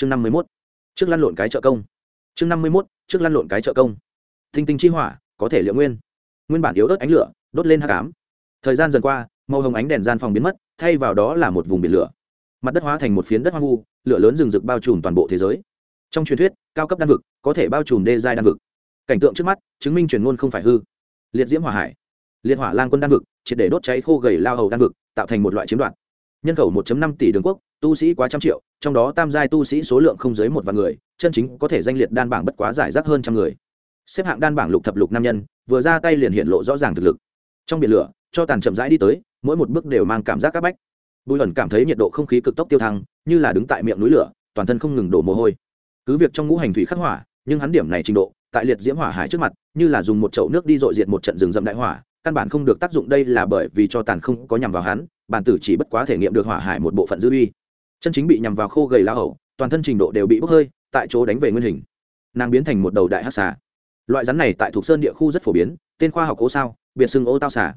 chương năm mươi mốt, trước lăn lộn cái trợ công. Chương năm mươi mốt, trước lăn lộn cái trợ công. Tinh tinh chi hỏa, có thể liệu nguyên. Nguyên bản yếu ớt ánh lửa, đốt lên hạ cám thời gian dần qua, màu hồng ánh đèn gian phòng biến mất, thay vào đó là một vùng biển lửa. Mặt đất hóa thành một phiến đất hoang vu, lửa lớn rừng rực bao trùm toàn bộ thế giới. Trong truyền thuyết, cao cấp đan vực, có thể bao trùm đê giai đan vực. Cảnh tượng trước mắt, chứng minh truyền ngôn không phải hư. Liệt diễm hỏa hải, liệt hỏa lang quân đan vực, triệt để đốt cháy khô gầy lao hầu đan vực, tạo thành một loại chiếm đoạt. Nhân khẩu 1 năm tỷ đường quốc tu sĩ quá trăm triệu, trong đó tam giai tu sĩ số lượng không dưới một vạn người, chân chính có thể danh liệt đan bảng bất quá giải rác hơn trăm người. Xếp hạng đan bảng lục thập lục nam nhân, vừa ra tay liền hiện lộ rõ ràng thực lực. Trong biển lửa, cho tàn chậm rãi đi tới, mỗi một bước đều mang cảm giác c áp bách. Bùi ẩn cảm thấy nhiệt độ không khí cực tốc tiêu thăng, như là đứng tại miệng núi lửa, toàn thân không ngừng đổ mồ hôi. Cứ việc trong ngũ hành thủy khắc hỏa, nhưng hắn điểm này trình độ, tại liệt diễm hỏa hải trước mặt, như là dùng một chậu nước đi dội diệt một trận rừng rậm đại hỏa, căn bản không được tác dụng đây là bởi vì cho tàn không có nhằm vào hắn, bản tử chỉ bất quá thể nghiệm được hỏa hải một bộ phận dư uy chân chính bị nhằm vào khô gầy lá hậu toàn thân trình độ đều bị bốc hơi, tại chỗ đánh về nguyên hình. Nàng biến thành một đầu đại hát xà. Loại rắn này tại thuộc sơn địa khu rất phổ biến, tên khoa học ô sao, biệt xưng ô tao xà.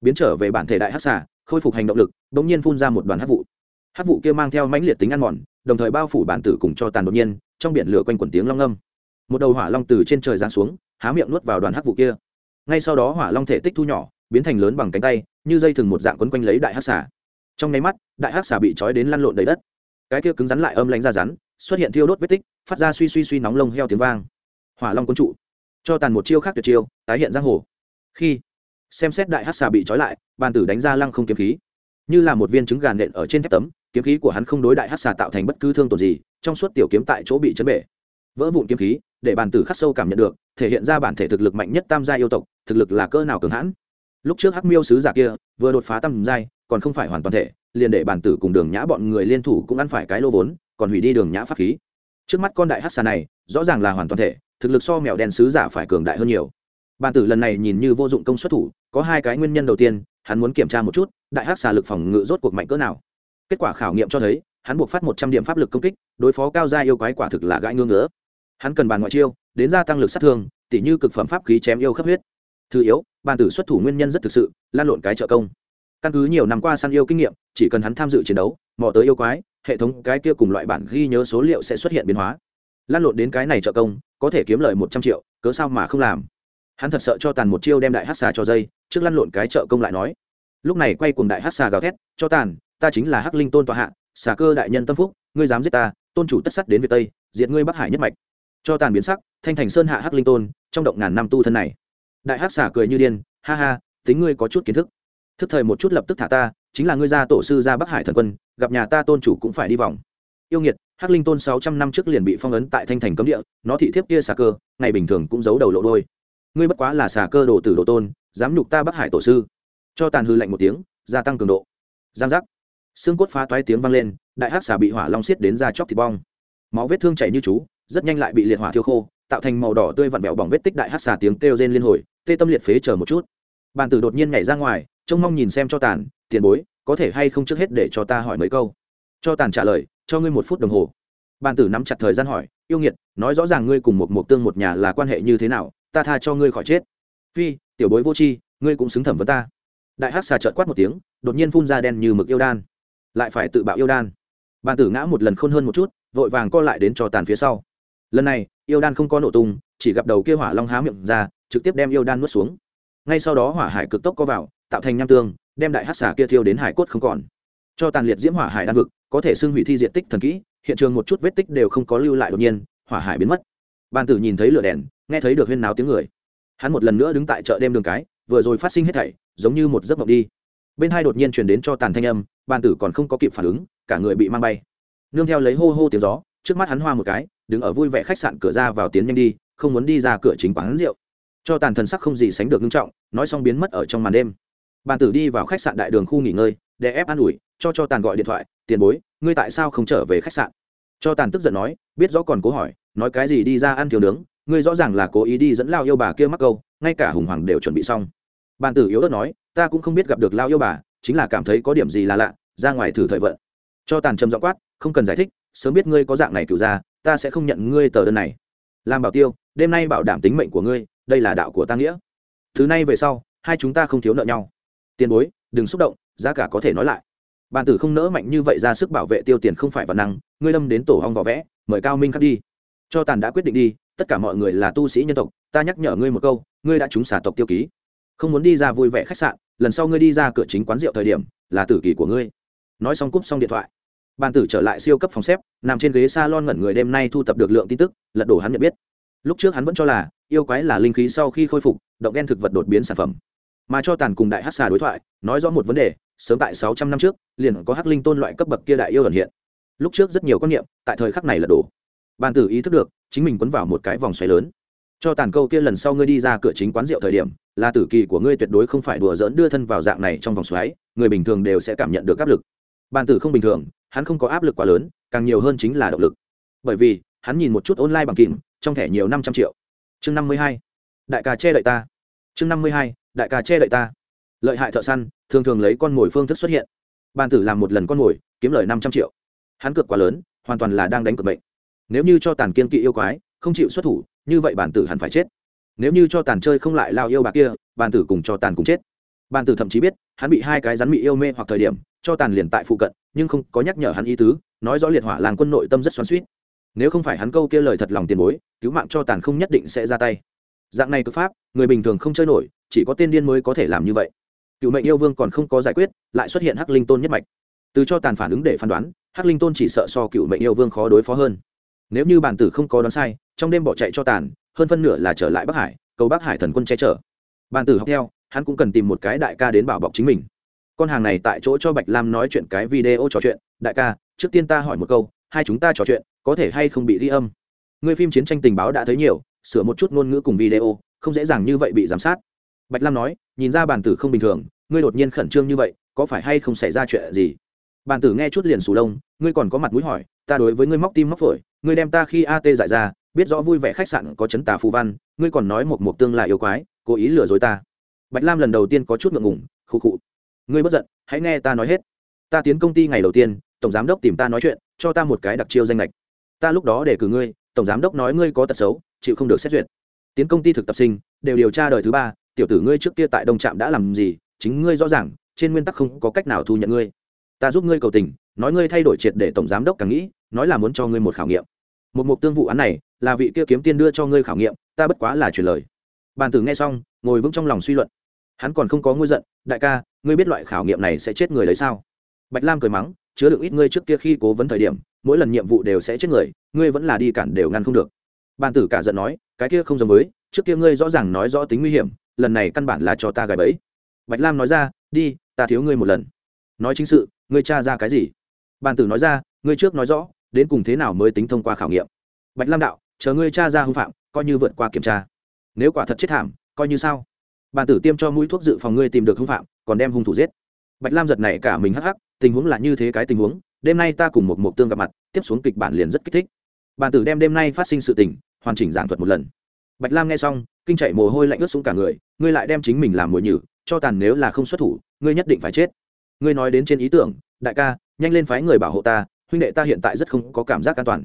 Biến trở về bản thể đại hát xà, khôi phục hành động lực đ ỗ n g nhiên phun ra một đoàn hát vụ. Hát vụ kia mang theo mãnh liệt tính ăn mòn, đồng thời bao phủ bản tử cùng cho tàn đột nhiên, trong biển lửa quanh quần tiếng long âm một đầu hỏa long từ trên trời giáng xuống, há miệng nuốt vào đoàn hát vụ kia. Ngay sau đó hỏa long thể tích thu nhỏ, biến thành lớn bằng cánh tay, như dây thừng một dạng quấn quanh lấy đại hát xà. Trong nháy mắt, đại hát xà bị trói đến lăn lộn đầy đất cái kia cứng rắn lại âm lãnh ra rắn, xuất hiện thiêu đốt vết tích, phát ra suy suy suy nóng lông heo tiếng vang. Hỏa long quân trụ, cho tàn một chiêu khác tuyệt chiêu, tái hiện giang hồ. Khi, xem xét đại hát xà bị trói lại, bàn tử đánh ra lăng không kiếm khí. Như là một viên trứng gà nện ở trên thép tấm, kiếm khí của hắn không đối đại hát xà tạo thành bất cứ thương tổn gì, trong suốt tiểu kiếm tại chỗ bị chấn bể. Vỡ vụn kiếm khí, để bàn tử khắc sâu cảm nhận được, thể hiện ra bản thể thực lực mạnh nhất tam gia yêu tộc, thực lực là cỡ nào cường hãn. Lúc trước hắc miêu sứ giả kia, vừa đột phá tam giai, còn không phải hoàn toàn thể liền để bản tử cùng đường nhã bọn người liên thủ cũng ăn phải cái lô vốn, còn hủy đi đường nhã pháp khí. Trước mắt con đại hát xà này, rõ ràng là hoàn toàn thể, thực lực so mèo đen sứ giả phải cường đại hơn nhiều. Bản tử lần này nhìn như vô dụng công xuất thủ, có hai cái nguyên nhân đầu tiên, hắn muốn kiểm tra một chút, đại hát xà lực phòng ngự rốt cuộc mạnh cỡ nào. Kết quả khảo nghiệm cho thấy, hắn buộc phát một trăm điểm pháp lực công kích, đối phó cao gia yêu quái quả thực là gãi ngưỡng ngỡ hắn cần bàn ngoại chiêu, đến gia tăng lực sát thương, tỉ như cực phẩm pháp khí chém yêu khắp huyết. Thứ yếu bàn tử xuất thủ nguyên nhân rất thực sự, lan lộn cái trợ công. Căn cứ nhiều năm qua săn yêu kinh nghiệm chỉ cần hắn tham dự chiến đấu, mò tới yêu quái, hệ thống cái kia cùng loại bản ghi nhớ số liệu sẽ xuất hiện biến hóa. Lan lộn đến cái này trợ công, có thể kiếm lời một trăm triệu, cớ sao mà không làm? Hắn thật sợ cho tàn một chiêu đem đại hát xà cho dây, trước lăn lộn cái trợ công lại nói. Lúc này quay cùng đại hát xà gào thét, cho tàn, ta chính là hắc linh tôn tọa hạ, xà cơ đại nhân tâm phúc, ngươi dám giết ta, tôn chủ tất sắt đến việt tây, diệt ngươi bắc hải nhất mạch. Cho tàn biến sắc, thanh thành sơn hạ hắc linh tôn, trong động ngàn năm tu thân này. Đại hát xà cười như điên, ha ha, tính ngươi có chút kiến thức. Thức thời một chút lập tức thả ta chính là ngươi gia tổ sư gia bắc hải thần quân, gặp nhà ta tôn chủ cũng phải đi vòng. Yêu nghiệt, hắc linh tôn sáu trăm năm trước liền bị phong ấn tại thanh thành cấm địa, nó thị thiếp kia xà cơ, ngày bình thường cũng giấu đầu lộ đôi. Ngươi bất quá là xà cơ đồ tử đồ tôn, dám nhục ta bắc hải tổ sư. Cho tàn hư lạnh một tiếng, gia tăng cường độ. Giang giác. Xương cốt phá toái tiếng vang lên, đại hắc xà bị hỏa long xiết đến da chóc thịt bong. Máu vết thương chảy như chú, rất nhanh lại bị liệt hỏa thiêu khô, tạo thành màu đỏ tươi vặn vẹo bỏng vết tích đại hắc xà tiếng kêu rên liên hồi, tê tâm liệt phế chờ một chút. Bàn tử đột nhiên nhảy ra ngoài, trông mong nhìn xem cho tàn tiền bối, có thể hay không trước hết để cho ta hỏi mấy câu? Cho tàn trả lời, cho ngươi một phút đồng hồ. Bàn tử nắm chặt thời gian hỏi, yêu nghiệt, nói rõ ràng ngươi cùng một mục tương một nhà là quan hệ như thế nào, ta tha cho ngươi khỏi chết. Phi, tiểu bối vô tri, ngươi cũng xứng thẩm với ta. Đại hát xà trợt quát một tiếng, đột nhiên phun ra đen như mực yêu đan. Lại phải tự bạo yêu đan. Bàn tử ngã một lần khôn hơn một chút, vội vàng co lại đến cho tàn phía sau. Lần này, yêu đan không có nổ tung, chỉ gặp đầu kia hỏa long há miệng ra, trực tiếp đem yêu đan nuốt xuống. Ngay sau đó hỏa hải cực tốc co vào, tạo thành nham tương đem đại hát xà kia thiêu đến hải cốt không còn. Cho tàn liệt diễm hỏa hải đan vực, có thể xưng hủy thi diện tích thần kỹ, hiện trường một chút vết tích đều không có lưu lại đột nhiên, hỏa hải biến mất. Ban tử nhìn thấy lửa đèn, nghe thấy được huyên náo tiếng người. Hắn một lần nữa đứng tại chợ đêm đường cái, vừa rồi phát sinh hết thảy, giống như một giấc mộng đi. Bên hai đột nhiên chuyển đến cho tàn thanh âm ban tử còn không có kịp phản ứng, cả người bị mang bay. Nương theo lấy hô hô tiếng gió, trước mắt hắn hoa một cái, đứng ở vui vẻ khách sạn cửa ra vào tiến nhanh đi, không muốn đi ra cửa chính quán rượu. Cho tàn thần sắc không gì sánh được nghiêm trọng, nói xong biến mất ở trong màn đêm bàn tử đi vào khách sạn đại đường khu nghỉ ngơi, để ép an ủi, cho cho tàn gọi điện thoại, tiền bối, ngươi tại sao không trở về khách sạn? Cho tàn tức giận nói, biết rõ còn cố hỏi, nói cái gì đi ra ăn thiếu nướng, ngươi rõ ràng là cố ý đi dẫn lao yêu bà kia mắc câu, ngay cả hùng hoàng đều chuẩn bị xong. Bàn tử yếu ớt nói, ta cũng không biết gặp được lao yêu bà, chính là cảm thấy có điểm gì là lạ, ra ngoài thử thời vận. Cho tàn trầm dọ quát, không cần giải thích, sớm biết ngươi có dạng này cựu ra, ta sẽ không nhận ngươi tờ đơn này. Làm bảo tiêu, đêm nay bảo đảm tính mệnh của ngươi, đây là đạo của ta nghĩa. Thứ nay về sau, hai chúng ta không thiếu nợ nhau tiền bối, đừng xúc động, giá cả có thể nói lại. Bàn tử không nỡ mạnh như vậy ra sức bảo vệ tiêu tiền không phải văn năng, ngươi lâm đến tổ hong vỏ vẽ, mời cao minh khắc đi. Cho tàn đã quyết định đi, tất cả mọi người là tu sĩ nhân tộc, ta nhắc nhở ngươi một câu, ngươi đã trúng xả tộc tiêu ký. Không muốn đi ra vui vẻ khách sạn, lần sau ngươi đi ra cửa chính quán rượu thời điểm, là tử kỳ của ngươi. Nói xong cúp xong điện thoại. Bàn tử trở lại siêu cấp phòng xếp, nằm trên ghế s a lon ngẩn người đêm nay thu tập được lượng tin tức, lật đổ hắn nhận biết. Lúc trước hắn vẫn cho là, yêu quái là linh khí sau khi khôi phục, động gen thực vật đột biến sản phẩm mà cho tàn cùng đại hắc xà đối thoại, nói rõ một vấn đề, sớm tại sáu trăm năm trước, liền có hắc linh tôn loại cấp bậc kia đại yêu ẩn hiện. Lúc trước rất nhiều quan niệm, tại thời khắc này là đổ. Bàn tử ý thức được, chính mình quấn vào một cái vòng xoáy lớn. Cho tàn câu kia lần sau ngươi đi ra cửa chính quán rượu thời điểm, là tử kỳ của ngươi tuyệt đối không phải đùa dỡn đưa thân vào dạng này trong vòng xoáy, người bình thường đều sẽ cảm nhận được áp lực. Bàn tử không bình thường, hắn không có áp lực quá lớn, càng nhiều hơn chính là động lực. Bởi vì, hắn nhìn một chút online bằng kìm, trong thẻ nhiều năm trăm triệu. Chương năm mươi hai. Đại ca che đậy ta. Chương năm mươi hai đại ca che đậy ta. Lợi hại thợ săn, thường thường lấy con mồi phương thức xuất hiện. Bàn tử làm một lần con mồi, kiếm lời năm trăm triệu. Hắn cược quá lớn, hoàn toàn là đang đánh cược bệnh nếu như cho tàn kiên kỵ yêu quái, không chịu xuất thủ, như vậy bản tử hẳn phải chết. Nếu như cho tàn chơi không lại lao yêu bà kia bản tử cùng cho tàn cùng chết. Bản tử thậm chí biết, hắn bị hai cái rắn bị yêu mê hoặc thời điểm, cho tàn liền tại phụ cận, nhưng không có nhắc nhở hắn ý tứ, nói rõ liệt hỏa làng quân nội tâm rất xoắn suýt nếu không phải hắn câu kia lời thật lòng tiền bối, cứu mạng cho tàn không nhất định sẽ ra tay dạng này cực pháp, người bình thường không chơi nổi, chỉ có tên điên mới có thể làm như vậy. Cựu mệnh yêu vương còn không có giải quyết, lại xuất hiện hắc linh tôn nhất mạch. Từ cho tàn phản ứng để phán đoán, hắc linh tôn chỉ sợ so cựu mệnh yêu vương khó đối phó hơn. Nếu như bản tử không có đoán sai, trong đêm bỏ chạy cho tàn, hơn phân nửa là trở lại bắc hải, cầu bắc hải thần quân che chở. Bản tử học theo, hắn cũng cần tìm một cái đại ca đến bảo bọc chính mình. Con hàng này tại chỗ cho bạch lam nói chuyện cái video trò chuyện. Đại ca, trước tiên ta hỏi một câu, hai chúng ta trò chuyện, có thể hay không bị ghi âm? Người phim chiến tranh tình báo đã thấy nhiều sửa một chút ngôn ngữ cùng video, không dễ dàng như vậy bị giám sát. Bạch lam nói, nhìn ra bản tử không bình thường, ngươi đột nhiên khẩn trương như vậy, có phải hay không xảy ra chuyện gì? Bản tử nghe chút liền sù lông, ngươi còn có mặt mũi hỏi, ta đối với ngươi móc tim móc phổi, ngươi đem ta khi at giải ra, biết rõ vui vẻ khách sạn có chấn tà phù văn, ngươi còn nói một mục tương là yêu quái, cố ý lừa dối ta. Bạch lam lần đầu tiên có chút ngượng ngùng, khụ khụ. Ngươi bất giận, hãy nghe ta nói hết. Ta tiến công ty ngày đầu tiên, tổng giám đốc tìm ta nói chuyện, cho ta một cái đặc chiêu danh lệch ta lúc đó để cử ngươi, tổng giám đốc nói ngươi có tật xấu chịu không được xét duyệt. Tiến công ty thực tập sinh, đều điều tra đời thứ ba, tiểu tử ngươi trước kia tại đông trạm đã làm gì, chính ngươi rõ ràng, trên nguyên tắc không có cách nào thu nhận ngươi. Ta giúp ngươi cầu tình, nói ngươi thay đổi triệt để tổng giám đốc càng nghĩ, nói là muốn cho ngươi một khảo nghiệm. Một mục tương vụ án này, là vị kia kiếm tiên đưa cho ngươi khảo nghiệm, ta bất quá là truyền lời. Bàn tử nghe xong, ngồi vững trong lòng suy luận. Hắn còn không có ngôi giận, đại ca, ngươi biết loại khảo nghiệm này sẽ chết người lấy sao? Bạch lam cười mắng, chứa được ít ngươi trước kia khi cố vấn thời điểm, mỗi lần nhiệm vụ đều sẽ chết người, ngươi vẫn là đi cản đều ngăn không được bàn tử cả giận nói, cái kia không giống với, trước kia ngươi rõ ràng nói rõ tính nguy hiểm, lần này căn bản là cho ta gài bẫy. Bạch lam nói ra, đi, ta thiếu ngươi một lần. Nói chính sự, ngươi tra ra cái gì? Bàn tử nói ra, ngươi trước nói rõ, đến cùng thế nào mới tính thông qua khảo nghiệm? Bạch lam đạo, chờ ngươi tra ra hư phạm, coi như vượt qua kiểm tra. Nếu quả thật chết thảm, coi như sao? Bàn tử tiêm cho mũi thuốc dự phòng ngươi tìm được hung phạm, còn đem hung thủ giết. Bạch lam giật này cả mình hắc hắc, tình huống là như thế cái tình huống, đêm nay ta cùng một mục tương gặp mặt, tiếp xuống kịch bản liền rất kích thích. Bàn tử đem đêm nay phát sinh sự tình hoàn chỉnh giảng thuật một lần. Bạch lam nghe xong, kinh chạy mồ hôi lạnh ướt xuống cả người, ngươi lại đem chính mình làm mồi nhử, cho tàn nếu là không xuất thủ, ngươi nhất định phải chết. Ngươi nói đến trên ý tưởng, đại ca, nhanh lên phái người bảo hộ ta, huynh đệ ta hiện tại rất không có cảm giác an toàn.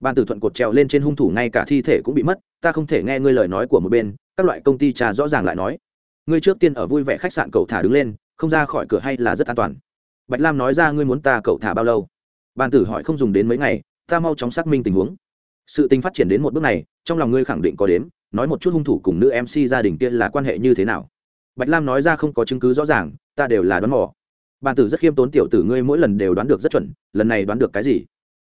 Ban tử thuận cột trèo lên trên hung thủ ngay cả thi thể cũng bị mất, ta không thể nghe ngươi lời nói của một bên, các loại công ty trà rõ ràng lại nói. Ngươi trước tiên ở vui vẻ khách sạn cậu thả đứng lên, không ra khỏi cửa hay là rất an toàn. Bạch lam nói ra ngươi muốn ta cậu thả bao lâu? Ban tử hỏi không dùng đến mấy ngày, ta mau chóng xác minh tình huống sự tình phát triển đến một bước này, trong lòng ngươi khẳng định có đếm, nói một chút hung thủ cùng nữ mc gia đình kia là quan hệ như thế nào. Bạch lam nói ra không có chứng cứ rõ ràng, ta đều là đoán mò. Bàn tử rất khiêm tốn tiểu tử ngươi mỗi lần đều đoán được rất chuẩn, lần này đoán được cái gì?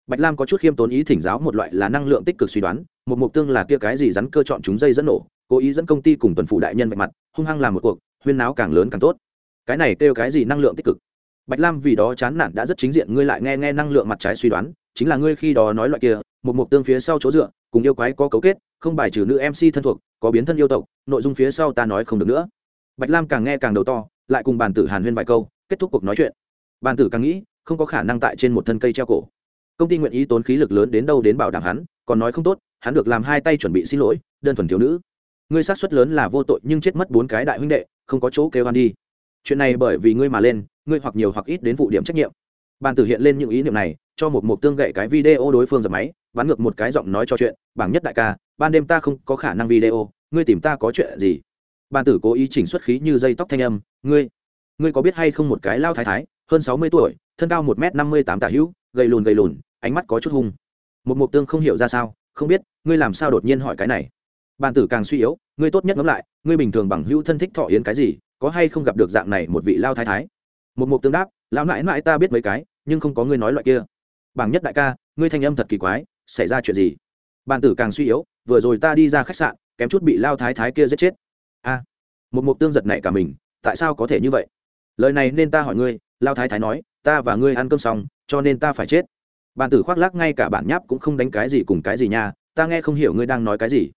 Bạch lam có chút khiêm tốn ý thỉnh giáo một loại là năng lượng tích cực suy đoán, một mục tương là kia cái gì rắn cơ chọn chúng dây dẫn nổ, cố ý dẫn công ty cùng tuần phủ đại nhân vạch mặt, hung hăng làm một cuộc, huyên náo càng lớn càng tốt. Cái này kêu cái gì năng lượng tích cực? Bạch lam vì đó chán nản đã rất chính diện, ngươi lại nghe nghe năng lượng mặt trái suy đoán chính là ngươi khi đó nói loại kia, một mục tương phía sau chỗ dựa, cùng yêu quái có cấu kết, không bài trừ nữ mc thân thuộc, có biến thân yêu tộc, nội dung phía sau ta nói không được nữa. Bạch lam càng nghe càng đầu to, lại cùng bàn tử hàn huyên vài câu, kết thúc cuộc nói chuyện. Bàn tử càng nghĩ, không có khả năng tại trên một thân cây treo cổ. Công ty nguyện ý tốn khí lực lớn đến đâu đến bảo đảm hắn, còn nói không tốt, hắn được làm hai tay chuẩn bị xin lỗi, đơn thuần thiếu nữ. Ngươi sát suất lớn là vô tội nhưng chết mất bốn cái đại huynh đệ, không có chỗ kêu hoan đi. Chuyện này bởi vì ngươi mà lên, ngươi hoặc nhiều hoặc ít đến vụ điểm trách nhiệm. Bàn tử hiện lên những ý niệm này cho một mục tương gậy cái video đối phương dập máy, ván ngược một cái giọng nói cho chuyện, bảng nhất đại ca, ban đêm ta không có khả năng video, ngươi tìm ta có chuyện gì? Bàn tử cố ý chỉnh xuất khí như dây tóc thanh âm, ngươi ngươi có biết hay không một cái lao thái thái, hơn sáu mươi tuổi, thân cao một m năm mươi tám tả hữu, gầy lùn gầy lùn, ánh mắt có chút hung. Một mục tương không hiểu ra sao, không biết, ngươi làm sao đột nhiên hỏi cái này? Bàn tử càng suy yếu, ngươi tốt nhất ngẫm lại, ngươi bình thường bằng hữu thân thích thọ yến cái gì, có hay không gặp được dạng này một vị lao thái thái? Một mục tương đáp, lão nãi nãi ta biết mấy cái, nhưng không có ngươi nói loại kia bảng nhất đại ca, ngươi thanh âm thật kỳ quái, xảy ra chuyện gì? Bàn tử càng suy yếu, vừa rồi ta đi ra khách sạn, kém chút bị lao thái thái kia giết chết. A, một mục tương giật này cả mình, tại sao có thể như vậy? Lời này nên ta hỏi ngươi, lao thái thái nói, ta và ngươi ăn cơm xong, cho nên ta phải chết. Bàn tử khoác lác ngay cả bản nháp cũng không đánh cái gì cùng cái gì nha, ta nghe không hiểu ngươi đang nói cái gì.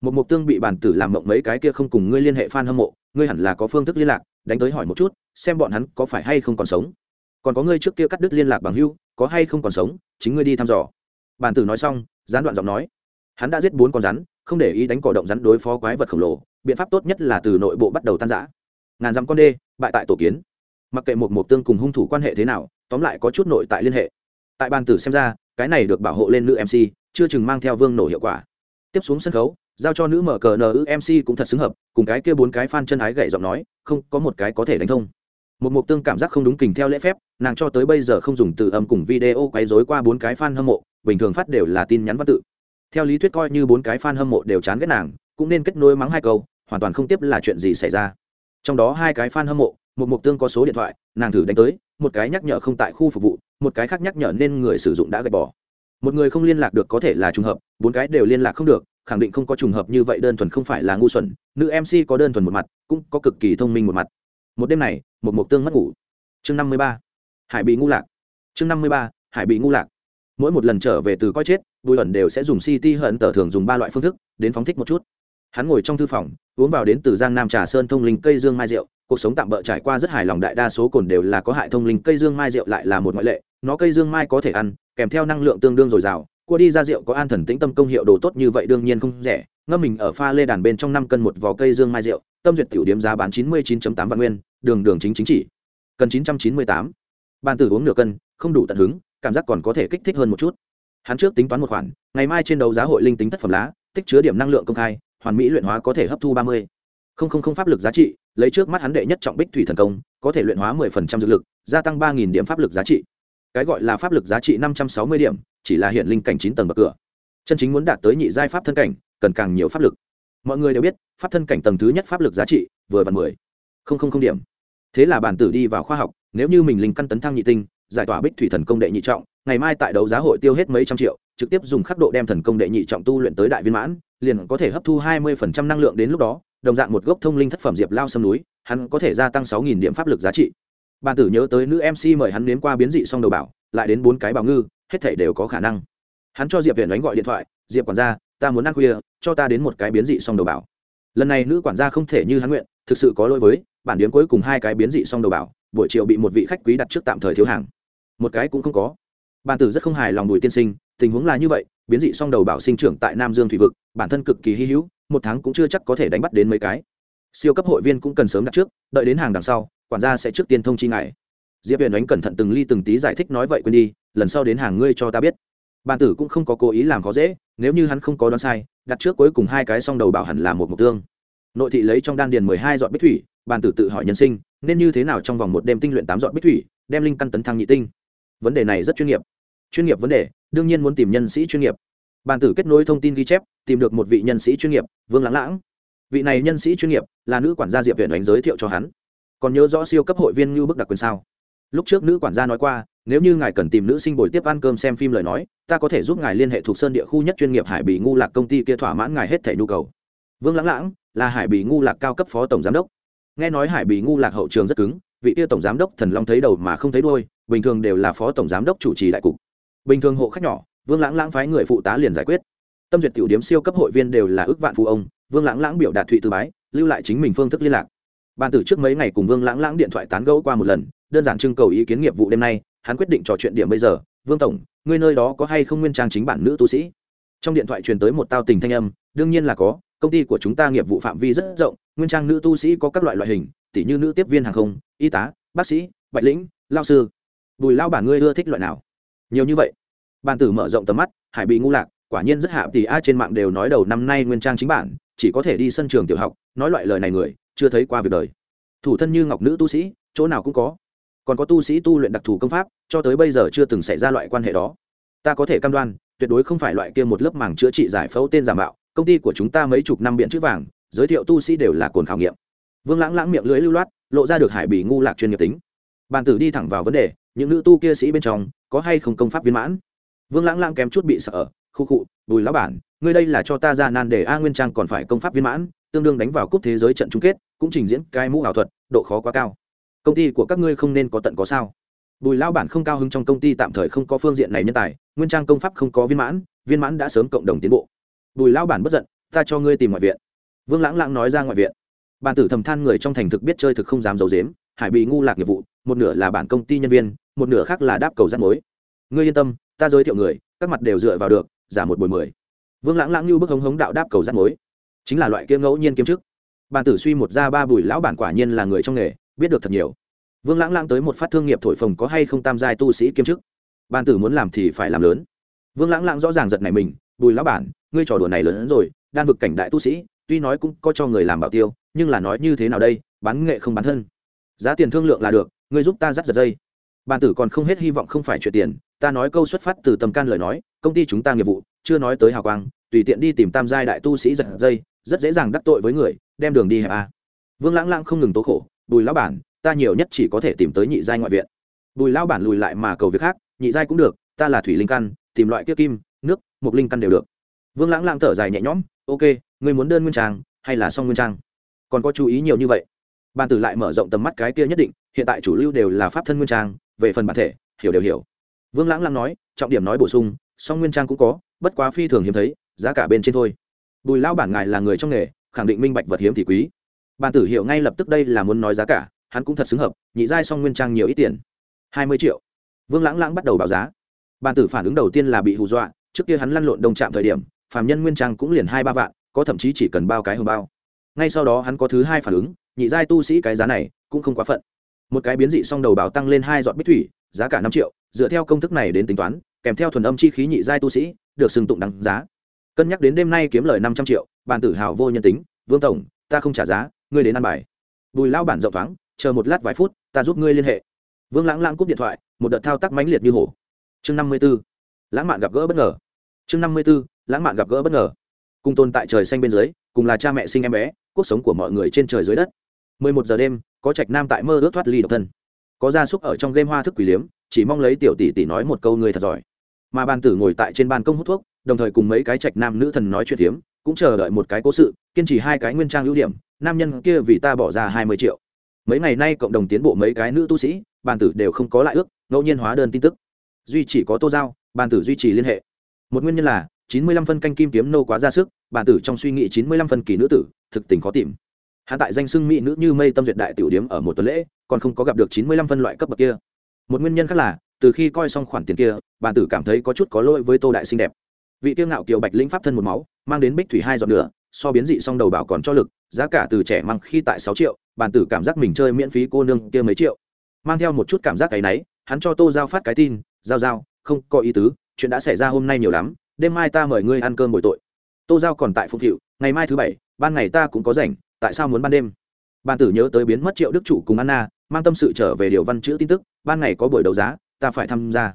Một mục tương bị bàn tử làm mộng mấy cái kia không cùng ngươi liên hệ f a n hâm mộ, ngươi hẳn là có phương thức liên lạc, đánh tới hỏi một chút, xem bọn hắn có phải hay không còn sống còn có ngươi trước kia cắt đứt liên lạc bằng hưu, có hay không còn sống, chính ngươi đi thăm dò. Bàn tử nói xong, gián đoạn giọng nói. Hắn đã giết bốn con rắn, không để ý đánh cỏ động rắn đối phó quái vật khổng lồ, biện pháp tốt nhất là từ nội bộ bắt đầu tan giã ngàn dặm con đê, bại tại tổ kiến. Mặc kệ một mục tương cùng hung thủ quan hệ thế nào, tóm lại có chút nội tại liên hệ. Tại bàn tử xem ra, cái này được bảo hộ lên nữ mc chưa chừng mang theo vương nổ hiệu quả. Tiếp xuống sân khấu, giao cho nữ mở cờ nữ mc cũng thật xứng hợp, cùng cái kia bốn cái fan chân ái gậy giọng nói, không có một cái có thể đánh thông một mục tương cảm giác không đúng kình theo lễ phép, nàng cho tới bây giờ không dùng từ âm cùng video quấy dối qua bốn cái fan hâm mộ, bình thường phát đều là tin nhắn văn tự. Theo lý thuyết coi như bốn cái fan hâm mộ đều chán ghét nàng, cũng nên kết nối mắng hai câu, hoàn toàn không tiếp là chuyện gì xảy ra. Trong đó hai cái fan hâm mộ, một mục tương có số điện thoại, nàng thử đánh tới, một cái nhắc nhở không tại khu phục vụ, một cái khác nhắc nhở nên người sử dụng đã gạch bỏ. Một người không liên lạc được có thể là trùng hợp, bốn cái đều liên lạc không được, khẳng định không có trùng hợp như vậy đơn thuần không phải là ngu xuẩn, nữ mc có đơn thuần một mặt, cũng có cực kỳ thông minh một mặt. Một đêm này một mục tương mất ngủ. Chương năm mươi ba, hải bị ngu lạc. Chương năm mươi ba, hải bị ngu lạc. Mỗi một lần trở về từ coi chết, bùi ẩn đều sẽ dùng city hận tờ thường dùng ba loại phương thức, đến phóng thích một chút. Hắn ngồi trong thư phòng, uống vào đến từ giang nam trà sơn thông linh cây dương mai rượu, cuộc sống tạm bỡ trải qua rất hài lòng đại đa số cồn đều là có hại thông linh cây dương mai rượu lại là một ngoại lệ, nó cây dương mai có thể ăn, kèm theo năng lượng tương đương dồi dào, cua đi ra rượu có an thần tĩnh tâm công hiệu đồ tốt như vậy đương nhiên không rẻ, ngâm mình ở pha lê đàn bên trong năm cân một vò cây dương mai rượu, tâm duyệt tiểu điếm giá bán chín mươi chín tám vạn nguyên đường đường chính chính chỉ. Cần chín trăm chín mươi tám. Ban tử uống nửa cân, không đủ tận hứng, cảm giác còn có thể kích thích hơn một chút. Hắn trước tính toán một khoản, ngày mai trên đấu giá hội linh tính tất phẩm lá, tích chứa điểm năng lượng công khai, hoàn mỹ luyện hóa có thể hấp thu ba mươi. Không không không pháp lực giá trị, lấy trước mắt hắn đệ nhất trọng bích thủy thần công, có thể luyện hóa mười phần trăm dược lực, gia tăng ba nghìn điểm pháp lực giá trị. Cái gọi là pháp lực giá trị năm trăm sáu mươi điểm, chỉ là hiện linh cảnh chín tầng bậc cửa. Chân chính muốn đạt tới nhị giai pháp thân cảnh, cần càng nhiều pháp lực. Mọi người đều biết, pháp thân cảnh tầng thứ nhất pháp lực giá trị vừa vặn mười. Không không không điểm thế là bản tử đi vào khoa học, nếu như mình linh căn tấn thăng nhị tinh, giải tỏa bích thủy thần công đệ nhị trọng, ngày mai tại đấu giá hội tiêu hết mấy trăm triệu, trực tiếp dùng khắc độ đem thần công đệ nhị trọng tu luyện tới đại viên mãn, liền có thể hấp thu hai mươi phần trăm năng lượng đến lúc đó, đồng dạng một gốc thông linh thất phẩm diệp lao sâm núi, hắn có thể gia tăng sáu nghìn điểm pháp lực giá trị. Bàn tử nhớ tới nữ mc mời hắn đến qua biến dị song đầu bảo, lại đến bốn cái bảo ngư, hết thể đều có khả năng. Hắn cho diệp viện đánh gọi điện thoại, diệp quản gia, ta muốn ăn khuya, cho ta đến một cái biến dị song đầu bảo. Lần này nữ quản gia không thể như hắn nguyện thực sự có lỗi với, bản điếm cuối cùng hai cái biến dị song đầu bảo, buổi chiều bị một vị khách quý đặt trước tạm thời thiếu hàng. Một cái cũng không có. Bản tử rất không hài lòng bùi tiên sinh, tình huống là như vậy, biến dị song đầu bảo sinh trưởng tại nam dương thủy vực, bản thân cực kỳ hy hữu, một tháng cũng chưa chắc có thể đánh bắt đến mấy cái. Siêu cấp hội viên cũng cần sớm đặt trước, đợi đến hàng đằng sau, quản gia sẽ trước tiên thông chi ngài. Diệp huyền đánh cẩn thận từng ly từng tí giải thích nói vậy quên đi, lần sau đến hàng ngươi cho ta biết. Bản tử cũng không có cố ý làm khó dễ, nếu như hắn không có đoán sai, đặt trước cuối cùng hai cái song đầu bảo hẳn là một mục tương nội thị lấy trong đan điền mười hai dọn bích thủy, bàn tử tự hỏi nhân sinh, nên như thế nào trong vòng một đêm tinh luyện tám dọn bích thủy, đem linh căn tấn thăng nhị tinh? Vấn đề này rất chuyên nghiệp. Chuyên nghiệp vấn đề, đương nhiên muốn tìm nhân sĩ chuyên nghiệp. Bàn tử kết nối thông tin ghi chép, tìm được một vị nhân sĩ chuyên nghiệp, vương lãng lãng. Vị này nhân sĩ chuyên nghiệp là nữ quản gia diệp viện đánh giới thiệu cho hắn. Còn nhớ rõ siêu cấp hội viên như bức đặc quyền sao? Lúc trước nữ quản gia nói qua, nếu như ngài cần tìm nữ sinh buổi tiếp ăn cơm xem phim lời nói, ta có thể giúp ngài liên hệ thuộc sơn địa khu nhất chuyên nghiệp hải bị ngu lạc công ty kia thỏa mãn ngài hết thảy nhu cầu. Vương lãng lãng là hải bị ngu lạc cao cấp phó tổng giám đốc. Nghe nói hải bị ngu lạc hậu trường rất cứng, vị kia tổng giám đốc thần long thấy đầu mà không thấy đôi bình thường đều là phó tổng giám đốc chủ trì đại cục. Bình thường hộ khách nhỏ, vương lãng lãng phái người phụ tá liền giải quyết. Tâm duyệt tiểu điếm siêu cấp hội viên đều là ước vạn phụ ông, vương lãng lãng biểu đạt thụy từ bái, lưu lại chính mình phương thức liên lạc. Bàn tử trước mấy ngày cùng vương lãng lãng điện thoại tán gẫu qua một lần, đơn giản trưng cầu ý kiến nghiệp vụ đêm nay, hắn quyết định trò chuyện điểm bây giờ. Vương tổng, ngươi nơi đó có hay không nguyên trang chính bản nữ tu sĩ? Trong điện thoại truyền tới một tao tình thanh âm, đương nhiên là có công ty của chúng ta nghiệp vụ phạm vi rất rộng, nguyên trang nữ tu sĩ có các loại loại hình tỷ như nữ tiếp viên hàng không, y tá, bác sĩ, bạch lĩnh, lao sư. Bùi lao bản ngươi ưa thích loại nào? Nhiều như vậy. Bàn tử mở rộng tầm mắt, hải bị ngu lạc, quả nhiên rất hạ tỷ a trên mạng đều nói đầu năm nay nguyên trang chính bản, chỉ có thể đi sân trường tiểu học, nói loại lời này người, chưa thấy qua việc đời. Thủ thân như ngọc nữ tu sĩ, chỗ nào cũng có. Còn có tu sĩ tu luyện đặc thù công pháp, cho tới bây giờ chưa từng xảy ra loại quan hệ đó. Ta có thể cam đoan, tuyệt đối không phải loại kia một lớp màng chữa trị giải phẫu tên giả mạo công ty của chúng ta mấy chục năm biện chữ vàng, giới thiệu tu sĩ đều là cồn khảo nghiệm. Vương lãng lãng miệng lưới lưu loát, lộ ra được hải bì ngu lạc chuyên nghiệp tính. Bàn tử đi thẳng vào vấn đề, những nữ tu kia sĩ bên trong, có hay không công pháp viên mãn? Vương lãng lãng kém chút bị sợ, khu cụ bùi lão bản, ngươi đây là cho ta ra nan để a nguyên trang còn phải công pháp viên mãn, tương đương đánh vào cúp thế giới trận chung kết, cũng trình diễn cái mũ ảo thuật, độ khó quá cao. Công ty của các ngươi không nên có tận có sao. Bùi lão bản không cao hứng trong công ty tạm thời không có phương diện này nhân tài, nguyên trang công pháp không có viên mãn viên mãn đã sớm cộng đồng tiến bộ bùi lão bản bất giận, ta cho ngươi tìm ngoại viện. Vương lãng lãng nói ra ngoại viện. Bản tử thầm than người trong thành thực biết chơi thực không dám giấu dếm hải bị ngu lạc nghiệp vụ, một nửa là bản công ty nhân viên, một nửa khác là đáp cầu rắt mối. Ngươi yên tâm, ta giới thiệu người, các mặt đều dựa vào được, giả một buổi mười. Vương lãng lãng như bức hống hống đạo đáp cầu rắt mối. Chính là loại kia ngẫu nhiên kiếm chức. Bản tử suy một ra ba bùi lão bản quả nhiên là người trong nghề, biết được thật nhiều. Vương lãng lãng tới một phát thương nghiệp thổi phồng có hay không tam giai tu sĩ kiếm chức. Bản tử muốn làm thì phải làm lớn. Vương lãng lãng rõ ràng giật này mình bùi lão bản, ngươi trò đùa này lớn hơn rồi, đan vực cảnh đại tu sĩ, tuy nói cũng có cho người làm bảo tiêu, nhưng là nói như thế nào đây, bán nghệ không bán thân. Giá tiền thương lượng là được, ngươi giúp ta dắt giật dây. Bàn tử còn không hết hy vọng không phải chuyện tiền, ta nói câu xuất phát từ tầm can lời nói, công ty chúng ta nghiệp vụ, chưa nói tới hào quang, tùy tiện đi tìm tam giai đại tu sĩ giật dây, rất dễ dàng đắc tội với người, đem đường đi hẹp a. Vương lãng lãng không ngừng tố khổ, bùi lão bản, ta nhiều nhất chỉ có thể tìm tới nhị giai ngoại viện. Bùi lão bản lùi lại mà cầu việc khác, nhị giai cũng được, ta là thủy linh căn, tìm loại kia kim một linh căn đều được. Vương lãng lãng thở dài nhẹ nhõm, ok, ngươi muốn đơn nguyên trang hay là song nguyên trang? Còn có chú ý nhiều như vậy? Bàn tử lại mở rộng tầm mắt cái kia nhất định, hiện tại chủ lưu đều là pháp thân nguyên trang, về phần bản thể, hiểu đều hiểu. Vương lãng lãng nói, trọng điểm nói bổ sung, song nguyên trang cũng có, bất quá phi thường hiếm thấy, giá cả bên trên thôi. Bùi lao bản ngài là người trong nghề, khẳng định minh bạch vật hiếm thì quý. Bàn tử hiểu ngay lập tức đây là muốn nói giá cả, hắn cũng thật xứng hợp, nhị giai song nguyên trang nhiều ít tiền. Hai mươi triệu. Vương lãng lãng bắt đầu báo giá. Bàn tử phản ứng đầu tiên là bị hù dọa trước kia hắn lăn lộn đồng chạm thời điểm, phàm nhân nguyên trang cũng liền hai ba vạn, có thậm chí chỉ cần bao cái hồng bao. Ngay sau đó hắn có thứ hai phản ứng, nhị giai tu sĩ cái giá này cũng không quá phận. Một cái biến dị song đầu bảo tăng lên hai giọt bích thủy, giá cả năm triệu, dựa theo công thức này đến tính toán, kèm theo thuần âm chi khí nhị giai tu sĩ, được xưng tụng đăng giá. Cân nhắc đến đêm nay kiếm lời năm trăm triệu bàn tử hào vô nhân tính, vương tổng, ta không trả giá, ngươi đến ăn bài. Bùi lao bản rộng thoáng, chờ một lát vài phút, ta giúp ngươi liên hệ. Vương lãng lãng cúp điện thoại, một đợt thao tác mãnh liệt như hổ. Chương năm mươi b ố lãng mạn gặp gỡ bất ngờ chương năm mươi b ố lãng mạn gặp gỡ bất ngờ. Cùng tồn tại trời xanh bên dưới, cùng là cha mẹ sinh em bé, cuộc sống của mọi người trên trời dưới đất. Mười một giờ đêm, có trạch nam tại mơ ước thoát ly độc thân. Có gia súc ở trong game hoa thức quỷ liếm, chỉ mong lấy tiểu tỷ tỷ nói một câu người thật giỏi. Mà ban tử ngồi tại trên ban công hút thuốc, đồng thời cùng mấy cái trạch nam nữ thần nói chuyện phiếm, cũng chờ đợi một cái cố sự, kiên trì hai cái nguyên trang ưu điểm, nam nhân kia vì ta bỏ ra hai mươi triệu. Mấy ngày nay cộng đồng tiến bộ mấy cái nữ tu sĩ, bàn tử đều không có lại ước, ngẫu nhiên hóa đơn tin tức. Duy chỉ có tô giao, bàn tử duy trì liên hệ một nguyên nhân là, chín mươi lăm phân canh kim kiếm nô quá ra sức, bản tử trong suy nghĩ chín mươi lăm phân kỳ nữ tử, thực tình khó tìm. Hạ tại danh xưng mỹ nữ như mây tâm duyệt đại tiểu điếm ở một tuần lễ, còn không có gặp được chín mươi lăm phân loại cấp bậc kia. Một nguyên nhân khác là, từ khi coi xong khoản tiền kia, bản tử cảm thấy có chút có lỗi với tô đại xinh đẹp. Vị tiêu ngạo kiều bạch lĩnh pháp thân một máu, mang đến bích thủy hai dọn nữa so biến dị xong đầu bảo còn cho lực, giá cả từ trẻ mang khi tại sáu triệu, bản tử cảm giác mình chơi miễn phí cô nương kia mấy triệu. Mang theo một chút cảm giác cái náy, hắn cho tô giao phát cái tin, giao giao, không có ý tứ chuyện đã xảy ra hôm nay nhiều lắm, đêm mai ta mời ngươi ăn cơm buổi tội. Tô giao còn tại phục hiệu ngày mai thứ bảy, ban ngày ta cũng có rảnh, tại sao muốn ban đêm? Ban tử nhớ tới biến mất triệu đức chủ cùng anna, mang tâm sự trở về điều văn chữ tin tức, ban ngày có buổi đấu giá, ta phải tham gia.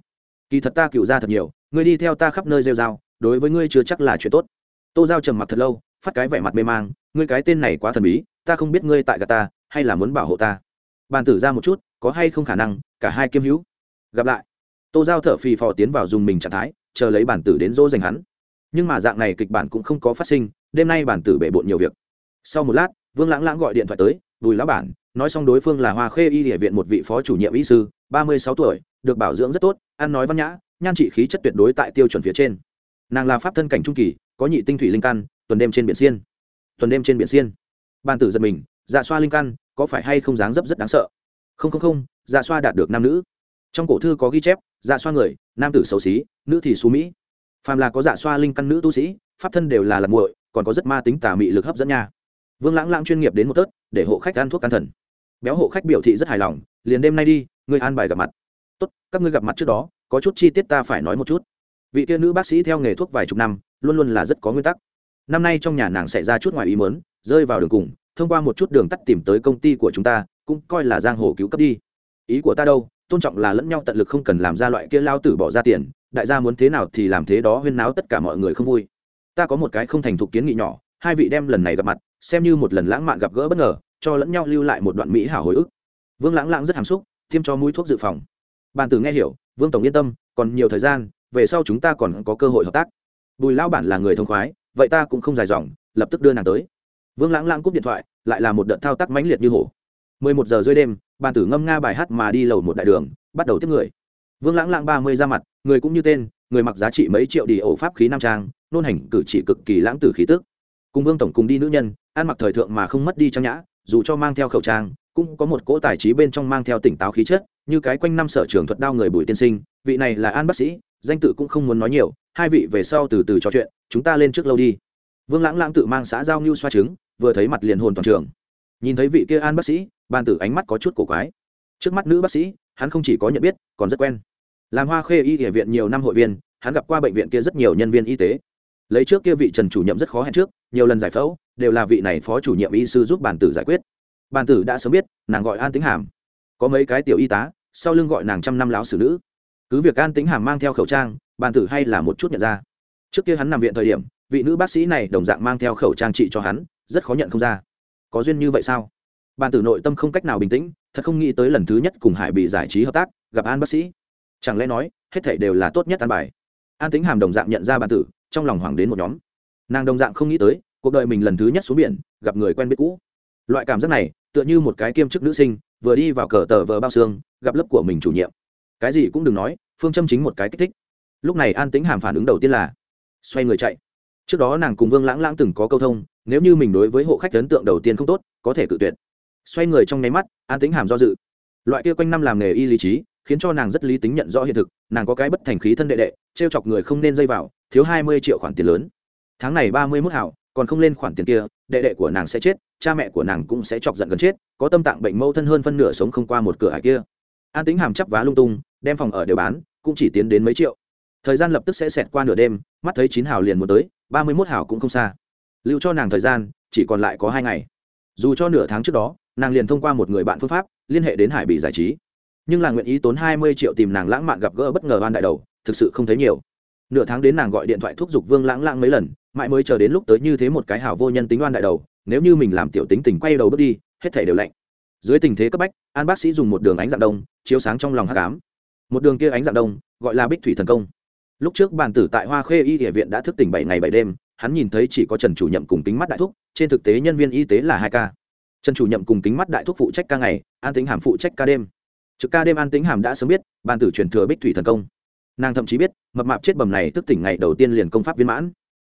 Kỳ thật ta cựu ra thật nhiều, ngươi đi theo ta khắp nơi rêu dao đối với ngươi chưa chắc là chuyện tốt. Tô giao trầm mặc thật lâu, phát cái vẻ mặt mê mang, ngươi cái tên này quá thần bí, ta không biết ngươi tại gà ta, hay là muốn bảo hộ ta. Bàn tử ra một chút, có hay không khả năng, cả hai kiêm hữu. Gặp lại tô giao thở phì phò tiến vào dùng mình trạng thái, chờ lấy bản tử đến dỗ dành hắn. Nhưng mà dạng này kịch bản cũng không có phát sinh, đêm nay bản tử bể bộn nhiều việc. Sau một lát, vương lãng lãng gọi điện thoại tới, bùi lão bản, nói xong đối phương là hoa khê y địa viện một vị phó chủ nhiệm y sư, ba mươi sáu tuổi, được bảo dưỡng rất tốt, ăn nói văn nhã, nhan trị khí chất tuyệt đối tại tiêu chuẩn phía trên. Nàng là pháp thân cảnh trung kỳ, có nhị tinh thủy linh căn, tuần đêm trên biển xiên. Tuần đêm trên biển xiên. Bàn tử giật mình dạ xoa linh căn, có phải hay không dáng dấp rất đáng sợ? Không không không dạ xoa đạt được nam nữ trong cổ thư có ghi chép dạ xoa người, nam tử xấu xí, nữ thì xú mỹ. Phàm là có dạ xoa linh căn nữ tu sĩ, pháp thân đều là lạc muội, còn có rất ma tính tà mị lực hấp dẫn nha. Vương lãng lãng chuyên nghiệp đến một tớt, để hộ khách ăn thuốc can thần. Béo hộ khách biểu thị rất hài lòng, liền đêm nay đi người an bài gặp mặt. Tốt, các ngươi gặp mặt trước đó, có chút chi tiết ta phải nói một chút. Vị kia nữ bác sĩ theo nghề thuốc vài chục năm, luôn luôn là rất có nguyên tắc. Năm nay trong nhà nàng xảy ra chút ngoài ý mớn rơi vào đường cùng, thông qua một chút đường tắt tìm tới công ty của chúng ta, cũng coi là giang hồ cứu cấp đi. Ý của ta đâu? Tôn trọng là lẫn nhau tận lực không cần làm ra loại kia lao tử bỏ ra tiền, đại gia muốn thế nào thì làm thế đó, huyên náo tất cả mọi người không vui. Ta có một cái không thành thục kiến nghị nhỏ, hai vị đem lần này gặp mặt, xem như một lần lãng mạn gặp gỡ bất ngờ, cho lẫn nhau lưu lại một đoạn mỹ hảo hồi ức. Vương lãng lãng rất hàm xúc tiêm cho mũi thuốc dự phòng. Bàn tử nghe hiểu, vương tổng yên tâm, còn nhiều thời gian, về sau chúng ta còn có cơ hội hợp tác. Bùi lao bản là người thông khoái, vậy ta cũng không dài dòng, lập tức đưa nàng tới. Vương lãng lãng cúp điện thoại, lại là một đợt thao tác mãnh liệt như hổ. Mười một giờ rưỡi đêm bàn tử ngâm nga bài hát mà đi lầu một đại đường, bắt đầu tiếp người. Vương lãng lãng ba mươi ra mặt, người cũng như tên, người mặc giá trị mấy triệu đi ổ pháp khí nam trang, nôn hành cử chỉ cực kỳ lãng tử khí tức. Cùng vương tổng cùng đi nữ nhân, ăn mặc thời thượng mà không mất đi trang nhã, dù cho mang theo khẩu trang, cũng có một cỗ tài trí bên trong mang theo tỉnh táo khí chất, như cái quanh năm sở trường thuật đao người bùi tiên sinh, vị này là an bác sĩ, danh tự cũng không muốn nói nhiều, hai vị về sau từ từ trò chuyện, chúng ta lên trước lâu đi. Vương lãng lãng tự mang xã giao ngưu xoa trứng, vừa thấy mặt liền hồn toàn trường. Nhìn thấy vị kia an bác sĩ ban tử ánh mắt có chút cổ quái. Trước mắt nữ bác sĩ, hắn không chỉ có nhận biết, còn rất quen. Làm hoa khê y địa viện nhiều năm hội viên, hắn gặp qua bệnh viện kia rất nhiều nhân viên y tế. Lấy trước kia vị trần chủ nhiệm rất khó hẹn trước, nhiều lần giải phẫu, đều là vị này phó chủ nhiệm y sư giúp bàn tử giải quyết. Bàn tử đã sớm biết, nàng gọi an tính hàm. Có mấy cái tiểu y tá, sau lưng gọi nàng trăm năm láo xử nữ. Cứ việc an tính hàm mang theo khẩu trang bàn tử hay là một chút nhận ra. Trước kia hắn nằm viện thời điểm, vị nữ bác sĩ này đồng dạng mang theo khẩu trang trị cho hắn, rất khó nhận không ra. Có duyên như vậy sao? Bàn tử nội tâm không cách nào bình tĩnh, thật không nghĩ tới lần thứ nhất cùng hải bị giải trí hợp tác, gặp an bác sĩ. Chẳng lẽ nói, hết thảy đều là tốt nhất an bài? An tính hàm đồng dạng nhận ra bàn tử, trong lòng hoảng đến một nhóm. Nàng đồng dạng không nghĩ tới, cuộc đời mình lần thứ nhất xuống biển, gặp người quen biết cũ. Loại cảm giác này, tựa như một cái kiêm chức nữ sinh, vừa đi vào cờ tờ vờ bao xương, gặp lớp của mình chủ nhiệm. Cái gì cũng đừng nói, phương châm chính một cái kích thích. Lúc này an tính hàm phản ứng đầu tiên là xoay người chạy. Trước đó nàng cùng vương lãng lãng từng có câu thông, nếu như mình đối với hộ khách ấn tượng đầu tiên không tốt, có thể cự tuyệt xoay người trong nháy mắt, an tính hàm do dự. Loại kia quanh năm làm nghề y lý trí, khiến cho nàng rất lý tính nhận rõ hiện thực, nàng có cái bất thành khí thân đệ đệ t r e o chọc người không nên dây vào, thiếu hai mươi triệu khoản tiền lớn. Tháng này ba mươi mốt hảo, còn không lên khoản tiền kia, đệ đệ của nàng sẽ chết, cha mẹ của nàng cũng sẽ chọc giận gần chết, có tâm tạng bệnh mâu thân hơn phân nửa sống không qua một cửa hải kia. An tính hàm chắp vá lung tung, đem phòng ở đều bán, cũng chỉ tiến đến mấy triệu. Thời gian lập tức sẽ xẹt qua nửa đêm, mắt thấy chín hào liền muốn tới, ba mươi mốt hào cũng không xa. Lưu cho nàng thời gian, chỉ còn lại có hai ngày. Dù cho nửa tháng trước đó nàng liền thông qua một người bạn phương pháp, liên hệ đến hải bị giải trí. Nhưng là nguyện ý tốn hai mươi triệu tìm nàng lãng mạn gặp gỡ bất ngờ ban đại đầu, thực sự không thấy nhiều. Nửa tháng đến nàng gọi điện thoại thúc giục vương lãng lãng mấy lần, mãi mới chờ đến lúc tới như thế một cái hảo vô nhân tính oan đại đầu, nếu như mình làm tiểu tính tình quay đầu bước đi, hết thể đều lạnh. Dưới tình thế cấp bách, an bác sĩ dùng một đường ánh dạng đông, chiếu sáng trong lòng hát cám một đường kia ánh dạng đông, gọi là bích thủy thần công. Lúc trước bàn tử tại hoa khê y địa viện đã thức tỉnh bảy ngày bảy đêm, hắn nhìn thấy chỉ có trần chủ nhiệm cùng kính mắt đại thúc, trên thực tế nhân viên y tế là hai ca trần chủ Nhậm cùng kính mắt đại thúc phụ trách ca ngày, an tính hàm phụ trách ca đêm. Trực ca đêm an tính hàm đã sớm biết, ban tử truyền thừa bích thủy thần công. Nàng thậm chí biết, mập mạp chết bầm này tức tỉnh ngày đầu tiên liền công pháp viên mãn.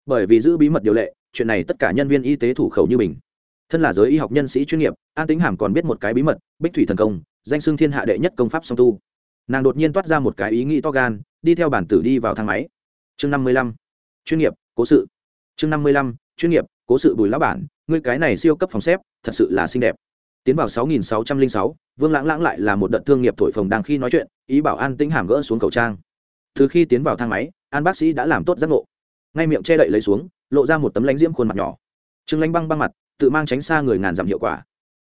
Bởi vì giữ bí mật điều lệ, chuyện này tất cả nhân viên y tế thủ khẩu như mình. Thân là giới y học nhân sĩ chuyên nghiệp, an tính hàm còn biết một cái bí mật, bích thủy thần công, danh xưng thiên hạ đệ nhất công pháp song tu. Nàng đột nhiên toát ra một cái ý nghĩ to gan, đi theo bản tử đi vào thang máy. Chương năm mươi lăm, chuyên nghiệp, cố sự. Chương năm mươi lăm, chuyên nghiệp, cố sự bùi lão bản, ngươi cái này siêu cấp phòng xếp thật sự là xinh đẹp. Tiến vào sáu nghìn sáu trăm linh sáu, vương lãng lãng lại là một đợt thương nghiệp thổi phồng đang khi nói chuyện, ý bảo an Tĩnh hàm gỡ xuống khẩu trang. Từ khi tiến vào thang máy, an bác sĩ đã làm tốt giác ngộ. Ngay miệng che đậy lấy xuống, lộ ra một tấm lánh diễm khuôn mặt nhỏ. Trương lanh băng băng mặt, tự mang tránh xa người ngàn dặm hiệu quả.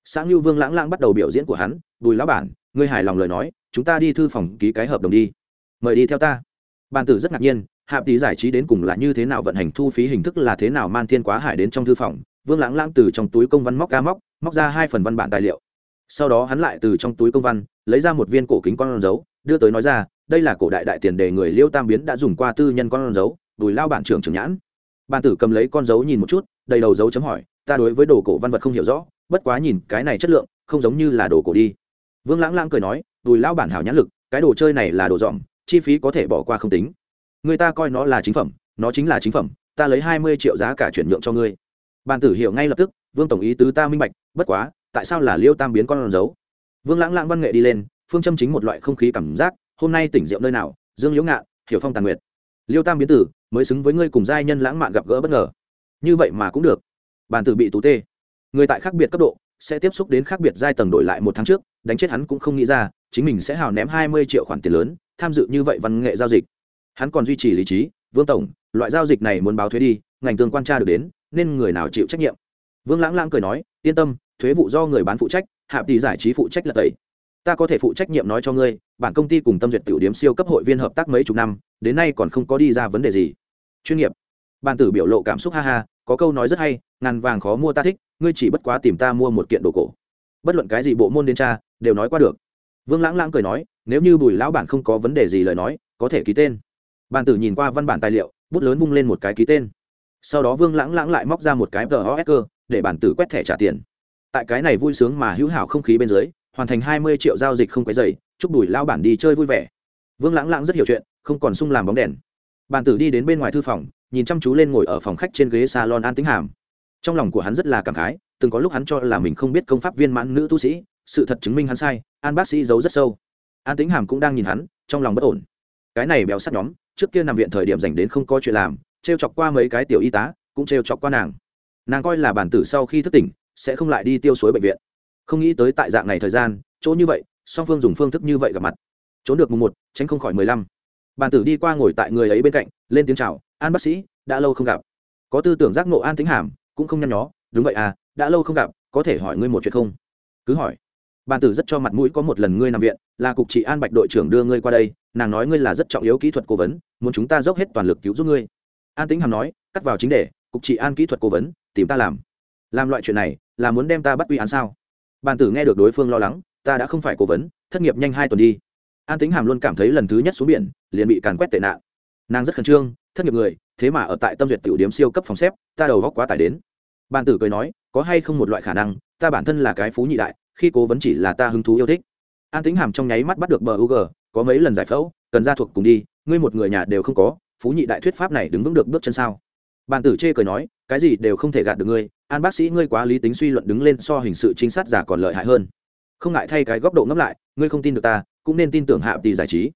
Sáng Nưu vương lãng lãng bắt đầu biểu diễn của hắn, bùi lão bản, ngươi hài lòng lời nói, chúng ta đi thư phòng ký cái hợp đồng đi. Mời đi theo ta. Bàn tử rất ngạc nhiên hạ tí giải trí đến cùng là như thế nào vận hành thu phí hình thức là thế nào man thiên quá hải đến trong thư phòng vương lãng lãng từ trong túi công văn móc ca móc móc ra hai phần văn bản tài liệu. Sau đó hắn lại từ trong túi công văn, lấy ra một viên cổ kính con dấu, đưa tới nói ra, đây là cổ đại đại tiền đề người liêu tam biến đã dùng qua tư nhân con dấu, đùi lao bản trưởng trưởng nhãn. Bàn tử cầm lấy con dấu nhìn một chút, đầy đầu dấu chấm hỏi, ta đối với đồ cổ văn vật không hiểu rõ, bất quá nhìn cái này chất lượng, không giống như là đồ cổ đi. Vương lãng lãng cười nói, đùi lao bản hảo nhãn lực, cái đồ chơi này là đồ dọn chi phí có thể bỏ qua không tính. Người ta coi nó là chính phẩm, nó chính là chính phẩm, ta lấy hai mươi triệu giá cả chuyển nhượng cho ngươi bàn tử hiểu ngay lập tức, vương tổng ý tứ ta minh bạch, bất quá, tại sao là liêu tam biến con dấu? Vương lãng lãng văn nghệ đi lên, phương châm chính một loại không khí cảm giác, hôm nay tỉnh rượu nơi nào, dương liễu ngạn, hiểu phong tàn nguyệt. Liêu tam biến tử, mới xứng với ngươi cùng giai nhân lãng mạn gặp gỡ bất ngờ. Như vậy mà cũng được. Bàn tử bị tú tê. Người tại khác biệt cấp độ, sẽ tiếp xúc đến khác biệt giai tầng đổi lại một tháng trước, đánh chết hắn cũng không nghĩ ra, chính mình sẽ hào ném hai mươi triệu khoản tiền lớn, tham dự như vậy văn nghệ giao dịch. Hắn còn duy trì lý trí, vương tổng, loại giao dịch này muốn báo thuế đi ngành tương quan tra được đến, nên người nào chịu trách nhiệm? Vương lãng lãng cười nói, yên tâm, thuế vụ do người bán phụ trách, hạ tỷ giải trí phụ trách là tẩy. Ta có thể phụ trách nhiệm nói cho ngươi, bản công ty cùng tâm duyệt tiểu điểm siêu cấp hội viên hợp tác mấy chục năm, đến nay còn không có đi ra vấn đề gì. Chuyên nghiệp. Bàn tử biểu lộ cảm xúc ha ha, có câu nói rất hay, ngàn vàng khó mua ta thích, ngươi chỉ bất quá tìm ta mua một kiện đồ cổ. Bất luận cái gì bộ môn đến cha đều nói qua được. Vương lãng lãng cười nói, nếu như bùi lão bản không có vấn đề gì lời nói, có thể ký tên. Bàn tử nhìn qua văn bản tài liệu, bút lớn vung lên một cái ký tên sau đó vương lãng lãng lại móc ra một cái tos cơ, để bản tử quét thẻ trả tiền. Tại cái này vui sướng mà hữu hảo không khí bên dưới, hoàn thành hai mươi triệu giao dịch không quấy dày chúc đùi lao bản đi chơi vui vẻ. Vương lãng lãng rất hiểu chuyện, không còn sung làm bóng đèn. Bản tử đi đến bên ngoài thư phòng, nhìn chăm chú lên ngồi ở phòng khách trên ghế salon an tính hàm. Trong lòng của hắn rất là cảm khái, từng có lúc hắn cho là mình không biết công pháp viên mãn nữ tu sĩ, sự thật chứng minh hắn sai, an bác sĩ giấu rất sâu. An tính hàm cũng đang nhìn hắn, trong lòng bất ổn. Cái này béo sắt nhóm, trước kia nằm viện thời điểm dành đến không có chuyện làm t r e o chọc qua mấy cái tiểu y tá, cũng t r e o chọc qua nàng. Nàng coi là bản tử sau khi thức tỉnh, sẽ không lại đi tiêu suối bệnh viện. Không nghĩ tới tại dạng này thời gian, chỗ như vậy, song phương dùng phương thức như vậy gặp mặt. Trốn được mùng một, tránh không khỏi mười lăm. Bản tử đi qua ngồi tại người ấy bên cạnh, lên tiếng c h à o an bác sĩ, đã lâu không gặp. Có tư tưởng giác nộ an tính hàm, cũng không nhăn nhó, đúng vậy à đã lâu không gặp, có thể hỏi ngươi một chuyện không? Cứ hỏi. Bàn tử rất cho mặt mũi có một lần ngươi nằm viện, là cục trị an bạch đội trưởng đưa ngươi qua đây, nàng nói ngươi là rất trọng yếu kỹ thuật cố vấn, muốn chúng ta dốc hết toàn lực cứu giúp ngươi an tính hàm nói, cắt vào chính đề, cục trị an kỹ thuật cố vấn, tìm ta làm. Làm loại chuyện này, là muốn đem ta bắt quy án sao? Bàn tử nghe được đối phương lo lắng, ta đã không phải cố vấn, thất nghiệp nhanh hai tuần đi. An tính hàm luôn cảm thấy lần thứ nhất xuống biển, liền bị càn quét tệ nạn. Nàng rất khẩn trương, thất nghiệp người, thế mà ở tại tâm duyệt tiểu điếm siêu cấp phòng xếp, ta đầu góc quá tải đến. Bàn tử cười nói, có hay không một loại khả năng, ta bản thân là cái phú nhị đại, khi cố vấn chỉ là ta hứng thú yêu thích. An tính hàm trong nháy mắt bắt được bờ u g có mấy lần giải phẫu, cần ra thuộc cùng đi, ngươi một người nhà đều không có phú nhị đại thuyết pháp này đứng vững được bước chân sao? Bàn tử chê cười nói, cái gì đều không thể gạt được ngươi, an bác sĩ ngươi quá lý tính suy luận đứng lên so hình sự trinh sát giả còn lợi hại hơn. Không ngại thay cái góc độ ngẫm lại, ngươi không tin được ta, cũng nên tin tưởng hạ tỷ giải trí.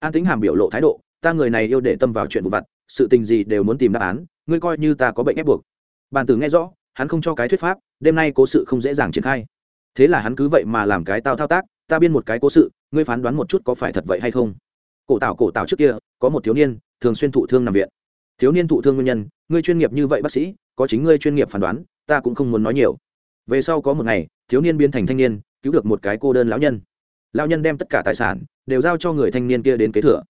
An tính hàm biểu lộ thái độ, ta người này yêu để tâm vào chuyện vụ vặt, sự tình gì đều muốn tìm đáp án, ngươi coi như ta có bệnh ép buộc. Bàn tử nghe rõ, hắn không cho cái thuyết pháp, đêm nay cố sự không dễ dàng triển khai. Thế là hắn cứ vậy mà làm cái tao thao tác, ta biên một cái cố sự, ngươi phán đoán một chút có phải thật vậy hay không? Cổ tạo cổ tạo trước kia, có một thiếu niên thường xuyên thụ thương nằm viện. Thiếu niên thụ thương nguyên nhân, ngươi chuyên nghiệp như vậy bác sĩ, có chính ngươi chuyên nghiệp phán đoán, ta cũng không muốn nói nhiều. Về sau có một ngày, thiếu niên biến thành thanh niên, cứu được một cái cô đơn lão nhân. Lão nhân đem tất cả tài sản đều giao cho người thanh niên kia đến kế thừa.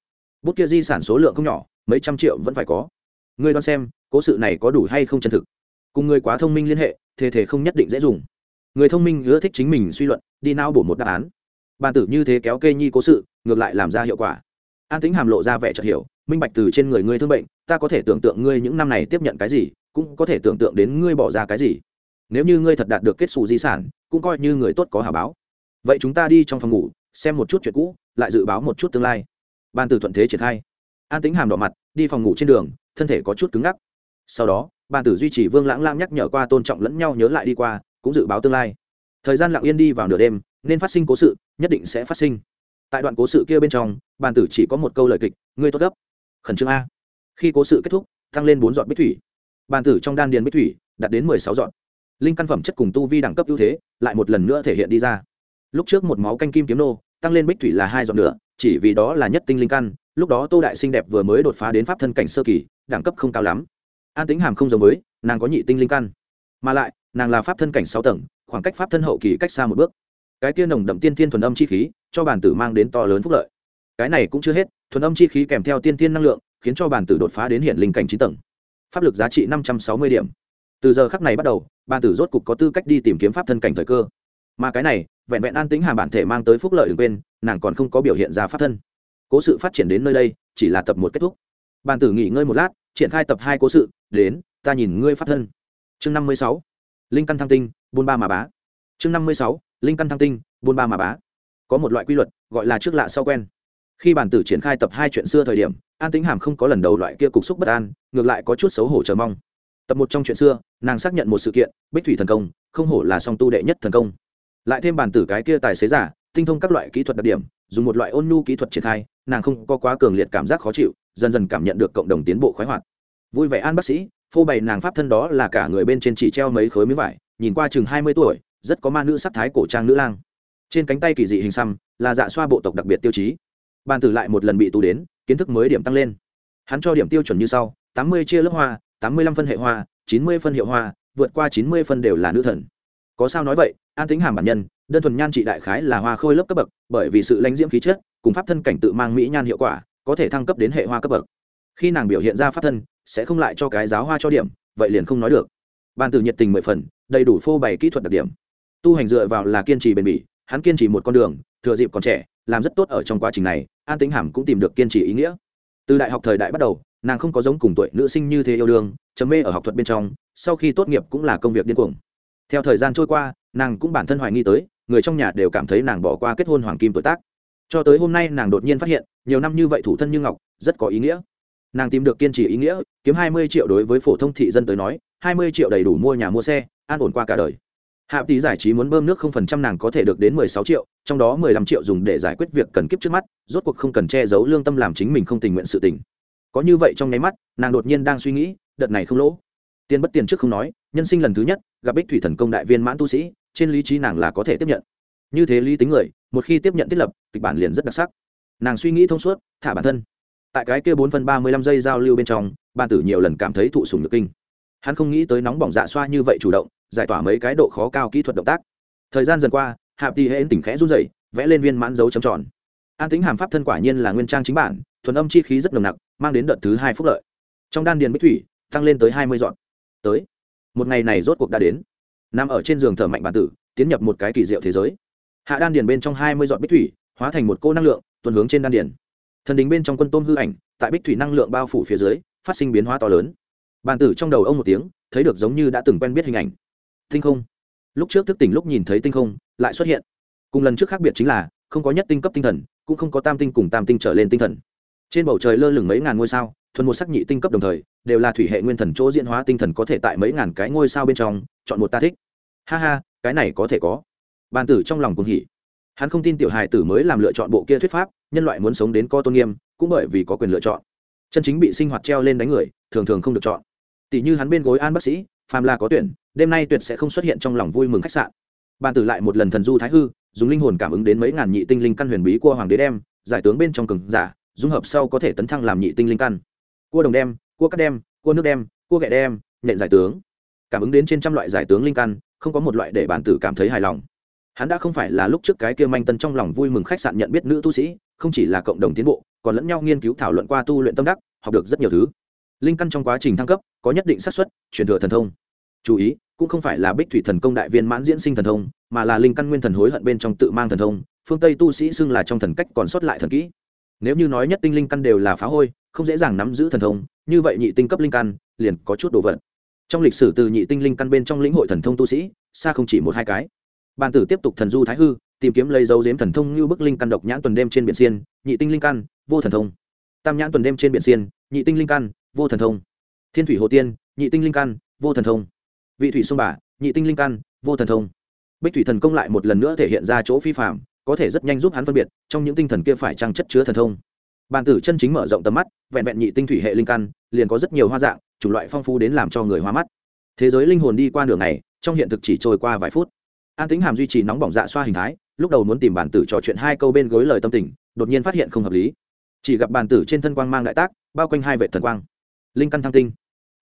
Bút kia di sản số lượng không nhỏ, mấy trăm triệu vẫn phải có. Ngươi đoán xem, cố sự này có đủ hay không chân thực? Cùng người quá thông minh liên hệ thế thể không nhất định dễ dùng. Người thông minh ưa thích chính mình suy luận, đi nao bổ một đáp án. Bàn tử như thế kéo kê nhi cố sự, ngược lại làm ra hiệu quả. An tính hàm lộ ra vẻ chợt hiểu minh bạch từ trên người ngươi thương bệnh, ta có thể tưởng tượng ngươi những năm này tiếp nhận cái gì, cũng có thể tưởng tượng đến ngươi bỏ ra cái gì. Nếu như ngươi thật đạt được kết xù di sản, cũng coi như người tốt có hào báo. Vậy chúng ta đi trong phòng ngủ, xem một chút chuyện cũ, lại dự báo một chút tương lai. Ban tử thuận thế triển khai. An tính hàm đỏ mặt, đi phòng ngủ trên đường, thân thể có chút cứng ngắc. Sau đó, ban tử duy trì vương lãng lãng nhắc nhở qua tôn trọng lẫn nhau nhớ lại đi qua, cũng dự báo tương lai. Thời gian lặng yên đi vào nửa đêm, nên phát sinh cố sự, nhất định sẽ phát sinh. Tại đoạn cố sự kia bên trong bàn tử chỉ có một câu lời kịch, ngươi tốt gấp khẩn trương a. Khi cố sự kết thúc, tăng lên bốn giọt bích thủy. Bàn tử trong đan điền bích thủy đạt đến mười sáu giọt. Linh căn phẩm chất cùng tu vi đẳng cấp ưu thế lại một lần nữa thể hiện đi ra. Lúc trước một máu canh kim kiếm nô, tăng lên bích thủy là hai giọt nữa, chỉ vì đó là nhất tinh linh căn, lúc đó tô đại xinh đẹp vừa mới đột phá đến pháp thân cảnh sơ kỳ, đẳng cấp không cao lắm. An tính hàm không giống với, nàng có nhị tinh linh căn. Mà lại, nàng là pháp thân cảnh sáu tầng, khoảng cách pháp thân hậu kỳ cách xa một bước. Cái tiên nồng đậm tiên thiên thuần âm chi khí, cho bản tử mang đến to lớn phúc lợi cái này cũng chưa hết, thuần âm chi khí kèm theo tiên tiên năng lượng, khiến cho bản tử đột phá đến hiện linh cảnh chín tầng. Pháp lực giá trị năm trăm sáu mươi điểm. Từ giờ khắc này bắt đầu, bản tử rốt cục có tư cách đi tìm kiếm pháp thân cảnh thời cơ. Mà cái này, vẹn vẹn an tính hà bản thể mang tới phúc lợi đừng quên, nàng còn không có biểu hiện ra pháp thân. Cố sự phát triển đến nơi đây, chỉ là tập một kết thúc. Bản tử nghỉ ngơi một lát, triển khai tập hai cố sự, đến, ta nhìn ngươi pháp thân. Chương năm mươi sáu. Linh căn thăng tinh, buôn ba mà bá. Chương năm mươi sáu. Linh căn thăng tinh, buôn ba mà bá. Có một loại quy luật, gọi là trước lạ sau quen khi bản tử triển khai tập hai chuyện xưa thời điểm, an tính hàm không có lần đầu loại kia cục xúc bất an, ngược lại có chút xấu hổ chờ mong. Tập một trong chuyện xưa, nàng xác nhận một sự kiện, bích thủy thần công, không hổ là song tu đệ nhất thần công. Lại thêm bản tử cái kia tài xế giả, tinh thông các loại kỹ thuật đặc điểm, dùng một loại ôn nhu kỹ thuật triển khai, nàng không có quá cường liệt cảm giác khó chịu, dần dần cảm nhận được cộng đồng tiến bộ khoái hoạt. Vui vẻ an bác sĩ, phô bày nàng pháp thân đó là cả người bên trên chỉ treo mấy khối miếng vải, nhìn qua chừng hai mươi tuổi, rất có ma nữ sắc thái cổ trang nữ lang. Trên cánh tay kỳ dị hình xăm, là dạ xoa bộ tộc đặc biệt tiêu chí bàn tử lại một lần bị tù đến, kiến thức mới điểm tăng lên. Hắn cho điểm tiêu chuẩn như sau, tám mươi chia lớp hoa, tám mươi lăm phân hệ hoa, chín mươi phân hiệu hoa, vượt qua chín mươi phân đều là nữ thần. Có sao nói vậy, an tính hàm bản nhân, đơn thuần nhan trị đại khái là hoa khôi lớp cấp bậc, bởi vì sự lãnh diễm khí chất, cùng pháp thân cảnh tự mang mỹ nhan hiệu quả, có thể thăng cấp đến hệ hoa cấp bậc. Khi nàng biểu hiện ra pháp thân, sẽ không lại cho cái giáo hoa cho điểm, vậy liền không nói được. Ban tử nhiệt tình mười phần, đầy đủ phô bày kỹ thuật đặc điểm. Tu hành dựa vào là kiên trì bền bỉ, hắn kiên trì một con đường, thừa dịp còn trẻ, làm rất tốt ở trong quá trình này an tính hàm cũng tìm được kiên trì ý nghĩa. Từ đại học thời đại bắt đầu, nàng không có giống cùng tuổi nữ sinh như thế yêu đương chấm mê ở học thuật bên trong, sau khi tốt nghiệp cũng là công việc điên cuồng. Theo thời gian trôi qua, nàng cũng bản thân hoài nghi tới, người trong nhà đều cảm thấy nàng bỏ qua kết hôn hoàng kim tuổi tác. Cho tới hôm nay nàng đột nhiên phát hiện, nhiều năm như vậy thủ thân như ngọc, rất có ý nghĩa. Nàng tìm được kiên trì ý nghĩa, kiếm hai mươi triệu đối với phổ thông thị dân tới nói, hai mươi triệu đầy đủ mua nhà mua xe, an ổn qua cả đời hạ tỷ giải trí muốn bơm nước không phần trăm nàng có thể được đến mười sáu triệu, trong đó mười lăm triệu dùng để giải quyết việc cần kiếp trước mắt, rốt cuộc không cần che giấu lương tâm làm chính mình không tình nguyện sự tình. Có như vậy trong nháy mắt, nàng đột nhiên đang suy nghĩ, đợt này không lỗ. Tiền bất tiền trước không nói, nhân sinh lần thứ nhất, gặp bích thủy thần công đại viên mãn tu sĩ, trên lý trí nàng là có thể tiếp nhận. Như thế lý tính người, một khi tiếp nhận thiết lập, kịch bản liền rất đặc sắc. Nàng suy nghĩ thông suốt, thả bản thân. Tại cái kia bốn phân ba mươi lăm giây giao lưu bên trong ban tử nhiều lần cảm thấy thụ sùng nhược kinh. Hắn không nghĩ tới nóng bỏng dạ xoa như vậy chủ động giải tỏa mấy cái độ khó cao kỹ thuật động tác. Thời gian dần qua, hạp tỷ hệ tỉnh khẽ run rẩy, vẽ lên viên mãn dấu chấm tròn. An tính hàm pháp thân quả nhiên là nguyên trang chính bản, thuần âm chi khí rất nồng nặc, mang đến đợt thứ hai phúc lợi. Trong đan điền bích thủy, tăng lên tới hai mươi dọn tới, một ngày này rốt cuộc đã đến. Nằm ở trên giường thở mạnh bản tử, tiến nhập một cái kỳ diệu thế giới. Hạ đan điền bên trong hai mươi dọn bích thủy, hóa thành một cô năng lượng, tuần hướng trên đan điền. Thần đình bên trong quân tôm hư ảnh, tại bích thủy năng lượng bao phủ phía dưới, phát sinh biến hóa to lớn. Bản tử trong đầu ông một tiếng, thấy được giống như đã từng quen biết hình ảnh tinh không. Lúc trước thức tỉnh lúc nhìn thấy tinh không, lại xuất hiện. Cùng lần trước khác biệt chính là, không có nhất tinh cấp tinh thần, cũng không có tam tinh cùng tam tinh trở lên tinh thần. Trên bầu trời lơ lửng mấy ngàn ngôi sao, thuần một sắc nhị tinh cấp đồng thời, đều là thủy hệ nguyên thần chỗ diễn hóa tinh thần có thể tại mấy ngàn cái ngôi sao bên trong, chọn một ta thích. Ha ha, cái này có thể có. Bàn tử trong lòng cùng hỉ. Hắn không tin tiểu hài tử mới làm lựa chọn bộ kia thuyết pháp, nhân loại muốn sống đến co tôn nghiêm, cũng bởi vì có quyền lựa chọn. Chân chính bị sinh hoạt treo lên đánh người, thường thường không được chọn. Tỷ như hắn bên gối an bác sĩ, phàm là có tuyển đêm nay tuyệt sẽ không xuất hiện trong lòng vui mừng khách sạn. Bàn tử lại một lần thần du thái hư, dùng linh hồn cảm ứng đến mấy ngàn nhị tinh linh căn huyền bí của hoàng đế đem, giải tướng bên trong cường giả, dung hợp sau có thể tấn thăng làm nhị tinh linh căn. Cua đồng đem, cua cắt đem, cua nước đem, cua ghẹ đem nện giải tướng. Cảm ứng đến trên trăm loại giải tướng linh căn, không có một loại để bản tử cảm thấy hài lòng. Hắn đã không phải là lúc trước cái kia manh tân trong lòng vui mừng khách sạn nhận biết nữ tu sĩ, không chỉ là cộng đồng tiến bộ, còn lẫn nhau nghiên cứu thảo luận qua tu luyện tâm đắc, học được rất nhiều thứ. Linh căn trong quá trình thăng cấp, có nhất định xác suất, truyền thừa thần thông chú ý, cũng không phải là bích thủy thần công đại viên mãn diễn sinh thần thông, mà là linh căn nguyên thần hối hận bên trong tự mang thần thông, phương tây tu sĩ xưng là trong thần cách còn sót lại thần kỹ. Nếu như nói nhất tinh linh căn đều là phá hôi, không dễ dàng nắm giữ thần thông, như vậy nhị tinh cấp linh căn liền có chút đồ vật. Trong lịch sử từ nhị tinh linh căn bên trong lĩnh hội thần thông tu sĩ, xa không chỉ một hai cái. Bàn tử tiếp tục thần du thái hư, tìm kiếm lấy dấu dếm thần thông như bức linh căn độc nhãn tuần đêm trên biển xiên, nhị tinh linh căn, vô thần thông. Tam nhãn tuần đêm trên biển xiên, nhị tinh linh căn, vô thần thông. Thiên thủy hồ tiên, nhị tinh linh căn, vô thần thông vị thủy sông bà nhị tinh linh căn vô thần thông. Bích thủy thần công lại một lần nữa thể hiện ra chỗ phi phạm có thể rất nhanh giúp hắn phân biệt trong những tinh thần kia phải trăng chất chứa thần thông. Bàn tử chân chính mở rộng tầm mắt vẹn vẹn nhị tinh thủy hệ linh căn liền có rất nhiều hoa dạng chủng loại phong phú đến làm cho người hoa mắt. Thế giới linh hồn đi qua đường này, trong hiện thực chỉ trôi qua vài phút. An tính hàm duy trì nóng bỏng dạ xoa hình thái lúc đầu muốn tìm bản tử trò chuyện hai câu bên gối lời tâm tình đột nhiên phát hiện không hợp lý. Chỉ gặp bản tử trên thân quang mang đại tác bao quanh hai vệ thần quang. Linh căn thăng tinh.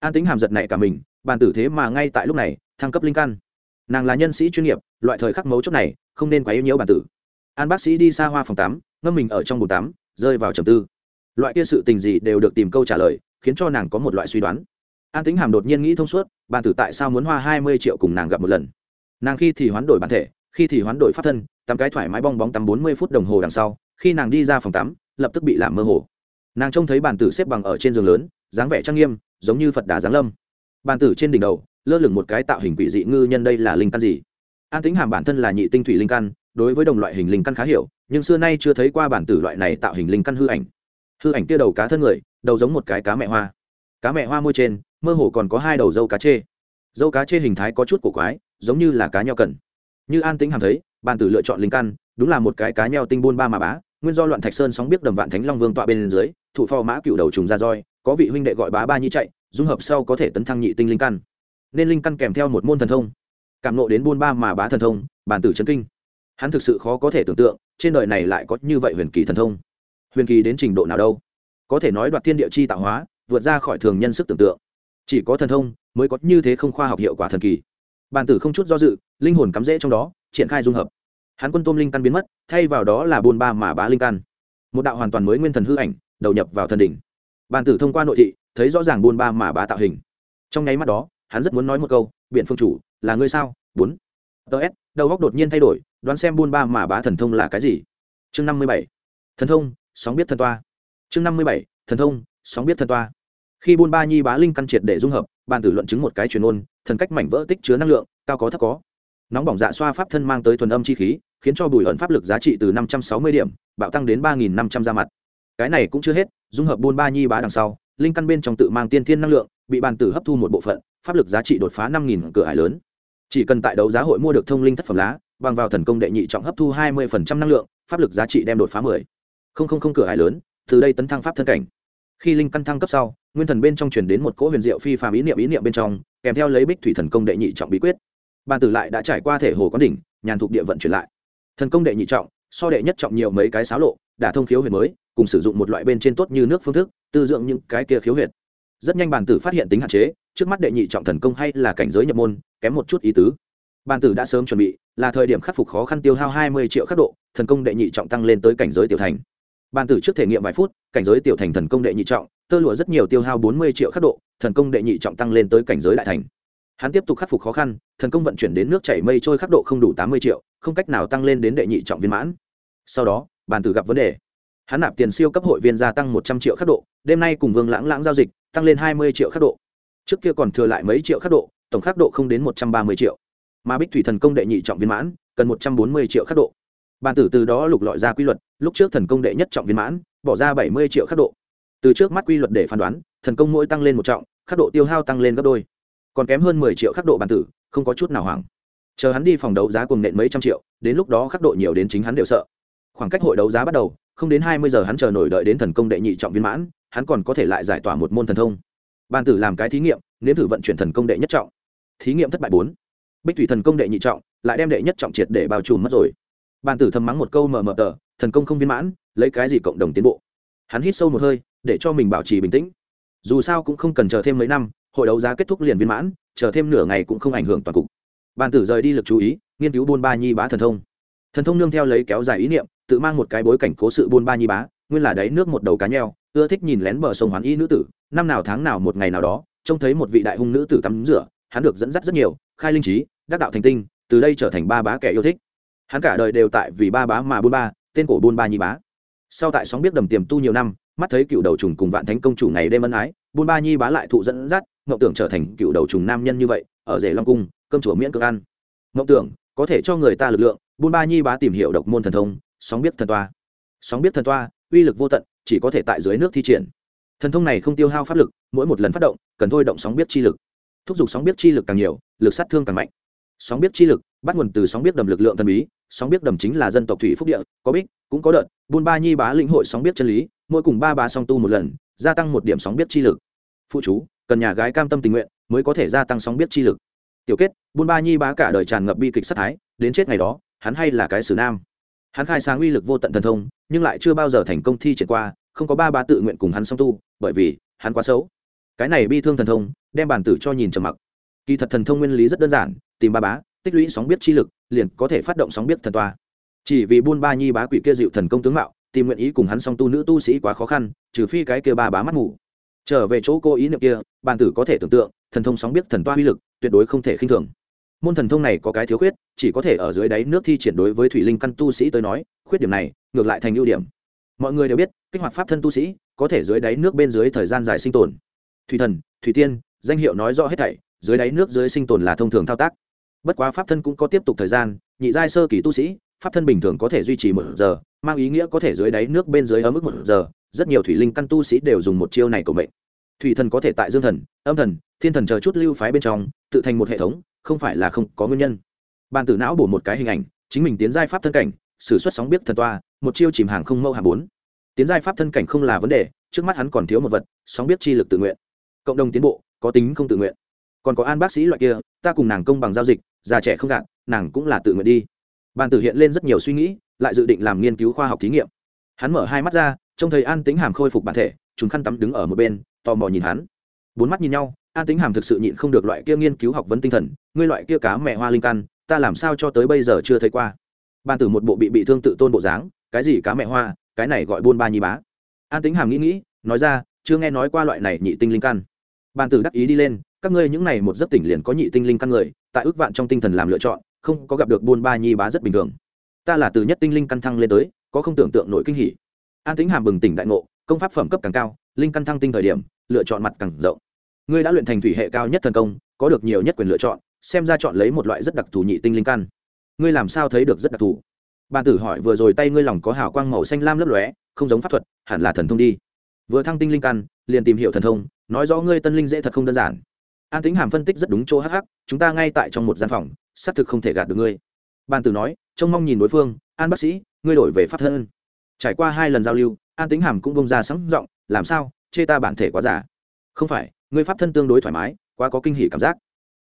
An tính hàm giật này cả mình bàn tử thế mà ngay tại lúc này, thăng cấp linh căn. Nàng là nhân sĩ chuyên nghiệp, loại thời khắc mấu chốt này, không nên quá yêu nhiễu bàn tử. An bác sĩ đi xa hoa phòng tắm, ngâm mình ở trong bồn tắm, rơi vào trầm tư. Loại kia sự tình gì đều được tìm câu trả lời, khiến cho nàng có một loại suy đoán. An tính hàm đột nhiên nghĩ thông suốt, bàn tử tại sao muốn hoa hai mươi triệu cùng nàng gặp một lần? Nàng khi thì hoán đổi bản thể, khi thì hoán đổi pháp thân, tắm cái thoải mái bong bóng tắm bốn mươi phút đồng hồ đằng sau, khi nàng đi ra phòng tắm, lập tức bị làm mơ hồ. Nàng trông thấy bàn tử xếp bằng ở trên giường lớn, dáng vẻ trang nghiêm, giống như phật đà giáng lâm bản tử trên đỉnh đầu, lơ lửng một cái tạo hình quỷ dị ngư nhân đây là linh căn gì? An tính hàm bản thân là nhị tinh thủy linh căn, đối với đồng loại hình linh căn khá hiểu, nhưng xưa nay chưa thấy qua bản tử loại này tạo hình linh căn hư ảnh. Hư ảnh kia đầu cá thân người, đầu giống một cái cá mẹ hoa. Cá mẹ hoa môi trên, mơ hồ còn có hai đầu dâu cá chê. Dâu cá chê hình thái có chút cổ quái, giống như là cá nheo cần. Như an tính hàm thấy, bản tử lựa chọn linh căn, đúng là một cái cá nheo tinh buôn ba mà bá, nguyên do loạn thạch sơn sóng biết đầm vạn thánh long vương tọa bên dưới thụ phò mã cựu đầu trùng ra roi, có vị huynh đệ gọi bá ba nhi chạy dung hợp sau có thể tấn thăng nhị tinh linh căn. Nên linh căn kèm theo một môn thần thông. Cảm nộ đến buôn ba mà bá thần thông, bản tử chân kinh. Hắn thực sự khó có thể tưởng tượng, trên đời này lại có như vậy huyền kỳ thần thông. Huyền kỳ đến trình độ nào đâu? Có thể nói đoạt thiên địa chi tạo hóa, vượt ra khỏi thường nhân sức tưởng tượng. Chỉ có thần thông mới có như thế không khoa học hiệu quả thần kỳ. Bàn tử không chút do dự, linh hồn cắm rễ trong đó, triển khai dung hợp. Hắn quân tôm linh căn biến mất, thay vào đó là buôn ba mà bá linh căn. Một đạo hoàn toàn mới nguyên thần hư ảnh, đầu nhập vào thần đỉnh. Bàn tử thông qua nội thị thấy rõ ràng buôn ba mà bá tạo hình. Trong nháy mắt đó, hắn rất muốn nói một câu biện phương chủ, là ngươi sao? Bốn. Ts đầu góc đột nhiên thay đổi, đoán xem buôn ba mà bá thần thông là cái gì. Chương năm mươi bảy. Thần thông, sóng biết thần toa. Chương năm mươi bảy, thần thông, sóng biết thần toa. Khi buôn ba nhi bá linh căn triệt để dung hợp, bàn tử luận chứng một cái truyền ôn, thần cách mảnh vỡ tích chứa năng lượng, cao có thấp có. Nóng bỏng dạ xoa pháp thân mang tới thuần âm chi khí, khiến cho bùi ẩn pháp lực giá trị từ năm trăm sáu mươi điểm, bạo tăng đến ba nghìn năm trăm ra mặt. Cái này cũng chưa hết, dung hợp buôn ba nhi bá đằng sau linh căn bên trong tự mang tiên thiên năng lượng, bị bàn tử hấp thu một bộ phận, pháp lực giá trị đột phá năm nghìn cửa hải lớn. Chỉ cần tại đấu giá hội mua được thông linh thất phẩm lá, bằng vào thần công đệ nhị trọng hấp thu hai mươi năng lượng, pháp lực giá trị đem đột phá mười. Không không không cửa hải lớn, từ đây tấn thăng pháp thân cảnh. Khi linh căn thăng cấp sau, nguyên thần bên trong truyền đến một cỗ huyền diệu phi phàm ý niệm ý niệm bên trong, kèm theo lấy bích thủy thần công đệ nhị trọng bí quyết. Bàn tử lại đã trải qua thể hồ quán đỉnh, nhàn thuộc địa vận chuyển lại. Thần công đệ nhị trọng, so đệ nhất trọng nhiều mấy cái xáo lộ, đã thông khiếu huyền mới cùng sử dụng một loại bên trên tốt như nước phương thức, tư dưỡng những cái kia khiếu huyệt. Rất nhanh bàn tử phát hiện tính hạn chế, trước mắt đệ nhị trọng thần công hay là cảnh giới nhập môn, kém một chút ý tứ. Bàn tử đã sớm chuẩn bị, là thời điểm khắc phục khó khăn tiêu hao hai mươi triệu khắc độ, thần công đệ nhị trọng tăng lên tới cảnh giới tiểu thành. Bàn tử trước thể nghiệm vài phút, cảnh giới tiểu thành thần công đệ nhị trọng, tơ lụa rất nhiều tiêu hao bốn mươi triệu khắc độ, thần công đệ nhị trọng tăng lên tới cảnh giới đại thành. Hắn tiếp tục khắc phục khó khăn, thần công vận chuyển đến nước chảy mây trôi khắc độ không đủ tám mươi triệu, không cách nào tăng lên đến đệ nhị trọng viên mãn. Sau đó bàn tử gặp vấn đề hắn nạp tiền siêu cấp hội viên gia tăng một trăm triệu khắc độ, đêm nay cùng vương lãng lãng giao dịch, tăng lên hai mươi triệu khắc độ. Trước kia còn thừa lại mấy triệu khắc độ, tổng khắc độ không đến một trăm ba mươi triệu. Mà bích thủy thần công đệ nhị trọng viên mãn, cần một trăm bốn mươi triệu khắc độ. Bàn tử từ đó lục lọi ra quy luật, lúc trước thần công đệ nhất trọng viên mãn, bỏ ra bảy mươi triệu khắc độ. Từ trước mắt quy luật để phán đoán, thần công mỗi tăng lên một trọng, khắc độ tiêu hao tăng lên gấp đôi. Còn kém hơn mười triệu khắc độ bàn tử, không có chút nào hoảng. Chờ hắn đi phòng đấu giá cùng nện mấy trăm triệu, đến lúc đó khắc độ nhiều đến chính hắn đều sợ. Khoảng cách hội đấu giá bắt đầu không đến hai mươi giờ hắn chờ nổi đợi đến thần công đệ nhị trọng viên mãn, hắn còn có thể lại giải tỏa một môn thần thông. Ban tử làm cái thí nghiệm, nếm thử vận chuyển thần công đệ nhất trọng. Thí nghiệm thất bại bốn. Bích thủy thần công đệ nhị trọng, lại đem đệ nhất trọng triệt để bao trùm mất rồi. Ban tử thầm mắng một câu mờ mờ tờ, thần công không viên mãn, lấy cái gì cộng đồng tiến bộ? Hắn hít sâu một hơi, để cho mình bảo trì bình tĩnh. Dù sao cũng không cần chờ thêm mấy năm, hội đấu giá kết thúc liền viên mãn, chờ thêm nửa ngày cũng không ảnh hưởng toàn cục. Bàn tử rời đi lực chú ý, nghiên cứu buôn ba nhi bá thần thông thần thông nương theo lấy kéo dài ý niệm, tự mang một cái bối cảnh cố sự buôn ba nhi bá, nguyên là đáy nước một đầu cá nheo, ưa thích nhìn lén bờ sông hoán y nữ tử, năm nào tháng nào một ngày nào đó, trông thấy một vị đại hung nữ tử tắm rửa, hắn được dẫn dắt rất nhiều, khai linh trí, đắc đạo thành tinh, từ đây trở thành ba bá kẻ yêu thích. Hắn cả đời đều tại vì ba bá mà buôn ba, tên cổ buôn ba nhi bá. Sau tại sóng biết đầm tiềm tu nhiều năm, mắt thấy cựu đầu trùng cùng vạn thánh công chủ ngày đêm ân ái, buôn ba nhi bá lại thụ dẫn dắt ngậu tưởng trở thành cựu đầu trùng nam nhân như vậy, ở rể long cung, cơm chùa miễn cực ăn. Ngậu tưởng có thể cho người ta lực lượng, buôn ba nhi bá tìm hiểu độc môn thần thông, sóng biết thần toa. Sóng biết thần toa, uy lực vô tận, chỉ có thể tại dưới nước thi triển. Thần thông này không tiêu hao pháp lực, mỗi một lần phát động, cần thôi động sóng biết chi lực. Thúc giục sóng biết chi lực càng nhiều, lực sát thương càng mạnh. Sóng biết chi lực, bắt nguồn từ sóng biết đầm lực lượng thần bí, sóng biết đầm chính là dân tộc thủy phúc địa, có bích, cũng có đợt, buôn ba nhi bá lĩnh hội sóng biết chân lý, mỗi cùng ba ba song tu một lần, gia tăng một điểm sóng biết chi lực. Phụ chú, cần nhà gái cam tâm tình nguyện, mới có thể gia tăng sóng biết chi lực tiểu kết, buôn ba nhi bá cả đời tràn ngập bi kịch sát thái, đến chết ngày đó, hắn hay là cái xử nam. Hắn khai sáng uy lực vô tận thần thông, nhưng lại chưa bao giờ thành công thi triển qua, không có ba ba tự nguyện cùng hắn song tu, bởi vì hắn quá xấu. Cái này bi thương thần thông, đem bản tử cho nhìn trầm mặc. Kỳ thật thần thông nguyên lý rất đơn giản, tìm ba bá, tích lũy sóng biết chi lực, liền có thể phát động sóng biết thần toa. Chỉ vì buôn ba nhi bá quỷ kia dịu thần công tướng mạo, tìm nguyện ý cùng hắn song tu nữ tu sĩ quá khó khăn, trừ phi cái kia ba bá mắt ngủ trở về chỗ cô ý niệm kia, bản tử có thể tưởng tượng thần thông sóng biết thần toa uy lực, tuyệt đối không thể khinh thường. Môn thần thông này có cái thiếu khuyết, chỉ có thể ở dưới đáy nước thi triển đối với thủy linh căn tu sĩ tới nói, khuyết điểm này ngược lại thành ưu điểm. Mọi người đều biết, kích hoạt pháp thân tu sĩ có thể dưới đáy nước bên dưới thời gian dài sinh tồn. Thủy thần, thủy tiên, danh hiệu nói rõ hết thảy, dưới đáy nước dưới sinh tồn là thông thường thao tác. Bất quá pháp thân cũng có tiếp tục thời gian, nhị giai sơ kỳ tu sĩ, pháp thân bình thường có thể duy trì một giờ, mang ý nghĩa có thể dưới đáy nước bên dưới ở mức một giờ. Rất nhiều thủy linh căn tu sĩ đều dùng một chiêu này của mệnh thủy thần có thể tại dương thần, âm thần, thiên thần chờ chút lưu phái bên trong, tự thành một hệ thống, không phải là không có nguyên nhân. Bàn tử não bổ một cái hình ảnh, chính mình tiến giai pháp thân cảnh s ử suất sóng biết thần toa, một chiêu chìm hàng không mâu hạ bốn. Tiến giai pháp thân cảnh không là vấn đề, trước mắt hắn còn thiếu một vật, sóng biết chi lực tự nguyện. Cộng đồng tiến bộ, có tính không tự nguyện. Còn có an bác sĩ loại kia, ta cùng nàng công bằng giao dịch, già trẻ không gạt, nàng cũng là tự nguyện đi. Bàn tử hiện lên rất nhiều suy nghĩ, lại dự định làm nghiên cứu khoa học thí nghiệm. Hắn mở hai mắt ra, trông thấy an tính hàm khôi phục bản thể chúng khăn tắm đứng ở một bên tò mò nhìn hắn. Bốn mắt nhìn nhau, an tính hàm thực sự nhịn không được loại kia nghiên cứu học vấn tinh thần, ngươi loại kia cá mẹ hoa linh căn, ta làm sao cho tới bây giờ chưa thấy qua. Ban tử một bộ bị bị thương tự tôn bộ dáng, cái gì cá mẹ hoa, cái này gọi buôn ba nhi bá. An tính hàm nghĩ nghĩ, nói ra, chưa nghe nói qua loại này nhị tinh linh căn. Ban tử đắc ý đi lên, các ngươi những này một giấc tỉnh liền có nhị tinh linh căn người, tại ước vạn trong tinh thần làm lựa chọn, không có gặp được buôn ba nhi bá rất bình thường. Ta là từ nhất tinh linh căn thăng lên tới, có không tưởng tượng nổi kinh hỉ. An tính hàm bừng tỉnh đại ngộ, công pháp phẩm cấp càng cao, linh căn thăng tinh thời điểm lựa chọn mặt càng rộng. Ngươi đã luyện thành thủy hệ cao nhất thần công, có được nhiều nhất quyền lựa chọn, xem ra chọn lấy một loại rất đặc thù nhị tinh linh căn. Ngươi làm sao thấy được rất đặc thù? Bàn tử hỏi vừa rồi tay ngươi lòng có hào quang màu xanh lam lấp lóe, không giống pháp thuật, hẳn là thần thông đi. Vừa thăng tinh linh căn, liền tìm hiểu thần thông, nói rõ ngươi tân linh dễ thật không đơn giản. An tính hàm phân tích rất đúng chỗ hắc hắc, chúng ta ngay tại trong một gian phòng, xác thực không thể gạt được ngươi. Bàn tử nói, trông mong nhìn đối phương, an bác sĩ, ngươi đổi về pháp thân. Trải qua hai lần giao lưu, an tính hàm cũng bông ra sẵn giọng, làm sao? Chê ta bản thể quá giả không phải, ngươi pháp thân tương đối thoải mái, quá có kinh hỉ cảm giác.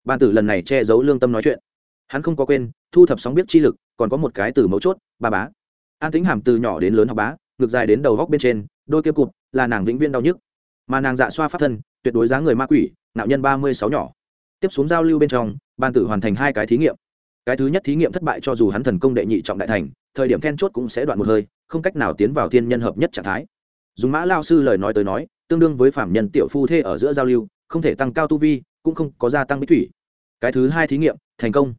Bàn tử lần này che giấu lương tâm nói chuyện. Hắn không có quên, thu thập sóng biết chi lực, còn có một cái từ mấu chốt, ba bá. An tính hàm từ nhỏ đến lớn học bá, ngược dài đến đầu góc bên trên, đôi kia cụt, là nàng vĩnh viên đau nhức. Mà nàng dạ xoa pháp thân, tuyệt đối giá người ma quỷ, nạo nhân ba mươi sáu nhỏ. Tiếp xuống giao lưu bên trong ban tử hoàn thành hai cái thí nghiệm. Cái thứ nhất thí nghiệm thất bại cho dù hắn thần công đệ nhị trọng đại thành, thời điểm then chốt cũng sẽ đoạn một hơi, không cách nào tiến vào thiên nhân hợp nhất trạng thái. Dùng mã lao sư lời nói tới nói tương đương với phạm nhân tiểu phu thê ở giữa giao lưu không thể tăng cao tu vi cũng không có gia tăng bích thủy. Cái thứ hai thí nghiệm thành công.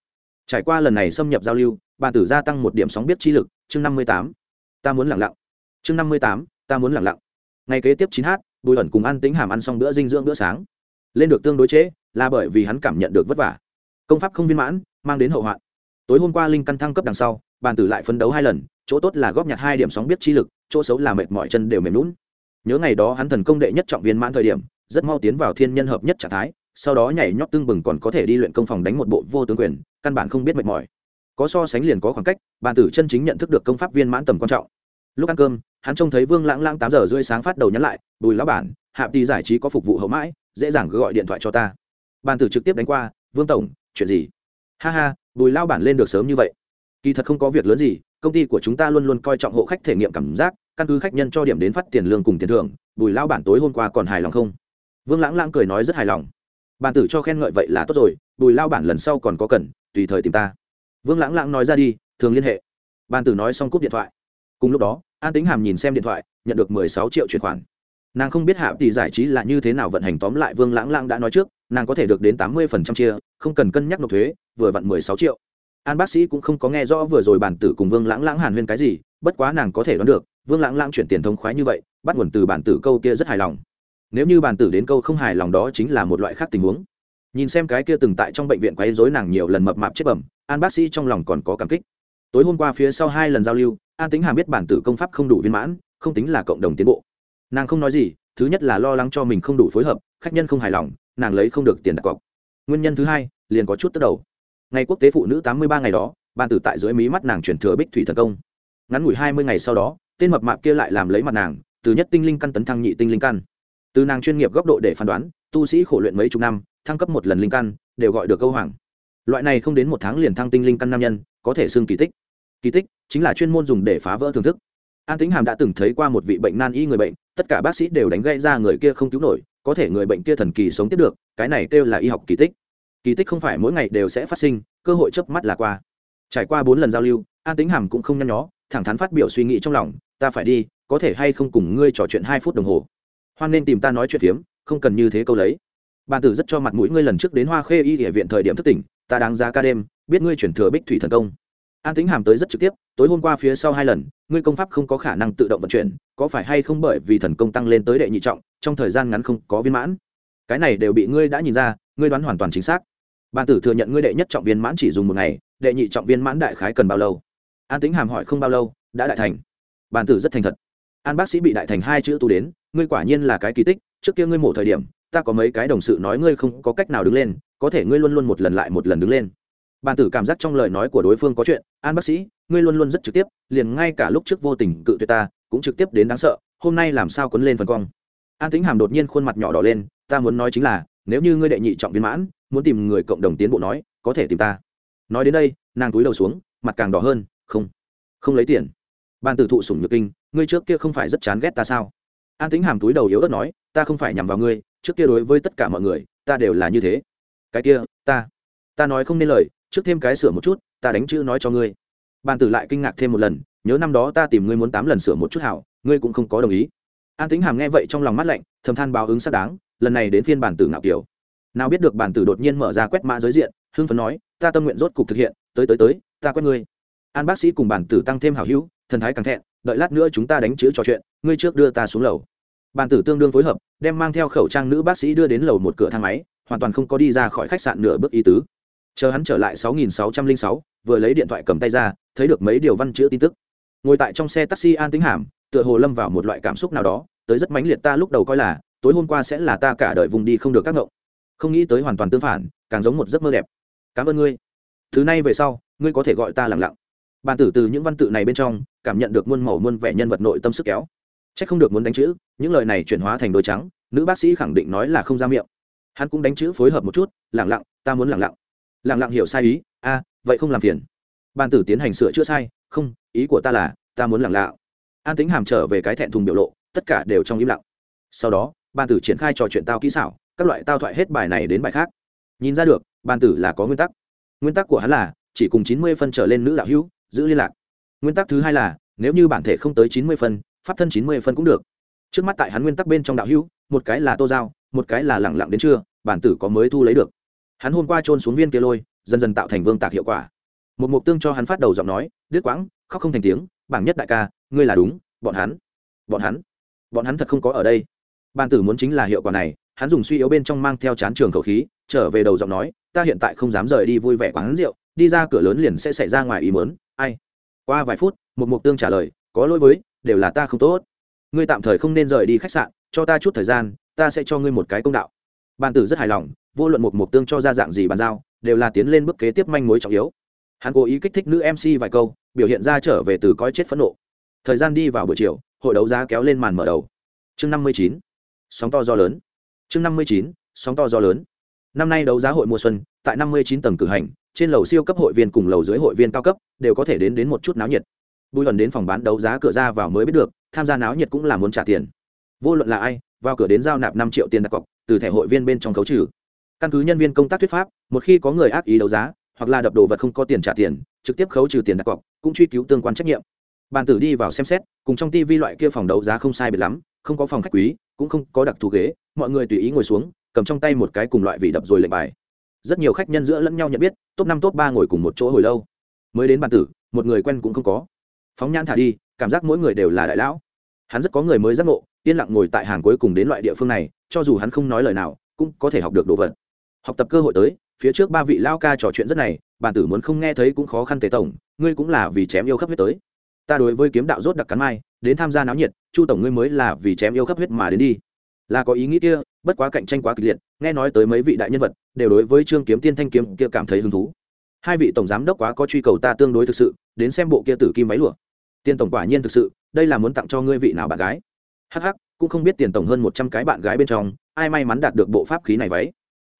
Trải qua lần này xâm nhập giao lưu bàn tử gia tăng một điểm sóng biết chi lực chương năm mươi tám. Ta muốn lẳng lặng. Chương năm mươi tám ta muốn lẳng lặng. Ngày kế tiếp chín h bùi ẩn cùng ăn tính hàm ăn xong bữa dinh dưỡng bữa sáng. Lên được tương đối chế, là bởi vì hắn cảm nhận được vất vả. Công pháp không viên mãn mang đến hậu hoạn. Tối hôm qua linh căn thăng cấp đằng sau bàn tử lại phấn đấu hai lần chỗ tốt là góp nhặt hai điểm sóng biết chi lực chỗ xấu là mệt mỏi chân đều mềm lún nhớ ngày đó hắn thần công đệ nhất trọng viên mãn thời điểm, rất mau tiến vào thiên nhân hợp nhất trạng thái, sau đó nhảy nhót tương bừng còn có thể đi luyện công phòng đánh một bộ vô tướng quyền, căn bản không biết mệt mỏi. Có so sánh liền có khoảng cách bàn tử chân chính nhận thức được công pháp viên mãn tầm quan trọng. Lúc ăn cơm, hắn trông thấy vương lãng lãng tám giờ rưỡi sáng phát đầu nhắn lại, bùi lão bản hạ tỷ giải trí có phục vụ hậu mãi, dễ dàng gọi điện thoại cho ta. Bàn tử trực tiếp đánh qua, vương tổng, chuyện gì? Ha ha, bùi lao bản lên được sớm như vậy. Kỳ thật không có việc lớn gì, công ty của chúng ta luôn luôn coi trọng hộ khách thể nghiệm cảm giác căn cứ khách nhân cho điểm đến phát tiền lương cùng tiền thưởng, bùi lao bản tối hôm qua còn hài lòng không? Vương lãng lãng cười nói rất hài lòng. Bản tử cho khen ngợi vậy là tốt rồi, bùi lao bản lần sau còn có cần, tùy thời tìm ta. Vương lãng lãng nói ra đi, thường liên hệ. Bản tử nói xong cúp điện thoại. Cùng lúc đó, an tính hàm nhìn xem điện thoại, nhận được mười sáu triệu chuyển khoản. Nàng không biết hạ tỷ giải trí là như thế nào vận hành, tóm lại vương lãng lãng đã nói trước, nàng có thể được đến tám mươi phần trăm chia, không cần cân nhắc nộp thuế, vừa vặn mười sáu triệu. An bác sĩ cũng không có nghe rõ vừa rồi bản tử cùng vương lãng lãng hàn huyên cái gì, bất quá nàng có thể đoán được vương lãng lãng chuyển tiền thông khoái như vậy, bắt nguồn từ bản tử câu kia rất hài lòng. Nếu như bản tử đến câu không hài lòng đó chính là một loại khác tình huống. Nhìn xem cái kia từng tại trong bệnh viện quấy rối nàng nhiều lần mập mạp chết bẩm, an bác sĩ trong lòng còn có cảm kích. Tối hôm qua phía sau hai lần giao lưu, an tính hàm biết bản tử công pháp không đủ viên mãn, không tính là cộng đồng tiến bộ. Nàng không nói gì, thứ nhất là lo lắng cho mình không đủ phối hợp, khách nhân không hài lòng, nàng lấy không được tiền đặt cọc. Nguyên nhân thứ hai, liền có chút tức đầu. Ngày quốc tế phụ nữ tám mươi ba ngày đó ban tử tại dưới mí mắt nàng chuyển thừa bích thủy thần công. Ngắn ngủi hai mươi ngày sau đó tên mập mạp kia lại làm lấy mặt nàng, từ nhất tinh linh căn tấn thăng nhị tinh linh căn. Từ nàng chuyên nghiệp góc độ để phán đoán, tu sĩ khổ luyện mấy chục năm, thăng cấp một lần linh căn, đều gọi được câu hoàng. Loại này không đến một tháng liền thăng tinh linh căn nam nhân, có thể xưng kỳ tích. Kỳ tích chính là chuyên môn dùng để phá vỡ thưởng thức. An tính hàm đã từng thấy qua một vị bệnh nan y người bệnh, tất cả bác sĩ đều đánh gây ra người kia không cứu nổi, có thể người bệnh kia thần kỳ sống tiếp được, cái này kêu là y học kỳ tích. Kỳ tích không phải mỗi ngày đều sẽ phát sinh, cơ hội chớp mắt là qua. Trải qua bốn lần giao lưu, an tính hàm cũng không nhăn nhó thẳng thắn phát biểu suy nghĩ trong lòng, ta phải đi, có thể hay không cùng ngươi trò chuyện hai phút đồng hồ? Hoan nên tìm ta nói chuyện phiếm, không cần như thế câu lấy. Bàn tử rất cho mặt mũi ngươi lần trước đến hoa khê y địa viện thời điểm thất tỉnh, ta đáng giá ca đêm, biết ngươi chuyển thừa bích thủy thần công. An tính hàm tới rất trực tiếp, tối hôm qua phía sau hai lần, ngươi công pháp không có khả năng tự động vận chuyển, có phải hay không bởi vì thần công tăng lên tới đệ nhị trọng, trong thời gian ngắn không có viên mãn? Cái này đều bị ngươi đã nhìn ra, ngươi đoán hoàn toàn chính xác. Bàn tử thừa nhận ngươi đệ nhất trọng viên mãn chỉ dùng một ngày, đệ nhị trọng viên mãn đại khái cần bao lâu? An tính hàm hỏi không bao lâu, đã đại thành. Bàn tử rất thành thật. An bác sĩ bị đại thành hai chữ tu đến, ngươi quả nhiên là cái kỳ tích, trước kia ngươi mổ thời điểm, ta có mấy cái đồng sự nói ngươi không có cách nào đứng lên, có thể ngươi luôn luôn một lần lại một lần đứng lên. Bàn tử cảm giác trong lời nói của đối phương có chuyện, an bác sĩ, ngươi luôn luôn rất trực tiếp, liền ngay cả lúc trước vô tình cự tuyệt ta, cũng trực tiếp đến đáng sợ, hôm nay làm sao quấn lên phần cong. An tính hàm đột nhiên khuôn mặt nhỏ đỏ lên, ta muốn nói chính là, nếu như ngươi đệ nhị trọng viên mãn, muốn tìm người cộng đồng tiến bộ nói, có thể tìm ta. Nói đến đây, nàng túi đầu xuống, mặt càng đỏ hơn không không lấy tiền. Ban tử thụ sủng nhược kinh, ngươi trước kia không phải rất chán ghét ta sao? An tính hàm túi đầu yếu ớt nói, ta không phải nhằm vào ngươi, trước kia đối với tất cả mọi người, ta đều là như thế. Cái kia, ta ta nói không nên lời, trước thêm cái sửa một chút, ta đánh chữ nói cho ngươi. Bàn tử lại kinh ngạc thêm một lần, nhớ năm đó ta tìm ngươi muốn tám lần sửa một chút hảo, ngươi cũng không có đồng ý. An tính hàm nghe vậy trong lòng mắt lạnh, thầm than báo ứng xác đáng, lần này đến phiên bản tử ngạo kiểu. Nào biết được bản tử đột nhiên mở ra quét mã giới diện, hưng phấn nói, ta tâm nguyện rốt cục thực hiện, tới tới tới, ta quét ngươi an bác sĩ cùng bản tử tăng thêm hảo hữu thần thái càng thẹn đợi lát nữa chúng ta đánh chữ trò chuyện ngươi trước đưa ta xuống lầu. Bản tử tương đương phối hợp đem mang theo khẩu trang nữ bác sĩ đưa đến lầu một cửa thang máy hoàn toàn không có đi ra khỏi khách sạn nửa bước ý tứ. Chờ hắn trở lại 6606, vừa lấy điện thoại cầm tay ra thấy được mấy điều văn chữ tin tức. Ngồi tại trong xe taxi an tính hàm tựa hồ lâm vào một loại cảm xúc nào đó tới rất mãnh liệt ta lúc đầu coi là tối hôm qua sẽ là ta cả đời vùng đi không được các ngộng. Không nghĩ tới hoàn toàn tương phản càng giống một giấc mơ đẹp. Cảm ơn ngươi. Thứ này về sau ngươi có thể gọi ta lặng lặng bàn tử từ những văn tự này bên trong, cảm nhận được muôn màu muôn vẻ nhân vật nội tâm sức kéo. C h ắ c không được muốn đánh chữ, những lời này chuyển hóa thành đôi trắng, nữ bác sĩ khẳng định nói là không ra miệng. Hắn cũng đánh chữ phối hợp một chút lẳng lặng, ta muốn lẳng lặng. Lẳng lặng hiểu sai ý, a, vậy không làm phiền. Bàn tử tiến hành sửa chữa sai, không, ý của ta là, ta muốn lẳng lặng. An tính hàm trở về cái thẹn thùng biểu lộ, tất cả đều trong im lặng. Sau đó bàn tử triển khai trò chuyện tao kỹ xảo, các loại tao thoại hết bài này đến bài khác. Nhìn ra được bàn tử là có nguyên tắc. Nguyên tắc của hắn là, chỉ cùng chín mươi phân trở lên nữ đạo hữu giữ liên lạc. Nguyên tắc thứ hai là, nếu như bản thể không tới chín mươi phân, pháp thân chín mươi phân cũng được. Trước mắt tại hắn nguyên tắc bên trong đạo hữu, một cái là tô giao một cái là lẳng lặng đến trưa, bản tử có mới thu lấy được. Hắn hôm qua trôn xuống viên kia lôi, dần dần tạo thành vương tạc hiệu quả. Một mục tương cho hắn phát đầu giọng nói đứt quãng, khóc không thành tiếng, bảng nhất đại ca, ngươi là đúng, bọn hắn bọn hắn bọn hắn thật không có ở đây. Bản tử muốn chính là hiệu quả này, hắn dùng suy yếu bên trong mang theo chán trường khẩu khí, trở về đầu giọng nói, ta hiện tại không dám rời đi vui vẻ quán rượu, đi ra cửa lớn liền sẽ xảy ra ngoài ý mớn ai? Qua vài phút một mục tương trả lời, có lỗi với, đều là ta không tốt. Ngươi tạm thời không nên rời đi khách sạn, cho ta chút thời gian, ta sẽ cho ngươi một cái công đạo. Bàn tử rất hài lòng, vô luận một mục tương cho ra dạng gì bàn giao, đều là tiến lên bước kế tiếp manh mối trọng yếu. Hắn cố ý kích thích nữ mc vài câu, biểu hiện ra trở về từ coi chết phẫn nộ. Thời gian đi vào buổi chiều, hội đấu giá kéo lên màn mở đầu. Chương năm mươi chín, sóng to do lớn. Chương năm mươi chín, sóng to gió lớn. Năm nay đấu giá hội mùa xuân tại năm mươi chín tầng cử hành, trên lầu siêu cấp hội viên cùng lầu dưới hội viên cao cấp đều có thể đến đến một chút náo nhiệt. Bùi lần đến phòng bán đấu giá cửa ra vào mới biết được, tham gia náo nhiệt cũng là muốn trả tiền. Vô luận là ai, vào cửa đến giao nạp năm triệu tiền đặt cọc, từ thẻ hội viên bên trong khấu trừ. Căn cứ nhân viên công tác thuyết pháp, một khi có người ác ý đấu giá, hoặc là đập đồ vật không có tiền trả tiền, trực tiếp khấu trừ tiền đặt cọc, cũng truy cứu tương quan trách nhiệm. Bàn tử đi vào xem xét, cùng trong tivi loại kia phòng đấu giá không sai biệt lắm, không có phòng khách quý, cũng không có đặc thù ghế, mọi người tùy ý ngồi xuống, cầm trong tay một cái cùng loại vị đập rồi lệnh bài rất nhiều khách nhân giữa lẫn nhau nhận biết, top năm, top ba ngồi cùng một chỗ hồi lâu. Mới đến bàn tử, một người quen cũng không có. Phóng nhãn thả đi, cảm giác mỗi người đều là đại lão. Hắn rất có người mới giác ngộ, yên lặng ngồi tại hàng cuối cùng đến loại địa phương này, cho dù hắn không nói lời nào, cũng có thể học được đồ vật. Học tập cơ hội tới, phía trước ba vị lao ca trò chuyện rất này bản tử muốn không nghe thấy cũng khó khăn tề tổng, ngươi cũng là vì chém yêu khắp huyết tới. Ta đối với kiếm đạo rốt đặc cắn mai, đến tham gia náo nhiệt, chu tổng ngươi mới là vì chém yêu khắp huyết mà đến đi là có ý nghĩ kia, bất quá cạnh tranh quá kịch liệt, nghe nói tới mấy vị đại nhân vật, đều đối với trương kiếm tiên thanh kiếm kia cảm thấy hứng thú. Hai vị tổng giám đốc quá có truy cầu ta tương đối thực sự, đến xem bộ kia tử kim váy lụa. Tiền tổng quả nhiên thực sự, đây là muốn tặng cho ngươi vị nào bạn gái. Hh cũng không biết tiền tổng hơn một trăm cái bạn gái bên trong, ai may mắn đạt được bộ pháp khí này váy.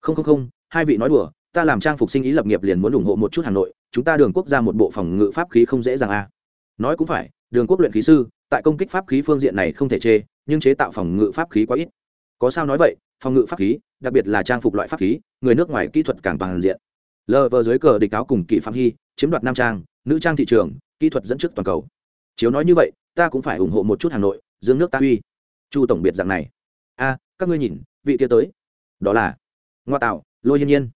Không không không, hai vị nói đùa, ta làm trang phục sinh ý lập nghiệp liền muốn ủng hộ một chút hà nội, chúng ta đường quốc ra một bộ phòng ngự pháp khí không dễ dàng a à. nói cũng phải, đường quốc luyện khí sư, tại công kích pháp khí phương diện này không thể chê nhưng chế tạo phòng ngự pháp khí quá ít. Có sao nói vậy, phòng ngự pháp khí, đặc biệt là trang phục loại pháp khí, người nước ngoài kỹ thuật càng toàn diện. Lờ vờ dưới cờ địch cáo cùng kỵ phạm hy, chiếm đoạt nam trang, nữ trang thị trường, kỹ thuật dẫn trước toàn cầu. Chiếu nói như vậy, ta cũng phải ủng hộ một chút hà nội, dương nước ta uy. Chu tổng biệt dạng này. A, các ngươi nhìn, vị kia tới. Đó là ngoa tạo, lôi hiên nhiên.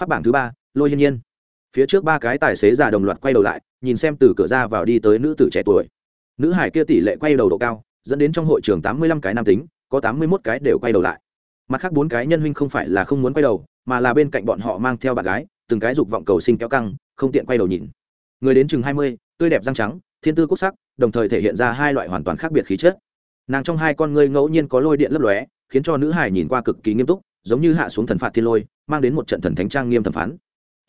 Phát bảng thứ ba, lôi hiên nhiên. Phía trước ba cái tài xế già đồng loạt quay đầu lại, nhìn xem từ cửa ra vào đi tới nữ tử trẻ tuổi. Nữ hải kia tỷ lệ quay đầu độ cao dẫn đến trong hội trường tám mươi lăm cái nam tính, có tám mươi mốt cái đều quay đầu lại. Mặt khác bốn cái nhân huynh không phải là không muốn quay đầu, mà là bên cạnh bọn họ mang theo bạn gái, từng cái dục vọng cầu sinh kéo căng, không tiện quay đầu nhìn. Người đến chừng hai mươi, tươi đẹp răng trắng, thiên tư quốc sắc, đồng thời thể hiện ra hai loại hoàn toàn khác biệt khí chất. Nàng trong hai con ngươi ngẫu nhiên có lôi điện lấp lóe, khiến cho nữ hải nhìn qua cực kỳ nghiêm túc, giống như hạ xuống thần phạt thiên lôi, mang đến một trận thần thánh trang nghiêm thẩm phán.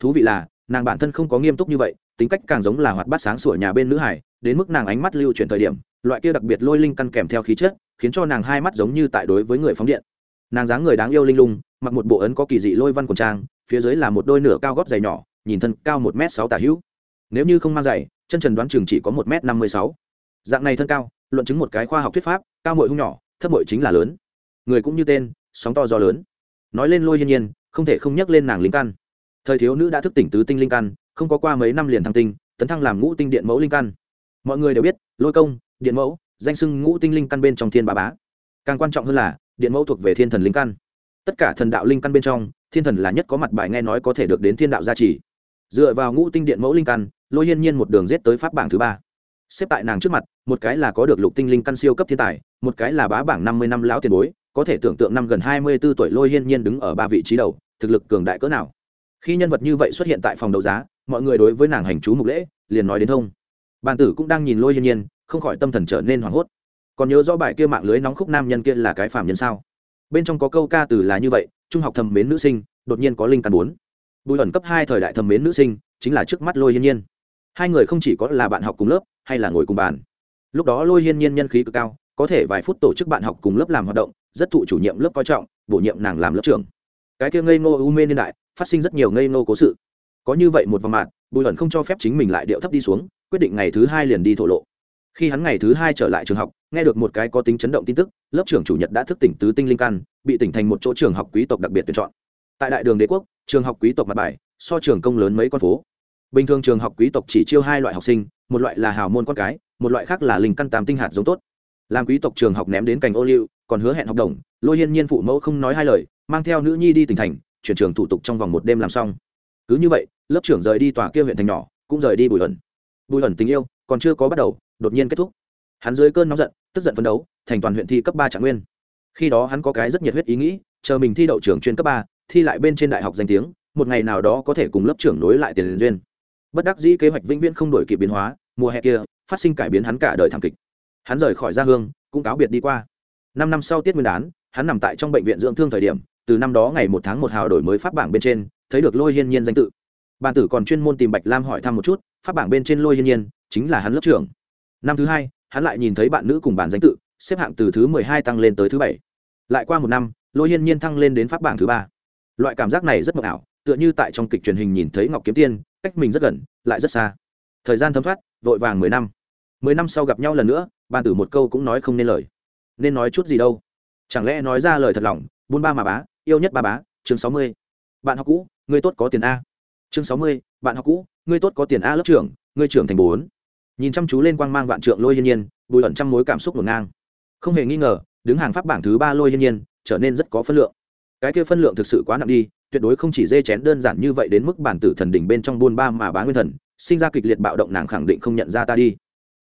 Thú vị là, nàng bản thân không có nghiêm túc như vậy, tính cách càng giống là hoạt bát sáng sủa nhà bên nữ hải đến mức nàng ánh mắt lưu chuyển thời điểm loại kia đặc biệt lôi linh căn kèm theo khí chất, khiến cho nàng hai mắt giống như tại đối với người phóng điện. Nàng dáng người đáng yêu linh lung, mặc một bộ ấn có kỳ dị lôi văn quần trang, phía dưới là một đôi nửa cao gót dày nhỏ, nhìn thân cao một m sáu tả hữu. Nếu như không mang giày, chân trần đoán chừng chỉ có một m năm mươi sáu. Dạng này thân cao, luận chứng một cái khoa học thuyết pháp, cao mội hung nhỏ, thấp mội chính là lớn. Người cũng như tên, sóng to gió lớn. Nói lên lôi hiên nhiên, không thể không nhắc lên nàng linh căn. Thời thiếu nữ đã thức tỉnh tứ tinh linh căn, không có qua mấy năm liền thăng tinh, tấn thăng làm ngũ tinh điện mẫu linh căn. Mọi người đều biết, lôi công điện mẫu, danh sưng ngũ tinh linh căn bên trong thiên ba bá. Càng quan trọng hơn là, điện mẫu thuộc về thiên thần linh căn. Tất cả thần đạo linh căn bên trong, thiên thần là nhất có mặt bài nghe nói có thể được đến thiên đạo gia trì. Dựa vào ngũ tinh điện mẫu linh căn, lôi hiên nhiên một đường rết tới pháp bảng thứ ba. Xếp tại nàng trước mặt, một cái là có được lục tinh linh căn siêu cấp thiên tài, một cái là bá bảng năm mươi năm lão tiền bối, có thể tưởng tượng năm gần hai mươi b ố tuổi lôi hiên nhiên đứng ở ba vị trí đầu, thực lực cường đại cỡ nào. Khi nhân vật như vậy xuất hiện tại phòng đấu giá, mọi người đối với nàng hành chú mục lễ, liền nói đến thông. Bàn tử cũng đang nhìn lôi hiên nhiên không khỏi tâm thần trở nên hoảng hốt. Còn nhớ rõ bài kia mạng lưới nóng khúc nam nhân kia là cái phạm nhân sao? Bên trong có câu ca từ là như vậy, trung học thầm mến nữ sinh, đột nhiên có linh căn bốn. Bùi ẩn cấp hai thời đại thầm mến nữ sinh, chính là trước mắt lôi hiên nhiên. Hai người không chỉ có là bạn học cùng lớp, hay là ngồi cùng bàn. Lúc đó lôi hiên nhiên nhân khí cực cao, có thể vài phút tổ chức bạn học cùng lớp làm hoạt động, rất thụ chủ nhiệm lớp coi trọng, bổ nhiệm nàng làm lớp trưởng. Cái kia ngây ngô u mê niên đại, phát sinh rất nhiều ngây ngô cố sự. Có như vậy một vòng mạn bùi ẩn không cho phép chính mình lại điệu thấp đi xuống, quyết định ngày thứ hai liền đi thổ lộ khi hắn ngày thứ hai trở lại trường học, nghe được một cái có tính chấn động tin tức, lớp trưởng chủ nhật đã thức tỉnh tứ tinh linh căn, bị tỉnh thành một chỗ trường học quý tộc đặc biệt tuyển chọn. Tại đại đường đế quốc, trường học quý tộc mặt bài, so trường công lớn mấy con phố. Bình thường trường học quý tộc chỉ chiêu hai loại học sinh, một loại là hào môn con cái, một loại khác là linh căn tam tinh hạt giống tốt. Làm quý tộc trường học ném đến cành ô liu, còn hứa hẹn học đồng, lôi hiên nhiên phụ mẫu không nói hai lời, mang theo nữ nhi đi tỉnh thành, chuyển trường thủ tục trong vòng một đêm làm xong. Cứ như vậy, lớp trưởng rời đi tòa kia huyện thành nhỏ, cũng rời đi bùi ẩn bùi ẩn tình yêu còn chưa có bắt đầu đột nhiên kết thúc. Hắn dưới cơn nóng giận, tức giận phấn đấu, thành toàn huyện thi cấp ba trạng nguyên. Khi đó hắn có cái rất nhiệt huyết ý nghĩ, chờ mình thi đậu trường chuyên cấp ba, thi lại bên trên đại học danh tiếng, một ngày nào đó có thể cùng lớp trưởng nối lại tiền liên duyên. Bất đắc dĩ kế hoạch vĩnh viễn không đổi kịp biến hóa, mùa hè kia, phát sinh cải biến hắn cả đời thảm kịch. Hắn rời khỏi gia hương, cũng cáo biệt đi qua. Năm năm sau tiết nguyên đán, hắn nằm tại trong bệnh viện dưỡng thương thời điểm, từ năm đó ngày một tháng một hào đổi mới pháp bảng bên trên, thấy được lôi hiên nhiên danh tự. Bàn tử còn chuyên môn tìm bạch lam hỏi thăm một chút, pháp bảng bên trên lôi hiên nhiên chính là hắn lớp trưởng năm thứ hai, hắn lại nhìn thấy bạn nữ cùng bản danh tự, xếp hạng từ thứ mười hai tăng lên tới thứ bảy. Lại qua một năm, lôi hiên nhiên thăng lên đến pháp bảng thứ ba. Loại cảm giác này rất mộng ảo, tựa như tại trong kịch truyền hình nhìn thấy ngọc kiếm tiên, cách mình rất gần, lại rất xa. Thời gian thấm thoát, vội vàng mười năm. Mười năm sau gặp nhau lần nữa, bàn tử một câu cũng nói không nên lời. Nên nói chút gì đâu? Chẳng lẽ nói ra lời thật lòng, buôn ba mà bá, yêu nhất ba bá, chương sáu mươi. Bạn học cũ người tốt có tiền a. Chương sáu mươi, bạn học cũ người tốt có tiền a lớp trưởng người trưởng thành bốn nhìn chăm chú lên quang mang vạn trượng lôi hiên nhiên, bùi ẩn trăm mối cảm xúc ngổn ngang. Không hề nghi ngờ, đứng hàng pháp bảng thứ ba lôi hiên nhiên trở nên rất có phân lượng. Cái kia phân lượng thực sự quá nặng đi, tuyệt đối không chỉ dê chén đơn giản như vậy đến mức bản tử thần đỉnh bên trong buôn ba mà bá nguyên thần, sinh ra kịch liệt bạo động nàng khẳng định không nhận ra ta đi.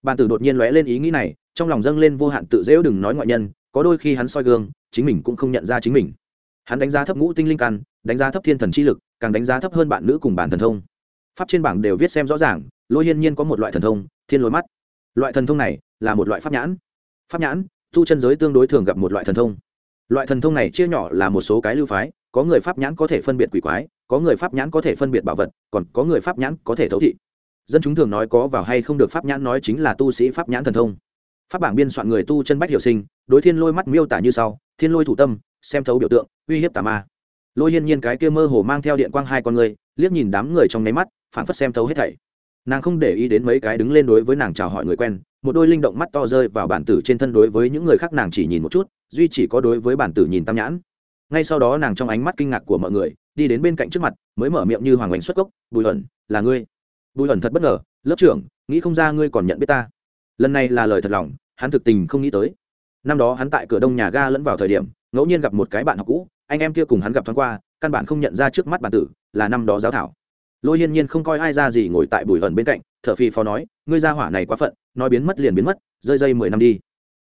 Bản tử đột nhiên lóe lên ý nghĩ này, trong lòng dâng lên vô hạn tự dễu đừng nói ngoại nhân, có đôi khi hắn soi gương, chính mình cũng không nhận ra chính mình. Hắn đánh giá thấp ngũ tinh linh căn, đánh giá thấp thiên thần chi lực, càng đánh giá thấp hơn bạn nữ cùng bản thần thông. Pháp trên bảng đều viết xem rõ ràng lôi hiên nhiên có một loại thần thông, thiên lôi mắt. Loại thần thông này là một loại pháp nhãn. Pháp nhãn, tu chân giới tương đối thường gặp một loại thần thông. Loại thần thông này chia nhỏ là một số cái lưu phái, có người pháp nhãn có thể phân biệt quỷ quái, có người pháp nhãn có thể phân biệt bảo vật, còn có người pháp nhãn có thể thấu thị. Dân chúng thường nói có vào hay không được pháp nhãn nói chính là tu sĩ pháp nhãn thần thông. Pháp bảng biên soạn người tu chân bách hiểu sinh, đối thiên lôi mắt miêu tả như sau, thiên lôi thủ tâm, xem thấu biểu tượng, uy hiếp tà ma. Lôi hiên nhiên cái kia mơ hồ mang theo điện quang hai con người, liếc nhìn đám người trong nháy mắt, phảng phất xem thấu hết thảy nàng không để ý đến mấy cái đứng lên đối với nàng chào hỏi người quen, một đôi linh động mắt to rơi vào bản tử trên thân đối với những người khác nàng chỉ nhìn một chút, duy chỉ có đối với bản tử nhìn tam nhãn. Ngay sau đó nàng trong ánh mắt kinh ngạc của mọi người, đi đến bên cạnh trước mặt, mới mở miệng như hoàng oanh xuất gốc, bùi ẩn, là ngươi? Bùi ẩn thật bất ngờ, lớp trưởng, nghĩ không ra ngươi còn nhận biết ta. Lần này là lời thật lòng, hắn thực tình không nghĩ tới. Năm đó hắn tại cửa đông nhà ga lẫn vào thời điểm, ngẫu nhiên gặp một cái bạn học cũ, anh em kia cùng hắn gặp thoáng qua, căn bản không nhận ra trước mắt bản tử, là năm đó giáo thảo lôi hiên nhiên không coi ai ra gì ngồi tại bùi ẩn bên cạnh thợ phi phó nói, ngươi ra hỏa này quá phận, nói biến mất liền biến mất, rơi dây mười năm đi.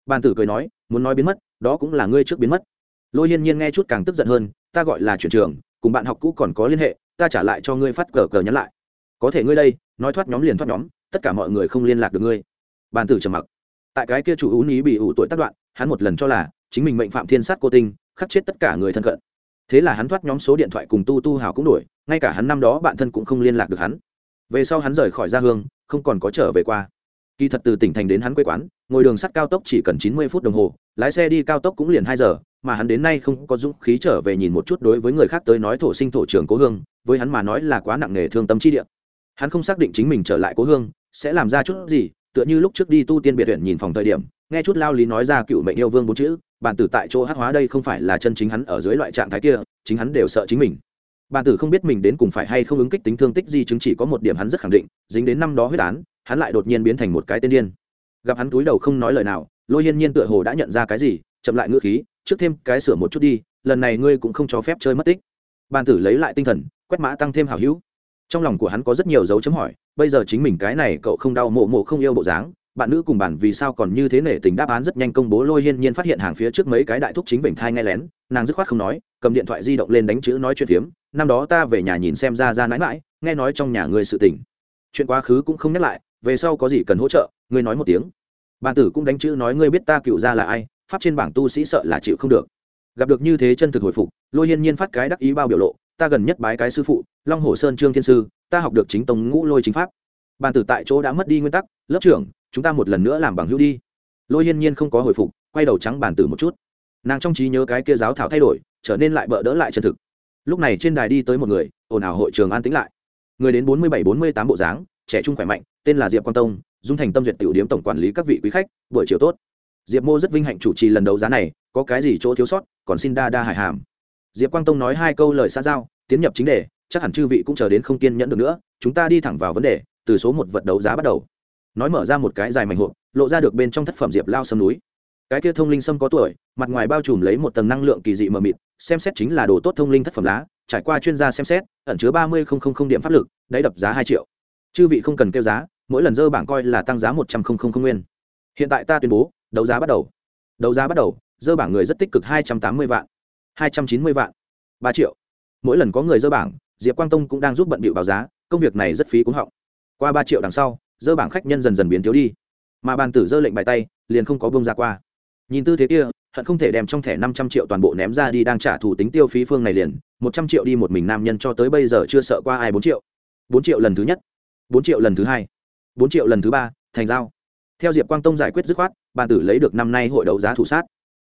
Bàn tử cười nói, muốn nói biến mất, đó cũng là ngươi trước biến mất. Lôi hiên nhiên nghe chút càng tức giận hơn, ta gọi là chuyển trường, cùng bạn học cũ còn có liên hệ, ta trả lại cho ngươi phát cờ cờ nhắn lại. Có thể ngươi đây, nói thoát nhóm liền thoát nhóm, tất cả mọi người không liên lạc được ngươi. Bàn tử trầm mặc. Tại cái kia chủ ú ní bị ủ tuổi tác đoạn, hắn một lần cho là, chính mình mệnh phạm thiên sát cô tinh, khắc chết tất cả người thân cận thế là hắn thoát nhóm số điện thoại cùng tu tu hào cũng đổi, ngay cả hắn năm đó bạn thân cũng không liên lạc được hắn. Về sau hắn rời khỏi gia hương, không còn có trở về qua. Kỳ thật từ tỉnh thành đến hắn quê quán, ngồi đường sắt cao tốc chỉ cần chín mươi phút đồng hồ, lái xe đi cao tốc cũng liền hai giờ, mà hắn đến nay không có dũng khí trở về nhìn một chút đối với người khác tới nói thổ sinh thổ trưởng cố hương, với hắn mà nói là quá nặng nề thương tâm trí địa. Hắn không xác định chính mình trở lại cố hương, sẽ làm ra chút gì, tựa như lúc trước đi tu tiên biệt huyện nhìn phòng thời điểm, nghe chút lao lý nói ra cựu mệnh yêu vương bốn chữ bản tử tại chỗ hắc hóa đây không phải là chân chính hắn ở dưới loại trạng thái kia, chính hắn đều sợ chính mình. Bản tử không biết mình đến cùng phải hay không ứng kích tính thương tích gì chứng chỉ có một điểm hắn rất khẳng định, dính đến năm đó huyết án, hắn lại đột nhiên biến thành một cái tên điên. Gặp hắn túi đầu không nói lời nào, lôi hiên nhiên tựa hồ đã nhận ra cái gì, chậm lại ngữ khí, trước thêm cái sửa một chút đi, lần này ngươi cũng không cho phép chơi mất tích. Bàn tử lấy lại tinh thần, quét mã tăng thêm hào hữu. Trong lòng của hắn có rất nhiều dấu chấm hỏi, bây giờ chính mình cái này cậu không đau mộ mộ không yêu bộ dáng bạn nữ cùng bản vì sao còn như thế nể tình đáp án rất nhanh công bố lôi hiên nhiên phát hiện hàng phía trước mấy cái đại thúc chính vểnh thai nghe lén, nàng dứt khoát không nói, cầm điện thoại di động lên đánh chữ nói chuyện phiếm, năm đó ta về nhà nhìn xem ra ra mãi mãi, nghe nói trong nhà người sự tình. Chuyện quá khứ cũng không nhắc lại, về sau có gì cần hỗ trợ, ngươi nói một tiếng. Bàn tử cũng đánh chữ nói ngươi biết ta cựu ra là ai, pháp trên bảng tu sĩ sợ là chịu không được. Gặp được như thế chân thực hồi phục, lôi hiên nhiên phát cái đắc ý bao biểu lộ, ta gần nhất bái cái sư phụ, long hồ sơn trương thiên sư, ta học được chính tông ngũ lôi chính pháp. Bàn tử tại chỗ đã mất đi nguyên tắc, lớp trưởng chúng ta một lần nữa làm bằng hữu đi. Lôi hiên nhiên không có hồi phục, quay đầu trắng bàn tử một chút. Nàng trong trí nhớ cái kia giáo thảo thay đổi, trở nên lại bỡ đỡ lại chân thực. Lúc này trên đài đi tới một người, ồn ào hội trường an tĩnh lại. Người đến bốn mươi bảy, bốn mươi tám bộ dáng, trẻ trung khỏe mạnh, tên là diệp quang tông, dung thành tâm duyệt tiểu điếm tổng quản lý các vị quý khách, buổi chiều tốt. Diệp mô rất vinh hạnh chủ trì lần đấu giá này, có cái gì chỗ thiếu sót, còn xin đa đa hải hàm. Diệp quang tông nói hai câu lời xa giao, tiến nhập chính đề, chắc hẳn chư vị cũng chờ đến không kiên nhẫn được nữa, chúng ta đi thẳng vào vấn đề, từ số một vật đấu giá bắt đầu nói mở ra một cái dài mảnh hộp, lộ ra được bên trong thất phẩm diệp lao sâm núi. Cái kia thông linh sâm có tuổi, mặt ngoài bao trùm lấy một tầng năng lượng kỳ dị mờ mịt, xem xét chính là đồ tốt thông linh thất phẩm lá, trải qua chuyên gia xem xét, ẩn chứa ba mươi điểm pháp lực, đáy đập giá hai triệu. Chư vị không cần kêu giá, mỗi lần dơ bảng coi là tăng giá một trăm linh nguyên. Hiện tại ta tuyên bố, đấu giá bắt đầu. Đấu giá bắt đầu, dơ bảng người rất tích cực hai trăm tám mươi vạn. hai trăm chín mươi vạn. ba triệu. Mỗi lần có người dơ bảng, diệp quang tông cũng đang giúp bận bịu báo giá, công việc này rất phí cúng họng. Qua ba triệu đằng sau dơ bảng khách nhân dần dần biến thiếu đi. Mà bàn tử dơ lệnh bài tay, liền không có bông ra qua. Nhìn tư thế kia, hận không thể đem trong thẻ năm trăm triệu toàn bộ ném ra đi đang trả thủ tính tiêu phí phương này liền, một trăm triệu đi một mình nam nhân cho tới bây giờ chưa sợ qua ai bốn triệu. Bốn triệu lần thứ nhất, bốn triệu lần thứ hai, bốn triệu lần thứ ba, thành giao. Theo diệp quang tông giải quyết dứt khoát, bàn tử lấy được năm nay hội đấu giá thủ sát.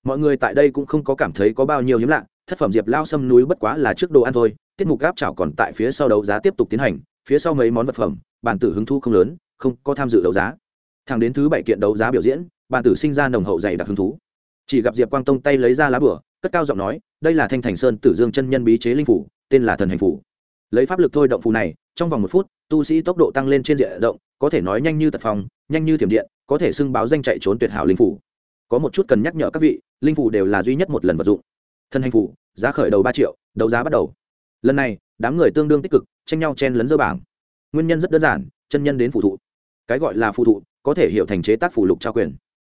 Mọi người tại đây cũng không có cảm thấy có bao nhiêu hiếm lạ, thất phẩm diệp lao xâm núi bất quá là trước đồ ăn thôi, tiết mục gáp chảo còn tại phía sau đấu giá tiếp tục tiến hành, phía sau mấy món vật phẩm, bàn tử hứng thu không lớn không có tham dự đấu giá. Thẳng đến thứ bảy kiện đấu giá biểu diễn, bàn tử sinh ra nồng hậu dày đặc hứng thú. Chỉ gặp diệp quang tông tay lấy ra lá bửa, cất cao giọng nói, đây là thanh thành sơn tử dương chân nhân bí chế linh phủ, tên là thần hành phủ. Lấy pháp lực thôi động phù này, trong vòng một phút, tu sĩ tốc độ tăng lên trên diện rộng, có thể nói nhanh như tật phòng nhanh như thiểm điện, có thể xưng báo danh chạy trốn tuyệt hảo linh phủ. Có một chút cần nhắc nhở các vị, linh phủ đều là duy nhất một lần vật dụng. Thân hành phủ, giá khởi đầu ba triệu, đấu giá bắt đầu. Lần này, đám người tương đương tích cực, tranh nhau chen lấn dơ bảng. Nguyên nhân rất đơn giản, chân nhân đến phụ thụ cái gọi là phụ thụ, có thể hiểu thành chế tác phủ lục trao quyền.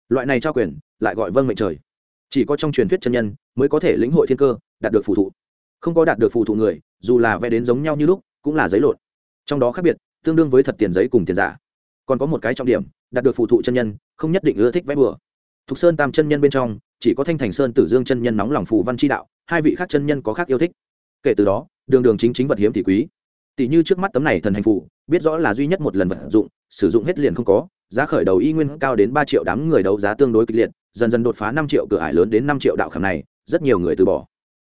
Loại này trao quyền, lại gọi vâng mệnh trời. Chỉ có trong truyền thuyết chân nhân mới có thể lĩnh hội thiên cơ, đạt được phụ thụ. Không có đạt được phụ thụ người, dù là vẽ đến giống nhau như lúc, cũng là giấy lộn. Trong đó khác biệt, tương đương với thật tiền giấy cùng tiền giả. Còn có một cái trọng điểm, đạt được phụ thụ chân nhân, không nhất định ưa thích vẽ bừa. Thục sơn tam chân nhân bên trong, chỉ có thanh thành sơn tử dương chân nhân nóng lòng phù văn chi đạo, hai vị khác chân nhân có khác yêu thích. Kể từ đó, đường đường chính chính vật hiếm thì quý tỷ như trước mắt tấm này thần hành phù, biết rõ là duy nhất một lần vật dụng sử dụng hết liền không có giá khởi đầu y nguyên cao đến ba triệu đám người đấu giá tương đối kịch liệt dần dần đột phá năm triệu cửa ải lớn đến năm triệu đạo khảm này rất nhiều người từ bỏ.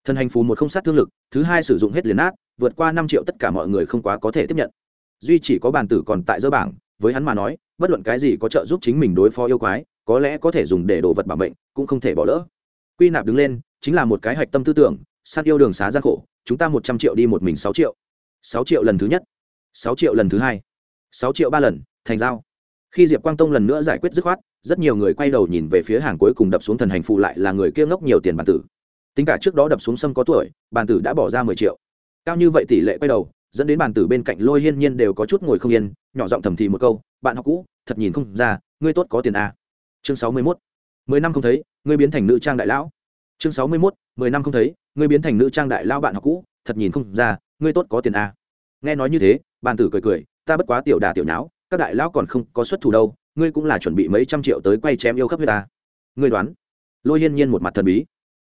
Thần hành phù một không sát thương lực thứ hai sử dụng hết liền nát vượt qua năm triệu tất cả mọi người không quá có thể tiếp nhận. Duy chỉ có bàn tử còn tại dơ bảng với hắn mà nói bất luận cái gì có trợ giúp chính mình đối phó yêu quái có lẽ có thể dùng để đồ vật bảo mệnh cũng không thể bỏ lỡ. Quy nạp đứng lên chính là một cái hạch tâm tư tưởng san yêu đường xá gian khổ chúng ta một trăm triệu đi một mình sáu triệu sáu triệu lần thứ nhất. Sáu triệu lần thứ hai. Sáu triệu ba lần, thành giao. Khi diệp quang tông lần nữa giải quyết dứt khoát, rất nhiều người quay đầu nhìn về phía hàng cuối cùng đập xuống thần hành phụ lại là người kia ngốc nhiều tiền bản tử. Tính cả trước đó đập xuống sâm có tuổi, bản tử đã bỏ ra mười triệu. Cao như vậy tỷ lệ quay đầu, dẫn đến bản tử bên cạnh lôi hiên nhiên đều có chút ngồi không yên, nhỏ giọng thầm thì một câu, bạn học cũ, thật nhìn không ra, ngươi tốt có tiền à. chương sáu mươi mốt. Mười năm không thấy, ngươi biến thành nữ trang đại lão. Chương sáu mươi mốt. Mười năm không thấy, ngươi biến thành nữ trang đại lão bạn học cũ, thật nhìn không ra ngươi tốt có tiền à. nghe nói như thế, bàn tử cười cười, ta bất quá tiểu đà tiểu nháo, các đại lão còn không có xuất thủ đâu, ngươi cũng là chuẩn bị mấy trăm triệu tới quay chém yêu khắp người ta. Ngươi đoán? Lôi hiên nhiên một mặt thần bí.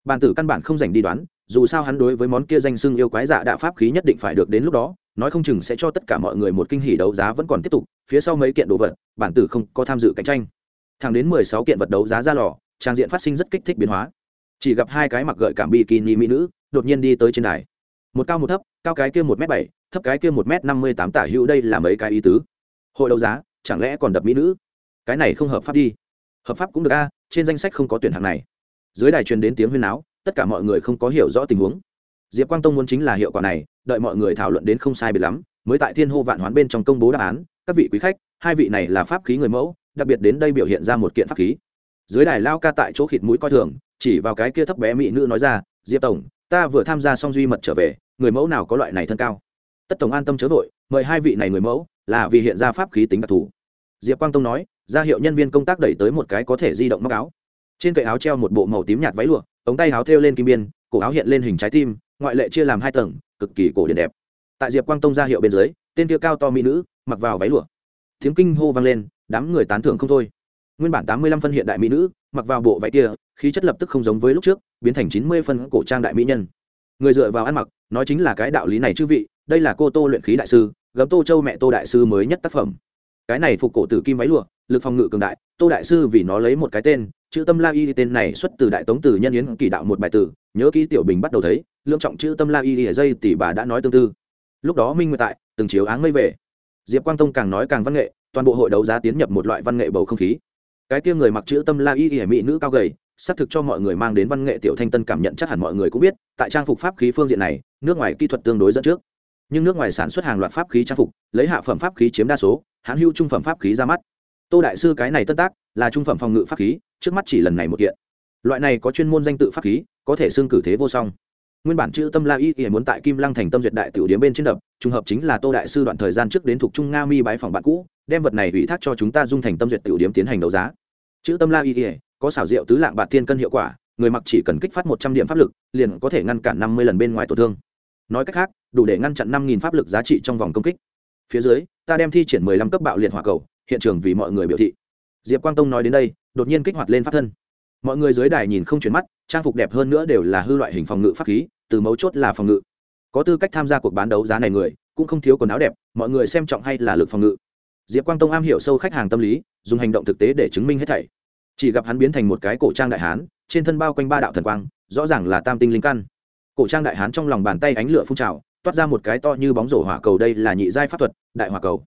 Bàn tử căn bản không dành đi đoán, dù sao hắn đối với món kia danh sưng yêu quái dạ đạo pháp khí nhất định phải được đến lúc đó, nói không chừng sẽ cho tất cả mọi người một kinh hỉ đấu giá vẫn còn tiếp tục, phía sau mấy kiện đồ vật, bản tử không có tham dự cạnh tranh. Thẳng đến mười sáu kiện vật đấu giá ra lò, trang diện phát sinh rất kích thích biến hóa. Chỉ gặp hai cái mặc gợi cảm bikini mỹ nữ, đột nhiên đi tới trên đài một cao một thấp, cao cái kia một m bảy, thấp cái kia một m năm mươi tám tả hữu đây là mấy cái ý tứ. Hội đấu giá, chẳng lẽ còn đập mỹ nữ? Cái này không hợp pháp đi. Hợp pháp cũng được a, trên danh sách không có tuyển hạng này. Dưới đài truyền đến tiếng huyên áo tất cả mọi người không có hiểu rõ tình huống. Diệp quang tông muốn chính là hiệu quả này, đợi mọi người thảo luận đến không sai biệt lắm, mới tại thiên hô vạn hoán bên trong công bố đáp án. Các vị quý khách, hai vị này là pháp khí người mẫu, đặc biệt đến đây biểu hiện ra một kiện pháp khí. Dưới đài lao ca tại chỗ khịt mũi coi thường, chỉ vào cái kia thấp bé mỹ nữ nói ra, diệp tổng, ta vừa tham gia xong duy mật trở về người mẫu nào có loại này thân cao? Tất tổng an tâm chớ vội, mời hai vị này người mẫu, là vì hiện ra pháp khí tính đặc thù. Diệp quang tông nói, ra hiệu nhân viên công tác đẩy tới một cái có thể di động móc áo. Trên cậy áo treo một bộ màu tím nhạt váy lụa, ống tay áo thêu lên kim biên, cổ áo hiện lên hình trái tim, ngoại lệ chia làm hai tầng, cực kỳ cổ điển đẹp. Tại diệp quang tông ra hiệu bên dưới, tên kia cao to mỹ nữ mặc vào váy lụa. Tiếng kinh hô vang lên, đám người tán thưởng không thôi. Nguyên bản tám mươi lăm phân hiện đại mỹ nữ mặc vào bộ váy kia, khí chất lập tức không giống với lúc trước, biến thành chín mươi phân cổ trang đại mỹ nhân. Người dựa vào ăn mặc nói chính là cái đạo lý này chư vị, đây là cô tô luyện khí đại sư, gấm tô châu mẹ tô đại sư mới nhất tác phẩm. Cái này phục cổ tử kim váy lụa, lực phòng ngự cường đại, tô đại sư vì nó lấy một cái tên, chữ tâm la y tên này xuất từ đại tống từ nhân yến kỳ đạo một bài tử, nhớ ký tiểu bình bắt đầu thấy lương trọng chữ tâm la y ở dây tỷ bà đã nói tương tư. Lúc đó minh nguyệt tại, từng chiếu áng mây về. Diệp quang tông càng nói càng văn nghệ, toàn bộ hội đấu giá tiến nhập một loại văn nghệ bầu không khí. Cái kia người mặc chữ tâm la y y mỹ nữ cao gầy xác thực cho mọi người mang đến văn nghệ tiểu thanh tân cảm nhận chắc hẳn mọi người cũng biết, tại trang phục pháp khí phương diện này, nước ngoài kỹ thuật tương đối dẫn trước. Nhưng nước ngoài sản xuất hàng loạt pháp khí trang phục, lấy hạ phẩm pháp khí chiếm đa số hãn hưu trung phẩm pháp khí ra mắt. Tô đại sư cái này tân tác, là trung phẩm phòng ngự pháp khí, trước mắt chỉ lần này một kiện. Loại này có chuyên môn danh tự pháp khí, có thể xưng cử thế vô song. Nguyên bản chữ tâm la y y muốn tại kim lăng thành tâm duyệt đại tiểu điếm bên trên đập, trùng hợp chính là tô đại sư đoạn thời gian trước đến thuộc trung nga mi bái phòng bạn cũ, đem vật này ủy thác cho chúng ta dung thành tâm duyệt tiểu điếm tiến hành đấu giá. Chữ tâm la y y có xảo diệu tứ lạng bạc thiên cân hiệu quả, người mặc chỉ cần kích phát một trăm điểm pháp lực, liền có thể ngăn cản năm mươi lần bên ngoài tổn thương. Nói cách khác, đủ để ngăn chặn năm nghìn pháp lực giá trị trong vòng công kích. Phía dưới, ta đem thi triển mười lăm cấp bạo liệt hỏa cầu, hiện trường vì mọi người biểu thị. Diệp quang tông nói đến đây, đột nhiên kích hoạt lên pháp thân. Mọi người dưới đài nhìn không chuyển mắt, trang phục đẹp hơn nữa đều là hư loại hình phòng ngự pháp khí, từ mấu chốt là phòng ngự. Có tư cách tham gia cuộc bán đấu giá này người, cũng không thiếu quần áo đẹp, mọi người xem trọng hay là lực phòng ngự. Diệp quang tông am hiểu sâu khách hàng tâm lý, dùng hành động thực tế để chứng minh hết thảy chỉ gặp hắn biến thành một cái cổ trang đại hán, trên thân bao quanh ba đạo thần quang, rõ ràng là tam tinh linh căn. Cổ trang đại hán trong lòng bàn tay ánh lửa phun trào, toát ra một cái to như bóng rổ hỏa cầu đây là nhị giai pháp thuật, đại hỏa cầu.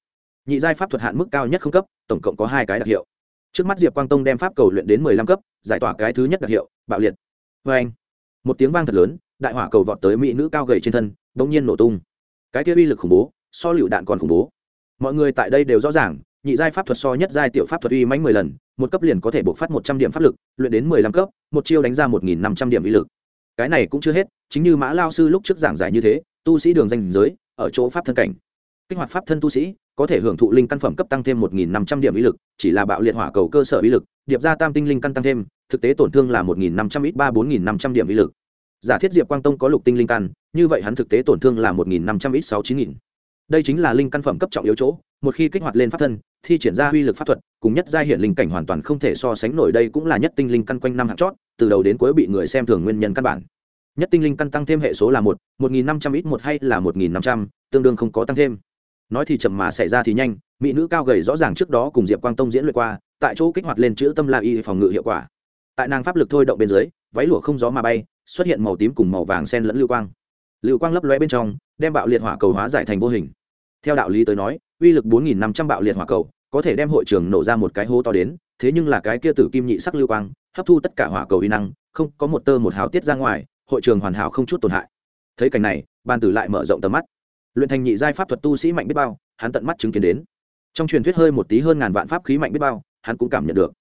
Nhị giai pháp thuật hạn mức cao nhất không cấp, tổng cộng có hai cái đặc hiệu. Trước mắt diệp quang tông đem pháp cầu luyện đến mười lăm cấp, giải tỏa cái thứ nhất đặc hiệu, bạo liệt. Vê anh, một tiếng vang thật lớn, đại hỏa cầu vọt tới mỹ nữ cao gầy trên thân đ ỗ n g nhiên nổ tung. Cái kia uy lực khủng bố, so lựu đạn còn khủng bố. Mọi người tại đây đều rõ ràng nhị giai pháp thuật so nhất giai tiểu pháp thuật uy mãnh mười lần, một cấp liền có thể bộc phát một trăm điểm pháp lực, luyện đến mười lăm cấp, một chiêu đánh ra một nghìn năm trăm điểm uy lực. Cái này cũng chưa hết, chính như mã lao sư lúc trước giảng giải như thế, tu sĩ đường danh giới, ở chỗ pháp thân cảnh. Kích hoạt pháp thân tu sĩ, có thể hưởng thụ linh căn phẩm cấp tăng thêm một nghìn năm trăm điểm uy lực, chỉ là bạo liệt hỏa cầu cơ sở uy lực, điệp ra tam tinh linh căn tăng thêm, thực tế tổn thương là một nghìn năm trăm ít ba bốn nghìn năm trăm điểm uy lực. Giả thiết diệp quang tông có lục tinh linh căn, như vậy hắn thực tế tổn thương là một nghìn năm trăm ít sáu chín nghìn. Đây chính là linh căn phẩm cấp trọng yếu chỗ một khi kích hoạt lên pháp thân, thi triển ra uy lực pháp thuật, cùng nhất giai hiện linh cảnh hoàn toàn không thể so sánh nổi đây cũng là nhất tinh linh căn quanh năm hạt chót, từ đầu đến cuối bị người xem thường nguyên nhân căn bản. Nhất tinh linh căn tăng thêm hệ số là một một nghìn năm trăm ít một hay là một nghìn năm trăm, tương đương không có tăng thêm. Nói thì chậm mà xảy ra thì nhanh, mỹ nữ cao gầy rõ ràng trước đó cùng diệp quang tông diễn luyện qua, tại chỗ kích hoạt lên chữ tâm la y phòng ngự hiệu quả. Tại nàng pháp lực thôi động bên dưới, váy lụa không gió mà bay, xuất hiện màu tím cùng màu vàng sen lẫn lưu quang. Lưu quang lấp lóe bên trong, đem bạo liệt hỏa cầu hóa giải thành vô hình. Theo đạo lý tới nói uy lực bốn nghìn năm trăm bạo liệt hỏa cầu, có thể đem hội trường nổ ra một cái hố to đến, thế nhưng là cái kia tử kim nhị sắc lưu quang, hấp thu tất cả hỏa cầu uy năng, không có một tơ một hào tiết ra ngoài, hội trường hoàn hảo không chút tổn hại. Thấy cảnh này ban tử lại mở rộng tầm mắt. Luyện thành nhị giai pháp thuật tu sĩ mạnh biết bao, hắn tận mắt chứng kiến đến. Trong truyền thuyết hơi một tí hơn ngàn vạn pháp khí mạnh biết bao, hắn cũng cảm nhận được.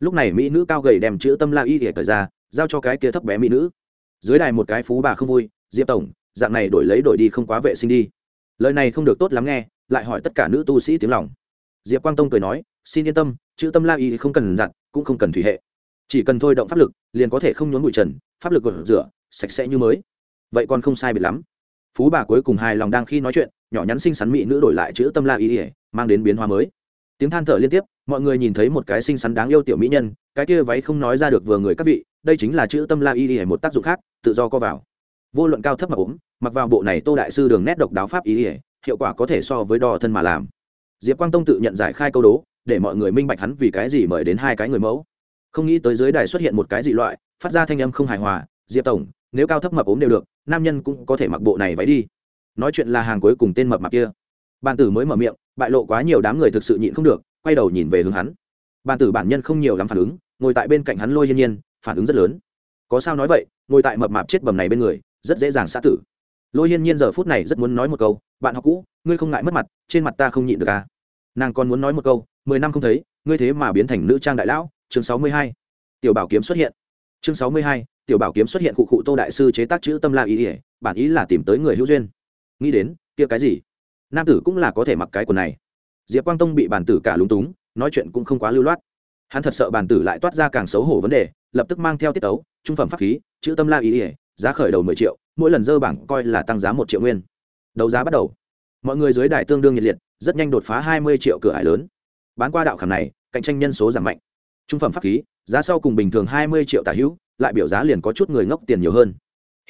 Lúc này mỹ nữ cao gầy đem chữ tâm la y để cởi ra, giao cho cái kia thấp bé mỹ nữ. Dưới đài một cái phú bà không vui, diệp tổng, dạng này đổi lấy đổi đi không quá vệ sinh đi. Lời này không được tốt lắm nghe lại hỏi tất cả nữ tu sĩ tiếng lòng. Diệp quang tông cười nói, xin yên tâm, chữ tâm la y không cần dặn cũng không cần thủy hệ. Chỉ cần thôi động pháp lực, liền có thể không nhốn bụi trần, pháp lực gột rửa, sạch sẽ như mới. Vậy còn không sai biệt lắm. Phú bà cuối cùng hài lòng đang khi nói chuyện, nhỏ nhắn xinh xắn mỹ nữ đổi lại chữ tâm la y ỉa mang đến biến hóa mới. Tiếng than thở liên tiếp, mọi người nhìn thấy một cái xinh xắn đáng yêu tiểu mỹ nhân, cái kia váy không nói ra được vừa người các vị, đây chính là chữ tâm la y ỉa một tác dụng khác, tự do co vào. Vô luận cao thấp mà ốm, mặc vào bộ này tô đại sư đường nét độc đáo pháp y ỉa hiệu quả có thể so với đo thân mà làm. Diệp quang tông tự nhận giải khai câu đố, để mọi người minh bạch hắn vì cái gì mời đến hai cái người mẫu. Không nghĩ tới dưới đài xuất hiện một cái dị loại, phát ra thanh âm không hài hòa, diệp tổng, nếu cao thấp mập ốm đều được, nam nhân cũng có thể mặc bộ này váy đi. Nói chuyện là hàng cuối cùng tên mập mạp kia. Bàn tử mới mở miệng, bại lộ quá nhiều đám người thực sự nhịn không được, quay đầu nhìn về hướng hắn. Bàn tử bản nhân không nhiều lắm phản ứng, ngồi tại bên cạnh hắn lôi hiên nhiên, phản ứng rất lớn. Có sao nói vậy, ngồi tại mập mạp chết bầm này bên người, rất dễ dàng xã tử lôi hiên nhiên giờ phút này rất muốn nói một câu, bạn học cũ, ngươi không ngại mất mặt, trên mặt ta không nhịn được à? Nàng còn muốn nói một câu, mười năm không thấy, ngươi thế mà biến thành nữ trang đại lão. Chương sáu mươi hai. Tiểu bảo kiếm xuất hiện. Chương sáu mươi hai, tiểu bảo kiếm xuất hiện cụ cụ tô đại sư chế tác chữ tâm la ý ỉa bản ý là tìm tới người hữu duyên. Nghĩ đến, kia cái gì? Nam tử cũng là có thể mặc cái quần này. Diệp quang tông bị bản tử cả lúng túng, nói chuyện cũng không quá lưu loát. Hắn thật sợ bản tử lại toát ra càng xấu hổ vấn đề, lập tức mang theo tiết tấu, trung phẩm pháp khí, chữ tâm la ý ỉa giá khởi đầu mười triệu mỗi lần dơ bảng coi là tăng giá một triệu nguyên. Đấu giá bắt đầu. Mọi người dưới đài tương đương nhiệt liệt, rất nhanh đột phá hai mươi triệu cửa ải lớn. Bán qua đạo khảm này, cạnh tranh nhân số giảm mạnh. Trung phẩm pháp khí, giá sau cùng bình thường hai mươi triệu tả hữu, lại biểu giá liền có chút người ngốc tiền nhiều hơn.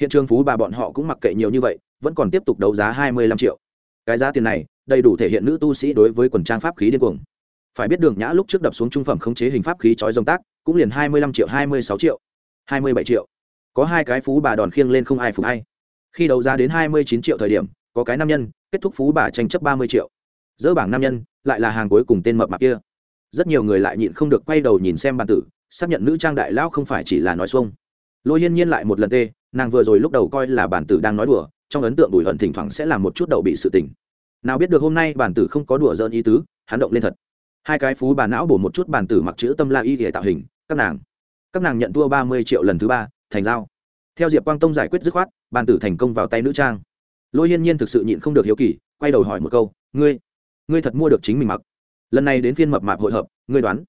Hiện trường phú bà bọn họ cũng mặc kệ nhiều như vậy, vẫn còn tiếp tục đấu giá hai mươi lăm triệu. Cái giá tiền này, đầy đủ thể hiện nữ tu sĩ đối với quần trang pháp khí điên cuồng. Phải biết đường nhã lúc trước đập xuống trung phẩm khống chế hình pháp khí chói dòng tác, cũng liền hai mươi lăm triệu, hai mươi sáu triệu, hai mươi bảy triệu có hai cái phú bà đòn khiêng lên không ai phục hay khi đấu giá đến hai mươi chín triệu thời điểm, có cái nam nhân, kết thúc phú bà tranh chấp ba mươi triệu. Dỡ bảng nam nhân, lại là hàng cuối cùng tên mập mạp kia. Rất nhiều người lại nhịn không được quay đầu nhìn xem bàn tử, xác nhận nữ trang đại lão không phải chỉ là nói xuông. Lôi hiên nhiên lại một lần tê, nàng vừa rồi lúc đầu coi là bản tử đang nói đùa, trong ấn tượng bùi hận thỉnh thoảng sẽ làm một chút đầu bị sự tình. Nào biết được hôm nay bản tử không có đùa dơn ý tứ, hắn động lên thật. Hai cái phú bà não bổ một chút bản tử mặc chữ tâm la y để tạo hình, các nàng. Các nàng nhận thua ba mươi triệu lần thứ ba thành giao. Theo diệp quang tông giải quyết dứt khoát, bàn tử thành công vào tay nữ trang. Lôi hiên nhiên thực sự nhịn không được hiếu kỳ, quay đầu hỏi một câu, ngươi ngươi thật mua được chính mình mặc? Lần này đến phiên mập mạp hội hợp, ngươi đoán?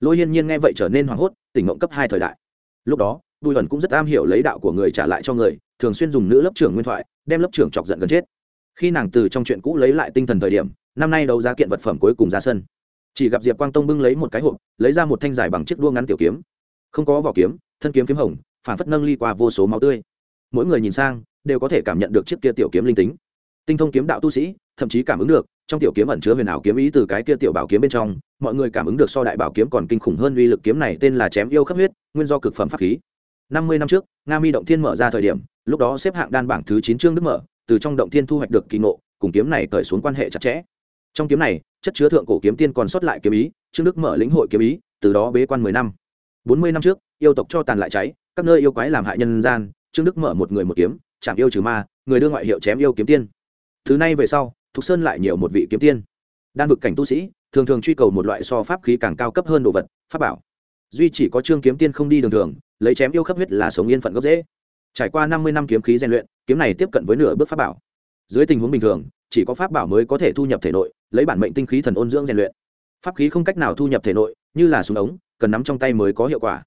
Lôi hiên nhiên nghe vậy trở nên hoảng hốt, tỉnh ngộ cấp hai thời đại. Lúc đó, bùi ẩn cũng rất am hiểu lấy đạo của người trả lại cho người, thường xuyên dùng nữ lớp trưởng nguyên thoại, đem lớp trưởng chọc giận gần chết. Khi nàng từ trong chuyện cũ lấy lại tinh thần thời điểm, năm nay đấu giá kiện vật phẩm cuối cùng ra sân. Chỉ gặp diệp quang tông bưng lấy một cái hộp, lấy ra một thanh dài bằng chiếc đua ngắn tiểu kiếm. Không có vỏ kiếm, thân kiếm p hồng phản phất nâng ly qua vô số máu tươi. Mỗi người nhìn sang, đều có thể cảm nhận được chiếc kia tiểu kiếm linh tính. Tinh thông kiếm đạo tu sĩ, thậm chí cảm ứng được, trong tiểu kiếm ẩn chứa huyền ảo kiếm ý từ cái kia tiểu bảo kiếm bên trong, mọi người cảm ứng được so đại bảo kiếm còn kinh khủng hơn uy lực kiếm này tên là chém yêu khắp huyết, nguyên do cực phẩm pháp khí. Năm mươi năm trước, nga mi động thiên mở ra thời điểm, lúc đó xếp hạng đan bảng thứ chín chương đức mở, từ trong động thiên thu hoạch được kỳ ngộ, cùng kiếm này cởi xuống quan hệ chặt chẽ. Trong kiếm này, chất chứa thượng cổ kiếm tiên còn sót lại kiếm ý trương đức mở lĩnh hội kiếm ý, từ đó bế quan mười năm. Bốn mươi năm trước, yêu tộc cho tàn lại cháy các nơi yêu quái làm hại nhân gian, trương đức mở một người một kiếm, chạm yêu trừ ma, người đưa ngoại hiệu chém yêu kiếm tiên. Thứ này về sau, thục sơn lại nhiều một vị kiếm tiên. Đan vực cảnh tu sĩ, thường thường truy cầu một loại so pháp khí càng cao cấp hơn đồ vật, pháp bảo. Duy chỉ có trương kiếm tiên không đi đường thường, lấy chém yêu khắp huyết là sống yên phận gốc dễ trải qua năm mươi năm kiếm khí rèn luyện, kiếm này tiếp cận với nửa bước pháp bảo. Dưới tình huống bình thường, chỉ có pháp bảo mới có thể thu nhập thể nội, lấy bản mệnh tinh khí thần ôn dưỡng rèn luyện. Pháp khí không cách nào thu nhập thể nội, như là súng ống, cần nắm trong tay mới có hiệu quả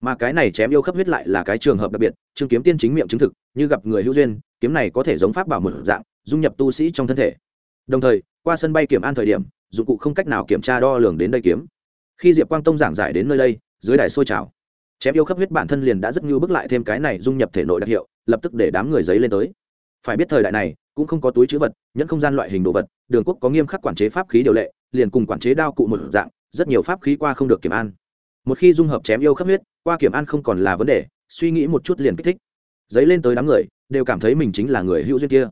mà cái này chém yêu khắp huyết lại là cái trường hợp đặc biệt chương kiếm tiên chính miệng chứng thực, như gặp người hữu duyên, kiếm này có thể giống pháp bảo một dạng, dung nhập tu sĩ trong thân thể. Đồng thời, qua sân bay kiểm an thời điểm, dụng cụ không cách nào kiểm tra đo lường đến đây kiếm. Khi diệp quang tông giảng giải đến nơi đây, dưới đài sôi trào. Chém yêu khắp huyết bản thân liền đã rất như bước lại thêm cái này dung nhập thể nội đặc hiệu, lập tức để đám người giấy lên tới. Phải biết thời đại này, cũng không có túi chữ vật, nhẫn không gian loại hình đồ vật, đường quốc có nghiêm khắc quản chế pháp khí điều lệ, liền cùng quản chế đao cụ một dạng, rất nhiều pháp khí qua không được kiểm an một khi dung hợp chém yêu khắp huyết, qua kiểm an không còn là vấn đề, suy nghĩ một chút liền kích thích. Giấy lên tới đám người, đều cảm thấy mình chính là người hữu duyên kia.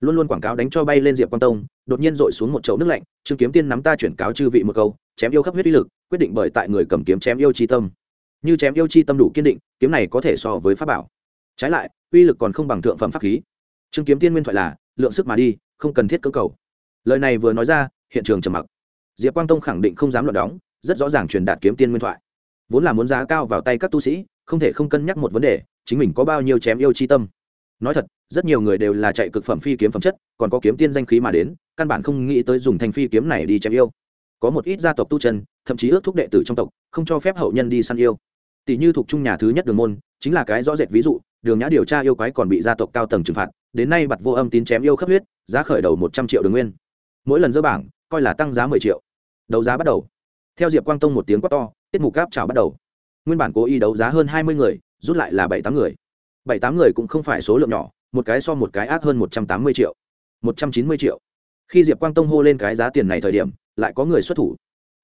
Luôn luôn quảng cáo đánh cho bay lên diệp quang tông, đột nhiên dội xuống một chậu nước lạnh, trương kiếm tiên nắm ta chuyển cáo chư vị một câu, chém yêu khắp huyết uy lực, quyết định bởi tại người cầm kiếm chém yêu chi tâm. Như chém yêu chi tâm đủ kiên định, kiếm này có thể so với pháp bảo. Trái lại, uy lực còn không bằng thượng phẩm pháp khí. Trương kiếm tiên nguyên thoại là, lượng sức mà đi, không cần thiết cơ cầu. Lời này vừa nói ra, hiện trường trầm mặc. Diệp quang tông khẳng định không dám luận đóng, rất rõ ràng truyền đạt kiếm tiên nguyên thoại vốn là muốn giá cao vào tay các tu sĩ, không thể không cân nhắc một vấn đề, chính mình có bao nhiêu chém yêu chi tâm. Nói thật, rất nhiều người đều là chạy cực phẩm phi kiếm phẩm chất, còn có kiếm tiên danh khí mà đến, căn bản không nghĩ tới dùng thanh phi kiếm này đi chém yêu. Có một ít gia tộc tu chân, thậm chí ước thúc đệ tử trong tộc, không cho phép hậu nhân đi săn yêu. Tỷ như thuộc trung nhà thứ nhất đường môn, chính là cái rõ rệt ví dụ, đường nhã điều tra yêu quái còn bị gia tộc cao tầng trừng phạt, đến nay bặt vô âm tín chém yêu khắp huyết, giá khởi đầu một trăm triệu đường nguyên. Mỗi lần dỡ bảng, coi là tăng giá mười triệu. Đấu giá bắt đầu theo diệp quang tông một tiếng quát to, tiết mục gáp chào bắt đầu. Nguyên bản cố ý đấu giá hơn hai mươi người, rút lại là bảy tám người. Bảy tám người cũng không phải số lượng nhỏ, một cái so một cái ác hơn một trăm tám mươi triệu. một trăm chín mươi triệu. Khi diệp quang tông hô lên cái giá tiền này thời điểm, lại có người xuất thủ.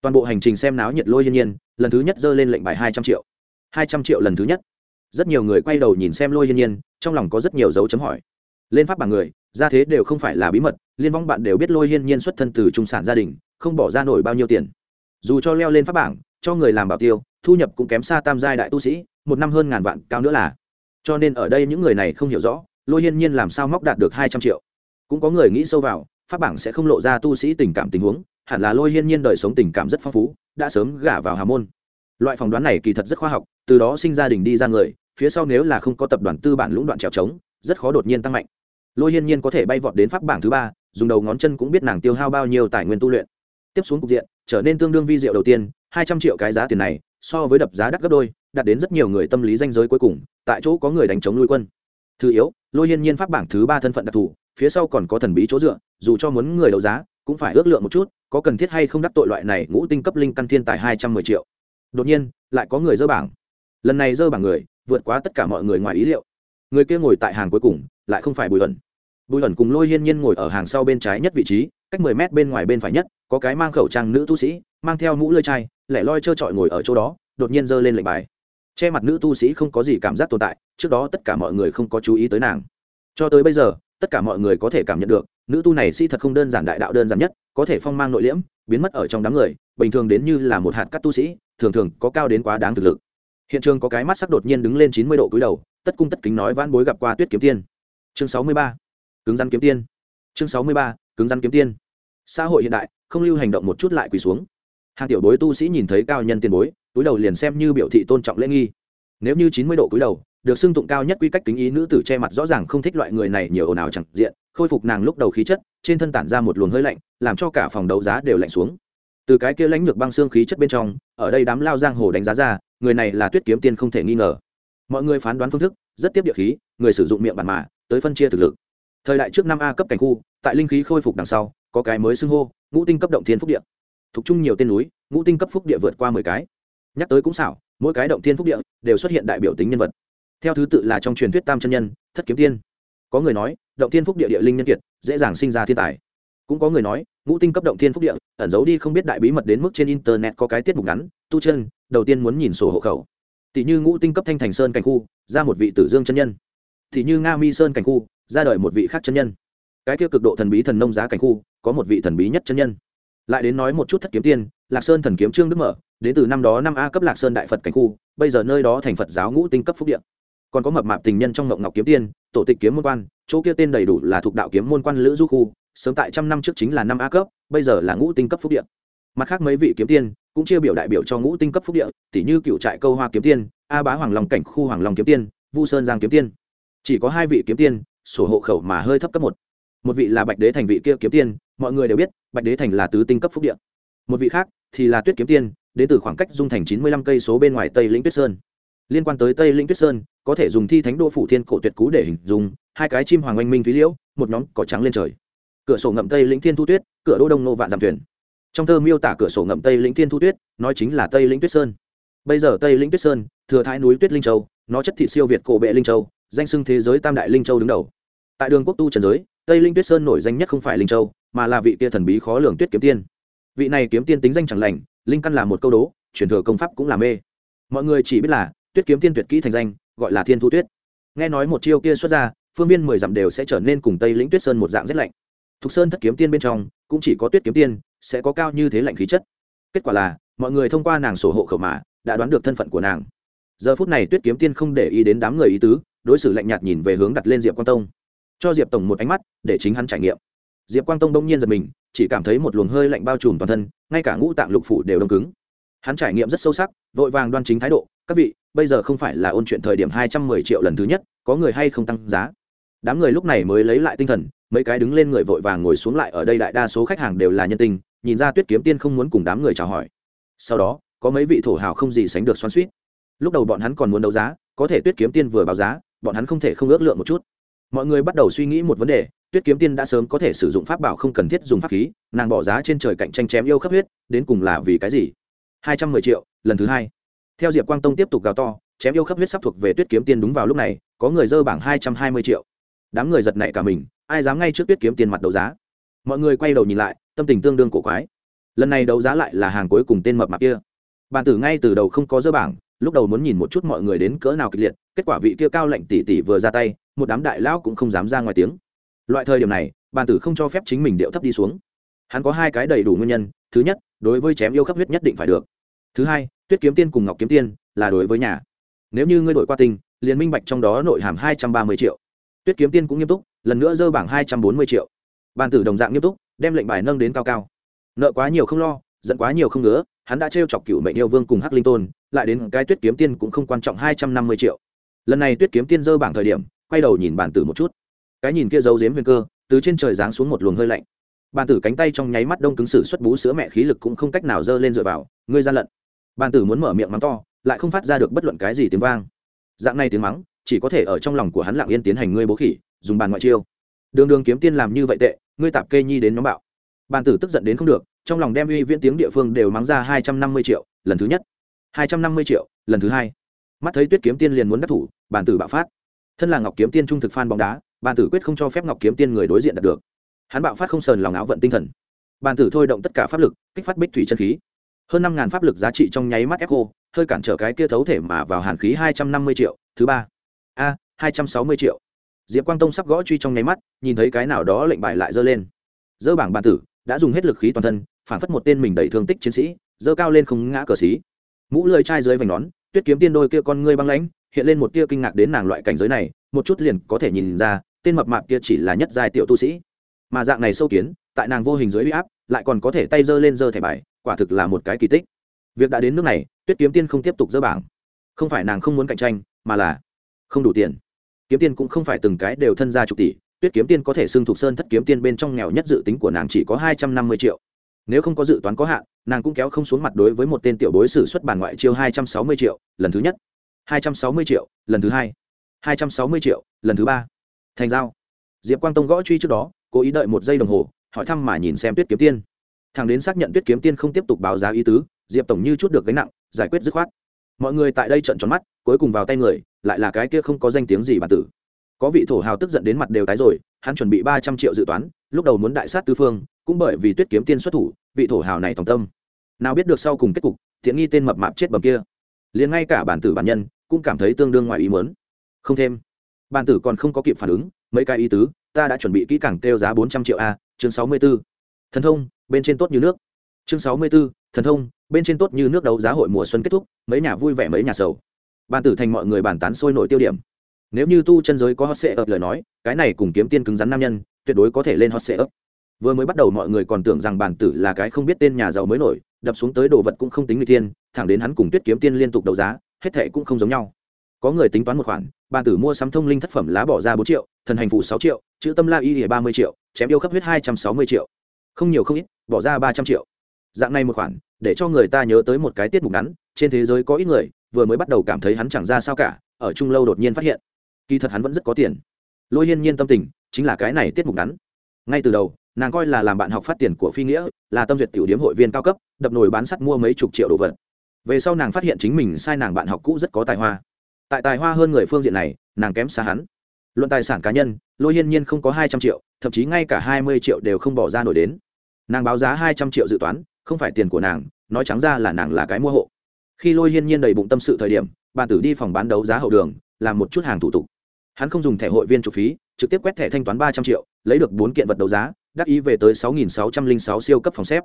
Toàn bộ hành trình xem náo nhiệt lôi yên nhiên, lần thứ nhất dơ lên lệnh bài hai trăm triệu. hai trăm triệu lần thứ nhất. Rất nhiều người quay đầu nhìn xem lôi yên nhiên, trong lòng có rất nhiều dấu chấm hỏi. Lên pháp bảng người ra thế đều không phải là bí mật, liên vong bạn đều biết lôi yên nhiên xuất thân từ trung sản gia đình, không bỏ ra nổi bao nhiêu tiền dù cho leo lên pháp bảng, cho người làm bảo tiêu, thu nhập cũng kém xa tam giai đại tu sĩ, một năm hơn ngàn vạn cao nữa là. Cho nên ở đây những người này không hiểu rõ, lôi hiên nhiên làm sao móc đạt được hai trăm triệu. Cũng có người nghĩ sâu vào, pháp bảng sẽ không lộ ra tu sĩ tình cảm tình huống, hẳn là lôi hiên nhiên đời sống tình cảm rất phong phú, đã sớm gả vào hà môn. Loại phỏng đoán này kỳ thật rất khoa học, từ đó sinh gia đình đi ra người, phía sau nếu là không có tập đoàn tư bản lũng đoạn trèo trống, rất khó đột nhiên tăng mạnh. Lôi hiên nhiên có thể bay vọt đến pháp bảng thứ ba, dùng đầu ngón chân cũng biết nàng tiêu hao bao nhiêu tài nguyên tu luyện tiếp xuống cục diện, trở nên tương đương vi diệu đầu tiên, hai trăm triệu cái giá tiền này, so với đập giá đắt gấp đôi, đạt đến rất nhiều người tâm lý danh giới cuối cùng, tại chỗ có người đánh chống nuôi quân. Thứ yếu, lôi hiên nhiên pháp bảng thứ ba thân phận đặc thù, phía sau còn có thần bí chỗ dựa, dù cho muốn người đấu giá, cũng phải ước lượng một chút, có cần thiết hay không đắc tội loại này ngũ tinh cấp linh căn thiên tài hai trăm mười triệu. Đột nhiên, lại có người dơ bảng. Lần này dơ bảng người, vượt quá tất cả mọi người ngoài ý liệu. Người kia ngồi tại hàng cuối cùng, lại không phải bùi ẩn bùi ẩn cùng lôi hiên nhiên ngồi ở hàng sau bên trái nhất vị trí, cách mười mét bên ngoài bên phải nhất có cái mang khẩu trang nữ tu sĩ, mang theo mũ lơi chai, lẻ loi trơ trọi ngồi ở chỗ đó, đột nhiên giơ lên lệnh bài. Che mặt nữ tu sĩ không có gì cảm giác tồn tại, trước đó tất cả mọi người không có chú ý tới nàng. Cho tới bây giờ, tất cả mọi người có thể cảm nhận được, nữ tu này sĩ thật không đơn giản đại đạo đơn giản nhất, có thể phong mang nội liễm, biến mất ở trong đám người, bình thường đến như là một hạt cắt tu sĩ, thường thường có cao đến quá đáng thực lực. Hiện trường có cái mắt sắc đột nhiên đứng lên chín mươi độ cúi đầu, tất cung tất kính nói vãn bối gặp qua tuyết kiếm tiên. Chương sáu mươi ba, cứng rắn kiếm tiên. Chương sáu mươi ba, cứng rắn kiếm tiên xã hội hiện đại, không lưu hành động một chút lại quỳ xuống. Hàng tiểu bối tu sĩ nhìn thấy cao nhân tiền bối, túi đầu liền xem như biểu thị tôn trọng lễ nghi. Nếu như chín mươi độ cúi đầu, được xưng tụng cao nhất quy cách kính ý nữ tử che mặt rõ ràng không thích loại người này nhiều ồn ào chẳng diện, khôi phục nàng lúc đầu khí chất, trên thân tản ra một luồng hơi lạnh, làm cho cả phòng đấu giá đều lạnh xuống. Từ cái kia lãnh lược băng xương khí chất bên trong, ở đây đám lao giang hồ đánh giá ra, người này là tuyết kiếm tiên không thể nghi ngờ. Mọi người phán đoán phương thức, rất tiếp địa khí, người sử dụng miệng bản mạ tới phân chia thực lực. Thời đại trước năm a cấp cảnh khu, tại linh khí khôi phục đằng sau có cái mới xưng hô, ngũ tinh cấp động thiên phúc địa. Thuộc chung nhiều tên núi, ngũ tinh cấp phúc địa vượt qua mười cái. Nhắc tới cũng xảo, mỗi cái động thiên phúc địa đều xuất hiện đại biểu tính nhân vật. Theo thứ tự là trong truyền thuyết tam chân nhân, thất kiếm tiên. Có người nói, động thiên phúc địa địa linh nhân kiệt, dễ dàng sinh ra thiên tài. Cũng có người nói, ngũ tinh cấp động thiên phúc địa, ẩn giấu đi không biết đại bí mật đến mức trên internet có cái tiết mục ngắn, tu chân, đầu tiên muốn nhìn sổ hộ khẩu. Tỷ như ngũ tinh cấp thanh thành sơn cảnh khu, ra một vị tử dương chân nhân. Tỷ như nga mi sơn cảnh khu, ra đời một vị khác chân nhân cái kia cực độ thần bí thần nông giá cảnh khu, có một vị thần bí nhất chân nhân. Lại đến nói một chút thất kiếm tiên, lạc sơn thần kiếm trương đức mở, đến từ năm đó năm a cấp lạc sơn đại phật cảnh khu, bây giờ nơi đó thành phật giáo ngũ tinh cấp phúc điện còn có mập mạp tình nhân trong ngộng ngọc kiếm tiên, tổ tịch kiếm môn quan, chỗ kia tên đầy đủ là thuộc đạo kiếm môn quan lữ du khu, sớm tại trăm năm trước chính là năm a cấp, bây giờ là ngũ tinh cấp phúc điện mặt khác mấy vị kiếm tiên cũng chia biểu đại biểu cho ngũ tinh cấp phúc điện tỷ như cựu trại câu hoa kiếm tiên, a bá hoàng long cảnh khu hoàng long kiếm tiên, vu sơn giang kiếm tiên. Chỉ có hai vị kiếm tiên, sổ hộ khẩu mà hơi thấp cấp một một vị là bạch đế thành vị kia kiếm tiên, mọi người đều biết, bạch đế thành là tứ tinh cấp phúc điện một vị khác thì là tuyết kiếm tiên, đến từ khoảng cách dung thành chín mươi lăm cây số bên ngoài tây lĩnh tuyết sơn. Liên quan tới tây lĩnh tuyết sơn, có thể dùng thi thánh đô phủ thiên cổ tuyệt cú để hình dung, hai cái chim hoàng oanh minh thúy liễu, một nhóm cỏ trắng lên trời. Cửa sổ ngậm tây lĩnh thiên thu tuyết, cửa đô đông nô vạn dặm thuyền. Trong thơ miêu tả cửa sổ ngậm tây lĩnh thiên thu tuyết, nói chính là tây lĩnh tuyết sơn. Bây giờ tây lĩnh tuyết sơn, thừa thái núi tuyết linh châu, nó chất thị siêu việt cổ bệ linh châu, danh xưng thế giới tam đại linh châu đứng đầu. Tại đường quốc tu trần giới tây linh tuyết sơn nổi danh nhất không phải linh châu, mà là vị kia thần bí khó lường tuyết kiếm tiên. Vị này kiếm tiên tính danh chẳng lành, linh căn là một câu đố, truyền thừa công pháp cũng là mê. Mọi người chỉ biết là, tuyết kiếm tiên tuyệt kỹ thành danh, gọi là thiên thu tuyết. Nghe nói một chiêu kia xuất ra, phương viên mười dặm đều sẽ trở nên cùng tây lĩnh tuyết sơn một dạng rét lạnh. Thục sơn thất kiếm tiên bên trong, cũng chỉ có tuyết kiếm tiên, sẽ có cao như thế lạnh khí chất. Kết quả là, mọi người thông qua nàng sổ hộ khẩu mà, đã đoán được thân phận của nàng. Giờ phút này tuyết kiếm tiên không để ý đến đám người ý tứ, đối xử lạnh nhạt nhìn về hướng đặt lên diệp Quan tông cho diệp tổng một ánh mắt để chính hắn trải nghiệm. Diệp quang tông đông nhiên giật mình, chỉ cảm thấy một luồng hơi lạnh bao trùm toàn thân, ngay cả ngũ tạng lục phủ đều đông cứng. Hắn trải nghiệm rất sâu sắc, vội vàng đoan chính thái độ, các vị, bây giờ không phải là ôn chuyện thời điểm hai trăm mười triệu lần thứ nhất, có người hay không tăng giá? Đám người lúc này mới lấy lại tinh thần, mấy cái đứng lên người vội vàng ngồi xuống lại ở đây đại đa số khách hàng đều là nhân tình, nhìn ra tuyết kiếm tiên không muốn cùng đám người chào hỏi. Sau đó, có mấy vị thổ hào không gì sánh được xoắn suýt lúc đầu bọn hắn còn muốn đấu giá, có thể tuyết kiếm tiên vừa báo giá, bọn hắn không thể không ước lượng một chút mọi người bắt đầu suy nghĩ một vấn đề, tuyết kiếm tiên đã sớm có thể sử dụng pháp bảo không cần thiết dùng pháp khí, nàng bỏ giá trên trời cạnh tranh chém yêu khắp huyết, đến cùng là vì cái gì? Hai trăm mười triệu, lần thứ hai. Theo diệp quang tông tiếp tục gào to, chém yêu khắp huyết sắp thuộc về tuyết kiếm tiên đúng vào lúc này, có người dơ bảng hai trăm hai mươi triệu. Đám người giật nảy cả mình, ai dám ngay trước tuyết kiếm tiền mặt đấu giá? Mọi người quay đầu nhìn lại, tâm tình tương đương cổ quái. Lần này đấu giá lại là hàng cuối cùng tên mập mạp kia. Bàn tử ngay từ đầu không có dơ bảng, lúc đầu muốn nhìn một chút mọi người đến cỡ nào kịch liệt, kết quả vị kia cao lệnh tỷ tỷ vừa ra tay một đám đại lão cũng không dám ra ngoài tiếng. Loại thời điểm này, bàn tử không cho phép chính mình điệu thấp đi xuống. Hắn có hai cái đầy đủ nguyên nhân. Thứ nhất, đối với chém yêu khắp huyết nhất định phải được. Thứ hai, tuyết kiếm tiên cùng ngọc kiếm tiên là đối với nhà. Nếu như ngươi đổi qua tinh liền minh bạch trong đó nội hàm hai trăm ba mươi triệu. Tuyết kiếm tiên cũng nghiêm túc, lần nữa dơ bảng hai trăm bốn mươi triệu. Bàn tử đồng dạng nghiêm túc, đem lệnh bài nâng đến cao cao. Nợ quá nhiều không lo, giận quá nhiều không nữa hắn đã trêu chọc cựu mệnh yêu vương cùng hắc linh tôn, lại đến cái tuyết kiếm tiên cũng không quan trọng hai trăm năm mươi triệu. Lần này tuyết kiếm tiên dơ bảng thời điểm quay đầu nhìn bản tử một chút. Cái nhìn kia giấu giếm huyền cơ, từ trên trời giáng xuống một luồng hơi lạnh. Bàn tử cánh tay trong nháy mắt đông cứng sử xuất bú sữa mẹ khí lực cũng không cách nào dơ lên dựa vào, ngươi gian lận. Bàn tử muốn mở miệng mắng to, lại không phát ra được bất luận cái gì tiếng vang. Dạng này tiếng mắng, chỉ có thể ở trong lòng của hắn lặng yên tiến hành ngươi bố khỉ, dùng bàn ngoại chiêu. Đường đường kiếm tiên làm như vậy tệ, ngươi tạp kê nhi đến nhóm bạo. Bàn tử tức giận đến không được, trong lòng đem uy viễn tiếng địa phương đều mắng ra hai trăm năm mươi triệu, lần thứ nhất. hai trăm năm mươi triệu, lần thứ hai. Mắt thấy tuyết kiếm tiên liền muốn đắc thủ bàn tử bạo phát thân là ngọc kiếm tiên trung thực phan bóng đá, bàn tử quyết không cho phép ngọc kiếm tiên người đối diện đạt được. Hắn bạo phát không sờn lòng áo vận tinh thần. Bàn tử thôi động tất cả pháp lực, kích phát bích thủy chân khí. Hơn năm ngàn pháp lực giá trị trong nháy mắt ép cô hơi cản trở cái kia thấu thể mà vào hàn khí hai trăm năm mươi triệu, thứ ba. A, hai trăm sáu mươi triệu. Diệp quang tông sắp gõ truy trong nháy mắt, nhìn thấy cái nào đó lệnh bài lại dơ lên. Dơ bảng bàn tử, đã dùng hết lực khí toàn thân, phản phất một tên mình đẩy thương tích chiến sĩ, dơ cao lên không ngã cờ xí. Mũ lưỡi chai dưới vành nón, tuyết kiếm tiên đôi kia con ngươi băng lãnh hiện lên một tia kinh ngạc đến nàng loại cảnh giới này, một chút liền có thể nhìn ra, tên mập mạp kia chỉ là nhất giai tiểu tu sĩ. Mà dạng này sâu kiến, tại nàng vô hình dưới uy áp, lại còn có thể tay giơ lên giơ thẻ bài, quả thực là một cái kỳ tích. Việc đã đến nước này, tuyết kiếm tiên không tiếp tục dỡ bảng. Không phải nàng không muốn cạnh tranh, mà là không đủ tiền. Kiếm tiên cũng không phải từng cái đều thân gia chục tỷ, tuyết kiếm tiên có thể xưng thuộc sơn thất kiếm tiên bên trong nghèo nhất dự tính của nàng chỉ có hai trăm năm mươi triệu. Nếu không có dự toán có hạn, nàng cũng kéo không xuống mặt đối với một tên tiểu bối xử xuất bản ngoại chiêu hai trăm sáu mươi triệu, lần thứ nhất hai trăm sáu mươi triệu, lần thứ hai. hai trăm sáu mươi triệu, lần thứ ba. Thành giao. Diệp quang tông gõ truy trước đó, cố ý đợi một giây đồng hồ, hỏi thăm mà nhìn xem tuyết kiếm tiên. Thằng đến xác nhận tuyết kiếm tiên không tiếp tục báo giá ý tứ, diệp tổng như chút được gánh nặng, giải quyết dứt khoát. Mọi người tại đây trận tròn mắt, cuối cùng vào tay người, lại là cái kia không có danh tiếng gì bản tử. Có vị thổ hào tức giận đến mặt đều tái rồi, hắn chuẩn bị ba trăm triệu dự toán, lúc đầu muốn đại sát tư phương, cũng bởi vì tuyết kiếm tiên xuất thủ, vị thổ hào này tòng tâm. Nào biết được sau cùng kết cục, thiện nghi tên mập mạp chết bầm kia. Liền ngay cả bản tử bản nhân cũng cảm thấy tương đương ngoài ý muốn. Không thêm. Bản tử còn không có kịp phản ứng, mấy cái ý tứ, ta đã chuẩn bị kỹ càng tiêu giá bốn trăm triệu a, chương sáu mươi b ố thần thông, bên trên tốt như nước. Chương sáu mươi b ố thần thông, bên trên tốt như nước đấu giá hội mùa xuân kết thúc, mấy nhà vui vẻ mấy nhà sầu. Bàn tử thành mọi người bàn tán sôi nổi tiêu điểm. Nếu như tu chân giới có hot sẽ ập lời nói, cái này cùng kiếm tiên cứng rắn nam nhân, tuyệt đối có thể lên hot sẽ ấp vừa mới bắt đầu mọi người còn tưởng rằng bàn tử là cái không biết tên nhà giàu mới nổi, đập xuống tới đồ vật cũng không tính người tiên, thẳng đến hắn cùng tuyết kiếm tiên liên tục đấu giá hết thệ cũng không giống nhau. Có người tính toán một khoản, bàn tử mua sắm thông linh thất phẩm lá bỏ ra bốn triệu, thần hành phụ sáu triệu, chữ tâm la y ba mươi triệu, chém yêu khắp huyết hai trăm sáu mươi triệu. Không nhiều không ít, bỏ ra ba trăm triệu. Dạng này một khoản, để cho người ta nhớ tới một cái tiết mục ngắn, trên thế giới có ít người, vừa mới bắt đầu cảm thấy hắn chẳng ra sao cả, ở trung lâu đột nhiên phát hiện. Kỳ thật hắn vẫn rất có tiền. Lôi hiên nhiên tâm tình, chính là cái này tiết mục ngắn. Ngay từ đầu, nàng coi là làm bạn học phát tiền của phi nghĩa, là tâm duyệt tiểu điếm hội viên cao cấp, đập nồi bán sắt mua mấy chục triệu đồ vật về sau nàng phát hiện chính mình sai nàng bạn học cũ rất có tài hoa. Tại tài hoa hơn người phương diện này, nàng kém xa hắn. Luận tài sản cá nhân, lôi hiên nhiên không có hai trăm triệu, thậm chí ngay cả hai mươi triệu đều không bỏ ra nổi đến. Nàng báo giá hai trăm triệu dự toán, không phải tiền của nàng, nói trắng ra là nàng là cái mua hộ. Khi lôi hiên nhiên đầy bụng tâm sự thời điểm, bà tử đi phòng bán đấu giá hậu đường, làm một chút hàng thủ tục. Hắn không dùng thẻ hội viên trục phí, trực tiếp quét thẻ thanh toán ba trăm triệu, lấy được bốn kiện vật đấu giá, đắc ý về tới sáu nghìn sáu trăm linh sáu siêu cấp phòng xếp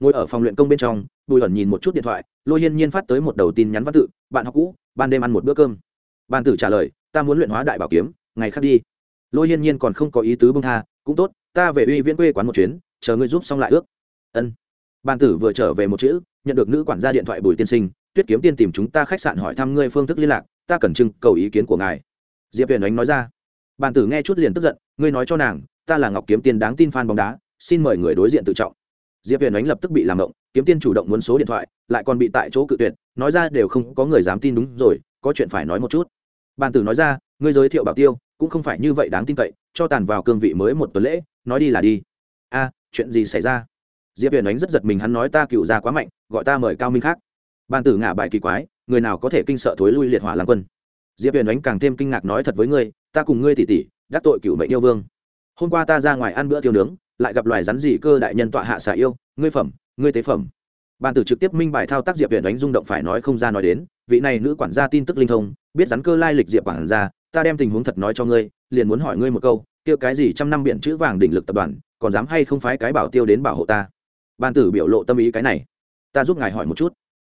ngồi ở phòng luyện công bên trong, bùi ẩn nhìn một chút điện thoại, lôi hiên nhiên phát tới một đầu tin nhắn văn tự, bạn học cũ, ban đêm ăn một bữa cơm. Ban tử trả lời, ta muốn luyện hóa đại bảo kiếm, ngày khác đi. Lôi hiên nhiên còn không có ý tứ bông tha, cũng tốt, ta về uy viễn quê quán một chuyến, chờ ngươi giúp xong lại ước. Ân. Ban tử vừa trở về một chữ, nhận được nữ quản gia điện thoại bùi tiên sinh, tuyết kiếm tiên tìm chúng ta khách sạn hỏi thăm ngươi phương thức liên lạc, ta cần trưng cầu ý kiến của ngài. Diệp huyền ánh nói ra. Bàn tử nghe chút liền tức giận, ngươi nói cho nàng, ta là ngọc kiếm tiên đáng tin fan bóng đá, xin mời người đối diện tự trọng diệp huyền ánh lập tức bị làm động, kiếm tiên chủ động muốn số điện thoại, lại còn bị tại chỗ cự tuyệt, nói ra đều không có người dám tin đúng rồi, có chuyện phải nói một chút. Bàn tử nói ra, ngươi giới thiệu bảo tiêu, cũng không phải như vậy đáng tin cậy, cho tàn vào cương vị mới một tuần lễ, nói đi là đi. A, chuyện gì xảy ra? Diệp huyền ánh rất giật mình, hắn nói ta cựu ra quá mạnh, gọi ta mời cao minh khác. Bàn tử ngả bài kỳ quái, người nào có thể kinh sợ thối lui liệt hỏa làm quân? Diệp huyền ánh càng thêm kinh ngạc nói thật với ngươi, ta cùng ngươi tỉ tỉ đắc tội cựu mệnh yêu vương. Hôm qua ta ra ngoài ăn bữa tiêu nướng lại gặp loài rắn dị cơ đại nhân tọa hạ xà yêu, ngươi phẩm, ngươi tế phẩm. Bàn tử trực tiếp minh bài thao tác diệp huyện đánh rung động phải nói không ra nói đến, vị này nữ quản gia tin tức linh thông, biết rắn cơ lai lịch diệp quản gia, ta đem tình huống thật nói cho ngươi, liền muốn hỏi ngươi một câu kêu cái gì trăm năm biện chữ vàng đỉnh lực tập đoàn, còn dám hay không phái cái bảo tiêu đến bảo hộ ta? Bàn tử biểu lộ tâm ý cái này. Ta giúp ngài hỏi một chút.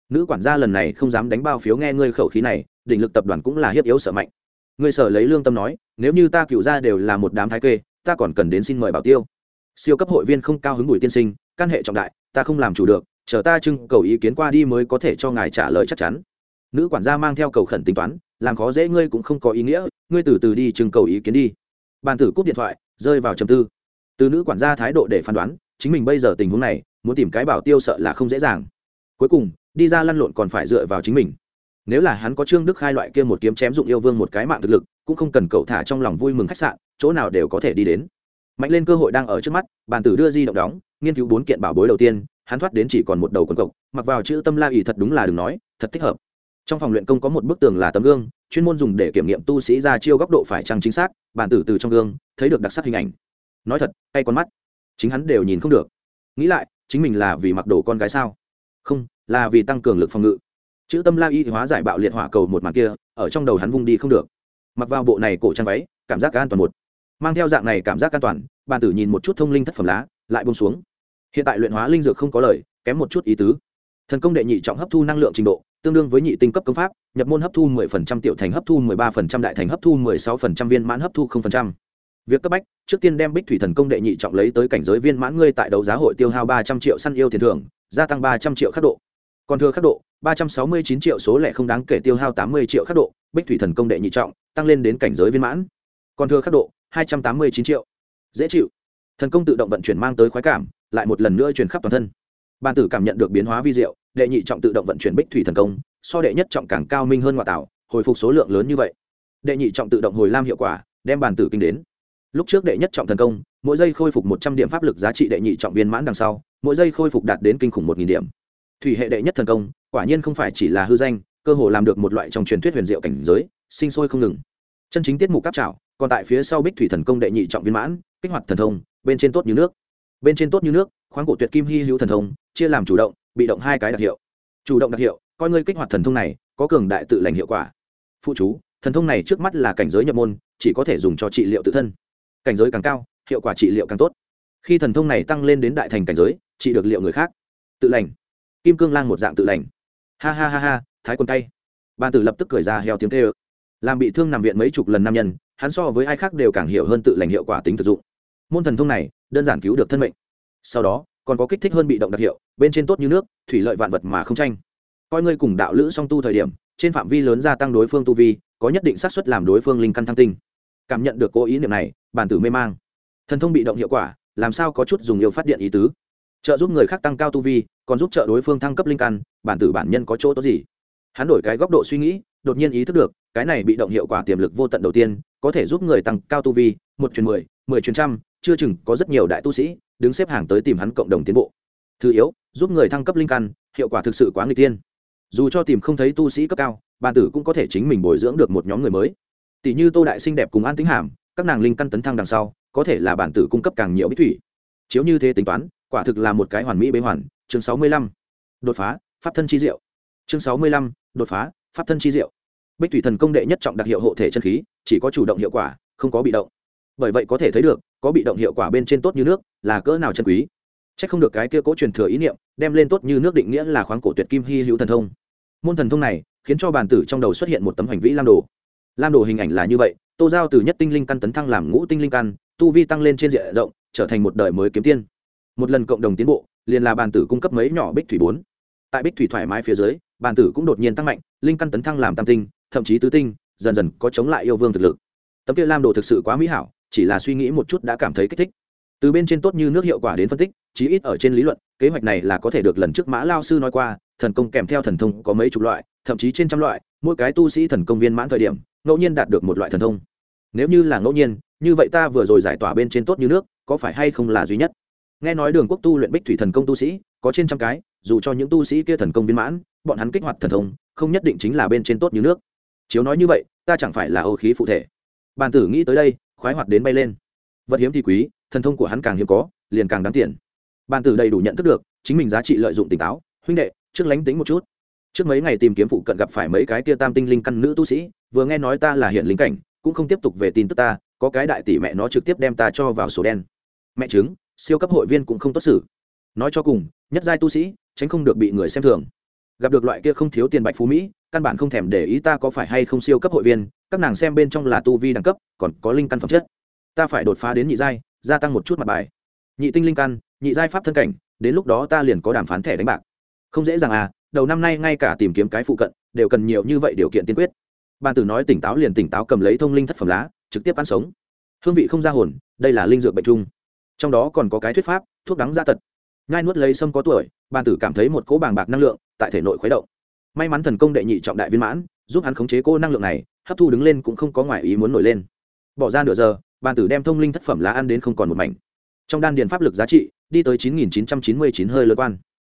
Nữ quản gia lần này không dám đánh bao phiếu nghe ngươi khẩu khí này, đỉnh lực tập đoàn cũng là hiếp yếu sợ mạnh. Ngươi sở lấy lương tâm nói, nếu như ta cựu ra đều là một đám thái kê, ta còn cần đến xin mời bảo tiêu siêu cấp hội viên không cao hứng bùi tiên sinh căn hệ trọng đại, ta không làm chủ được, chờ ta trưng cầu ý kiến qua đi mới có thể cho ngài trả lời chắc chắn. Nữ quản gia mang theo cầu khẩn tính toán, làm khó dễ ngươi cũng không có ý nghĩa, ngươi từ từ đi trưng cầu ý kiến đi. Bàn tử cúp điện thoại, rơi vào trầm tư. Từ nữ quản gia thái độ để phán đoán, chính mình bây giờ tình huống này, muốn tìm cái bảo tiêu sợ là không dễ dàng. Cuối cùng, đi ra lăn lộn còn phải dựa vào chính mình. Nếu là hắn có trương đức khai loại kia một kiếm chém dụng yêu vương một cái mạng thực lực, cũng không cần cậu thả trong lòng vui mừng khách sạn, chỗ nào đều có thể đi đến mạnh lên cơ hội đang ở trước mắt, bàn tử đưa di động đóng, nghiên cứu bốn kiện bảo bối đầu tiên, hắn thoát đến chỉ còn một đầu quần cộc, mặc vào chữ tâm la ỉ thật đúng là đừng nói, thật thích hợp. Trong phòng luyện công có một bức tường là tấm gương, chuyên môn dùng để kiểm nghiệm tu sĩ ra chiêu góc độ phải trăng chính xác, bàn tử từ trong gương, thấy được đặc sắc hình ảnh. Nói thật tay con mắt. Chính hắn đều nhìn không được. Nghĩ lại, chính mình là vì mặc đồ con gái sao? Không, là vì tăng cường lực phòng ngự. Chữ tâm la y hóa giải bạo liệt hỏa cầu một màn kia, ở trong đầu hắn vung đi không được. Mặc vào bộ này cổ trang váy, cảm giác an toàn một mang theo dạng này cảm giác an toàn bàn tử nhìn một chút thông linh thất phẩm lá, lại bông xuống. Hiện tại luyện hóa linh dược không có lời, kém một chút ý tứ. Thần công đệ nhị trọng hấp thu năng lượng trình độ, tương đương với nhị tinh cấp công pháp, nhập môn hấp thu 10% tiểu thành hấp thu 13% đại thành hấp thu 16% viên mãn hấp thu 0%. việc cấp bách, trước tiên đem bích thủy thần công đệ nhị trọng lấy tới cảnh giới viên mãn ngươi tại đấu giá hội tiêu hao 300 triệu săn yêu tiền thưởng, gia tăng 300 triệu khắc độ. Còn thừa khắc độ 369 triệu số lẻ không đáng kể tiêu hao 80 triệu khắc độ, bích thủy thần công đệ nhị trọng, tăng lên đến cảnh giới viên mãn. Còn thừa khắc độ 289 triệu. Dễ chịu. Thần công tự động vận chuyển mang tới khoái cảm, lại một lần nữa truyền khắp toàn thân. Bàn tử cảm nhận được biến hóa vi diệu, đệ nhị trọng tự động vận chuyển bích thủy thần công, so đệ nhất trọng càng cao minh hơn ngoại tạo, hồi phục số lượng lớn như vậy. Đệ nhị trọng tự động hồi lam hiệu quả, đem bàn tử kinh đến. Lúc trước đệ nhất trọng thần công, mỗi giây khôi phục một trăm điểm pháp lực giá trị đệ nhị trọng viên mãn đằng sau, mỗi giây khôi phục đạt đến kinh khủng một nghìn điểm. Thủy hệ đệ nhất thần công, quả nhiên không phải chỉ là hư danh, cơ hồ làm được một loại trong truyền thuyết huyền diệu cảnh giới, sinh sôi không ngừng. Chân chính tiết mục cáp trào còn tại phía sau bích thủy thần công đệ nhị trọng viên mãn, kích hoạt thần thông, bên trên tốt như nước. Bên trên tốt như nước, khoáng cổ tuyệt kim hy hữu thần thông, chia làm chủ động, bị động hai cái đặc hiệu. Chủ động đặc hiệu, coi ngươi kích hoạt thần thông này, có cường đại tự lành hiệu quả. Phụ chú, thần thông này trước mắt là cảnh giới nhập môn, chỉ có thể dùng cho trị liệu tự thân. Cảnh giới càng cao, hiệu quả trị liệu càng tốt. Khi thần thông này tăng lên đến đại thành cảnh giới, trị được liệu người khác. Tự lành. Kim cương lang một dạng tự lành. Ha ha ha ha, thái quân tay bàn tử lập tức cười ra heo tiếng tê ơ làm bị thương nằm viện mấy chục lần nam nhân hắn so với ai khác đều càng hiểu hơn tự lành hiệu quả tính thực dụng. Môn thần thông này, đơn giản cứu được thân mệnh. Sau đó, còn có kích thích hơn bị động đặc hiệu, bên trên tốt như nước, thủy lợi vạn vật mà không tranh. Coi ngươi cùng đạo lữ song tu thời điểm, trên phạm vi lớn gia tăng đối phương tu vi, có nhất định xác suất làm đối phương linh căn thăng tinh. Cảm nhận được cố ý niệm này, bản tử mê mang. Thần thông bị động hiệu quả, làm sao có chút dùng yêu phát điện ý tứ? Trợ giúp người khác tăng cao tu vi, còn giúp trợ đối phương thăng cấp linh căn, bản tử bản nhân có chỗ tốt gì? Hắn đổi cái góc độ suy nghĩ, đột nhiên ý thức được cái này bị động hiệu quả tiềm lực vô tận đầu tiên, có thể giúp người tăng cao tu vi, một truyền mười mười truyền trăm, chưa chừng có rất nhiều đại tu sĩ đứng xếp hàng tới tìm hắn cộng đồng tiến bộ. Thứ yếu, giúp người thăng cấp linh căn, hiệu quả thực sự quá người tiên. Dù cho tìm không thấy tu sĩ cấp cao bàn tử cũng có thể chính mình bồi dưỡng được một nhóm người mới. Tỷ như tô đại sinh đẹp cùng an tính hàm, các nàng linh căn tấn thăng đằng sau, có thể là bản tử cung cấp càng nhiều bích thủy. Chiếu như thế tính toán, quả thực là một cái hoàn mỹ bế hoàn. Chương sáu mươi lăm. Đột phá, pháp thân chi diệu. Chương sáu mươi lăm. Đột phá, pháp thân chi diệu bích thủy thần công đệ nhất trọng đặc hiệu hộ thể chân khí, chỉ có chủ động hiệu quả, không có bị động. Bởi vậy có thể thấy được, có bị động hiệu quả bên trên tốt như nước là cỡ nào chân quý. C h ắ c không được cái kia cố truyền thừa ý niệm, đem lên tốt như nước định nghĩa là khoáng cổ tuyệt kim hy hữu thần thông. Môn thần thông này, khiến cho bàn tử trong đầu xuất hiện một tấm hành vĩ lam đồ. Lam đồ hình ảnh là như vậy, tô giao từ nhất tinh linh căn tấn thăng làm ngũ tinh linh căn, tu vi tăng lên trên diện rộng, trở thành một đời mới kiếm tiên. Một lần cộng đồng tiến bộ, liền là bàn tử cung cấp mấy nhỏ bích thủy bốn. Tại bích thủy thoải mái phía dưới bàn tử cũng đột nhiên tăng mạnh, linh căn tấn thăng làm tam tinh thậm chí tứ tinh, dần dần có chống lại yêu vương thực lực. Tấm kia lam đồ thực sự quá mỹ hảo, chỉ là suy nghĩ một chút đã cảm thấy kích thích. Từ bên trên tốt như nước hiệu quả đến phân tích, chí ít ở trên lý luận, kế hoạch này là có thể được lần trước mã lao sư nói qua, thần công kèm theo thần thông có mấy chục loại, thậm chí trên trăm loại, mỗi cái tu sĩ thần công viên mãn thời điểm, ngẫu nhiên đạt được một loại thần thông. Nếu như là ngẫu nhiên, như vậy ta vừa rồi giải tỏa bên trên tốt như nước, có phải hay không là duy nhất? Nghe nói đường quốc tu luyện bích thủy thần công tu sĩ, có trên trăm cái, dù cho những tu sĩ kia thần công viên mãn, bọn hắn kích hoạt thần thông, không nhất định chính là bên trên tốt như nước chiếu nói như vậy, ta chẳng phải là ô khí phụ thể. Bàn tử nghĩ tới đây, khoái hoạt đến bay lên. Vật hiếm thì quý, thần thông của hắn càng hiếm có, liền càng đáng tiền. Bàn tử đầy đủ nhận thức được, chính mình giá trị lợi dụng tỉnh táo. Huynh đệ, trước lánh tính một chút. Trước mấy ngày tìm kiếm phụ cận gặp phải mấy cái tia tam tinh linh căn nữ tu sĩ, vừa nghe nói ta là hiện lính cảnh, cũng không tiếp tục về tin tức ta, có cái đại tỷ mẹ nó trực tiếp đem ta cho vào sổ đen. Mẹ chứng, siêu cấp hội viên cũng không tốt xử. Nói cho cùng, nhất giai tu sĩ, tránh không được bị người xem thường gặp được loại kia không thiếu tiền bạch phú mỹ, căn bản không thèm để ý ta có phải hay không siêu cấp hội viên, các nàng xem bên trong là tu vi đẳng cấp, còn có linh căn phẩm chất. Ta phải đột phá đến nhị giai, gia tăng một chút mặt bài. Nhị tinh linh căn, nhị giai pháp thân cảnh, đến lúc đó ta liền có đàm phán thẻ đánh bạc. Không dễ dàng à đầu năm nay ngay cả tìm kiếm cái phụ cận, đều cần nhiều như vậy điều kiện tiên quyết. Ban tử nói tỉnh táo liền tỉnh táo cầm lấy thông linh thất phẩm lá, trực tiếp ăn sống. Hương vị không ra hồn, đây là linh dược bệnh chung trong đó còn có cái thuyết pháp, thuốc đắng gia tật. Ngai nuốt lấy sâm có tuổi ban tử cảm thấy một cỗ bàng bạc năng lượng tại thể nội khuấy động. May mắn thần công đệ nhị trọng đại viên mãn, giúp hắn khống chế cô năng lượng này, hấp thu đứng lên cũng không có ngoại ý muốn nổi lên. Bỏ ra nửa giờ ban tử đem thông linh thất phẩm lá ăn đến không còn một mảnh. Trong đan điền pháp lực giá trị, đi tới chín nghìn chín trăm chín mươi chín hơi lớn quan.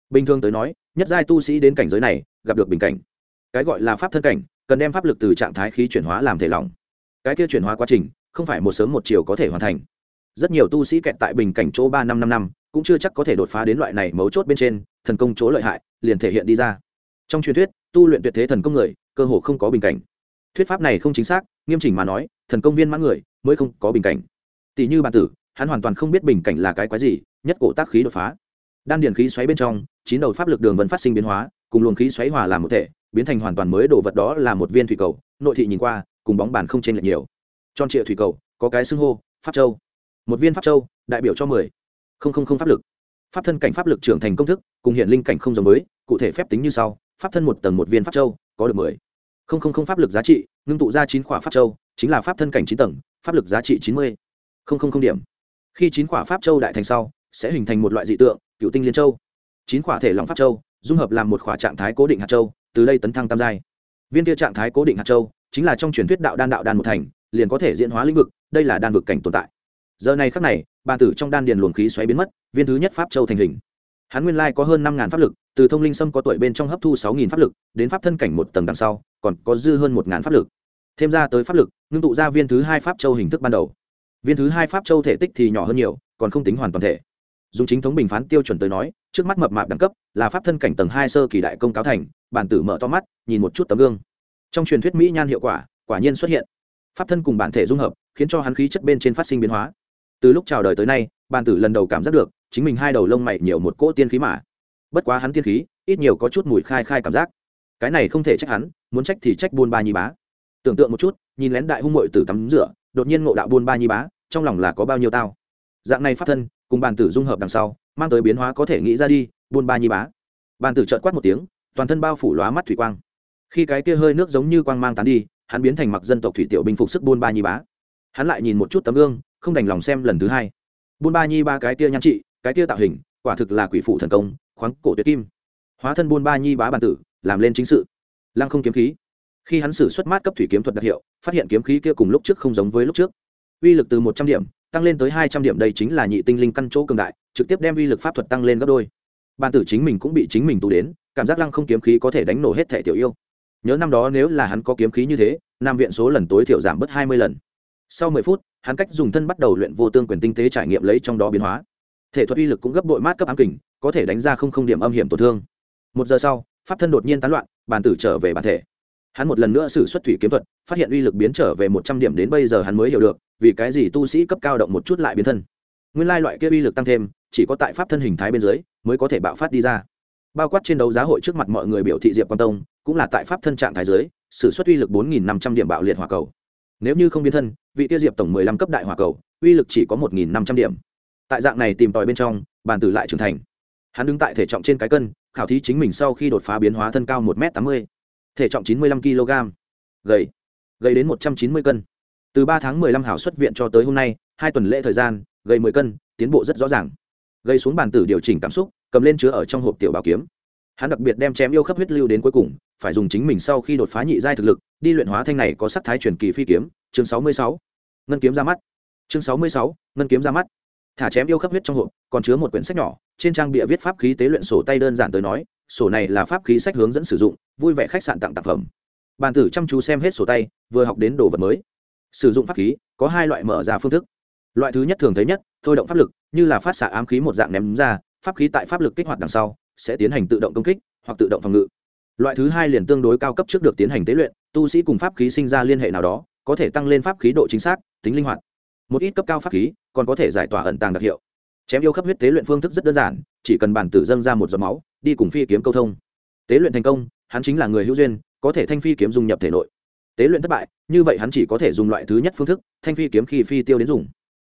Bình thường tới nói, nhất giai tu sĩ đến cảnh giới này, gặp được bình cảnh. Cái gọi là pháp thân cảnh, cần đem pháp lực từ trạng thái khí chuyển hóa làm thể lỏng. Cái kia chuyển hóa quá trình, không phải một sớm một chiều có thể hoàn thành. Rất nhiều tu sĩ kẹt tại bình cảnh chỗ ba năm năm năm, cũng chưa chắc có thể đột phá đến loại này mấu chốt bên trên, thần công chỗ lợi hại liền thể hiện đi ra. Trong truyền thuyết, tu luyện tuyệt thế thần công người, cơ hồ không có bình cảnh. Thuyết pháp này không chính xác, nghiêm chỉnh mà nói, thần công viên mãn người mới không có bình cảnh. Tỷ như bản tử, hắn hoàn toàn không biết bình cảnh là cái quái gì, nhất cổ tác khí đột phá. Đan điền khí xoáy bên trong, chín đầu pháp lực đường vẫn phát sinh biến hóa, cùng luồng khí xoáy hòa làm một thể, biến thành hoàn toàn mới đồ vật đó là một viên thủy cầu, nội thị nhìn qua, cùng bóng bàn không chênh lệch nhiều. Tròn trịa thủy cầu, có cái xưng hô, pháp châu. Một viên pháp châu, đại biểu cho mười. Không không không pháp lực pháp thân cảnh pháp lực trưởng thành công thức, cùng hiện linh cảnh không giống với, cụ thể phép tính như sau, pháp thân một tầng một viên pháp châu, có được mười. Không không không pháp lực giá trị, ngưng tụ ra chín khỏa pháp châu, chính là pháp thân cảnh chín tầng, pháp lực giá trị chín mươi. Không không không điểm. Khi chín khỏa pháp châu đại thành sau, sẽ hình thành một loại dị tượng, cựu tinh liên châu. Chín khỏa thể lòng pháp châu, dung hợp làm một khỏa trạng thái cố định hạt châu, từ đây tấn thăng tam giai. Viên kia trạng thái cố định hạt châu, chính là trong truyền thuyết đạo đan đạo đan một thành, liền có thể diễn hóa lĩnh vực, đây là đan vực cảnh tồn tại giờ này khắc này bàn tử trong đan điền luồng khí xoáy biến mất, viên thứ nhất pháp châu thành hình. Hắn nguyên lai có hơn năm ngàn pháp lực, từ thông linh sâm có tuổi bên trong hấp thu sáu nghìn pháp lực, đến pháp thân cảnh một tầng đằng sau, còn có dư hơn một ngàn pháp lực. Thêm ra tới pháp lực, ngưng tụ ra viên thứ hai pháp châu hình thức ban đầu. Viên thứ hai pháp châu thể tích thì nhỏ hơn nhiều, còn không tính hoàn toàn thể. Dùng chính thống bình phán tiêu chuẩn tới nói, trước mắt mập mạp đẳng cấp là pháp thân cảnh tầng hai sơ kỳ đại công cáo thành, bản tử mở to mắt, nhìn một chút tấm gương. Trong truyền thuyết mỹ nhan hiệu quả quả nhiên xuất hiện. Pháp thân cùng bản thể dung hợp, khiến cho hắn khí chất bên trên phát sinh biến hóa từ lúc chào đời tới nay, bàn tử lần đầu cảm giác được, chính mình hai đầu lông mày nhiều một cỗ tiên khí mà. Bất quá hắn tiên khí, ít nhiều có chút mùi khai khai cảm giác. Cái này không thể trách hắn, muốn trách thì trách buôn ba nhi bá. Tưởng tượng một chút, nhìn lén đại hung mội tử tắm rửa, đột nhiên ngộ đạo buôn ba nhi bá, trong lòng là có bao nhiêu tao. Dạng này phát thân, cùng bàn tử dung hợp đằng sau, mang tới biến hóa có thể nghĩ ra đi, buôn ba nhi bá. Bàn tử trợn quát một tiếng, toàn thân bao phủ lóa mắt thủy quang. Khi cái kia hơi nước giống như quang mang tán đi, hắn biến thành mặc dân tộc thủy tiểu binh phục sức buôn ba nhi bá. Hắn lại nhìn một chút tấm gương không đành lòng xem lần thứ hai. Buôn ba nhi ba cái tia nhan trị, cái tia tạo hình, quả thực là quỷ phụ thần công, khoáng cổ tuyệt kim. Hóa thân buôn ba nhi bá bàn tử, làm lên chính sự. Lăng không kiếm khí. Khi hắn xử xuất mát cấp thủy kiếm thuật đặc hiệu, phát hiện kiếm khí kia cùng lúc trước không giống với lúc trước. Uy lực từ một trăm điểm, tăng lên tới hai trăm điểm, đây chính là nhị tinh linh căn chỗ cường đại, trực tiếp đem uy lực pháp thuật tăng lên gấp đôi. Bàn tử chính mình cũng bị chính mình tù đến, cảm giác lăng không kiếm khí có thể đánh nổ hết thể tiểu yêu. Nhớ năm đó nếu là hắn có kiếm khí như thế, nam viện số lần tối thiểu giảm bớt hai mươi lần sau mười phút, hắn cách dùng thân bắt đầu luyện vô tương quyền tinh tế trải nghiệm lấy trong đó biến hóa. Thể thuật uy lực cũng gấp bội mát cấp ám kình, có thể đánh ra không không điểm âm hiểm tổn thương. Một giờ sau, pháp thân đột nhiên tán loạn, bàn tử trở về bản thể. Hắn một lần nữa xử xuất thủy kiếm thuật, phát hiện uy lực biến trở về một trăm điểm đến bây giờ hắn mới hiểu được, vì cái gì tu sĩ cấp cao động một chút lại biến thân. Nguyên lai loại kia uy lực tăng thêm, chỉ có tại pháp thân hình thái bên dưới, mới có thể bạo phát đi ra. Bao quát trên đấu giá hội trước mặt mọi người biểu thị diệp quan tông, cũng là tại pháp thân trạng thái dưới xử xuất uy lực bốn nghìn năm trăm điểm bạo liệt hỏa cầu nếu như không biến thân, vị tiêu diệp tổng mười lăm cấp đại hỏa cầu, uy lực chỉ có một nghìn năm trăm điểm. Tại dạng này tìm tòi bên trong bàn tử lại trưởng thành. Hắn đứng tại thể trọng trên cái cân, khảo thí chính mình sau khi đột phá biến hóa thân cao một m tám mươi, thể trọng chín mươi lăm kg, gầy gầy đến một trăm chín mươi cân. Từ ba tháng mười lăm hảo xuất viện cho tới hôm nay, hai tuần lễ thời gian, gầy mười cân, tiến bộ rất rõ ràng. Gây xuống bàn tử điều chỉnh cảm xúc, cầm lên chứa ở trong hộp tiểu bảo kiếm hắn đặc biệt đem chém yêu khắp huyết lưu đến cuối cùng, phải dùng chính mình sau khi đột phá nhị giai thực lực, đi luyện hóa thanh này có sắc thái truyền kỳ phi kiếm. Chương sáu mươi sáu. Ngân kiếm ra mắt. Chương sáu mươi sáu. Ngân kiếm ra mắt. Thả chém yêu khắp huyết trong hộp, còn chứa một quyển sách nhỏ, trên trang bịa viết pháp khí tế luyện sổ tay đơn giản tới nói, sổ này là pháp khí sách hướng dẫn sử dụng, vui vẻ khách sạn tặng tác phẩm. Bàn tử chăm chú xem hết sổ tay, vừa học đến đồ vật mới. Sử dụng pháp khí, có hai loại mở ra phương thức. Loại thứ nhất thường thấy nhất, thôi động pháp lực, như là phát xạ ám khí một dạng ném ra, pháp khí tại pháp lực kích hoạt đằng sau sẽ tiến hành tự động công kích hoặc tự động phòng ngự. Loại thứ hai liền tương đối cao cấp trước được tiến hành tế luyện, tu sĩ cùng pháp khí sinh ra liên hệ nào đó, có thể tăng lên pháp khí độ chính xác, tính linh hoạt. Một ít cấp cao pháp khí còn có thể giải tỏa ẩn tàng đặc hiệu. Chém yêu khắp huyết tế luyện phương thức rất đơn giản, chỉ cần bản tử dâng ra một giọt máu, đi cùng phi kiếm câu thông. Tế luyện thành công, hắn chính là người hữu duyên, có thể thanh phi kiếm dung nhập thể nội. Tế luyện thất bại, như vậy hắn chỉ có thể dùng loại thứ nhất phương thức, thanh phi kiếm khi phi tiêu đến dùng.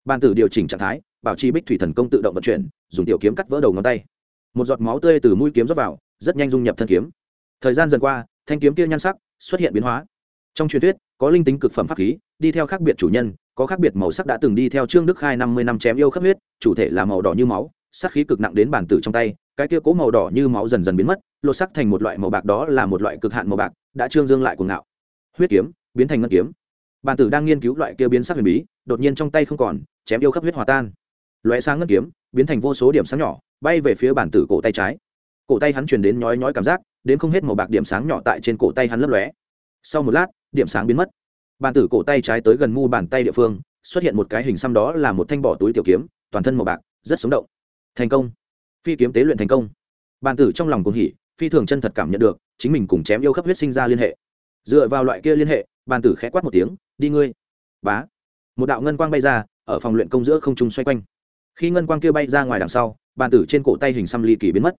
Bản tử điều chỉnh trạng thái, bảo trì bích thủy thần công tự động vận chuyển, dùng tiểu kiếm cắt vỡ đầu ngón tay một giọt máu tươi từ mũi kiếm rót vào, rất nhanh dung nhập thân kiếm. Thời gian dần qua, thanh kiếm kia nhan sắc xuất hiện biến hóa. Trong truyền thuyết, có linh tính cực phẩm pháp khí, đi theo khác biệt chủ nhân, có khác biệt màu sắc đã từng đi theo trương đức khai năm mươi năm chém yêu khắp huyết, chủ thể là màu đỏ như máu sắc khí cực nặng đến bản tử trong tay, cái kia cố màu đỏ như máu dần dần biến mất, lột sắc thành một loại màu bạc đó là một loại cực hạn màu bạc, đã trương dương lại cuồng ngạo. Huyết kiếm, biến thành ngân kiếm. Bản tử đang nghiên cứu loại kia biến sắc huyền bí, đột nhiên trong tay không còn, chém yêu khắp huyết hòa tan. Loé sáng ngân kiếm biến thành vô số điểm sáng nhỏ, bay về phía bản tử cổ tay trái. Cổ tay hắn truyền đến nhói nhói cảm giác, đến không hết màu bạc điểm sáng nhỏ tại trên cổ tay hắn lấp lóe. Sau một lát, điểm sáng biến mất. Bản tử cổ tay trái tới gần mu bàn tay địa phương, xuất hiện một cái hình xăm đó là một thanh bỏ túi tiểu kiếm, toàn thân màu bạc, rất sống động. Thành công. Phi kiếm tế luyện thành công. Bản tử trong lòng cũng hỉ, phi thường chân thật cảm nhận được, chính mình cùng chém yêu khắp huyết sinh ra liên hệ. Dựa vào loại kia liên hệ, bản tử khẽ quát một tiếng, đi ngươi. Bá. Một đạo ngân quang bay ra, ở phòng luyện công giữa không trung xoay quanh khi ngân quang kia bay ra ngoài đằng sau, bàn tử trên cổ tay hình xăm ly kỳ biến mất.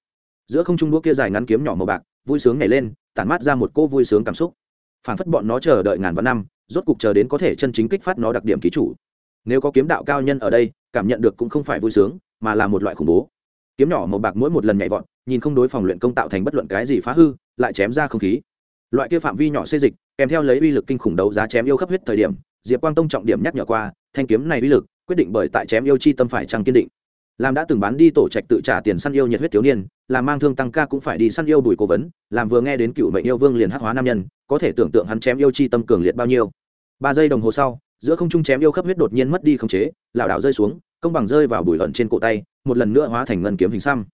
Giữa không trung đũa kia dài ngắn kiếm nhỏ màu bạc, vui sướng nhảy lên, tản mát ra một cô vui sướng cảm xúc. Phản phất bọn nó chờ đợi ngàn vạn năm, rốt cục chờ đến có thể chân chính kích phát nó đặc điểm ký chủ. Nếu có kiếm đạo cao nhân ở đây, cảm nhận được cũng không phải vui sướng, mà là một loại khủng bố. Kiếm nhỏ màu bạc mỗi một lần nhảy vọt, nhìn không đối phòng luyện công tạo thành bất luận cái gì phá hư, lại chém ra không khí. Loại kia phạm vi nhỏ xê dịch, kèm theo lấy uy lực kinh khủng đấu giá chém yêu khắp huyết thời điểm, diệp quang tông trọng điểm nhắc nhở qua, thanh kiếm này uy lực quyết định bởi tại chém yêu chi tâm phải trăng kiên định. Làm đã từng bán đi tổ trạch tự trả tiền săn yêu nhiệt huyết thiếu niên, làm mang thương tăng ca cũng phải đi săn yêu bùi cố vấn, làm vừa nghe đến cựu mệnh yêu vương liền hắc hóa nam nhân, có thể tưởng tượng hắn chém yêu chi tâm cường liệt bao nhiêu. Ba giây đồng hồ sau, giữa không trung chém yêu khắp huyết đột nhiên mất đi khống chế, lảo đảo rơi xuống, công bằng rơi vào bùi ẩn trên cổ tay, một lần nữa hóa thành ngân kiếm hình xăm.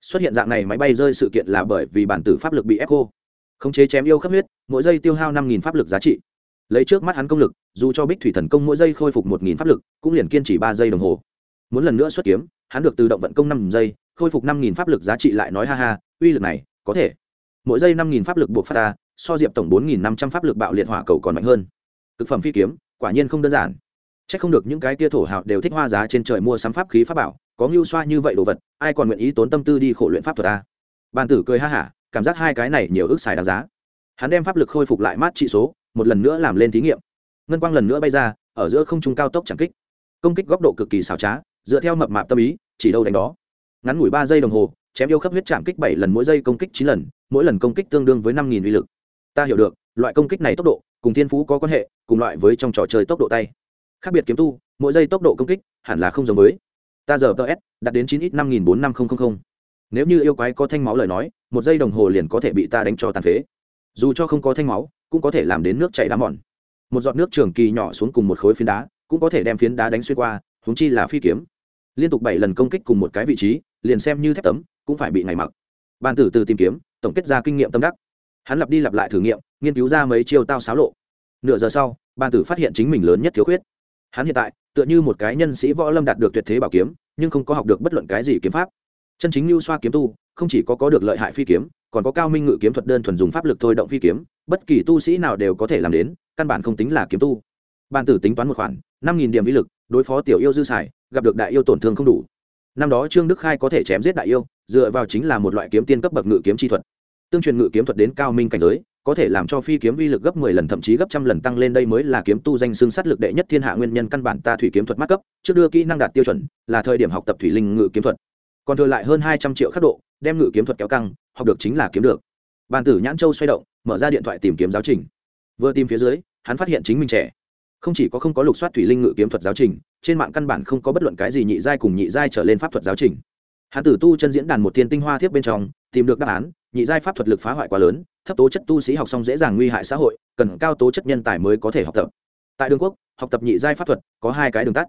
Xuất hiện dạng này máy bay rơi sự kiện là bởi vì bản tử pháp lực bị ép khô. Khống chế chém yêu khắp huyết, mỗi giây tiêu hao năm nghìn pháp lực giá trị lấy trước mắt hắn công lực, dù cho bích thủy thần công mỗi giây khôi phục một nghìn pháp lực, cũng liền kiên trì ba giây đồng hồ. Muốn lần nữa xuất kiếm, hắn được tự động vận công năm giây, khôi phục năm nghìn pháp lực giá trị lại nói ha ha, uy lực này, có thể. Mỗi giây năm nghìn pháp lực buộc phát ta so diệp tổng bốn nghìn năm trăm pháp lực bạo liệt hỏa cầu còn mạnh hơn. Thực phẩm phi kiếm, quả nhiên không đơn giản. C h ắ c không được những cái tia thổ hào đều thích hoa giá trên trời mua sắm pháp khí pháp bảo, có ngưu xoa như vậy đồ vật, ai còn nguyện ý tốn tâm tư đi khổ luyện pháp thuật ta bàn tử cười ha hả, cảm giác hai cái này nhiều ước xài đáng giá. Hắn đem pháp lực khôi phục lại mát trị số một lần nữa làm lên thí nghiệm. Ngân quang lần nữa bay ra, ở giữa không trung cao tốc chẳng kích. Công kích góc độ cực kỳ xảo trá, dựa theo mập mạp tâm ý, chỉ đâu đánh đó. Ngắn ngủi ba giây đồng hồ, chém yêu khắp huyết chạm kích bảy lần, mỗi giây công kích chín lần, mỗi lần công kích tương đương với năm nghìn uy lực. Ta hiểu được, loại công kích này tốc độ, cùng thiên phú có quan hệ, cùng loại với trong trò chơi tốc độ tay. Khác biệt kiếm tu, mỗi giây tốc độ công kích, hẳn là không giống với. Ta giờ ts đạt đến chín ít năm nghìn bốn năm nghìn nếu như yêu quái có thanh máu lời nói, một giây đồng hồ liền có thể bị ta đánh cho tàn phế. Dù cho không có thanh máu cũng có thể làm đến nước chảy đá mòn. Một giọt nước trường kỳ nhỏ xuống cùng một khối phiến đá, cũng có thể đem phiến đá đánh xuyên qua húng chi là phi kiếm. Liên tục bảy lần công kích cùng một cái vị trí, liền xem như thép tấm, cũng phải bị ngày mặc. Bàn tử từ tìm kiếm, tổng kết ra kinh nghiệm tâm đắc. Hắn lặp đi lặp lại thử nghiệm, nghiên cứu ra mấy chiêu tao xáo lộ. Nửa giờ sau, bàn tử phát hiện chính mình lớn nhất thiếu khuyết. Hắn hiện tại, tựa như một cái nhân sĩ võ lâm đạt được tuyệt thế bảo kiếm, nhưng không có học được bất luận cái gì kiếm pháp. Chân chính lưu xoa kiếm tu không chỉ có có được lợi hại phi kiếm, còn có cao minh ngự kiếm thuật đơn thuần dùng pháp lực thôi động phi kiếm, bất kỳ tu sĩ nào đều có thể làm đến, căn bản không tính là kiếm tu. Bàn tử tính toán một khoản, năm nghìn điểm ý lực, đối phó tiểu yêu dư xài, gặp được đại yêu tổn thương không đủ. Năm đó trương đức khai có thể chém giết đại yêu, dựa vào chính là một loại kiếm tiên cấp bậc ngự kiếm chi thuật. Tương truyền ngự kiếm thuật đến cao minh cảnh giới, có thể làm cho phi kiếm uy lực gấp mười lần thậm chí gấp trăm lần tăng lên đây mới là kiếm tu danh xương sát lực đệ nhất thiên hạ nguyên nhân căn bản ta thủy kiếm thuật mát cấp, trước đưa kỹ năng đạt tiêu chuẩn, là thời điểm học tập thủy linh ngự kiếm thuật. Còn thừa lại hơn hai trăm triệu khắc độ đem ngự kiếm thuật kéo căng, học được chính là kiếm được. Bàn tử nhãn châu xoay động, mở ra điện thoại tìm kiếm giáo trình. Vừa tìm phía dưới, hắn phát hiện chính mình trẻ. Không chỉ có không có lục soát thủy linh ngự kiếm thuật giáo trình, trên mạng căn bản không có bất luận cái gì nhị giai cùng nhị giai trở lên pháp thuật giáo trình. Hắn tử tu chân diễn đàn một thiên tinh hoa thiếp bên trong, tìm được đáp án, nhị giai pháp thuật lực phá hoại quá lớn, thấp tố chất tu sĩ học xong dễ dàng nguy hại xã hội, cần cao tố chất nhân tài mới có thể học tập. Tại đường quốc, học tập nhị giai pháp thuật có hai cái đường tắt.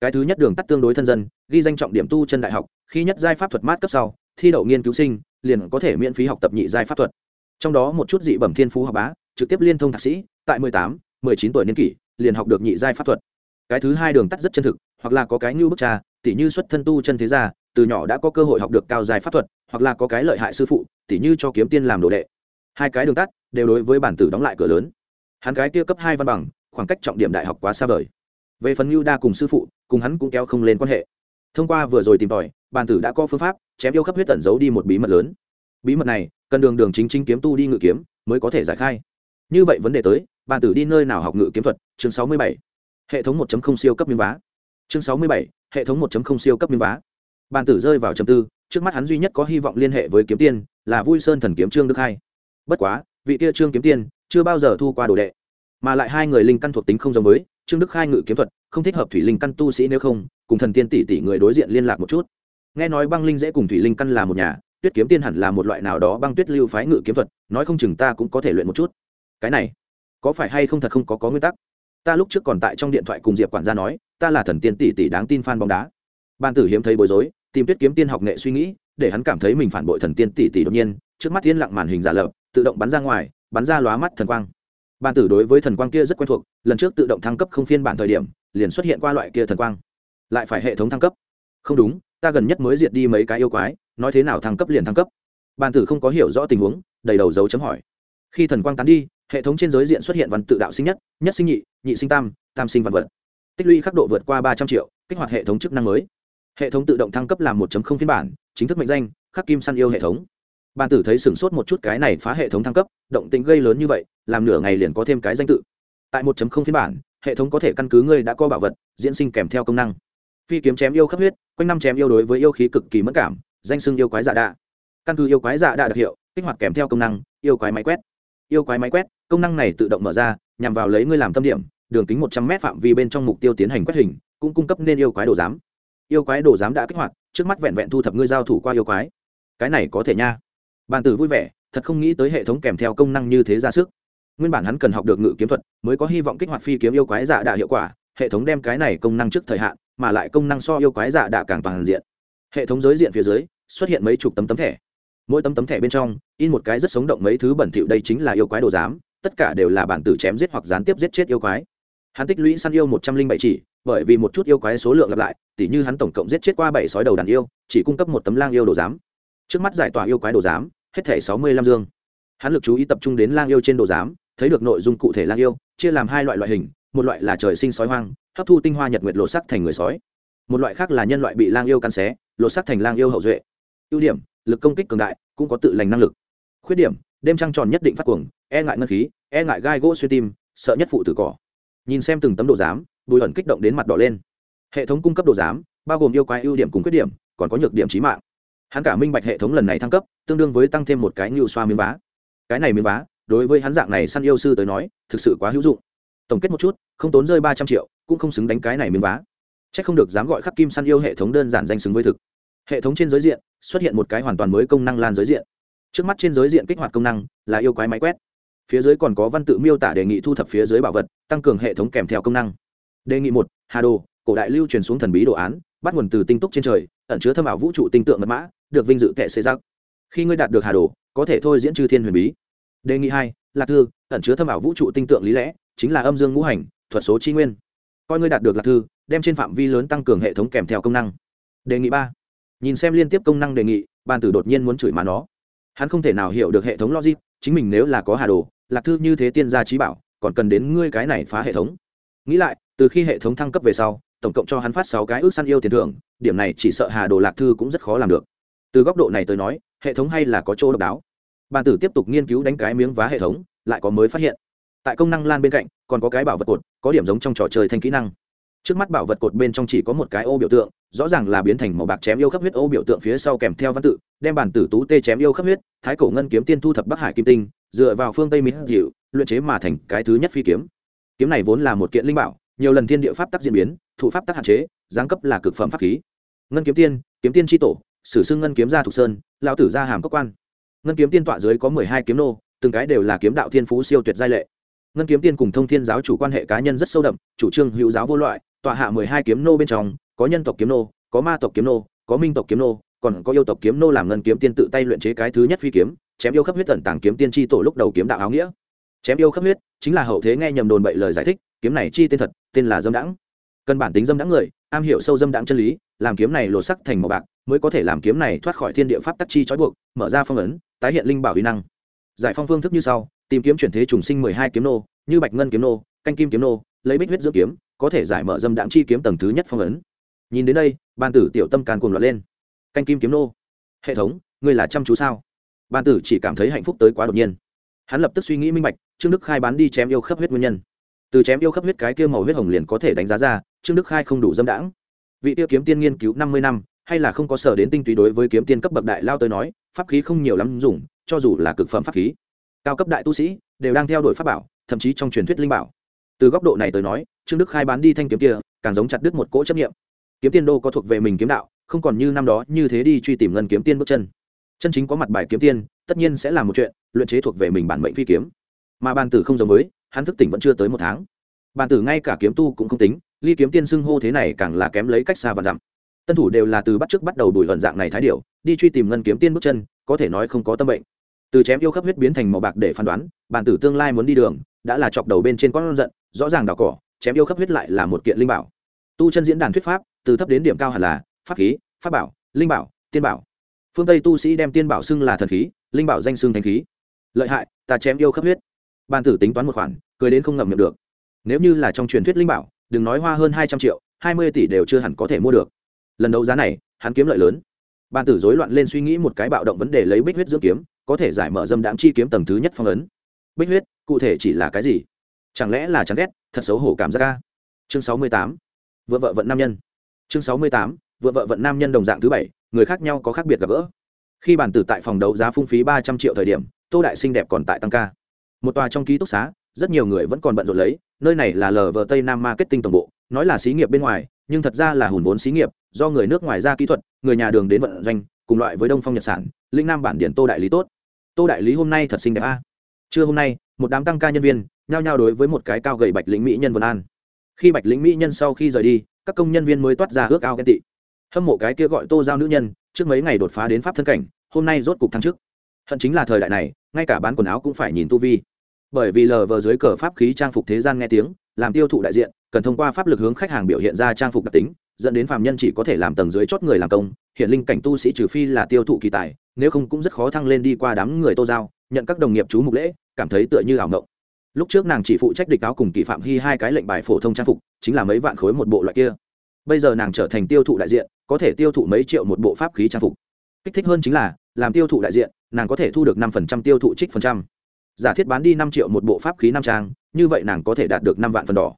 Cái thứ nhất đường tắt tương đối thân dân, ghi danh trọng điểm tu chân đại học, khi nhất giai pháp thuật mát cấp sau thi đậu nghiên cứu sinh, liền có thể miễn phí học tập nhị giai pháp thuật. Trong đó một chút dị bẩm thiên phú học bá, trực tiếp liên thông thạc sĩ, tại mười tám, mười chín tuổi niên kỷ, liền học được nhị giai pháp thuật. Cái thứ hai đường tắt rất chân thực, hoặc là có cái như bức trà tỉ như xuất thân tu chân thế gia, từ nhỏ đã có cơ hội học được cao giai pháp thuật, hoặc là có cái lợi hại sư phụ, tỉ như cho kiếm tiên làm đồ đệ. Hai cái đường tắt đều đối với bản tử đóng lại cửa lớn. Hắn cái kia cấp hai văn bằng, khoảng cách trọng điểm đại học quá xa vời. Về phần mưu đa cùng sư phụ, cùng hắn cũng kéo không lên quan hệ thông qua vừa rồi tìm tòi bản tử đã có phương pháp chém yêu khắp huyết tẩn giấu đi một bí mật lớn. Bí mật này, cần đường đường chính chính kiếm tu đi ngự kiếm mới có thể giải khai. Như vậy vấn đề tới, bàn tử đi nơi nào học ngự kiếm thuật? Chương sáu mươi bảy. Hệ thống 1.0 siêu cấp miếng vá. Chương sáu mươi bảy. Hệ thống 1.0 siêu cấp miếng vá. Bàn tử rơi vào trầm tư, trước mắt hắn duy nhất có hy vọng liên hệ với kiếm tiên là vui sơn thần kiếm trương đức hai. Bất quá, vị kia trương kiếm tiên chưa bao giờ thu qua đồ đệ, mà lại hai người linh căn thuộc tính không giống với trương đức khai ngự kiếm thuật không thích hợp thủy linh căn tu sĩ nếu không, cùng thần tiên tỷ tỷ người đối diện liên lạc một chút. Nghe nói băng linh dễ cùng thủy linh căn là một nhà, tuyết kiếm tiên hẳn là một loại nào đó băng tuyết lưu phái ngự kiếm thuật, nói không chừng ta cũng có thể luyện một chút. Cái này, có phải hay không thật không có có nguyên tắc? Ta lúc trước còn tại trong điện thoại cùng diệp quản gia nói, ta là thần tiên tỷ tỷ đáng tin fan bóng đá. Ban tử hiếm thấy bối rối, tìm tuyết kiếm tiên học nghệ suy nghĩ, để hắn cảm thấy mình phản bội thần tiên tỷ tỷ đột nhiên, trước mắt thiên lặng màn hình giả lập, tự động bắn ra ngoài, bắn ra lóa mắt thần quang. Ban tử đối với thần quang kia rất quen thuộc, lần trước tự động thăng cấp không phiên bản thời điểm liền xuất hiện qua loại kia thần quang. Lại phải hệ thống thăng cấp. Không đúng, ta gần nhất mới diệt đi mấy cái yêu quái, nói thế nào thăng cấp liền thăng cấp. Ban tử không có hiểu rõ tình huống, đầy đầu dấu chấm hỏi. Khi thần quang tán đi, hệ thống trên giới diện xuất hiện văn tự đạo sinh nhất nhất sinh nhị nhị sinh tam tam sinh văn vật. Tích lũy khắc độ vượt qua ba trăm triệu, kích hoạt hệ thống chức năng mới. Hệ thống tự động thăng cấp làm một phiên bản, chính thức mệnh danh, khắc kim săn yêu hệ thống. Ban tử thấy sửng sốt một chút cái này phá hệ thống thăng cấp, động tính gây lớn như vậy, làm nửa ngày liền có thêm cái danh tự. Tại một phiên bản hệ thống có thể căn cứ ngươi đã có bảo vật, diễn sinh kèm theo công năng. Phi kiếm chém yêu khắp huyết, quanh năm chém yêu đối với yêu khí cực kỳ mất cảm, danh xưng yêu quái dạ đạ. Căn cứ yêu quái dạ đạ đặc hiệu, kích hoạt kèm theo công năng, yêu quái máy quét. Yêu quái máy quét, công năng này tự động mở ra, nhằm vào lấy ngươi làm tâm điểm, đường kính một trăm m phạm vi bên trong mục tiêu tiến hành quét hình, cũng cung cấp nên yêu quái đồ giám. Yêu quái đồ giám đã kích hoạt, trước mắt vẹn vẹn thu thập ngươi giao thủ qua yêu quái. Cái này có thể nha. Bàn tử vui vẻ, thật không nghĩ tới hệ thống kèm theo công năng như thế ra sức nguyên bản hắn cần học được ngự kiếm thuật, mới có hy vọng kích hoạt phi kiếm yêu quái dạ đạ hiệu quả, hệ thống đem cái này công năng trước thời hạn, mà lại công năng so yêu quái dạ đạ càng toàn diện. Hệ thống giới diện phía dưới, xuất hiện mấy chục tấm tấm thẻ. Mỗi tấm tấm thẻ bên trong, in một cái rất sống động mấy thứ bẩn thỉu đây chính là yêu quái đồ giám, tất cả đều là bản tử chém giết hoặc gián tiếp giết chết yêu quái. Hắn tích lũy săn yêu một trăm linh bảy chỉ, bởi vì một chút yêu quái số lượng lặp lại, tỉ như hắn tổng cộng giết chết qua bảy sói đầu đàn yêu, chỉ cung cấp một tấm lang yêu đồ giám. Trước mắt giải tỏa yêu quái đồ giám, hết thẻ sáu mươi lăm dương. Hắn lực chú ý tập trung đến lang yêu trên đồ giám thấy được nội dung cụ thể lang yêu, chia làm hai loại loại hình, một loại là trời sinh sói hoang, hấp thu tinh hoa nhật nguyệt lột sắc thành người sói. Một loại khác là nhân loại bị lang yêu cắn xé, lột sắc thành lang yêu hậu duệ. Ưu điểm, lực công kích cường đại, cũng có tự lành năng lực. Khuyết điểm, đêm trăng tròn nhất định phát cuồng e ngại ngân khí e ngại gai gỗ xuyên tim, sợ nhất phụ tử cỏ. Nhìn xem từng tấm đồ giám, bùi ẩn kích động đến mặt đỏ lên. Hệ thống cung cấp đồ giám, bao gồm yêu quái ưu điểm cùng khuyết điểm, còn có nhược điểm trí mạng. Hắn cả minh bạch hệ thống lần này thăng cấp, tương đương với tăng thêm một cái ngưu xoa miếng vá. Cái này miếng vá đối với hắn dạng này săn yêu sư tới nói, thực sự quá hữu dụng. Tổng kết một chút, không tốn rơi ba trăm triệu, cũng không xứng đánh cái này miếng vá. C h ắ c không được dám gọi khắc kim săn yêu hệ thống đơn giản danh xứng với thực. Hệ thống trên giới diện, xuất hiện một cái hoàn toàn mới công năng lan giới diện. Trước mắt trên giới diện kích hoạt công năng, là yêu quái máy quét. Phía dưới còn có văn tự miêu tả đề nghị thu thập phía dưới bảo vật, tăng cường hệ thống kèm theo công năng. Đề nghị một, hà đồ, cổ đại lưu truyền xuống thần bí đồ án, bắt nguồn từ tinh túc trên trời, ẩn chứa thâm ảo vũ trụ tinh tượng mật mã, được vinh dự tệ xây giác. Khi ngươi đạt được hà đồ, có thể thôi diễn chư thiên huyền bí đề nghị hai, lạc thư, ẩn chứa thâm ảo vũ trụ tinh tượng lý lẽ, chính là âm dương ngũ hành, thuật số chi nguyên. Coi ngươi đạt được lạc thư, đem trên phạm vi lớn tăng cường hệ thống kèm theo công năng. Đề nghị ba, nhìn xem liên tiếp công năng đề nghị ban tử đột nhiên muốn chửi mà nó. Hắn không thể nào hiểu được hệ thống logic, chính mình nếu là có hà đồ, lạc thư như thế tiên gia trí bảo, còn cần đến ngươi cái này phá hệ thống. Nghĩ lại, từ khi hệ thống thăng cấp về sau, tổng cộng cho hắn phát sáu cái ước săn yêu tiền thưởng, điểm này chỉ sợ hà đồ lạc thư cũng rất khó làm được. Từ góc độ này tới nói, hệ thống hay là có chỗ độc đáo bàn tử tiếp tục nghiên cứu đánh cái miếng vá hệ thống, lại có mới phát hiện. Tại công năng lan bên cạnh, còn có cái bảo vật cột, có điểm giống trong trò chơi thanh kỹ năng. Trước mắt bảo vật cột bên trong chỉ có một cái ô biểu tượng, rõ ràng là biến thành màu bạc chém yêu khắp huyết ô biểu tượng phía sau kèm theo văn tự, đem bản tử tú tê chém yêu khắp huyết, thái cổ ngân kiếm tiên thu thập bắc hải kim tinh, dựa vào phương tây mỹ dịu luyện chế mà thành cái thứ nhất phi kiếm. Kiếm này vốn là một kiện linh bảo, nhiều lần thiên địa pháp tắc diễn biến thụ pháp tắc hạn chế, giáng cấp là cực phẩm pháp khí. Ngân kiếm tiên kiếm tiên tri tổ, sử xưng ngân kiếm gia thục sơn lao tử gia hàm cơ quan ngân kiếm tiên tọa dưới có mười hai kiếm nô, từng cái đều là kiếm đạo thiên phú siêu tuyệt giai lệ. Ngân kiếm tiên cùng thông thiên giáo chủ quan hệ cá nhân rất sâu đậm, chủ trương hữu giáo vô loại, tọa hạ mười hai kiếm nô bên trong, có nhân tộc kiếm nô, có ma tộc kiếm nô, có minh tộc kiếm nô, còn có yêu tộc kiếm nô làm ngân kiếm tiên tự tay luyện chế cái thứ nhất phi kiếm, chém yêu khắp huyết tận tàng kiếm tiên tri tổ lúc đầu kiếm đạo áo nghĩa. Chém yêu khắp huyết, chính là hậu thế nghe nhầm đồn bậy lời giải thích, kiếm này chi tên thật, tên là dâm đãng. Cân bản tính dâm đãng người, am hiểu sâu dâm đãng chân lý, làm kiếm này lột sắc thành màu bạc, mới có thể làm kiếm này thoát khỏi thiên địa pháp tắc chi trói buộc, mở ra phong ấn tái hiện linh bảo huy năng. Giải phong phương thức như sau, tìm kiếm chuyển thế trùng sinh mười hai kiếm nô, như bạch ngân kiếm nô, canh kim kiếm nô, lấy bích huyết dưỡng kiếm, có thể giải mở dâm đãng chi kiếm tầng thứ nhất phong ấn. Nhìn đến đây ban tử tiểu tâm càn cuồng loạn lên. Canh kim kiếm nô, hệ thống, ngươi là chăm chú sao? Ban tử chỉ cảm thấy hạnh phúc tới quá đột nhiên. Hắn lập tức suy nghĩ minh bạch, trương đức khai bán đi chém yêu khắp huyết nguyên nhân. Từ chém yêu khắp huyết cái kia màu huyết hồng liền có thể đánh giá ra, trương đức khai không đủ dâm đãng. Vị tiêu kiếm tiên nghiên cứu năm mươi năm hay là không có sở đến tinh túy đối với kiếm tiên cấp bậc đại lao tới nói, pháp khí không nhiều lắm dùng, cho dù là cực phẩm pháp khí. Cao cấp đại tu sĩ đều đang theo đuổi pháp bảo, thậm chí trong truyền thuyết linh bảo. Từ góc độ này tới nói, trương đức khai bán đi thanh kiếm kia, càng giống chặt đứt một cỗ chấp nghiệm kiếm tiên đô có thuộc về mình kiếm đạo, không còn như năm đó như thế đi truy tìm ngân kiếm tiên bước chân. Chân chính có mặt bài kiếm tiên, tất nhiên sẽ là một chuyện, luyện chế thuộc về mình bản mệnh phi kiếm. Mà bàn tử không giống với, hắn thức tỉnh vẫn chưa tới một tháng. Bàn tử ngay cả kiếm tu cũng không tính, ly kiếm tiên xưng hô thế này càng là kém lấy cách xa và dặm tân thủ đều là từ bắt trước bắt đầu đuổi vận dạng này thái điệu đi truy tìm ngân kiếm tiên bước chân, có thể nói không có tâm bệnh. Từ chém yêu khắp huyết biến thành màu bạc để phán đoán, bản tử tương lai muốn đi đường, đã là chọc đầu bên trên con giận, rõ ràng đào cỏ, chém yêu khắp huyết lại là một kiện linh bảo. Tu chân diễn đàn thuyết pháp, từ thấp đến điểm cao hẳn là pháp khí, pháp bảo, linh bảo, tiên bảo. Phương tây tu sĩ đem tiên bảo xưng là thần khí, linh bảo danh xưng thanh khí. Lợi hại, ta chém yêu khắp huyết. Bàn tử tính toán một khoản, cười đến không ngậm miệng được. Nếu như là trong truyền thuyết linh bảo, đừng nói hoa hơn hai trăm triệu, hai mươi tỷ đều chưa hẳn có thể mua được lần đấu giá này, hắn kiếm lợi lớn. Bàn tử rối loạn lên suy nghĩ một cái bạo động vấn đề lấy bích huyết dưỡng kiếm, có thể giải mở dâm đạm chi kiếm tầng thứ nhất phong ấn. Bích huyết, cụ thể chỉ là cái gì? Chẳng lẽ là chán ghét, thật xấu hổ cảm giác ca chương sáu mươi tám, vợ vợ vận nam nhân. Chương sáu mươi tám, vợ vợ vận nam nhân đồng dạng thứ bảy, người khác nhau có khác biệt gặp gỡ. Khi bàn tử tại phòng đấu giá phung phí ba trăm triệu thời điểm, tô đại sinh đẹp còn tại tăng ca. Một tòa trong ký túc xá, rất nhiều người vẫn còn bận rộn lấy, nơi này là lờ vờ tây nam marketing tổng bộ, nói là xí nghiệp bên ngoài, nhưng thật ra là hùn vốn xí nghiệp do người nước ngoài ra kỹ thuật, người nhà đường đến vận doanh, cùng loại với đông phong nhật sản, linh nam bản điển tô đại lý tốt. Tô đại lý hôm nay thật xinh đẹp a. Trưa hôm nay, một đám tăng ca nhân viên, nhao nhao đối với một cái cao gầy bạch lĩnh mỹ nhân vân an. Khi bạch lĩnh mỹ nhân sau khi rời đi, các công nhân viên mới toát ra ước ao ghen tị. Hâm mộ cái kia gọi tô giao nữ nhân, trước mấy ngày đột phá đến pháp thân cảnh, hôm nay rốt cục thăng chức. Hận chính là thời đại này, ngay cả bán quần áo cũng phải nhìn tu vi. Bởi vì lờ vờ dưới cờ pháp khí trang phục thế gian nghe tiếng, làm tiêu thụ đại diện, cần thông qua pháp lực hướng khách hàng biểu hiện ra trang phục đặc tính dẫn đến phạm nhân chỉ có thể làm tầng dưới chót người làm công, hiện linh cảnh tu sĩ trừ phi là tiêu thụ kỳ tài, nếu không cũng rất khó thăng lên đi qua đám người tô giao, nhận các đồng nghiệp chú mục lễ, cảm thấy tựa như ảo mộng. Lúc trước nàng chỉ phụ trách địch áo cùng kỳ phạm hy hai cái lệnh bài phổ thông trang phục, chính là mấy vạn khối một bộ loại kia. Bây giờ nàng trở thành tiêu thụ đại diện, có thể tiêu thụ mấy triệu một bộ pháp khí trang phục. Kích thích hơn chính là, làm tiêu thụ đại diện, nàng có thể thu được năm phần trăm tiêu thụ trích phần trăm. Giả thiết bán đi năm triệu một bộ pháp khí năm trang, như vậy nàng có thể đạt được năm vạn phần đỏ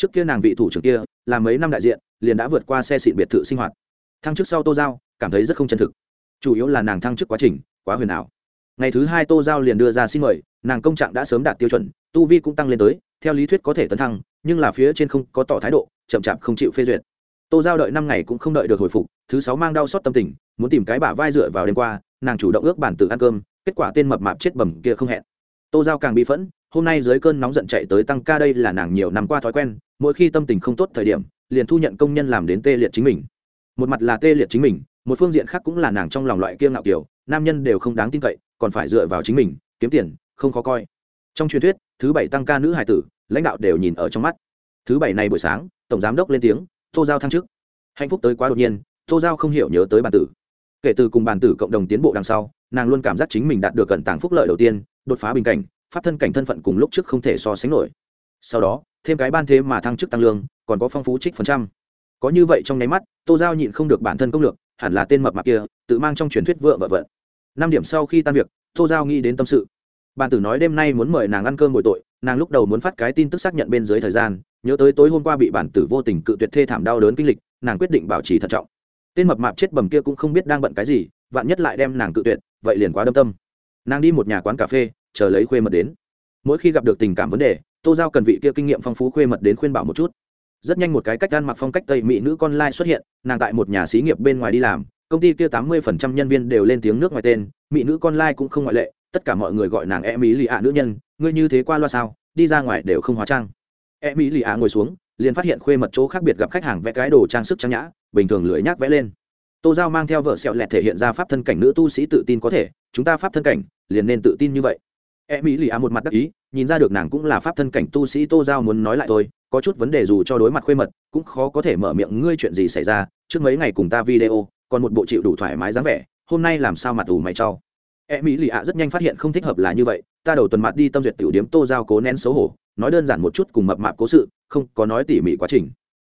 trước kia nàng vị thủ trưởng kia, là mấy năm đại diện, liền đã vượt qua xe xịn biệt thự sinh hoạt. Thăng chức sau tô giao, cảm thấy rất không chân thực. Chủ yếu là nàng thăng chức quá trình, quá huyền ảo. Ngày thứ hai tô giao liền đưa ra xin mời, nàng công trạng đã sớm đạt tiêu chuẩn, tu vi cũng tăng lên tới, theo lý thuyết có thể tấn thăng, nhưng là phía trên không có tỏ thái độ, chậm chạp không chịu phê duyệt. Tô giao đợi năm ngày cũng không đợi được hồi phục, thứ sáu mang đau xót tâm tình, muốn tìm cái bả vai dựa vào đêm qua, nàng chủ động ước bản tự ăn cơm, kết quả tên mập mạp chết bầm kia không hẹn. Tô giao càng bị phẫn, hôm nay dưới cơn nóng giận chạy tới tăng ca đây là nàng nhiều năm qua thói quen mỗi khi tâm tình không tốt thời điểm, liền thu nhận công nhân làm đến tê liệt chính mình. Một mặt là tê liệt chính mình, một phương diện khác cũng là nàng trong lòng loại kiêng ngạo kiểu, nam nhân đều không đáng tin cậy, còn phải dựa vào chính mình, kiếm tiền, không khó coi. Trong truyền thuyết, thứ bảy tăng ca nữ hải tử, lãnh đạo đều nhìn ở trong mắt. Thứ bảy này buổi sáng, tổng giám đốc lên tiếng, tô giao thăng chức. Hạnh phúc tới quá đột nhiên, tô giao không hiểu nhớ tới bàn tử. Kể từ cùng bàn tử cộng đồng tiến bộ đằng sau, nàng luôn cảm giác chính mình đạt được cận tàng phúc lợi đầu tiên, đột phá bình cảnh, pháp thân cảnh thân phận cùng lúc trước không thể so sánh nổi sau đó, thêm cái ban thế mà thăng chức tăng lương, còn có phong phú trích phần trăm. Có như vậy trong nháy mắt, tô giao nhịn không được bản thân công lược, hẳn là tên mập mạp kia, tự mang trong truyền thuyết vợ vợ vợ. Năm điểm sau khi tan việc, tô giao nghĩ đến tâm sự. Bàn tử nói đêm nay muốn mời nàng ăn cơm bồi tội, nàng lúc đầu muốn phát cái tin tức xác nhận bên dưới thời gian, nhớ tới tối hôm qua bị bản tử vô tình cự tuyệt thê thảm đau đớn kinh lịch, nàng quyết định bảo trì thận trọng. Tên mập mạp chết bầm kia cũng không biết đang bận cái gì, vạn nhất lại đem nàng cự tuyệt, vậy liền quá đâm tâm. Nàng đi một nhà quán cà phê, chờ lấy khuê mật đến. Mỗi khi gặp được tình cảm vấn đề tô giao cần vị kia kinh nghiệm phong phú khuê mật đến khuyên bảo một chút. Rất nhanh một cái cách ăn mặc phong cách tây mỹ nữ con lai xuất hiện, nàng tại một nhà xí nghiệp bên ngoài đi làm, công ty kia tám mươi phần trăm nhân viên đều lên tiếng nước ngoài tên, mỹ nữ con lai cũng không ngoại lệ, tất cả mọi người gọi nàng e mỹ lì ạ nữ nhân, ngươi như thế qua loa sao, đi ra ngoài đều không hóa trang. E mỹ lì ạ ngồi xuống, liền phát hiện khuê mật chỗ khác biệt gặp khách hàng vẽ cái đồ trang sức trang nhã, bình thường lưỡi nhác vẽ lên. Tô giao mang theo vợ sẹo lẹt thể hiện ra pháp thân cảnh nữ tu sĩ tự tin có thể, chúng ta pháp thân cảnh, liền nên tự tin như vậy. E mỹ lì ạ một mặt đắc ý nhìn ra được nàng cũng là pháp thân cảnh tu sĩ tô giao muốn nói lại thôi, có chút vấn đề dù cho đối mặt khuê mật, cũng khó có thể mở miệng ngươi chuyện gì xảy ra, trước mấy ngày cùng ta video, còn một bộ chịu đủ thoải mái dáng vẻ, hôm nay làm sao mặt ủ mày cho. E mỹ lì ạ rất nhanh phát hiện không thích hợp là như vậy, ta đầu tuần mặt đi tâm duyệt tiểu điếm tô giao cố nén xấu hổ, nói đơn giản một chút cùng mập mạp cố sự, không có nói tỉ mỉ quá trình.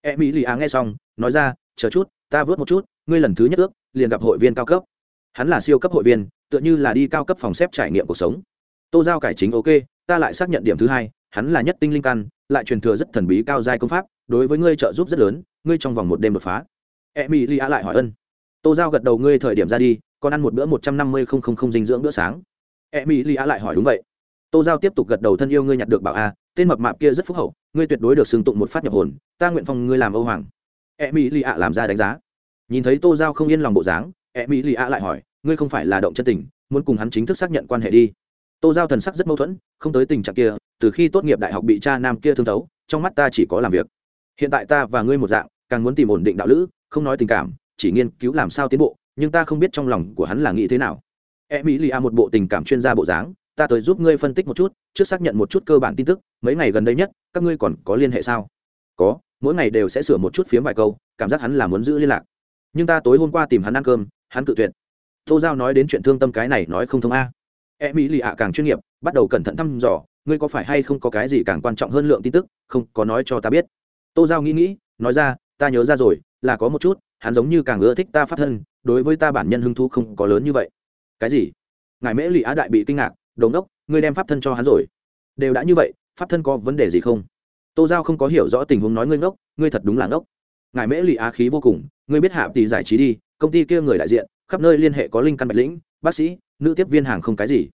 E mỹ lì ạ nghe xong, nói ra, chờ chút, ta vớt một chút, ngươi lần thứ nhất ước, liền gặp hội viên cao cấp. Hắn là siêu cấp hội viên, tựa như là đi cao cấp phòng xếp trải nghiệm cuộc sống tô giao cải chính ok, ta lại xác nhận điểm thứ hai, hắn là nhất tinh linh căn, lại truyền thừa rất thần bí cao giai công pháp, đối với ngươi trợ giúp rất lớn, ngươi trong vòng một đêm đột phá. E mỹ lia lại hỏi ân. Tô giao gật đầu ngươi thời điểm ra đi, còn ăn một bữa một trăm năm mươi không không không dinh dưỡng bữa sáng. E mỹ lia lại hỏi đúng vậy. Tô giao tiếp tục gật đầu thân yêu ngươi nhặt được bảo a, tên mập mạp kia rất phúc hậu, ngươi tuyệt đối được xưng tụng một phát nhập hồn, ta nguyện phong ngươi làm âu hoàng. E mỹ lia làm ra đánh giá. Nhìn thấy tô giao không yên lòng bộ dáng e mỹ lia lại hỏi, ngươi không phải là động chân tình, muốn cùng hắn chính thức xác nhận quan hệ đi tô giao thần sắc rất mâu thuẫn, không tới tình trạng kia, từ khi tốt nghiệp đại học bị cha nam kia thương thấu, trong mắt ta chỉ có làm việc. Hiện tại ta và ngươi một dạng, càng muốn tìm ổn định đạo lữ, không nói tình cảm, chỉ nghiên cứu làm sao tiến bộ, nhưng ta không biết trong lòng của hắn là nghĩ thế nào. E mỹ lìa một bộ tình cảm chuyên gia bộ dáng, ta tới giúp ngươi phân tích một chút, trước xác nhận một chút cơ bản tin tức, mấy ngày gần đây nhất, các ngươi còn có liên hệ sao? Có, mỗi ngày đều sẽ sửa một chút phiếm vài câu, cảm giác hắn là muốn giữ liên lạc. Nhưng ta tối hôm qua tìm hắn ăn cơm, hắn cự tuyệt. Tô giao nói đến chuyện thương tâm cái này nói không thông a e mỹ lì ạ càng chuyên nghiệp, bắt đầu cẩn thận thăm dò, ngươi có phải hay không có cái gì càng quan trọng hơn lượng tin tức, không, có nói cho ta biết. Tô giao nghĩ nghĩ, nói ra, ta nhớ ra rồi, là có một chút, hắn giống như càng ưa thích ta phát thân, đối với ta bản nhân hưng thu không có lớn như vậy. Cái gì? Ngài mễ lì á đại bị kinh ngạc đống đốc, ngươi đem pháp thân cho hắn rồi. Đều đã như vậy, pháp thân có vấn đề gì không? Tô giao không có hiểu rõ tình huống nói, ngươi ngốc, ngươi thật đúng là ngốc. Ngài mễ lì á khí vô cùng, ngươi biết hạ tỷ giải trí đi, công ty kia người đại diện, khắp nơi liên hệ có linh căn bạch lĩnh, bác sĩ nữ tiếp viên hàng không cái gì.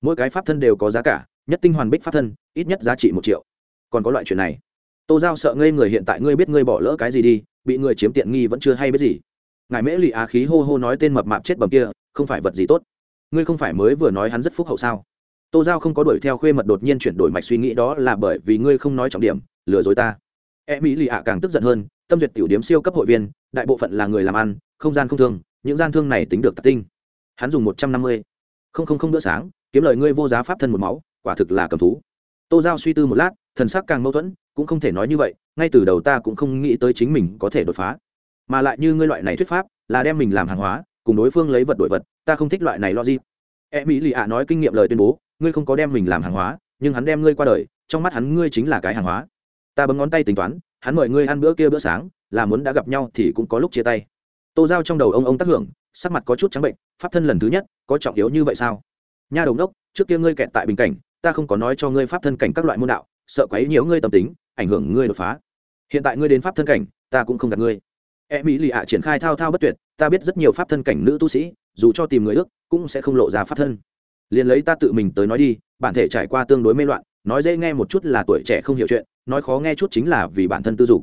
Mỗi cái pháp thân đều có giá cả, nhất tinh hoàn bích pháp thân, ít nhất giá trị một triệu. Còn có loại chuyện này. Tô giao sợ ngây người hiện tại ngươi biết ngươi bỏ lỡ cái gì đi, bị người chiếm tiện nghi vẫn chưa hay biết gì. Ngài mễ lì á khí hô hô nói tên mập mạp chết bầm kia, không phải vật gì tốt. Ngươi không phải mới vừa nói hắn rất phúc hậu sao? Tô giao không có đuổi theo khuê mật đột nhiên chuyển đổi mạch suy nghĩ đó là bởi vì ngươi không nói trọng điểm, lừa dối ta. E mỹ lì ạ càng tức giận hơn, tâm duyệt tiểu điếm siêu cấp hội viên, đại bộ phận là người làm ăn, không gian không thương, những gian thương này tính được tạc tinh. Hắn dùng một trăm năm mươi không không không bữa sáng, kiếm lời ngươi vô giá pháp thân một máu, quả thực là cầm thú. Tô giao suy tư một lát, thần sắc càng mâu thuẫn, cũng không thể nói như vậy, ngay từ đầu ta cũng không nghĩ tới chính mình có thể đột phá. Mà lại như ngươi loại này thuyết pháp, là đem mình làm hàng hóa, cùng đối phương lấy vật đổi vật, ta không thích loại này logic. E mỹ lì ạ nói kinh nghiệm lời tuyên bố, ngươi không có đem mình làm hàng hóa, nhưng hắn đem ngươi qua đời, trong mắt hắn ngươi chính là cái hàng hóa. Ta bấm ngón tay tính toán, hắn mời ngươi ăn bữa kia bữa sáng, là muốn đã gặp nhau thì cũng có lúc chia tay. Tô giao trong đầu ông ông tác hưởng sắc mặt có chút trắng bệnh, pháp thân lần thứ nhất, có trọng yếu như vậy sao? Nha đồng đốc trước kia ngươi kẹt tại bình cảnh, ta không có nói cho ngươi pháp thân cảnh các loại môn đạo, sợ quấy nhiễu ngươi tâm tính, ảnh hưởng ngươi đột phá. Hiện tại ngươi đến pháp thân cảnh, ta cũng không gặp ngươi. E mỹ lì ạ triển khai thao thao bất tuyệt, ta biết rất nhiều pháp thân cảnh nữ tu sĩ, dù cho tìm người ước, cũng sẽ không lộ ra pháp thân. Liền lấy ta tự mình tới nói đi, bản thể trải qua tương đối mê loạn, nói dễ nghe một chút là tuổi trẻ không hiểu chuyện, nói khó nghe chút chính là vì bản thân tư dục.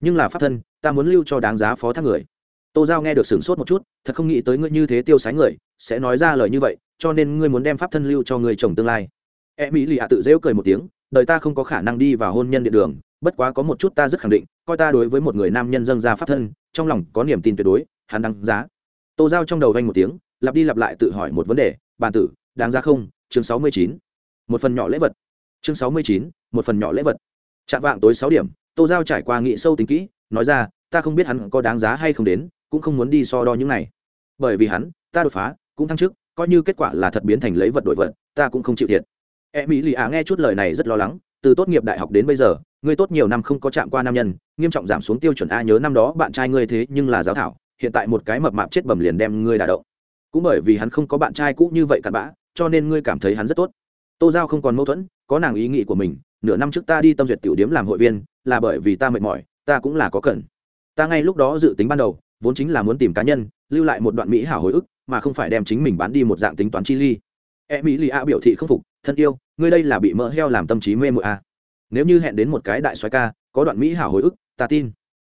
Nhưng là pháp thân, ta muốn lưu cho đáng giá phó thác người tô giao nghe được sửng sốt một chút, thật không nghĩ tới ngươi như thế tiêu sái người, sẽ nói ra lời như vậy, cho nên ngươi muốn đem pháp thân lưu cho người chồng tương lai. E mỹ lì ạ tự dễu cười một tiếng, đời ta không có khả năng đi vào hôn nhân điện đường, bất quá có một chút ta rất khẳng định, coi ta đối với một người nam nhân dân ra pháp thân, trong lòng có niềm tin tuyệt đối, hắn đáng giá. Tô giao trong đầu vanh một tiếng, lặp đi lặp lại tự hỏi một vấn đề, bàn tử, đáng giá không? Chương sáu mươi chín. Một phần nhỏ lễ vật. Chương sáu mươi chín, một phần nhỏ lễ vật. Chạm vạng tối sáu điểm, tô giao trải qua nghị sâu tính kỹ, nói ra, ta không biết hắn có đáng giá hay không đến cũng không muốn đi so đo những này. Bởi vì hắn, ta đột phá, cũng thăng chức, coi như kết quả là thật biến thành lấy vật đổi vật, ta cũng không chịu thiệt. E mỹ lì á nghe chút lời này rất lo lắng, từ tốt nghiệp đại học đến bây giờ, ngươi tốt nhiều năm không có chạm qua nam nhân, nghiêm trọng giảm xuống tiêu chuẩn a nhớ năm đó bạn trai ngươi thế nhưng là giáo thảo, hiện tại một cái mập mạp chết bầm liền đem ngươi đả động. Cũng bởi vì hắn không có bạn trai cũ như vậy cặn bã, cho nên ngươi cảm thấy hắn rất tốt. Tô giao không còn mâu thuẫn, có nàng ý nghĩ của mình, nửa năm trước ta đi tâm duyệt tiểu điếm làm hội viên, là bởi vì ta mệt mỏi, ta cũng là có cần. Ta ngay lúc đó dự tính ban đầu vốn chính là muốn tìm cá nhân, lưu lại một đoạn mỹ hảo hồi ức, mà không phải đem chính mình bán đi một dạng tính toán chi ly. E mỹ lì a biểu thị không phục, thân yêu, ngươi đây là bị mỡ heo làm tâm trí mê mụa à. nếu như hẹn đến một cái đại xoái ca, có đoạn mỹ hảo hồi ức, ta tin.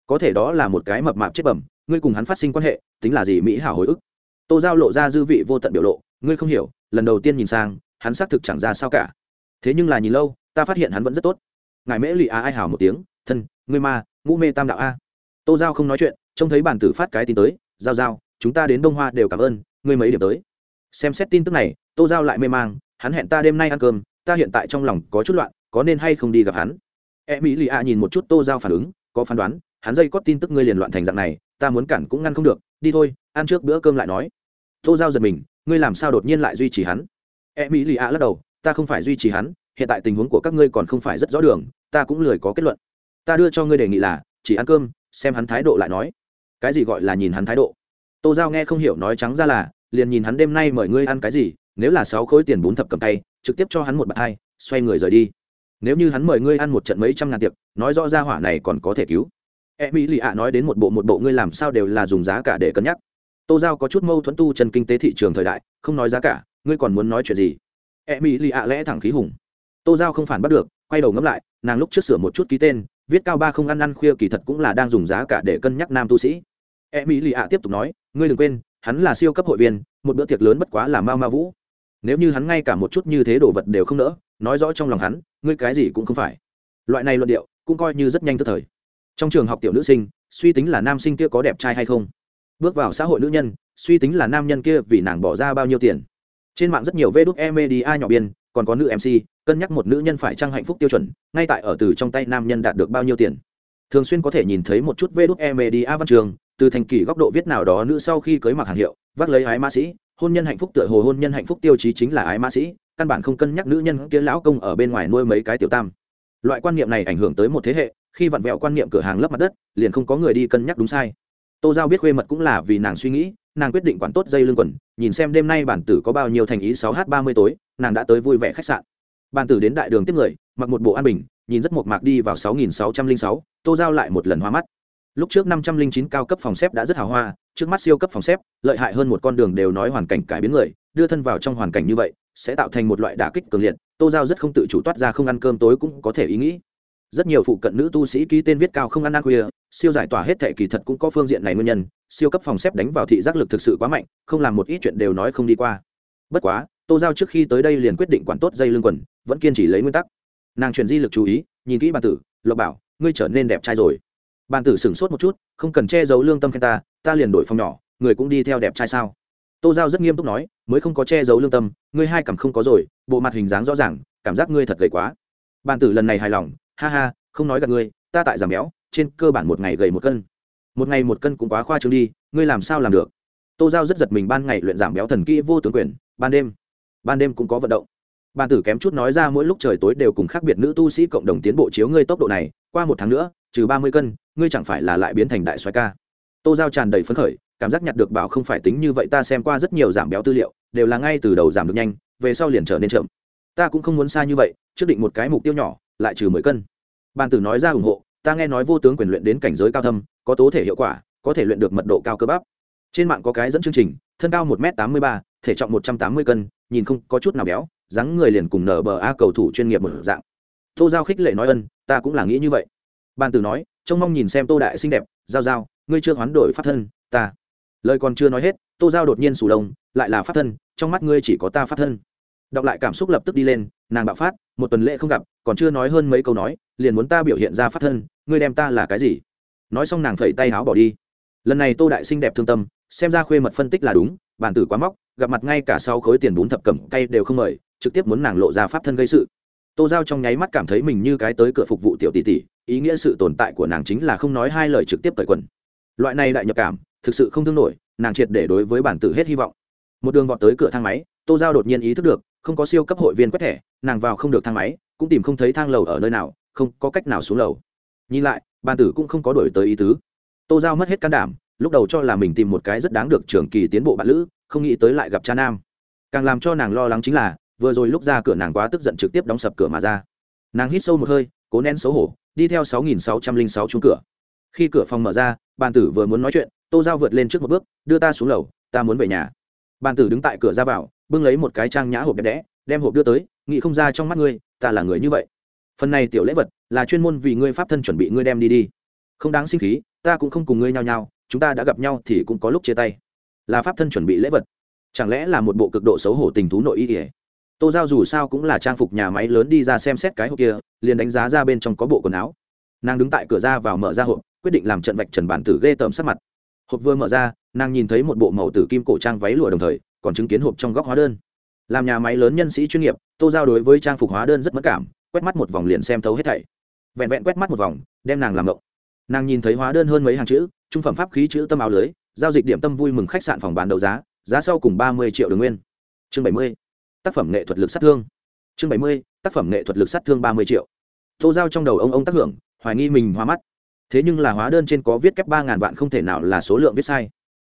Có thể đó là một cái mập mạp chết bẩm, ngươi cùng hắn phát sinh quan hệ, tính là gì mỹ hảo hồi ức? Tô giao lộ ra dư vị vô tận biểu lộ, ngươi không hiểu, lần đầu tiên nhìn sang, hắn xác thực chẳng ra sao cả. Thế nhưng là nhìn lâu, ta phát hiện hắn vẫn rất tốt. Ngài mễ lì a ai hảo một tiếng, thân, ngươi ma, ngũ mê tam đạo a. Tô giao không nói chuyện trông thấy bản tử phát cái tin tới, giao giao, chúng ta đến đông hoa đều cảm ơn, ngươi mấy điểm tới. Xem xét tin tức này, tô giao lại mê mang, hắn hẹn ta đêm nay ăn cơm, ta hiện tại trong lòng có chút loạn, có nên hay không đi gặp hắn. E mỹ lì a nhìn một chút tô giao phản ứng, có phán đoán, hắn dây có tin tức ngươi liền loạn thành dạng này, ta muốn cản cũng ngăn không được, đi thôi, ăn trước bữa cơm lại nói. Tô giao giật mình, ngươi làm sao đột nhiên lại duy trì hắn? E mỹ lì a lắc đầu, ta không phải duy trì hắn, hiện tại tình huống của các ngươi còn không phải rất rõ đường, ta cũng lười có kết luận. Ta đưa cho ngươi đề nghị là, chỉ ăn cơm, xem hắn thái độ lại nói cái gì gọi là nhìn hắn thái độ? Tô giao nghe không hiểu nói trắng ra là, liền nhìn hắn đêm nay mời ngươi ăn cái gì, nếu là sáu khối tiền bún thập cầm tay, trực tiếp cho hắn một bạt hai, xoay người rời đi. Nếu như hắn mời ngươi ăn một trận mấy trăm ngàn tiệc, nói rõ ra hỏa này còn có thể cứu. E mỹ lì ạ nói đến một bộ một bộ ngươi làm sao đều là dùng giá cả để cân nhắc. Tô giao có chút mâu thuẫn tu chân kinh tế thị trường thời đại, không nói giá cả, ngươi còn muốn nói chuyện gì? E mỹ lì ạ lẽ thẳng khí hùng. Tô giao không phản bắt được, quay đầu ngẫm lại, nàng lúc trước sửa một chút ký tên, viết cao ba không ăn ăn khuya kỳ thật cũng là đang dùng giá cả để cân nhắc nam tu sĩ e mỹ lì ạ tiếp tục nói, ngươi đừng quên, hắn là siêu cấp hội viên, một bữa tiệc lớn bất quá là mao ma vũ. Nếu như hắn ngay cả một chút như thế đồ vật đều không nỡ, nói rõ trong lòng hắn, ngươi cái gì cũng không phải. Loại này luận điệu, cũng coi như rất nhanh tức thời. Trong trường học tiểu nữ sinh, suy tính là nam sinh kia có đẹp trai hay không? Bước vào xã hội nữ nhân, suy tính là nam nhân kia vì nàng bỏ ra bao nhiêu tiền? Trên mạng rất nhiều vê đúc e media nhỏ biên, còn có nữ mc cân nhắc một nữ nhân phải trăng hạnh phúc tiêu chuẩn, ngay tại ở từ trong tay nam nhân đạt được bao nhiêu tiền? Thường xuyên có thể nhìn thấy một chút vê đúc e media văn trường từ thành kỳ góc độ viết nào đó nữ sau khi cưới mặc hàng hiệu, vác lấy ái mã sĩ, hôn nhân hạnh phúc tựa hồ hôn nhân hạnh phúc tiêu chí chính là ái mã sĩ, căn bản không cân nhắc nữ nhân kia lão công ở bên ngoài nuôi mấy cái tiểu tam. Loại quan niệm này ảnh hưởng tới một thế hệ, khi vặn vẹo quan niệm cửa hàng lấp mặt đất, liền không có người đi cân nhắc đúng sai. Tô giao biết khuê mật cũng là vì nàng suy nghĩ, nàng quyết định quản tốt dây lưng quần, nhìn xem đêm nay bản tử có bao nhiêu thành ý sáu h ba mươi tối, nàng đã tới vui vẻ khách sạn. Bản tử đến đại đường tiếp người, mặc một bộ an bình, nhìn rất một mạc đi vào sáu nghìn sáu trăm linh sáu, tô giao lại một lần hoa mắt lúc trước năm trăm linh chín cao cấp phòng xếp đã rất hào hoa, trước mắt siêu cấp phòng xếp, lợi hại hơn một con đường đều nói hoàn cảnh cải biến người, đưa thân vào trong hoàn cảnh như vậy, sẽ tạo thành một loại đả kích cường liệt, tô giao rất không tự chủ toát ra không ăn cơm tối cũng có thể ý nghĩ. Rất nhiều phụ cận nữ tu sĩ ký tên viết cao không ăn ăn khuya, siêu giải tỏa hết thệ kỳ thật cũng có phương diện này nguyên nhân, siêu cấp phòng xếp đánh vào thị giác lực thực sự quá mạnh, không làm một ít chuyện đều nói không đi qua. Bất quá, tô giao trước khi tới đây liền quyết định quản tốt dây lưng quần, vẫn kiên trì lấy nguyên tắc. Nàng chuyển di lực chú ý, nhìn kỹ bản tử, lộc bảo, ngươi trở nên đẹp trai rồi bàn tử sửng sốt một chút, không cần che giấu lương tâm khen ta ta liền đổi phòng nhỏ, người cũng đi theo đẹp trai sao? Tô giao rất nghiêm túc nói, mới không có che giấu lương tâm, ngươi hai cảm không có rồi, bộ mặt hình dáng rõ ràng, cảm giác ngươi thật gầy quá. Bàn tử lần này hài lòng, ha ha, không nói gặp ngươi, ta tại giảm béo, trên cơ bản một ngày gầy một cân. Một ngày một cân cũng quá khoa trương đi, ngươi làm sao làm được? Tô giao rất giật mình ban ngày luyện giảm béo thần kỹ vô tướng quyền, ban đêm ban đêm cũng có vận động. Bàn tử kém chút nói ra mỗi lúc trời tối đều cùng khác biệt nữ tu sĩ cộng đồng tiến bộ chiếu ngươi tốc độ này, qua một tháng nữa trừ ba mươi cân, ngươi chẳng phải là lại biến thành đại xoái ca. Tô giao tràn đầy phấn khởi, cảm giác nhặt được bảo không phải tính như vậy, ta xem qua rất nhiều giảm béo tư liệu, đều là ngay từ đầu giảm được nhanh, về sau liền trở nên chậm. Ta cũng không muốn xa như vậy, trước định một cái mục tiêu nhỏ, lại trừ mười cân. Bàn tử nói ra ủng hộ, ta nghe nói vô tướng quyền luyện đến cảnh giới cao thâm, có tố thể hiệu quả, có thể luyện được mật độ cao cơ bắp. Trên mạng có cái dẫn chương trình, thân cao một m tám mươi ba, thể trọng một trăm tám mươi cân, nhìn không có chút nào béo, dáng người liền cùng nở bờ a cầu thủ chuyên nghiệp một dạng. Tô giao khích lệ nói ân, ta cũng là nghĩ như vậy bàn tử nói, trông mong nhìn xem tô đại xinh đẹp, giao giao, ngươi chưa hoán đổi pháp thân, ta. Lời còn chưa nói hết, tô giao đột nhiên sù lông, lại là pháp thân, trong mắt ngươi chỉ có ta pháp thân. Đọc lại cảm xúc lập tức đi lên, nàng bạo phát, một tuần lễ không gặp, còn chưa nói hơn mấy câu nói, liền muốn ta biểu hiện ra pháp thân, ngươi đem ta là cái gì? Nói xong nàng phẩy tay áo bỏ đi. Lần này tô đại xinh đẹp thương tâm, xem ra khuê mật phân tích là đúng bản tử quá móc, gặp mặt ngay cả sau khối tiền bún thập cẩm cay đều không mời, trực tiếp muốn nàng lộ ra pháp thân gây sự tô giao trong nháy mắt cảm thấy mình như cái tới cửa phục vụ tiểu tỷ tỷ, ý nghĩa sự tồn tại của nàng chính là không nói hai lời trực tiếp cởi quần. Loại này đại nhập cảm, thực sự không thương nổi, nàng triệt để đối với bản tử hết hy vọng. Một đường vọt tới cửa thang máy, tô giao đột nhiên ý thức được, không có siêu cấp hội viên quét thẻ, nàng vào không được thang máy, cũng tìm không thấy thang lầu ở nơi nào, không có cách nào xuống lầu. Nhìn lại, bản tử cũng không có đổi tới ý tứ. Tô giao mất hết can đảm, lúc đầu cho là mình tìm một cái rất đáng được trường kỳ tiến bộ bạn lữ, không nghĩ tới lại gặp cha nam. Càng làm cho nàng lo lắng chính là vừa rồi lúc ra cửa nàng quá tức giận trực tiếp đóng sập cửa mà ra. Nàng hít sâu một hơi, cố nén xấu hổ, đi theo sáu nghìn sáu trăm linh sáu chung cửa. Khi cửa phòng mở ra, bàn tử vừa muốn nói chuyện, tô giao vượt lên trước một bước, đưa ta xuống lầu, ta muốn về nhà. Bàn tử đứng tại cửa ra vào, bưng lấy một cái trang nhã hộp đẹp đẽ, đem hộp đưa tới, nghĩ không ra trong mắt ngươi, ta là người như vậy. Phần này tiểu lễ vật là chuyên môn vì ngươi pháp thân chuẩn bị ngươi đem đi đi. Không đáng sinh khí, ta cũng không cùng ngươi nhau nhau chúng ta đã gặp nhau thì cũng có lúc chia tay. Là pháp thân chuẩn bị lễ vật. Chẳng lẽ là một bộ cực độ xấu hổ tình thú nội y kể tô giao dù sao cũng là trang phục nhà máy lớn đi ra xem xét cái hộp kia, liền đánh giá ra bên trong có bộ quần áo. Nàng đứng tại cửa ra vào mở ra hộp, quyết định làm trận vạch trần bản tử ghê tởm sắc mặt. Hộp vừa mở ra, nàng nhìn thấy một bộ màu tử kim cổ trang váy lụa đồng thời, còn chứng kiến hộp trong góc hóa đơn. Làm nhà máy lớn nhân sĩ chuyên nghiệp, tô giao đối với trang phục hóa đơn rất mất cảm, quét mắt một vòng liền xem thấu hết thảy. Vẹn vẹn quét mắt một vòng, đem nàng làm ngộng. Nàng nhìn thấy hóa đơn hơn mấy hàng chữ, trung phẩm pháp khí chữ tâm áo lưới, giao dịch điểm tâm vui mừng khách sạn phòng bán đấu giá giá sau cùng ba mươi triệu đồng nguyên. Chương bảy mươi tác phẩm nghệ thuật lực sát thương. Chương bảy mươi, tác phẩm nghệ thuật lực sát thương ba mươi triệu. Tô giao trong đầu ông ông tác hưởng, hoài nghi mình hóa mắt. Thế nhưng là hóa đơn trên có viết kép ba ngàn vạn không thể nào là số lượng viết sai.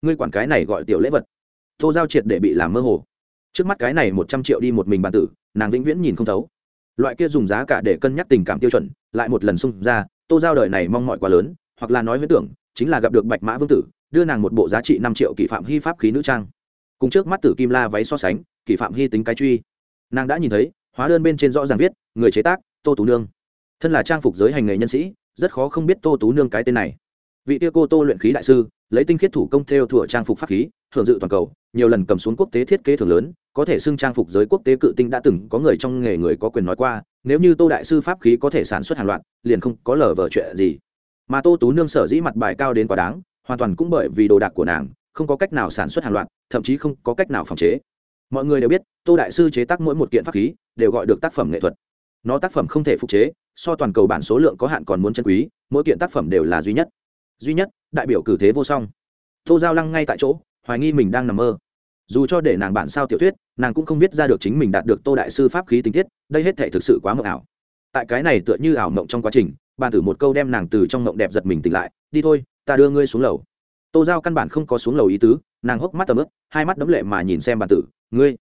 Ngươi quản cái này gọi tiểu lễ vật. Tô giao triệt để bị làm mơ hồ. Trước mắt cái này một trăm triệu đi một mình bàn tử, nàng vĩnh viễn nhìn không thấu. Loại kia dùng giá cả để cân nhắc tình cảm tiêu chuẩn, lại một lần xung ra, tô giao đời này mong mọi quá lớn, hoặc là nói với tưởng, chính là gặp được bạch mã vương tử, đưa nàng một bộ giá trị năm triệu kỷ phạm hy pháp khí nữ trang. Cùng trước mắt tử kim la váy so sánh kỷ phạm hy tính cái truy. Nàng đã nhìn thấy, hóa đơn bên trên rõ ràng viết, người chế tác, tô tú nương. Thân là trang phục giới hành nghề nhân sĩ, rất khó không biết tô tú nương cái tên này. Vị tia cô tô luyện khí đại sư, lấy tinh khiết thủ công theo thủa trang phục pháp khí, thưởng dự toàn cầu, nhiều lần cầm xuống quốc tế thiết kế thường lớn, có thể xưng trang phục giới quốc tế cự tinh đã từng có người trong nghề người có quyền nói qua, nếu như tô đại sư pháp khí có thể sản xuất hàng loạt, liền không có lờ vờ chuyện gì. Mà tô tú nương sở dĩ mặt bài cao đến quá đáng, hoàn toàn cũng bởi vì đồ đạc của nàng, không có cách nào sản xuất hàng loạt, thậm chí không có cách nào phòng chế mọi người đều biết, tô đại sư chế tác mỗi một kiện pháp khí, đều gọi được tác phẩm nghệ thuật. Nó tác phẩm không thể phục chế, so toàn cầu bản số lượng có hạn còn muốn chân quý, mỗi kiện tác phẩm đều là duy nhất. Duy nhất, đại biểu cử thế vô song. Tô giao lăng ngay tại chỗ, hoài nghi mình đang nằm mơ. Dù cho để nàng bản sao tiểu thuyết, nàng cũng không biết ra được chính mình đạt được tô đại sư pháp khí tình tiết, đây hết thể thực sự quá mộng ảo. Tại cái này tựa như ảo mộng trong quá trình bàn tử một câu đem nàng từ trong mộng đẹp giật mình tỉnh lại, đi thôi, ta đưa ngươi xuống lầu. Tô giao căn bản không có xuống lầu ý tứ, nàng hốc mắt tầm ướp hai mắt đấm lệ mà nhìn xem bàn tử ngươi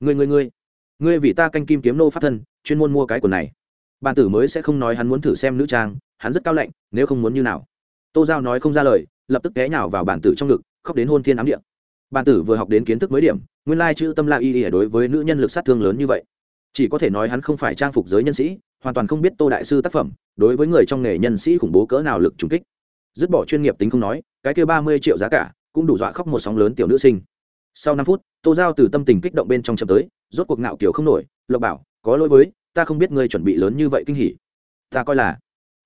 ngươi ngươi ngươi ngươi vì ta canh kim kiếm nô pháp thân, chuyên môn mua cái quần này. Bàn tử mới sẽ không nói hắn muốn thử xem nữ trang, hắn rất cao lạnh, nếu không muốn như nào. Tô giao nói không ra lời, lập tức té nhào vào bản tử trong ngực, khóc đến hôn thiên ám địa. Bản tử vừa học đến kiến thức mới điểm, nguyên lai chữ tâm la y ỉa đối với nữ nhân lực sát thương lớn như vậy. Chỉ có thể nói hắn không phải trang phục giới nhân sĩ, hoàn toàn không biết tô đại sư tác phẩm, đối với người trong nghề nhân sĩ khủng bố cỡ nào lực trùng kích. Dứt bỏ chuyên nghiệp tính không nói, cái kia ba mươi triệu giá cả, cũng đủ dọa khóc một sóng lớn tiểu nữ sinh sau năm phút, tô giao từ tâm tình kích động bên trong chậm tới, rốt cuộc ngạo kiểu không nổi, lộc bảo, có lỗi với, ta không biết ngươi chuẩn bị lớn như vậy kinh hỉ. Ta coi là,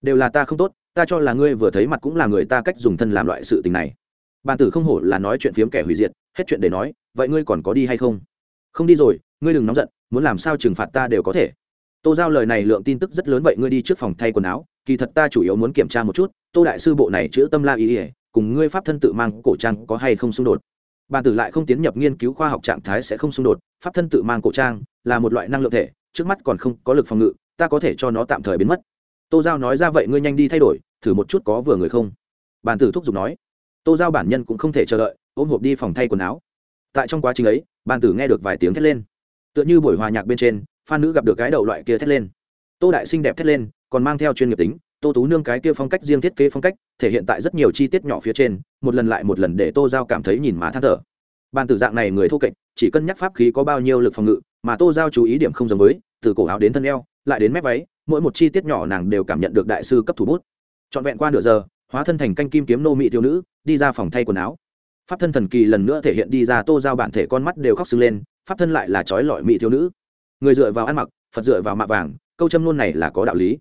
đều là ta không tốt, ta cho là ngươi vừa thấy mặt cũng là người ta cách dùng thân làm loại sự tình này. Bàn tử không hổ là nói chuyện phiếm kẻ hủy diệt, hết chuyện để nói, vậy ngươi còn có đi hay không? Không đi rồi, ngươi đừng nóng giận, muốn làm sao trừng phạt ta đều có thể. Tô giao lời này lượng tin tức rất lớn, vậy ngươi đi trước phòng thay quần áo, kỳ thật ta chủ yếu muốn kiểm tra một chút, tô đại sư bộ này chữ tâm la ý ỉa cùng ngươi pháp thân tự mang cổ trang có hay không xung đột? Bàn tử lại không tiến nhập nghiên cứu khoa học trạng thái sẽ không xung đột, pháp thân tự mang cổ trang, là một loại năng lượng thể, trước mắt còn không có lực phòng ngự, ta có thể cho nó tạm thời biến mất. Tô giao nói ra vậy ngươi nhanh đi thay đổi, thử một chút có vừa người không? Bàn tử thúc giục nói. Tô giao bản nhân cũng không thể chờ đợi, ôm hộp đi phòng thay quần áo. Tại trong quá trình ấy bàn tử nghe được vài tiếng thét lên. Tựa như buổi hòa nhạc bên trên, phan nữ gặp được cái đầu loại kia thét lên. Tô đại xinh đẹp thét lên, còn mang theo chuyên nghiệp tính tô tú nương cái kia phong cách riêng thiết kế phong cách, thể hiện tại rất nhiều chi tiết nhỏ phía trên, một lần lại một lần để tô giao cảm thấy nhìn má than thở. Bàn tử dạng này người thô kệch, chỉ cân nhắc pháp khí có bao nhiêu lực phòng ngự, mà tô giao chú ý điểm không giống với, từ cổ áo đến thân eo, lại đến mép váy, mỗi một chi tiết nhỏ nàng đều cảm nhận được đại sư cấp thủ bút. Trọn vẹn qua nửa giờ, hóa thân thành canh kim kiếm nô mỹ thiếu nữ, đi ra phòng thay quần áo. Pháp thân thần kỳ lần nữa thể hiện đi ra, tô giao bản thể con mắt đều khóc sưng lên, pháp thân lại là trói lọi mỹ thiếu nữ. Người dựa vào ăn mặc, phật dựa vào mạ vàng, câu châm luôn này là có đạo lý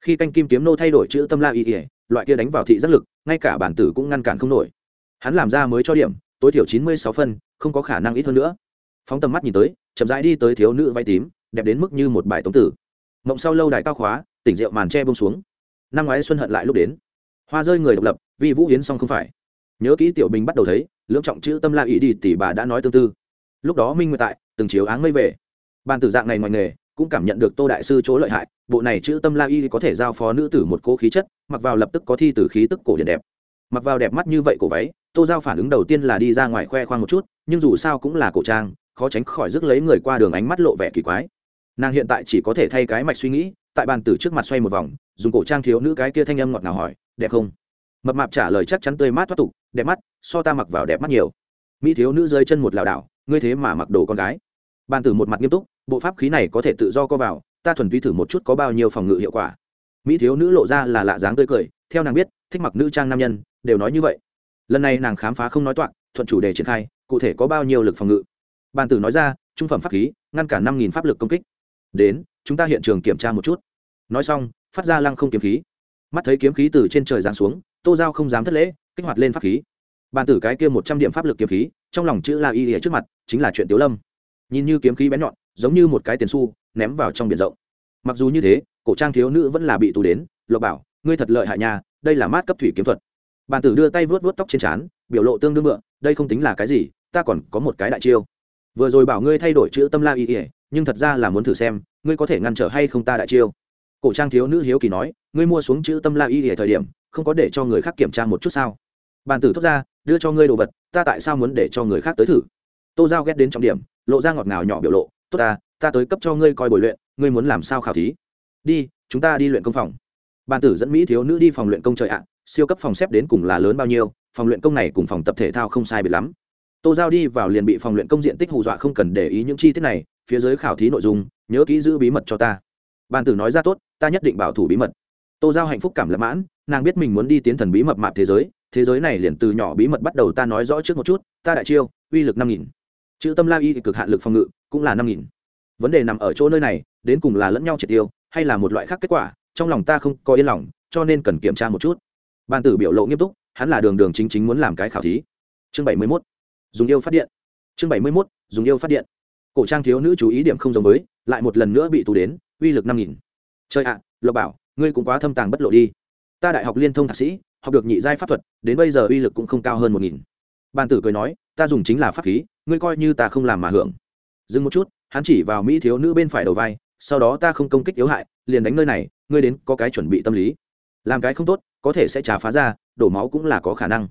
khi canh kim kiếm nô thay đổi chữ tâm la y ỉa loại kia đánh vào thị giác lực, ngay cả bản tử cũng ngăn cản không nổi. Hắn làm ra mới cho điểm, tối thiểu chín mươi sáu phân, không có khả năng ít hơn nữa. Phóng tầm mắt nhìn tới, chậm rãi đi tới thiếu nữ vay tím, đẹp đến mức như một bài tống tử. Mộng sau lâu đài cao khóa, tỉnh rượu màn tre bông xuống. Năm ngoái xuân hận lại lúc đến. Hoa rơi người độc lập vì vũ yến xong không phải. Nhớ kỹ tiểu bình bắt đầu thấy, lưỡng trọng chữ tâm la ý đi, tỷ bà đã nói tương tư. Lúc đó minh nguyện tại, từng chiếu áng mây về. Bàn tử dạng này ngoài nghề cũng cảm nhận được tô đại sư chỗ lợi hại, bộ này chữ tâm la y có thể giao phó nữ tử một cố khí chất, mặc vào lập tức có thi từ khí tức cổ điển đẹp. Mặc vào đẹp mắt như vậy cổ váy, tô giao phản ứng đầu tiên là đi ra ngoài khoe khoang một chút, nhưng dù sao cũng là cổ trang, khó tránh khỏi rước lấy người qua đường ánh mắt lộ vẻ kỳ quái. Nàng hiện tại chỉ có thể thay cái mạch suy nghĩ, tại bàn tử trước mặt xoay một vòng, dùng cổ trang thiếu nữ cái kia thanh âm ngọt ngào hỏi, đẹp không? Mập mạp trả lời chắc chắn tươi mát thoát tục, đẹp mắt, so ta mặc vào đẹp mắt nhiều. Mỹ thiếu nữ rơi chân một lảo đảo, ngươi thế mà mặc đồ con gái bàn tử một mặt nghiêm túc, bộ pháp khí này có thể tự do co vào, ta thuần túy thử một chút có bao nhiêu phòng ngự hiệu quả. Mỹ thiếu nữ lộ ra là lạ dáng tươi cười, theo nàng biết, thích mặc nữ trang nam nhân, đều nói như vậy. Lần này nàng khám phá không nói toạc, thuận chủ đề triển khai, cụ thể có bao nhiêu lực phòng ngự. Bàn tử nói ra, trung phẩm pháp khí, ngăn cả năm nghìn pháp lực công kích. Đến, chúng ta hiện trường kiểm tra một chút. Nói xong, phát ra lăng không kiếm khí. Mắt thấy kiếm khí từ trên trời giáng xuống, tô giao không dám thất lễ, kích hoạt lên pháp khí. Bàn tử cái kia một trăm điểm pháp lực kiếm khí, trong lòng chữ la y ỉa trước mặt, chính là chuyện tiếu lâm nhìn như kiếm khí bén nhọn, giống như một cái tiền su ném vào trong biển rộng. Mặc dù như thế, cổ trang thiếu nữ vẫn là bị tù đến, lộc bảo, ngươi thật lợi hại nhà đây là mát cấp thủy kiếm thuật. Bàn tử đưa tay vớt vớt tóc trên trán, biểu lộ tương đương mượn đây không tính là cái gì, ta còn có một cái đại chiêu. Vừa rồi bảo ngươi thay đổi chữ tâm la y ỉa nhưng thật ra là muốn thử xem, ngươi có thể ngăn trở hay không ta đại chiêu. Cổ trang thiếu nữ hiếu kỳ nói, ngươi mua xuống chữ tâm la y ỉa thời điểm, không có để cho người khác kiểm tra một chút sao? Bàn tử thốt ra, đưa cho ngươi đồ vật, ta tại sao muốn để cho người khác tới thử? Tô giao ghét đến trọng điểm lộ ra ngọt ngào nhỏ biểu lộ, tốt ta ta tới cấp cho ngươi coi bồi luyện, ngươi muốn làm sao khảo thí? Đi, chúng ta đi luyện công phòng. Bàn tử dẫn mỹ thiếu nữ đi phòng luyện công trời ạ, siêu cấp phòng xếp đến cùng là lớn bao nhiêu, phòng luyện công này cùng phòng tập thể thao không sai biệt lắm. Tô giao đi vào liền bị phòng luyện công diện tích hù dọa không cần để ý những chi tiết này, phía dưới khảo thí nội dung, nhớ kỹ giữ bí mật cho ta. Bàn tử nói ra tốt, ta nhất định bảo thủ bí mật. Tô giao hạnh phúc cảm lập mãn, nàng biết mình muốn đi tiến thần bí mật mạp thế giới thế giới này liền từ nhỏ bí mật bắt đầu ta nói rõ trước một chút, ta đại chiêu, uy lực năm nghìn chữ tâm la y cực hạn lực phòng ngự cũng là năm nghìn. Vấn đề nằm ở chỗ nơi này, đến cùng là lẫn nhau triệt tiêu hay là một loại khác kết quả, trong lòng ta không có yên lòng, cho nên cần kiểm tra một chút. Bàn tử biểu lộ nghiêm túc, hắn là đường đường chính chính muốn làm cái khảo thí. Chương bảy mươi mốt. Dùng yêu phát điện. Chương bảy mươi mốt. Dùng yêu phát điện. Cổ trang thiếu nữ chú ý điểm không giống với, lại một lần nữa bị tù đến, uy lực năm nghìn. Chơi ạ, lộc bảo, ngươi cũng quá thâm tàng bất lộ đi. Ta đại học liên thông thạc sĩ, học được nhị giai pháp thuật, đến bây giờ uy lực cũng không cao hơn một nghìn. Bàn tử cười nói ta dùng chính là pháp khí, ngươi coi như ta không làm mà hưởng. Dừng một chút, hắn chỉ vào mỹ thiếu nữ bên phải đầu vai, sau đó ta không công kích yếu hại, liền đánh nơi này, ngươi đến có cái chuẩn bị tâm lý. Làm cái không tốt, có thể sẽ trả phá ra, đổ máu cũng là có khả năng.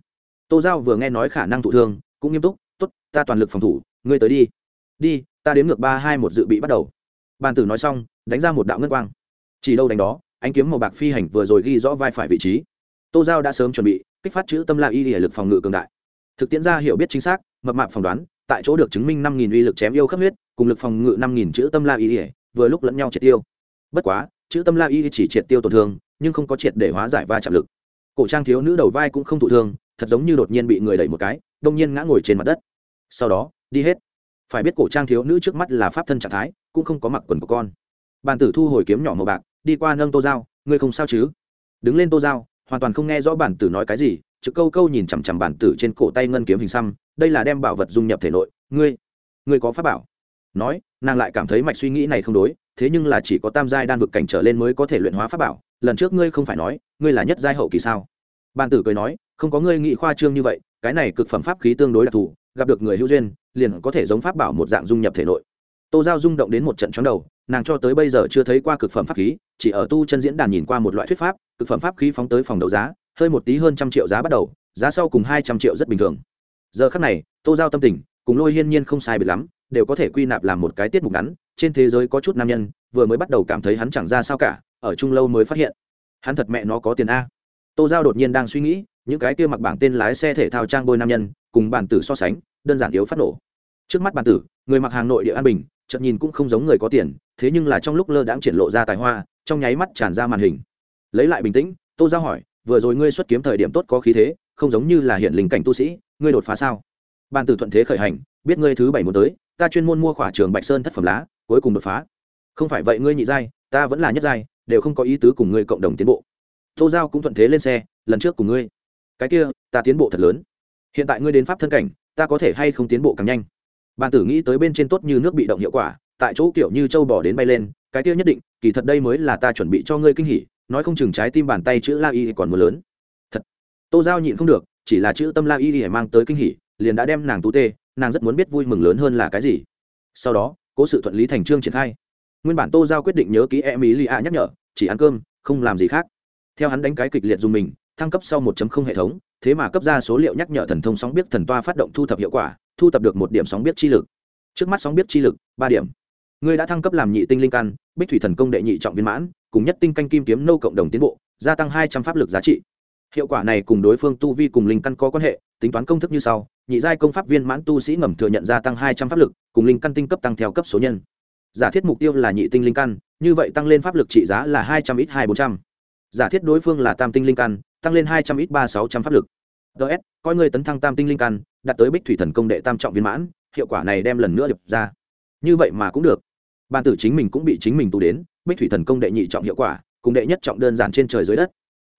Tô giao vừa nghe nói khả năng thụ thương, cũng nghiêm túc t ố t ta toàn lực phòng thủ, ngươi tới đi. Đi, ta đến ngược ba hai một dự bị bắt đầu. Bàn tử nói xong, đánh ra một đạo ngân quang. Chỉ đâu đánh đó anh kiếm màu bạc phi hành vừa rồi ghi rõ vai phải vị trí. Tô giao đã sớm chuẩn bị, kích phát chữ tâm la y hệ lực phòng ngự cường đại thực tiễn ra hiểu biết chính xác, mập mạp phỏng đoán, tại chỗ được chứng minh năm nghìn uy lực chém yêu khắp huyết, cùng lực phòng ngự năm nghìn chữ tâm la y ỉa vừa lúc lẫn nhau triệt tiêu. Bất quá, chữ tâm la y chỉ triệt tiêu tổn thương, nhưng không có triệt để hóa giải va chạm lực. Cổ trang thiếu nữ đầu vai cũng không thụ thương, thật giống như đột nhiên bị người đẩy một cái, đông nhiên ngã ngồi trên mặt đất. Sau đó, đi hết. Phải biết cổ trang thiếu nữ trước mắt là pháp thân trạng thái, cũng không có mặc quần của con. Bàn tử thu hồi kiếm nhỏ màu bạc, đi qua nâng tô dao, ngươi không sao chứ? Đứng lên tô dao, hoàn toàn không nghe rõ bản tử nói cái gì trực câu câu nhìn chằm chằm bản tử trên cổ tay ngân kiếm hình xăm, đây là đem bảo vật dung nhập thể nội. Ngươi ngươi có pháp bảo? Nói, nàng lại cảm thấy mạch suy nghĩ này không đối, thế nhưng là chỉ có tam giai đan vực cảnh trở lên mới có thể luyện hóa pháp bảo. Lần trước ngươi không phải nói, ngươi là nhất giai hậu kỳ sao? Bàn tử cười nói, không có ngươi nghị khoa trương như vậy, cái này cực phẩm pháp khí tương đối đặc thù, gặp được người hữu duyên, liền có thể giống pháp bảo một dạng dung nhập thể nội. Tô giao rung động đến một trận chóng đầu, nàng cho tới bây giờ chưa thấy qua cực phẩm pháp khí, chỉ ở tu chân diễn đàn nhìn qua một loại thuyết pháp, cực phẩm pháp khí phóng tới phòng đấu giá hơi một tí hơn trăm triệu giá bắt đầu, giá sau cùng hai trăm triệu rất bình thường. Giờ khắc này, tô giao tâm tình cùng lôi hiên nhiên không sai biệt lắm, đều có thể quy nạp làm một cái tiết mục ngắn, trên thế giới có chút nam nhân, vừa mới bắt đầu cảm thấy hắn chẳng ra sao cả, ở chung lâu mới phát hiện. Hắn thật mẹ nó có tiền a. Tô giao đột nhiên đang suy nghĩ, những cái kia mặc bảng tên lái xe thể thao trang bôi nam nhân, cùng bản tử so sánh, đơn giản yếu phát nổ. Trước mắt bản tử, người mặc hàng nội địa an bình chậm nhìn cũng không giống người có tiền, thế nhưng là trong lúc lơ đãng triển lộ ra tài hoa, trong nháy mắt tràn ra màn hình. Lấy lại bình tĩnh, tô giao hỏi vừa rồi ngươi xuất kiếm thời điểm tốt có khí thế, không giống như là hiện linh cảnh tu sĩ, ngươi đột phá sao? Ban tử thuận thế khởi hành, biết ngươi thứ bảy muốn tới, ta chuyên môn mua khỏa trường bạch sơn thất phẩm lá, cuối cùng đột phá. Không phải vậy ngươi nhị giai, ta vẫn là nhất giai, đều không có ý tứ cùng ngươi cộng đồng tiến bộ. Tô giao cũng thuận thế lên xe, lần trước cùng ngươi. Cái kia, ta tiến bộ thật lớn. Hiện tại ngươi đến pháp thân cảnh, ta có thể hay không tiến bộ càng nhanh? Bàn tử nghĩ tới bên trên tốt như nước bị động hiệu quả, tại chỗ kiểu như châu bò đến bay lên, cái kia nhất định, kỳ thật đây mới là ta chuẩn bị cho ngươi kinh hỉ nói không chừng trái tim bàn tay chữ la y còn mưa lớn. Thật, tô giao nhịn không được, chỉ là chữ tâm la y để mang tới kinh hỉ, liền đã đem nàng tú tê, nàng rất muốn biết vui mừng lớn hơn là cái gì. Sau đó, cố sự thuận lý thành trương triển khai. Nguyên bản tô giao quyết định nhớ ký em ý lì ạ nhắc nhở, chỉ ăn cơm, không làm gì khác. Theo hắn đánh cái kịch liệt dùng mình, thăng cấp sau 1.0 hệ thống, thế mà cấp ra số liệu nhắc nhở thần thông sóng biết thần toa phát động thu thập hiệu quả, thu thập được một điểm sóng biết chi lực. Trước mắt sóng biết chi lực, ba điểm ngươi đã thăng cấp làm nhị tinh linh căn, bích thủy thần công đệ nhị trọng viên mãn, cùng nhất tinh canh kim kiếm nâu cộng đồng tiến bộ, gia tăng hai trăm pháp lực giá trị. Hiệu quả này cùng đối phương tu vi cùng linh căn có quan hệ, tính toán công thức như sau, nhị giai công pháp viên mãn tu sĩ ngầm thừa nhận gia tăng hai trăm pháp lực, cùng linh căn tinh cấp tăng theo cấp số nhân. Giả thiết mục tiêu là nhị tinh linh căn, như vậy tăng lên pháp lực trị giá là hai trăm ít hai bốn trăm. Giả thiết đối phương là tam tinh linh căn, tăng lên hai trăm ít ba sáu trăm pháp lực. Ts coi người tấn thăng tam tinh linh căn, đạt tới bích thủy thần công đệ tam trọng viên mãn, hiệu quả này đem lần nữa điệp ra. Như vậy mà cũng được ban tử chính mình cũng bị chính mình tu đến, bích thủy thần công đệ nhị trọng hiệu quả, cùng đệ nhất trọng đơn giản trên trời dưới đất.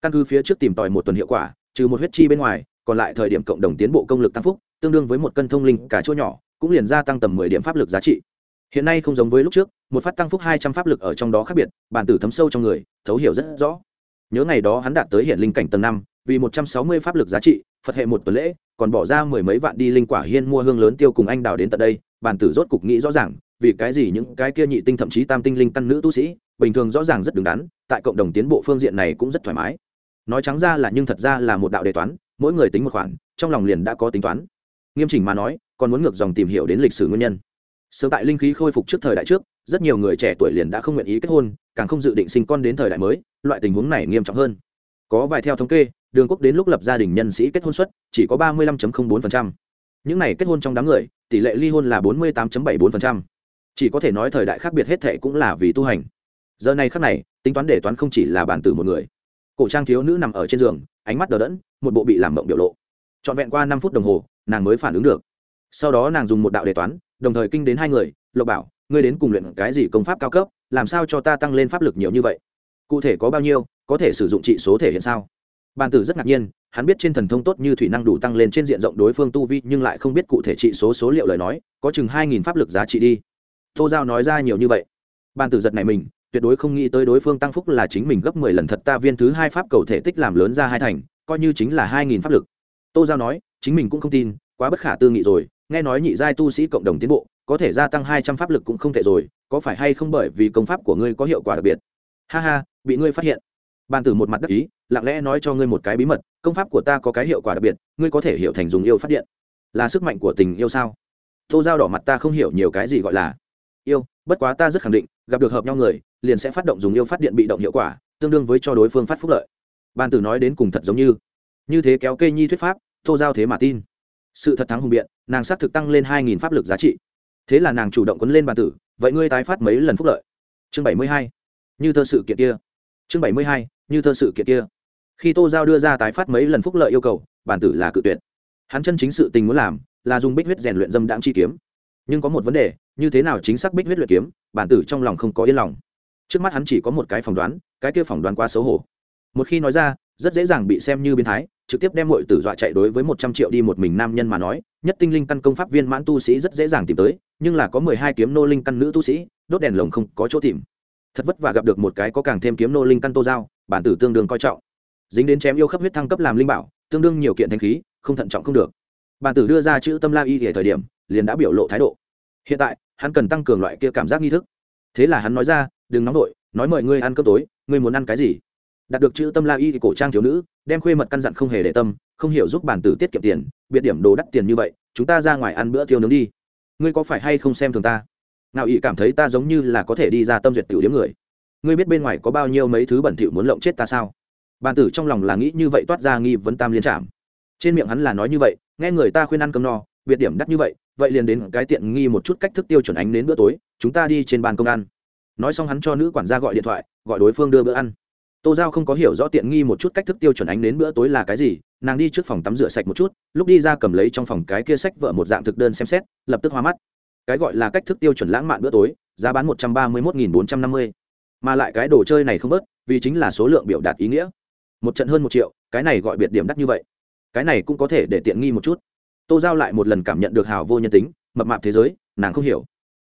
Căn cứ phía trước tìm tòi một tuần hiệu quả, trừ một huyết chi bên ngoài, còn lại thời điểm cộng đồng tiến bộ công lực tăng phúc, tương đương với một cân thông linh cả chỗ nhỏ, cũng liền gia tăng tầm mười điểm pháp lực giá trị. Hiện nay không giống với lúc trước, một phát tăng phúc hai trăm pháp lực ở trong đó khác biệt bản tử thấm sâu trong người, thấu hiểu rất rõ. Nhớ ngày đó hắn đạt tới hiện linh cảnh tầng năm, vì một trăm sáu mươi pháp lực giá trị, phật hệ một tuần lễ, còn bỏ ra mười mấy vạn đi linh quả hiên mua hương lớn tiêu cùng anh đào đến tận đây bản tử rốt cục nghĩ rõ ràng vì cái gì những cái kia nhị tinh thậm chí tam tinh linh căn nữ tu sĩ, bình thường rõ ràng rất đứng đắn, tại cộng đồng tiến bộ phương diện này cũng rất thoải mái nói trắng ra là nhưng thật ra là một đạo đề toán, mỗi người tính một khoản, trong lòng liền đã có tính toán nghiêm chỉnh mà nói, còn muốn ngược dòng tìm hiểu đến lịch sử nguyên nhân sớm tại linh khí khôi phục trước thời đại trước, rất nhiều người trẻ tuổi liền đã không nguyện ý kết hôn, càng không dự định sinh con đến thời đại mới, loại tình huống này nghiêm trọng hơn có vài theo thống kê, đường quốc đến lúc lập gia đình nhân sĩ kết hôn suất chỉ có ba mươi 35.04%. những này kết hôn trong đám người, tỷ lệ ly hôn là bốn mươi 48.74% chỉ có thể nói thời đại khác biệt hết thệ cũng là vì tu hành. Giờ này khác này, tính toán để toán không chỉ là bản tử một người. Cổ trang thiếu nữ nằm ở trên giường, ánh mắt đờ đẫn, một bộ bị làm mộng biểu lộ. Trọn vẹn qua năm phút đồng hồ, nàng mới phản ứng được. Sau đó nàng dùng một đạo đề toán, đồng thời kinh đến hai người, lộc bảo, ngươi đến cùng luyện cái gì công pháp cao cấp, làm sao cho ta tăng lên pháp lực nhiều như vậy? Cụ thể có bao nhiêu, có thể sử dụng trị số thể hiện sao? Bàn tử rất ngạc nhiên, hắn biết trên thần thông tốt như thủy năng đủ tăng lên trên diện rộng đối phương tu vi, nhưng lại không biết cụ thể trị số số liệu lời nói, có chừng hai nghìn pháp lực giá trị đi tô giao nói ra nhiều như vậy. Ban tử giật này mình, tuyệt đối không nghĩ tới đối phương tăng phúc là chính mình gấp mười lần thật ta viên thứ hai pháp cầu thể tích làm lớn ra hai thành, coi như chính là hai nghìn pháp lực. Tô giao nói, chính mình cũng không tin, quá bất khả tư nghị rồi, nghe nói nhị giai tu sĩ cộng đồng tiến bộ, có thể gia tăng hai trăm pháp lực cũng không thể rồi, có phải hay không bởi vì công pháp của ngươi có hiệu quả đặc biệt? Ha ha, bị ngươi phát hiện. Bàn tử một mặt đắc ý, lặng lẽ nói cho ngươi một cái bí mật, công pháp của ta có cái hiệu quả đặc biệt, ngươi có thể hiểu thành dùng yêu phát điện. Là sức mạnh của tình yêu sao? Tô giao đỏ mặt ta không hiểu nhiều cái gì gọi là yêu, bất quá ta rất khẳng định, gặp được hợp nhau người, liền sẽ phát động dùng yêu phát điện bị động hiệu quả, tương đương với cho đối phương phát phúc lợi. Ban tử nói đến cùng thật giống như. Như thế kéo cây nhi thuyết pháp, tô giao thế mà tin. Sự thật thắng hùng biện, nàng xác thực tăng lên hai nghìn pháp lực giá trị. Thế là nàng chủ động quấn lên bàn tử, vậy ngươi tái phát mấy lần phúc lợi? Chương bảy mươi hai. Như thơ sự kiện kia. Chương bảy mươi hai, như thơ sự kiện kia. Khi tô giao đưa ra tái phát mấy lần phúc lợi yêu cầu, bản tử là cự tuyệt. Hắn chân chính sự tình muốn làm, là dùng bích huyết rèn luyện dâm đạm chi kiếm nhưng có một vấn đề, như thế nào chính xác bích huyết luyện kiếm, bản tử trong lòng không có yên lòng. Trước mắt hắn chỉ có một cái phỏng đoán, cái kia phỏng đoán quá xấu hổ. Một khi nói ra, rất dễ dàng bị xem như biến thái, trực tiếp đem mọi tử dọa chạy đối với một trăm triệu đi một mình nam nhân mà nói, nhất tinh linh căn công pháp viên mãn tu sĩ rất dễ dàng tìm tới, nhưng là có mười hai kiếm nô linh căn nữ tu sĩ, đốt đèn lồng không có chỗ tìm. Thật vất vả gặp được một cái có càng thêm kiếm nô linh căn tô giao bản tử tương đương coi trọng. Dính đến chém yêu khắp huyết thăng cấp làm linh bảo, tương đương nhiều kiện thanh khí, không thận trọng không được. Bản tử đưa ra chữ tâm la y thể thời điểm liền đã biểu lộ thái độ. Hiện tại, hắn cần tăng cường loại kia cảm giác nghi thức. Thế là hắn nói ra, đừng nóng vội, nói mời ngươi ăn cơm tối, ngươi muốn ăn cái gì? Đạt được chữ tâm la y thì cổ trang thiếu nữ, đem khuê mật căn dặn không hề để tâm, không hiểu giúp bản tử tiết kiệm tiền, biệt điểm đồ đắt tiền như vậy, chúng ta ra ngoài ăn bữa tiêu nướng đi. Ngươi có phải hay không xem thường ta? Nào ỵ cảm thấy ta giống như là có thể đi ra tâm duyệt tiểu điếm người. Ngươi biết bên ngoài có bao nhiêu mấy thứ bẩn thỉu muốn lộng chết ta sao? Bàn tử trong lòng là nghĩ như vậy toát ra nghi vấn tam liên trạm trên miệng hắn là nói như vậy, nghe người ta khuyên ăn cơm no, biệt điểm đắt như vậy vậy liền đến cái tiện nghi một chút cách thức tiêu chuẩn ánh đến bữa tối, chúng ta đi trên bàn công ăn. Nói xong hắn cho nữ quản gia gọi điện thoại, gọi đối phương đưa bữa ăn. Tô giao không có hiểu rõ tiện nghi một chút cách thức tiêu chuẩn ánh đến bữa tối là cái gì, nàng đi trước phòng tắm rửa sạch một chút, lúc đi ra cầm lấy trong phòng cái kia sách vợ một dạng thực đơn xem xét, lập tức hoa mắt. Cái gọi là cách thức tiêu chuẩn lãng mạn bữa tối, giá bán một trăm ba mươi một bốn trăm năm mươi. Mà lại cái đồ chơi này không bớt, vì chính là số lượng biểu đạt ý nghĩa. Một trận hơn một triệu, cái này gọi biệt điểm đắt như vậy. Cái này cũng có thể để tiện nghi một chút tô giao lại một lần cảm nhận được hào vô nhân tính, mập mạp thế giới, nàng không hiểu.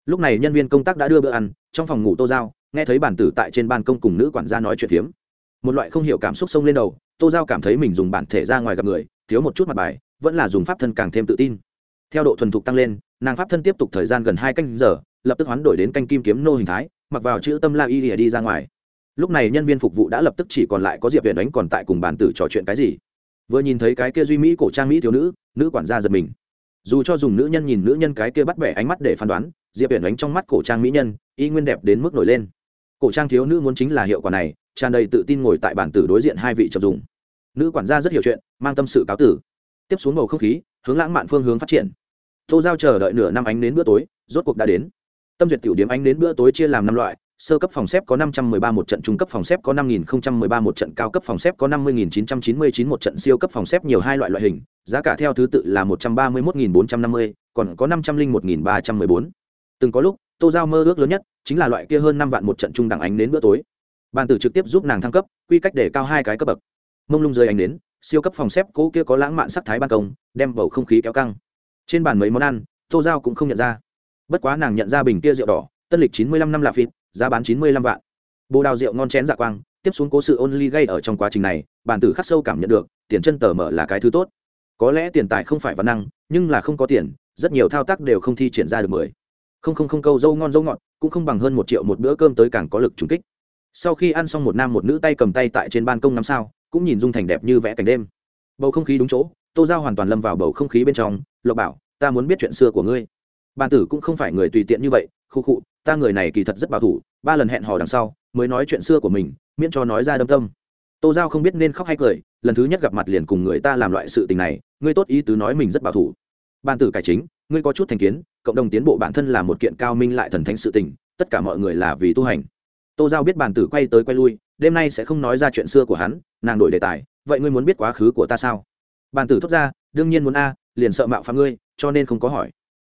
Lúc này nhân viên công tác đã đưa bữa ăn, trong phòng ngủ tô giao, nghe thấy bản tử tại trên ban công cùng nữ quản gia nói chuyện phiếm. Một loại không hiểu cảm xúc sông lên đầu, tô giao cảm thấy mình dùng bản thể ra ngoài gặp người, thiếu một chút mặt bài, vẫn là dùng pháp thân càng thêm tự tin. Theo độ thuần thục tăng lên, nàng pháp thân tiếp tục thời gian gần hai canh giờ, lập tức hoán đổi đến canh kim kiếm nô hình thái, mặc vào chữ tâm la y lìa đi ra ngoài. Lúc này nhân viên phục vụ đã lập tức chỉ còn lại có diệp viện đánh còn tại cùng bản tử trò chuyện cái gì vừa nhìn thấy cái kia duy mỹ cổ trang mỹ thiếu nữ nữ quản gia giật mình. Dù cho dùng nữ nhân nhìn nữ nhân cái kia bắt bẻ ánh mắt để phán đoán, diệp biển đánh trong mắt cổ trang mỹ nhân, y nguyên đẹp đến mức nổi lên. Cổ trang thiếu nữ muốn chính là hiệu quả này, tràn đầy tự tin ngồi tại bản tử đối diện hai vị chậm dùng. Nữ quản gia rất hiểu chuyện, mang tâm sự cáo tử. Tiếp xuống bầu không khí, hướng lãng mạn phương hướng phát triển. Tô giao chờ đợi nửa năm ánh đến bữa tối, rốt cuộc đã đến. Tâm duyệt tiểu điểm ánh đến bữa tối chia làm năm loại sơ cấp phòng xếp có năm trăm mười ba một trận, trung cấp phòng xếp có năm nghìn không trăm mười ba một trận, cao cấp phòng xếp có năm mươi nghìn chín trăm chín mươi chín một trận, siêu cấp phòng xếp nhiều hai loại loại hình, giá cả theo thứ tự là một trăm ba mươi một nghìn bốn trăm năm mươi, còn có năm trăm linh một nghìn ba trăm mười bốn. Từng có lúc, tô giao mơ ước lớn nhất chính là loại kia hơn năm vạn một trận trung đẳng ánh đến bữa tối. Bàn tử trực tiếp giúp nàng thăng cấp, quy cách để cao hai cái cấp bậc. Mông lung rơi ánh đến siêu cấp phòng xếp cũ kia có lãng mạn sắc thái ban công, đem bầu không khí kéo căng. Trên bàn mấy món ăn, tô giao cũng không nhận ra. Bất quá nàng nhận ra bình kia rượu đỏ, tân lịch chín mươi lăm năm là phịt giá bán chín mươi lăm vạn. Bồ đào rượu ngon chén dạ quang, tiếp xuống cố sự only gây ở trong quá trình này, bản tử khắc sâu cảm nhận được, tiền chân tờ mở là cái thứ tốt. Có lẽ tiền tài không phải văn năng, nhưng là không có tiền, rất nhiều thao tác đều không thi triển ra được mười. Không không không, câu dâu ngon dâu ngọt, cũng không bằng hơn một triệu một bữa cơm tới càng có lực trùng kích. Sau khi ăn xong một nam một nữ tay cầm tay tại trên ban công năm sao, cũng nhìn dung thành đẹp như vẽ cảnh đêm. Bầu không khí đúng chỗ, tô giao hoàn toàn lâm vào bầu không khí bên trong, lộc bảo, ta muốn biết chuyện xưa của ngươi bàn tử cũng không phải người tùy tiện như vậy, khu khụ ta người này kỳ thật rất bảo thủ, ba lần hẹn hò đằng sau, mới nói chuyện xưa của mình, miễn cho nói ra đâm tâm. Tô giao không biết nên khóc hay cười, lần thứ nhất gặp mặt liền cùng người ta làm loại sự tình này ngươi tốt ý tứ nói mình rất bảo thủ. Bàn tử cải chính, ngươi có chút thành kiến, cộng đồng tiến bộ bản thân là một kiện cao minh lại thần thánh sự tình, tất cả mọi người là vì tu hành. Tô giao biết bàn tử quay tới quay lui, đêm nay sẽ không nói ra chuyện xưa của hắn, nàng đổi đề tài, vậy ngươi muốn biết quá khứ của ta sao? Bàn tử thốt ra, đương nhiên muốn a, liền sợ mạo phạm ngươi, cho nên không có hỏi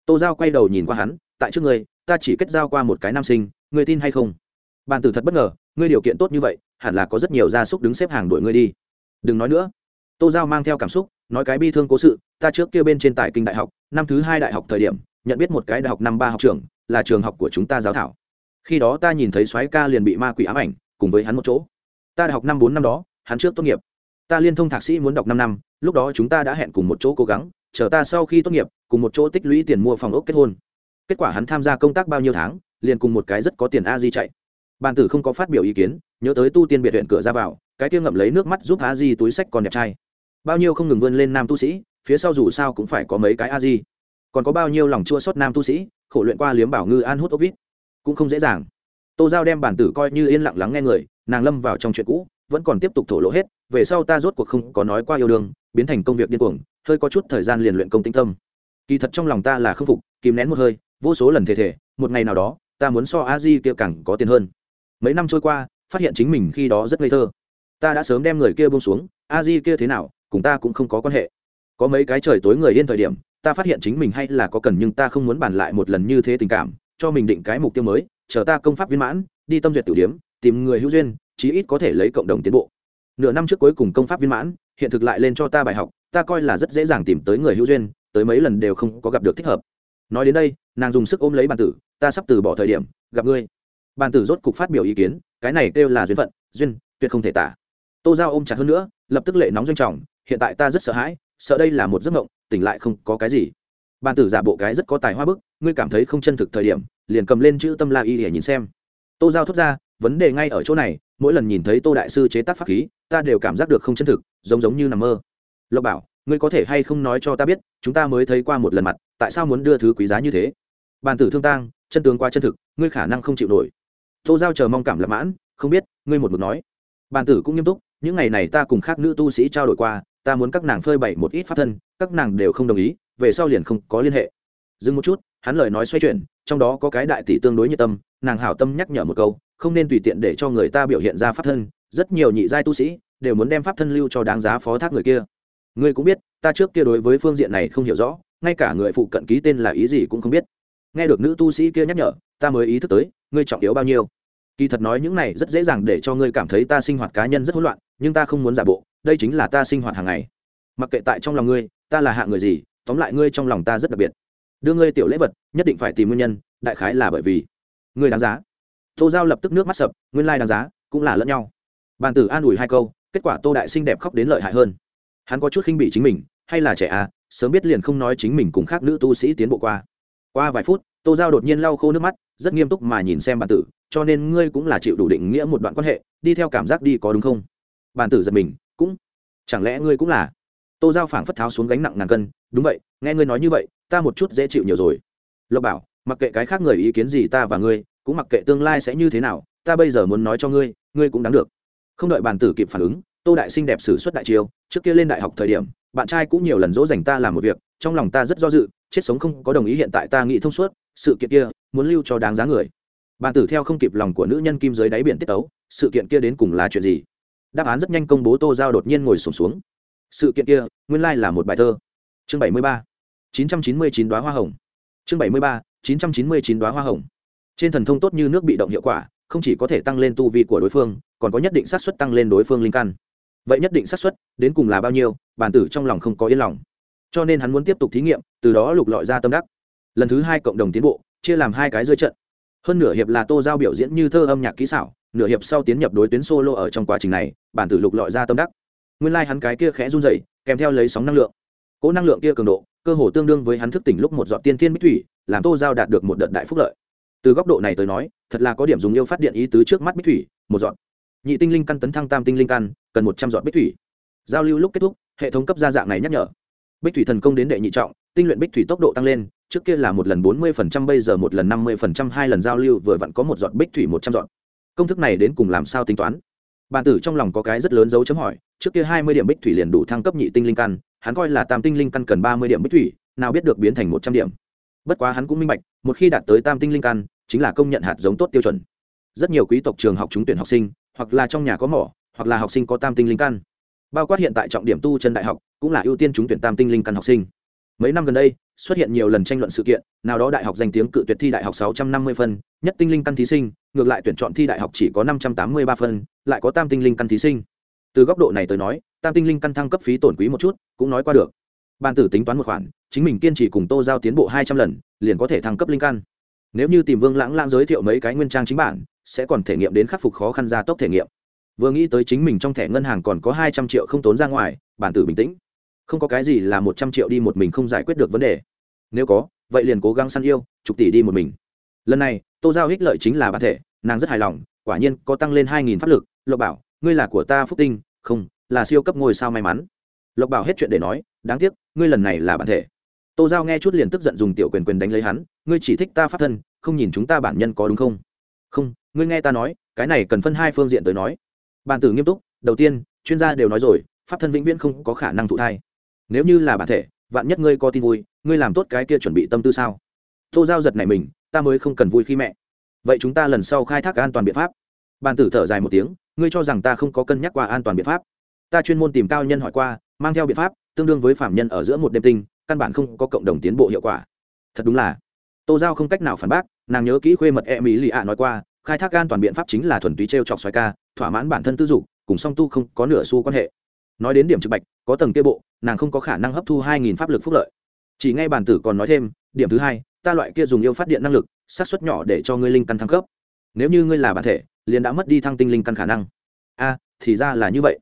tô giao quay đầu nhìn qua hắn, tại trước ngươi, ta chỉ kết giao qua một cái nam sinh, ngươi tin hay không? Bàn tử thật bất ngờ, ngươi điều kiện tốt như vậy, hẳn là có rất nhiều gia súc đứng xếp hàng đuổi ngươi đi. Đừng nói nữa. Tô giao mang theo cảm xúc, nói cái bi thương cố sự, ta trước kia bên trên tại kinh đại học, năm thứ hai đại học thời điểm, nhận biết một cái đại học năm ba học trường là trường học của chúng ta giáo thảo. Khi đó ta nhìn thấy soái ca liền bị ma quỷ ám ảnh, cùng với hắn một chỗ. Ta đại học năm bốn năm đó, hắn trước tốt nghiệp. Ta liên thông thạc sĩ muốn đọc năm năm, lúc đó chúng ta đã hẹn cùng một chỗ cố gắng, chờ ta sau khi tốt nghiệp cùng một chỗ tích lũy tiền mua phòng ốc kết hôn. Kết quả hắn tham gia công tác bao nhiêu tháng, liền cùng một cái rất có tiền a di chạy. Bàn tử không có phát biểu ý kiến, nhớ tới tu tiên biệt huyện cửa ra vào, cái kia ngậm lấy nước mắt giúp a di túi sách còn đẹp trai. Bao nhiêu không ngừng vươn lên nam tu sĩ, phía sau dù sao cũng phải có mấy cái a di. Còn có bao nhiêu lòng chua xót nam tu sĩ, khổ luyện qua liếm bảo ngư an hút ốc vít, cũng không dễ dàng. Tô giao đem bản tử coi như yên lặng lắng nghe người, nàng lâm vào trong chuyện cũ, vẫn còn tiếp tục thổ lộ hết, về sau ta rốt cuộc không có nói qua yêu đương, biến thành công việc điên cuồng, hơi có chút thời gian liền luyện công tinh tâm kỳ thật trong lòng ta là khâm phục, kìm nén một hơi, vô số lần thể thể một ngày nào đó, ta muốn so a di kia càng có tiền hơn. Mấy năm trôi qua, phát hiện chính mình khi đó rất ngây thơ. Ta đã sớm đem người kia buông xuống, a di kia thế nào, cùng ta cũng không có quan hệ. Có mấy cái trời tối người yên thời điểm, ta phát hiện chính mình hay là có cần nhưng ta không muốn bàn lại một lần như thế tình cảm, cho mình định cái mục tiêu mới, chờ ta công pháp viên mãn, đi tâm duyệt tử điếm tìm người hữu duyên, chí ít có thể lấy cộng đồng tiến bộ. Nửa năm trước cuối cùng công pháp viên mãn, hiện thực lại lên cho ta bài học, ta coi là rất dễ dàng tìm tới người hữu duyên tới mấy lần đều không có gặp được thích hợp. Nói đến đây, nàng dùng sức ôm lấy bàn tử, ta sắp từ bỏ thời điểm, gặp ngươi. Bàn tử rốt cục phát biểu ý kiến, cái này kêu là duyên phận, duyên, tuyệt không thể tả. Tô giao ôm chặt hơn nữa, lập tức lệ nóng doanh trọng, hiện tại ta rất sợ hãi, sợ đây là một giấc mộng, tỉnh lại không có cái gì. Bàn tử giả bộ cái rất có tài hoa bức, ngươi cảm thấy không chân thực thời điểm, liền cầm lên chữ tâm la y để nhìn xem. Tô giao thốt ra, vấn đề ngay ở chỗ này, mỗi lần nhìn thấy tô đại sư chế tác pháp khí, ta đều cảm giác được không chân thực, giống giống như nằm mơ. Lộc bảo ngươi có thể hay không nói cho ta biết, chúng ta mới thấy qua một lần mặt, tại sao muốn đưa thứ quý giá như thế? Bàn tử thương tang, chân tướng qua chân thực, ngươi khả năng không chịu nổi. Tô giao chờ mong cảm lạc mãn, không biết, ngươi một mực nói. Bàn tử cũng nghiêm túc, những ngày này ta cùng khác nữ tu sĩ trao đổi qua, ta muốn các nàng phơi bày một ít pháp thân, các nàng đều không đồng ý, về sau liền không có liên hệ. Dừng một chút, hắn lời nói xoay chuyển, trong đó có cái đại tỷ tương đối nhiệt tâm, nàng hảo tâm nhắc nhở một câu, không nên tùy tiện để cho người ta biểu hiện ra pháp thân, rất nhiều nhị giai tu sĩ đều muốn đem pháp thân lưu cho đáng giá phó thác người kia ngươi cũng biết, ta trước kia đối với phương diện này không hiểu rõ, ngay cả người phụ cận ký tên là ý gì cũng không biết. Nghe được nữ tu sĩ kia nhắc nhở, ta mới ý thức tới, ngươi trọng yếu bao nhiêu. Kỳ thật nói những này rất dễ dàng để cho ngươi cảm thấy ta sinh hoạt cá nhân rất hỗn loạn, nhưng ta không muốn giả bộ, đây chính là ta sinh hoạt hàng ngày. Mặc kệ tại trong lòng ngươi, ta là hạ người gì, tóm lại ngươi trong lòng ta rất đặc biệt. Đưa ngươi tiểu lễ vật, nhất định phải tìm nguyên nhân, đại khái là bởi vì ngươi đáng giá. Tô giao lập tức nước mắt sập, nguyên lai đáng giá, cũng là lẫn nhau. Bàn tử an ủi hai câu, kết quả tô đại sinh đẹp khóc đến lợi hại hơn hắn có chút khinh bị chính mình, hay là trẻ à sớm biết liền không nói chính mình cùng khác nữ tu sĩ tiến bộ qua. Qua vài phút, tô giao đột nhiên lau khô nước mắt, rất nghiêm túc mà nhìn xem bàn tử, cho nên ngươi cũng là chịu đủ định nghĩa một đoạn quan hệ, đi theo cảm giác đi có đúng không? Bàn tử giật mình, cũng, chẳng lẽ ngươi cũng là? Tô giao phảng phất tháo xuống gánh nặng ngàn cân, đúng vậy, nghe ngươi nói như vậy, ta một chút dễ chịu nhiều rồi. Lộc bảo, mặc kệ cái khác người ý kiến gì ta và ngươi, cũng mặc kệ tương lai sẽ như thế nào, ta bây giờ muốn nói cho ngươi ngươi cũng đáng được. Không đợi bàn tử kịp phản ứng tô đại sinh đẹp sử xuất đại chiêu, trước kia lên đại học thời điểm, bạn trai cũng nhiều lần dỗ dành ta làm một việc, trong lòng ta rất do dự, chết sống không có đồng ý hiện tại ta nghĩ thông suốt, sự kiện kia, muốn lưu cho đáng giá người. Bàn tử theo không kịp lòng của nữ nhân kim dưới đáy biển tiết tấu, sự kiện kia đến cùng là chuyện gì? Đáp án rất nhanh công bố tô giao đột nhiên ngồi sổm xuống. Sự kiện kia, nguyên lai là một bài thơ. Chương bảy mươi ba, chín trăm chín mươi chín đoá hoa hồng. Chương bảy mươi ba, chín trăm chín mươi chín đoá hoa hồng. Trên thần thông tốt như nước bị động hiệu quả, không chỉ có thể tăng lên tu vi của đối phương, còn có nhất định xác suất tăng lên đối phương linh căn vậy nhất định xác suất, đến cùng là bao nhiêu, bản tử trong lòng không có yên lòng. Cho nên hắn muốn tiếp tục thí nghiệm, từ đó lục lọi ra tâm đắc. Lần thứ hai cộng đồng tiến bộ, chia làm hai cái rơi trận. Hơn nửa hiệp là tô giao biểu diễn như thơ âm nhạc kỹ xảo, nửa hiệp sau tiến nhập đối tuyến solo ở trong quá trình này, bản tử lục lọi ra tâm đắc. Nguyên lai、like、hắn cái kia khẽ run dày kèm theo lấy sóng năng lượng. Cỗ năng lượng kia cường độ, cơ hồ tương đương với hắn thức tỉnh lúc một dọn tiên thiên bích thủy, làm tô giao đạt được một đợt đại phúc lợi. Từ góc độ này tới nói, thật là có điểm dùng yêu phát điện ý tứ trước mắt bích thủy, một dọn nhị tinh linh căn tấn thăng tam tinh linh căn cần một trăm dọn bích thủy. Giao lưu lúc kết thúc, hệ thống cấp gia dạng này nhắc nhở. Bích thủy thần công đến đệ nhị trọng, tinh luyện bích thủy tốc độ tăng lên, trước kia là một lần bốn mươi phần trăm, bây giờ một lần năm mươi phần trăm, hai lần giao lưu vừa vặn có một giọt bích thủy một trăm giọt. Công thức này đến cùng làm sao tính toán? Bàn tử trong lòng có cái rất lớn dấu chấm hỏi, trước kia hai mươi điểm bích thủy liền đủ thăng cấp nhị tinh linh căn, hắn coi là tam tinh linh căn cần ba mươi điểm bích thủy, nào biết được biến thành một trăm điểm. Bất quá hắn cũng minh bạch, một khi đạt tới tam tinh linh căn, chính là công nhận hạt giống tốt tiêu chuẩn. Rất nhiều quý tộc trường học trúng tuyển học sinh, hoặc là trong nhà có mỏ hoặc là học sinh có tam tinh linh căn. Bao quát hiện tại trọng điểm tu chân đại học, cũng là ưu tiên trúng tuyển tam tinh linh căn học sinh. Mấy năm gần đây, xuất hiện nhiều lần tranh luận sự kiện, nào đó đại học danh tiếng cự tuyệt thi đại học 650 phân, nhất tinh linh căn thí sinh, ngược lại tuyển chọn thi đại học chỉ có 583 phân, lại có tam tinh linh căn thí sinh. Từ góc độ này tới nói, tam tinh linh căn thăng cấp phí tổn quý một chút, cũng nói qua được. Ban tử tính toán một khoản, chính mình kiên trì cùng tô giao tiến bộ hai trăm lần, liền có thể thăng cấp linh căn. Nếu như tìm vương lãng lãng giới thiệu mấy cái nguyên trang chính bản, sẽ còn thể nghiệm đến khắc phục khó khăn gia tốc thể nghiệm vừa nghĩ tới chính mình trong thẻ ngân hàng còn có hai trăm triệu không tốn ra ngoài, bản tử bình tĩnh. Không có cái gì là một trăm triệu đi một mình không giải quyết được vấn đề. Nếu có, vậy liền cố gắng săn yêu, chục tỷ đi một mình. Lần này, tô giao hích lợi chính là bản thể, nàng rất hài lòng, quả nhiên có tăng lên hai nghìn pháp lực. Lộc bảo, ngươi là của ta phúc tinh, không, là siêu cấp ngôi sao may mắn. Lộc bảo hết chuyện để nói, đáng tiếc, ngươi lần này là bản thể. Tô giao nghe chút liền tức giận dùng tiểu quyền quyền đánh lấy hắn, ngươi chỉ thích ta pháp thân, không nhìn chúng ta bản nhân có đúng không? Không, ngươi nghe ta nói, cái này cần phân hai phương diện tới nói bản tử nghiêm túc, đầu tiên, chuyên gia đều nói rồi, pháp thân vĩnh viễn không có khả năng thụ thai. Nếu như là bản thể, vạn nhất ngươi có tin vui, ngươi làm tốt cái kia chuẩn bị tâm tư sao? Tô giao giật này mình, ta mới không cần vui khi mẹ. Vậy chúng ta lần sau khai thác an toàn biện pháp. Bàn tử thở dài một tiếng, ngươi cho rằng ta không có cân nhắc qua an toàn biện pháp. Ta chuyên môn tìm cao nhân hỏi qua, mang theo biện pháp, tương đương với phạm nhân ở giữa một đêm tinh, căn bản không có cộng đồng tiến bộ hiệu quả. Thật đúng là. Tô giao không cách nào phản bác, nàng nhớ kỹ khuê mật e mỹ lì ạ nói qua, khai thác an toàn biện pháp chính là thuần túy t r e o chọc xoài ca thỏa mãn bản thân tư dục, cùng song tu không có nửa xu quan hệ. Nói đến điểm trực bạch, có tầng kia bộ, nàng không có khả năng hấp thu hai nghìn pháp lực phúc lợi. Chỉ ngay bản tử còn nói thêm, điểm thứ hai, ta loại kia dùng yêu phát điện năng lực sát xuất nhỏ để cho ngươi linh căn thăng cấp. Nếu như ngươi là bản thể, liền đã mất đi thăng tinh linh căn khả năng. A, thì ra là như vậy.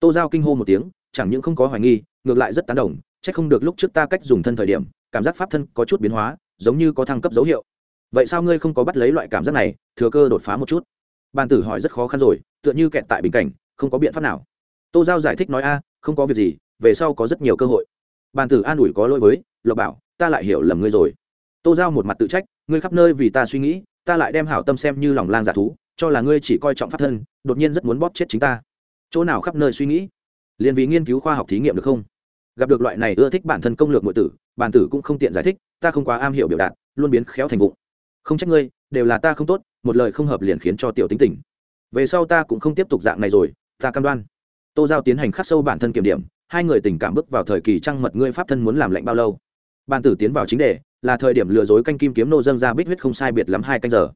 Tô giao kinh hô một tiếng, chẳng những không có hoài nghi, ngược lại rất tán đồng c h ắ c không được lúc trước ta cách dùng thân thời điểm, cảm giác pháp thân có chút biến hóa, giống như có thăng cấp dấu hiệu. Vậy sao ngươi không có bắt lấy loại cảm giác này, thừa cơ đột phá một chút? Bàn tử hỏi rất khó khăn rồi tựa như kẹt tại bình cảnh, không có biện pháp nào. Tô giao giải thích nói, a, không có việc gì, về sau có rất nhiều cơ hội. Bàn tử an ủi có lỗi với, lộc bảo, ta lại hiểu lầm ngươi rồi. Tô giao một mặt tự trách, ngươi khắp nơi vì ta suy nghĩ, ta lại đem hảo tâm xem như lòng lang giả thú, cho là ngươi chỉ coi trọng pháp thân, đột nhiên rất muốn bóp chết chính ta. Chỗ nào khắp nơi suy nghĩ? Liền vì nghiên cứu khoa học thí nghiệm được không? Gặp được loại này ưa thích bản thân công lược nội tử bản tử cũng không tiện giải thích, ta không quá am hiểu biểu đạt, luôn biến khéo thành vụng. Không trách ngươi, đều là ta không tốt, một lời không hợp liền khiến cho tiểu tính tình về sau ta cũng không tiếp tục dạng này rồi, ta cam đoan. Tô giao tiến hành khắc sâu bản thân kiểm điểm, hai người tình cảm bước vào thời kỳ trăng mật ngươi pháp thân muốn làm lạnh bao lâu. Bàn tử tiến vào chính đề, là thời điểm lừa dối canh kim kiếm nô dâng ra bích huyết không sai biệt lắm hai canh giờ.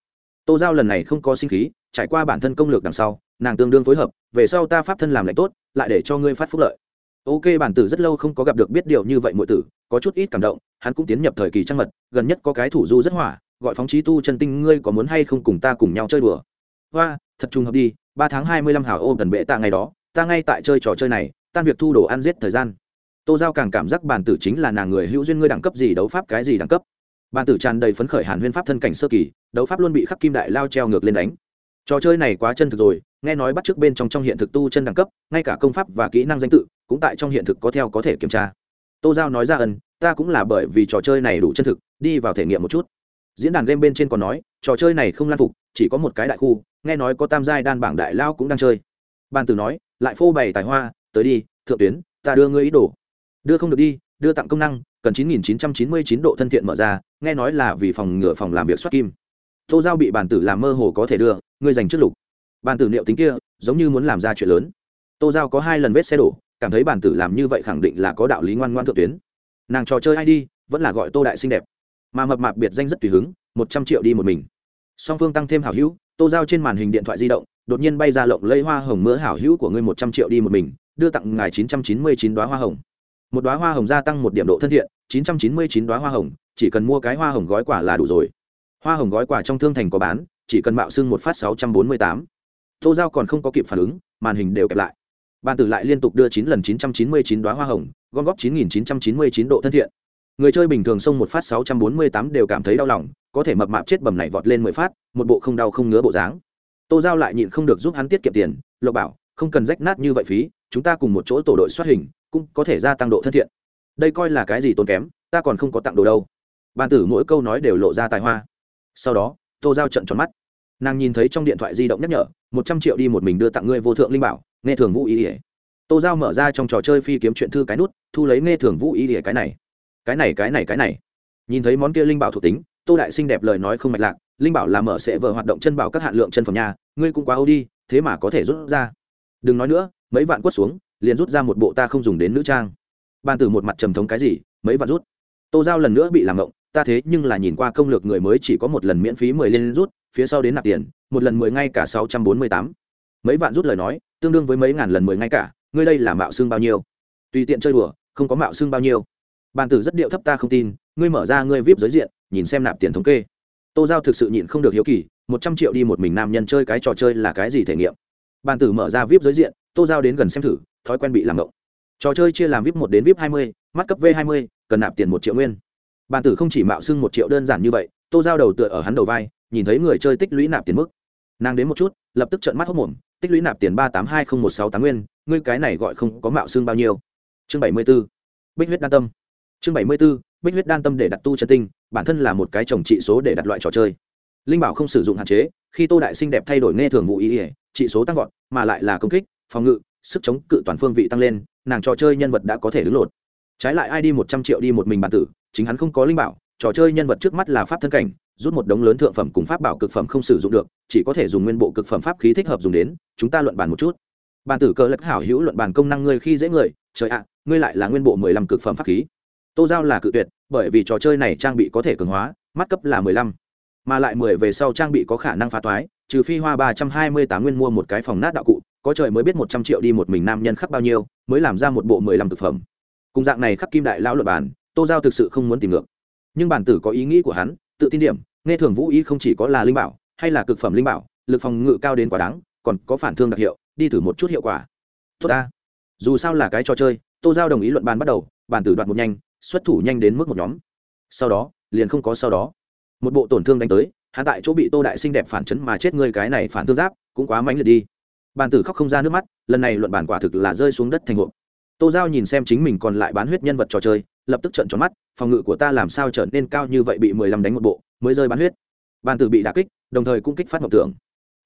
Tô giao lần này không có sinh khí, trải qua bản thân công lược đằng sau, nàng tương đương phối hợp, về sau ta pháp thân làm lạnh tốt, lại để cho ngươi phát phúc lợi. Ok, bản tử rất lâu không có gặp được biết điều như vậy mọi tử, có chút ít cảm động, hắn cũng tiến nhập thời kỳ trăng mật, gần nhất có cái thủ du rất hỏa, gọi phóng trí tu chân tinh, ngươi có muốn hay không cùng ta cùng nhau chơi đùa? Hoa thật trùng hợp đi, ba tháng hai mươi lăm hảo ô gần bệ tạ ngày đó, ta ngay tại chơi trò chơi này, tan việc thu đồ ăn giết thời gian. Tô giao càng cảm giác bản tử chính là nàng người hữu duyên ngươi đẳng cấp gì đấu pháp cái gì đẳng cấp. Bản tử tràn đầy phấn khởi hàn huyên pháp thân cảnh sơ kỳ, đấu pháp luôn bị khắc kim đại lao treo ngược lên đánh. Trò chơi này quá chân thực rồi, nghe nói bắt trước bên trong trong hiện thực tu chân đẳng cấp, ngay cả công pháp và kỹ năng danh tự cũng tại trong hiện thực có theo có thể kiểm tra. Tô giao nói ra ẩn ta cũng là bởi vì trò chơi này đủ chân thực, đi vào thể nghiệm một chút. Diễn đàn game bên trên còn nói, trò chơi này không lan phục, chỉ có một cái đại khu nghe nói có tam giai đan bảng đại lao cũng đang chơi. Bàn tử nói, lại phô bày tài hoa, tới đi, thượng tuyến, ta đưa ngươi ý đồ. Đưa không được đi, đưa tặng công năng, cần 9999 độ thân thiện mở ra, nghe nói là vì phòng ngừa phòng làm việc soát kim. Tô giao bị bàn tử làm mơ hồ có thể đưa, ngươi dành trước lục. Bàn tử liệu tính kia, giống như muốn làm ra chuyện lớn. Tô giao có hai lần vết xe đổ, cảm thấy bàn tử làm như vậy khẳng định là có đạo lý ngoan ngoan thượng tuyến. Nàng trò chơi ai đi, vẫn là gọi tô đại xinh đẹp. Mà mập mạp biệt danh rất tùy hứng, một trăm triệu đi một mình. Song phương tăng thêm hảo hữu tô giao trên màn hình điện thoại di động, đột nhiên bay ra lộng lây hoa hồng mỡ hảo hữu của ngươi một trăm triệu đi một mình, đưa tặng ngài chín trăm chín mươi chín đoá hoa hồng. Một đoá hoa hồng gia tăng một điểm độ thân thiện, chín trăm chín mươi chín đoá hoa hồng, chỉ cần mua cái hoa hồng gói quả là đủ rồi. Hoa hồng gói quả trong thương thành có bán, chỉ cần mạo xưng một phát sáu trăm bốn mươi tám. Tô giao còn không có kịp phản ứng, màn hình đều kẹp lại. Bàn tử lại liên tục đưa chín lần chín trăm chín mươi chín đoá hoa hồng, gom góp chín nghìn chín trăm chín mươi chín độ thân thiện. Người chơi bình thường xông một phát sáu trăm bốn mươi tám đều cảm thấy đau lòng có thể mập mạp chết bầm này vọt lên mười phát, một bộ không đau không ngứa bộ dáng. Tô giao lại nhịn không được giúp hắn tiết kiệm tiền, lộc bảo, không cần rách nát như vậy phí, chúng ta cùng một chỗ tổ đội xuất hình, cũng có thể gia tăng độ thân thiện. Đây coi là cái gì tốn kém, ta còn không có tặng đồ đâu. Bàn tử mỗi câu nói đều lộ ra tài hoa. Sau đó, tô giao trận tròn mắt. Nàng nhìn thấy trong điện thoại di động nhắc nhở, một trăm triệu đi một mình đưa tặng ngươi vô thượng linh bảo, nghe thường vũ ý ỉa tô giao mở ra trong trò chơi phi kiếm chuyện thư cái nút, thu lấy nghe thường vũ ý ỉa cái này. Cái này cái này cái này. Nhìn thấy món kia linh bảo thuộc tính tô đại sinh đẹp lời nói không mạch lạc, linh bảo làm mở sẽ vờ hoạt động chân bảo các hạn lượng chân phẩm nhà, ngươi cũng quá âu đi, thế mà có thể rút ra. Đừng nói nữa, mấy vạn quất xuống, liền rút ra một bộ ta không dùng đến nữ trang. Ban từ một mặt trầm thống cái gì, mấy vạn rút. Tô giao lần nữa bị làm ngộng, ta thế nhưng là nhìn qua công lược người mới chỉ có một lần miễn phí mười lên rút, phía sau đến nạp tiền, một lần mười ngay cả sáu trăm bốn mươi tám. Mấy vạn rút lời nói, tương đương với mấy ngàn lần mười ngay cả, ngươi đây là mạo xương bao nhiêu? Tùy tiện chơi đùa, không có mạo xương bao nhiêu. Bàn tử rất điệu thấp ta không tin, ngươi mở ra ngươi vip giới diện nhìn xem nạp tiền thống kê. Tô giao thực sự nhịn không được hiếu kỳ, một trăm triệu đi một mình nam nhân chơi cái trò chơi là cái gì thể nghiệm? Bàn tử mở ra vip giới diện, tô giao đến gần xem thử, thói quen bị làm ngộng. Trò chơi chia làm vip một đến vip hai mươi, mắt cấp v hai mươi, cần nạp tiền một triệu nguyên. Bàn tử không chỉ mạo xưng một triệu đơn giản như vậy, tô giao đầu tựa ở hắn đầu vai, nhìn thấy người chơi tích lũy nạp tiền mức. Nàng đến một chút, lập tức trợn mắt hốc mồm, tích lũy nạp tiền ba tám hai không một sáu tám nguyên, ngươi cái này gọi không có mạo xưng bao nhiêu? Chương bảy mươi b ố bích huyết đa tâm chương bảy mươi b ố bích huyết đan tâm để đặt tu chân tinh, bản thân là một cái trồng trị số để đặt loại trò chơi. Linh bảo không sử dụng hạn chế, khi tô đại sinh đẹp thay đổi nghe thường vụ ý ỉa trị số tăng vọt, mà lại là công kích, phòng ngự, sức chống cự toàn phương vị tăng lên, nàng trò chơi nhân vật đã có thể đứng lột. Trái lại ai đi một trăm triệu đi một mình bản tử, chính hắn không có linh bảo, trò chơi nhân vật trước mắt là pháp thân cảnh, rút một đống lớn thượng phẩm cùng pháp bảo cực phẩm không sử dụng được, chỉ có thể dùng nguyên bộ cực phẩm pháp khí thích hợp dùng đến, chúng ta luận bàn một chút. Bàn tử cờ lật hảo hữu luận bàn công năng ngươi khi dễ người, trời ạ, ngươi lại là nguyên bộ mười lăm cực phẩm pháp khí tô giao là cự tuyệt, bởi vì trò chơi này trang bị có thể cường hóa, mắt cấp là mười lăm, mà lại mười về sau trang bị có khả năng phá toái, trừ phi hoa ba trăm hai mươi tám nguyên mua một cái phòng nát đạo cụ, có trời mới biết một trăm triệu đi một mình nam nhân khắc bao nhiêu, mới làm ra một bộ mười lăm thực phẩm. Cùng dạng này khắc kim đại lão luật bản tô giao thực sự không muốn tìm ngược. Nhưng bản tử có ý nghĩ của hắn, tự tin điểm, nghe thường vũ ý không chỉ có là linh bảo, hay là cực phẩm linh bảo, lực phòng ngự cao đến quá đáng, còn có phản thương đặc hiệu, đi thử một chút hiệu quả. Tốt ta. Dù sao là cái trò chơi, tô giao đồng ý luận bàn bắt đầu, bản tử đoạt một nhanh xuất thủ nhanh đến mức một nhóm. Sau đó, liền không có sau đó. Một bộ tổn thương đánh tới hạ tại chỗ bị tô đại sinh đẹp phản chấn mà chết ngươi cái này phản thương giáp, cũng quá mãnh liệt đi. Bàn tử khóc không ra nước mắt, lần này luận bản quả thực là rơi xuống đất thành hộp. Tô giao nhìn xem chính mình còn lại bán huyết nhân vật trò chơi, lập tức trận tròn mắt, phòng ngự của ta làm sao trở nên cao như vậy bị mười lăm đánh một bộ, mới rơi bán huyết. Bàn tử bị đà kích, đồng thời cũng kích phát mộng tưởng.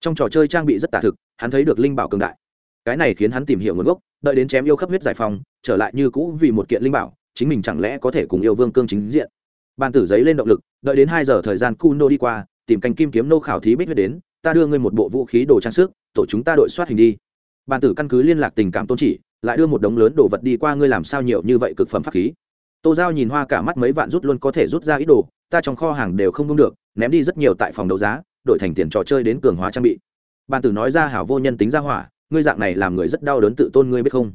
Trong trò chơi trang bị rất tả thực, hắn thấy được linh bảo cường đại. Cái này khiến hắn tìm hiểu nguồn gốc, đợi đến chém yêu khắp huyết giải phòng trở lại như cũ vì một kiện linh bảo chính mình chẳng lẽ có thể cùng yêu vương cương chính diện? Bàn tử giấy lên động lực, đợi đến hai giờ thời gian cu nô đi qua, tìm canh kim kiếm nô khảo thí bích huyết đến, ta đưa ngươi một bộ vũ khí đồ trang sức, tổ chúng ta đội soát hình đi. Bàn tử căn cứ liên lạc tình cảm tôn chỉ, lại đưa một đống lớn đồ vật đi qua ngươi làm sao nhiều như vậy cực phẩm pháp khí. Tô giao nhìn hoa cả mắt mấy vạn rút luôn có thể rút ra ít đồ, ta trong kho hàng đều không đúng được, ném đi rất nhiều tại phòng đấu giá, đổi thành tiền trò chơi đến cường hóa trang bị. Bàn tử nói ra hảo vô nhân tính ra hỏa, ngươi dạng này làm người rất đau đớn tự tôn ngươi biết không?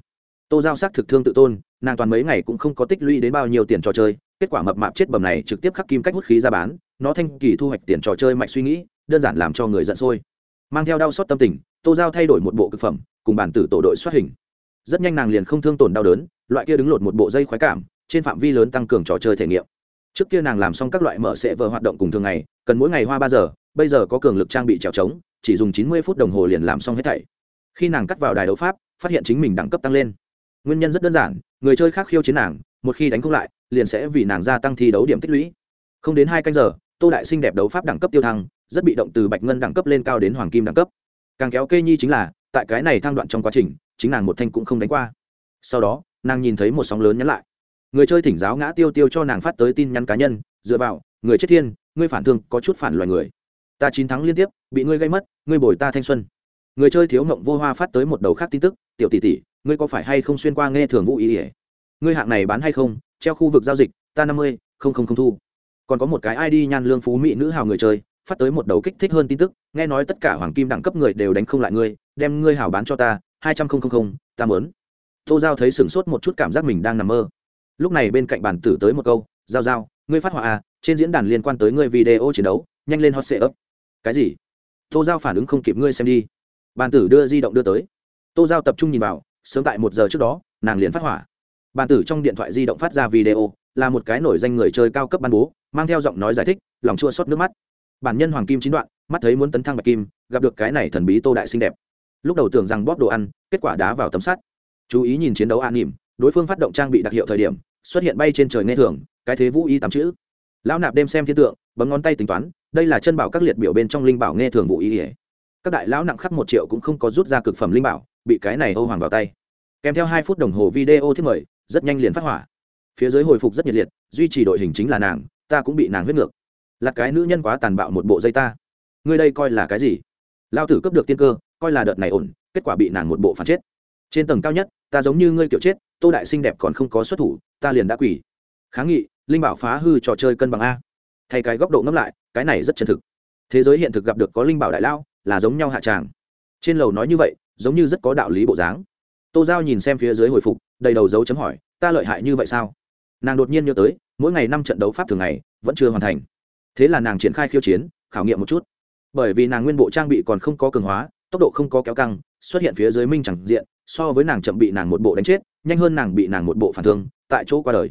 Tô giao xác thực thương tự tôn, nàng toàn mấy ngày cũng không có tích lũy đến bao nhiêu tiền trò chơi, kết quả mập mạp chết bầm này trực tiếp khắc kim cách hút khí ra bán, nó thanh kỳ thu hoạch tiền trò chơi mạnh suy nghĩ, đơn giản làm cho người giận sôi. Mang theo đau xót tâm tình, tô giao thay đổi một bộ thực phẩm, cùng bản tử tổ đội xuất hình. Rất nhanh nàng liền không thương tổn đau đớn, loại kia đứng lột một bộ dây khoái cảm, trên phạm vi lớn tăng cường trò chơi thể nghiệm. Trước kia nàng làm xong các loại mở sệ vờ hoạt động cùng thường ngày, cần mỗi ngày hoa ba giờ, bây giờ có cường lực trang bị trèo trống, chỉ dùng chín mươi phút đồng hồ liền làm xong hết thảy. Khi nàng cắt vào đài đấu pháp, phát hiện chính mình đẳng cấp tăng lên nguyên nhân rất đơn giản, người chơi khác khiêu chiến nàng, một khi đánh không lại, liền sẽ vì nàng gia tăng thi đấu điểm tích lũy. Không đến hai canh giờ, tô đại sinh đẹp đấu pháp đẳng cấp tiêu thăng, rất bị động từ bạch ngân đẳng cấp lên cao đến hoàng kim đẳng cấp. Càng kéo kê nhi chính là, tại cái này thang đoạn trong quá trình, chính nàng một thanh cũng không đánh qua. Sau đó, nàng nhìn thấy một sóng lớn nhắn lại. Người chơi thỉnh giáo ngã tiêu tiêu cho nàng phát tới tin nhắn cá nhân, dựa vào, người chết thiên, ngươi phản thương có chút phản loài người. Ta chín thắng liên tiếp, bị ngươi gây mất, ngươi bồi ta thanh xuân. Người chơi thiếu mộng vô hoa phát tới một đầu khác tin tức, tiểu tỷ tỷ ngươi có phải hay không xuyên qua nghe thường vũ ý ỉa? Ngươi hạng này bán hay không? Treo khu vực giao dịch, ta năm mươi, không không không thu. Còn có một cái id nhan lương phú mỹ nữ hào người chơi, phát tới một đầu kích thích hơn tin tức, nghe nói tất cả hoàng kim đẳng cấp người đều đánh không lại ngươi, đem ngươi hào bán cho ta, hai trăm không không không, ta mớn. Tô giao thấy sửng sốt một chút cảm giác mình đang nằm mơ. Lúc này bên cạnh bản tử tới một câu, giao giao, ngươi phát họa à trên diễn đàn liên quan tới ngươi video chiến đấu, nhanh lên hot sệ ấp cái gì? Tô giao phản ứng không kịp ngươi xem đi. Bản tử đưa di động đưa tới. Tô giao tập trung nhìn vào sớm tại một giờ trước đó, nàng liền phát hỏa. Bản tử trong điện thoại di động phát ra video, là một cái nổi danh người chơi cao cấp ban bố, mang theo giọng nói giải thích, lòng chua xót nước mắt. Bản nhân hoàng kim chín đoạn, mắt thấy muốn tấn thăng bạch kim, gặp được cái này thần bí tô đại xinh đẹp. Lúc đầu tưởng rằng bóp đồ ăn, kết quả đá vào tấm sắt. Chú ý nhìn chiến đấu an nỉm, đối phương phát động trang bị đặc hiệu thời điểm, xuất hiện bay trên trời nghe thường, cái thế vũ y tám chữ. Lão nạp đêm xem thiên tượng, bấm ngón tay tính toán, đây là chân bảo các liệt biểu bên trong linh bảo nghe thường vũ y các đại lão nặng khắp một triệu cũng không có rút ra cực phẩm linh bảo bị cái này âu hoàng vào tay. Kèm theo hai phút đồng hồ video thiết mời, rất nhanh liền phát hỏa. Phía dưới hồi phục rất nhiệt liệt, duy trì đội hình chính là nàng, ta cũng bị nàng huyết ngược. Là cái nữ nhân quá tàn bạo một bộ dây ta. Ngươi đây coi là cái gì? Lao tử cấp được tiên cơ, coi là đợt này ổn, kết quả bị nàng một bộ phản chết. Trên tầng cao nhất, ta giống như ngươi kiểu chết, tô đại xinh đẹp còn không có xuất thủ, ta liền đã quỷ kháng nghị, linh bảo phá hư trò chơi cân bằng a. Thay cái góc độ ngẫm lại, cái này rất chân thực. Thế giới hiện thực gặp được có linh bảo đại lao là giống nhau hạ tràng. Trên lầu nói như vậy giống như rất có đạo lý bộ dáng. Tô giao nhìn xem phía dưới hồi phục, đầy đầu dấu chấm hỏi, ta lợi hại như vậy sao? Nàng đột nhiên nhớ tới, mỗi ngày năm trận đấu pháp thường ngày, vẫn chưa hoàn thành. Thế là nàng triển khai khiêu chiến, khảo nghiệm một chút. Bởi vì nàng nguyên bộ trang bị còn không có cường hóa, tốc độ không có kéo căng, xuất hiện phía dưới minh chẳng diện, so với nàng chậm bị nàng một bộ đánh chết, nhanh hơn nàng bị nàng một bộ phản thương, tại chỗ qua đời.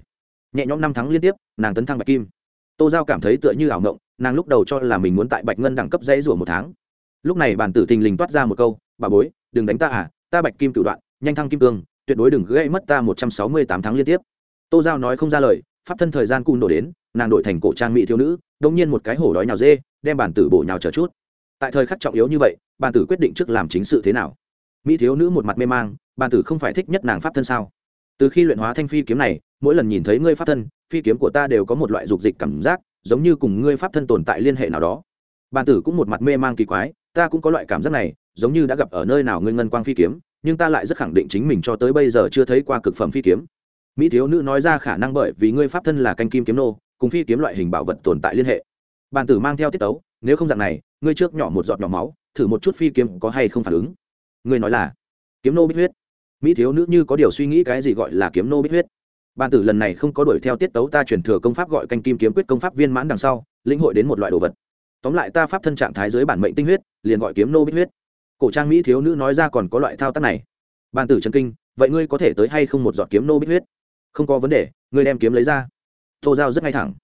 Nhẹ nhõm năm tháng liên tiếp, nàng tấn thăng bạch kim. Tô giao cảm thấy tựa như ảo ngộng nàng lúc đầu cho là mình muốn tại bạch ngân đẳng cấp dãy rủa một tháng. Lúc này bản tử thình lình toát ra một câu, bà bối đừng đánh ta à ta bạch kim cựu đoạn, nhanh thăng kim cương, tuyệt đối đừng gây mất ta một trăm sáu mươi tám tháng liên tiếp. Tô giao nói không ra lời, pháp thân thời gian cùn đổ đến, nàng đổi thành cổ trang mỹ thiếu nữ đông nhiên một cái hổ đói nhào dê, đem bản tử bổ nhào chờ chút. Tại thời khắc trọng yếu như vậy, bản tử quyết định trước làm chính sự thế nào? Mỹ thiếu nữ một mặt mê mang, bản tử không phải thích nhất nàng pháp thân sao? Từ khi luyện hóa thanh phi kiếm này, mỗi lần nhìn thấy ngươi pháp thân, phi kiếm của ta đều có một loại dục dịch cảm giác, giống như cùng ngươi pháp thân tồn tại liên hệ nào đó. Bản tử cũng một mặt mê mang kỳ quái, ta cũng có loại cảm giác này giống như đã gặp ở nơi nào ngươi ngân quang phi kiếm, nhưng ta lại rất khẳng định chính mình cho tới bây giờ chưa thấy qua cực phẩm phi kiếm. Mỹ thiếu nữ nói ra khả năng bởi vì ngươi pháp thân là canh kim kiếm nô, cùng phi kiếm loại hình bảo vật tồn tại liên hệ. Bàn tử mang theo tiết tấu, nếu không dạng này, ngươi trước nhỏ một giọt nhỏ máu, thử một chút phi kiếm có hay không phản ứng. Ngươi nói là, kiếm nô bích huyết. Mỹ thiếu nữ như có điều suy nghĩ cái gì gọi là kiếm nô bích huyết. Bàn tử lần này không có đuổi theo tiết tấu ta chuyển thừa công pháp gọi canh kim kiếm quyết công pháp viên mãn đằng sau, lĩnh hội đến một loại đồ vật. Tóm lại ta pháp thân trạng thái dưới bản mệnh tinh huyết, liền gọi kiếm nô bích huyết cổ trang mỹ thiếu nữ nói ra còn có loại thao tác này. Bàn tử trần kinh, vậy ngươi có thể tới hay không một giọt kiếm nô bích huyết? Không có vấn đề, ngươi đem kiếm lấy ra. Tô giao rất ngay thẳng.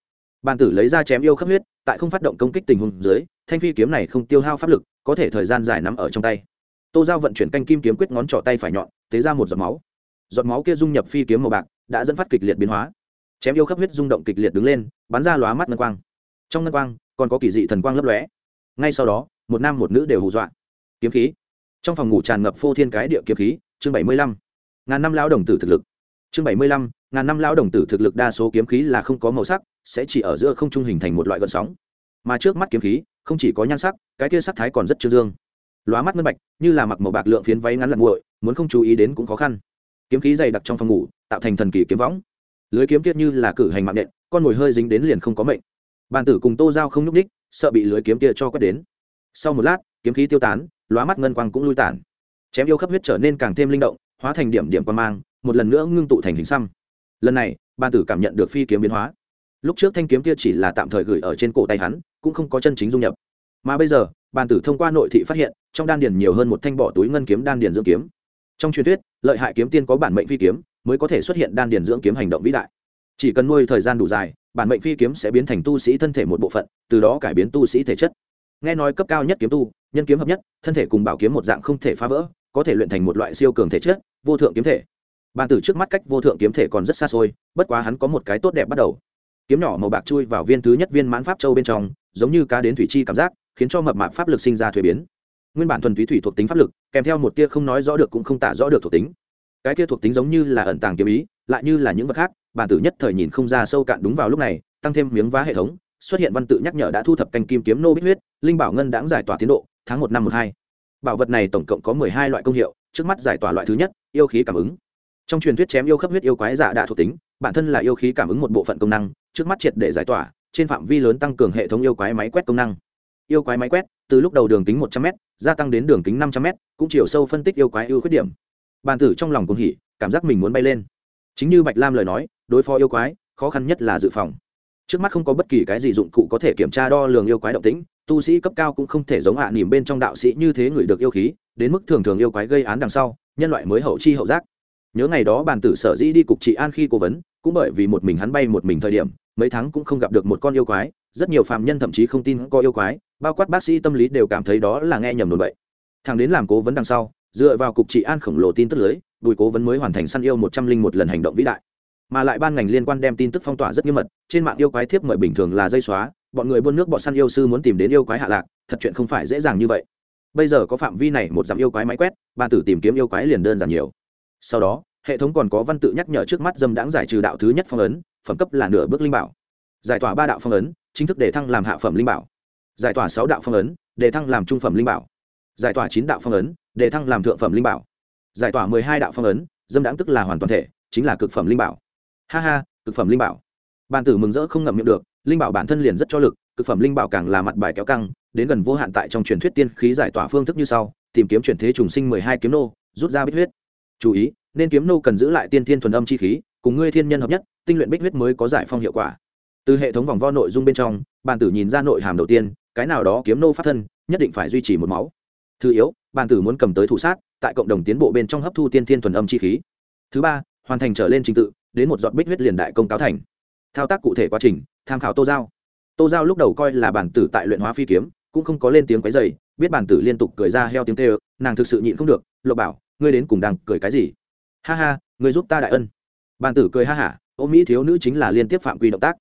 Bàn tử lấy ra chém yêu khắp huyết, tại không phát động công kích tình huống dưới, thanh phi kiếm này không tiêu hao pháp lực, có thể thời gian dài nắm ở trong tay. Tô giao vận chuyển canh kim kiếm quyết ngón trỏ tay phải nhọn, tế ra một giọt máu. Giọt máu kia dung nhập phi kiếm màu bạc, đã dẫn phát kịch liệt biến hóa. Chém yêu khắp huyết rung động kịch liệt đứng lên, bắn ra lóa mắt ngân quang. Trong ngân quang, còn có kỳ dị thần quang lấp lóe. Ngay sau đó, một nam một nữ đều hù dọa kiếm khí. Trong phòng ngủ tràn ngập phô thiên cái địa kiếm khí, chương bảy mươi lăm. Ngàn năm lão đồng tử thực lực. Chương bảy mươi lăm, ngàn năm lão đồng tử thực lực đa số kiếm khí là không có màu sắc, sẽ chỉ ở giữa không trung hình thành một loại gợn sóng. Mà trước mắt kiếm khí, không chỉ có nhan sắc, cái kia sắc thái còn rất trương dương. Lóa mắt ngân bạch, như là mặc màu bạc lượng phiến váy ngắn lặn nguội, muốn không chú ý đến cũng khó khăn. Kiếm khí dày đặc trong phòng ngủ, tạo thành thần kỳ kiếm võng. Lưới kiếm kia như là cử hành mạng nện con mồi hơi dính đến liền không có mệnh. Bàn tử cùng tô giao không nhúc ních sợ bị lưới kiếm kia cho quét đến. Sau một lát, kiếm khí tiêu tán lóa mắt ngân quang cũng lui tản. Chém yêu khắp huyết trở nên càng thêm linh động, hóa thành điểm điểm quan mang, một lần nữa ngưng tụ thành hình xăm. Lần này, ban tử cảm nhận được phi kiếm biến hóa. Lúc trước thanh kiếm kia chỉ là tạm thời gửi ở trên cổ tay hắn, cũng không có chân chính dung nhập. Mà bây giờ bàn tử thông qua nội thị phát hiện, trong đan điền nhiều hơn một thanh bỏ túi ngân kiếm đan điền dưỡng kiếm. Trong truyền thuyết, lợi hại kiếm tiên có bản mệnh phi kiếm, mới có thể xuất hiện đan điền dưỡng kiếm hành động vĩ đại. Chỉ cần nuôi thời gian đủ dài, bản mệnh phi kiếm sẽ biến thành tu sĩ thân thể một bộ phận, từ đó cải biến tu sĩ thể chất nghe nói cấp cao nhất kiếm tu, nhân kiếm hợp nhất, thân thể cùng bảo kiếm một dạng không thể phá vỡ, có thể luyện thành một loại siêu cường thể chất, vô thượng kiếm thể. Bàn tử trước mắt cách vô thượng kiếm thể còn rất xa xôi, bất quá hắn có một cái tốt đẹp bắt đầu. Kiếm nhỏ màu bạc chui vào viên thứ nhất viên mãn pháp châu bên trong, giống như cá đến thủy chi cảm giác, khiến cho mập mạp pháp lực sinh ra thuế biến. Nguyên bản thuần túy thủy thuộc tính pháp lực, kèm theo một tia không nói rõ được cũng không tả rõ được thuộc tính. Cái tia thuộc tính giống như là ẩn tàng kiếm ý, lại như là những vật khác bản tử nhất thời nhìn không ra sâu cạn đúng vào lúc này, tăng thêm miếng vá hệ thống xuất hiện văn tự nhắc nhở đã thu thập canh kim kiếm nô bích huyết, linh bảo ngân đã giải tỏa tiến độ, tháng một năm một hai. Bảo vật này tổng cộng có mười hai loại công hiệu, trước mắt giải tỏa loại thứ nhất, yêu khí cảm ứng. Trong truyền thuyết chém yêu khắp huyết yêu quái giả đạ thuộc tính, bản thân là yêu khí cảm ứng một bộ phận công năng, trước mắt triệt để giải tỏa, trên phạm vi lớn tăng cường hệ thống yêu quái máy quét công năng. Yêu quái máy quét, từ lúc đầu đường kính một trăm m gia tăng đến đường kính năm trăm m cũng chiều sâu phân tích yêu quái ưu khuyết điểm. Bàn tử trong lòng cũng hỉ, cảm giác mình muốn bay lên. Chính như bạch lam lời nói, đối phó yêu quái, khó khăn nhất là dự phòng trước mắt không có bất kỳ cái gì dụng cụ có thể kiểm tra đo lường yêu quái động tĩnh, tu sĩ cấp cao cũng không thể giống hạ à nỉm bên trong đạo sĩ như thế người được yêu khí, đến mức thường thường yêu quái gây án đằng sau, nhân loại mới hậu chi hậu giác. Nhớ ngày đó bàn tử sở dĩ đi cục trị an khi cố vấn, cũng bởi vì một mình hắn bay một mình thời điểm, mấy tháng cũng không gặp được một con yêu quái, rất nhiều phạm nhân thậm chí không tin có yêu quái, bao quát bác sĩ tâm lý đều cảm thấy đó là nghe nhầm đồn bậy. Thằng đến làm cố vấn đằng sau, dựa vào cục trị an khổng lồ tin tức lưới, bùi cố vấn mới hoàn thành săn yêu một trăm linh một lần hành động vĩ đại mà lại ban ngành liên quan đem tin tức phong tỏa rất nghiêm mật, trên mạng yêu quái thiếp mời bình thường là dây xóa, bọn người buôn nước bọn săn yêu sư muốn tìm đến yêu quái hạ lạc, thật chuyện không phải dễ dàng như vậy. Bây giờ có phạm vi này một dặm yêu quái máy quét ban tử tìm kiếm yêu quái liền đơn giản nhiều. Sau đó, hệ thống còn có văn tự nhắc nhở trước mắt dâm đãng giải trừ đạo thứ nhất phong ấn, phẩm cấp là nửa bước linh bảo. Giải tỏa ba đạo phong ấn, chính thức để thăng làm hạ phẩm linh bảo. Giải tỏa sáu đạo phong ấn, để thăng làm trung phẩm linh bảo. Giải tỏa chín đạo phong ấn, để thăng làm thượng phẩm linh bảo. Giải tỏa mười hai đạo phong ấn, dâm đãng tức là hoàn toàn thể, chính là cực phẩm linh bảo ha ha, cực phẩm linh bảo. Bàn tử mừng rỡ không ngậm miệng được, linh bảo bản thân liền rất cho lực, cực phẩm linh bảo càng là mặt bài kéo căng, đến gần vô hạn tại trong truyền thuyết tiên khí giải tỏa phương thức như sau, tìm kiếm chuyển thế trùng sinh mười hai kiếm nô, rút ra bích huyết. Chú ý, nên kiếm nô cần giữ lại tiên thiên thuần âm chi khí, cùng ngươi thiên nhân hợp nhất, tinh luyện bích huyết mới có giải phong hiệu quả. Từ hệ thống vòng vo nội dung bên trong, bàn tử nhìn ra nội hàm đầu tiên, cái nào đó kiếm nô phát thân, nhất định phải duy trì một máu. Thứ yếu, bàn tử muốn cầm tới thủ sát, tại cộng đồng tiến bộ bên trong hấp thu tiên thiên thuần âm chi khí. Thứ ba, hoàn thành trở lên trình tự đến một giọt bích huyết liền đại công cáo thành. Thao tác cụ thể quá trình, tham khảo tô giao. Tô giao lúc đầu coi là bản tử tại luyện hóa phi kiếm, cũng không có lên tiếng quấy dày biết bản tử liên tục cười ra heo tiếng kêu, nàng thực sự nhịn không được, lộc bảo, ngươi đến cùng đang cười cái gì? Ha ha, ngươi giúp ta đại ân. Bản tử cười ha hả, ô mỹ thiếu nữ chính là liên tiếp phạm quy động tác.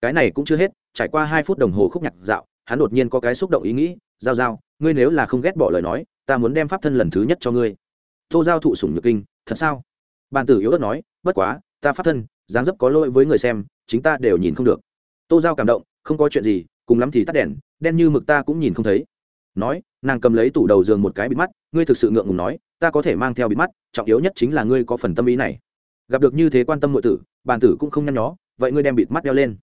Cái này cũng chưa hết, trải qua hai phút đồng hồ khúc nhạc dạo, hắn đột nhiên có cái xúc động ý nghĩ, giao giao, ngươi nếu là không ghét bỏ lời nói, ta muốn đem pháp thân lần thứ nhất cho ngươi. Tô giao thụ sủng nhược kinh, thật sao? Bàn tử yếu ớt nói, bất quá ta phát thân, dáng dấp có lỗi với người xem, chính ta đều nhìn không được. Tô giao cảm động, không có chuyện gì, cùng lắm thì tắt đèn, đen như mực ta cũng nhìn không thấy. Nói, nàng cầm lấy tủ đầu giường một cái bịt mắt, ngươi thực sự ngượng ngùng nói, ta có thể mang theo bịt mắt, trọng yếu nhất chính là ngươi có phần tâm ý này. Gặp được như thế quan tâm nội tử, bàn tử cũng không nhăn nhó, vậy ngươi đem bịt mắt đeo lên.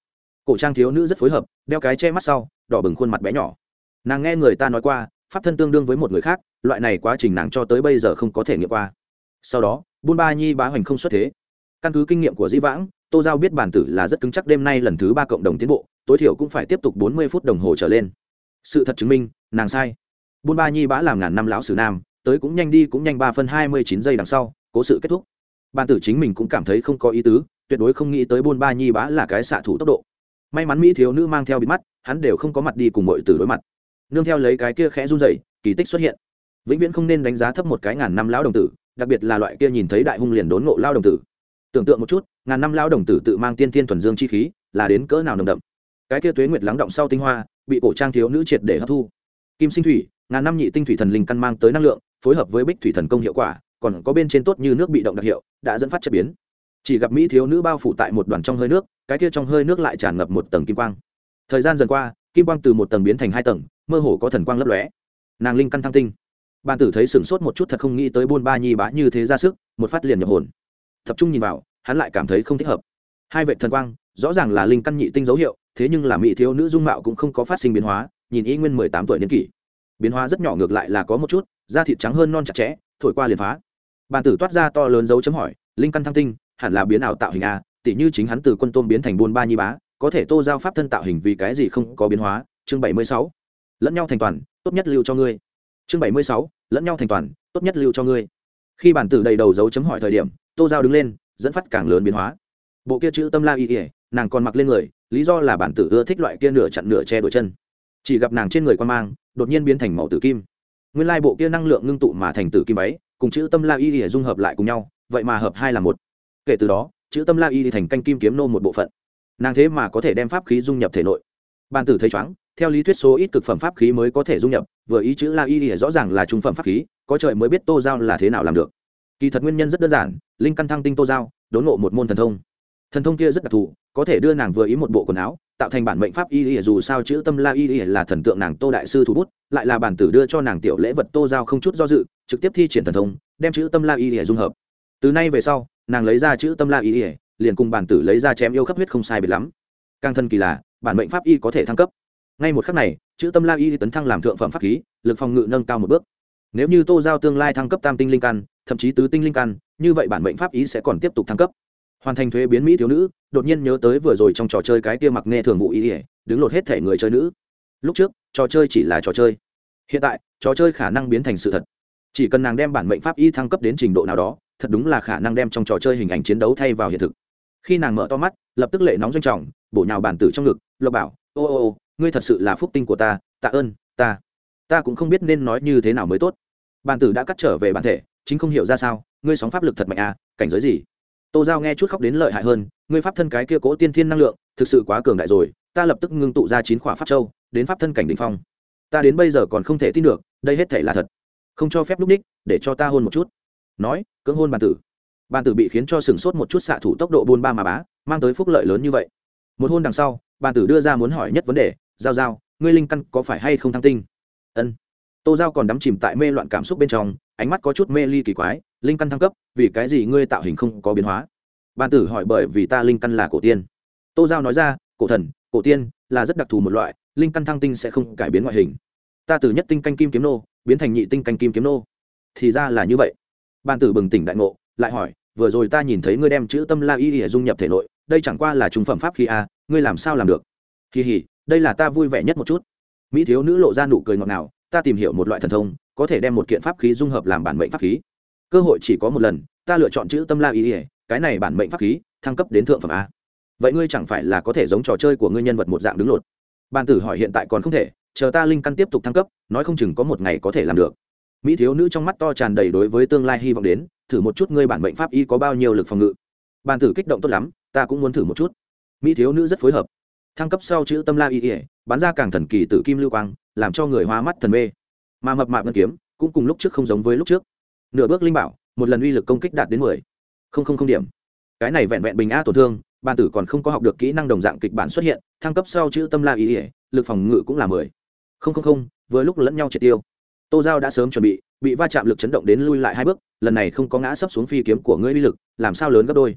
Cổ trang thiếu nữ rất phối hợp, đeo cái che mắt sau, đỏ bừng khuôn mặt bé nhỏ. Nàng nghe người ta nói qua, pháp thân tương đương với một người khác, loại này quá trình nàng cho tới bây giờ không có thể nghiệm qua. Sau đó buôn ba nhi bá hoành không xuất thế căn cứ kinh nghiệm của dĩ vãng, tô giao biết bản tử là rất cứng chắc đêm nay lần thứ ba cộng đồng tiến bộ, tối thiểu cũng phải tiếp tục bốn mươi phút đồng hồ trở lên. Sự thật chứng minh, nàng sai. Buôn ba nhi bá làm ngàn năm lão sử nam, tới cũng nhanh đi cũng nhanh ba phân hai mươi chín giây đằng sau, cố sự kết thúc. Bản tử chính mình cũng cảm thấy không có ý tứ, tuyệt đối không nghĩ tới buôn ba nhi bá là cái xạ thủ tốc độ. May mắn mỹ thiếu nữ mang theo bịt mắt, hắn đều không có mặt đi cùng mọi từ đối mặt. Nương theo lấy cái kia khẽ run rẩy, kỳ tích xuất hiện. Vĩnh viễn không nên đánh giá thấp một cái ngàn năm lão đồng tử, đặc biệt là loại kia nhìn thấy đại hung liền đốn ngộ lao đồng tử tưởng tượng một chút, ngàn năm lao đồng tử tự mang tiên thiên thuần dương chi khí, là đến cỡ nào nồng đậm. Cái kia tuế nguyệt lắng động sau tinh hoa, bị cổ trang thiếu nữ triệt để hấp thu. Kim sinh thủy, ngàn năm nhị tinh thủy thần linh căn mang tới năng lượng, phối hợp với bích thủy thần công hiệu quả, còn có bên trên tốt như nước bị động đặc hiệu, đã dẫn phát chất biến. Chỉ gặp mỹ thiếu nữ bao phủ tại một đoàn trong hơi nước, cái kia trong hơi nước lại tràn ngập một tầng kim quang. Thời gian dần qua, kim quang từ một tầng biến thành hai tầng, mơ hồ có thần quang lấp lóe. Nàng linh căn thăng tinh. Ban tử thấy sửng sốt một chút thật không nghĩ tới buôn ba nhi bá như thế ra sức, một phát liền nhập hồn tập trung nhìn vào, hắn lại cảm thấy không thích hợp. Hai vệ thần quang, rõ ràng là linh căn nhị tinh dấu hiệu, thế nhưng là mỹ thiếu nữ dung mạo cũng không có phát sinh biến hóa, nhìn y nguyên mười tám tuổi niên kỷ. Biến hóa rất nhỏ ngược lại là có một chút, da thịt trắng hơn non chặt chẽ, thổi qua liền phá. Bàn tử toát ra to lớn dấu chấm hỏi, linh căn thăng tinh, hẳn là biến ảo tạo hình a tỷ như chính hắn từ quân tôm biến thành buôn ba nhi bá, có thể tô giao pháp thân tạo hình vì cái gì không có biến hóa? Chương bảy mươi sáu, lẫn nhau thành toàn, tốt nhất lưu cho ngươi. Chương bảy mươi sáu, lẫn nhau thành toàn, tốt nhất lưu cho ngươi. Khi bản tử đầy đầu dấu chấm hỏi thời điểm tô giao đứng lên, dẫn phát càng lớn biến hóa. Bộ kia chữ tâm la y ỉa nàng còn mặc lên người, lý do là bản tử ưa thích loại kia nửa chặn nửa che đổi chân. Chỉ gặp nàng trên người quan mang, đột nhiên biến thành màu tử kim. Nguyên lai bộ kia năng lượng ngưng tụ mà thành tử kim váy cùng chữ tâm la y ỉa dung hợp lại cùng nhau, vậy mà hợp hai là một. Kể từ đó, chữ tâm la y thành canh kim kiếm nô một bộ phận. Nàng thế mà có thể đem pháp khí dung nhập thể nội. Bản tử thấy chóng, theo lý thuyết số ít cực phẩm pháp khí mới có thể dung nhập, vừa ý chữ la y thì rõ ràng là trung phẩm pháp khí, có trời mới biết tô giao là thế nào làm được kỳ thật nguyên nhân rất đơn giản, linh căn thăng tinh tô giao đốn ngộ một môn thần thông. Thần thông kia rất đặc thù, có thể đưa nàng vừa ý một bộ quần áo, tạo thành bản mệnh pháp y ỉa dù sao chữ tâm la y ỉa là thần tượng nàng tô đại sư thủ bút, lại là bản tử đưa cho nàng tiểu lễ vật tô giao không chút do dự, trực tiếp thi triển thần thông, đem chữ tâm la y ỉa dung hợp. Từ nay về sau, nàng lấy ra chữ tâm la y ỉa liền cùng bản tử lấy ra chém yêu khắp huyết không sai biệt lắm. Càng thân kỳ là, bản mệnh pháp y có thể thăng cấp. Ngay một khắc này, chữ tâm la y tấn thăng làm thượng phẩm pháp khí, lực phòng ngự nâng cao một bước nếu như tô giao tương lai thăng cấp tam tinh linh căn, thậm chí tứ tinh linh căn, như vậy bản mệnh pháp ý sẽ còn tiếp tục thăng cấp. Hoàn thành thuế biến mỹ thiếu nữ, đột nhiên nhớ tới vừa rồi trong trò chơi cái kia mặc nghe thường vụ ý ỉa đứng lột hết thể người chơi nữ. Lúc trước, trò chơi chỉ là trò chơi. Hiện tại, trò chơi khả năng biến thành sự thật. Chỉ cần nàng đem bản mệnh pháp y thăng cấp đến trình độ nào đó, thật đúng là khả năng đem trong trò chơi hình ảnh chiến đấu thay vào hiện thực. Khi nàng mở to mắt, lập tức lệ nóng doanh trọng, bổ nhào bản tử trong ngực, lộc bảo, ô ô ô, ngươi thật sự là phúc tinh của ta, tạ ơn, ta ta cũng không biết nên nói như thế nào mới tốt bàn tử đã cắt trở về bản thể, chính không hiểu ra sao, ngươi sóng pháp lực thật mạnh à cảnh giới gì? Tô giao nghe chút khóc đến lợi hại hơn, ngươi pháp thân cái kia cố tiên thiên năng lượng, thực sự quá cường đại rồi, ta lập tức ngưng tụ ra chín khỏa pháp châu, đến pháp thân cảnh đ ỉ n h phong. Ta đến bây giờ còn không thể tin được, đây hết thể là thật. Không cho phép lúc ních, để cho ta hôn một chút. Nói, cưỡng hôn bàn tử. Bàn tử bị khiến cho sừng sốt một chút xạ thủ tốc độ buôn ba mà bá, mang tới phúc lợi lớn như vậy. Một hôn đằng sau, bàn tử đưa ra muốn hỏi nhất vấn đề, giao giao, ngươi linh căn có phải hay không thăng tinh? Ân tô giao còn đắm chìm tại mê loạn cảm xúc bên trong, ánh mắt có chút mê ly kỳ quái, linh căn thăng cấp, vì cái gì ngươi tạo hình không có biến hóa? Bàn tử hỏi bởi vì ta linh căn là cổ tiên. Tô giao nói ra, cổ thần, cổ tiên là rất đặc thù một loại, linh căn thăng tinh sẽ không cải biến ngoại hình. Ta từ nhất tinh canh kim kiếm nô, biến thành nhị tinh canh kim kiếm nô. Thì ra là như vậy. Bàn tử bừng tỉnh đại ngộ, lại hỏi, vừa rồi ta nhìn thấy ngươi đem chữ tâm la y y dung nhập thể nội, đây chẳng qua là trung phẩm pháp khi a à, ngươi làm sao làm được? Kỳ hỉ, đây là ta vui vẻ nhất một chút. Mỹ thiếu nữ lộ ra nụ cười ngọt ngào ta tìm hiểu một loại thần thông, có thể đem một kiện pháp khí dung hợp làm bản mệnh pháp khí. Cơ hội chỉ có một lần, ta lựa chọn chữ tâm la y ỉa cái này bản mệnh pháp khí, thăng cấp đến thượng phẩm a. Vậy ngươi chẳng phải là có thể giống trò chơi của ngươi nhân vật một dạng đứng lột? Bàn tử hỏi hiện tại còn không thể, chờ ta linh căn tiếp tục thăng cấp, nói không chừng có một ngày có thể làm được. Mỹ thiếu nữ trong mắt to tràn đầy đối với tương lai hy vọng đến, thử một chút ngươi bản mệnh pháp y có bao nhiêu lực phòng ngự. Bàn tử kích động tốt lắm, ta cũng muốn thử một chút. Mỹ thiếu nữ rất phối hợp. Thăng cấp sau chữ tâm la y ỉa bán ra càng thần kỳ tử kim lưu quang làm cho người hoa mắt thần mê. Mà mập mạp ngân kiếm cũng cùng lúc trước không giống với lúc trước. Nửa bước linh bảo, một lần uy lực công kích đạt đến mười. Không không không điểm. Cái này vẹn vẹn bình a tổn thương ban tử còn không có học được kỹ năng đồng dạng kịch bản xuất hiện, thăng cấp sau chữ tâm la ý ỉa, lực phòng ngự cũng là mười. Không không không với lúc lẫn nhau triệt tiêu. Tô giao đã sớm chuẩn bị bị va chạm lực chấn động đến lui lại hai bước, lần này không có ngã sấp xuống phi kiếm của ngươi uy lực, làm sao lớn gấp đôi.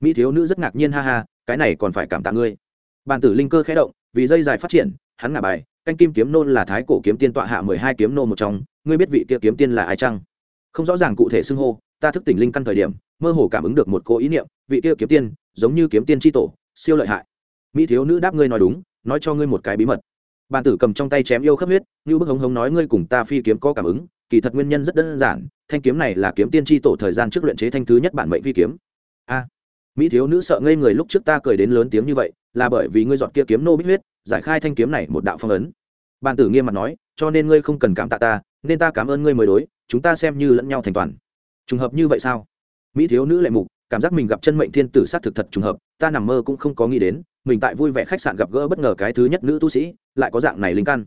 Mỹ thiếu nữ rất ngạc nhiên ha ha, cái này còn phải cảm tạ ngươi. Bàn tử linh cơ khẽ động, vì dây dài phát triển, hắn ngả bài canh kim kiếm nôn là thái cổ kiếm tiên tọa hạ mười hai kiếm nô một trong, ngươi biết vị kia kiếm tiên là ai chăng? Không rõ ràng cụ thể xưng hô, ta thức tỉnh linh căn thời điểm, mơ hồ cảm ứng được một cố ý niệm, vị kia kiếm tiên, giống như kiếm tiên tri tổ, siêu lợi hại. Mỹ thiếu nữ đáp ngươi nói đúng, nói cho ngươi một cái bí mật. Bàn tử cầm trong tay chém yêu khắp huyết, như bức hống hống nói ngươi cùng ta phi kiếm có cảm ứng, kỳ thật nguyên nhân rất đơn giản, thanh kiếm này là kiếm tiên tri tổ thời gian trước luyện chế thanh thứ nhất bản mệnh phi kiếm mỹ thiếu nữ sợ ngây người lúc trước ta cười đến lớn tiếng như vậy, là bởi vì ngươi dọn kia kiếm nô bích huyết, giải khai thanh kiếm này một đạo phong ấn. Bàn tử nghiêm mặt nói, cho nên ngươi không cần cảm tạ ta, nên ta cảm ơn ngươi mới đối, chúng ta xem như lẫn nhau thành toàn. Trùng hợp như vậy sao? Mỹ thiếu nữ lệ mục, cảm giác mình gặp chân mệnh thiên tử sát thực thật trùng hợp, ta nằm mơ cũng không có nghĩ đến, mình tại vui vẻ khách sạn gặp gỡ bất ngờ cái thứ nhất nữ tu sĩ, lại có dạng này linh căn.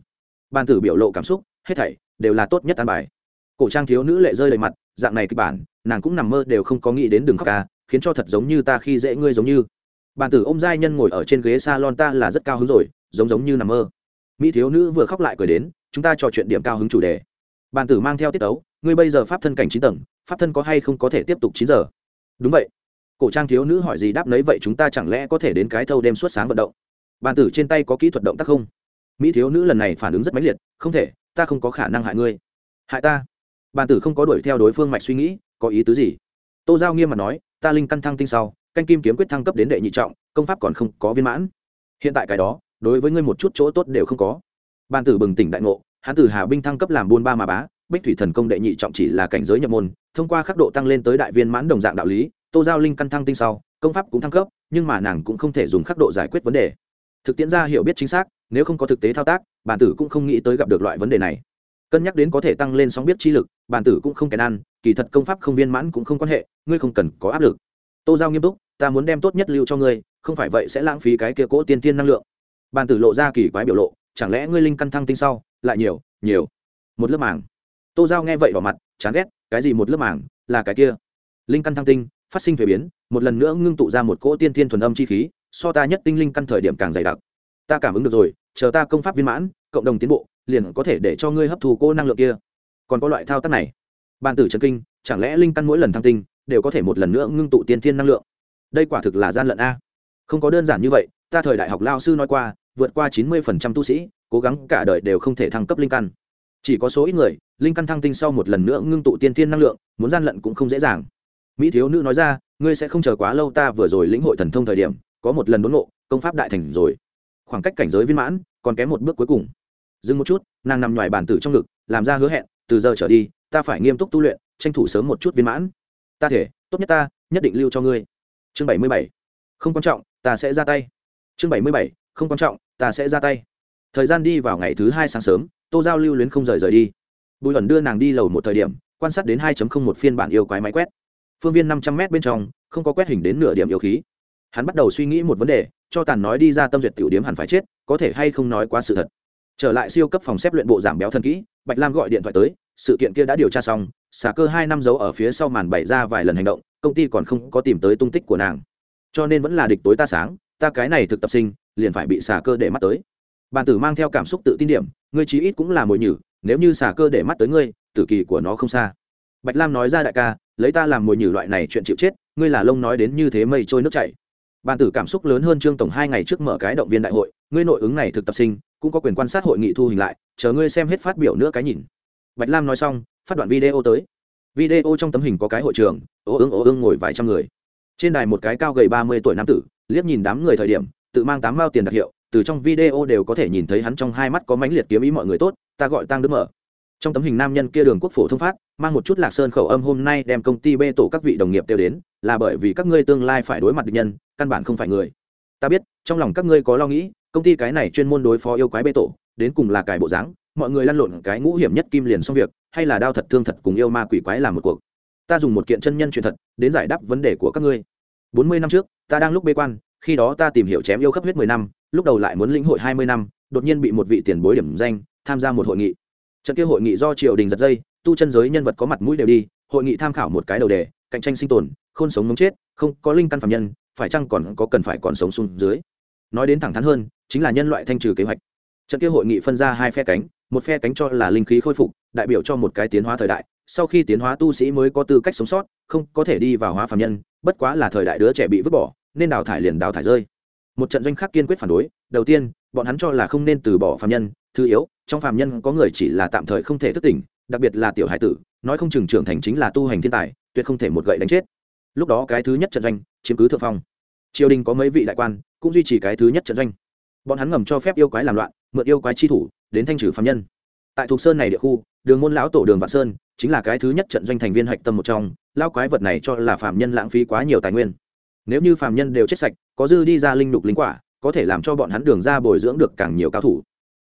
Ban tử biểu lộ cảm xúc, hết thảy đều là tốt nhất an bài. Cổ trang thiếu nữ lệ rơi đầy mặt, dạng này kịch bản, nàng cũng nằm mơ đều không có nghĩ đến đường khóc ca khiến cho thật giống như ta khi dễ ngươi giống như. Bàn tử ôm giai nhân ngồi ở trên ghế salon ta là rất cao hứng rồi, giống giống như nằm mơ. Mỹ thiếu nữ vừa khóc lại cười đến, chúng ta trò chuyện điểm cao hứng chủ đề. Bàn tử mang theo tiết tấu, ngươi bây giờ pháp thân cảnh chín tầng, pháp thân có hay không có thể tiếp tục chín giờ? Đúng vậy. Cổ trang thiếu nữ hỏi gì đáp nấy vậy chúng ta chẳng lẽ có thể đến cái thâu đêm suốt sáng vận động? Bàn tử trên tay có kỹ thuật động tác không? Mỹ thiếu nữ lần này phản ứng rất mãnh liệt, không thể, ta không có khả năng hại ngươi. Hại ta? Bàn tử không có đuổi theo đối phương mạch suy nghĩ, có ý tứ gì? Tô giao nghiêm mặt nói ta linh căn thăng tinh sau, canh kim kiếm quyết thăng cấp đến đệ nhị trọng, công pháp còn không có viên mãn. Hiện tại cái đó, đối với ngươi một chút chỗ tốt đều không có. Ban tử bừng tỉnh đại ngộ, hắn tử hà binh thăng cấp làm buôn ba mà bá, bích thủy thần công đệ nhị trọng chỉ là cảnh giới nhập môn, thông qua khắc độ tăng lên tới đại viên mãn đồng dạng đạo lý, tô giao linh căn thăng tinh sau, công pháp cũng thăng cấp, nhưng mà nàng cũng không thể dùng khắc độ giải quyết vấn đề. Thực tiễn ra hiểu biết chính xác, nếu không có thực tế thao tác bản tử cũng không nghĩ tới gặp được loại vấn đề này cân nhắc đến có thể tăng lên sóng biết chi lực, bản tử cũng không kèn ăn, kỳ thật công pháp không viên mãn cũng không quan hệ, ngươi không cần có áp lực. Tô giao nghiêm túc, ta muốn đem tốt nhất lưu cho ngươi, không phải vậy sẽ lãng phí cái kia cỗ tiên tiên năng lượng. Bản tử lộ ra kỳ quái biểu lộ, chẳng lẽ ngươi linh căn thăng tinh sau, lại nhiều nhiều. Một lớp màng. Tô giao nghe vậy bỏ mặt, chán ghét, cái gì một lớp màng, là cái kia. Linh căn thăng tinh, phát sinh thuế biến, một lần nữa ngưng tụ ra một cỗ tiên tiên thuần âm chi khí, so ta nhất tinh linh căn thời điểm càng dày đặc. Ta cảm ứng được rồi, chờ ta công pháp viên mãn, cộng đồng tiến bộ liền có thể để cho ngươi hấp thu cô năng lượng kia. Còn có loại thao tác này. Bàn tử trần kinh, chẳng lẽ linh căn mỗi lần thăng tinh, đều có thể một lần nữa ngưng tụ tiên thiên năng lượng? Đây quả thực là gian lận a. Không có đơn giản như vậy, ta thời đại học lao sư nói qua, vượt qua chín mươi phần trăm tu sĩ, cố gắng cả đời đều không thể thăng cấp linh căn. Chỉ có số ít người, linh căn thăng tinh sau một lần nữa ngưng tụ tiên thiên năng lượng, muốn gian lận cũng không dễ dàng. Mỹ thiếu nữ nói ra, ngươi sẽ không chờ quá lâu ta vừa rồi lĩnh hội thần thông thời điểm, có một lần đốn ngộ, công pháp đại thành rồi. Khoảng cách cảnh giới viên mãn, còn kém một bước cuối cùng dừng một chút, nàng nằm ngoài bản tử trong ngực, làm ra hứa hẹn, từ giờ trở đi, ta phải nghiêm túc tu luyện, tranh thủ sớm một chút viên mãn. Ta thể, tốt nhất ta, nhất định lưu cho ngươi. Chương bảy mươi bảy, không quan trọng, ta sẽ ra tay. Chương bảy mươi bảy, không quan trọng, ta sẽ ra tay. Thời gian đi vào ngày thứ hai sáng sớm, tô giao lưu luyến không rời rời đi. Bùi ẩn đưa nàng đi lầu một thời điểm, quan sát đến 2 một phiên bản yêu quái máy quét. Phương viên năm trăm m bên trong, không có quét hình đến nửa điểm yêu khí. Hắn bắt đầu suy nghĩ một vấn đề, cho tàn nói đi ra tâm duyệt tiểu điếm hẳn phải chết, có thể hay không nói quá sự thật trở lại siêu cấp phòng xếp luyện bộ giảm béo thần kỹ, bạch lam gọi điện thoại tới, sự kiện kia đã điều tra xong, xả cơ hai năm giấu ở phía sau màn bày ra vài lần hành động, công ty còn không có tìm tới tung tích của nàng. Cho nên vẫn là địch tối ta sáng, ta cái này thực tập sinh, liền phải bị xả cơ để mắt tới. Bàn tử mang theo cảm xúc tự tin điểm, ngươi chí ít cũng là mồi nhử, nếu như xả cơ để mắt tới ngươi, tử kỳ của nó không xa. Bạch lam nói ra đại ca, lấy ta làm mồi nhử loại này chuyện chịu chết, ngươi là lông nói đến như thế mây trôi nước chảy bàn tử cảm xúc lớn hơn trương tổng hai ngày trước mở cái động viên đại hội, ngươi nội ứng này thực tập sinh, cũng có quyền quan sát hội nghị thu hình lại, chờ ngươi xem hết phát biểu nữa cái nhìn. Bạch lam nói xong, phát đoạn video tới. Video trong tấm hình có cái hội trường ố ương ố ương ngồi vài trăm người. Trên đài một cái cao gầy ba mươi tuổi nam tử, liếc nhìn đám người thời điểm, tự mang tám mao tiền đặc hiệu, từ trong video đều có thể nhìn thấy hắn trong hai mắt có mãnh liệt kiếm ý mọi người tốt, ta gọi tăng đứng mở. Trong tấm hình nam nhân kia đường quốc phổ thông phát, mang một chút lạc sơn khẩu âm hôm nay đem công ty bê tổ các vị đồng nghiệp đều đến là bởi vì các ngươi tương lai phải đối mặt địch nhân, căn bản không phải người. Ta biết, trong lòng các ngươi có lo nghĩ, công ty cái này chuyên môn đối phó yêu quái bê tổ, đến cùng là cải bộ dáng, mọi người lăn lộn cái ngũ hiểm nhất kim liền xong việc, hay là đao thật thương thật cùng yêu ma quỷ quái làm một cuộc. Ta dùng một kiện chân nhân chuyện thật, đến giải đáp vấn đề của các ngươi. Bốn mươi năm trước, ta đang lúc bê quan, khi đó ta tìm hiểu chém yêu khắp huyết mười năm, lúc đầu lại muốn lĩnh hội hai mươi năm, đột nhiên bị một vị tiền bối điểm danh, tham gia một hội nghị. Trận kia hội nghị do triều đình giật dây, tu chân giới nhân vật có mặt mũi đều đi, hội nghị tham khảo một cái đầu đề, cạnh tranh sinh tồn khôn sống mống chết, không có linh căn phạm nhân, phải chăng còn có cần phải còn sống xuống dưới? Nói đến thẳng thắn hơn, chính là nhân loại thanh trừ kế hoạch. Trận kia hội nghị phân ra hai phe cánh, một phe cánh cho là linh khí khôi phục, đại biểu cho một cái tiến hóa thời đại. Sau khi tiến hóa, tu sĩ mới có tư cách sống sót, không có thể đi vào hóa phạm nhân, bất quá là thời đại đứa trẻ bị vứt bỏ, nên đào thải liền đào thải rơi. Một trận doanh khác kiên quyết phản đối, đầu tiên, bọn hắn cho là không nên từ bỏ phạm nhân, thứ yếu, trong phạm nhân có người chỉ là tạm thời không thể thức tỉnh, đặc biệt là tiểu hải tử, nói không chừng trưởng thành chính là tu hành thiên tài, tuyệt không thể một gậy đánh chết lúc đó cái thứ nhất trận doanh, chiếm cứ thượng phong. Triều đình có mấy vị đại quan, cũng duy trì cái thứ nhất trận doanh. Bọn hắn ngầm cho phép yêu quái làm loạn, mượn yêu quái chi thủ, đến thanh trừ phạm nhân. Tại thuộc sơn này địa khu, đường môn lão tổ đường vạn sơn, chính là cái thứ nhất trận doanh thành viên hạch tâm một trong lao quái vật này cho là phạm nhân lãng phí quá nhiều tài nguyên. Nếu như phạm nhân đều chết sạch, có dư đi ra linh đục linh quả, có thể làm cho bọn hắn đường ra bồi dưỡng được càng nhiều cao thủ.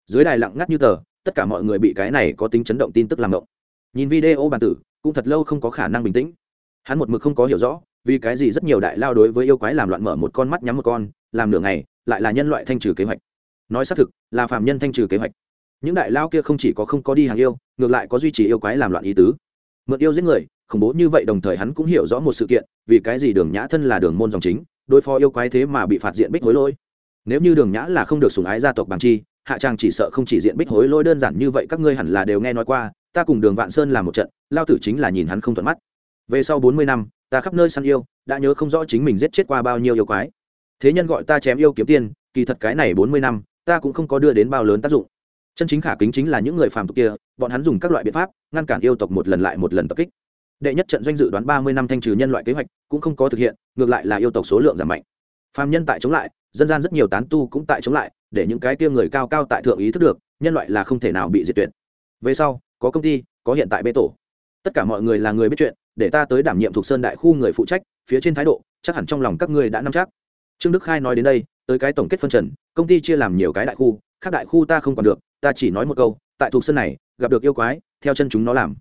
Dưới đài lặng ngắt như tờ, tất cả mọi người bị cái này có tính chấn động tin tức làm động nhìn video bàn tử, cũng thật lâu không có khả năng bình tĩnh hắn một mực không có hiểu rõ, vì cái gì rất nhiều đại lao đối với yêu quái làm loạn mở một con mắt nhắm một con, làm nửa ngày, lại là nhân loại thanh trừ kế hoạch. Nói xác thực, là phạm nhân thanh trừ kế hoạch. Những đại lao kia không chỉ có không có đi hàng yêu, ngược lại có duy trì yêu quái làm loạn ý tứ. Mượn yêu giết người, khủng bố như vậy đồng thời hắn cũng hiểu rõ một sự kiện, vì cái gì đường nhã thân là đường môn dòng chính, đối phó yêu quái thế mà bị phạt diện bích hối lỗi. Nếu như đường nhã là không được sùng ái gia tộc bằng chi, hạ trang chỉ sợ không chỉ diện bích hối lỗi đơn giản như vậy các ngươi hẳn là đều nghe nói qua, ta cùng đường vạn sơn làm một trận, lao tử chính là nhìn hắn không thuận mắt về sau bốn mươi năm, ta khắp nơi săn yêu, đã nhớ không rõ chính mình giết chết qua bao nhiêu yêu quái. Thế nhân gọi ta chém yêu kiếm tiền kỳ thật cái này bốn mươi năm, ta cũng không có đưa đến bao lớn tác dụng. Chân chính khả kính chính là những người phàm tục kia, bọn hắn dùng các loại biện pháp, ngăn cản yêu tộc một lần lại một lần tập kích. Đệ nhất trận doanh dự đoán ba mươi năm thanh trừ nhân loại kế hoạch, cũng không có thực hiện, ngược lại là yêu tộc số lượng giảm mạnh. Phàm nhân tại chống lại, dân gian rất nhiều tán tu cũng tại chống lại, để những cái kia người cao cao tại thượng ý thức được, nhân loại là không thể nào bị diệt tuyệt. Về sau, có công ty, có hiện tại bê tổ tất cả mọi người là người biết chuyện, để ta tới đảm nhiệm thuộc sơn đại khu người phụ trách, phía trên thái độ, chắc hẳn trong lòng các ngươi đã nắm chắc. Trương đức khai nói đến đây, tới cái tổng kết phân trần, công ty chia làm nhiều cái đại khu, khác đại khu ta không còn được, ta chỉ nói một câu, tại thuộc sơn này, gặp được yêu quái, theo chân chúng nó làm.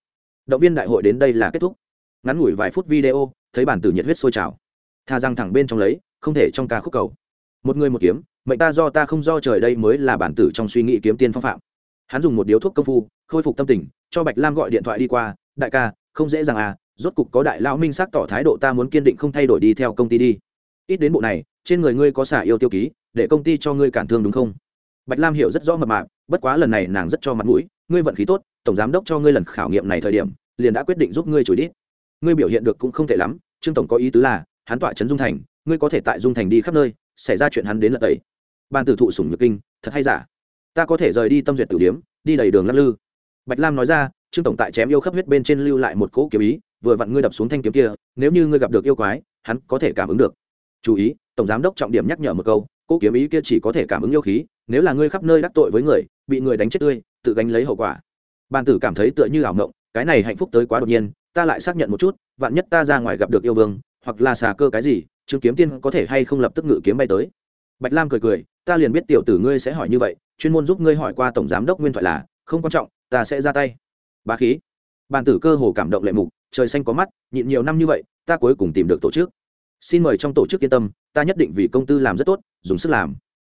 Động viên đại hội đến đây là kết thúc. Ngắn ngủi vài phút video, thấy bản tử nhiệt huyết sôi trào. Tha răng thẳng bên trong lấy, không thể trong ca khúc cầu. Một người một kiếm, mệnh ta do ta không do trời đây mới là bản tử trong suy nghĩ kiếm tiên phong phạm. Hắn dùng một điếu thuốc công phu, khôi phục tâm tình, cho bạch lam gọi điện thoại đi qua đại ca, không dễ dàng à rốt cục có đại lão minh xác tỏ thái độ ta muốn kiên định không thay đổi đi theo công ty đi. Ít đến bộ này, trên người ngươi có xả yêu tiêu ký, để công ty cho ngươi cản thương đúng không? Bạch lam hiểu rất rõ mập mạp, bất quá lần này nàng rất cho mặt mũi, ngươi vận khí tốt, tổng giám đốc cho ngươi lần khảo nghiệm này thời điểm, liền đã quyết định giúp ngươi chủ đít. Ngươi biểu hiện được cũng không tệ lắm, trương tổng có ý tứ là, hắn tỏa trấn dung thành, ngươi có thể tại dung thành đi khắp nơi, xảy ra chuyện hắn đến lật tẩy. Ban tử thụ sủng nhược kinh, thật hay giả? Ta có thể rời đi tâm duyệt tử điếm, đi đầy đường lắc lư. Bạch lam nói ra trương tổng tại chém yêu khắp huyết bên trên lưu lại một cỗ kiếm ý, vừa vặn ngươi đập xuống thanh kiếm kia, nếu như ngươi gặp được yêu quái, hắn có thể cảm ứng được. Chú ý, tổng giám đốc trọng điểm nhắc nhở một câu, cỗ kiếm ý kia chỉ có thể cảm ứng yêu khí, nếu là ngươi khắp nơi đắc tội với người, bị người đánh chết tươi, tự gánh lấy hậu quả. Ban tử cảm thấy tựa như ảo ngộng cái này hạnh phúc tới quá đột nhiên, ta lại xác nhận một chút, vạn nhất ta ra ngoài gặp được yêu vương, hoặc là xà cơ cái gì, trương kiếm tiên có thể hay không lập tức ngự kiếm bay tới. Bạch lam cười cười, ta liền biết tiểu tử ngươi sẽ hỏi như vậy, chuyên môn giúp ngươi hỏi qua tổng giám đốc nguyên thoại là, không quan trọng, ta sẽ ra tay bá khí. Bàn tử cơ hồ cảm động lệ mục, trời xanh có mắt, nhịn nhiều năm như vậy, ta cuối cùng tìm được tổ chức. Xin mời trong tổ chức yên tâm, ta nhất định vì công tư làm rất tốt, dùng sức làm.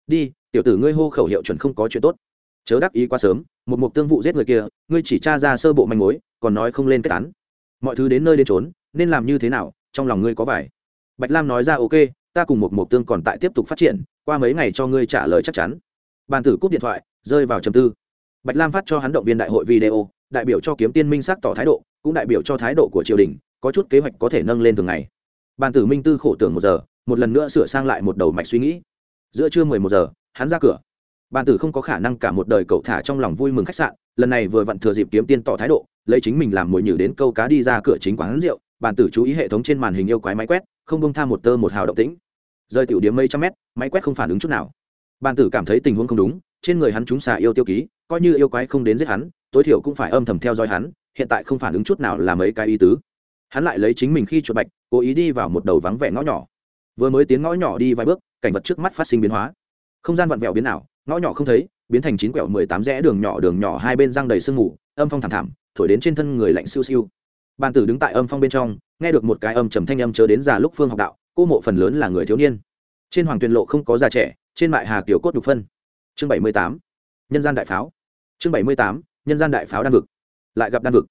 Đi, tiểu tử ngươi hô khẩu hiệu chuẩn không có chuyện tốt. Chớ đắc ý quá sớm, một mục tương vụ giết người kia, ngươi chỉ tra ra sơ bộ manh mối, còn nói không lên kết án. Mọi thứ đến nơi đến trốn nên làm như thế nào, trong lòng ngươi có vải bạch lam nói ra ok, ta cùng một mục tương còn tại tiếp tục phát triển, qua mấy ngày cho ngươi trả lời chắc chắn. Bàn tử cúp điện thoại, rơi vào trầm tư. Bạch lam phát cho hắn động viên đại hội video đại biểu cho kiếm tiên minh xác tỏ thái độ, cũng đại biểu cho thái độ của triều đình, có chút kế hoạch có thể nâng lên thường ngày. Bàn tử minh tư khổ tưởng một giờ, một lần nữa sửa sang lại một đầu mạch suy nghĩ. Giữa trưa mười một giờ, hắn ra cửa. Bàn tử không có khả năng cả một đời cậu thả trong lòng vui mừng khách sạn, lần này vừa vặn thừa dịp kiếm tiên tỏ thái độ, lấy chính mình làm mồi nhử đến câu cá đi ra cửa chính quán rượu, bàn tử chú ý hệ thống trên màn hình yêu quái máy quét, không bông tham một tơ một hào động tĩnh. Rơi tiểu điểm mấy trăm mét, máy quét không phản ứng chút nào. Bàn tử cảm thấy tình huống không đúng, trên người hắn chúng xà yêu tiêu ký, coi như yêu quái không đến giết hắn tối thiểu cũng phải âm thầm theo dõi hắn, hiện tại không phản ứng chút nào là mấy cái ý tứ. Hắn lại lấy chính mình khi chuột bạch, cố ý đi vào một đầu vắng vẻ ngõ nhỏ. Vừa mới tiến ngõ nhỏ đi vài bước, cảnh vật trước mắt phát sinh biến hóa. Không gian vặn vẹo biến ảo, ngõ nhỏ không thấy, biến thành chín quẹo mười tám rẽ đường nhỏ đường nhỏ hai bên răng đầy sương mù, âm phong thảm thảm, thổi đến trên thân người lạnh siêu siêu. Bàn tử đứng tại âm phong bên trong, nghe được một cái âm trầm thanh âm chớ đến già lúc phương học đạo, cô mộ phần lớn là người thiếu niên. Trên hoàng tuyền lộ không có già trẻ, trên mại hà kiểu cốt đục phân. Chương bảy mươi tám, nhân gian đại pháo. Chương bảy mươi tám nhân gian đại pháo đan vực, lại gặp đan vực.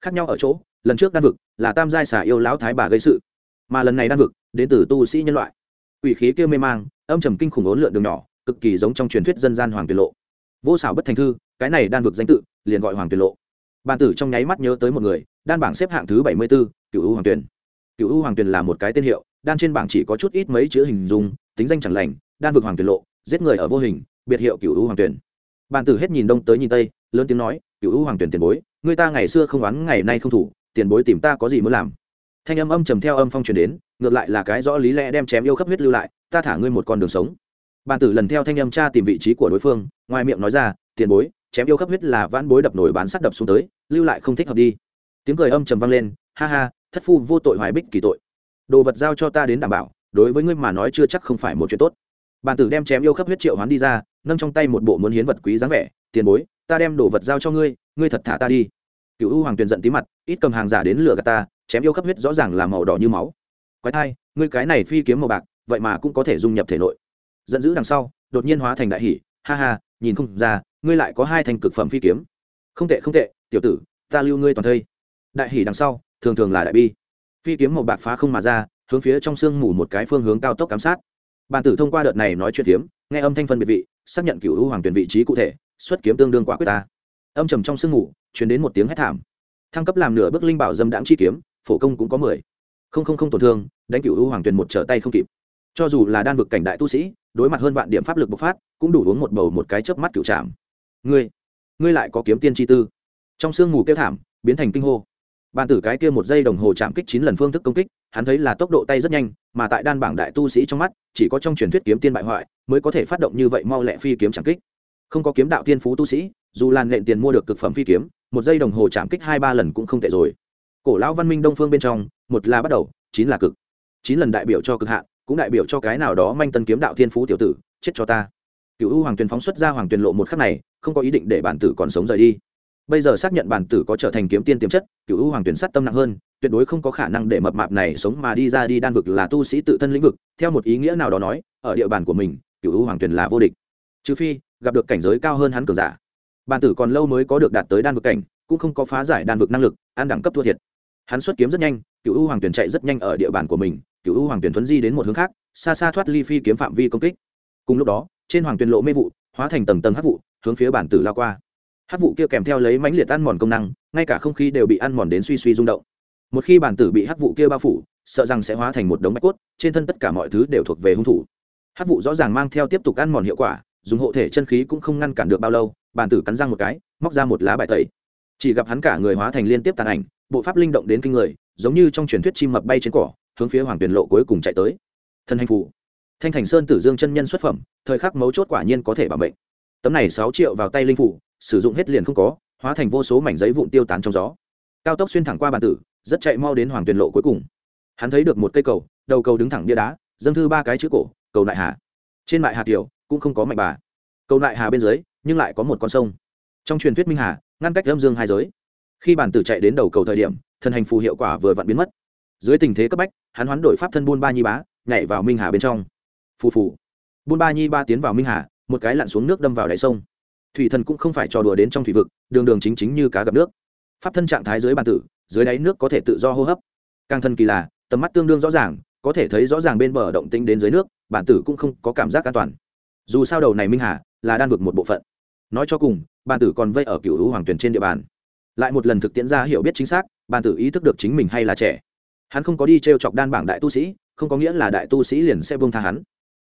Khác nhau ở chỗ, lần trước đan vực là tam giai xả yêu lão thái bà gây sự, mà lần này đan vực đến từ tu sĩ nhân loại. Ủy khí kia mê mang, âm trầm kinh khủng ốn lượn đường nhỏ, cực kỳ giống trong truyền thuyết dân gian hoàng tuyệt lộ. Vô xảo bất thành thư, cái này đan vực danh tự, liền gọi hoàng tuyệt lộ. Bàn tử trong nháy mắt nhớ tới một người, đan bảng xếp hạng thứ bảy mươi b cựu u hoàng tuyền. Cựu u hoàng tuyền là một cái tên hiệu, đan trên bảng chỉ có chút ít mấy chữ hình dung, tính danh chẳng lành, đan vực hoàng tuyền lộ, giết người ở vô hình, biệt hiệu cựu u hoàng tuyền bàn tử hết nhìn đông tới nhìn tây, lớn tiếng nói cựu u hoàng tuyển tiền bối, người ta ngày xưa không oán, ngày nay không thủ, tiền bối tìm ta có gì muốn làm? Thanh âm âm trầm theo âm phong truyền đến, ngược lại là cái rõ lý lẽ đem chém yêu khắp huyết lưu lại, ta thả ngươi một con đường sống. Bàn tử lần theo thanh âm cha tìm vị trí của đối phương, ngoài miệng nói ra, tiền bối, chém yêu khắp huyết là vãn bối đập nổi bán sắt đập xuống tới, lưu lại không thích hợp đi. Tiếng cười âm trầm vang lên, ha ha, thất phu vô tội hoài bích kỳ tội. Đồ vật giao cho ta đến đảm bảo, đối với ngươi mà nói chưa chắc không phải một chuyện tốt bàn tử đem chém yêu khắp huyết triệu hoán đi ra, nâng trong tay một bộ muốn hiến vật quý dáng vẻ, tiền bối, ta đem đồ vật giao cho ngươi ngươi thật thả ta đi. Cựu u hoàng tuyền giận tí mặt, ít cầm hàng giả đến lửa gạt ta, chém yêu khắp huyết rõ ràng là màu đỏ như máu. Quái thai, ngươi cái này phi kiếm màu bạc, vậy mà cũng có thể dung nhập thể nội. Giận dữ đằng sau, đột nhiên hóa thành đại hỷ ha ha, nhìn không ra, ngươi lại có hai thành cực phẩm phi kiếm. Không tệ không tệ, tiểu tử, ta lưu ngươi toàn thây. Đại hỷ đằng sau, thường thường là đại bi. Phi kiếm màu bạc phá không mà ra, hướng phía trong sương mù một cái phương hướng cao tốc giám sát bàn tử thông qua đợt này nói chuyện phiếm nghe âm thanh phân biệt vị, xác nhận cựu hữu hoàng tuyển vị trí cụ thể, xuất kiếm tương đương quả quyết ta. Âm trầm trong sương ngủ chuyển đến một tiếng hét thảm. Thăng cấp làm nửa bước linh bảo dâm đãng chi kiếm, phổ công cũng có mười. Không không không tổn thương, đánh cựu hữu hoàng tuyển một trở tay không kịp. Cho dù là đan vực cảnh đại tu sĩ, đối mặt hơn vạn điểm pháp lực bộc phát, cũng đủ uống một bầu một cái chớp mắt cựu trạm ngươi ngươi lại có kiếm tiên chi tư. Trong sương mù kêu thảm, biến thành kinh hô bàn tử cái kia một giây đồng hồ chạm kích chín lần phương thức công kích, hắn thấy là tốc độ tay rất nhanh, mà tại đan bảng đại tu sĩ trong mắt, chỉ có trong truyền thuyết kiếm tiên bại hoại mới có thể phát động như vậy mau lẹ phi kiếm chạm kích. Không có kiếm đạo tiên phú tu sĩ, dù làn nện tiền mua được cực phẩm phi kiếm, một giây đồng hồ chạm kích hai ba lần cũng không tệ rồi. Cổ lão văn minh đông phương bên trong, một là bắt đầu, chín là cực. Chín lần đại biểu cho cực hạn, cũng đại biểu cho cái nào đó manh tân kiếm đạo thiên phú tiểu tử, chết cho ta. Cựu u hoàng tuyền phóng xuất ra hoàng tuyền lộ một khắc này, không có ý định để bản tử còn sống rời đi bây giờ xác nhận bản tử có trở thành kiếm tiên tiềm chất, cựu u hoàng tuyển sắt tâm nặng hơn, tuyệt đối không có khả năng để mập mạp này sống mà đi ra đi đan vực là tu sĩ tự thân lĩnh vực, theo một ý nghĩa nào đó nói, ở địa bàn của mình, cựu u hoàng tuyển là vô địch. Trừ phi, gặp được cảnh giới cao hơn hắn cường giả. Bản tử còn lâu mới có được đạt tới đan vực cảnh, cũng không có phá giải đan vực năng lực ăn đẳng cấp thua thiệt. Hắn xuất kiếm rất nhanh, cựu u hoàng tuyển chạy rất nhanh ở địa bàn của mình, cựu u hoàng tuyển thuấn di đến một hướng khác, xa xa thoát ly phi kiếm phạm vi công kích. Cùng lúc đó, trên hoàng tuyển lộ mê vụ, hóa thành tầng tầng hắc vụ, hướng phía bản tử lao qua hát vụ kia kèm theo lấy mãnh liệt ăn mòn công năng, ngay cả không khí đều bị ăn mòn đến suy suy rung động. Một khi bản tử bị hát vụ kia bao phủ, sợ rằng sẽ hóa thành một đống bạch cốt, trên thân tất cả mọi thứ đều thuộc về hung thủ. Hát vụ rõ ràng mang theo tiếp tục ăn mòn hiệu quả, dùng hộ thể chân khí cũng không ngăn cản được bao lâu, bản tử cắn răng một cái, móc ra một lá bài tẩy. Chỉ gặp hắn cả người hóa thành liên tiếp tàn ảnh, bộ pháp linh động đến kinh người, giống như trong truyền thuyết chim mập bay trên cỏ, hướng phía hoàng tuyển lộ cuối cùng chạy tới. Thân hành phủ thanh thành sơn tử dương chân nhân xuất phẩm, thời khắc mấu chốt quả nhiên có thể bảo mệnh. Tấm này sáu triệu vào tay linh phủ sử dụng hết liền không có, hóa thành vô số mảnh giấy vụn tiêu tán trong gió. Cao tốc xuyên thẳng qua bàn tử, rất chạy mau đến hoàng tuyền lộ cuối cùng. Hắn thấy được một cây cầu, đầu cầu đứng thẳng bia đá, dâng thư ba cái chữ cổ, cầu nại hà. Trên mại hà kiều cũng không có mạnh bà. Cầu nại hà bên dưới, nhưng lại có một con sông. Trong truyền thuyết minh hà, ngăn cách âm dương hai giới. Khi bản tử chạy đến đầu cầu thời điểm thần hành phù hiệu quả vừa vặn biến mất. Dưới tình thế cấp bách, hắn hoán đổi pháp thân buôn ba nhi bá, nhảy vào minh hà bên trong. Phù phù. Buôn ba nhi ba tiến vào minh hà, một cái lặn xuống nước đâm vào đáy sông thủy thần cũng không phải trò đùa đến trong thủy vực, đường đường chính chính như cá gặp nước. Pháp thân trạng thái dưới bàn tử, dưới đáy nước có thể tự do hô hấp. Càng thân kỳ là, tầm mắt tương đương rõ ràng, có thể thấy rõ ràng bên bờ động tĩnh đến dưới nước, bản tử cũng không có cảm giác an toàn. Dù sao đầu này minh hà, là đan vực một bộ phận. Nói cho cùng, bản tử còn vây ở cựu hữu hoàng tuyền trên địa bàn. Lại một lần thực tiễn ra hiểu biết chính xác, bản tử ý thức được chính mình hay là trẻ. Hắn không có đi t r e o chọc đan bảng đại tu sĩ, không có nghĩa là đại tu sĩ liền sẽ buông tha hắn.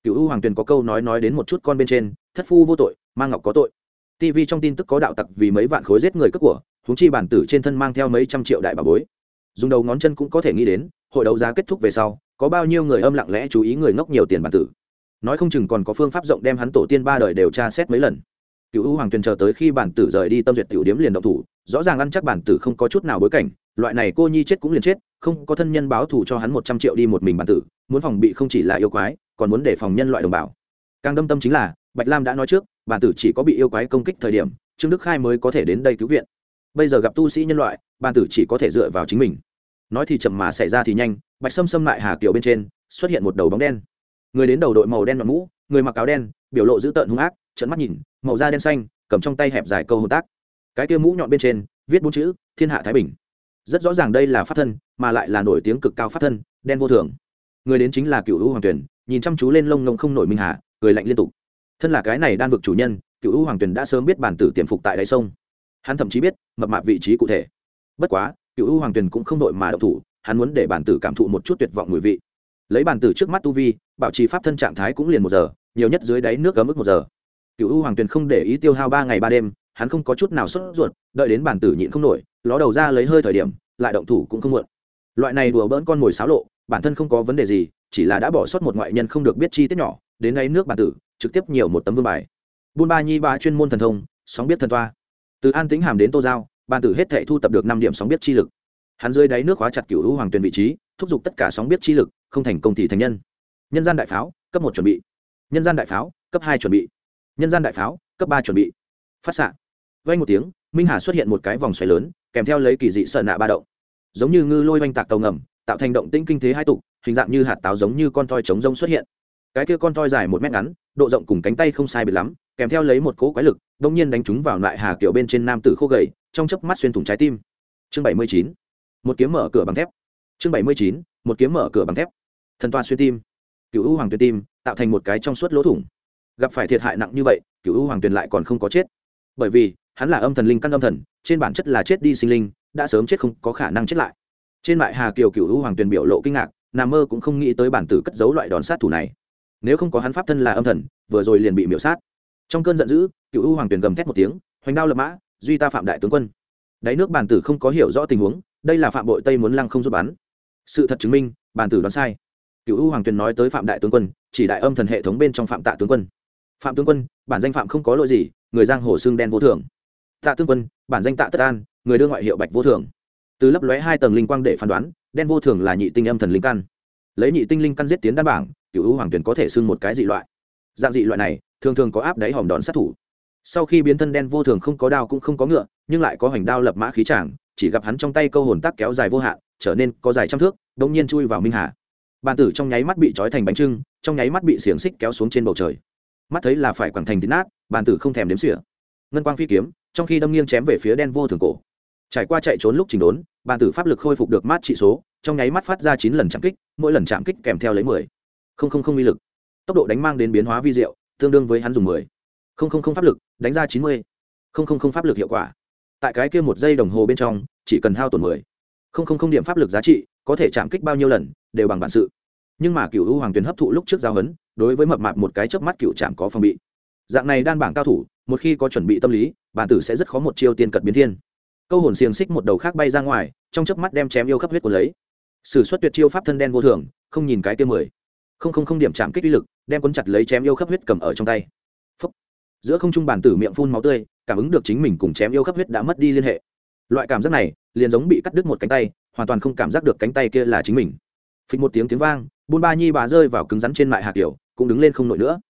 Cựu hữu hoàng tuyền có câu nói nói đến một chút con bên trên, thất phu vô tội mang ngọc có tội tv trong tin tức có đạo tặc vì mấy vạn khối giết người cướp của húng chi bản tử trên thân mang theo mấy trăm triệu đại bà bối. Dùng đầu ngón chân cũng có thể nghĩ đến, hội đấu giá kết thúc về sau, có bao nhiêu người âm lặng lẽ chú ý người ngốc nhiều tiền bản tử. Nói không chừng còn có phương pháp rộng đem hắn tổ tiên ba đời đều tra xét mấy lần. Cựu u hoàng tuyền chờ tới khi bản tử rời đi tâm duyệt tiểu điếm liền động thủ, rõ ràng ăn chắc bản tử không có chút nào bối cảnh, loại này cô nhi chết cũng liền chết, không có thân nhân báo thù cho hắn một trăm triệu đi một mình bản tử, muốn phòng bị không chỉ là yêu quái, còn muốn để phòng nhân loại đồng bào. Càng đâm tâm chính là, bạch lam đã nói trước bản tử chỉ có bị yêu quái công kích thời điểm, trương đức khai mới có thể đến đây cứu viện. Bây giờ gặp tu sĩ nhân loại, bản tử chỉ có thể dựa vào chính mình. Nói thì chậm mà xảy ra thì nhanh, bạch sâm xâm lại hà kiều bên trên, xuất hiện một đầu bóng đen. Người đến đầu đội màu đen mặt mũ, người mặc áo đen, biểu lộ dữ tợn hung ác trận mắt nhìn, màu da đen xanh, cầm trong tay hẹp dài câu hồn tác. Cái kia mũ nhọn bên trên, viết bốn chữ, thiên hạ thái bình. Rất rõ ràng đây là pháp thân, mà lại là nổi tiếng cực cao pháp thân, đen vô thường. Người đến chính là cựu hữu hoàng tuyển nhìn chăm chú lên lông ngông không nổi minh hà, cười lạnh liên tục thân là cái này đan vực chủ nhân, cựu u hoàng tuyền đã sớm biết bản tử tiềm phục tại đáy sông. Hắn thậm chí biết, mập mạp vị trí cụ thể. Bất quá, cựu u hoàng tuyền cũng không đội mà đậu thủ, hắn muốn để bản tử cảm thụ một chút tuyệt vọng mùi vị. Lấy bản tử trước mắt tu vi, bảo trì pháp thân trạng thái cũng liền một giờ, nhiều nhất dưới đáy nước ở mức một giờ. Cựu u hoàng tuyền không để ý tiêu hao ba ngày ba đêm, hắn không có chút nào sốt ruột, đợi đến bản tử nhịn không nổi, ló đầu ra lấy hơi thời điểm, lại động thủ cũng không muộn. Loại này đùa bỡn con mồi xáo lộ, bản thân không có vấn đề gì, chỉ là đã bỏ sót một ngoại nhân không được biết chi tiết nhỏ, đến ngay nước bản tử trực tiếp nhiều một tấm vương bài. Buôn ba nhi ba chuyên môn thần thông, sóng biết thần toa. Từ an tính hàm đến tô giao bản tử hết thể thu tập được năm điểm sóng biết chi lực. Hắn dưới đáy nước hóa chặt cựu hữu hoàng tuyền vị trí, thúc giục tất cả sóng biết chi lực, không thành công thì thành nhân. Nhân gian đại pháo, cấp một chuẩn bị. Nhân gian đại pháo, cấp hai chuẩn bị. Nhân gian đại pháo, cấp ba chuẩn bị. Phát xạ. Vay một tiếng, minh hà xuất hiện một cái vòng xoáy lớn, kèm theo lấy kỳ dị sợ nạ ba động. Giống như ngư lôi oanh tạc tàu ngầm, tạo thành động tĩnh kinh thế hai tục hình dạng như hạt táo giống như con toi chống rông xuất hiện. Cái kia con toi dài một mét ngắn độ rộng cùng cánh tay không sai biệt lắm, kèm theo lấy một cỗ quái lực đông nhiên đánh chúng vào lại hà kiểu bên trên nam tử khô gầy, trong chớp mắt xuyên thủng trái tim. Chương bảy mươi chín, một kiếm mở cửa bằng thép. Chương bảy mươi chín, một kiếm mở cửa bằng thép. Thần toa xuyên tim. Cựu u hoàng Tuyền tim, tạo thành một cái trong suốt lỗ thủng. Gặp phải thiệt hại nặng như vậy cựu u hoàng tuyền lại còn không có chết. Bởi vì, hắn là âm thần linh căn âm thần, trên bản chất là chết đi sinh linh, đã sớm chết không có khả năng chết lại. Trên mại hà kiều cựu u hoàng tuyền biểu lộ kinh ngạc nà mơ cũng không nghĩ tới bản tử cất giấu loại đòn sát thủ này nếu không có hắn pháp thân là âm thần, vừa rồi liền bị miễu sát. Trong cơn giận dữ, cựu u hoàng tuyền gầm thét một tiếng, hoành đao lập mã, duy ta phạm đại tướng quân. Đáy nước bản tử không có hiểu rõ tình huống, đây là phạm bội tây muốn lăng không giúp bắn. Sự thật chứng minh, bản tử đoán sai. Cựu u hoàng tuyền nói tới phạm đại tướng quân, chỉ đại âm thần hệ thống bên trong phạm tạ tướng quân. Phạm tướng quân, bản danh phạm không có lỗi gì, người giang hồ xương đen vô thường. Tạ tướng quân, bản danh tạ tất an, người đưa ngoại hiệu bạch vô thường. Từ lấp lóe hai tầng linh quang để phán đoán, đen vô thường là nhị tinh âm thần linh căn lấy nhị tinh linh căn giết tiến đan bảng, cựu u hoàng tuyển có thể xưng một cái dị loại. Dạng dị loại này, thường thường có áp đáy hòm đón sát thủ. Sau khi biến thân đen vô thường không có đao cũng không có ngựa, nhưng lại có hoành đao lập mã khí tràng, chỉ gặp hắn trong tay câu hồn tác kéo dài vô hạn, trở nên có dài trăm thước đ ỗ n g nhiên chui vào minh hà. Bàn tử trong nháy mắt bị trói thành bánh trưng, trong nháy mắt bị xiềng xích kéo xuống trên bầu trời. Mắt thấy là phải quẳng thành thịt nát, bàn tử không thèm đếm xỉa. Ngân quang phi kiếm, trong khi đâm nghiêng chém về phía đen vô thường cổ. Trải qua chạy trốn lúc trình đốn bàn tử pháp lực khôi phục được mát trị số, trong nháy mắt phát ra chín lần chạm kích, mỗi lần chạm kích kèm theo lấy mười. Không không không uy lực. Tốc độ đánh mang đến biến hóa vi diệu, tương đương với hắn dùng mười. Không không không pháp lực, đánh ra chín mươi. Không không không pháp lực hiệu quả. Tại cái kia một giây đồng hồ bên trong, chỉ cần hao tổn mười. Không không không điểm pháp lực giá trị, có thể chạm kích bao nhiêu lần, đều bằng bản sự. Nhưng mà cựu u hoàng tuyền hấp thụ lúc trước giao hấn, đối với mập mạp một cái chớp mắt cựu chạm có phòng bị. Dạng này đan bảng cao thủ, một khi có chuẩn bị tâm lý, bản tử sẽ rất khó một chiêu tiên cật biến thiên câu hồn xiềng xích một đầu khác bay ra ngoài, trong chớp mắt đem chém yêu khắp huyết của lấy. Sử xuất tuyệt chiêu pháp thân đen vô thường, không nhìn cái tiêu mười. Không không không điểm chạm kích uy lực, đem cuốn chặt lấy chém yêu khắp huyết cầm ở trong tay. Phúc. giữa không trung bàn tử miệng phun máu tươi, cảm ứng được chính mình cùng chém yêu khắp huyết đã mất đi liên hệ. Loại cảm giác này, liền giống bị cắt đứt một cánh tay, hoàn toàn không cảm giác được cánh tay kia là chính mình. Phịch một tiếng tiếng vang, buôn ba nhi bà rơi vào cứng rắn trên mại hạ kiểu, cũng đứng lên không nổi nữa.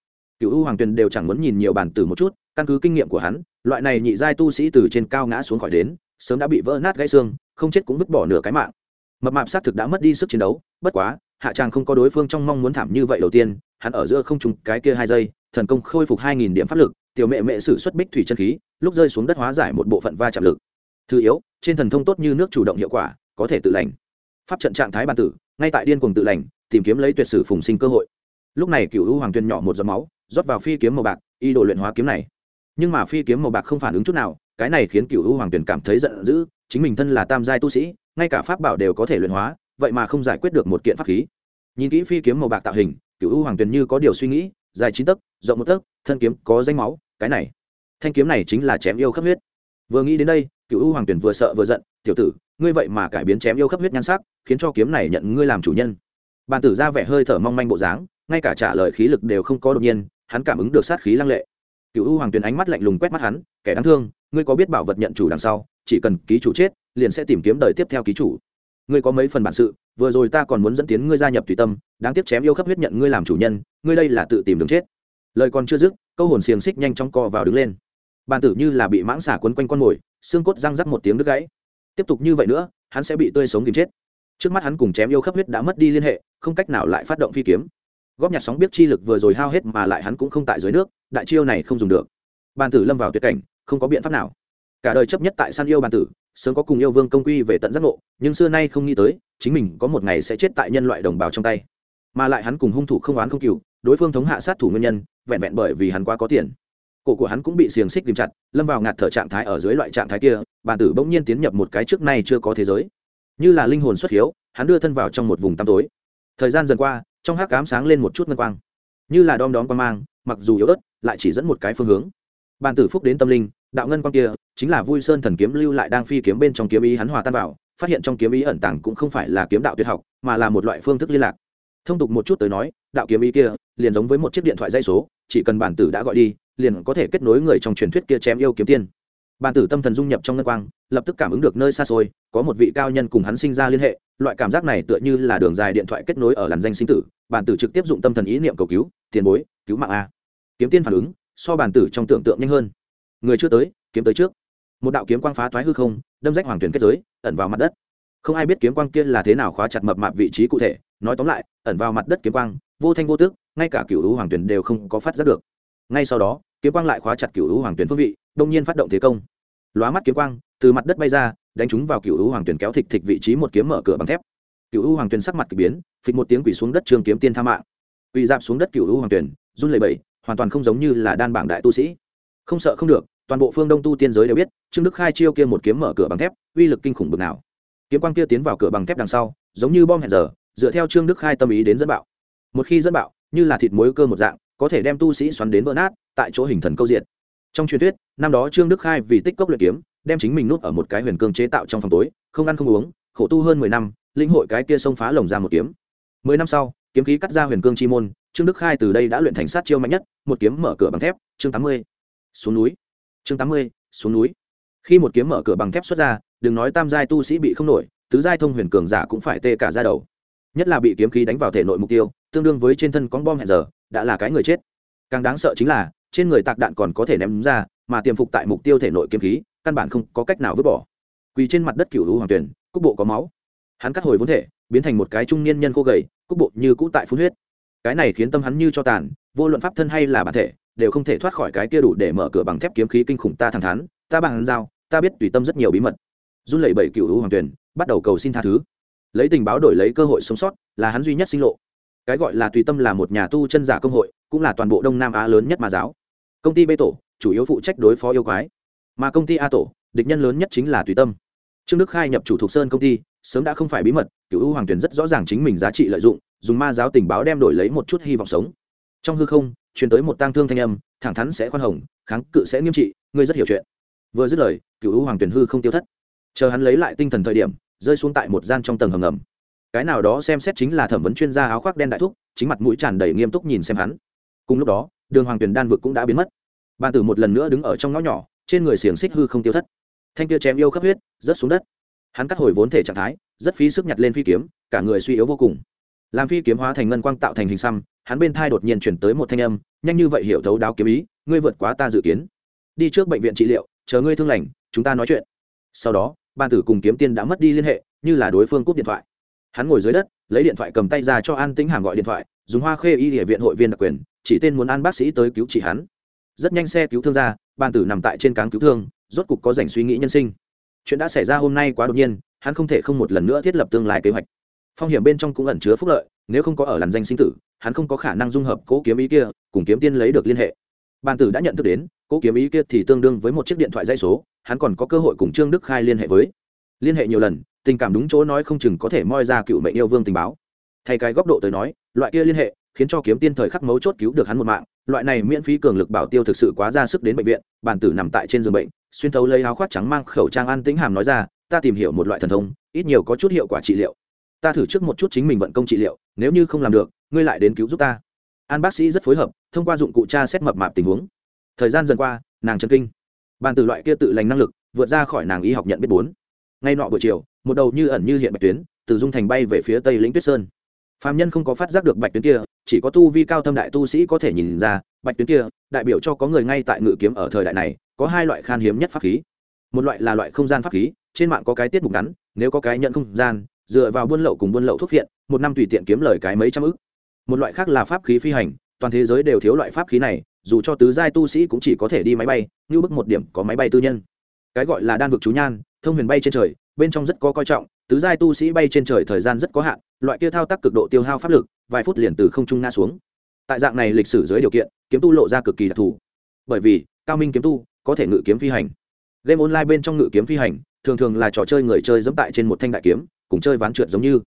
Cựu u hoàng tuyền đều chẳng muốn nhìn nhiều bản tử một chút, căn cứ kinh nghiệm của hắn, loại này nhị giai tu sĩ từ trên cao ngã xuống khỏi đến sớm đã bị vỡ nát gãy xương, không chết cũng vứt bỏ nửa cái mạng. Mập mạp xác thực đã mất đi sức chiến đấu, bất quá, hạ tràng không có đối phương trong mong muốn thảm như vậy đầu tiên, hắn ở giữa không trùng cái kia hai giây, thần công khôi phục hai nghìn điểm pháp lực, tiểu mẹ mẹ sử xuất bích thủy chân khí, lúc rơi xuống đất hóa giải một bộ phận va chạm lực. Thứ yếu, trên thần thông tốt như nước chủ động hiệu quả, có thể tự lành. Pháp trận trạng thái bàn tử, ngay tại điên cuồng tự lành, tìm kiếm lấy tuyệt sử phùng sinh cơ hội. Lúc này cựu u hoàng tuyên nhỏ một giọt máu, rót vào phi kiếm màu bạc y đồ luyện hóa kiếm này. Nhưng mà phi kiếm màu bạc không phản ứng chút nào cái này khiến cựu u hoàng tuyển cảm thấy giận dữ, chính mình thân là tam giai tu sĩ, ngay cả pháp bảo đều có thể luyện hóa, vậy mà không giải quyết được một kiện pháp khí. Nhìn kỹ phi kiếm màu bạc tạo hình, cựu u hoàng tuyền như có điều suy nghĩ, dài chín tấc, rộng một tấc, thân kiếm có danh máu, cái này. Thanh kiếm này chính là chém yêu khắp huyết. Vừa nghĩ đến đây, cựu u hoàng tuyển vừa sợ vừa giận, tiểu tử, ngươi vậy mà cải biến chém yêu khắp huyết nhan sắc, khiến cho kiếm này nhận ngươi làm chủ nhân. Bàn tử ra vẻ hơi thở mong manh bộ dáng, ngay cả trả lời khí lực đều không có đột nhiên, hắn cảm ứng được sát khí lăng lệ cựu u hoàng Tuyền ánh mắt lạnh lùng quét mắt hắn, kẻ đáng thương, ngươi có biết bảo vật nhận chủ đằng sau, chỉ cần ký chủ chết, liền sẽ tìm kiếm đời tiếp theo ký chủ. Ngươi có mấy phần bản sự, vừa rồi ta còn muốn dẫn tiến ngươi gia nhập tùy tâm, đáng tiếc chém yêu khắp huyết nhận ngươi làm chủ nhân, ngươi đây là tự tìm đường chết. Lời còn chưa dứt, câu hồn xiềng xích nhanh chóng co vào đứng lên. Bàn tử như là bị mãng xả quấn quanh con mồi, xương cốt răng rắc một tiếng đứt gãy. Tiếp tục như vậy nữa, hắn sẽ bị tươi sống kìm chết. Trước mắt hắn cùng chém yêu khắp huyết đã mất đi liên hệ, không cách nào lại phát động phi kiếm. Góp nhặt sóng biết chi lực vừa rồi hao hết mà lại hắn cũng không tại dưới nước đại chiêu này không dùng được. Bàn tử lâm vào tuyệt cảnh, không có biện pháp nào. Cả đời chấp nhất tại săn yêu bàn tử, sớm có cùng yêu vương công quy về tận giác ngộ, nhưng xưa nay không nghĩ tới, chính mình có một ngày sẽ chết tại nhân loại đồng bào trong tay. Mà lại hắn cùng hung thủ không oán không cừu, đối phương thống hạ sát thủ nguyên nhân, vẹn vẹn bởi vì hắn quá có tiền. Cổ của hắn cũng bị xiềng xích ghìm chặt, lâm vào ngạt thở trạng thái ở dưới loại trạng thái kia, bàn tử bỗng nhiên tiến nhập một cái trước nay chưa có thế giới. Như là linh hồn xuất hiếu, hắn đưa thân vào trong một vùng tăm tối. Thời gian dần qua, trong hát cám sáng lên một chút ngân quang như là đom đóm quan mang, mặc dù yếu ớt, lại chỉ dẫn một cái phương hướng. Bàn tử phúc đến tâm linh, đạo ngân quang kia, chính là vui sơn thần kiếm lưu lại đang phi kiếm bên trong kiếm ý hắn hòa tan vào, phát hiện trong kiếm ý ẩn tàng cũng không phải là kiếm đạo tuyệt học, mà là một loại phương thức liên lạc. Thông tục một chút tới nói, đạo kiếm ý kia, liền giống với một chiếc điện thoại dây số, chỉ cần bản tử đã gọi đi, liền có thể kết nối người trong truyền thuyết kia chém yêu kiếm tiên bàn tử tâm thần dung nhập trong ngân quang, lập tức cảm ứng được nơi xa xôi, có một vị cao nhân cùng hắn sinh ra liên hệ, loại cảm giác này tựa như là đường dài điện thoại kết nối ở làn danh sinh tử bàn tử trực tiếp dụng tâm thần ý niệm cầu cứu, tiền bối, cứu mạng a. Kiếm tiên phản ứng, so bàn tử trong tưởng tượng nhanh hơn. Người chưa tới, kiếm tới trước. Một đạo kiếm quang phá toái hư không, đâm rách hoàng tuyển kết giới, ẩn vào mặt đất. Không ai biết kiếm quang kia là thế nào khóa chặt mập mạp vị trí cụ thể, nói tóm lại, ẩn vào mặt đất kiếm quang, vô thanh vô tước ngay cả cựu hữu hoàng tuyển đều không có phát giác được. Ngay sau đó, kiếm quang lại khóa chặt cựu hữu hoàng tuyển phương vị, đông nhiên phát động thế công lóa mắt kiếm quang, từ mặt đất bay ra, đánh chúng vào cựu u hoàng tuyền kéo thịt thịt vị trí một kiếm mở cửa bằng thép. Cựu u hoàng tuyền sắc mặt k ỳ biến, phịch một tiếng quỷ xuống đất trường kiếm tiên tha mạng. Quỳ dạp xuống đất cựu u hoàng tuyền run lầy bẩy, hoàn toàn không giống như là đan bảng đại tu sĩ. Không sợ không được, toàn bộ phương đông tu tiên giới đều biết, trương đức khai chiêu kia một kiếm mở cửa bằng thép, uy lực kinh khủng bực nào. Kiếm quang kia tiến vào cửa bằng thép đằng sau, giống như bom hẹn giờ, dựa theo trương đức khai tâm ý đến dẫn bạo. Một khi dẫn bạo, như là thịt muối cơ một dạng, có thể đem tu sĩ xoắn đến vỡ nát, tại chỗ hình thần câu diện trong truyền thuyết, năm đó trương đức khai vì tích cốc luyện kiếm, đem chính mình nuốt ở một cái huyền cương chế tạo trong phòng tối, không ăn không uống, khổ tu hơn mười năm linh hội cái kia xông phá lồng ra một kiếm. Mười năm sau, kiếm khí cắt ra huyền cương chi môn, trương đức khai từ đây đã luyện thành sát chiêu mạnh nhất, một kiếm mở cửa bằng thép, chương tám mươi. Xuống núi. Chương tám mươi, xuống núi. Khi một kiếm mở cửa bằng thép xuất ra, đừng nói tam giai tu sĩ bị không nổi, tứ giai thông huyền cường giả cũng phải tê cả ra đầu. Nhất là bị kiếm khí đánh vào thể nội mục tiêu, tương đương với trên thân con bom hẹn giờ, đã là cái người chết. Càng đáng sợ chính là trên người tạc đạn còn có thể ném ra, mà tiềm phục tại mục tiêu thể nội kiếm khí, căn bản không có cách nào vứt bỏ. Quỳ trên mặt đất cựu lũ hoàng tuyển, cúc bộ có máu. Hắn cắt hồi vốn thể, biến thành một cái trung niên nhân khô gầy, cúc bộ như cũ tại phun huyết. Cái này khiến tâm hắn như cho tàn, vô luận pháp thân hay là bản thể, đều không thể thoát khỏi cái kia đủ để mở cửa bằng thép kiếm khí kinh khủng ta thẳng thắn, ta bằng dao, ta biết tùy tâm rất nhiều bí mật. Run lẩy bẩy cựu lũ hoàng tuyển, bắt đầu cầu xin tha thứ. Lấy tình báo đổi lấy cơ hội sống sót, là hắn duy nhất sinh lộ. Cái gọi là tùy tâm là một nhà tu chân giả công hội, cũng là toàn bộ đông nam á lớn nhất mà giáo công ty b tổ, chủ yếu phụ trách đối phó yêu quái. Mà công ty a tổ, địch nhân lớn nhất chính là tùy tâm. Trương đức khai nhập chủ thuộc sơn công ty, sớm đã không phải bí mật, cựu u hoàng tuyển rất rõ ràng chính mình giá trị lợi dụng, dùng ma giáo tình báo đem đổi lấy một chút hy vọng sống. Trong hư không, truyền tới một tang thương thanh âm, thẳng thắn sẽ khoan hồng, kháng cự sẽ nghiêm trị, ngươi rất hiểu chuyện. Vừa dứt lời, cựu u hoàng tuyển hư không tiêu thất. Chờ hắn lấy lại tinh thần thời điểm, rơi xuống tại một gian trong tầng hầm ngầm. Cái nào đó xem xét chính là thẩm vấn chuyên gia áo khoác đen đại thúc, chính mặt mũi tràn đầy nghiêm túc nhìn xem hắn. Cùng lúc đó đường hoàng tuyển đan vực cũng đã biến mất. Bàn tử một lần nữa đứng ở trong ngõ nhỏ, trên người xiềng xích hư không tiêu thất. Thanh kia chém yêu khắp huyết, rớt xuống đất. Hắn cắt hồi vốn thể trạng thái, rất phí sức nhặt lên phi kiếm, cả người suy yếu vô cùng. Làm phi kiếm hóa thành ngân quang tạo thành hình xăm, hắn bên thai đột nhiên chuyển tới một thanh âm, nhanh như vậy hiểu thấu đáo kiếm ý, ngươi vượt quá ta dự kiến. Đi trước bệnh viện trị liệu, chờ ngươi thương lành, chúng ta nói chuyện. Sau đó ban tử cùng kiếm tiên đã mất đi liên hệ, như là đối phương cúp điện thoại. Hắn ngồi dưới đất, lấy điện thoại cầm tay ra cho an tĩnh hàm gọi điện thoại, dùng hoa khê y địa viện hội viên đặc quyền chỉ tên muốn an bác sĩ tới cứu chị hắn. Rất nhanh xe cứu thương ra ban tử nằm tại trên cáng cứu thương, rốt cục có dành suy nghĩ nhân sinh. Chuyện đã xảy ra hôm nay quá đột nhiên, hắn không thể không một lần nữa thiết lập tương lai kế hoạch. Phong hiểm bên trong cũng ẩn chứa phúc lợi, nếu không có ở làn danh sinh tử, hắn không có khả năng dung hợp cố kiếm ý kia, cùng kiếm tiên lấy được liên hệ. Ban tử đã nhận thức đến, cố kiếm ý kia thì tương đương với một chiếc điện thoại dây số, hắn còn có cơ hội cùng trương đức khai liên hệ với. Liên hệ nhiều lần, tình cảm đúng chỗ nói không chừng có thể moi ra cựu mệnh yêu vương tình báo. Thay cái góc độ tới nói, loại kia liên hệ khiến cho kiếm tiên thời khắc mấu chốt cứu được hắn một mạng. Loại này miễn phí cường lực bảo tiêu thực sự quá ra sức đến bệnh viện, bản tử nằm tại trên giường bệnh, xuyên thấu lấy áo khoác trắng mang khẩu trang an tĩnh hàm nói ra, ta tìm hiểu một loại thần thông, ít nhiều có chút hiệu quả trị liệu. Ta thử trước một chút chính mình vận công trị liệu, nếu như không làm được, ngươi lại đến cứu giúp ta. An bác sĩ rất phối hợp, thông qua dụng cụ tra xét mập mạp tình huống. Thời gian dần qua, nàng chân kinh. Bàn từ loại kia tự lành năng lực, vượt ra khỏi nàng y học nhận biết bốn. Ngay nọ buổi chiều, một đầu như ẩn như hiện bạch tuyến, từ dung thành bay về phía tây lĩnh tuyết sơn phạm nhân không có phát giác được bạch tuyến kia, chỉ có tu vi cao thâm đại tu sĩ có thể nhìn ra, bạch tuyến kia đại biểu cho có người ngay tại ngự kiếm ở thời đại này, có hai loại khan hiếm nhất pháp khí. Một loại là loại không gian pháp khí, trên mạng có cái tiết mục ngắn, nếu có cái nhận không gian, dựa vào buôn lậu cùng buôn lậu thuốc viện một năm tùy tiện kiếm lời cái mấy trăm ức. Một loại khác là pháp khí phi hành, toàn thế giới đều thiếu loại pháp khí này, dù cho tứ giai tu sĩ cũng chỉ có thể đi máy bay, như bức một điểm có máy bay tư nhân. Cái gọi là đan vực chú nhan, thông huyền bay trên trời bên trong rất có coi trọng, tứ giai tu sĩ bay trên trời thời gian rất có hạn, loại kia thao tác cực độ tiêu hao pháp lực, vài phút liền từ không trung nga xuống. Tại dạng này lịch sử dưới điều kiện, kiếm tu lộ ra cực kỳ đặc thù. Bởi vì, cao minh kiếm tu có thể ngự kiếm phi hành. Game online bên trong ngự kiếm phi hành, thường thường là trò chơi người chơi dẫm tại trên một thanh đại kiếm, cùng chơi ván trượt giống như.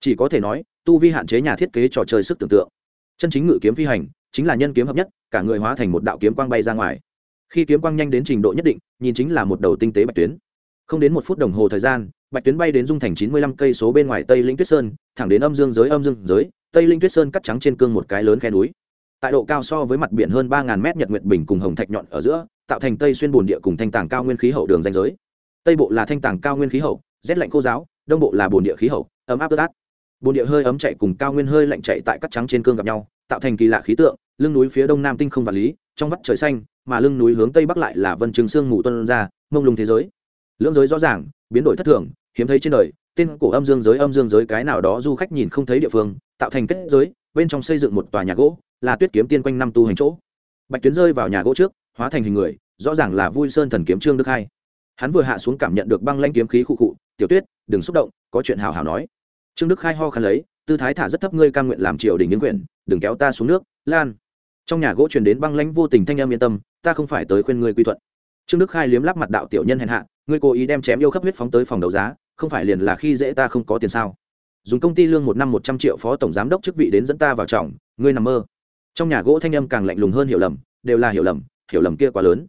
Chỉ có thể nói, tu vi hạn chế nhà thiết kế trò chơi sức tưởng tượng. Chân chính ngự kiếm phi hành, chính là nhân kiếm hợp nhất, cả người hóa thành một đạo kiếm quang bay ra ngoài. Khi kiếm quang nhanh đến trình độ nhất định, nhìn chính là một đầu tinh tế bạch tuyến không đến một phút đồng hồ thời gian, bạch tuyến bay đến dung thành chín mươi lăm cây số bên ngoài tây linh tuyết sơn, thẳng đến âm dương giới, âm dương giới, tây linh tuyết sơn cắt trắng trên cương một cái lớn khe núi. Tại độ cao so với mặt biển hơn ba ngàn mét nhật nguyệt bình cùng hồng thạch nhọn ở giữa, tạo thành tây xuyên bồn địa cùng thanh tàng cao nguyên khí hậu đường danh giới. Tây bộ là thanh tàng cao nguyên khí hậu, rét lạnh khô giáo đông bộ là bồn địa khí hậu, ấm áp ướt át. Bồn địa hơi ấm chạy cùng cao nguyên hơi lạnh chạy tại cắt trắng trên cương gặp nhau, tạo thành kỳ lạ khí tượng, lưng núi phía đông nam tinh không vật lý, trong vắt trời xanh, mà lưng núi hướng tây bắc lại là vân trường sương mù tuân ra, mông lung thế giới lưỡng giới rõ ràng, biến đổi thất thường, hiếm thấy trên đời, tên cổ âm dương giới, âm dương giới cái nào đó du khách nhìn không thấy địa phương, tạo thành kết giới, bên trong xây dựng một tòa nhà gỗ, là tuyết kiếm tiên quanh năm tu hành chỗ. Bạch tuyến rơi vào nhà gỗ trước, hóa thành hình người, rõ ràng là vui sơn thần kiếm trương đức hai. Hắn vừa hạ xuống cảm nhận được băng lanh kiếm khí khụ khụ, tiểu tuyết, đừng xúc động, có chuyện hào hào nói. Trương đức khai ho khăn lấy, tư thái thả rất thấp, ngươi cam nguyện làm triều đình những quyển đừng kéo ta xuống nước, lan. Trong nhà gỗ truyền đến băng lãnh vô tình thanh âm yên tâm, ta không phải tới khuyên ngươi quy thuận trương đức khai liếm lắp mặt đạo tiểu nhân hèn hạ, ngươi cố ý đem chém yêu khắp huyết phóng tới phòng đấu giá, không phải liền là khi dễ ta không có tiền sao? Dùng công ty lương một năm một trăm triệu phó tổng giám đốc chức vị đến dẫn ta vào trọng, ngươi nằm mơ. Trong nhà gỗ thanh âm càng lạnh lùng hơn hiểu lầm, đều là hiểu lầm hiểu lầm kia quá lớn.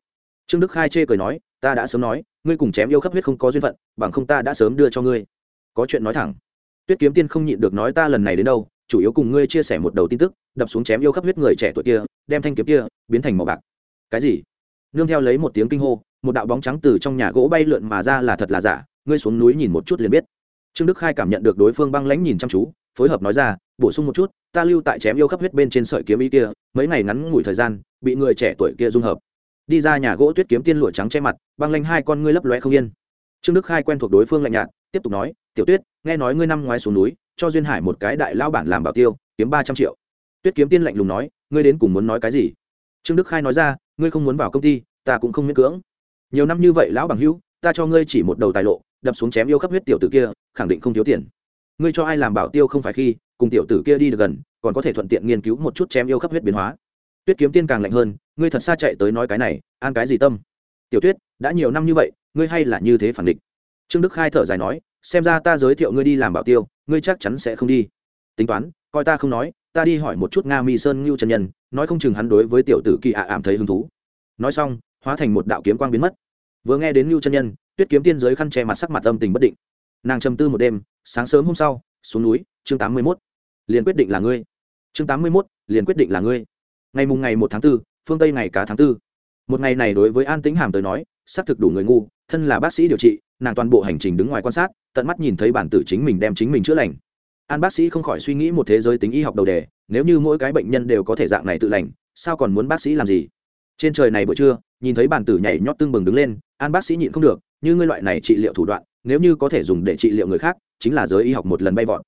Trương đức khai chê cười nói, ta đã sớm nói, ngươi cùng chém yêu khắp huyết không có duyên phận, bằng không ta đã sớm đưa cho ngươi. Có chuyện nói thẳng. Tuyết kiếm tiên không nhịn được nói ta lần này đến đâu, chủ yếu cùng ngươi chia sẻ một đầu tin tức, đập xuống chém yêu khắp huyết người trẻ tuổi kia, đem thanh kiếm kia biến thành màu bạc. Cái gì? Nương theo lấy một tiếng kinh hô, một đạo bóng trắng từ trong nhà gỗ bay lượn mà ra là thật là giả, ngươi xuống núi nhìn một chút liền biết. Trương đức khai cảm nhận được đối phương băng lãnh nhìn chăm chú, phối hợp nói ra, bổ sung một chút, ta lưu tại chém yêu khắp huyết bên trên sợi kiếm ý kia, mấy ngày ngắn ngủi thời gian, bị người trẻ tuổi kia dung hợp. Đi ra nhà gỗ tuyết kiếm tiên lụa trắng che mặt, băng lanh hai con ngươi lấp lóe không yên. Trương đức khai quen thuộc đối phương lạnh nhạt, tiếp tục nói, tiểu tuyết, nghe nói ngươi năm ngoái xuống núi, cho duyên hải một cái đại lao bản làm bảo tiêu, kiếm ba trăm triệu. Tuyết kiếm tiên lạnh lùng nói, ngươi đến cùng muốn nói cái gì? Trương đức khai nói ra ngươi không muốn vào công ty, ta cũng không miễn cưỡng. Nhiều năm như vậy lão bằng hữu, ta cho ngươi chỉ một đầu tài lộ, đập xuống chém yêu khắp huyết tiểu tử kia, khẳng định không thiếu tiền. Ngươi cho ai làm bảo tiêu không phải khi, cùng tiểu tử kia đi được gần, còn có thể thuận tiện nghiên cứu một chút chém yêu khắp huyết biến hóa. Tuyết kiếm tiên càng lạnh hơn, ngươi thật xa chạy tới nói cái này, an cái gì tâm? Tiểu tuyết, đã nhiều năm như vậy, ngươi hay là như thế phản định? trương đức khai thở dài nói, xem ra ta giới thiệu ngươi đi làm bảo tiêu, ngươi chắc chắn sẽ không đi. Tính toán, coi ta không nói ta đi hỏi một chút nga mi sơn ngưu trần nhân nói không chừng hắn đối với tiểu tử kỳ ạ ảm thấy hứng thú. Nói xong hóa thành một đạo kiếm quang biến mất. Vừa nghe đến ngưu chân nhân tuyết kiếm tiên giới khăn che mặt sắc mặt âm tình bất định. Nàng trầm tư một đêm sáng sớm hôm sau xuống núi chương tám mươi mốt. Liền quyết định là ngươi. Chương tám mươi mốt liền quyết định là ngươi. Ngày mùng ngày một tháng 4, phương tây ngày cả tháng 4. một ngày này đối với an tĩnh hàm tới nói xác thực đủ người ngu thân là bác sĩ điều trị nàng toàn bộ hành trình đứng ngoài quan sát tận mắt nhìn thấy bản tử chính mình đem chính mình chữa lành an bác sĩ không khỏi suy nghĩ một thế giới tính y học đầu đề, nếu như mỗi cái bệnh nhân đều có thể dạng này tự lành, sao còn muốn bác sĩ làm gì? Trên trời này buổi trưa, nhìn thấy bàn tử nhảy nhót tương bừng đứng lên, an bác sĩ nhịn không được, như ngươi loại này trị liệu thủ đoạn, nếu như có thể dùng để trị liệu người khác, chính là giới y học một lần bay vọt.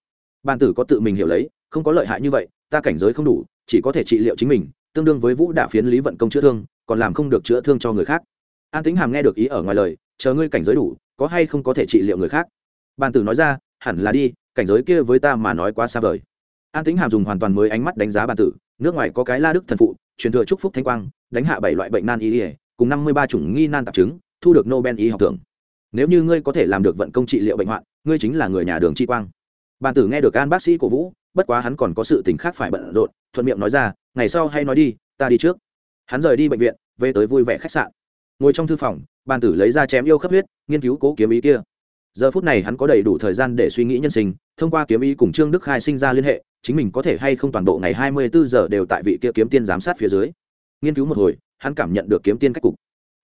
Bàn tử có tự mình hiểu lấy, không có lợi hại như vậy, ta cảnh giới không đủ, chỉ có thể trị liệu chính mình, tương đương với vũ đạo phiến lý vận công chữa thương, còn làm không được chữa thương cho người khác. An tính hàm nghe được ý ở ngoài lời, chờ ngươi cảnh giới đủ, có hay không có thể trị liệu người khác? Bàn tử nói ra, hẳn là đi cảnh giới kia với ta mà nói quá xa vời. An tính hàm dùng hoàn toàn mới ánh mắt đánh giá bàn tử, nước ngoài có cái la đức thần phụ, truyền thừa trúc phúc thanh quang, đánh hạ bảy loại bệnh nan y ỉa cùng năm mươi ba chủng nghi nan tạp chứng, thu được nobel y học thưởng. Nếu như ngươi có thể làm được vận công trị liệu bệnh hoạn, ngươi chính là người nhà đường chi quang. Bàn tử nghe được an bác sĩ cổ vũ, bất quá hắn còn có sự tình khác phải bận rộn, thuận miệng nói ra, ngày sau hay nói đi, ta đi trước. Hắn rời đi bệnh viện, về tới vui vẻ khách sạn. Ngồi trong thư phòng bàn tử lấy ra chém yêu khắp huyết, nghiên cứu cố kiếm ý kia giờ phút này hắn có đầy đủ thời gian để suy nghĩ nhân sinh, thông qua kiếm ý cùng trương đức khai sinh ra liên hệ, chính mình có thể hay không toàn bộ ngày hai mươi bốn giờ đều tại vị kia kiếm tiên giám sát phía dưới. Nghiên cứu một hồi, hắn cảm nhận được kiếm tiên cách cục.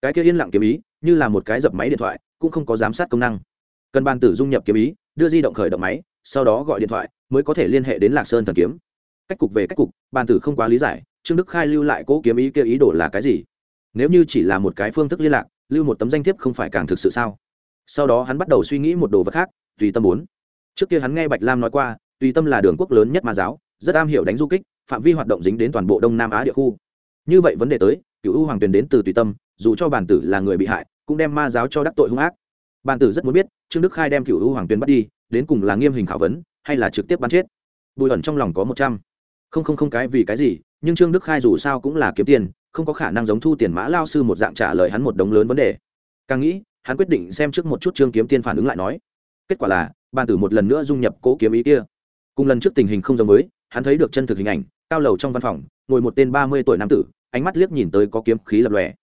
Cái kia yên lặng kiếm ý, như là một cái dập máy điện thoại, cũng không có giám sát công năng. Cần bàn tử dung nhập kiếm ý, đưa di động khởi động máy, sau đó gọi điện thoại, mới có thể liên hệ đến lạc sơn thần kiếm. Cách cục về cách cục bàn tử không quá lý giải, trương đức khai lưu lại cố kiếm ý kia ý đồ là cái gì? Nếu như chỉ là một cái phương thức liên lạc, lưu một tấm danh thiếp không phải càng thực sự sao? Sau đó hắn bắt đầu suy nghĩ một đồ vật khác, tùy tâm bốn. Trước kia hắn nghe bạch lam nói qua, tùy tâm là đường quốc lớn nhất ma giáo, rất am hiểu đánh du kích, phạm vi hoạt động dính đến toàn bộ đông nam á địa khu. Như vậy vấn đề tới, cựu u hoàng tuyền đến từ tùy tâm, dù cho bản tử là người bị hại, cũng đem ma giáo cho đắc tội hung ác. Bản tử rất muốn biết, trương đức khai đem cựu u hoàng tuyền bắt đi, đến cùng là nghiêm hình khảo vấn, hay là trực tiếp bắn chết. Bùi ẩn trong lòng có một trăm. Không không không cái vì cái gì, nhưng trương đức khai dù sao cũng là kiếm tiền, không có khả năng giống thu tiền mã lao sư một dạng trả lời hắn một đống lớn vấn đề. Càng nghĩ hắn quyết định xem trước một chút trương kiếm tiên phản ứng lại nói, kết quả là, bàn tử một lần nữa dung nhập cố kiếm ý kia. Cùng lần trước tình hình không giống với, hắn thấy được chân thực hình ảnh, cao lầu trong văn phòng, ngồi một tên ba mươi tuổi nam tử, ánh mắt liếc nhìn tới có kiếm khí lập lòe.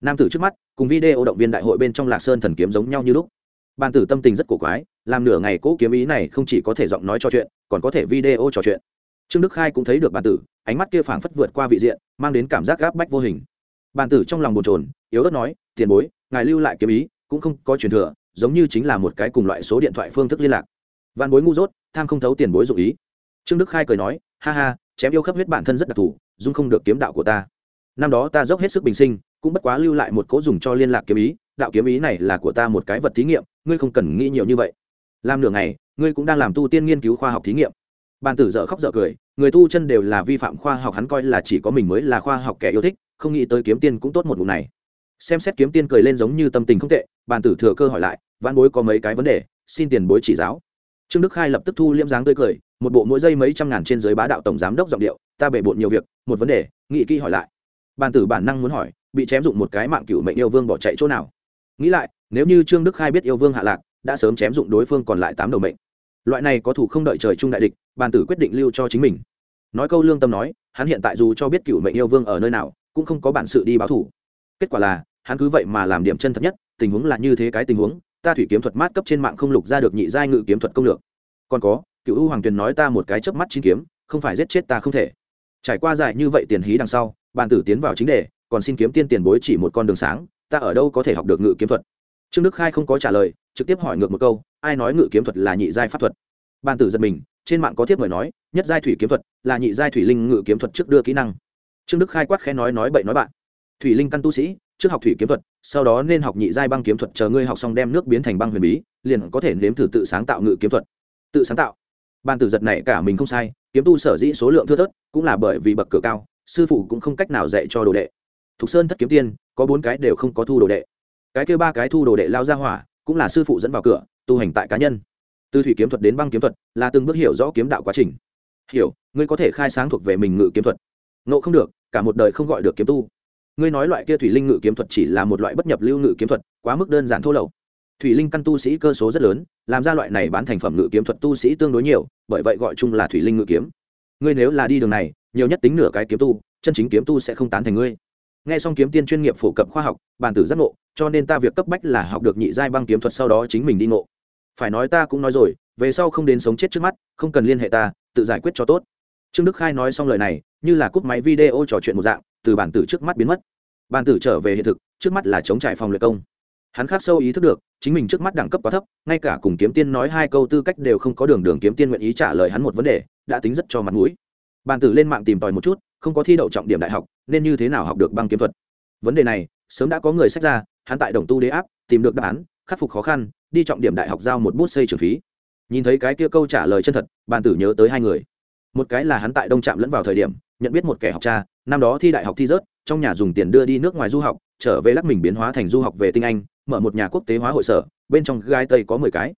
Nam tử trước mắt, cùng video động viên đại hội bên trong lạc sơn thần kiếm giống nhau như lúc. Bàn tử tâm tình rất cổ quái, làm nửa ngày cố kiếm ý này không chỉ có thể giọng nói trò chuyện, còn có thể video trò chuyện. Trương đức khai cũng thấy được bàn tử, ánh mắt kia phảng phất vượt qua vị diện, mang đến cảm giác gáp bách vô hình. Bàn tử trong lòng bồn trồn yếu ớt nói, tiền bối, ngài lưu lại kiếm ý cũng không có truyền thừa, giống như chính là một cái cùng loại số điện thoại phương thức liên lạc. Văn bối ngu dốt, tham không thấu tiền bối dụ ý. Trương đức khai cười nói, ha ha, chém yêu khắp huyết bản thân rất đặc thù, dung không được kiếm đạo của ta. Năm đó ta dốc hết sức bình sinh, cũng bất quá lưu lại một cố dùng cho liên lạc kiếm ý, đạo kiếm ý này là của ta một cái vật thí nghiệm, ngươi không cần nghĩ nhiều như vậy. Làm nửa ngày, ngươi cũng đang làm tu tiên nghiên cứu khoa học thí nghiệm. Bàn tử dở khóc dở cười, người tu chân đều là vi phạm khoa học, hắn coi là chỉ có mình mới là khoa học kẻ yêu thích, không nghĩ tới kiếm tiên cũng tốt một ngụ này xem xét kiếm tiên cười lên giống như tâm tình không tệ, bàn tử thừa cơ hỏi lại văn bối có mấy cái vấn đề? Xin tiền bối chỉ giáo. Trương đức khai lập tức thu liễm dáng tươi cười, một bộ mỗi giây mấy trăm ngàn trên dưới bá đạo tổng giám đốc giọng điệu, ta bể bộn nhiều việc, một vấn đề, nghị kỹ hỏi lại. Bàn tử bản năng muốn hỏi, bị chém dụng một cái mạng cựu mệnh yêu vương bỏ chạy chỗ nào? Nghĩ lại, nếu như trương đức khai biết yêu vương hạ lạc, đã sớm chém dụng đối phương còn lại tám đầu mệnh. Loại này có thủ không đợi trời trung đại địch, bàn tử quyết định lưu cho chính mình. Nói câu lương tâm nói, hắn hiện tại dù cho biết cựu mệnh yêu vương ở nơi nào, cũng không có bản sự đi báo thủ. Kết quả là hắn cứ vậy mà làm điểm chân thật nhất, tình huống là như thế cái tình huống, ta thủy kiếm thuật mát cấp trên mạng không lục ra được nhị giai ngự kiếm thuật công lược. Còn có, cựu u hoàng tuyền nói ta một cái chớp mắt chín kiếm, không phải giết chết ta không thể. Trải qua dài như vậy tiền hí đằng sau, bàn tử tiến vào chính đề, còn xin kiếm tiên tiền bối chỉ một con đường sáng, ta ở đâu có thể học được ngự kiếm thuật? Trương đức khai không có trả lời, trực tiếp hỏi ngược một câu, ai nói ngự kiếm thuật là nhị giai pháp thuật? Bàn tử giật mình, trên mạng có tiếp mời nói, nhất giai thủy kiếm thuật là nhị giai thủy linh ngự kiếm thuật trước đưa kỹ năng. Trương đức khai quát khẽ nói nói bậy nói bạn. Thủy linh căn tu sĩ trước học thủy kiếm thuật, sau đó nên học nhị giai băng kiếm thuật, chờ ngươi học xong đem nước biến thành băng huyền bí, liền có thể nếm thử tự sáng tạo ngự kiếm thuật. Tự sáng tạo. Ban tử giật này cả mình không sai, kiếm tu sở dĩ số lượng thưa thớt, cũng là bởi vì bậc cửa cao, sư phụ cũng không cách nào dạy cho đồ đệ. Thục sơn thất kiếm tiên, có bốn cái đều không có thu đồ đệ. Cái kêu ba cái thu đồ đệ lao ra hỏa, cũng là sư phụ dẫn vào cửa, tu hành tại cá nhân. Từ thủy kiếm thuật đến băng kiếm thuật, là từng bước hiểu rõ kiếm đạo quá trình. Hiểu, ngươi có thể khai sáng thuộc về mình ngự kiếm thuật. Nộ không được, cả một đời không gọi được kiếm tu ngươi nói loại kia thủy linh ngự kiếm thuật chỉ là một loại bất nhập lưu ngự kiếm thuật, quá mức đơn giản thô lậu. Thủy linh căn tu sĩ cơ số rất lớn, làm ra loại này bán thành phẩm ngự kiếm thuật tu sĩ tương đối nhiều, bởi vậy gọi chung là thủy linh ngự kiếm. Ngươi nếu là đi đường này, nhiều nhất tính nửa cái kiếm tu, chân chính kiếm tu sẽ không tán thành ngươi. Nghe xong kiếm tiên chuyên nghiệp phổ cập khoa học bàn tử giác ngộ, cho nên ta việc cấp bách là học được nhị giai băng kiếm thuật sau đó chính mình đi ngộ. Phải nói ta cũng nói rồi, về sau không đến sống chết trước mắt, không cần liên hệ ta, tự giải quyết cho tốt. Trương đức khai nói xong lời này, như là cúp máy video trò chuyện một dạng từ bản tử trước mắt biến mất. Bản tử trở về hiện thực, trước mắt là chống trải phòng luyện công. Hắn khác sâu ý thức được, chính mình trước mắt đẳng cấp quá thấp, ngay cả cùng kiếm tiên nói hai câu tư cách đều không có đường đường kiếm tiên nguyện ý trả lời hắn một vấn đề, đã tính rất cho mặt mũi. Bản tử lên mạng tìm tòi một chút, không có thi đậu trọng điểm đại học, nên như thế nào học được băng kiếm thuật? Vấn đề này, sớm đã có người sách ra, hắn tại đồng tu đế áp, tìm được đáp án, khắc phục khó khăn, đi trọng điểm đại học giao một bút xây trường phí. Nhìn thấy cái kia câu trả lời chân thật bàn tử nhớ tới hai người. Một cái là hắn tại đông trạm lẫn vào thời điểm, nhận biết một kẻ học cha năm đó thi đại học thi rớt, trong nhà dùng tiền đưa đi nước ngoài du học, trở về lắc mình biến hóa thành du học về tinh anh, mở một nhà quốc tế hóa hội sở, bên trong gai tây có mười cái.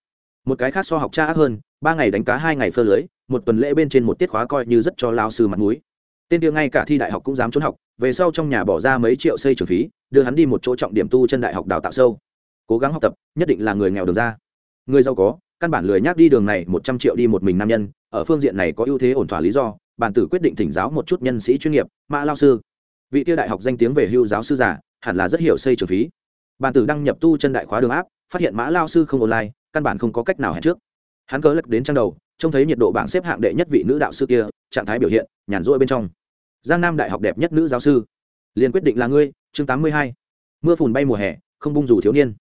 Một cái khác so học cha ác hơn, ba ngày đánh cá, hai ngày phơ lưới, một tuần lễ bên trên một tiết khóa coi như rất cho lao sư mặt mũi. Tên kia ngay cả thi đại học cũng dám trốn học, về sau trong nhà bỏ ra mấy triệu xây trường phí, đưa hắn đi một chỗ trọng điểm tu chân đại học đào tạo sâu. Cố gắng học tập, nhất định là người nghèo được ra. Người giàu có, căn bản lười nhác đi đường này, một trăm triệu đi một mình nam nhân, ở phương diện này có ưu thế ổn thỏa lý do bản tử quyết định thỉnh giáo một chút nhân sĩ chuyên nghiệp mã lao sư. Vị tiêu đại học danh tiếng về hưu giáo sư giả hẳn là rất hiểu xây trường phí. Bản tử đăng nhập tu chân đại khóa đường áp phát hiện mã lao sư không online, căn bản không có cách nào hẹn trước. Hắn cớ lật đến trang đầu, trông thấy nhiệt độ bảng xếp hạng đệ nhất vị nữ đạo sư kia, trạng thái biểu hiện, nhàn rỗi bên trong. Giang nam đại học đẹp nhất nữ giáo sư. Liền quyết định là ngươi, chương tám mươi hai. Mưa phùn bay mùa hè, không bung rủ thiếu niên.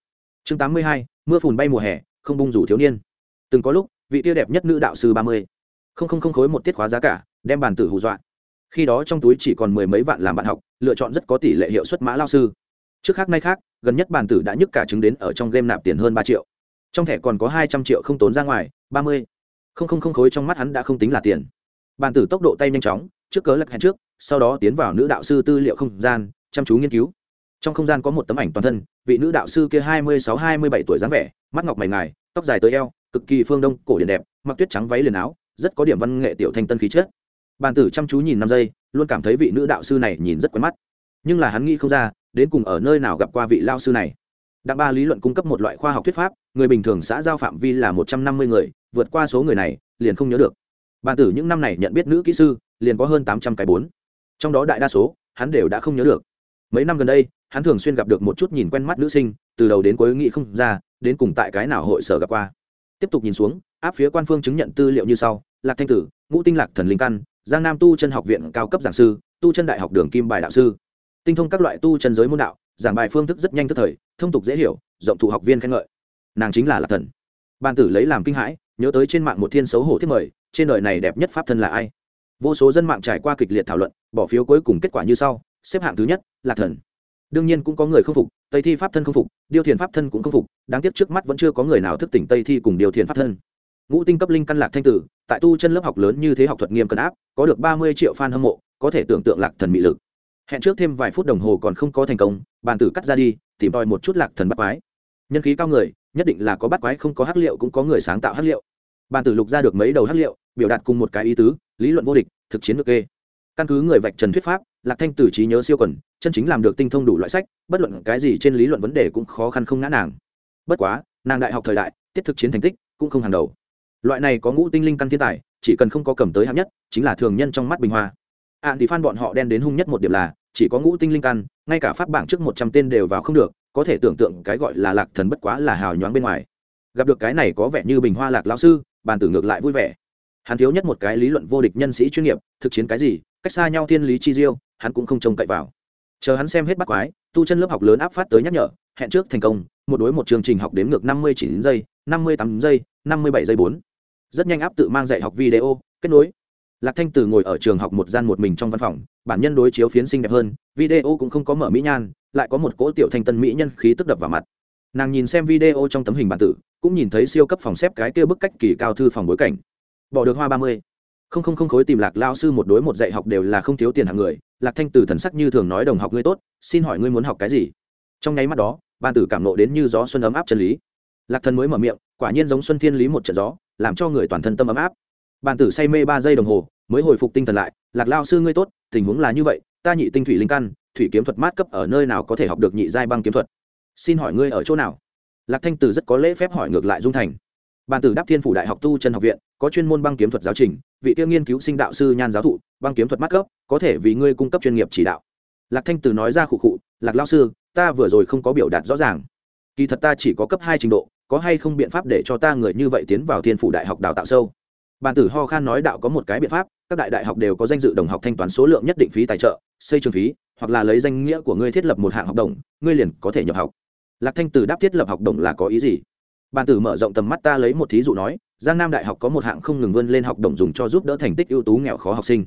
Chương tám mươi hai, mưa phùn bay mùa hè, không bung rủ thiếu niên. Từng có lúc, vị tiêu đẹp nhất nữ đạo sư ba mươi. Không không không khối một tiết khóa giá cả đem bàn tử hù dọa. Khi đó trong túi chỉ còn mười mấy vạn làm bạn học, lựa chọn rất có tỷ lệ hiệu suất mã lao sư. Trước khác nay khác, gần nhất bàn tử đã nhức cả chứng đến ở trong game nạp tiền hơn ba triệu. Trong thẻ còn có hai trăm triệu không tốn ra ngoài, ba mươi. Không không không khối trong mắt hắn đã không tính là tiền. Bàn tử tốc độ tay nhanh chóng, trước cớ lật hẹn trước, sau đó tiến vào nữ đạo sư tư liệu không gian, chăm chú nghiên cứu. Trong không gian có một tấm ảnh toàn thân, vị nữ đạo sư kia hai mươi sáu, hai mươi bảy tuổi dáng vẻ, mắt ngọc mày ngài, tóc dài tới eo, cực kỳ phương đông, cổ điển đẹp, mặc tuyết trắng váy liền áo, rất có điểm văn nghệ tiểu thanh tân khí chất bàn tử chăm chú nhìn năm giây, luôn cảm thấy vị nữ đạo sư này nhìn rất quen mắt. Nhưng là hắn nghĩ không ra, đến cùng ở nơi nào gặp qua vị lao sư này. Đặng ba lý luận cung cấp một loại khoa học thuyết pháp, người bình thường xã giao phạm vi là một trăm năm mươi người, vượt qua số người này, liền không nhớ được. Bàn tử những năm này nhận biết nữ kỹ sư, liền có hơn tám trăm cái bốn. Trong đó đại đa số, hắn đều đã không nhớ được. Mấy năm gần đây, hắn thường xuyên gặp được một chút nhìn quen mắt nữ sinh, từ đầu đến cuối nghĩ không ra, đến cùng tại cái nào hội sở gặp qua. Tiếp tục nhìn xuống, áp phía quan phương chứng nhận tư liệu như sau, lạc thanh tử, ngũ tinh lạc thần linh căn giang nam tu chân học viện cao cấp giảng sư, tu chân đại học đường kim bài đạo sư. Tinh thông các loại tu chân giới môn đạo, giảng bài phương thức rất nhanh tức thời, thông tục dễ hiểu, rộng thụ học viên khen ngợi. Nàng chính là lạc thần. Ban tử lấy làm kinh hãi, nhớ tới trên mạng một thiên xấu hổ thiết mời, trên đời này đẹp nhất pháp thân là ai? Vô số dân mạng trải qua kịch liệt thảo luận, bỏ phiếu cuối cùng kết quả như sau, xếp hạng thứ nhất, lạc thần. Đương nhiên cũng có người không phục, tây thi pháp thân không phục, điêu thiền pháp thân cũng không phục, đáng tiếc trước mắt vẫn chưa có người nào thức tỉnh tây thi cùng điều thiền pháp thân ngũ tinh cấp linh căn lạc thanh tử, tại tu chân lớp học lớn như thế học thuật nghiêm cân áp, có được ba mươi triệu fan hâm mộ, có thể tưởng tượng lạc thần mị lực. Hẹn trước thêm vài phút đồng hồ còn không có thành công, bàn tử cắt ra đi, tìm tòi một chút lạc thần bắt quái. Nhân khí cao người, nhất định là có bắt quái không có hắc liệu cũng có người sáng tạo hắc liệu. Bàn tử lục ra được mấy đầu hắc liệu, biểu đạt cùng một cái ý tứ, lý luận vô địch, thực chiến được kê. Căn cứ người vạch trần thuyết pháp, lạc thanh tử trí nhớ siêu quần, chân chính làm được tinh thông đủ loại sách, bất luận cái gì trên lý luận vấn đề cũng khó khăn không ngã nàng. Bất quá, nàng đại học thời đại, tiết thực chiến thành tích cũng không hàng đầu loại này có ngũ tinh linh căn thiên tài, chỉ cần không có cầm tới hạng nhất, chính là thường nhân trong mắt bình hoa. Ạn thì phan bọn họ đen đến hung nhất một điểm là, chỉ có ngũ tinh linh căn, ngay cả pháp bảng trước một trăm tên đều vào không được, có thể tưởng tượng cái gọi là lạc thần bất quá là hào nhoáng bên ngoài. Gặp được cái này có vẻ như bình hoa lạc lão sư, bàn tử ngược lại vui vẻ. Hắn thiếu nhất một cái lý luận vô địch nhân sĩ chuyên nghiệp, thực chiến cái gì, cách xa nhau thiên lý chi diêu, hắn cũng không trông cậy vào. Chờ hắn xem hết bắt quái, tu chân lớp học lớn áp phát tới nhắc nhở, hẹn trước thành công, một đối một chương trình học đếm ngược năm mươi chín giây, năm mươi tám giây, năm mươi bảy giây bốn rất nhanh áp tự mang dạy học video, kết nối. Lạc thanh tử ngồi ở trường học một gian một mình trong văn phòng, bản nhân đối chiếu phiến xinh đẹp hơn, video cũng không có mở mỹ nhan, lại có một cỗ tiểu thanh tân mỹ nhân khí tức đập vào mặt. Nàng nhìn xem video trong tấm hình bản tử, cũng nhìn thấy siêu cấp phòng xếp cái kia bức cách kỳ cao thư phòng bối cảnh. Bỏ được hoa ba mươi. Không không không khối tìm lạc lao sư một đối một dạy học đều là không thiếu tiền hàng người, lạc thanh tử thần sắc như thường nói đồng học ngươi tốt, xin hỏi ngươi muốn học cái gì? Trong nháy mắt đó, ban tử cảm nộ đến như gió xuân ấm áp chân lý. Lạc thần mới mở miệng, quả nhiên giống xuân thiên lý một trận gió làm cho người toàn thân tâm ấm áp. Bàn tử say mê ba giây đồng hồ, mới hồi phục tinh thần lại, lạc lao sư ngươi tốt, tình huống là như vậy, ta nhị tinh thủy linh căn, thủy kiếm thuật mát cấp ở nơi nào có thể học được nhị giai băng kiếm thuật? Xin hỏi ngươi ở chỗ nào? Lạc thanh tử rất có lễ phép hỏi ngược lại dung thành. Bàn tử đáp thiên phủ đại học tu chân học viện, có chuyên môn băng kiếm thuật giáo trình, vị tiêu nghiên cứu sinh đạo sư nhan giáo thụ, băng kiếm thuật mắt cấp, có thể vì ngươi cung cấp chuyên nghiệp chỉ đạo. Lạc thanh tử nói ra khụ khụ, lạc lao sư, ta vừa rồi không có biểu đạt rõ ràng. Kỳ thật ta chỉ có cấp hai trình độ có hay không biện pháp để cho ta người như vậy tiến vào thiên phủ đại học đào tạo sâu? Bàn tử ho khan nói đạo có một cái biện pháp, các đại đại học đều có danh dự đồng học thanh toán số lượng nhất định phí tài trợ, xây trường phí, hoặc là lấy danh nghĩa của ngươi thiết lập một hạng học đồng, ngươi liền có thể nhập học. Lạc thanh tử đáp thiết lập học đồng là có ý gì? Bàn tử mở rộng tầm mắt ta lấy một thí dụ nói, giang nam đại học có một hạng không ngừng vươn lên học đồng dùng cho giúp đỡ thành tích ưu tú nghèo khó học sinh.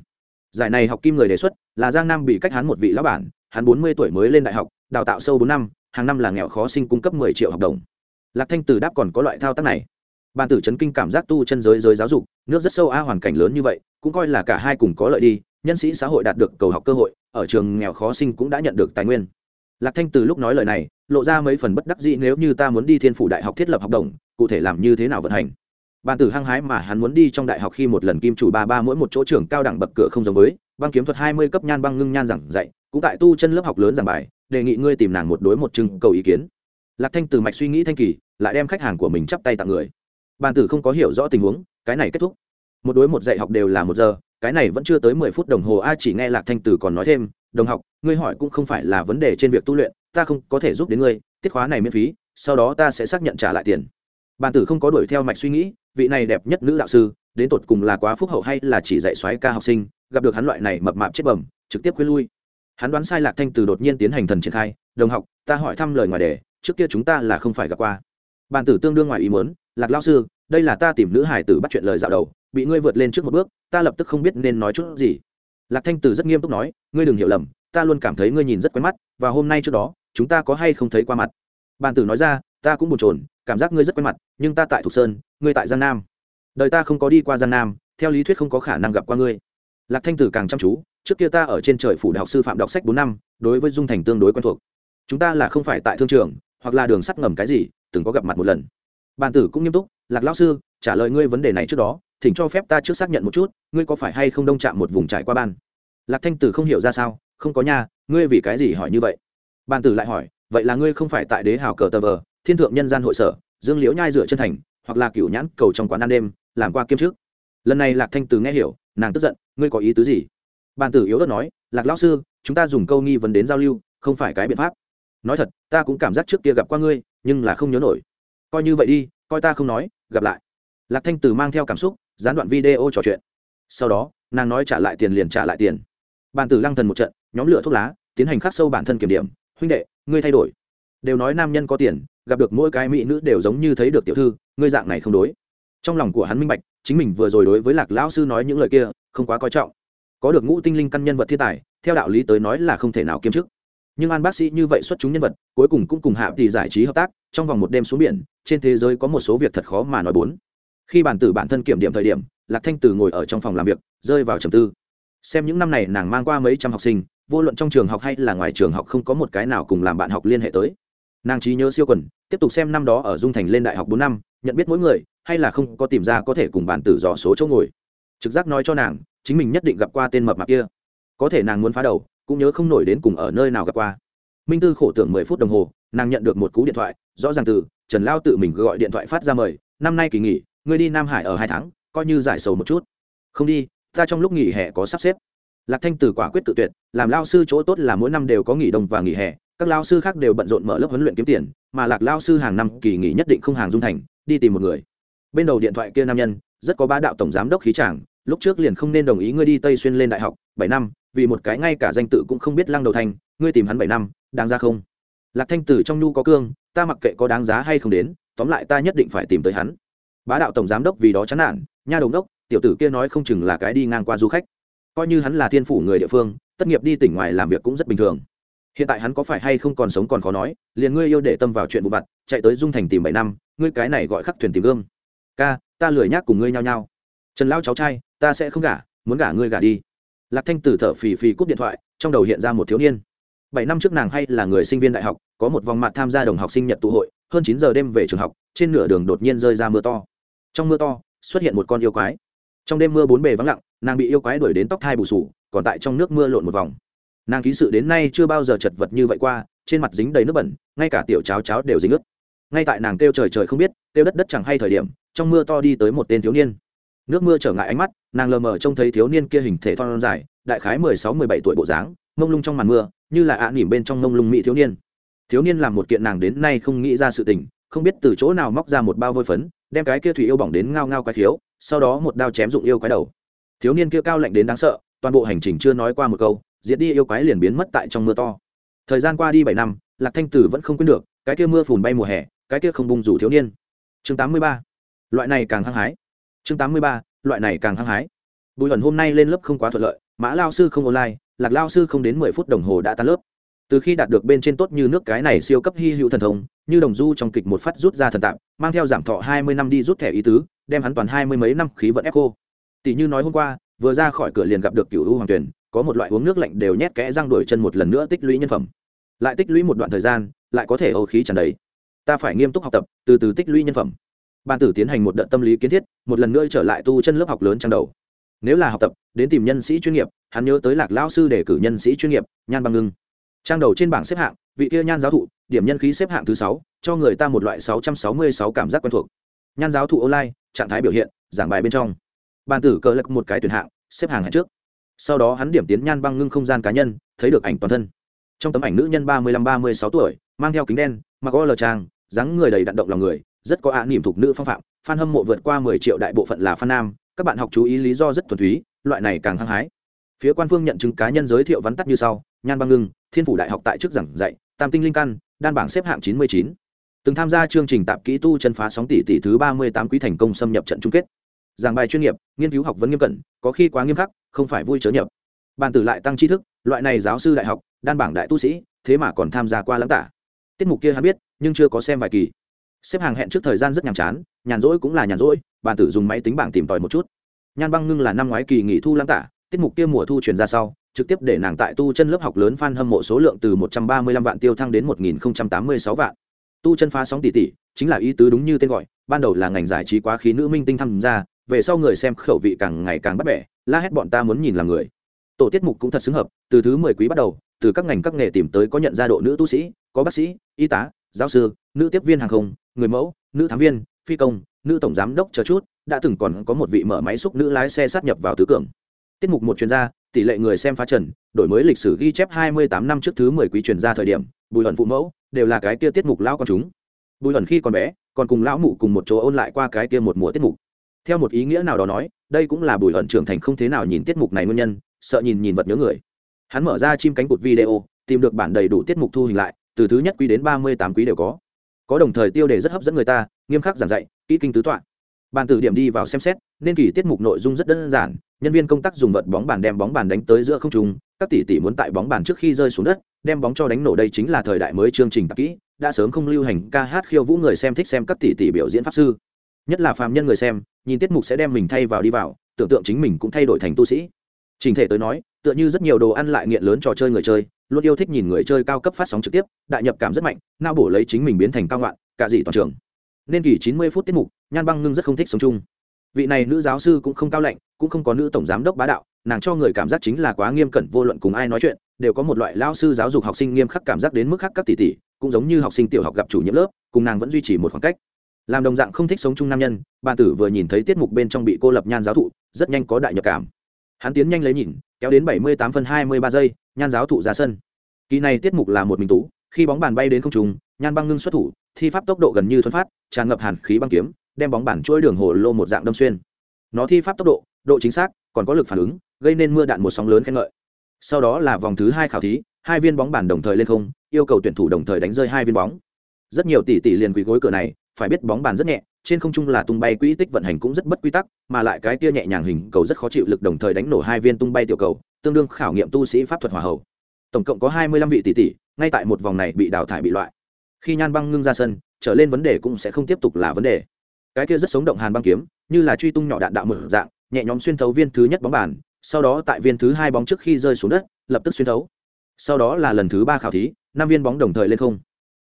Giải này học kim người đề xuất là giang nam bị cách hắn một vị lão bản, hắn bốn mươi tuổi mới lên đại học, đào tạo sâu bốn năm, hàng năm là nghèo khó sinh cung cấp mười triệu học đồng lạc thanh tử đáp còn có loại thao tác này. Bàn tử chấn kinh cảm giác tu chân giới giới giáo dục, nước rất sâu a hoàn cảnh lớn như vậy, cũng coi là cả hai cùng có lợi đi, nhân sĩ xã hội đạt được cầu học cơ hội, ở trường nghèo khó sinh cũng đã nhận được tài nguyên. Lạc thanh từ lúc nói lời này, lộ ra mấy phần bất đắc dĩ nếu như ta muốn đi thiên phủ đại học thiết lập học đồng, cụ thể làm như thế nào vận hành. Bàn tử hăng hái mà hắn muốn đi trong đại học khi một lần kim chủ ba ba mỗi một chỗ trưởng cao đẳng bậc cửa không giống với, băng kiếm thuật hai mươi cấp nhan băng ngưng nhan giảng dạy, cũng tại tu chân lớp học lớn giảng bài, đề nghị ngươi tìm nàng một đối một chừng cầu ý kiến lạc thanh từ mạch suy nghĩ thanh kỳ, lại đem khách hàng của mình chắp tay tặng người. Bàn tử không có hiểu rõ tình huống, cái này kết thúc. Một đối một dạy học đều là một giờ, cái này vẫn chưa tới mười phút đồng hồ a chỉ nghe lạc thanh tử còn nói thêm, đồng học, ngươi hỏi cũng không phải là vấn đề trên việc tu luyện, ta không có thể giúp đến ngươi, tiết khóa này miễn phí, sau đó ta sẽ xác nhận trả lại tiền. Bàn tử không có đuổi theo mạch suy nghĩ, vị này đẹp nhất nữ đạo sư, đến tột cùng là quá phúc hậu hay là chỉ dạy soái ca học sinh, gặp được hắn loại này mập mạp chết bẩm, trực tiếp khuyên lui. Hắn đoán sai lạc thanh từ đột nhiên tiến hành thần triển khai, đồng học, ta hỏi thăm lời ngoài đề trước kia chúng ta là không phải gặp qua. Bàn tử tương đương ngoài ý muốn, lạc lao sư, đây là ta tìm nữ hải tử bắt chuyện lời dạo đầu, bị ngươi vượt lên trước một bước, ta lập tức không biết nên nói chút gì. Lạc thanh tử rất nghiêm túc nói, ngươi đừng hiểu lầm, ta luôn cảm thấy ngươi nhìn rất quen mắt, và hôm nay trước đó, chúng ta có hay không thấy qua mặt. Bàn tử nói ra, ta cũng buồn chồn, cảm giác ngươi rất quen mặt, nhưng ta tại thục sơn, ngươi tại giang nam. Đời ta không có đi qua giang nam, theo lý thuyết không có khả năng gặp qua ngươi. Lạc thanh tử càng chăm chú, trước kia ta ở trên trời phủ đại học sư phạm đọc sách bốn năm, đối với dung thành tương đối quen thuộc. Chúng ta là không phải tại thương trường hoặc là đường sắt ngầm cái gì, từng có gặp mặt một lần. Bàn tử cũng nghiêm túc, lạc lão sư, trả lời ngươi vấn đề này trước đó, thỉnh cho phép ta trước xác nhận một chút, ngươi có phải hay không đông chạm một vùng trải qua ban? Lạc thanh tử không hiểu ra sao, không có nha, ngươi vì cái gì hỏi như vậy? Bàn tử lại hỏi, vậy là ngươi không phải tại đế hào cờ tờ vờ, thiên thượng nhân gian hội sở, dương liễu nhai dựa chân thành, hoặc là cửu nhãn cầu trong quán ăn đêm, làm qua kiêm trước lần này lạc thanh tử nghe hiểu, nàng tức giận, ngươi có ý tứ gì? Bàn tử yếu đất nói, lạc lão sư, chúng ta dùng câu nghi vấn đến giao lưu, không phải cái biện pháp. Nói thật ta cũng cảm giác trước kia gặp qua ngươi, nhưng là không nhớ nổi. Coi như vậy đi, coi ta không nói, gặp lại. Lạc thanh tử mang theo cảm xúc, gián đoạn video trò chuyện. Sau đó, nàng nói trả lại tiền liền trả lại tiền. Bàn tử lăng thần một trận, nhóm lửa thuốc lá, tiến hành khắc sâu bản thân kiểm điểm. Huynh đệ, ngươi thay đổi. Đều nói nam nhân có tiền, gặp được mỗi cái mỹ nữ đều giống như thấy được tiểu thư, ngươi dạng này không đối. Trong lòng của hắn minh bạch, chính mình vừa rồi đối với lạc lão sư nói những lời kia, không quá coi trọng. Có được ngũ tinh linh căn nhân vật thiên tài, theo đạo lý tới nói là không thể nào kiêm chức nhưng an bác sĩ như vậy xuất chúng nhân vật, cuối cùng cũng cùng hạ tỷ giải trí hợp tác, trong vòng một đêm xuống biển, trên thế giới có một số việc thật khó mà nói bốn. Khi bản tử bản thân kiểm điểm thời điểm, lạc thanh tử ngồi ở trong phòng làm việc, rơi vào trầm tư. Xem những năm này nàng mang qua mấy trăm học sinh, vô luận trong trường học hay là ngoài trường học không có một cái nào cùng làm bạn học liên hệ tới. Nàng trí nhớ siêu quần, tiếp tục xem năm đó ở dung thành lên đại học bốn năm, nhận biết mỗi người, hay là không có tìm ra có thể cùng bản tử dò số chỗ ngồi. Trực giác nói cho nàng, chính mình nhất định gặp qua tên mập mạp kia. Có thể nàng muốn phá đầu cũng nhớ không nổi đến cùng ở nơi nào gặp qua. Minh tư khổ tưởng mười phút đồng hồ, nàng nhận được một cú điện thoại, rõ ràng từ trần lao tự mình gọi điện thoại phát ra mời, năm nay kỳ nghỉ, ngươi đi nam hải ở hai tháng, coi như giải sầu một chút. Không đi, ta trong lúc nghỉ hè có sắp xếp. Lạc thanh từ quả quyết tự tuyệt, làm lao sư chỗ tốt là mỗi năm đều có nghỉ đông và nghỉ hè, các lao sư khác đều bận rộn mở lớp huấn luyện kiếm tiền, mà lạc lao sư hàng năm kỳ nghỉ nhất định không hàng dung thành, đi tìm một người. Bên đầu điện thoại kia nam nhân, rất có bá đạo tổng giám đốc khí tràng lúc trước liền không nên đồng ý ngươi đi tây xuyên lên đại học, bảy năm, vì một cái ngay cả danh tự cũng không biết lăng đầu thành, ngươi tìm hắn bảy năm, đáng ra không? Lạc thanh tử trong nhu có cương, ta mặc kệ có đáng giá hay không đến, tóm lại ta nhất định phải tìm tới hắn. Bá đạo tổng giám đốc vì đó chán nản, nha đồng đốc, tiểu tử kia nói không chừng là cái đi ngang qua du khách. Coi như hắn là thiên phủ người địa phương, tất nghiệp đi tỉnh ngoài làm việc cũng rất bình thường. Hiện tại hắn có phải hay không còn sống còn khó nói, liền ngươi yêu để tâm vào chuyện vụ vặt, chạy tới dung thành tìm bảy năm, ngươi cái này gọi khắc thuyền tìm gương ca, ta lười nhác cùng ngươi nhau nhau trần lao cháu trai ta sẽ không gả, muốn gả ngươi gả đi. Lạc thanh tử thở phì phì cúp điện thoại, trong đầu hiện ra một thiếu niên. Bảy năm trước nàng hay là người sinh viên đại học, có một vòng mặt tham gia đồng học sinh nhật tụ hội, hơn chín giờ đêm về trường học, trên nửa đường đột nhiên rơi ra mưa to. Trong mưa to, xuất hiện một con yêu quái. Trong đêm mưa bốn bề vắng lặng, nàng bị yêu quái đuổi đến tóc thai bù sù, còn tại trong nước mưa lộn một vòng. Nàng ký sự đến nay chưa bao giờ chật vật như vậy qua, trên mặt dính đầy nước bẩn, ngay cả tiểu cháo cháo đều dính ướt. Ngay tại nàng kêu trời trời không biết, kêu đất đất chẳng hay thời điểm, trong mưa to đi tới một tên thiếu niên nước mưa trở ngại ánh mắt, nàng lờ mờ trông thấy thiếu niên kia hình thể thon dài, đại khái mười sáu, mười bảy tuổi bộ dáng, mông lung trong màn mưa, như là ạ nỉm bên trong mông lung mỹ thiếu niên. Thiếu niên làm một kiện nàng đến nay không nghĩ ra sự tình, không biết từ chỗ nào móc ra một bao vôi phấn, đem cái kia thủy yêu bỏng đến ngao ngao quái thiếu sau đó một đao chém dụng yêu quái đầu. Thiếu niên kia cao lạnh đến đáng sợ, toàn bộ hành trình chưa nói qua một câu, diệt đi yêu quái liền biến mất tại trong mưa to. Thời gian qua đi bảy năm, lạc thanh tử vẫn không quên được, cái kia mưa phùn bay mùa hè, cái kia không bung rủ thiếu niên. Chương tám mươi ba. Loại này càng hăng hái chương tám mươi ba, loại này càng hăng hái. Bùi ẩn hôm nay lên lớp không quá thuận lợi, mã lao sư không online, lạc lao sư không đến mười phút đồng hồ đã tan lớp. Từ khi đạt được bên trên tốt như nước cái này siêu cấp hy hữu thần thông, như đồng du trong kịch một phát rút ra thần tạm, mang theo giảm thọ hai mươi năm đi rút thẻ ý tứ, đem hắn toàn hai mươi mấy năm khí vận ép cô. Tỷ như nói hôm qua, vừa ra khỏi cửa liền gặp được cựu u hoàng tuyển có một loại uống nước lạnh đều nhét kẽ răng đuổi chân một lần nữa tích lũy nhân phẩm. Lại tích lũy một đoạn thời gian, lại có thể âu khí tràn đầy. Ta phải nghiêm túc học tập, từ từ tích lũy nhân phẩm ban tử tiến hành một đợt tâm lý kiến thiết, một lần nữa trở lại tu chân lớp học lớn trang đầu. Nếu là học tập, đến tìm nhân sĩ chuyên nghiệp, hắn nhớ tới lạc lao sư để cử nhân sĩ chuyên nghiệp, nhan băng ngưng. Trang đầu trên bảng xếp hạng, vị kia nhan giáo thụ, điểm nhân khí xếp hạng thứ sáu, cho người ta một loại sáu trăm sáu mươi sáu cảm giác quen thuộc. Nhan giáo thụ online, trạng thái biểu hiện, giảng bài bên trong. Bàn tử cờ lật một cái tuyển hạng, xếp hàng hạng trước. Sau đó hắn điểm tiến nhan băng ngưng không gian cá nhân, thấy được ảnh toàn thân. Trong tấm ảnh nữ nhân ba mươi lăm ba mươi sáu tuổi, mang theo kính đen, mặc o lờ trang, dáng người đầy đặn động lòng người rất có ạ niềm thuộc nữ phong phạm phan hâm mộ vượt qua mười triệu đại bộ phận là phan nam, các bạn học chú ý lý do rất thuần túy, loại này càng hăng hái. Phía quan phương nhận chứng cá nhân giới thiệu vắn tắt như sau, nhan băng ngưng, thiên phủ đại học tại chức giảng dạy, tam tinh linh căn, đan bảng xếp hạng chín mươi chín. Từng tham gia chương trình tạp kỹ tu chân phá sóng tỷ tỷ thứ ba mươi tám quý thành công xâm nhập trận chung kết. Giảng bài chuyên nghiệp, nghiên cứu học vấn nghiêm cẩn, có khi quá nghiêm khắc, không phải vui chớ nhập. Bàn tử lại tăng tri thức, loại này giáo sư đại học, đan bảng đại tu sĩ, thế mà còn tham gia qua lãng tả. Tiết mục kia hắn biết, nhưng chưa có xem vài kỳ xếp hàng hẹn trước thời gian rất nhàm chán nhàn rỗi cũng là nhàn rỗi bàn tử dùng máy tính bảng tìm tòi một chút nhan băng ngưng là năm ngoái kỳ nghỉ thu lãng tả tiết mục kia mùa thu truyền ra sau trực tiếp để nàng tại tu chân lớp học lớn fan hâm mộ số lượng từ 135 vạn tiêu thăng đến 1086 vạn. Tu chân phá sóng tỷ tỷ, chính là ý tứ đúng như tên gọi, ban đầu là ngành giải trí quá khí nữ minh tinh tham gia, về sau người xem khẩu vị càng ngày càng bắt bẻ, la hét bọn ta muốn nhìn là người. Tổ tiết mục cũng thật xứng hợp, từ thứ 10 quý bắt đầu, từ các ngành các nghề tìm tới có nhận ra độ nữ tu sĩ, có bác sĩ, y tá, giáo sư, nữ tiếp viên hàng không, người mẫu, nữ thám viên, phi công, nữ tổng giám đốc chờ chút, đã từng còn có một vị mở máy xúc nữ lái xe sát nhập vào tứ cường. Tiết mục một chuyên gia, tỷ lệ người xem phá trần đổi mới lịch sử ghi chép hai mươi tám năm trước thứ mười quý truyền ra thời điểm bùi hận phụ mẫu đều là cái kia tiết mục lão con chúng. Bùi hận khi còn bé còn cùng lão mụ cùng một chỗ ôn lại qua cái kia một mùa tiết mục. Theo một ý nghĩa nào đó nói đây cũng là bùi hận trưởng thành không thế nào nhìn tiết mục này nguyên nhân sợ nhìn nhìn vật nhớ người. Hắn mở ra chim cánh cụt video tìm được bản đầy đủ tiết mục thu hình lại từ thứ nhất quý đến ba mươi tám quý đều có có đồng thời tiêu đề rất hấp dẫn người ta, nghiêm khắc giảng dạy, kỹ kinh tứ tọa. Bàn tử điểm đi vào xem xét, nên kỳ tiết mục nội dung rất đơn giản, nhân viên công tác dùng vật bóng bàn đem bóng bàn đánh tới giữa không trung, các tỷ tỷ muốn tại bóng bàn trước khi rơi xuống đất, đem bóng cho đánh nổ đây chính là thời đại mới chương trình tạp kỹ, đã sớm không lưu hành ca hát khiêu vũ người xem thích xem các tỷ tỷ biểu diễn pháp sư. Nhất là phàm nhân người xem, nhìn tiết mục sẽ đem mình thay vào đi vào, tưởng tượng chính mình cũng thay đổi thành tu sĩ. Trình thể tới nói, tựa như rất nhiều đồ ăn lại nghiện lớn trò chơi người chơi luôn yêu thích nhìn người chơi cao cấp phát sóng trực tiếp, đại nhập cảm rất mạnh nao bổ lấy chính mình biến thành cao ngoạn, cả gì toàn trường. Nên kỳ chín mươi phút tiết mục, nhan băng ngưng rất không thích sống chung. Vị này nữ giáo sư cũng không cao lạnh, cũng không có nữ tổng giám đốc bá đạo, nàng cho người cảm giác chính là quá nghiêm cẩn vô luận cùng ai nói chuyện, đều có một loại lao sư giáo dục học sinh nghiêm khắc cảm giác đến mức khác các tỷ tỷ, cũng giống như học sinh tiểu học gặp chủ nhiệm lớp, cùng nàng vẫn duy trì một khoảng cách. Làm đồng dạng không thích sống chung nam nhân, bà tử vừa nhìn thấy tiết mục bên trong bị cô lập nhan giáo thụ, rất nhanh có đại nhập cảm. Hắn tiến nhanh lấy nhìn, kéo đến bảy mươi tám phân hai mươi ba giây nhan giáo thụ ra sân. Kỳ này tiết mục là một mình tú, khi bóng bàn bay đến không trùng nhan băng ngưng xuất thủ, thi pháp tốc độ gần như thuấn phát, tràn ngập hàn khí băng kiếm, đem bóng bàn chuỗi đường hồ lô một dạng đâm xuyên. Nó thi pháp tốc độ độ chính xác, còn có lực phản ứng, gây nên mưa đạn một sóng lớn khen ngợi. Sau đó là vòng thứ hai khảo thí, hai viên bóng bàn đồng thời lên không, yêu cầu tuyển thủ đồng thời đánh rơi hai viên bóng. Rất nhiều tỷ tỷ liền quỳ gối cửa này, phải biết bóng bàn rất nhẹ, trên không trung là tung bay quỹ tích vận hành cũng rất bất quy tắc, mà lại cái tia nhẹ nhàng hình cầu rất khó chịu lực đồng thời đánh nổ hai viên tung bay tiểu cầu tương đương khảo nghiệm tu sĩ pháp thuật hòa hậu. Tổng cộng có hai mươi lăm vị tỷ tỷ, ngay tại một vòng này bị đào thải bị loại. Khi nhan băng ngưng ra sân, trở lên vấn đề cũng sẽ không tiếp tục là vấn đề. Cái kia rất sống động hàn băng kiếm, như là truy tung nhỏ đạn đạo mở dạng, nhẹ nhóm xuyên thấu viên thứ nhất bóng bàn, sau đó tại viên thứ hai bóng trước khi rơi xuống đất, lập tức xuyên thấu. Sau đó là lần thứ ba khảo thí, năm viên bóng đồng thời lên không.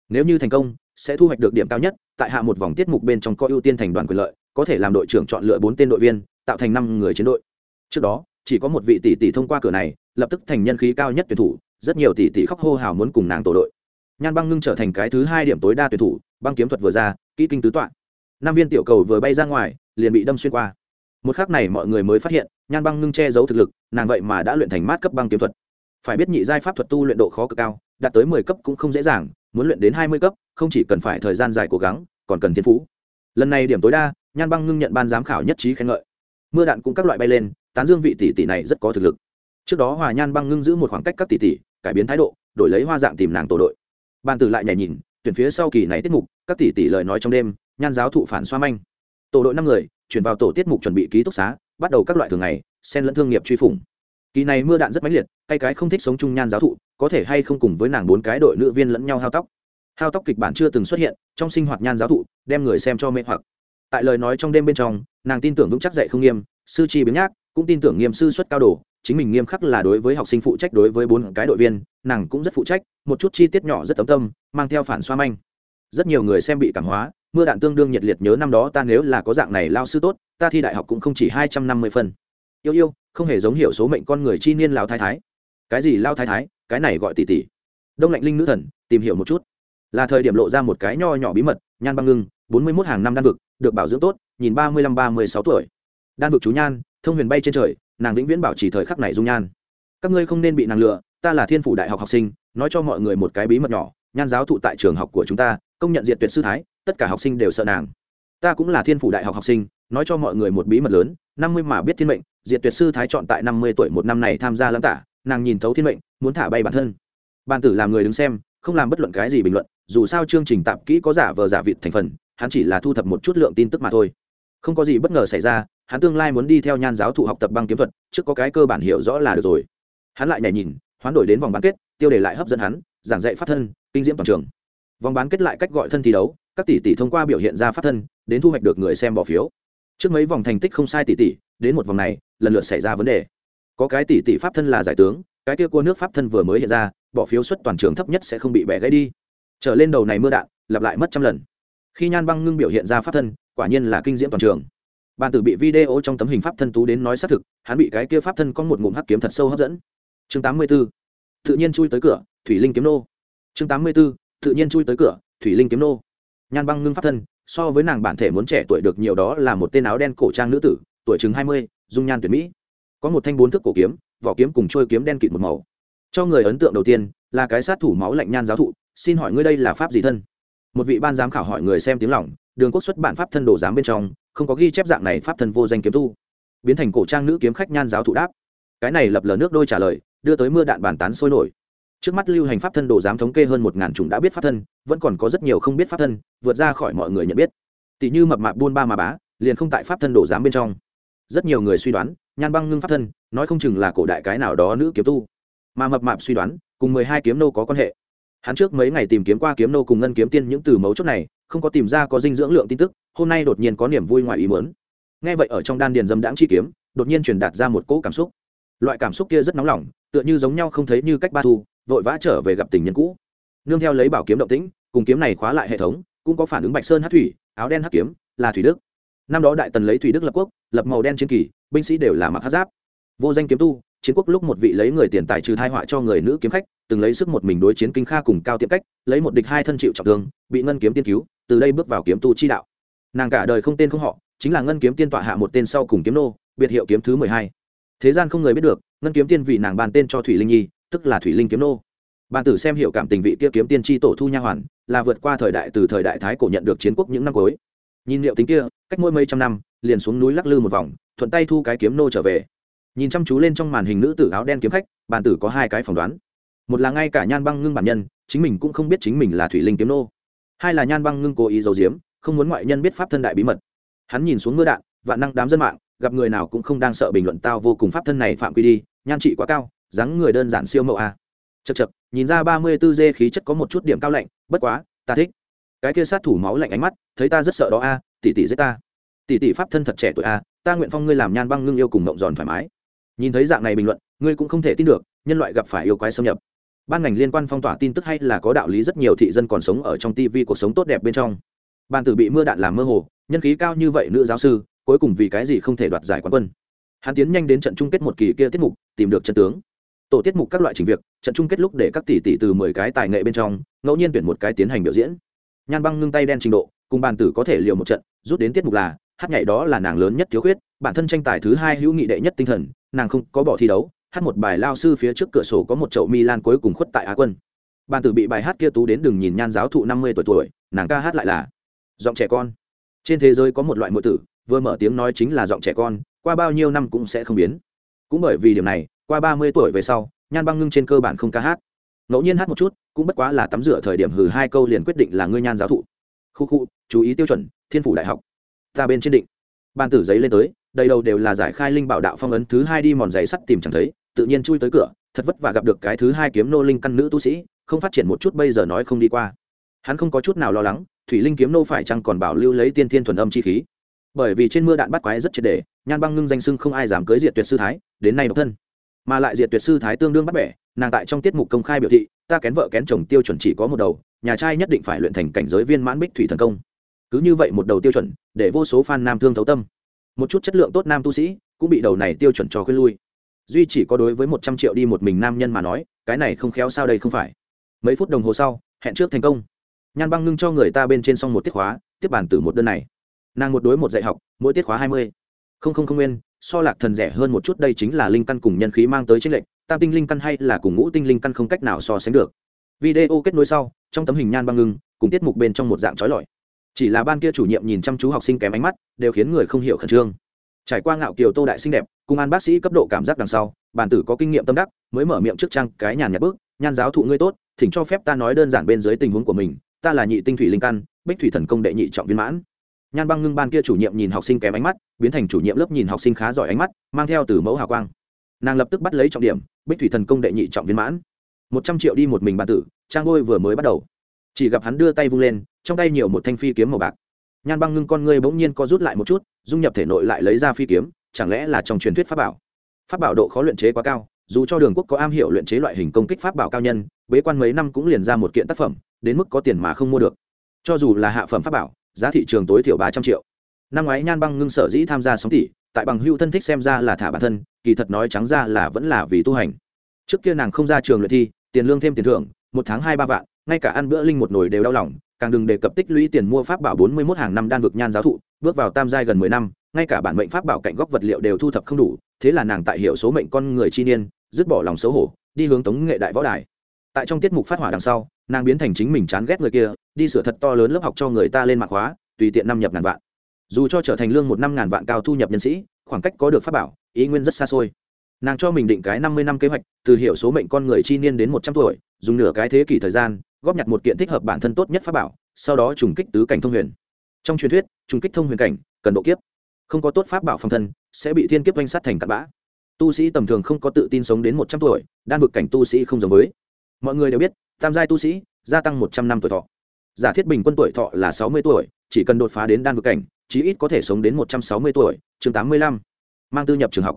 Nếu như thành công, sẽ thu hoạch được điểm cao nhất, tại hạ một vòng tiết mục bên trong có ưu tiên thành đoàn quyền lợi, có thể làm đội trưởng chọn lựa bốn tên đội viên, tạo thành năm người chiến đội. Trước đó chỉ có một vị tỷ tỷ thông qua cửa này, lập tức thành nhân khí cao nhất tuyển thủ, rất nhiều tỷ tỷ khóc hô hào muốn cùng nàng tổ đội. Nhan băng ngưng trở thành cái thứ hai điểm tối đa tuyển thủ, băng kiếm thuật vừa ra, kỹ kinh tứ tọa. Năm viên tiểu cầu vừa bay ra ngoài, liền bị đâm xuyên qua. Một khắc này mọi người mới phát hiện, nhan băng ngưng che giấu thực lực, nàng vậy mà đã luyện thành mát cấp băng kiếm thuật. Phải biết nhị giai pháp thuật tu luyện độ khó cực cao, đạt tới mười cấp cũng không dễ dàng, muốn luyện đến hai mươi cấp, không chỉ cần phải thời gian dài cố gắng, còn cần thiên phú. Lần này điểm tối đa, nhan băng ngưng nhận ban giám khảo nhất trí khen ngợi. Mưa đạn cũng các loại bay lên tán dương vị tỷ tỷ này rất có thực lực. Trước đó hòa nhan băng ngưng giữ một khoảng cách các tỷ tỷ, cải biến thái độ, đổi lấy hoa dạng tìm nàng tổ đội. Bàn từ lại nhảy nhìn, tuyển phía sau kỳ này tiết mục, các tỷ tỷ lời nói trong đêm, nhan giáo thụ phản xoa manh. Tổ đội năm người, chuyển vào tổ tiết mục chuẩn bị ký túc xá, bắt đầu các loại thường ngày, xen lẫn thương nghiệp truy phủng. Kỳ này mưa đạn rất mãnh liệt tay cái không thích sống chung nhan giáo thụ, có thể hay không cùng với nàng bốn cái đội nữ viên lẫn nhau hao tóc. Hao tóc kịch bản chưa từng xuất hiện, trong sinh hoạt nhan giáo thụ, đem người xem cho mê hoặc. Tại lời nói trong đêm bên trong, nàng tin tưởng vững chắc dạy không nghiêm, sư chi biếng nhác cũng tin tưởng nghiêm sư xuất cao đồ, chính mình nghiêm khắc là đối với học sinh phụ trách đối với bốn cái đội viên, nàng cũng rất phụ trách, một chút chi tiết nhỏ rất tấm tâm, mang theo phản xoa manh. Rất nhiều người xem bị cảm hóa, mưa đạn tương đương nhiệt liệt nhớ năm đó ta nếu là có dạng này lao sư tốt, ta thi đại học cũng không chỉ hai trăm năm mươi phân yêu yêu, không hề giống hiểu số mệnh con người chi niên lao thái thái. Cái gì lao thái thái, cái này gọi tỷ tỷ đông lạnh linh nữ thần, tìm hiểu một chút. Là thời điểm lộ ra một cái nho nhỏ bí mật, nhan băng ngưng, bốn mươi mốt hàng năm đan vực, được bảo dưỡng tốt, nhìn ba mươi lăm ba mươi sáu tuổi. Đan vực chú nhan thông huyền bay trên trời, nàng vĩnh viễn bảo trì thời khắc này dung nhan. Các ngươi không nên bị nàng lừa, ta là thiên phủ đại học học sinh, nói cho mọi người một cái bí mật nhỏ, nhan giáo thụ tại trường học của chúng ta, công nhận diện tuyệt sư thái, tất cả học sinh đều sợ nàng. Ta cũng là thiên phủ đại học học sinh, nói cho mọi người một bí mật lớn, năm mươi mà biết thiên mệnh diện tuyệt sư thái chọn tại năm mươi tuổi một năm này tham gia lãng tả, nàng nhìn thấu thiên mệnh, muốn thả bay bản thân. Ban tử làm người đứng xem, không làm bất luận cái gì bình luận, dù sao chương trình tạp kỹ có giả vờ giả vịt thành phần, hắn chỉ là thu thập một chút lượng tin tức mà thôi không có gì bất ngờ xảy ra, hắn tương lai muốn đi theo nhan giáo thụ học tập băng kiếm thuật, trước có cái cơ bản hiểu rõ là được rồi. Hắn lại nhảy nhìn, hoán đổi đến vòng bán kết, tiêu đề lại hấp dẫn hắn, giảng dạy phát thân, kinh diễm toàn trường. Vòng bán kết lại cách gọi thân thi đấu, các tỷ tỷ thông qua biểu hiện ra phát thân, đến thu hoạch được người xem bỏ phiếu. Trước mấy vòng thành tích không sai tỷ tỷ, đến một vòng này, lần lượt xảy ra vấn đề. Có cái tỷ tỷ pháp thân là giải tướng, cái kia cua nước pháp thân vừa mới hiện ra, bỏ phiếu suất toàn trường thấp nhất sẽ không bị bẻ gãy đi. Trở lên đầu này mưa đạn, lặp lại mất trăm lần. Khi nhan băng ngưng biểu hiện ra pháp thân quả nhiên là kinh diễm toàn trường. Bàn tử bị video trong tấm hình pháp thân tú đến nói xác thực, hắn bị cái kia pháp thân có một ngụm hắc kiếm thật sâu hấp dẫn. Chương 84. tự nhiên chui tới cửa, thủy linh kiếm nô. Chương 84. tự nhiên chui tới cửa, thủy linh kiếm nô. Nhan băng ngưng pháp thân, so với nàng bản thể muốn trẻ tuổi được nhiều đó là một tên áo đen cổ trang nữ tử, tuổi chừng hai mươi, dung nhan tuyệt mỹ. Có một thanh bốn thước cổ kiếm, vỏ kiếm cùng trôi kiếm đen kịt một màu. Cho người ấn tượng đầu tiên là cái sát thủ máu lạnh nhan giáo thụ, xin hỏi ngươi đây là pháp gì thân? Một vị ban giám khảo hỏi người xem tiếng lỏng đường quốc xuất bản pháp thân đồ giám bên trong, không có ghi chép dạng này pháp thân vô danh kiếm tu. Biến thành cổ trang nữ kiếm khách nhan giáo thụ đáp. Cái này lập lờ nước đôi trả lời, đưa tới mưa đạn bàn tán sôi nổi. Trước mắt lưu hành pháp thân đồ giám thống kê hơn một ngàn chủng đã biết pháp thân, vẫn còn có rất nhiều không biết pháp thân, vượt ra khỏi mọi người nhận biết. Tỷ như mập mạp buôn ba mà bá, liền không tại pháp thân đồ giám bên trong. Rất nhiều người suy đoán, nhan băng ngưng pháp thân, nói không chừng là cổ đại cái nào đó nữ kiếm tu. Mà mập mạp suy đoán, cùng mười hai kiếm nô có quan hệ. Hắn trước mấy ngày tìm kiếm qua kiếm nô cùng ngân kiếm tiên những từ mấu chốt này không có tìm ra có dinh dưỡng lượng tin tức, hôm nay đột nhiên có niềm vui ngoài ý mớn nghe vậy ở trong đan điền dâm đãng chi kiếm, đột nhiên truyền đạt ra một cỗ cảm xúc. Loại cảm xúc kia rất nóng lòng, tựa như giống nhau không thấy như cách ba thu, vội vã trở về gặp tình nhân cũ. Nương theo lấy bảo kiếm động tĩnh, cùng kiếm này khóa lại hệ thống, cũng có phản ứng bạch sơn hát thủy, áo đen hát kiếm, là thủy đức. Năm đó đại tần lấy thủy đức lập quốc, lập màu đen chiến kỳ, binh sĩ đều là mặc hát giáp. Vô danh kiếm tu, chiến quốc lúc một vị lấy người tiền tài trừ thai họa cho người nữ kiếm khách, từng lấy sức một mình đối chiến kinh kha cùng cao tiệm cách, lấy một địch hai thân chịu trọng thương, bị ngân kiếm tiên cứu từ đây bước vào kiếm tu chi đạo. Nàng cả đời không tên không họ, chính là ngân kiếm tiên tọa hạ một tên sau cùng kiếm nô, biệt hiệu kiếm thứ mười hai. Thế gian không người biết được, ngân kiếm tiên vì nàng bàn tên cho thủy linh nhi, tức là thủy linh kiếm nô. Bàn tử xem hiệu cảm tình vị kia kiếm tiên tri tổ thu nha hoàn, là vượt qua thời đại từ thời đại thái cổ nhận được chiến quốc những năm cuối. Nhìn liệu tính kia, cách mỗi mấy trăm năm, liền xuống núi lắc lư một vòng, thuận tay thu cái kiếm nô trở về. Nhìn chăm chú lên trong màn hình nữ tử áo đen kiếm khách bàn tử có hai cái phỏng đoán. Một là ngay cả nhan băng ngưng bản nhân, chính mình cũng không biết chính mình là thủy linh kiếm nô hai là nhan băng ngưng cố ý giấu diếm không muốn ngoại nhân biết pháp thân đại bí mật. Hắn nhìn xuống mưa đạn, vạn năng đám dân mạng, gặp người nào cũng không đang sợ bình luận tao vô cùng pháp thân này phạm quy đi, nhan trị quá cao, dáng người đơn giản siêu mẫu a. Chật chật nhìn ra ba mươi tư dê khí chất có một chút điểm cao lạnh, bất quá, ta thích. Cái kia sát thủ máu lạnh ánh mắt, thấy ta rất sợ đó a, tỷ tỷ giết ta. Tỷ tỷ pháp thân thật trẻ tuổi a, ta nguyện phong ngươi làm nhan băng ngưng yêu cùng mộng giòn thoải mái. Nhìn thấy dạng này bình luận, ngươi cũng không thể tin được, nhân loại gặp phải yêu quái xâm nhập ban ngành liên quan phong tỏa tin tức hay là có đạo lý rất nhiều thị dân còn sống ở trong tivi cuộc sống tốt đẹp bên trong. Ban tử bị mưa đạn làm mơ hồ, nhân khí cao như vậy nữ giáo sư, cuối cùng vì cái gì không thể đoạt giải quán quân? Hắn tiến nhanh đến trận chung kết một kỳ kia tiết mục, tìm được chân tướng. Tổ tiết mục các loại trình việc, trận chung kết lúc để các tỷ tỷ từ mười cái tài nghệ bên trong, ngẫu nhiên tuyển một cái tiến hành biểu diễn. Nhan băng ngưng tay đen trình độ, cùng bàn tử có thể liều một trận, rút đến tiết mục là, hát nhảy đó là nàng lớn nhất thiếu khuyết, bản thân tranh tài thứ hai hữu nghị đệ nhất tinh thần, nàng không có bỏ thi đấu hát một bài lao sư phía trước cửa sổ có một chậu milan cuối cùng khuất tại á quân. Bàn tử bị bài hát kia tú đến đừng nhìn nhan giáo thụ năm mươi tuổi tuổi, nàng ca hát lại là giọng trẻ con. Trên thế giới có một loại mượn tử, vừa mở tiếng nói chính là giọng trẻ con, qua bao nhiêu năm cũng sẽ không biến. Cũng bởi vì điểm này, qua ba mươi tuổi về sau, nhan băng ngưng trên cơ bản không ca hát. Ngẫu nhiên hát một chút, cũng bất quá là tắm rửa thời điểm hừ hai câu liền quyết định là ngươi nhan giáo thụ. Khu khu, chú ý tiêu chuẩn, thiên phủ đại học. Ta bên trên định. Ban tử giấy lên tới, đầy đầu đều là giải khai linh bảo đạo phong ấn thứ hai đi mòn giày sắt tìm chẳng thấy tự nhiên chui tới cửa, thật vất vả gặp được cái thứ hai kiếm nô linh căn nữ tu sĩ, không phát triển một chút bây giờ nói không đi qua. Hắn không có chút nào lo lắng, thủy linh kiếm nô phải chăng còn bảo lưu lấy tiên thiên thuần âm chi khí. Bởi vì trên mưa đạn bắt quái rất triệt đề nhan băng ngưng danh sưng không ai dám cưới diệt tuyệt sư thái, đến nay độc thân. Mà lại diệt tuyệt sư thái tương đương bắt bẻ, nàng tại trong tiết mục công khai biểu thị, ta kén vợ kén chồng tiêu chuẩn chỉ có một đầu, nhà trai nhất định phải luyện thành cảnh giới viên mãn bích thủy thần công. Cứ như vậy một đầu tiêu chuẩn, để vô số fan nam thương thấu tâm. Một chút chất lượng tốt nam tu sĩ, cũng bị đầu này tiêu chuẩn cho khuyên lui duy chỉ có đối với một trăm triệu đi một mình nam nhân mà nói, cái này không khéo sao đây không phải. Mấy phút đồng hồ sau, hẹn trước thành công. Nhan băng ngưng cho người ta bên trên xong một tiết khóa, tiếp bản từ một đơn này. Nàng một đối một dạy học, mỗi tiết khóa hai mươi. Không không không nguyên, so lạc thần rẻ hơn một chút đây chính là linh căn cùng nhân khí mang tới tranh lệch, tam tinh linh căn hay là cùng ngũ tinh linh căn không cách nào so sánh được. Video kết nối sau, trong tấm hình nhan băng ngưng, cùng tiết mục bên trong một dạng trói lọi. Chỉ là ban kia chủ nhiệm nhìn chăm chú học sinh kém ánh mắt, đều khiến người không hiểu khẩn trương. Trải qua ngạo kiều tô đại xinh đẹp cùng an bác sĩ cấp độ cảm giác đằng sau, bản tử có kinh nghiệm tâm đắc, mới mở miệng trước trang cái nhàn nhạt bước, nhan giáo thụ ngươi tốt, thỉnh cho phép ta nói đơn giản bên dưới tình huống của mình, ta là nhị tinh thủy linh căn, bích thủy thần công đệ nhị trọng viên mãn. Nhan băng ngưng ban kia chủ nhiệm nhìn học sinh kém ánh mắt, biến thành chủ nhiệm lớp nhìn học sinh khá giỏi ánh mắt, mang theo từ mẫu hào quang. Nàng lập tức bắt lấy trọng điểm, bích thủy thần công đệ nhị trọng viên mãn. Một trăm triệu đi một mình bản tử, trang ngôi vừa mới bắt đầu. Chỉ gặp hắn đưa tay vung lên, trong tay nhiều một thanh phi kiếm màu bạc. Nhan băng ngưng con ngươi bỗng nhiên co rút lại một chút, dung nhập thể nội lại lấy ra phi kiếm chẳng lẽ là trong truyền thuyết pháp bảo? Pháp bảo độ khó luyện chế quá cao, dù cho đường quốc có am hiểu luyện chế loại hình công kích pháp bảo cao nhân, bế quan mấy năm cũng liền ra một kiện tác phẩm, đến mức có tiền mà không mua được. Cho dù là hạ phẩm pháp bảo, giá thị trường tối thiểu ba trăm triệu. Năm ngoái nhan băng ngưng sở dĩ tham gia sóng tỷ, tại bằng hưu thân thích xem ra là thả bản thân, kỳ thật nói trắng ra là vẫn là vì tu hành. Trước kia nàng không ra trường luyện thi, tiền lương thêm tiền thưởng, một tháng hai ba vạn, ngay cả ăn bữa linh một nồi đều đau lòng, càng đừng đề cập tích lũy tiền mua pháp bảo bốn mươi một hàng năm đan vực nhan giáo thụ, bước vào tam giai gần mười năm ngay cả bản mệnh pháp bảo cạnh góc vật liệu đều thu thập không đủ, thế là nàng tại hiểu số mệnh con người chi niên, dứt bỏ lòng xấu hổ, đi hướng tống nghệ đại võ đài. Tại trong tiết mục phát hỏa đằng sau, nàng biến thành chính mình chán ghét người kia, đi sửa thật to lớn lớp học cho người ta lên mạng hóa tùy tiện năm nhập ngàn vạn. Dù cho trở thành lương một năm ngàn vạn cao thu nhập nhân sĩ, khoảng cách có được pháp bảo, ý nguyên rất xa xôi. Nàng cho mình định cái năm mươi năm kế hoạch, từ hiểu số mệnh con người chi niên đến một trăm tuổi, dùng nửa cái thế kỷ thời gian, góp nhặt một kiện thích hợp bản thân tốt nhất pháp bảo, sau đó trùng kích tứ cảnh thông huyền. Trong truyền thuyết, trùng kích thông huyền cảnh, cần độ kiếp không có tốt pháp bảo phòng thân, sẽ bị thiên kiếp oanh sát thành cặn bã. Tu sĩ tầm thường không có tự tin sống đến một trăm tuổi, đan vực cảnh tu sĩ không giống với. Mọi người đều biết, tam giai tu sĩ, gia tăng một trăm năm tuổi thọ. Giả thiết bình quân tuổi thọ là sáu mươi tuổi, chỉ cần đột phá đến đan vực cảnh, chí ít có thể sống đến một trăm sáu mươi tuổi. Chương tám mươi lăm, mang tư nhập trường học.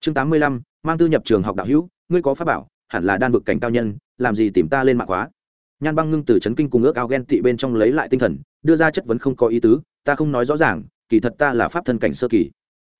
Chương tám mươi lăm, mang tư nhập trường học đạo hữu, ngươi có pháp bảo, hẳn là đan vực cảnh cao nhân, làm gì tìm ta lên mạng quá nhan băng ngưng từ c kinh cùng ước ao ghen tị bên trong lấy lại tinh thần, đưa ra chất vấn không có ý tứ, ta không nói rõ ràng kỳ thật ta là pháp thân cảnh sơ kỳ.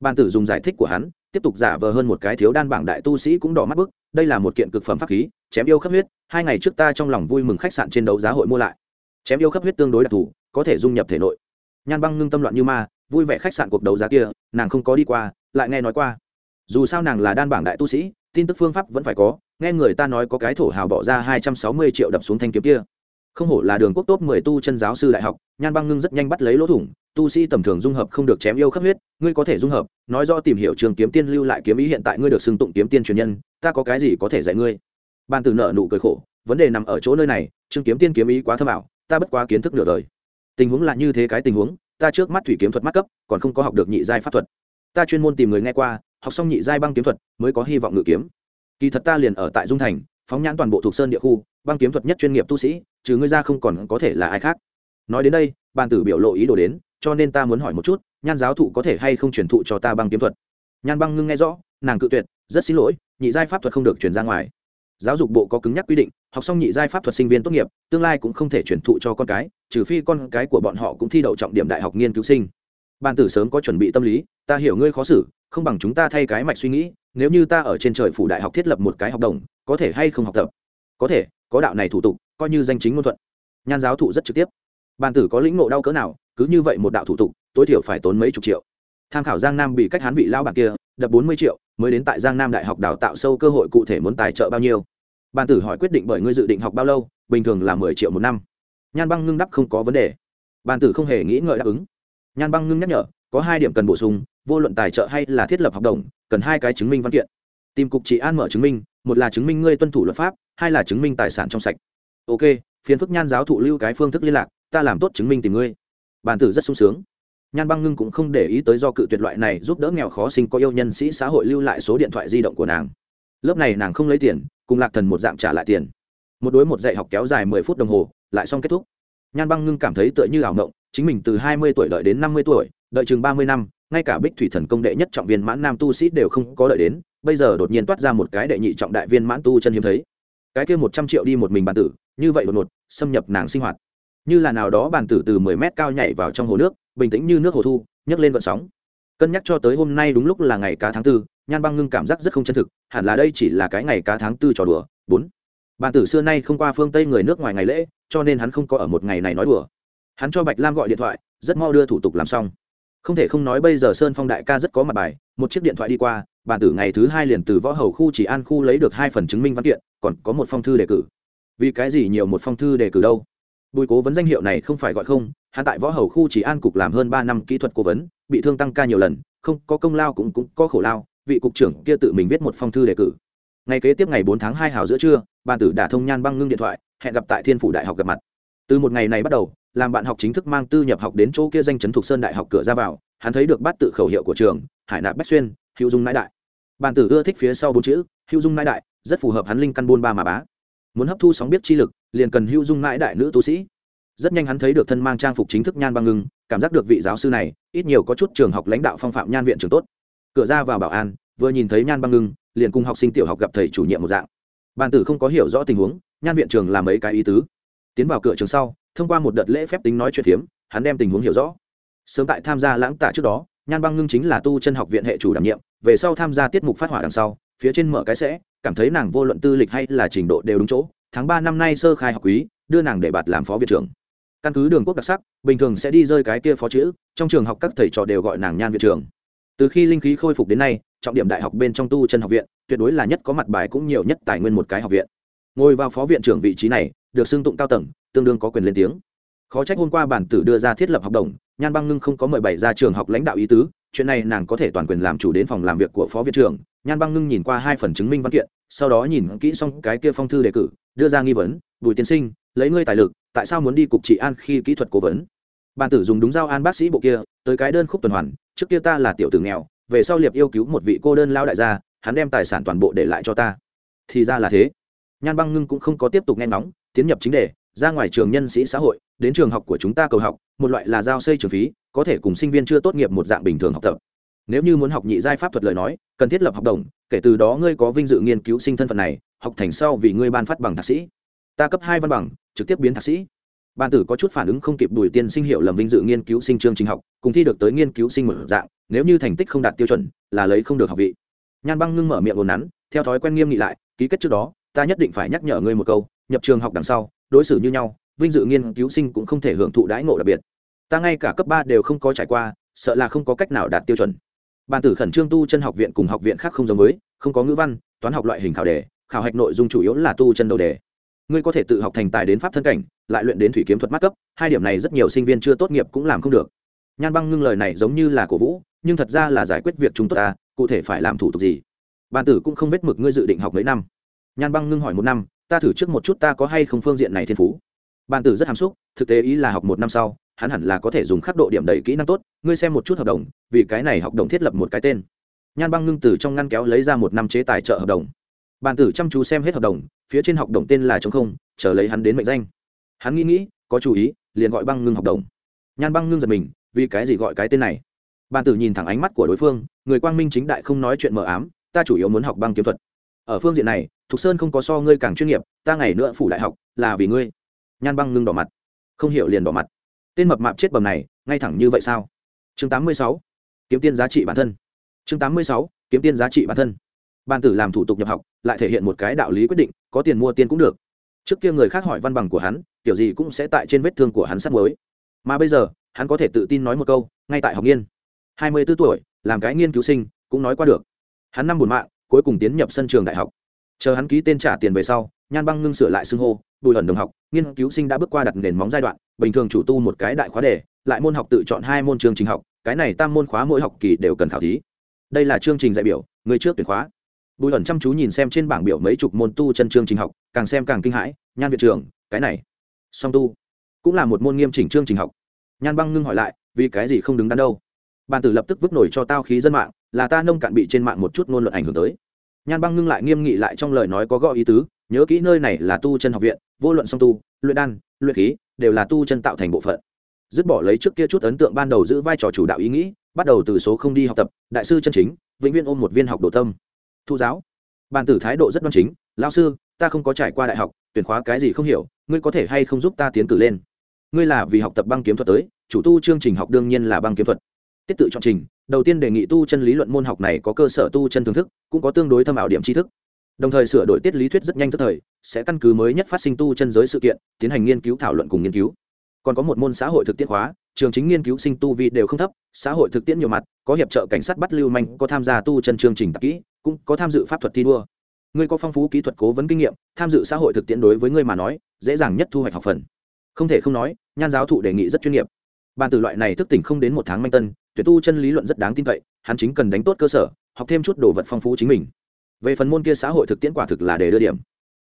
Ban tử dùng giải thích của hắn, tiếp tục giả vờ hơn một cái thiếu đan bảng đại tu sĩ cũng đỏ mắt bức, đây là một kiện cực phẩm pháp khí, chém yêu khắp huyết, hai ngày trước ta trong lòng vui mừng khách sạn trên đấu giá hội mua lại. Chém yêu khắp huyết tương đối đặc thù, có thể dung nhập thể nội. Nhan băng ngưng tâm loạn như ma, vui vẻ khách sạn cuộc đấu giá kia, nàng không có đi qua, lại nghe nói qua. Dù sao nàng là đan bảng đại tu sĩ, tin tức phương pháp vẫn phải có, nghe người ta nói có cái thổ hào bỏ ra hai trăm sáu mươi triệu đập xuống thanh kiếm kia. Không hổ là đường quốc tốt mười tu chân giáo sư đại học, nhan băng ngưng rất nhanh bắt lấy lỗ thủng tu sĩ tầm thường dung hợp không được chém yêu khắp huyết, ngươi có thể dung hợp, nói do tìm hiểu trường kiếm tiên lưu lại kiếm ý hiện tại ngươi được xưng tụng kiếm tiên truyền nhân, ta có cái gì có thể dạy ngươi? Ban từ nợ nụ cười khổ, vấn đề nằm ở chỗ nơi này, trường kiếm tiên kiếm ý quá thơ ảo, ta bất quá kiến thức nửa đời. Tình huống là như thế cái tình huống, ta trước mắt thủy kiếm thuật mắt cấp, còn không có học được nhị giai pháp thuật. Ta chuyên môn tìm người nghe qua, học xong nhị giai băng kiếm thuật mới có hy vọng ngự kiếm. Kỳ thật ta liền ở tại dung thành, phóng nhãn toàn bộ thuộc sơn địa khu, băng kiếm thuật nhất chuyên nghiệp tu sĩ, trừ ngươi ra không còn có thể là ai khác. Nói đến đây bàn tử biểu lộ ý đồ đến cho nên ta muốn hỏi một chút, nhan giáo thụ có thể hay không truyền thụ cho ta băng kiếm thuật? Nhan băng ngưng nghe rõ, nàng cự tuyệt, rất xin lỗi, nhị giai pháp thuật không được truyền ra ngoài. Giáo dục bộ có cứng nhắc quy định, học xong nhị giai pháp thuật sinh viên tốt nghiệp, tương lai cũng không thể truyền thụ cho con cái, trừ phi con cái của bọn họ cũng thi đậu trọng điểm đại học nghiên cứu sinh. Ban tử sớm có chuẩn bị tâm lý, ta hiểu ngươi khó xử, không bằng chúng ta thay cái mạch suy nghĩ, nếu như ta ở trên trời phủ đại học thiết lập một cái học đồng, có thể hay không học tập? Có thể, có đạo này thủ tục, coi như danh chính ngôn thuận. Nhan giáo thụ rất trực tiếp. Ban tử có lĩnh ngộ đau cỡ nào cứ như vậy một đạo thủ tục, tối thiểu phải tốn mấy chục triệu. Tham khảo giang nam bị cách hán vị lao bạc kia, đập bốn mươi triệu, mới đến tại giang nam đại học đào tạo sâu cơ hội cụ thể muốn tài trợ bao nhiêu. Ban tử hỏi quyết định bởi ngươi dự định học bao lâu, bình thường là mười triệu một năm. Nhan băng ngưng đắp không có vấn đề. Ban tử không hề nghĩ ngợi đáp ứng. Nhan băng ngưng nhắc nhở, có hai điểm cần bổ sung, vô luận tài trợ hay là thiết lập hợp đồng, cần hai cái chứng minh văn kiện. Tìm cục trị an mở chứng minh, một là chứng minh ngươi tuân thủ luật pháp, hai là chứng minh tài sản trong sạch. Ok, phiền phức nhan giáo thụ lưu cái phương thức liên lạc, ta làm tốt chứng minh tìm ngươi bàn tử rất sung sướng. Nhan băng ngưng cũng không để ý tới do cự tuyệt loại này giúp đỡ nghèo khó sinh có yêu nhân sĩ xã hội lưu lại số điện thoại di động của nàng. Lớp này nàng không lấy tiền, cùng lạc thần một dạng trả lại tiền. Một đối một dạy học kéo dài mười phút đồng hồ, lại xong kết thúc. Nhan băng ngưng cảm thấy tựa như ảo mộng, chính mình từ hai mươi tuổi đợi đến năm mươi tuổi, đợi chừng ba mươi năm, ngay cả bích thủy thần công đệ nhất trọng viên mãn nam tu sĩ đều không có đợi đến, bây giờ đột nhiên toát ra một cái đệ nhị trọng đại viên mãn tu chân hiếm thấy. Cái kia một trăm triệu đi một mình bàn tử, như vậy đột ngột, xâm nhập nàng sinh hoạt như là nào đó bàn tử từ mười mét cao nhảy vào trong hồ nước, bình tĩnh như nước hồ thu, nhấc lên vận sóng. Cân nhắc cho tới hôm nay đúng lúc là ngày cá tháng tư, nhan băng ngưng cảm giác rất không chân thực, hẳn là đây chỉ là cái ngày cá tháng tư trò đùa. Bốn. Bàn tử xưa nay không qua phương tây người nước ngoài ngày lễ, cho nên hắn không có ở một ngày này nói đùa. Hắn cho bạch lam gọi điện thoại, rất mau đưa thủ tục làm xong. Không thể không nói bây giờ sơn phong đại ca rất có mặt bài, một chiếc điện thoại đi qua, bàn tử ngày thứ hai liền từ võ hầu khu chỉ an khu lấy được hai phần chứng minh văn kiện, còn có một phong thư đề cử. Vì cái gì nhiều một phong thư đề cử đâu? Bùi cố vấn danh hiệu này không phải gọi không, hắn tại võ hầu khu chỉ an cục làm hơn ba năm kỹ thuật cố vấn, bị thương tăng ca nhiều lần, không, có công lao cũng cũng có khổ lao, vị cục trưởng kia tự mình viết một phong thư đề cử. Ngày kế tiếp ngày bốn tháng hai hào giữa trưa, bàn tử đả thông nhan băng ngưng điện thoại, hẹn gặp tại thiên phủ đại học gặp mặt. Từ một ngày này bắt đầu, làm bạn học chính thức mang tư nhập học đến chỗ kia danh chấn thuộc sơn đại học cửa ra vào, hắn thấy được bát tự khẩu hiệu của trường, hải nạp bách xuyên, hữu dung nãi đại. Bàn tử ưa thích phía sau bốn chữ, hữu dung nãi đại, rất phù hợp hắn linh căn buôn ba mà bá. Muốn hấp thu sóng biết chi lực liền cần hữu dung mãi đại nữ tu sĩ. Rất nhanh hắn thấy được thân mang trang phục chính thức nhan băng ngưng, cảm giác được vị giáo sư này, ít nhiều có chút trường học lãnh đạo phong phạm nhan viện trường tốt. Cửa ra vào bảo an, vừa nhìn thấy nhan băng ngưng, liền cùng học sinh tiểu học gặp thầy chủ nhiệm một dạng. Bàn tử không có hiểu rõ tình huống, nhan viện trường làm mấy cái ý tứ. Tiến vào cửa trường sau, thông qua một đợt lễ phép tính nói chuyện phiếm, hắn đem tình huống hiểu rõ. Sớm tại tham gia lãng tạ trước đó, nhan băng ngưng chính là tu chân học viện hệ chủ đảm nhiệm, về sau tham gia tiết mục phát hỏa đằng sau, phía trên mở cái sẽ, cảm thấy nàng vô luận tư lịch hay là trình độ đều đúng chỗ tháng ba năm nay sơ khai học quý, đưa nàng để bạt làm phó viện trưởng. Căn cứ đường quốc đặc sắc, bình thường sẽ đi rơi cái kia phó chữ, trong trường học các thầy trò đều gọi nàng nhan viện trưởng. Từ khi linh khí khôi phục đến nay, trọng điểm đại học bên trong tu chân học viện, tuyệt đối là nhất có mặt bài cũng nhiều nhất tài nguyên một cái học viện. Ngồi vào phó viện trưởng vị trí này, được xưng tụng cao tầng, tương đương có quyền lên tiếng. Khó trách hôm qua bản tử đưa ra thiết lập học đồng, nhan băng ngưng không có mời bảy ra trường học lãnh đạo ý tứ, chuyện này nàng có thể toàn quyền làm chủ đến phòng làm việc của phó viện trưởng. Nhan băng ngưng nhìn qua hai phần chứng minh văn kiện sau đó nhìn kỹ xong cái kia phong thư đề cử, đưa ra nghi vấn, bùi tiên sinh, lấy ngươi tài lực, tại sao muốn đi cục trị an khi kỹ thuật cố vấn? Bàn tử dùng đúng giao an bác sĩ bộ kia, tới cái đơn khúc tuần hoàn, trước kia ta là tiểu tử nghèo, về sau liệp yêu cứu một vị cô đơn lao đại gia, hắn đem tài sản toàn bộ để lại cho ta. Thì ra là thế. Nhan băng ngưng cũng không có tiếp tục nghe nóng tiến nhập chính đề, ra ngoài trường nhân sĩ xã hội, đến trường học của chúng ta cầu học, một loại là giao xây trường phí, có thể cùng sinh viên chưa tốt nghiệp một dạng bình thường học tập nếu như muốn học nhị giai pháp thuật lời nói, cần thiết lập học đồng, kể từ đó ngươi có vinh dự nghiên cứu sinh thân phận này, học thành sau vì ngươi ban phát bằng thạc sĩ. Ta cấp hai văn bằng, trực tiếp biến thạc sĩ. Ban tử có chút phản ứng không kịp đuổi tiên sinh hiệu lầm vinh dự nghiên cứu sinh chương trình học, cùng thi được tới nghiên cứu sinh mở dạng, nếu như thành tích không đạt tiêu chuẩn, là lấy không được học vị. Nhan băng ngưng mở miệng ồn nắn, theo thói quen nghiêm nghị lại, ký kết trước đó, ta nhất định phải nhắc nhở ngươi một câu, nhập trường học đằng sau, đối xử như nhau, vinh dự nghiên cứu sinh cũng không thể hưởng thụ đãi ngộ đặc biệt. Ta ngay cả cấp ba đều không có trải qua, sợ là không có cách nào đạt tiêu chuẩn bàn tử khẩn trương tu chân học viện cùng học viện khác không giống với, không có ngữ văn, toán học loại hình khảo đề, khảo hạch nội dung chủ yếu là tu chân đầu đề. Ngươi có thể tự học thành tài đến pháp thân cảnh, lại luyện đến thủy kiếm thuật mắt cấp, hai điểm này rất nhiều sinh viên chưa tốt nghiệp cũng làm không được. Nhan băng ngưng lời này giống như là cổ vũ, nhưng thật ra là giải quyết việc chúng ta, cụ thể phải làm thủ tục gì? Bàn tử cũng không biết mực ngươi dự định học mấy năm. Nhan băng ngưng hỏi một năm, ta thử trước một chút ta có hay không phương diện này thiên phú. Bàn tử rất hàm xúc, thực tế ý là học một năm sau hắn hẳn là có thể dùng khắc độ điểm đầy kỹ năng tốt, ngươi xem một chút hợp đồng, vì cái này học đồng thiết lập một cái tên. Nhan băng ngưng từ trong ngăn kéo lấy ra một năm chế tài trợ hợp đồng. Bàn tử chăm chú xem hết hợp đồng, phía trên học đồng tên là chống không, chờ lấy hắn đến mệnh danh. Hắn nghĩ nghĩ, có chú ý, liền gọi băng ngưng học đồng. Nhan băng ngưng giật mình, vì cái gì gọi cái tên này? Bàn tử nhìn thẳng ánh mắt của đối phương, người quang minh chính đại không nói chuyện mờ ám, ta chủ yếu muốn học băng kiếm thuật. Ở phương diện này, thục sơn không có so ngươi càng chuyên nghiệp, ta ngày nữa phủ đại học, là vì ngươi. Nhan băng ngưng đỏ mặt. Không hiểu liền đỏ mặt tên mập mạp chết bầm này ngay thẳng như vậy sao? Chương 86. kiếm tiên giá trị bản thân. Chương 86. kiếm tiên giá trị bản thân. Ban tử làm thủ tục nhập học, lại thể hiện một cái đạo lý quyết định, có tiền mua tiên cũng được. Trước kia người khác hỏi văn bằng của hắn, kiểu gì cũng sẽ tại trên vết thương của hắn sắp mới mà bây giờ, hắn có thể tự tin nói một câu, ngay tại học nghiên. Hai mươi 24 tuổi, làm cái nghiên cứu sinh, cũng nói qua được. Hắn năm buồn mạng, cuối cùng tiến nhập sân trường đại học. Chờ hắn ký tên trả tiền về sau, nhan băng ngưng sửa lại xưng hô, bùi ẩn đồng học, nghiên cứu sinh đã bước qua đặt nền móng giai đoạn bình thường chủ tu một cái đại khóa đề, lại môn học tự chọn hai môn chương trình học, cái này tam môn khóa mỗi học kỳ đều cần khảo thí. Đây là chương trình dạy biểu, người trước tuyển khóa. Bùi ẩn chăm chú nhìn xem trên bảng biểu mấy chục môn tu chân chương trình học, càng xem càng kinh hãi, nhan viện trường cái này, song tu, cũng là một môn nghiêm chỉnh chương trình học. Nhan băng ngưng hỏi lại, vì cái gì không đứng đắn đâu? Bàn tử lập tức vứt nổi cho tao khí dân mạng, là ta nông cạn bị trên mạng một chút ngôn luận ảnh hưởng tới. Nhan băng ngưng lại nghiêm nghị lại trong lời nói có gõ ý tứ, nhớ kỹ nơi này là tu chân học viện, vô luận song tu, luyện đan, luyện khí đều là tu chân tạo thành bộ phận. Dứt bỏ lấy trước kia chút ấn tượng ban đầu giữ vai trò chủ đạo ý nghĩ, bắt đầu từ số không đi học tập, đại sư chân chính, vĩnh viên ôm một viên học đồ tâm. Thu giáo. Bàn tử thái độ rất đoan chính lao sư, ta không có trải qua đại học, tuyển khóa cái gì không hiểu, ngươi có thể hay không giúp ta tiến cử lên? Ngươi là vì học tập băng kiếm thuật tới, chủ tu chương trình học đương nhiên là băng kiếm thuật. Tiết tự chọn trình, đầu tiên đề nghị tu chân lý luận môn học này có cơ sở tu chân thưởng thức, cũng có tương đối thâm ảo điểm tri thức. Đồng thời sửa đổi tiết lý thuyết rất nhanh tức thời sẽ căn cứ mới nhất phát sinh tu chân giới sự kiện, tiến hành nghiên cứu thảo luận cùng nghiên cứu. Còn có một môn xã hội thực tiễn hóa trường chính nghiên cứu sinh tu vi đều không thấp, xã hội thực tiễn nhiều mặt, có hiệp trợ cảnh sát bắt lưu manh, có tham gia tu chân chương trình tạp kỹ, cũng có tham dự pháp thuật thi đua. Ngươi có phong phú kỹ thuật cố vấn kinh nghiệm, tham dự xã hội thực tiễn đối với ngươi mà nói, dễ dàng nhất thu hoạch học phần. Không thể không nói, nhan giáo thụ đề nghị rất chuyên nghiệp. Bàn từ loại này thức tỉnh không đến một tháng manh tân tuyệt tu chân lý luận rất đáng tin cậy, hắn chính cần đánh tốt cơ sở, học thêm chút đồ vật phong phú chính mình. Về phần môn kia xã hội thực tiễn quả thực là để đưa điểm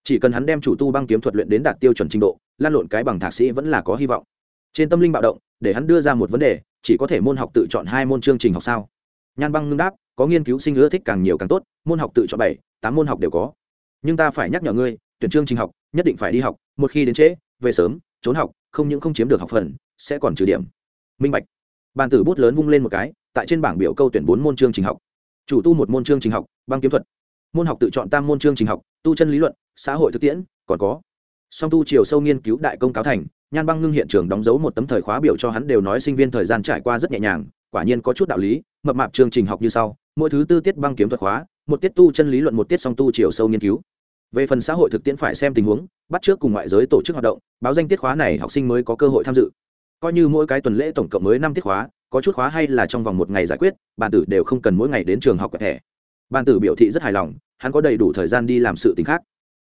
chỉ cần hắn đem chủ tu băng kiếm thuật luyện đến đạt tiêu chuẩn trình độ, lan lộn cái bằng thạc sĩ vẫn là có hy vọng. Trên tâm linh bạo động, để hắn đưa ra một vấn đề, chỉ có thể môn học tự chọn hai môn chương trình học sao? Nhan băng ngưng đáp, có nghiên cứu sinh ưa thích càng nhiều càng tốt, môn học tự chọn bảy, tám môn học đều có. Nhưng ta phải nhắc nhở ngươi, tuyển chương trình học, nhất định phải đi học, một khi đến trễ, về sớm, trốn học, không những không chiếm được học phần, sẽ còn trừ điểm. Minh bạch. Bàn tử bút lớn vung lên một cái, tại trên bảng biểu câu tuyển bốn môn chương trình học. Chủ tu một môn chương trình học, băng kiếm thuật môn học tự chọn tam môn chương trình học, tu chân lý luận, xã hội thực tiễn, còn có. Song tu chiều sâu nghiên cứu đại công cáo thành, nhan băng ngưng hiện trường đóng dấu một tấm thời khóa biểu cho hắn đều nói sinh viên thời gian trải qua rất nhẹ nhàng, quả nhiên có chút đạo lý, mập mạp chương trình học như sau, mỗi thứ tư tiết băng kiếm thuật khóa, một tiết tu chân lý luận, một tiết song tu chiều sâu nghiên cứu. Về phần xã hội thực tiễn phải xem tình huống, bắt trước cùng ngoại giới tổ chức hoạt động, báo danh tiết khóa này học sinh mới có cơ hội tham dự. Coi như mỗi cái tuần lễ tổng cộng mới năm tiết khóa, có chút khóa hay là trong vòng một ngày giải quyết bàn tử đều không cần mỗi ngày đến trường học quẹt thẻ. Bàn tử biểu thị rất hài lòng hắn có đầy đủ thời gian đi làm sự t khác.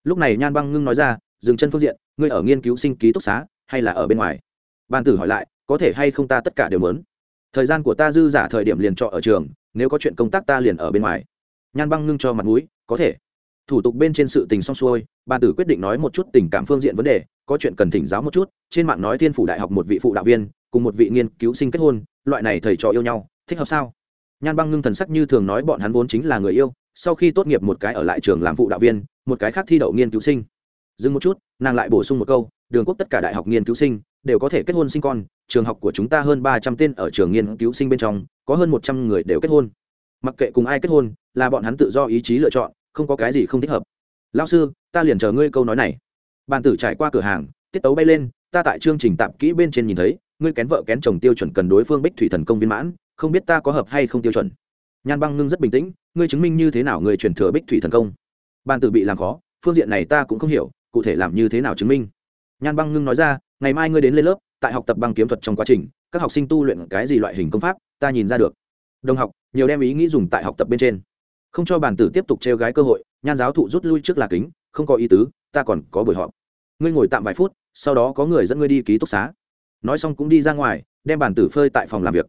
Lúc này nhan băng ngưng nói ra, dừng chân phương diện, ngươi ở nghiên cứu sinh ký túc xá, hay là ở bên ngoài? Bàn tử hỏi lại, có thể hay không ta tất cả đều mớn thời gian của ta dư giả thời điểm liền trọ ở trường, nếu có chuyện công tác ta liền ở bên ngoài. Nhan băng ngưng cho mặt mũi, có thể. Thủ tục bên trên sự tình xong xuôi, bàn tử quyết định nói một chút tình cảm phương diện vấn đề, có chuyện cần thỉnh giáo một chút, trên mạng nói thiên phủ đại học một vị phụ đạo viên, cùng một vị nghiên cứu sinh kết hôn, loại này thầy trò yêu nhau, thích hợp sao? Nhan băng ngưng thần sắc như thường nói bọn hắn vốn chính là người yêu sau khi tốt nghiệp một cái ở lại trường làm phụ đạo viên, một cái khác thi đậu nghiên cứu sinh. Dừng một chút, nàng lại bổ sung một câu, đường quốc tất cả đại học nghiên cứu sinh đều có thể kết hôn sinh con, trường học của chúng ta hơn ba trăm tên ở trường nghiên cứu sinh bên trong, có hơn một trăm người đều kết hôn. Mặc kệ cùng ai kết hôn, là bọn hắn tự do ý chí lựa chọn, không có cái gì không thích hợp. Lao sư, ta liền chờ ngươi câu nói này. Bàn tử trải qua cửa hàng, tiết tấu bay lên, ta tại chương trình tạm kỹ bên trên nhìn thấy, ngươi kén vợ kén chồng tiêu chuẩn cần đối phương bích thủy thần công viên mãn, không biết ta có hợp hay không tiêu chuẩn nhan băng ngưng rất bình tĩnh, ngươi chứng minh như thế nào người truyền thừa bích thủy thần công? Bàn tử bị làm khó, phương diện này ta cũng không hiểu, cụ thể làm như thế nào chứng minh? Nhan băng ngưng nói ra, ngày mai ngươi đến lên lớp, tại học tập băng kiếm thuật trong quá trình, các học sinh tu luyện cái gì loại hình công pháp, ta nhìn ra được. Đồng học, nhiều đem ý nghĩ dùng tại học tập bên trên. Không cho bàn tử tiếp tục trêu gái cơ hội, nhan giáo thụ rút lui trước là kính, không có ý tứ, ta còn có buổi họp. Ngươi ngồi tạm vài phút, sau đó có người dẫn ngươi đi ký túc xá. Nói xong cũng đi ra ngoài, đem bàn tử phơi tại phòng làm việc.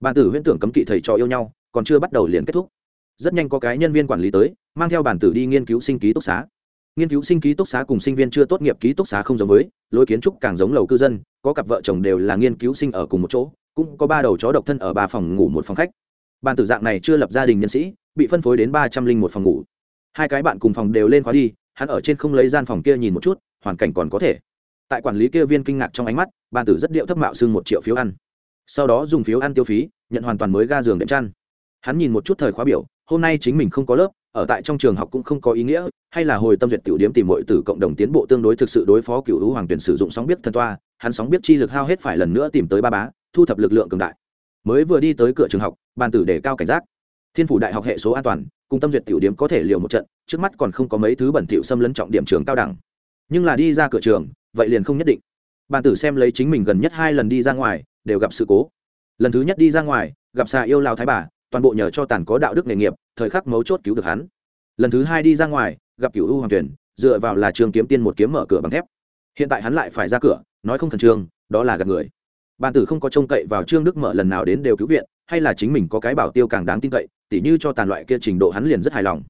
Bàn tử huyễn tưởng cấm kỵ thầy trò yêu nhau còn chưa bắt đầu liền kết thúc. Rất nhanh có cái nhân viên quản lý tới, mang theo bản tử đi nghiên cứu sinh ký túc xá. Nghiên cứu sinh ký túc xá cùng sinh viên chưa tốt nghiệp ký túc xá không giống với, lối kiến trúc càng giống lầu cư dân, có cặp vợ chồng đều là nghiên cứu sinh ở cùng một chỗ, cũng có ba đầu chó độc thân ở ba phòng ngủ một phòng khách. Bàn tử dạng này chưa lập gia đình nhân sĩ, bị phân phối đến ba trăm linh một phòng ngủ. Hai cái bạn cùng phòng đều lên khóa đi, hắn ở trên không lấy gian phòng kia nhìn một chút, hoàn cảnh còn có thể. Tại quản lý kia viên kinh ngạc trong ánh mắt bàn tử rất điệu thấp mạo xưng một triệu phiếu ăn. Sau đó dùng phiếu ăn tiêu phí, nhận hoàn toàn mới ga giường đệm chăn hắn nhìn một chút thời khóa biểu, hôm nay chính mình không có lớp, ở tại trong trường học cũng không có ý nghĩa, hay là hồi tâm duyệt tiểu điếm tìm mọi từ cộng đồng tiến bộ tương đối thực sự đối phó cựu hữu hoàng tuyển sử dụng sóng biết thần toa, hắn sóng biết chi lực hao hết phải lần nữa tìm tới ba bá, thu thập lực lượng cường đại. Mới vừa đi tới cửa trường học, bàn tử để cao cảnh giác. Thiên phủ đại học hệ số an toàn, cùng tâm duyệt tiểu điếm có thể liều một trận, trước mắt còn không có mấy thứ bẩn thỉu xâm lấn trọng điểm trường cao đẳng. Nhưng là đi ra cửa trường, vậy liền không nhất định. Bàn tử xem lấy chính mình gần nhất hai lần đi ra ngoài, đều gặp sự cố. Lần thứ nhất đi ra ngoài, gặp xà yêu lao thái bà toàn bộ nhờ cho tàn có đạo đức nghề nghiệp, thời khắc mấu chốt cứu được hắn. Lần thứ hai đi ra ngoài, gặp cựu u hoàng tuyển dựa vào là trường kiếm tiên một kiếm mở cửa bằng thép. Hiện tại hắn lại phải ra cửa, nói không khẩn trương, đó là gặp người. Bàn tử không có trông cậy vào trương đức mở lần nào đến đều cứu viện, hay là chính mình có cái bảo tiêu càng đáng tin cậy, tỉ như cho tàn loại kia trình độ hắn liền rất hài lòng.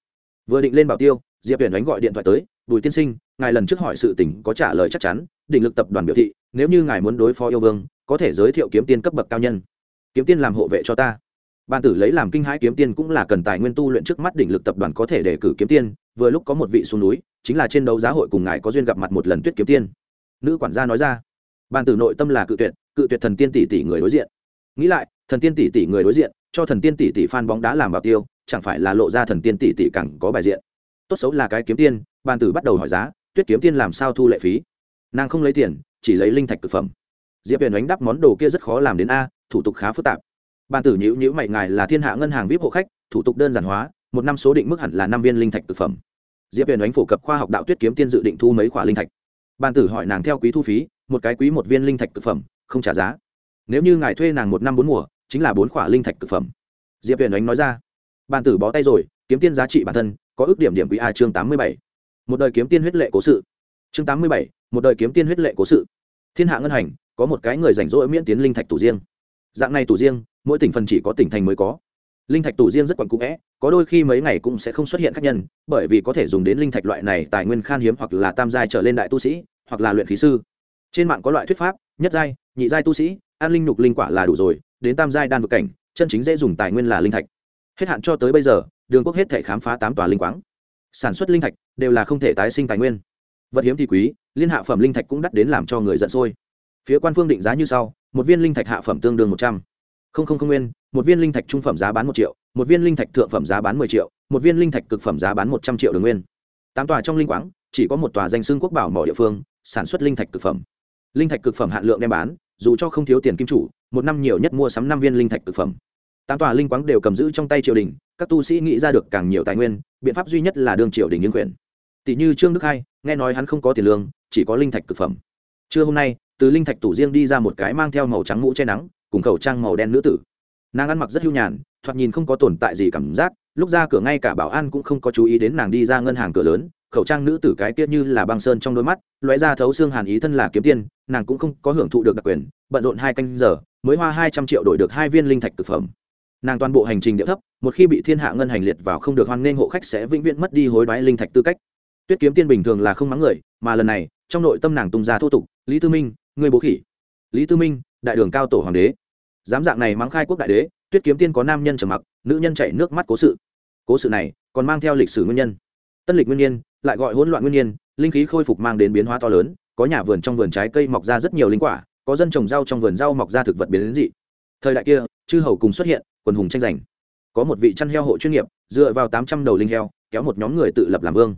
Vừa định lên bảo tiêu, diệp tuyển đánh gọi điện thoại tới, bùi tiên sinh, ngài lần trước hỏi sự tình có trả lời chắc chắn định lực tập đoàn biểu thị, nếu như ngài muốn đối phó yêu vương, có thể giới thiệu kiếm tiên cấp bậc cao nhân. Kiếm tiên làm hộ vệ cho ta ban tử lấy làm kinh hãi kiếm tiên cũng là cần tài nguyên tu luyện trước mắt đỉnh lực tập đoàn có thể đề cử kiếm tiên, vừa lúc có một vị xuống núi, chính là trên đấu giá hội cùng ngài có duyên gặp mặt một lần tuyết kiếm tiên. Nữ quản gia nói ra. Ban tử nội tâm là cự tuyệt cự tuyệt thần tiên tỷ tỷ người đối diện. Nghĩ lại, thần tiên tỷ tỷ người đối diện, cho thần tiên tỷ tỷ phan bóng đá làm bảo tiêu, chẳng phải là lộ ra thần tiên tỷ tỷ càng có bài diện. Tốt xấu là cái kiếm tiên, ban tử bắt đầu hỏi giá, tuyết kiếm tiên làm sao thu lệ phí? Nàng không lấy tiền, chỉ lấy linh thạch thực phẩm. Diệp huyền đánh đắp món đồ kia rất khó làm đến a, thủ tục khá phức tạp ban tử nhữ nhữ mày, ngài là thiên hạ ngân hàng vip hộ khách, thủ tục đơn giản hóa, một năm số định mức hẳn là năm viên linh thạch thực phẩm. Diệp huyền đánh phổ cập khoa học đạo tuyết kiếm tiên dự định thu mấy khoả linh thạch. Ban tử hỏi nàng theo quý thu phí, một cái quý một viên linh thạch thực phẩm, không trả giá. Nếu như ngài thuê nàng một năm bốn mùa, chính là bốn khoả linh thạch thực phẩm. Diệp huyền đánh nói ra. Ban tử bó tay rồi, kiếm tiên giá trị bản thân, có ước điểm điểm quý a chương tám mươi bảy. Một đời kiếm tiên huyết lệ cố sự. Chương tám mươi bảy, một đời kiếm tiên huyết lệ cố sự. Thiên hạ ngân hành, có một cái người rảnh rỗi miễn tiến linh thạch tủ riêng. Dạng này tủ riêng mỗi tỉnh phần chỉ có tỉnh thành mới có. Linh thạch tủ riêng rất quặn cũ vẽ có đôi khi mấy ngày cũng sẽ không xuất hiện khách nhân, bởi vì có thể dùng đến linh thạch loại này tài nguyên khan hiếm hoặc là tam giai trở lên đại tu sĩ, hoặc là luyện khí sư. Trên mạng có loại thuyết pháp, nhất giai, nhị giai tu sĩ, an linh nhục linh quả là đủ rồi, đến tam giai đan vực cảnh, chân chính dễ dùng tài nguyên là linh thạch. Hết hạn cho tới bây giờ, đường quốc hết thể khám phá tám tòa linh quáng. Sản xuất linh thạch đều là không thể tái sinh tài nguyên. Vật hiếm thì quý, liên hạ phẩm linh thạch cũng đắt đến làm cho người giận sôi. Phía quan phương định giá như sau, một viên linh thạch hạ phẩm tương đương một trăm không không không nguyên, một viên linh thạch trung phẩm giá bán một triệu, một viên linh thạch thượng phẩm giá bán mười triệu, một viên linh thạch cực phẩm giá bán một trăm triệu đường nguyên. Tám tòa trong linh quáng, chỉ có một tòa danh xưng quốc bảo mỏ địa phương, sản xuất linh thạch cực phẩm. Linh thạch cực phẩm hạn lượng đem bán, dù cho không thiếu tiền kim chủ, một năm nhiều nhất mua sắm năm viên linh thạch cực phẩm. Tám tòa linh quáng đều cầm giữ trong tay triều đình, các tu sĩ nghĩ ra được càng nhiều tài nguyên, biện pháp duy nhất là đường triều đình nghiêng quyền. Tỷ như trương đức hai, nghe nói hắn không có tiền lương, chỉ có linh thạch cực phẩm. Trưa hôm nay, từ linh thạch tủ riêng đi ra một cái mang theo màu trắng mũ che nắng cùng khẩu trang màu đen nữ tử. Nàng ăn mặc rất hưu nhàn, thoạt nhìn không có tồn tại gì cảm giác, lúc ra cửa ngay cả bảo an cũng không có chú ý đến nàng đi ra ngân hàng cửa lớn, khẩu trang nữ tử cái tiết như là băng sơn trong đôi mắt, lóe ra thấu xương hàn ý thân là kiếm tiên, nàng cũng không có hưởng thụ được đặc quyền, bận rộn hai canh giờ, mới hoa hai trăm triệu đổi được hai viên linh thạch thực phẩm. Nàng toàn bộ hành trình địa thấp, một khi bị thiên hạ ngân hành liệt vào không được hoan nghênh hộ khách sẽ vĩnh viễn mất đi hối đoái linh thạch tư cách. Tuyết kiếm tiên bình thường là không mắng người, mà lần này, trong nội tâm nàng tung ra thô tục, lý tư minh người bố khỉ. Lý tư minh, đại đường cao tổ hoàng đế dám dạng này mắng khai quốc đại đế, tuyết kiếm tiên có nam nhân trầm mặc, nữ nhân chảy nước mắt cố sự. Cố sự này còn mang theo lịch sử nguyên nhân. Tân lịch nguyên nhiên, lại gọi hỗn loạn nguyên nhiên, linh khí khôi phục mang đến biến hóa to lớn, có nhà vườn trong vườn trái cây mọc ra rất nhiều linh quả, có dân trồng rau trong vườn rau mọc ra thực vật biến đến dị. Thời đại kia, chư hầu cùng xuất hiện, quần hùng tranh giành. Có một vị chăn heo hộ chuyên nghiệp, dựa vào tám trăm đầu linh heo, kéo một nhóm người tự lập làm vương.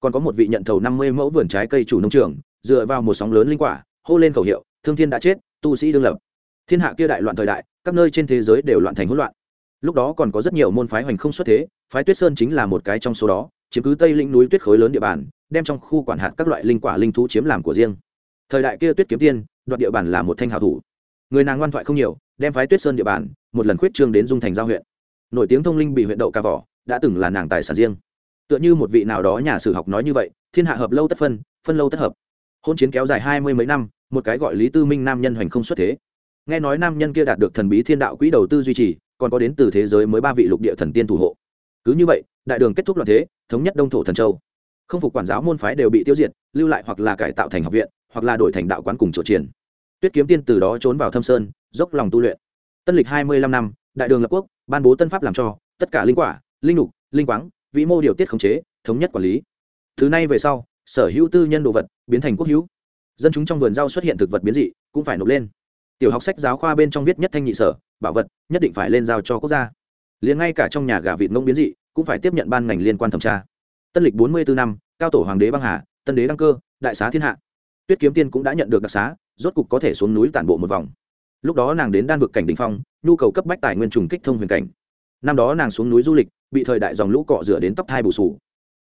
Còn có một vị nhận thầu năm mươi mẫu vườn trái cây chủ nông trường, dựa vào một sóng lớn linh quả, hô lên khẩu hiệu, thương thiên đã chết, tu sĩ đương lập thiên hạ kia đại loạn thời đại, các nơi trên thế giới đều loạn thành hỗn loạn. Lúc đó còn có rất nhiều môn phái hoành không xuất thế, phái tuyết sơn chính là một cái trong số đó, chiếm cứ tây lĩnh núi tuyết khối lớn địa bàn, đem trong khu quản hạt các loại linh quả linh thú chiếm làm của riêng. Thời đại kia tuyết kiếm tiên, đoạt địa bàn là một thanh hào thủ. Người nàng ngoan thoại không nhiều, đem phái tuyết sơn địa bàn, một lần khuyết trương đến dung thành giao huyện. Nổi tiếng thông linh bị huyện đậu ca vỏ, đã từng là nàng tài sản riêng. Tựa như một vị nào đó nhà sử học nói như vậy, thiên hạ hợp lâu tất phân phân lâu tất hợp. Hôn chiến kéo dài hai mươi mấy năm, một cái gọi lý tư minh nam nhân hoành không xuất thế nghe nói nam nhân kia đạt được thần bí thiên đạo quỹ đầu tư duy trì, còn có đến từ thế giới mới ba vị lục địa thần tiên thủ hộ. Cứ như vậy, đại đường kết thúc loạn thế, thống nhất đông thổ thần châu. Không phục quản giáo môn phái đều bị tiêu diệt, lưu lại hoặc là cải tạo thành học viện, hoặc là đổi thành đạo quán cùng chỗ triển. Tuyết kiếm tiên từ đó trốn vào thâm sơn, dốc lòng tu luyện. Tân lịch hai mươi lăm năm, đại đường lập quốc, ban bố tân pháp làm cho, tất cả linh quả, linh lục, linh quáng, vĩ mô điều tiết khống chế, thống nhất quản lý. Thứ này về sau, sở hữu tư nhân đồ vật biến thành quốc hữu. Dân chúng trong vườn rau xuất hiện thực vật biến dị, cũng phải nộp lên tiểu học sách giáo khoa bên trong viết nhất thanh nhị sở, bảo vật, nhất định phải lên giao cho quốc gia. Liền ngay cả trong nhà gà vịt ngông biến dị, cũng phải tiếp nhận ban ngành liên quan thẩm tra. Tân lịch bốn mươi bốn năm, cao tổ hoàng đế băng hà, tân đế đăng cơ, đại xá thiên hạ. Tuyết kiếm tiên cũng đã nhận được đặc xá, rốt cục có thể xuống núi tản bộ một vòng. Lúc đó nàng đến đan vực cảnh đình phong, nhu cầu cấp bách tài nguyên trùng kích thông huyền cảnh. Năm đó nàng xuống núi du lịch, bị thời đại dòng lũ cọ rửa đến tóc thai bù sù.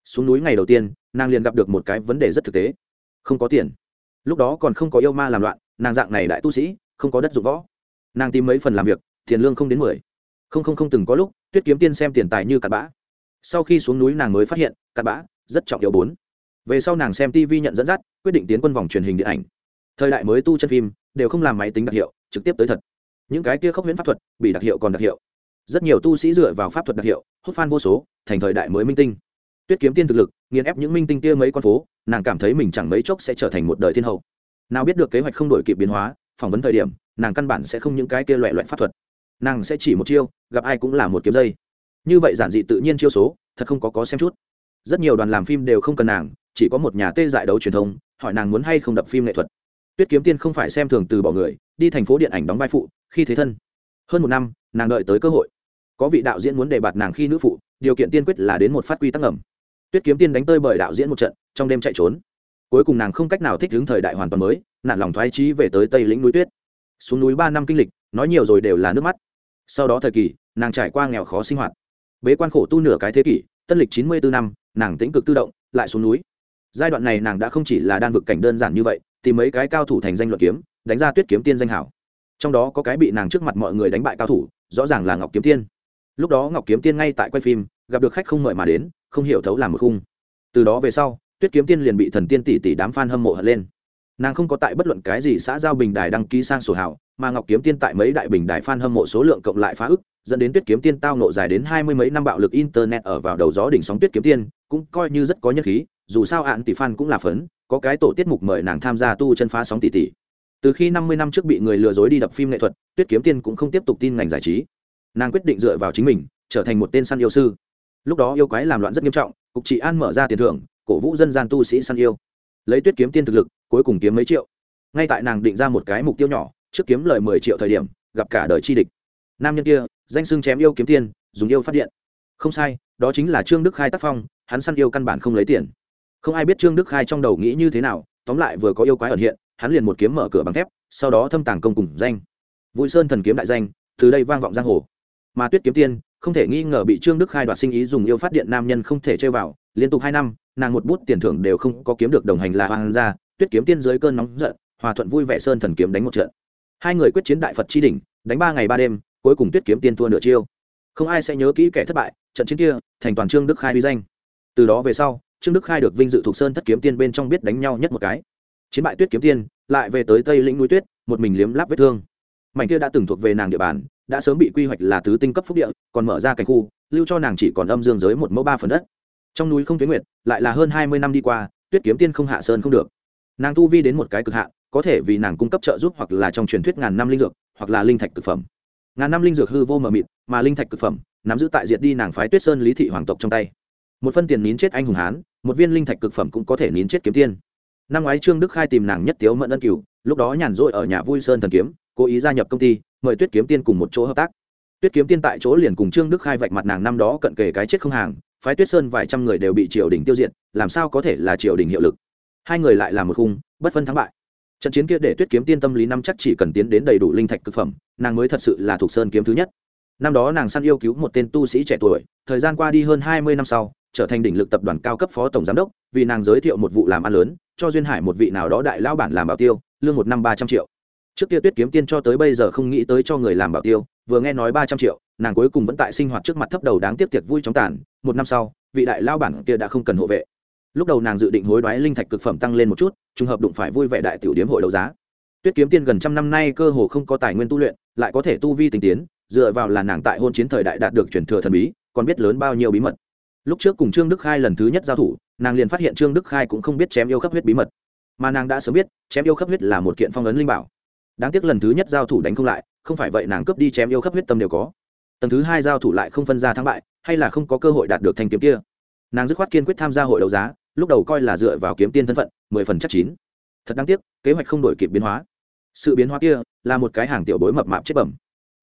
Xuống núi ngày đầu tiên, nàng liền gặp được một cái vấn đề rất thực tế. Không có tiền. Lúc đó còn không có yêu ma làm loạn, nàng dạng này đại tu sĩ không có đất dụng võ. Nàng tìm mấy phần làm việc, tiền lương không đến mười. Không không không từng có lúc, tuyết kiếm tiên xem tiền tài như cặn bã. Sau khi xuống núi nàng mới phát hiện, cặn bã, rất trọng yếu bốn. Về sau nàng xem tv nhận dẫn dắt, quyết định tiến quân vòng truyền hình điện ảnh. Thời đại mới tu chân phim, đều không làm máy tính đặc hiệu, trực tiếp tới thật. Những cái kia khốc huyễn pháp thuật, bị đặc hiệu còn đặc hiệu. Rất nhiều tu sĩ dựa vào pháp thuật đặc hiệu, hút phan vô số, thành thời đại mới minh tinh. Tuyết kiếm tiên thực lực, nghiền ép những minh tinh kia mấy con phố, nàng cảm thấy mình chẳng mấy chốc sẽ trở thành một đời thiên hậu. Nào biết được kế hoạch không đổi kịp biến hóa phỏng vấn thời điểm, nàng căn bản sẽ không những cái kia loẹ loẹt pháp thuật. Nàng sẽ chỉ một chiêu, gặp ai cũng là một kiếm dây. Như vậy giản dị tự nhiên chiêu số, thật không có có xem chút. Rất nhiều đoàn làm phim đều không cần nàng, chỉ có một nhà tê dại đấu truyền thông, hỏi nàng muốn hay không đập phim nghệ thuật. Tuyết kiếm tiên không phải xem thường từ bỏ người, đi thành phố điện ảnh đóng vai phụ, khi thế thân. Hơn một năm, nàng đợi tới cơ hội. Có vị đạo diễn muốn đề bạt nàng khi nữ phụ, điều kiện tiên quyết là đến một phát quy tắc ngầm. tuyết kiếm tiên đánh tơi bởi đạo diễn một trận, trong đêm chạy trốn. Cuối cùng nàng không cách nào thích ứng thời đại hoàn toàn mới nạn lòng thoái trí về tới tây lĩnh núi tuyết. Xuống núi ba năm kinh lịch, nói nhiều rồi đều là nước mắt. Sau đó thời kỳ, nàng trải qua nghèo khó sinh hoạt. Bế quan khổ tu nửa cái thế kỷ, tân lịch chín mươi bốn năm, nàng tĩnh cực tự động, lại xuống núi. Giai đoạn này nàng đã không chỉ là đan vực cảnh đơn giản như vậy, tìm mấy cái cao thủ thành danh luận kiếm, đánh ra tuyết kiếm tiên danh hảo. Trong đó có cái bị nàng trước mặt mọi người đánh bại cao thủ, rõ ràng là ngọc kiếm tiên. Lúc đó ngọc kiếm tiên ngay tại quay phim, gặp được khách không mời mà đến, không hiểu thấu làm một khung. Từ đó về sau, tuyết kiếm tiên liền bị thần tiên tỷ tỷ đám f a n hâm mộ hận lên nàng không có tại bất luận cái gì xã giao bình đài đăng ký sang sổ hảo, mà ngọc kiếm tiên tại mấy đại bình đài f a n hâm mộ số lượng cộng lại phá ức, dẫn đến tuyết kiếm tiên tao nộ dài đến hai mươi mấy năm bạo lực internet ở vào đầu gió đỉnh sóng tuyết kiếm tiên, cũng coi như rất có nhân khí, dù sao ạn tỷ phan cũng là phấn, có cái tổ tiết mục mời nàng tham gia tu chân phá sóng tỷ tỷ. Từ khi năm mươi năm trước bị người lừa dối đi đập phim nghệ thuật, tuyết kiếm tiên cũng không tiếp tục tin ngành giải trí. Nàng quyết định dựa vào chính mình, trở thành một tên săn yêu sư. Lúc đó yêu quái làm loạn rất nghiêm trọng, cục trị an mở ra tiền thưởng, cổ vũ dân gian tu sĩ săn yêu lấy tuyết kiếm tiên thực lực, cuối cùng kiếm mấy triệu. Ngay tại nàng định ra một cái mục tiêu nhỏ, trước kiếm lời mười triệu thời điểm, gặp cả đời chi địch. Nam nhân kia, danh xưng chém yêu kiếm tiên, dùng yêu phát điện. Không sai, đó chính là trương đức khai tác phong, hắn săn yêu căn bản không lấy tiền. Không ai biết trương đức khai trong đầu nghĩ như thế nào, tóm lại vừa có yêu quái ẩn hiện, hắn liền một kiếm mở cửa bằng thép, sau đó thâm tàng công cùng danh. Vui sơn thần kiếm đại danh, từ đây vang vọng giang hồ. Mà tuyết kiếm tiên, không thể nghi ngờ bị trương đức khai đoạt sinh ý dùng yêu phát điện nam nhân không thể chơi vào liên tục hai năm, nàng một bút tiền thưởng đều không có kiếm được đồng hành là hoàng gia, tuyết kiếm tiên dưới cơn nóng giận, hòa thuận vui vẻ sơn thần kiếm đánh một trận. Hai người quyết chiến đại phật chi đỉnh, đánh ba ngày ba đêm, cuối cùng tuyết kiếm tiên thua nửa chiêu. Không ai sẽ nhớ kỹ kẻ thất bại, trận chiến kia, thành toàn trương đức khai uy danh. Từ đó về sau, trương đức khai được vinh dự thuộc sơn thất kiếm tiên bên trong biết đánh nhau nhất một cái. Chiến bại tuyết kiếm tiên, lại về tới tây lĩnh núi tuyết, một mình liếm láp vết thương. Mảnh kia đã từng thuộc về nàng địa bàn, đã sớm bị quy hoạch là tứ tinh cấp phúc địa, còn mở ra cảnh khu, lưu cho nàng chỉ còn âm dương giới một mẫu ba phần đất trong núi không tuyến nguyệt, lại là hơn hai mươi năm đi qua, tuyết kiếm tiên không hạ sơn không được. Nàng tu vi đến một cái cực hạ có thể vì nàng cung cấp trợ giúp hoặc là trong truyền thuyết ngàn năm linh dược, hoặc là linh thạch cực phẩm. Ngàn năm linh dược hư vô mờ mịt, mà linh thạch cực phẩm, nắm giữ tại diệt đi nàng phái tuyết sơn lý thị hoàng tộc trong tay. Một phân tiền nín chết anh hùng hán, một viên linh thạch cực phẩm cũng có thể nín chết kiếm tiên. Năm ngoái trương đức khai tìm nàng nhất tiếu mẫn ân cửu, lúc đó nhàn rỗi ở nhà vui sơn thần kiếm, cố ý gia nhập công ty, mời tuyết kiếm tiên cùng một chỗ hợp tác. Tuyết kiếm tiên tại chỗ liền cùng trương đức khai vạch mặt nàng năm đó cận kề cái chết không hàng phái tuyết sơn vài trăm người đều bị triều đình tiêu diệt, làm sao có thể là triều đình hiệu lực? Hai người lại làm một khung, bất phân thắng bại. Trận chiến kia để tuyết kiếm tiên tâm lý năm chắc chỉ cần tiến đến đầy đủ linh thạch cực phẩm, nàng mới thật sự là thuộc sơn kiếm thứ nhất. Năm đó nàng săn yêu cứu một tên tu sĩ trẻ tuổi, thời gian qua đi hơn hai mươi năm sau, trở thành đỉnh lực tập đoàn cao cấp phó tổng giám đốc, vì nàng giới thiệu một vụ làm ăn lớn, cho duyên hải một vị nào đó đại lao bản làm bảo tiêu, lương một năm ba trăm triệu. Trước kia tuyết kiếm tiên cho tới bây giờ không nghĩ tới cho người làm bảo tiêu vừa nghe nói ba trăm triệu, nàng cuối cùng vẫn tại sinh hoạt trước mặt thấp đầu đáng tiếc tiệc vui chóng tàn, một năm sau, vị đại lao bản kia đã không cần hộ vệ. Lúc đầu nàng dự định hối đoái linh thạch cực phẩm tăng lên một chút, trùng hợp đụng phải vui vẻ đại tiểu điếm hội đấu giá. Tuyết kiếm tiên gần trăm năm nay cơ hồ không có tài nguyên tu luyện, lại có thể tu vi tinh tiến, dựa vào là nàng tại hôn chiến thời đại đạt được truyền thừa thần bí, còn biết lớn bao nhiêu bí mật. Lúc trước cùng trương đức khai lần thứ nhất giao thủ, nàng liền phát hiện trương đức khai cũng không biết chém yêu khắp huyết bí mật. Mà nàng đã sớm biết, chém yêu khắp huyết là một kiện phong ấn linh bảo. Đáng tiếc lần thứ nhất giao thủ đánh không lại không phải vậy nàng cướp đi chém yêu khắp huyết tâm đều có. Tầng thứ hai giao thủ lại không phân ra thắng bại, hay là không có cơ hội đạt được thanh kiếm kia. Nàng dứt khoát kiên quyết tham gia hội đấu giá, lúc đầu coi là dựa vào kiếm tiên thân phận, mười phần chắc chín. Thật đáng tiếc, kế hoạch không đổi kịp biến hóa. Sự biến hóa kia là một cái hàng tiểu bối mập mạp chết bẩm.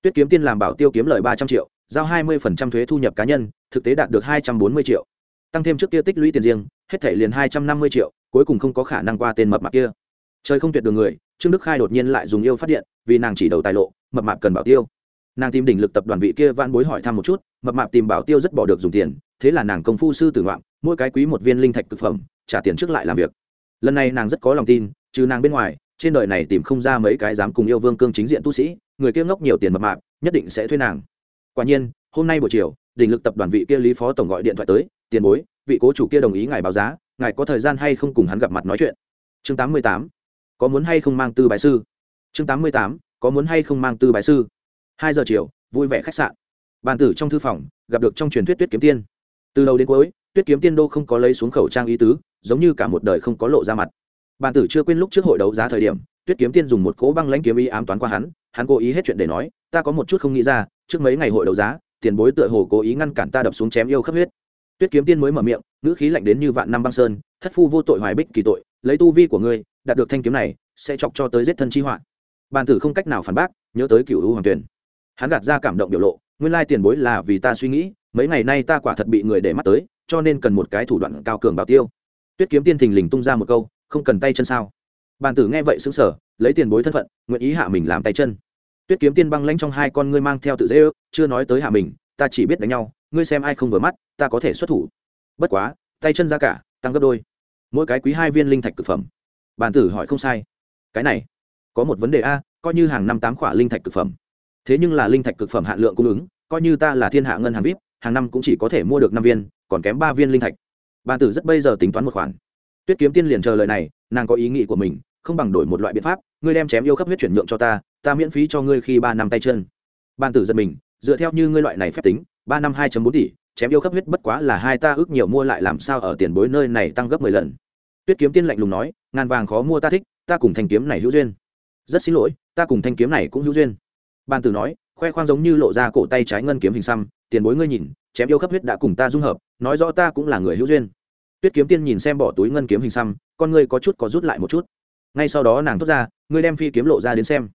Tuyết kiếm tiên làm bảo tiêu kiếm lời ba trăm triệu, giao hai mươi phần trăm thuế thu nhập cá nhân, thực tế đạt được hai trăm bốn mươi triệu. Tăng thêm trước kia tích lũy tiền riêng, hết thể liền hai trăm năm mươi triệu, cuối cùng không có khả năng qua tên mập mạp kia. Trời không tuyệt đường người, trương đức khai đột nhiên lại dùng yêu phát điện, vì nàng chỉ đầu tài lộ mập mạp cần bảo tiêu. Nàng tìm đỉnh lực tập đoàn vị kia van bối hỏi thăm một chút, mập mạp tìm bảo tiêu rất bỏ được dùng tiền, thế là nàng công phu sư tử ngoạn mỗi cái quý một viên linh thạch thực phẩm, trả tiền trước lại làm việc. Lần này nàng rất có lòng tin, trừ nàng bên ngoài, trên đời này tìm không ra mấy cái dám cùng yêu vương cương chính diện tu sĩ, người kia ngốc nhiều tiền mập mạp, nhất định sẽ thuê nàng. Quả nhiên, hôm nay buổi chiều, đỉnh lực tập đoàn vị kia lý phó tổng gọi điện thoại tới, tiền bối, vị cố chủ kia đồng ý ngài báo giá, ngài có thời gian hay không cùng hắn gặp mặt nói chuyện? Chương tám mươi tám, có muốn hay không mang tư bài sư? Chương tám mươi tám có muốn hay không mang tư bài sư. Hai giờ chiều, vui vẻ khách sạn. Bàn tử trong thư phòng, gặp được trong truyền thuyết tuyết kiếm tiên. Từ đầu đến cuối, tuyết kiếm tiên đô không có lấy xuống khẩu trang ý tứ, giống như cả một đời không có lộ ra mặt. Bàn tử chưa quên lúc trước hội đấu giá thời điểm, tuyết kiếm tiên dùng một cỗ băng lãnh kiếm ý ám toán qua hắn hắn cố ý hết chuyện để nói, ta có một chút không nghĩ ra, trước mấy ngày hội đấu giá, tiền bối tựa hồ cố ý ngăn cản ta đập xuống chém yêu khắp huyết. Tuyết kiếm tiên mới mở miệng, ngữ khí lạnh đến như vạn năm băng sơn, thất phu vô tội hoài bích kỳ tội, lấy tu vi của ngươi, đạt được thanh kiếm này, sẽ chọc cho tới giết thân chi họa bàn tử không cách nào phản bác, nhớ tới cựu hữu hoàng tuyển. Hắn gạt ra cảm động biểu lộ, nguyên lai tiền bối là vì ta suy nghĩ, mấy ngày nay ta quả thật bị người để mắt tới, cho nên cần một cái thủ đoạn cao cường bảo tiêu. Tuyết kiếm tiên thình lình tung ra một câu, không cần tay chân sao? Bàn tử nghe vậy xứng sở lấy tiền bối thân phận, nguyện ý hạ mình làm tay chân. Tuyết kiếm tiên băng lãnh trong hai con ngươi mang theo tự dễ ước, chưa nói tới hạ mình, ta chỉ biết đánh nhau, ngươi xem ai không vừa mắt, ta có thể xuất thủ. Bất quá, tay chân ra cả, tăng gấp đôi. Mỗi cái quý hai viên linh thạch cực phẩm. Bàn tử hỏi không sai. Cái này có một vấn đề a, coi như hàng năm tám khỏa linh thạch cực phẩm. Thế nhưng là linh thạch cực phẩm hạn lượng cung ứng, coi như ta là thiên hạ ngân hàng vip, hàng năm cũng chỉ có thể mua được năm viên, còn kém ba viên linh thạch. Bàn tử rất bây giờ tính toán một khoản. Tuyết kiếm tiên liền chờ lời này, nàng có ý nghĩ của mình, không bằng đổi một loại biện pháp, ngươi đem chém yêu khắp huyết chuyển nhượng cho ta ta miễn phí cho ngươi khi ba năm tay chân. Bàn tử giật mình, dựa theo như ngươi loại này phép tính, ba năm hai bốn tỷ, chém yêu khắp huyết bất quá là hai ta ước nhiều mua lại làm sao ở tiền bối nơi này tăng gấp mười lần. Tuyết kiếm tiên lạnh lùng nói, ngàn vàng khó mua ta thích, ta cùng thanh kiếm này hữu duyên rất xin lỗi, ta cùng thanh kiếm này cũng hữu duyên. Bàn tử nói, khoe khoang giống như lộ ra cổ tay trái ngân kiếm hình xăm, tiền bối ngươi nhìn, chém yêu khắp huyết đã cùng ta dung hợp, nói rõ ta cũng là người hữu duyên. Tuyết kiếm tiên nhìn xem bỏ túi ngân kiếm hình xăm, con ngươi có chút có rút lại một chút. Ngay sau đó nàng thốt ra, ngươi đem phi kiếm lộ ra đến xem.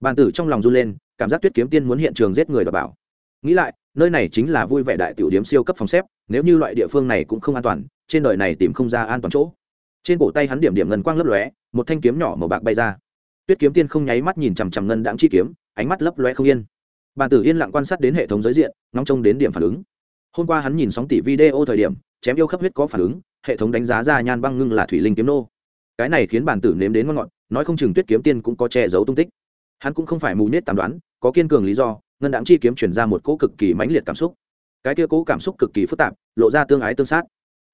Bàn tử trong lòng run lên, cảm giác tuyết kiếm tiên muốn hiện trường giết người và bảo. Nghĩ lại, nơi này chính là vui vẻ đại tiểu điếm siêu cấp phòng xếp, nếu như loại địa phương này cũng không an toàn, trên đời này tìm không ra an toàn chỗ. Trên cổ tay hắn điểm điểm ngân quang lấp lóe, một thanh kiếm nhỏ màu bạc bay ra tuyết kiếm tiên không nháy mắt nhìn chằm chằm ngân đãng chi kiếm, ánh mắt lấp lóe không yên. Bàn tử yên lặng quan sát đến hệ thống giới diện, ngóng trông đến điểm phản ứng. Hôm qua hắn nhìn sóng tỷ video thời điểm, chém yêu khắp huyết có phản ứng, hệ thống đánh giá ra nhan băng ngưng là thủy linh kiếm nô. Cái này khiến bản tử nếm đến ngon ngọt, nói không chừng tuyết kiếm tiên cũng có che giấu tung tích. Hắn cũng không phải mù nết tàm đoán, có kiên cường lý do, ngân đáng chi kiếm chuyển ra một cỗ cực kỳ mãnh liệt cảm xúc. Cái kia cỗ cảm xúc cực kỳ phức tạp, lộ ra tương ái tương sát.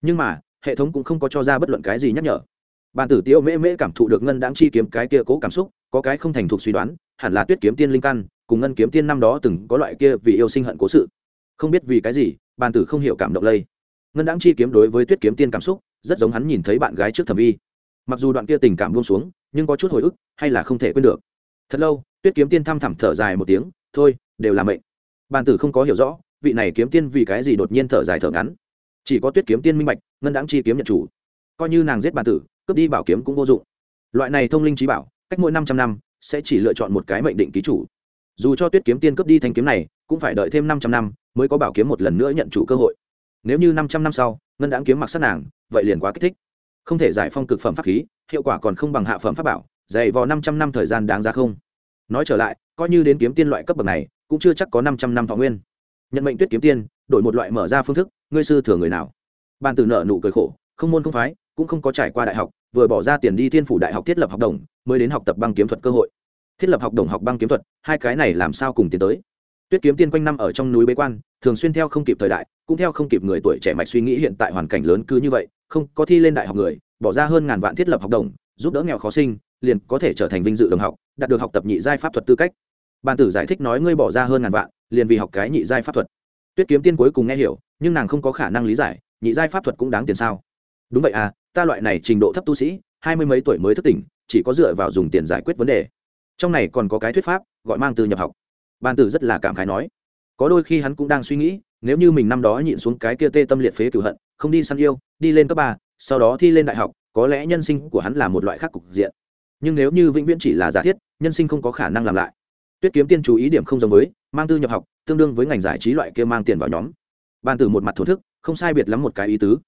Nhưng mà, hệ thống cũng không có cho ra bất luận cái gì nhắc nhở bàn tử tiêu mễ mễ cảm thụ được ngân đáng chi kiếm cái kia cố cảm xúc, có cái không thành thục suy đoán, hẳn là tuyết kiếm tiên linh căn, cùng ngân kiếm tiên năm đó từng có loại kia vì yêu sinh hận cố sự. Không biết vì cái gì bàn tử không hiểu cảm động lây. Ngân đáng chi kiếm đối với tuyết kiếm tiên cảm xúc, rất giống hắn nhìn thấy bạn gái trước thẩm vi. Mặc dù đoạn kia tình cảm buông xuống, nhưng có chút hồi ức, hay là không thể quên được. Thật lâu, tuyết kiếm tiên thăm thẳm thở dài một tiếng, thôi, đều là mệnh. Bàn tử không có hiểu rõ, vị này kiếm tiên vì cái gì đột nhiên thở dài thở ngắn. Chỉ có tuyết kiếm tiên minh bạch, ngân đáng chi kiếm nhận chủ. Coi như nàng giết bàn tử cướp đi bảo kiếm cũng vô dụng. Loại này thông linh trí bảo, cách mỗi năm trăm năm, sẽ chỉ lựa chọn một cái mệnh định ký chủ. Dù cho tuyết kiếm tiên cướp đi thanh kiếm này, cũng phải đợi thêm năm trăm năm mới có bảo kiếm một lần nữa nhận chủ cơ hội. Nếu như năm trăm năm sau, ngân đáng kiếm mặc sát nàng, vậy liền quá kích thích. Không thể giải phong cực phẩm pháp khí, hiệu quả còn không bằng hạ phẩm pháp bảo, dày vò năm trăm năm thời gian đáng giá không? Nói trở lại, coi như đến kiếm tiên loại cấp bậc này, cũng chưa chắc có năm trăm năm thọ nguyên. Nhận mệnh tuyết kiếm tiên, đổi một loại mở ra phương thức, ngươi sư thừa người nào? Ban từ nợ nụ cười khổ, không môn không phái cũng không có trải qua đại học, vừa bỏ ra tiền đi thiên phủ đại học thiết lập học đồng, mới đến học tập băng kiếm thuật cơ hội. Thiết lập học đồng học băng kiếm thuật, hai cái này làm sao cùng tiến tới? Tuyết kiếm tiên quanh năm ở trong núi bế quan, thường xuyên theo không kịp thời đại, cũng theo không kịp người tuổi trẻ mạch suy nghĩ hiện tại hoàn cảnh lớn cứ như vậy, không có thi lên đại học người, bỏ ra hơn ngàn vạn thiết lập học đồng, giúp đỡ nghèo khó sinh, liền có thể trở thành vinh dự đồng học, đạt được học tập nhị giai pháp thuật tư cách. Bàn tử giải thích nói ngươi bỏ ra hơn ngàn vạn, liền vì học cái nhị giai pháp thuật. Tuyết kiếm tiên cuối cùng nghe hiểu, nhưng nàng không có khả năng lý giải, nhị giai pháp thuật cũng đáng tiền sao? Đúng vậy à ta loại này trình độ thấp tu sĩ, hai mươi mấy tuổi mới thức tỉnh, chỉ có dựa vào dùng tiền giải quyết vấn đề. Trong này còn có cái thuyết pháp, gọi mang từ nhập học. Ban tử rất là cảm khái nói. Có đôi khi hắn cũng đang suy nghĩ, nếu như mình năm đó nhịn xuống cái kia tê tâm liệt phế cửu hận, không đi săn yêu, đi lên cấp ba, sau đó thi lên đại học, có lẽ nhân sinh của hắn là một loại khác cục diện. Nhưng nếu như vĩnh viễn chỉ là giả thiết, nhân sinh không có khả năng làm lại. Tuyết kiếm tiên chú ý điểm không giống với, mang tư nhập học, tương đương với ngành giải trí loại kia mang tiền vào nhóm. Ban tử một mặt thổ thức, không sai biệt lắm một cái ý tứ.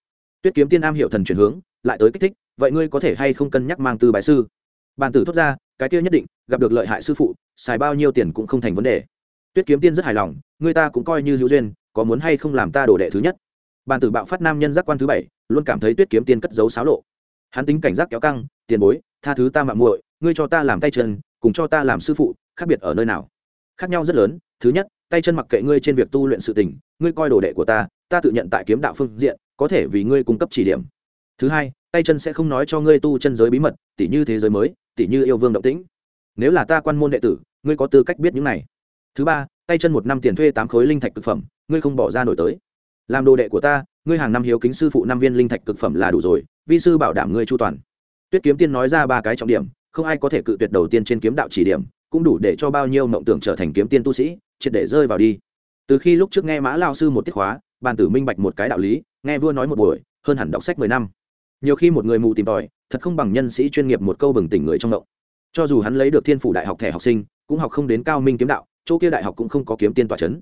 Tuyết kiếm tiên am hiểu thần chuyển hướng lại tới kích thích, vậy ngươi có thể hay không cân nhắc mang tư bài sư? Bàn tử thốt ra, cái kia nhất định, gặp được lợi hại sư phụ, xài bao nhiêu tiền cũng không thành vấn đề. Tuyết kiếm tiên rất hài lòng, người ta cũng coi như hữu duyên, có muốn hay không làm ta đồ đệ thứ nhất? Bàn tử bạo phát nam nhân giác quan thứ bảy, luôn cảm thấy tuyết kiếm tiên cất giấu xáo lộ. Hắn tính cảnh giác kéo căng, tiền bối, tha thứ ta mạng muội, ngươi cho ta làm tay chân, cùng cho ta làm sư phụ, khác biệt ở nơi nào? Khác nhau rất lớn, thứ nhất, tay chân mặc kệ ngươi trên việc tu luyện sự tình, ngươi coi đồ đệ của ta ta tự nhận tại kiếm đạo phương diện, có thể vì ngươi cung cấp chỉ điểm thứ hai, tay chân sẽ không nói cho ngươi tu chân giới bí mật, tỉ như thế giới mới, tỉ như yêu vương động tĩnh. Nếu là ta quan môn đệ tử, ngươi có tư cách biết những này. Thứ ba, tay chân một năm tiền thuê tám khối linh thạch cực phẩm, ngươi không bỏ ra nổi tới. Làm đồ đệ của ta, ngươi hàng năm hiếu kính sư phụ năm viên linh thạch cực phẩm là đủ rồi, vi sư bảo đảm ngươi chu toàn. Tuyết kiếm tiên nói ra ba cái trọng điểm, không ai có thể cự tuyệt đầu tiên trên kiếm đạo chỉ điểm, cũng đủ để cho bao nhiêu mộng tưởng trở thành kiếm tiên tu sĩ, triệt để rơi vào đi. Từ khi lúc trước nghe mã lao sư một tiết khóa, bàn tử minh bạch một cái đạo lý, nghe vua nói một buổi, hơn hẳn đọc sách mười năm nhiều khi một người mù tìm tòi, thật không bằng nhân sĩ chuyên nghiệp một câu bừng tỉnh người trong động cho dù hắn lấy được thiên phủ đại học thẻ học sinh, cũng học không đến cao minh kiếm đạo, chỗ kia đại học cũng không có kiếm tiên tòa c h ấ n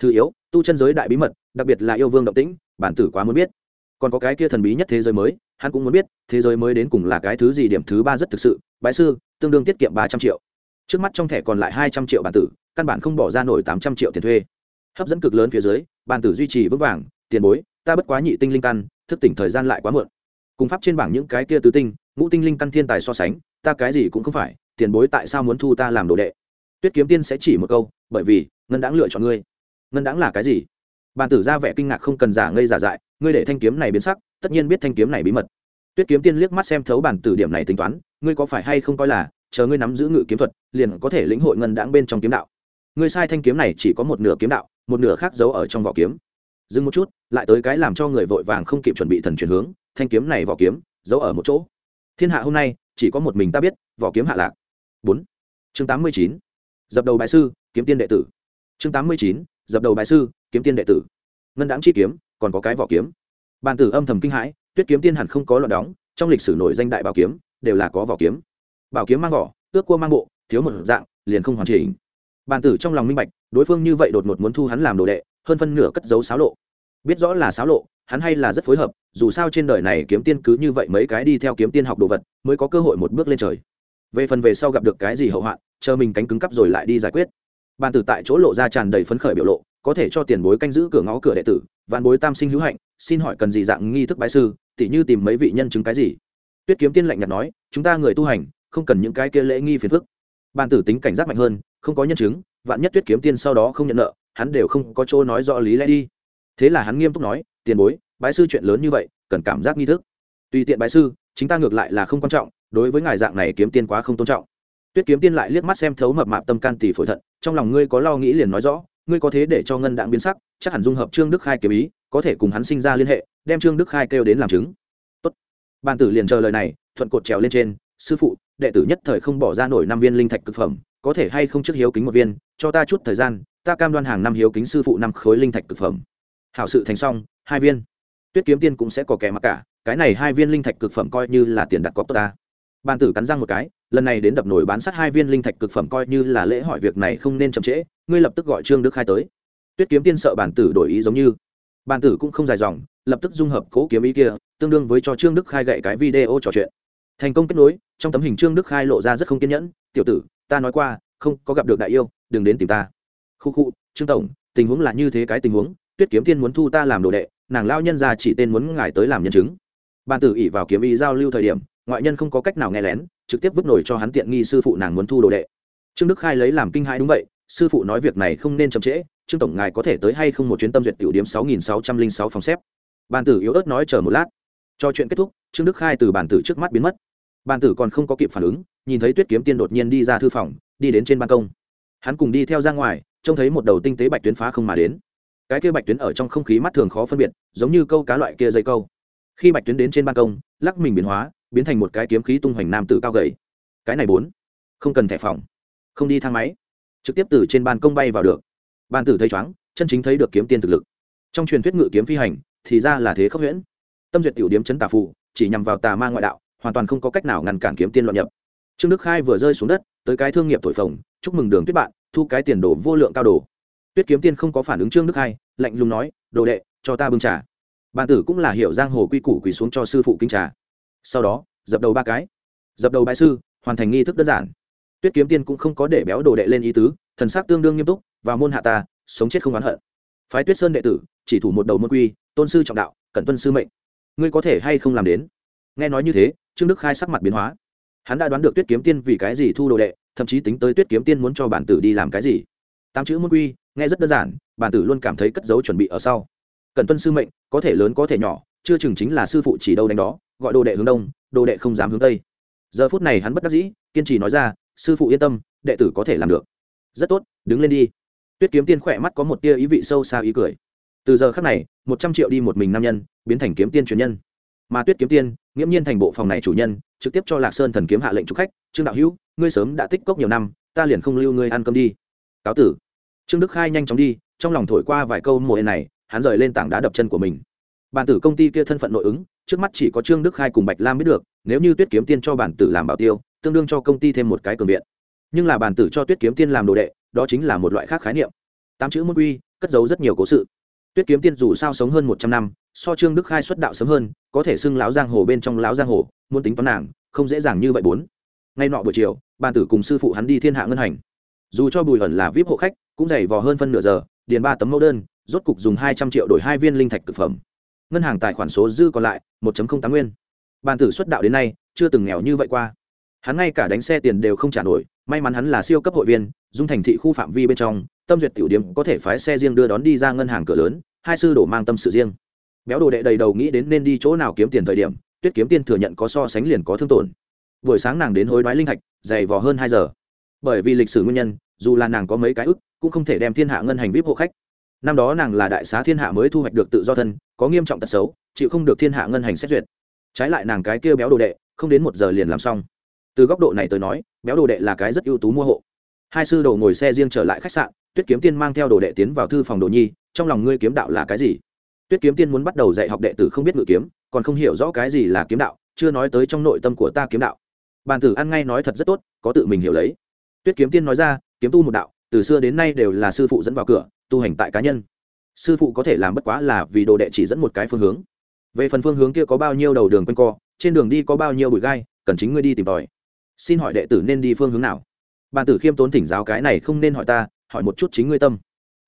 thứ yếu, tu chân giới đại bí mật, đặc biệt là yêu vương động tĩnh, bản tử quá muốn biết. Còn có cái kia thần bí nhất thế giới mới, hắn cũng muốn biết, thế giới mới đến cùng là cái thứ gì, điểm thứ ba rất thực sự, bái sư, tương đương tiết kiệm ba trăm triệu. Trước mắt trong thẻ còn lại hai trăm triệu bản tử, căn bản không bỏ ra nổi tám trăm triệu tiền thuê. Hấp dẫn cực lớn phía dưới, bản tử duy trì vững vàng, tiền bối, ta bất quá nhị tinh linh căn, thức tỉnh thời gian lại quá muộn cùng pháp trên bảng những cái kia tứ tinh, ngũ tinh linh căn thiên tài so sánh, ta cái gì cũng không phải, tiền bối tại sao muốn thu ta làm đồ đệ? Tuyết kiếm tiên sẽ chỉ một câu, bởi vì, ngân đáng lựa chọn ngươi. Ngân đáng là cái gì? Bàn tử ra vẻ kinh ngạc không cần giả ngây giả dại, ngươi để thanh kiếm này biến sắc, tất nhiên biết thanh kiếm này bí mật. Tuyết kiếm tiên liếc mắt xem thấu bản tử điểm này tính toán, ngươi có phải hay không coi là, chờ ngươi nắm giữ ngự kiếm thuật, liền có thể lĩnh hội ngân đáng bên trong kiếm đạo. Ngươi sai thanh kiếm này chỉ có một nửa kiếm đạo, một nửa khác giấu ở trong vỏ kiếm. Dừng một chút, lại tới cái làm cho người vội vàng không kịp chuẩn bị thần chuyển hướng thanh kiếm này vỏ kiếm, giấu ở một chỗ. Thiên hạ hôm nay, chỉ có một mình ta biết, vỏ kiếm hạ lạc. Bốn. Chương tám mươi chín. Dập đầu bài sư, kiếm tiên đệ tử. Chương tám mươi chín. Dập đầu bài sư, kiếm tiên đệ tử. Ngân đáng chi kiếm, còn có cái vỏ kiếm. Bàn tử âm thầm kinh hãi, tuyết kiếm tiên hẳn không có loạn đóng, trong lịch sử nổi danh đại bảo kiếm, đều là có vỏ kiếm. Bảo kiếm mang vỏ, ước cua mang bộ, thiếu một dạng, liền không hoàn chỉnh. Bàn tử trong lòng minh bạch, đối phương như vậy đột ngột muốn thu hắn làm đồ đệ, hơn phân nửa cất giấu xáo lộ biết rõ là xáo lộ, hắn hay là rất phối hợp, dù sao trên đời này kiếm tiên cứ như vậy mấy cái đi theo kiếm tiên học đồ vật, mới có cơ hội một bước lên trời. Về phần về sau gặp được cái gì hậu hoạn, chờ mình cánh cứng cắp rồi lại đi giải quyết. Bàn tử tại chỗ lộ ra tràn đầy phấn khởi biểu lộ, có thể cho tiền bối canh giữ cửa ngõ cửa đệ tử, vạn bối tam sinh hữu hạnh, xin hỏi cần gì dạng nghi thức bái sư, tỉ như tìm mấy vị nhân chứng cái gì? Tuyết kiếm tiên lạnh nhạt nói, chúng ta người tu hành, không cần những cái kia lễ nghi phiền phức. Bàn tử tính cảnh giác mạnh hơn, không có nhân chứng, vạn nhất tuyết kiếm tiên sau đó không nhận nợ, hắn đều không có chỗ nói rõ lý lẽ đi thế là hắn nghiêm túc nói, tiền bối, bái sư chuyện lớn như vậy, cần cảm giác nghi thức. Tùy tiện bái sư, chính ta ngược lại là không quan trọng, đối với ngài dạng này kiếm tiên quá không tôn trọng. Tuyết kiếm tiên lại liếc mắt xem thấu mập mạp tâm can tỷ phổi thận, trong lòng ngươi có lo nghĩ liền nói rõ, ngươi có thế để cho ngân đạn biến sắc, chắc hẳn dung hợp trương đức khai kiếm ý, có thể cùng hắn sinh ra liên hệ, đem trương đức khai kêu đến làm chứng. Tốt. Bàn tử liền chờ lời này, thuận cột trèo lên trên, sư phụ, đệ tử nhất thời không bỏ ra nổi năm viên linh thạch cực phẩm, có thể hay không trước hiếu kính một viên, cho ta chút thời gian, ta cam đoan hàng năm hiếu kính sư phụ năm khối linh thạch cực phẩm hảo sự thành xong, hai viên. Tuyết kiếm tiên cũng sẽ có kẻ mặc cả, cái này hai viên linh thạch cực phẩm coi như là tiền đặt cọc tốt ta. Bàn tử cắn răng một cái, lần này đến đập nổi bán sát hai viên linh thạch cực phẩm coi như là lễ hỏi việc này không nên chậm trễ, ngươi lập tức gọi trương đức khai tới. Tuyết kiếm tiên sợ bản tử đổi ý giống như. Bản tử cũng không dài dòng, lập tức dung hợp cố kiếm ý kia, tương đương với cho trương đức khai gậy cái video trò chuyện. Thành công kết nối, trong tấm hình trương đức khai lộ ra rất không kiên nhẫn, tiểu tử, ta nói qua, không có gặp được đại yêu, đừng đến tìm ta. Khu khu, trương tổng, tình huống là như thế cái tình huống tuyết kiếm tiên muốn thu ta làm đồ đệ, nàng lao nhân ra chỉ tên muốn ngài tới làm nhân chứng. Bàn tử ỉ vào kiếm ý giao lưu thời điểm, ngoại nhân không có cách nào nghe lén, trực tiếp vứt nổi cho hắn tiện nghi sư phụ nàng muốn thu đồ đệ. Trương đức khai lấy làm kinh hãi đúng vậy, sư phụ nói việc này không nên chậm trễ, trương tổng ngài có thể tới hay không một chuyến tâm duyệt tiểu điểm sáu nghìn sáu trăm linh sáu phòng xếp. Bàn tử yếu ớt nói chờ một lát. Cho chuyện kết thúc, trương đức khai từ bàn tử trước mắt biến mất. Bàn tử còn không có kịp phản ứng, nhìn thấy tuyết kiếm tiên đột nhiên đi ra thư phòng, đi đến trên ban công. Hắn cùng đi theo ra ngoài, trông thấy một đầu tinh tế bạch tuyến phá không mà đến cái kia bạch tuyến ở trong không khí mắt thường khó phân biệt, giống như câu cá loại kia dây câu. Khi bạch tuyến đến trên ban công, lắc mình biến hóa, biến thành một cái kiếm khí tung hoành nam tử cao gầy. Cái này bốn, không cần thẻ phòng, không đi thang máy, trực tiếp từ trên ban công bay vào được. Ban tử thấy chóng chân chính thấy được kiếm tiên thực lực. Trong truyền thuyết ngự kiếm phi hành, thì ra là thế khốc huyễn. Tâm duyệt tiểu điếm chấn tà phù, chỉ nhằm vào tà ma ngoại đạo, hoàn toàn không có cách nào ngăn cản kiếm tiên loạn nhập. Trương đức khai vừa rơi xuống đất, tới cái thương nghiệp thổi phồng, chúc mừng đường tuyết bạn, thu cái tiền đồ vô lượng cao đồ tuyết kiếm tiên không có phản ứng trương đức khai lạnh lùng nói, đồ đệ, cho ta bưng trà. Bàn tử cũng là hiểu giang hồ quy củ quỳ xuống cho sư phụ kinh trà. Sau đó, dập đầu ba cái. Dập đầu bái sư, hoàn thành nghi thức đơn giản. Tuyết kiếm tiên cũng không có để béo đồ đệ lên ý tứ, thần sắc tương đương nghiêm túc và môn hạ ta, sống chết không oán hận. Phái tuyết sơn đệ tử, chỉ thủ một đầu môn quy, tôn sư trọng đạo, cẩn tuân sư mệnh. Ngươi có thể hay không làm đến? Nghe nói như thế, trương đức khai sắc mặt biến hóa. Hắn đã đoán được tuyết kiếm tiên vì cái gì thu đồ đệ, thậm chí tính tới tuyết kiếm tiên muốn cho bản tử đi làm cái gì. Tám chữ môn quy nghe rất đơn giản, bản tử luôn cảm thấy cất dấu chuẩn bị ở sau. Cần tuân sư mệnh, có thể lớn có thể nhỏ, chưa chừng chính là sư phụ chỉ đâu đánh đó, gọi đồ đệ hướng đông, đồ đệ không dám hướng tây. Giờ phút này hắn bất đắc dĩ, kiên trì nói ra, sư phụ yên tâm, đệ tử có thể làm được. Rất tốt, đứng lên đi. Tuyết kiếm tiên khỏe mắt có một tia ý vị sâu xa ý cười. Từ giờ khác này, một trăm triệu đi một mình nam nhân, biến thành kiếm tiên truyền nhân. Mà tuyết kiếm tiên, nghiễm nhiên thành bộ phòng này chủ nhân, trực tiếp cho lạc sơn thần kiếm hạ lệnh chúc khách, trương đạo hữu, ngươi sớm đã tích cốc nhiều năm, ta liền không lưu ngươi ăn cơm đi. Cáo tử trương đức khai nhanh chóng đi, trong lòng thổi qua vài câu mùa này, hắn rời lên tảng đá đập chân của mình. Bản tử công ty kia thân phận nội ứng, trước mắt chỉ có trương đức khai cùng bạch lam biết được, nếu như tuyết kiếm tiên cho bản tử làm bảo tiêu, tương đương cho công ty thêm một cái cường viện. Nhưng là bản tử cho tuyết kiếm tiên làm đồ đệ, đó chính là một loại khác khái niệm. Tám chữ môn quy, cất giấu rất nhiều cố sự. Tuyết kiếm tiên dù sao sống hơn một trăm năm, so trương đức khai xuất đạo sớm hơn, có thể xưng láo giang hồ bên trong láo giang hồ, muốn tính toán nàng, không dễ dàng như vậy bốn. Ngay nọ buổi chiều bàn tử cùng sư phụ hắn đi thiên hạ ngân hành dù cho bùi ẩn là vip hộ khách, cũng dày vò hơn phân nửa giờ, điền ba tấm mẫu đơn, rốt cục dùng hai trăm triệu đổi hai viên linh thạch thực phẩm. Ngân hàng tài khoản số dư còn lại, một tám nguyên. Bàn tử xuất đạo đến nay, chưa từng nghèo như vậy qua. Hắn ngay cả đánh xe tiền đều không trả nổi, may mắn hắn là siêu cấp hội viên, dung thành thị khu phạm vi bên trong, tâm duyệt tiểu điểm có thể phái xe riêng đưa đón đi ra ngân hàng cửa lớn, hai sư đổ mang tâm sự riêng. Béo đồ đệ đầy đầu nghĩ đến nên đi chỗ nào kiếm tiền thời điểm, tuyết kiếm tiên thừa nhận có so sánh liền có thương tổn. Buổi sáng nàng đến hối đoái linh thạch, dày vò hơn hai giờ. Bởi vì lịch sử nguyên nhân dù là nàng có mấy cái ức, cũng không thể đem thiên hạ ngân hành vip hộ khách. Năm đó nàng là đại xá thiên hạ mới thu hoạch được tự do thân, có nghiêm trọng tật xấu, chịu không được thiên hạ ngân hành xét duyệt. Trái lại nàng cái kia béo đồ đệ, không đến một giờ liền làm xong. Từ góc độ này tới nói, béo đồ đệ là cái rất ưu tú mua hộ. Hai sư đồ ngồi xe riêng trở lại khách sạn, tuyết kiếm tiên mang theo đồ đệ tiến vào thư phòng đồ nhi, trong lòng ngươi kiếm đạo là cái gì? Tuyết kiếm tiên muốn bắt đầu dạy học đệ tử không biết ngự kiếm, còn không hiểu rõ cái gì là kiếm đạo, chưa nói tới trong nội tâm của ta kiếm đạo. Bàn tử ăn ngay nói thật rất tốt, có tự mình hiểu lấy. Tuyết kiếm tiên nói ra kiếm tu một đạo, từ xưa đến nay đều là sư phụ dẫn vào cửa, tu hành tại cá nhân. Sư phụ có thể làm bất quá là vì đồ đệ chỉ dẫn một cái phương hướng. Về phần phương hướng kia có bao nhiêu đầu đường quanh co, trên đường đi có bao nhiêu bụi gai, cần chính ngươi đi tìm tòi. Xin hỏi đệ tử nên đi phương hướng nào? Bàn tử khiêm tốn thỉnh giáo cái này không nên hỏi ta, hỏi một chút chính ngươi tâm.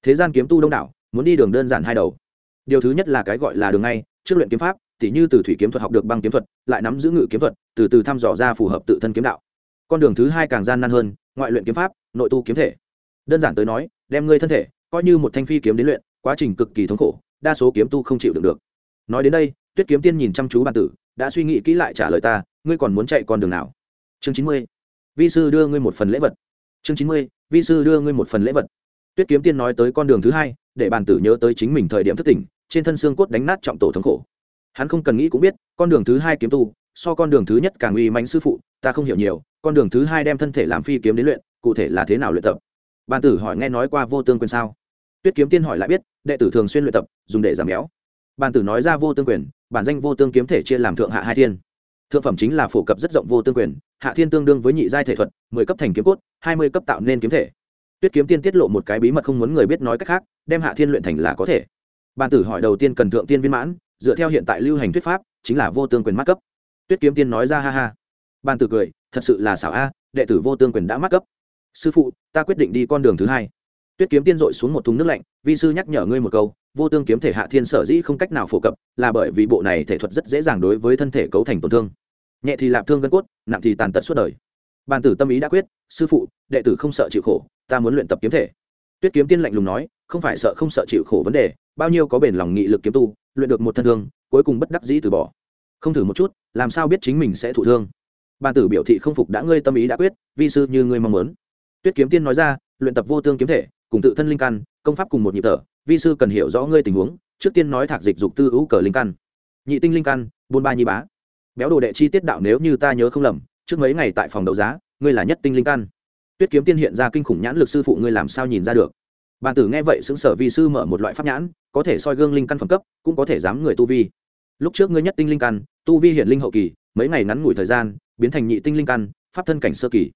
Thế gian kiếm tu đông đảo, muốn đi đường đơn giản hai đầu. Điều thứ nhất là cái gọi là đường ngay, trước luyện kiếm pháp, tỉ như từ thủy kiếm thuật học được băng kiếm thuật, lại nắm giữ ngự kiếm thuật, từ từ thăm dò ra phù hợp tự thân kiếm đạo con đường thứ hai càng gian nan hơn, ngoại luyện kiếm pháp, nội tu kiếm thể. Đơn giản tới nói, đem ngươi thân thể coi như một thanh phi kiếm đến luyện, quá trình cực kỳ thống khổ, đa số kiếm tu không chịu được được. Nói đến đây, tuyết kiếm tiên nhìn chăm chú bàn tử, đã suy nghĩ kỹ lại trả lời ta, ngươi còn muốn chạy con đường nào? Chương chín mươi. Vi sư đưa ngươi một phần lễ vật. Chương chín mươi, vi sư đưa ngươi một phần lễ vật. Tuyết kiếm tiên nói tới con đường thứ hai, để bàn tử nhớ tới chính mình thời điểm thất tỉnh, trên thân xương cốt đánh nát trọng tổ thống khổ. Hắn không cần nghĩ cũng biết, con đường thứ hai kiếm tu, so con đường thứ nhất càng uy mạnh sư phụ, ta không hiểu nhiều con đường thứ hai đem thân thể làm phi kiếm đến luyện, cụ thể là thế nào luyện tập? Bàn tử hỏi nghe nói qua vô tương quyền sao? Tuyết kiếm tiên hỏi lại biết, đệ tử thường xuyên luyện tập, dùng để giảm béo. Bàn tử nói ra vô tương quyền, bản danh vô tương kiếm thể chia làm thượng hạ hai thiên. Thượng phẩm chính là phổ cập rất rộng vô tương quyền, hạ thiên tương đương với nhị giai thể thuật, mười cấp thành kiếm cốt, hai mươi cấp tạo nên kiếm thể. Tuyết kiếm tiên tiết lộ một cái bí mật không muốn người biết nói cách khác, đem hạ thiên luyện thành là có thể. Bàn tử hỏi đầu tiên cần thượng tiên viên mãn, dựa theo hiện tại lưu hành thuyết pháp, chính là vô tương quyền mắc cấp. Tuyết kiếm tiên nói ra ha ha. Bàn tử cười thật sự là xảo a, đệ tử vô tương quyền đã mắc cấp sư phụ, ta quyết định đi con đường thứ hai. Tuyết kiếm tiên dội xuống một thùng nước lạnh, vi sư nhắc nhở ngươi một câu, vô tương kiếm thể hạ thiên sở dĩ không cách nào phổ cập, là bởi vì bộ này thể thuật rất dễ dàng đối với thân thể cấu thành tổn thương. Nhẹ thì lạp thương gân cốt, nặng thì tàn tật suốt đời. Bàn tử tâm ý đã quyết, sư phụ, đệ tử không sợ chịu khổ, ta muốn luyện tập kiếm thể. Tuyết kiếm tiên lạnh lùng nói, không phải sợ không sợ chịu khổ vấn đề, bao nhiêu có bền lòng nghị lực kiếm tu, luyện được một thân thương, cuối cùng bất đắc dĩ từ bỏ. Không thử một chút, làm sao biết chính mình sẽ thụ thương? Bàn tử biểu thị không phục đã ngươi tâm ý đã quyết, vi sư như ngươi mong muốn. Tuyết kiếm tiên nói ra, luyện tập vô tương kiếm thể, cùng tự thân linh căn, công pháp cùng một nhịp thở, vi sư cần hiểu rõ ngươi tình huống, trước tiên nói thạc dịch dục tư hữu cờ linh căn. Nhị tinh linh căn, buôn ba nhi bá. Béo đồ đệ chi tiết đạo nếu như ta nhớ không lầm, trước mấy ngày tại phòng đấu giá, ngươi là nhất tinh linh căn. Tuyết kiếm tiên hiện ra kinh khủng nhãn lực sư phụ ngươi làm sao nhìn ra được? Bàn tử nghe vậy xứng sở vi sư mở một loại pháp nhãn, có thể soi gương linh căn phẩm cấp, cũng có thể dám người tu vi. Lúc trước ngươi nhất tinh linh căn, tu vi hiện linh hậu kỳ, mấy ngày ngắn ngủi thời gian biến thành nhị tinh linh căn, pháp thân cảnh sơ kỳ.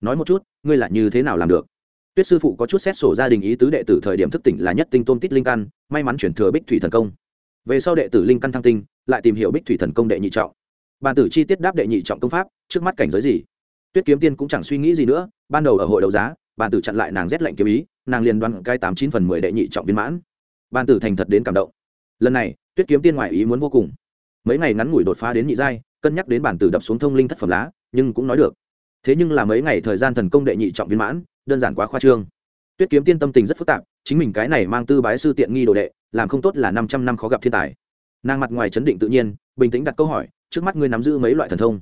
Nói một chút, ngươi là như thế nào làm được? Tuyết sư phụ có chút xét sổ gia đình ý tứ đệ tử thời điểm thức tỉnh là nhất tinh tôn tít linh căn, may mắn chuyển thừa bích thủy thần công. Về sau đệ tử linh căn thăng tinh, lại tìm hiểu bích thủy thần công đệ nhị trọng. Bàn tử chi tiết đáp đệ nhị trọng công pháp, trước mắt cảnh giới gì? Tuyết kiếm tiên cũng chẳng suy nghĩ gì nữa, ban đầu ở hội đấu giá bàn tử chặn lại nàng rét lạnh kiếm ý, nàng liền đoan cai tám chín phần mười đệ nhị trọng viên mãn. Bàn tử thành thật đến cảm động. Lần này, tuyết kiếm tiên ngoại ý muốn vô cùng. Mấy ngày ngắn ngủi đột phá đến nhị giai cân nhắc đến bản tử đập xuống thông linh thất phẩm lá, nhưng cũng nói được. Thế nhưng là mấy ngày thời gian thần công đệ nhị trọng viên mãn, đơn giản quá khoa trương. Tuyết kiếm tiên tâm tình rất phức tạp, chính mình cái này mang tư bái sư tiện nghi đồ đệ, làm không tốt là năm trăm năm khó gặp thiên tài. Nàng mặt ngoài chấn định tự nhiên, bình tĩnh đặt câu hỏi, trước mắt ngươi nắm giữ mấy loại thần thông?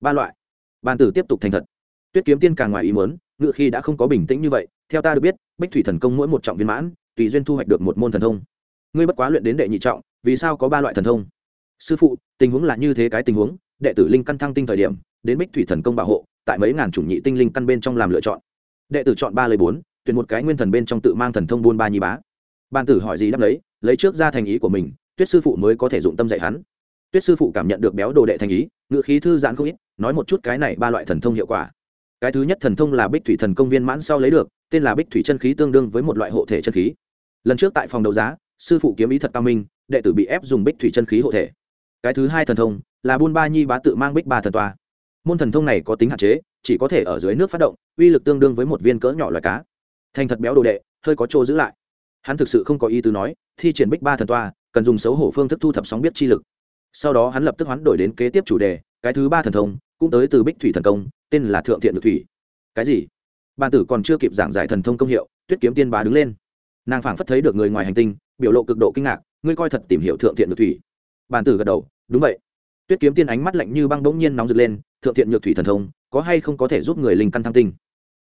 Ba loại. Bàn tử tiếp tục thành thật. Tuyết kiếm tiên càng ngoài ý muốn ngự khi đã không có bình tĩnh như vậy, theo ta được biết, bích thủy thần công mỗi một trọng viên mãn, tùy duyên thu hoạch được một môn thần thông. Ngươi bất quá luyện đến đệ nhị trọng, vì sao có ba loại thần thông? Sư phụ, tình huống là như thế cái tình huống, đệ tử linh căn thăng tinh thời điểm, đến bích thủy thần công bảo hộ, tại mấy ngàn chủng nhị tinh linh căn bên trong làm lựa chọn. Đệ tử chọn ba lấy bốn, tuyển một cái nguyên thần bên trong tự mang thần thông buôn ba nhi bá. Ban tử hỏi gì đáp lấy lấy trước ra thành ý của mình, tuyết sư phụ mới có thể dụng tâm dạy hắn. Tuyết sư phụ cảm nhận được béo đồ đệ thành ý ngự khí thư giãn không ít, nói một chút cái này ba loại thần thông hiệu quả. Cái thứ nhất thần thông là bích thủy thần công viên mãn sau lấy được, tên là bích thủy chân khí tương đương với một loại hộ thể chân khí. Lần trước tại phòng đấu giá, sư phụ kiếm ý thật cao minh, đệ tử bị ép dùng bích thủy chân khí hộ thể cái thứ hai thần thông là buôn ba nhi bá tự mang bích ba thần toa. Môn thần thông này có tính hạn chế, chỉ có thể ở dưới nước phát động, uy lực tương đương với một viên cỡ nhỏ loài cá. Thành thật béo đồ đệ, hơi có trô giữ lại. Hắn thực sự không có ý tứ nói, thi triển bích ba thần toa, cần dùng xấu hổ phương thức thu thập sóng biết chi lực. Sau đó hắn lập tức hoán đổi đến kế tiếp chủ đề, cái thứ ba thần thông, cũng tới từ bích thủy thần công, tên là thượng thiện được thủy. Cái gì? Bàn tử còn chưa kịp giảng giải thần thông công hiệu, tuyết kiếm tiên bá đứng lên. Nàng phảng phất thấy được người ngoài hành tinh, biểu lộ cực độ kinh ngạc, ngươi coi thật tìm hiểu thượng thiện được thủy. Bàn tử gật đầu đúng vậy. Tuyết kiếm tiên ánh mắt lạnh như băng bỗng nhiên nóng rực lên, thượng thiện nhược thủy thần thông, có hay không có thể giúp người linh căn thăng tinh?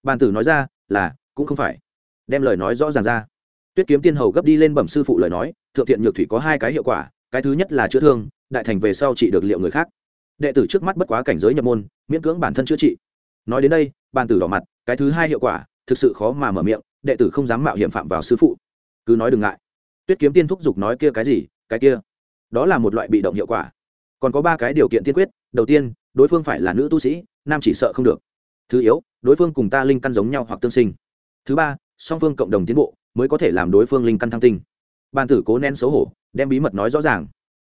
Bàn tử nói ra, là, cũng không phải. Đem lời nói rõ ràng ra. Tuyết kiếm tiên hầu gấp đi lên bẩm sư phụ lời nói, thượng thiện nhược thủy có hai cái hiệu quả, cái thứ nhất là chữa thương, đại thành về sau trị được liệu người khác. Đệ tử trước mắt bất quá cảnh giới nhập môn, miễn cưỡng bản thân chữa trị. Nói đến đây, bàn tử đỏ mặt, cái thứ hai hiệu quả, thực sự khó mà mở miệng, đệ tử không dám mạo hiểm phạm vào sư phụ. Cứ nói đừng ngại. Tuyết kiếm tiên thúc giục nói kia cái gì, cái kia đó là một loại bị động hiệu quả. Còn có ba cái điều kiện tiên quyết. Đầu tiên, đối phương phải là nữ tu sĩ, nam chỉ sợ không được. Thứ yếu, đối phương cùng ta linh căn giống nhau hoặc tương sinh. Thứ ba, song phương cộng đồng tiến bộ mới có thể làm đối phương linh căn thăng tinh. Bàn tử cố nén xấu hổ, đem bí mật nói rõ ràng.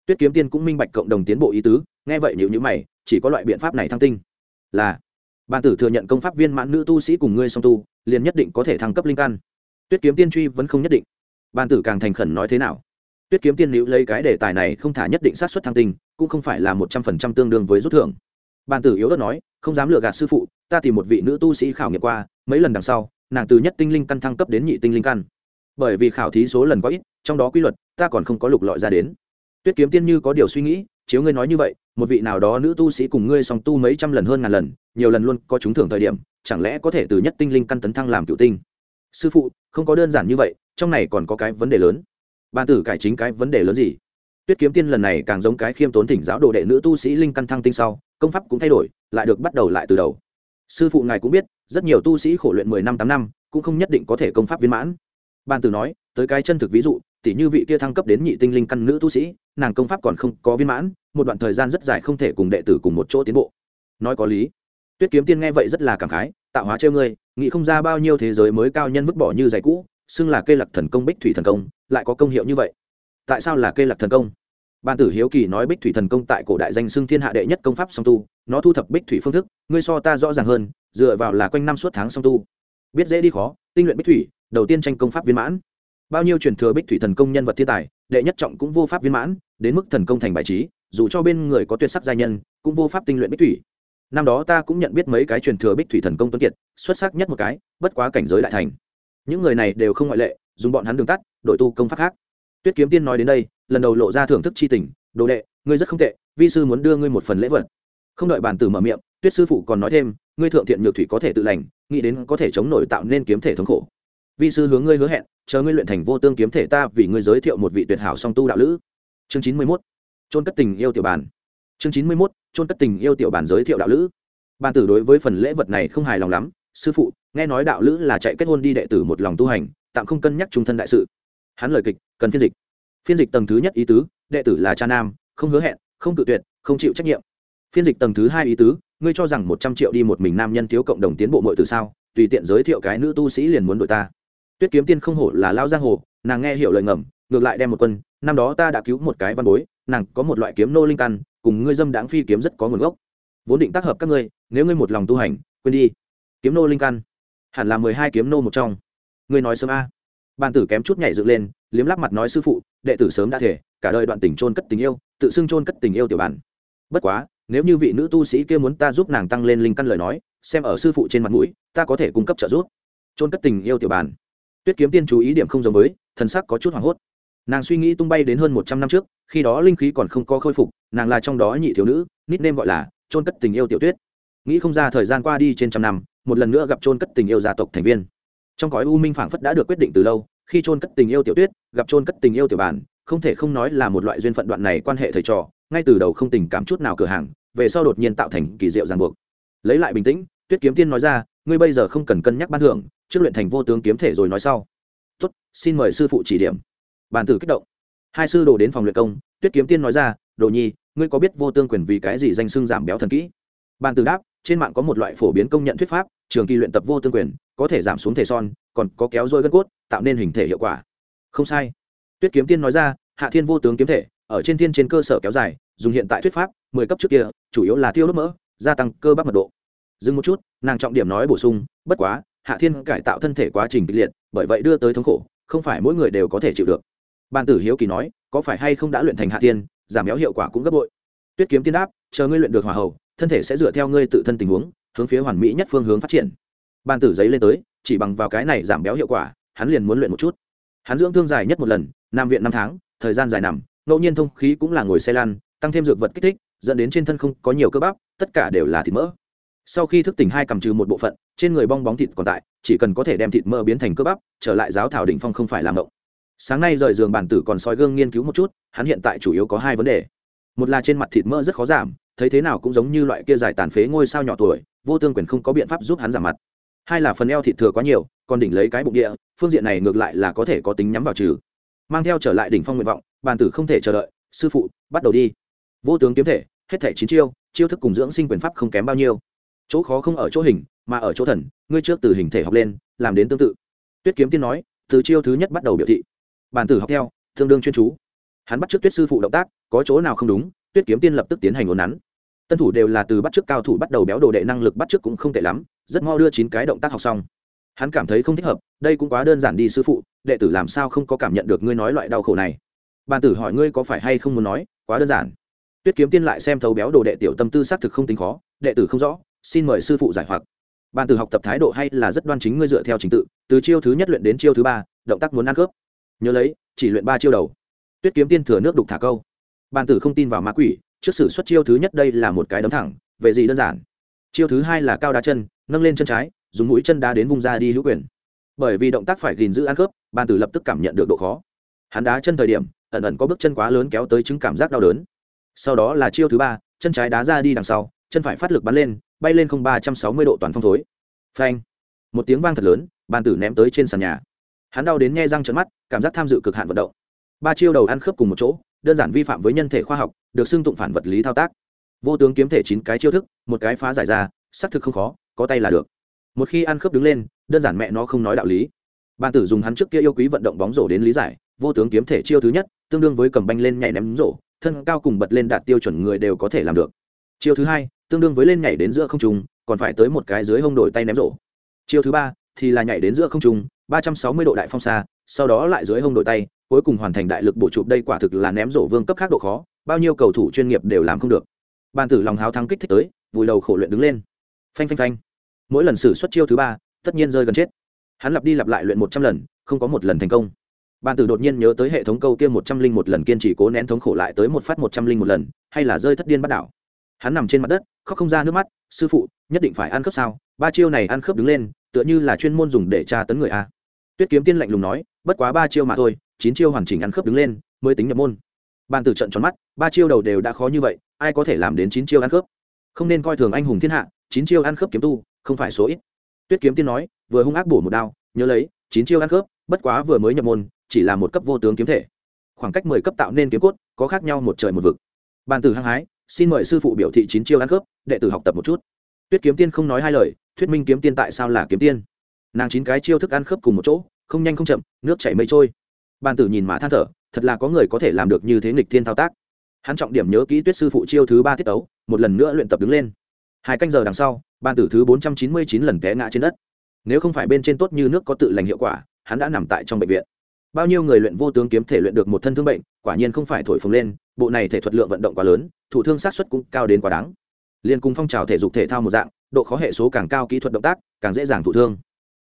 Tuyết kiếm tiên cũng minh bạch cộng đồng tiến bộ ý tứ, nghe vậy nhịu nhữ mày, chỉ có loại biện pháp này thăng tinh. Là, bàn tử thừa nhận công pháp viên mãn nữ tu sĩ cùng ngươi song tu, liền nhất định có thể thăng cấp linh căn. Tuyết kiếm tiên truy vẫn không nhất định. Bàn tử càng thành khẩn nói thế nào? Tuyết kiếm tiên nữ lấy cái đề tài này không thả nhất định sát xuất thăng tinh, cũng không phải là một trăm phần trăm tương đương với rút thưởng. Bàn tử yếu đất nói, không dám lừa gạt sư phụ, ta tìm một vị nữ tu sĩ khảo nghiệm qua, mấy lần đằng sau, nàng từ nhất tinh linh căn thăng cấp đến nhị tinh linh căn. Bởi vì khảo thí số lần quá ít, trong đó quy luật, ta còn không có lục lọi ra đến. Tuyết kiếm tiên như có điều suy nghĩ, chiếu ngươi nói như vậy, một vị nào đó nữ tu sĩ cùng ngươi song tu mấy trăm lần hơn ngàn lần, nhiều lần luôn có trúng thưởng thời điểm, chẳng lẽ có thể từ nhất tinh linh căn tấn thăng làm cựu tinh? Sư phụ, không có đơn giản như vậy, trong này còn có cái vấn đề lớn ban tử cải chính cái vấn đề lớn gì? Tuyết kiếm tiên lần này càng giống cái khiêm tốn thỉnh giáo đồ đệ nữ tu sĩ linh căn thăng tinh sau, công pháp cũng thay đổi, lại được bắt đầu lại từ đầu. Sư phụ ngài cũng biết, rất nhiều tu sĩ khổ luyện mười năm, tám năm, cũng không nhất định có thể công pháp viên mãn. Ban tử nói, tới cái chân thực ví dụ, tỉ như vị kia thăng cấp đến nhị tinh linh căn nữ tu sĩ, nàng công pháp còn không có viên mãn, một đoạn thời gian rất dài không thể cùng đệ tử cùng một chỗ tiến bộ. Nói có lý. Tuyết kiếm tiên nghe vậy rất là cảm khái, tạo hóa trêu ngươi, nghĩ không ra bao nhiêu thế giới mới cao nhân vứt bỏ như giày cũ xưng là kê lạc thần công bích thủy thần công, lại có công hiệu như vậy. Tại sao là kê lạc thần công? Ban tử hiếu kỳ nói bích thủy thần công tại cổ đại danh xưng thiên hạ đệ nhất công pháp song tu, nó thu thập bích thủy phương thức, ngươi so ta rõ ràng hơn, dựa vào là quanh năm suốt tháng song tu. Biết dễ đi khó, tinh luyện bích thủy, đầu tiên tranh công pháp viên mãn. Bao nhiêu truyền thừa bích thủy thần công nhân vật thiên tài, đệ nhất trọng cũng vô pháp viên mãn, đến mức thần công thành bài trí, dù cho bên người có tuyệt sắc gia nhân, cũng vô pháp tinh luyện bích thủy. Năm đó ta cũng nhận biết mấy cái truyền thừa bích thủy thần công tuấn kiệt, xuất sắc nhất một cái, bất quá cảnh giới đại thành những người này đều không ngoại lệ, dùng bọn hắn đường tắt đội tu công pháp khác. Tuyết kiếm tiên nói đến đây, lần đầu lộ ra thưởng thức c h i tình, đồ đệ, ngươi rất không tệ, vi sư muốn đưa ngươi một phần lễ vật. Không đợi bàn tử mở miệng, tuyết sư phụ còn nói thêm, ngươi thượng thiện nhược thủy có thể tự lành, nghĩ đến có thể chống nổi tạo nên kiếm thể thống khổ. Vi sư hướng ngươi hứa hẹn, chờ ngươi luyện thành vô tương kiếm thể ta vì ngươi giới thiệu một vị tuyệt hảo song tu đạo lữ. Chương chín mươi mốt trôn cất tình yêu tiểu bản. chương chín mươi mốt trôn cất tình yêu tiểu bản giới thiệu đạo lữ. Bàn tử đối với phần lễ vật này không hài lòng lắm, sư phụ nghe nói đạo lữ là chạy kết hôn đi đệ tử một lòng tu hành, tạm không cân nhắc trung thân đại sự. Hắn lời kịch, cần phiên dịch. Phiên dịch tầng thứ nhất ý tứ, đệ tử là cha nam, không hứa hẹn, không tự tuyệt, không chịu trách nhiệm. Phiên dịch tầng thứ hai ý tứ, ngươi cho rằng một trăm triệu đi một mình nam nhân thiếu cộng đồng tiến bộ mọi từ sao? Tùy tiện giới thiệu cái nữ tu sĩ liền muốn đội ta. Tuyết kiếm tiên không hổ là lao giang hồ, nàng nghe hiểu lời ngầm, ngược lại đem một quân, năm đó ta đã cứu một cái văn bối, nàng có một loại kiếm nô linh căn, cùng ngươi dâm đáng phi kiếm rất có nguồn gốc. Vốn định tác hợp các ngươi, nếu ngươi một lòng tu hành, quên đi. Kiếm nô linh căn hẳn là mười hai kiếm nô một trong. Ngươi nói sớm a. À. bàn tử kém chút nhảy dựng lên, liếm lắp mặt nói sư phụ, đệ tử sớm đã thể cả đời đoạn tình trôn cất tình yêu, tự xưng trôn cất tình yêu tiểu bản. Bất quá, nếu như vị nữ tu sĩ kia muốn ta giúp nàng tăng lên linh căn lời nói, xem ở sư phụ trên mặt mũi, ta có thể cung cấp trợ giúp. Trôn cất tình yêu tiểu bản. Tuyết kiếm tiên chú ý điểm không giống với, thần sắc có chút hoảng hốt. Nàng suy nghĩ tung bay đến hơn một trăm năm trước, khi đó linh khí còn không có khôi phục, nàng là trong đó nhị thiếu nữ nít nêm gọi là trôn cất tình yêu tiểu tuyết. Nghĩ không ra thời gian qua đi trên trăm năm một lần nữa gặp trôn cất tình yêu gia tộc thành viên. Trong cõi u minh phảng phất đã được quyết định từ lâu, khi trôn cất tình yêu tiểu tuyết, gặp trôn cất tình yêu tiểu bản, không thể không nói là một loại duyên phận đoạn này quan hệ thầy trò, ngay từ đầu không tình cảm chút nào cửa hàng, về sau đột nhiên tạo thành kỳ diệu ràng buộc. Lấy lại bình tĩnh, tuyết kiếm tiên nói ra, ngươi bây giờ không cần cân nhắc ban thưởng, trước luyện thành vô tướng kiếm thể rồi nói sau. Tốt, xin mời sư phụ chỉ điểm. Bàn tử kích động. Hai sư đồ đến phòng luyện công, tuyết kiếm tiên nói ra, đồ nhi, ngươi có biết vô tương quyền vì cái gì danh xưng giảm béo thần kỹ? Bàn tử đáp trên mạng có một loại phổ biến công nhận thuyết pháp, trường kỳ luyện tập vô tương quyền, có thể giảm xuống thể son, còn có kéo dôi gân cốt, tạo nên hình thể hiệu quả. Không sai. Tuyết kiếm tiên nói ra, hạ thiên vô tướng kiếm thể, ở trên thiên trên cơ sở kéo dài, dùng hiện tại thuyết pháp, mười cấp trước kia, chủ yếu là tiêu đốt mỡ, gia tăng cơ bắp mật độ. Dừng một chút, nàng trọng điểm nói bổ sung, bất quá, hạ thiên cải tạo thân thể quá trình kịch liệt, bởi vậy đưa tới thống khổ, không phải mỗi người đều có thể chịu được. Ban tử hiếu kỳ nói, có phải hay không đã luyện thành hạ thiên, giảm béo hiệu quả cũng gấp bội. Tuyết kiếm tiên đáp, chờ ngươi luyện được hỏa hầu thân thể sẽ dựa theo ngươi tự thân tình huống, hướng phía hoàn mỹ nhất phương hướng phát triển. Ban tử giấy lên tới, chỉ bằng vào cái này giảm béo hiệu quả, hắn liền muốn luyện một chút. Hắn dưỡng thương dài nhất một lần, nam viện năm tháng, thời gian dài nằm, ngẫu nhiên thông khí cũng là ngồi xe lan tăng thêm dược vật kích thích, dẫn đến trên thân không có nhiều cơ bắp, tất cả đều là thịt mỡ. Sau khi thức tỉnh hai cầm trừ một bộ phận, trên người bong bóng thịt còn tại, chỉ cần có thể đem thịt mỡ biến thành cơ bắp, trở lại giáo thảo đỉnh phong không phải làm động sáng nay rời giường bản tử còn soi gương nghiên cứu một chút, hắn hiện tại chủ yếu có hai vấn đề. Một là trên mặt thịt mỡ rất khó giảm thấy thế nào cũng giống như loại kia giải tàn phế ngôi sao nhỏ tuổi, vô tương quyền không có biện pháp giúp hắn giảm mặt. Hai là phần eo thịt thừa quá nhiều, còn đỉnh lấy cái bụng địa, phương diện này ngược lại là có thể có tính nhắm vào trừ. Mang theo trở lại đỉnh phong nguyện vọng, bàn tử không thể chờ đợi, sư phụ, bắt đầu đi. Vô tướng kiếm thể, hết thể chín chiêu chiêu thức cùng dưỡng sinh quyền pháp không kém bao nhiêu. Chỗ khó không ở chỗ hình, mà ở chỗ thần, ngươi trước từ hình thể học lên, làm đến tương tự. Tuyết kiếm tiên nói, từ chiêu thứ nhất bắt đầu biểu thị. Bàn tử học theo, tương đương chuyên chú. Hắn bắt trước tuyết sư phụ động tác, có chỗ nào không đúng, tuyết kiếm tiên lập tức tiến hành ồn nắn tân thủ đều là từ bắt trước cao thủ bắt đầu béo đồ đệ năng lực bắt trước cũng không tệ lắm, rất mo đưa chín cái động tác học xong. Hắn cảm thấy không thích hợp, đây cũng quá đơn giản đi sư phụ, đệ tử làm sao không có cảm nhận được ngươi nói loại đau khổ này. Bàn tử hỏi ngươi có phải hay không muốn nói, quá đơn giản. Tuyết kiếm tiên lại xem thấu béo đồ đệ tiểu tâm tư xác thực không tính khó, đệ tử không rõ, xin mời sư phụ giải hoặc. Bàn tử học tập thái độ hay là rất đoan chính ngươi dựa theo trình tự, từ chiêu thứ nhất luyện đến chiêu thứ ba, động tác muốn ăn cướp. Nhớ lấy, chỉ luyện ba chiêu đầu. Tuyết kiếm tiên thừa nước đục thả câu. Bàn tử không tin vào ma quỷ trước sử xuất chiêu thứ nhất đây là một cái đấm thẳng, về gì đơn giản. Chiêu thứ hai là cao đá chân, nâng lên chân trái, dùng mũi chân đá đến vùng ra đi hữu quyền. Bởi vì động tác phải gìn giữ ăn khớp bàn tử lập tức cảm nhận được độ khó. Hắn đá chân thời điểm, ẩn ẩn có bước chân quá lớn kéo tới chứng cảm giác đau đớn. Sau đó là chiêu thứ ba, chân trái đá ra đi đằng sau, chân phải phát lực bắn lên, bay lên không ba trăm sáu mươi độ toàn phong thối. Phanh! Một tiếng vang thật lớn bàn tử ném tới trên sàn nhà. Hắn đau đến nghe răng trận mắt, cảm giác tham dự cực hạn vận động. Ba chiêu đầu ăn khớp cùng một chỗ, đơn giản vi phạm với nhân thể khoa học được xưng tụng phản vật lý thao tác. Vô tướng kiếm thể chín cái chiêu thức, một cái phá giải ra, xác thực không khó, có tay là được. Một khi ăn khớp đứng lên, đơn giản mẹ nó không nói đạo lý. Bàn tử dùng hắn trước kia yêu quý vận động bóng rổ đến lý giải, vô tướng kiếm thể chiêu thứ nhất, tương đương với cầm banh lên nhảy ném rổ, thân cao cùng bật lên đạt tiêu chuẩn người đều có thể làm được. Chiêu thứ hai, tương đương với lên nhảy đến giữa không trung, còn phải tới một cái dưới hông đổi tay ném rổ. Chiêu thứ ba thì là nhảy đến giữa không trung, ba trăm sáu mươi độ đại phong xa, sau đó lại dưới hông đổi tay, cuối cùng hoàn thành đại lực bổ chụp đây quả thực là ném rổ vương cấp khác độ khó bao nhiêu cầu thủ chuyên nghiệp đều làm không được. Bàn tử lòng háo thắng kích thích tới, vùi đầu khổ luyện đứng lên. Phanh phanh phanh. Mỗi lần xử xuất chiêu thứ ba, tất nhiên rơi gần chết. Hắn lặp đi lặp lại luyện một trăm lần, không có một lần thành công. Bàn tử đột nhiên nhớ tới hệ thống câu kia một trăm linh một lần kiên trì cố nén thống khổ lại tới một phát một trăm linh một lần, hay là rơi thất điên bắt đảo. Hắn nằm trên mặt đất, khóc không ra nước mắt, sư phụ, nhất định phải ăn khớp sao? Ba chiêu này ăn khớp đứng lên, tựa như là chuyên môn dùng để tra tấn người a. Tuyết kiếm tiên lạnh lùng nói, bất quá ba chiêu mà thôi, chín chiêu hoàn chỉnh ăn khớp đứng lên, mới tính nhập môn bàn tử trận tròn mắt, ba chiêu đầu đều đã khó như vậy, ai có thể làm đến chín chiêu ăn khớp? Không nên coi thường anh hùng thiên hạ, chín chiêu ăn khớp kiếm tu, không phải số ít. Tuyết kiếm tiên nói, vừa hung ác bổ một đao, nhớ lấy, chín chiêu ăn khớp, bất quá vừa mới nhập môn, chỉ là một cấp vô tướng kiếm thể. Khoảng cách mười cấp tạo nên kiếm cốt, có khác nhau một trời một vực. Bàn tử hăng hái, xin mời sư phụ biểu thị chín chiêu ăn khớp, đệ tử học tập một chút. Tuyết kiếm tiên không nói hai lời, thuyết minh kiếm tiên tại sao là kiếm tiên. Nàng chín cái chiêu thức ăn khớp cùng một chỗ, không nhanh không chậm, nước chảy mây trôi. Bàn tử nhìn mã than thở thật là có người có thể làm được như thế nghịch thiên thao tác. Hắn trọng điểm nhớ kỹ tuyết sư phụ chiêu thứ ba tiết tấu, một lần nữa luyện tập đứng lên. Hai canh giờ đằng sau ban tử thứ bốn trăm chín mươi chín lần té ngã trên đất. Nếu không phải bên trên tốt như nước có tự lành hiệu quả, hắn đã nằm tại trong bệnh viện. Bao nhiêu người luyện vô tướng kiếm thể luyện được một thân thương bệnh, quả nhiên không phải thổi phồng lên, bộ này thể thuật lượng vận động quá lớn, thủ thương sát xuất cũng cao đến quá đáng. Liên cùng phong trào thể dục thể thao một dạng, độ khó hệ số càng cao kỹ thuật động tác, càng dễ dàng thủ thương.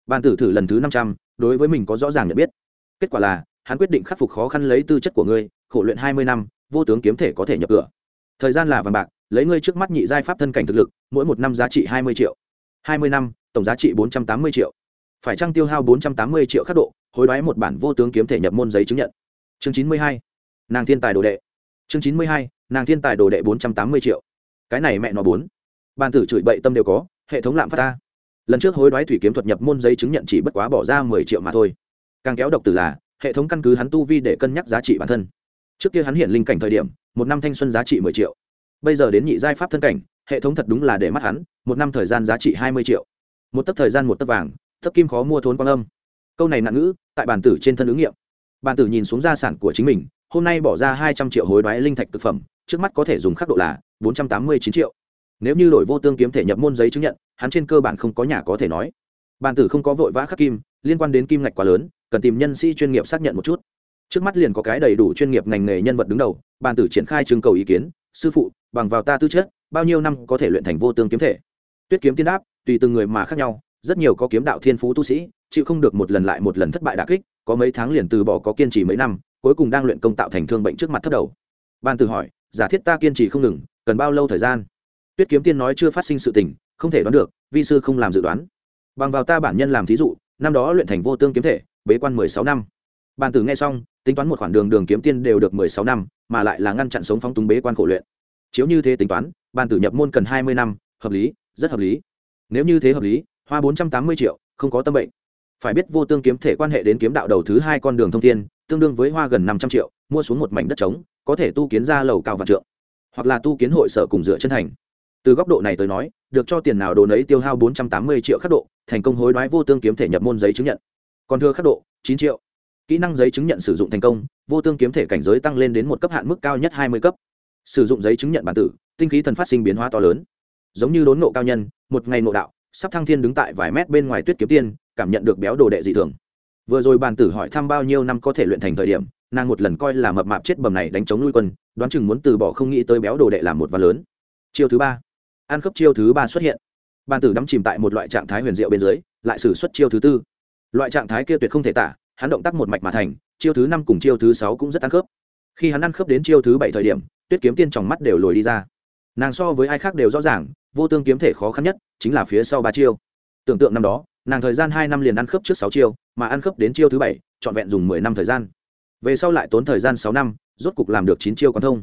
Ban tử thử lần thứ năm trăm, đối với mình có rõ ràng nhận biết. Kết quả là hắn quyết định khắc phục khó khăn lấy tư chất của ngươi, khổ luyện hai mươi năm, vô tướng kiếm thể có thể nhập cửa. Thời gian là vàng bạc, lấy ngươi trước mắt nhị giai pháp thân cảnh thực lực, mỗi một năm giá trị hai mươi triệu. Hai mươi năm, tổng giá trị bốn trăm tám mươi triệu. Phải trăng tiêu hao bốn trăm tám mươi triệu khắc độ, hối đoái một bản vô tướng kiếm thể nhập môn giấy chứng nhận? Chương chín mươi hai, nàng thiên tài đồ đệ. Chương chín mươi hai, nàng thiên tài đồ đệ bốn trăm tám mươi triệu. Cái này mẹ nó bốn. Bàn tử chửi bậy tâm đều có, hệ thống lạm phát ta. Lần trước hối đoái thủy kiếm thuật nhập môn giấy chứng nhận chỉ bất quá bỏ ra mười triệu mà thôi. Càng kéo độc từ là hệ thống căn cứ hắn tu vi để cân nhắc giá trị bản thân. Trước kia hắn hiện linh cảnh thời điểm, một năm thanh xuân giá trị mười triệu. Bây giờ đến nhị giai pháp thân cảnh, hệ thống thật đúng là để mắt hắn, một năm thời gian giá trị hai mươi triệu. Một tấc thời gian một tấc vàng thấp kim khó mua thốn quan âm. Câu này nạn ngữ, tại bản tử trên thân ứng nghiệm. Bản tử nhìn xuống gia sản của chính mình, hôm nay bỏ ra hai trăm triệu hối đoái linh thạch thực phẩm, trước mắt có thể dùng khắc độ là bốn trăm tám mươi chín triệu. Nếu như đổi vô tương kiếm thể nhập môn giấy chứng nhận, hắn trên cơ bản không có nhà có thể nói. Bản tử không có vội vã khắc kim, liên quan đến kim ngạch quá lớn cần tìm nhân sĩ chuyên nghiệp xác nhận một chút. Trước mắt liền có cái đầy đủ chuyên nghiệp ngành nghề nhân vật đứng đầu, bàn tử triển khai trưng cầu ý kiến, sư phụ, bằng vào ta tư chất, bao nhiêu năm có thể luyện thành vô tương kiếm thể. Tuyết kiếm tiên đáp, tùy từng người mà khác nhau, rất nhiều có kiếm đạo thiên phú tu sĩ, chịu không được một lần lại một lần thất bại đà kích, có mấy tháng liền từ bỏ có kiên trì mấy năm, cuối cùng đang luyện công tạo thành thương bệnh trước mặt thất đầu. Ban từ hỏi, giả thiết ta kiên trì không ngừng, cần bao lâu thời gian? Tuyết kiếm tiên nói chưa phát sinh sự tình, không thể đoán được, vi sư không làm dự đoán. Bằng vào ta bản nhân làm thí dụ, năm đó luyện thành vô tương kiếm thể bế quan mười sáu năm. Bàn tử nghe xong, tính toán một khoản đường đường kiếm tiên đều được mười sáu năm, mà lại là ngăn chặn sống phóng túng bế quan khổ luyện. Chiếu như thế tính toán, bàn tử nhập môn cần hai mươi năm, hợp lý, rất hợp lý. Nếu như thế hợp lý, hoa bốn trăm tám mươi triệu, không có tâm bệnh. Phải biết vô tương kiếm thể quan hệ đến kiếm đạo đầu thứ hai con đường thông thiên, tương đương với hoa gần năm trăm triệu, mua xuống một mảnh đất trống, có thể tu kiến ra lầu cao vạn trượng, hoặc là tu kiến hội sở cùng dựa chân thành. Từ góc độ này tới nói, được cho tiền nào đồ nấy tiêu hao bốn trăm tám mươi triệu khắc độ, thành công hối đoái vô tương kiếm thể nhập môn giấy chứng nhận còn thừa khắc độ, chín triệu. Kỹ năng giấy chứng nhận sử dụng thành công, vô tương kiếm thể cảnh giới tăng lên đến một cấp hạn mức cao nhất hai mươi cấp. Sử dụng giấy chứng nhận bản tử, tinh khí thần phát sinh biến hóa to lớn. Giống như đốn nộ cao nhân, một ngày nộ đạo, sắp thăng thiên đứng tại vài mét bên ngoài tuyết kiếm tiên, cảm nhận được béo đồ đệ dị thường. Vừa rồi bàn tử hỏi thăm bao nhiêu năm có thể luyện thành thời điểm, nàng một lần coi là mập mạp chết bầm này đánh chống nuôi quân, đoán chừng muốn từ bỏ không nghĩ tới béo đồ đệ làm một và lớn. Chiêu thứ ba. Ăn khớp chiêu thứ ba xuất hiện. Bàn tử đắm chìm tại một loại trạng thái huyền diệu bên dưới, lại xử xuất chiêu thứ tư loại trạng thái kia tuyệt không thể tả, hắn động tác một mạch mà thành, chiêu thứ năm cùng chiêu thứ sáu cũng rất ăn khớp. Khi hắn ăn khớp đến chiêu thứ bảy thời điểm, tuyết kiếm tiên tròng mắt đều lồi đi ra. Nàng so với ai khác đều rõ ràng, vô tương kiếm thể khó khăn nhất chính là phía sau ba chiêu. Tưởng tượng năm đó, nàng thời gian hai năm liền ăn khớp trước sáu chiêu, mà ăn khớp đến chiêu thứ bảy, trọn vẹn dùng mười năm thời gian. Về sau lại tốn thời gian sáu năm, rốt cục làm được chín chiêu còn thông.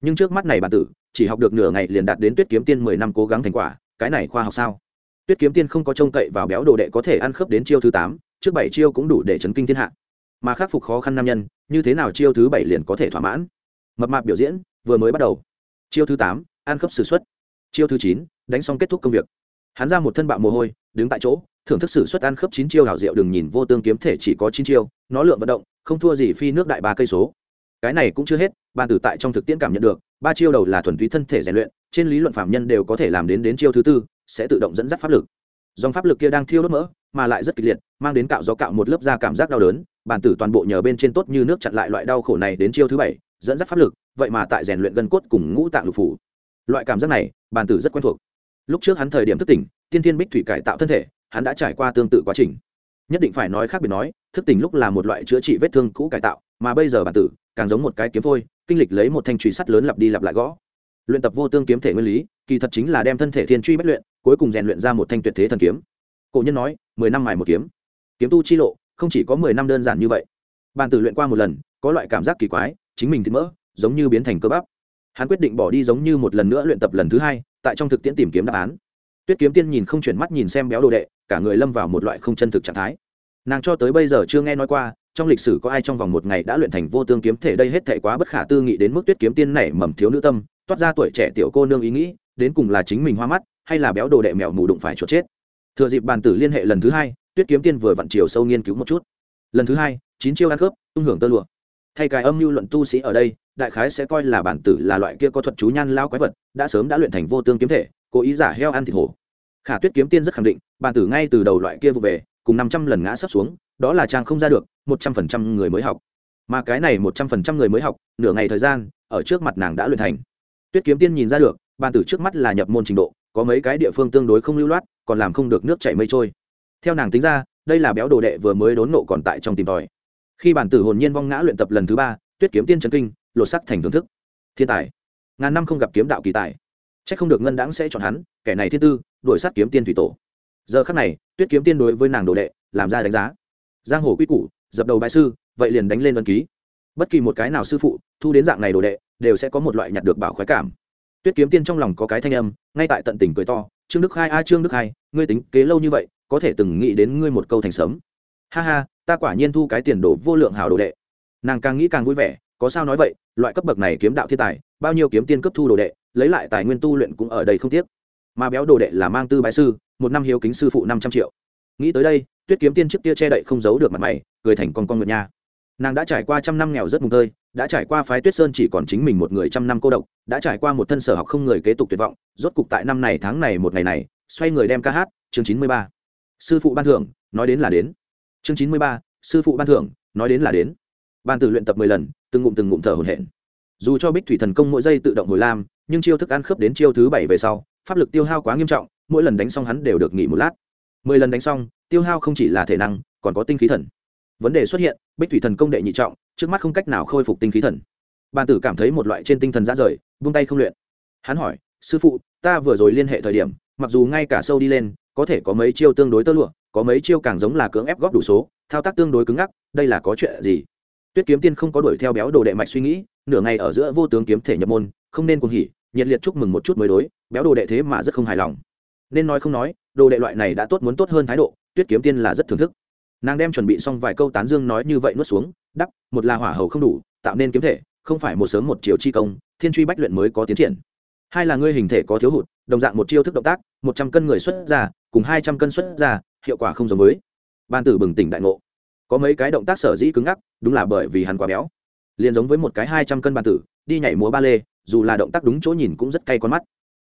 Nhưng trước mắt này bản tử, chỉ học được nửa ngày liền đạt đến tuyết kiếm tiên mười năm cố gắng thành quả, cái này khoa học sao? Tuyết kiếm tiên không có trông cậy vào béo đồ đệ có thể ăn khớp đến chiêu thứ tám, trước bảy chiêu cũng đủ để chấn kinh thiên hạ. Mà khắc phục khó khăn nam nhân, như thế nào chiêu thứ bảy liền có thể thỏa mãn? Mập mạp biểu diễn, vừa mới bắt đầu. Chiêu thứ tám, ăn khớp s ử x u ấ t chiêu thứ chín, đánh xong kết thúc công việc. Hắn ra một thân bạo mồ hôi, đứng tại chỗ, thưởng thức xử xuất ăn khớp chín chiêu hảo diệu đừng nhìn vô tương kiếm thể chỉ có chín chiêu, nó lượng vận động, không thua gì phi nước đại ba cây số. Cái này cũng chưa hết, ban tử tại trong thực tiễn cảm nhận được, ba chiêu đầu là thuần túy thân thể rèn luyện, trên lý luận phạm nhân đều có thể làm đến đến chiêu thứ tư sẽ tự động dẫn dắt pháp lực. Dòng pháp lực kia đang thiêu đốt mỡ, mà lại rất kịch liệt, mang đến cạo gió cạo một lớp da cảm giác đau đớn, bản tử toàn bộ nhờ bên trên tốt như nước chặn lại loại đau khổ này đến chiêu thứ bảy, dẫn dắt pháp lực, vậy mà tại rèn luyện gân cốt cùng ngũ tạng lục phủ. Loại cảm giác này, bản tử rất quen thuộc. Lúc trước hắn thời điểm thức tỉnh, tiên thiên bích thủy cải tạo thân thể, hắn đã trải qua tương tự quá trình. Nhất định phải nói khác biệt nói, thức tỉnh lúc là một loại chữa trị vết thương cũ cải tạo, mà bây giờ bản tử càng giống một cái kiếm phôi, kinh lịch lấy một thanh trùy sắt lớn lặp đi lặp lại gõ. Luyện tập vô tương kiếm thể nguyên lý, kỳ thật chính là đem thân thể thiên truy bất luyện cuối cùng rèn luyện ra một thanh tuyệt thế thần kiếm. Cổ nhân nói, mười năm mài một kiếm. Kiếm tu chi lộ, không chỉ có mười năm đơn giản như vậy. Bàn tử luyện qua một lần, có loại cảm giác kỳ quái, chính mình thì mỡ, giống như biến thành cơ bắp. Hắn quyết định bỏ đi giống như một lần nữa luyện tập lần thứ hai, tại trong thực tiễn tìm kiếm đáp án. Tuyết kiếm tiên nhìn không chuyển mắt nhìn xem béo đồ đệ, cả người lâm vào một loại không chân thực trạng thái. Nàng cho tới bây giờ chưa nghe nói qua, trong lịch sử có ai trong vòng một ngày đã luyện thành vô tương kiếm thể đây hết thể quá bất khả tư nghị đến mức tuyết kiếm tiên nảy mầm thiếu nữ tâm, toát ra tuổi trẻ tiểu cô nương ý nghĩ, đến cùng là chính mình hoa mắt hay là béo đồ đệ mèo mù đụng phải chuột chết. Thừa dịp bàn tử liên hệ lần thứ hai, tuyết kiếm tiên vừa vặn chiều sâu nghiên cứu một chút. Lần thứ hai, chín chiêu ăn khớp, tung hưởng tơ lụa. Thay cái âm mưu luận tu sĩ ở đây, đại khái sẽ coi là bản tử là loại kia có thuật chú nhan lao quái vật, đã sớm đã luyện thành vô tương kiếm thể, cố ý giả heo ăn thịt hổ. Khả tuyết kiếm tiên rất khẳng định, bản tử ngay từ đầu loại kia vụ về, cùng năm trăm lần ngã sắp xuống, đó là trang không ra được, một trăm phần trăm người mới học. Mà cái này một trăm phần trăm người mới học, nửa ngày thời gian, ở trước mặt nàng đã luyện thành. Tuyết kiếm tiên nhìn ra được, bản tử trước mắt là nhập môn trình độ có mấy cái địa phương tương đối không lưu loát, còn làm không được nước chảy mây trôi. Theo nàng tính ra, đây là béo đồ đệ vừa mới đốn nộ còn tại trong tìm tòi. Khi bản tử hồn nhiên vong ngã luyện tập lần thứ ba, tuyết kiếm tiên trấn kinh, lột sắc thành thưởng thức. Thiên tài. Ngàn năm không gặp kiếm đạo kỳ tài. C h ắ c không được ngân đãng sẽ chọn hắn, kẻ này thiên tư đổi sát kiếm tiên thủy tổ. Giờ khắc này, tuyết kiếm tiên đối với nàng đồ đệ, làm ra đánh giá. Giang hồ quy củ, dập đầu bại sư, vậy liền đánh lên ân ký. Bất kỳ một cái nào sư phụ, thu đến dạng này đồ đệ, đều sẽ có một loại nhặt được bảo khoái cảm tuyết kiếm tiên trong lòng có cái thanh âm, ngay tại tận tình cười to, trương đức khai, a, trương đức khai, ngươi tính kế lâu như vậy, có thể từng nghĩ đến ngươi một câu thành sớm. Ha ha, ta quả nhiên thu cái tiền đồ vô lượng hảo đồ đệ. Nàng càng nghĩ càng vui vẻ, có sao nói vậy, loại cấp bậc này kiếm đạo thiên tài, bao nhiêu kiếm tiên cấp thu đồ đệ, lấy lại tài nguyên tu luyện cũng ở đây không tiếc. Mà béo đồ đệ là mang tư bái sư, một năm hiếu kính sư phụ năm trăm triệu. Nghĩ tới đây, tuyết kiếm tiên trước kia che đậy không giấu được mặt mày, cười thành con con ngựa nha nàng đã trải qua trăm năm nghèo rất mùng tơi, đã trải qua phái tuyết sơn chỉ còn chính mình một người trăm năm cô độc, đã trải qua một thân sở học không người kế tục tuyệt vọng, rốt cục tại năm này tháng này một ngày này, xoay người đem ca hát, chương chín mươi ba. Sư phụ ban thưởng, nói đến là đến. Chương chín mươi ba, sư phụ ban thưởng, nói đến là đến. Ban từ luyện tập mười lần, từng ngụm từng ngụm thở hổn hển. Dù cho bích thủy thần công mỗi giây tự động hồi lam, nhưng chiêu thức ăn khớp đến chiêu thứ bảy về sau, pháp lực tiêu hao quá nghiêm trọng, mỗi lần đánh xong hắn đều được nghỉ một lát. Mười lần đánh xong, tiêu hao không chỉ là thể năng, còn có tinh khí thần vấn đề xuất hiện, bích thủy thần công đệ nhị trọng, trước mắt không cách nào khôi phục tinh khí thần. Bàn tử cảm thấy một loại trên tinh thần ra rời buông tay không luyện. Hắn hỏi, sư phụ, ta vừa rồi liên hệ thời điểm, mặc dù ngay cả sâu đi lên, có thể có mấy chiêu tương đối tơ lụa, có mấy chiêu càng giống là cưỡng ép góp đủ số, thao tác tương đối cứng ngắc, đây là có chuyện gì? Tuyết kiếm tiên không có đuổi theo béo đồ đệ mạch suy nghĩ, nửa ngày ở giữa vô tướng kiếm thể nhập môn, không nên cuồng hỉ, nhiệt liệt chúc mừng một chút mới đối, béo đồ đệ thế mà rất không hài lòng. Nên nói không nói, đồ đệ loại này đã tốt muốn tốt hơn thái độ, tuyết kiếm tiên là rất thưởng thức nàng đem chuẩn bị xong vài câu tán dương nói như vậy nuốt xuống, đắp, một là hỏa hầu không đủ, tạo nên kiếm thể, không phải một sớm một chiều chi công, thiên truy bách luyện mới có tiến triển. Hai là ngươi hình thể có thiếu hụt, đồng dạng một chiêu thức động tác, một trăm cân người xuất ra, cùng hai trăm cân xuất ra, hiệu quả không giống với. Ban tử bừng tỉnh đại ngộ. Có mấy cái động tác sở dĩ cứng ngắc, đúng là bởi vì hắn quá béo. Liền giống với một cái hai trăm cân ban tử, đi nhảy múa ba lê, dù là động tác đúng chỗ nhìn cũng rất cay con mắt.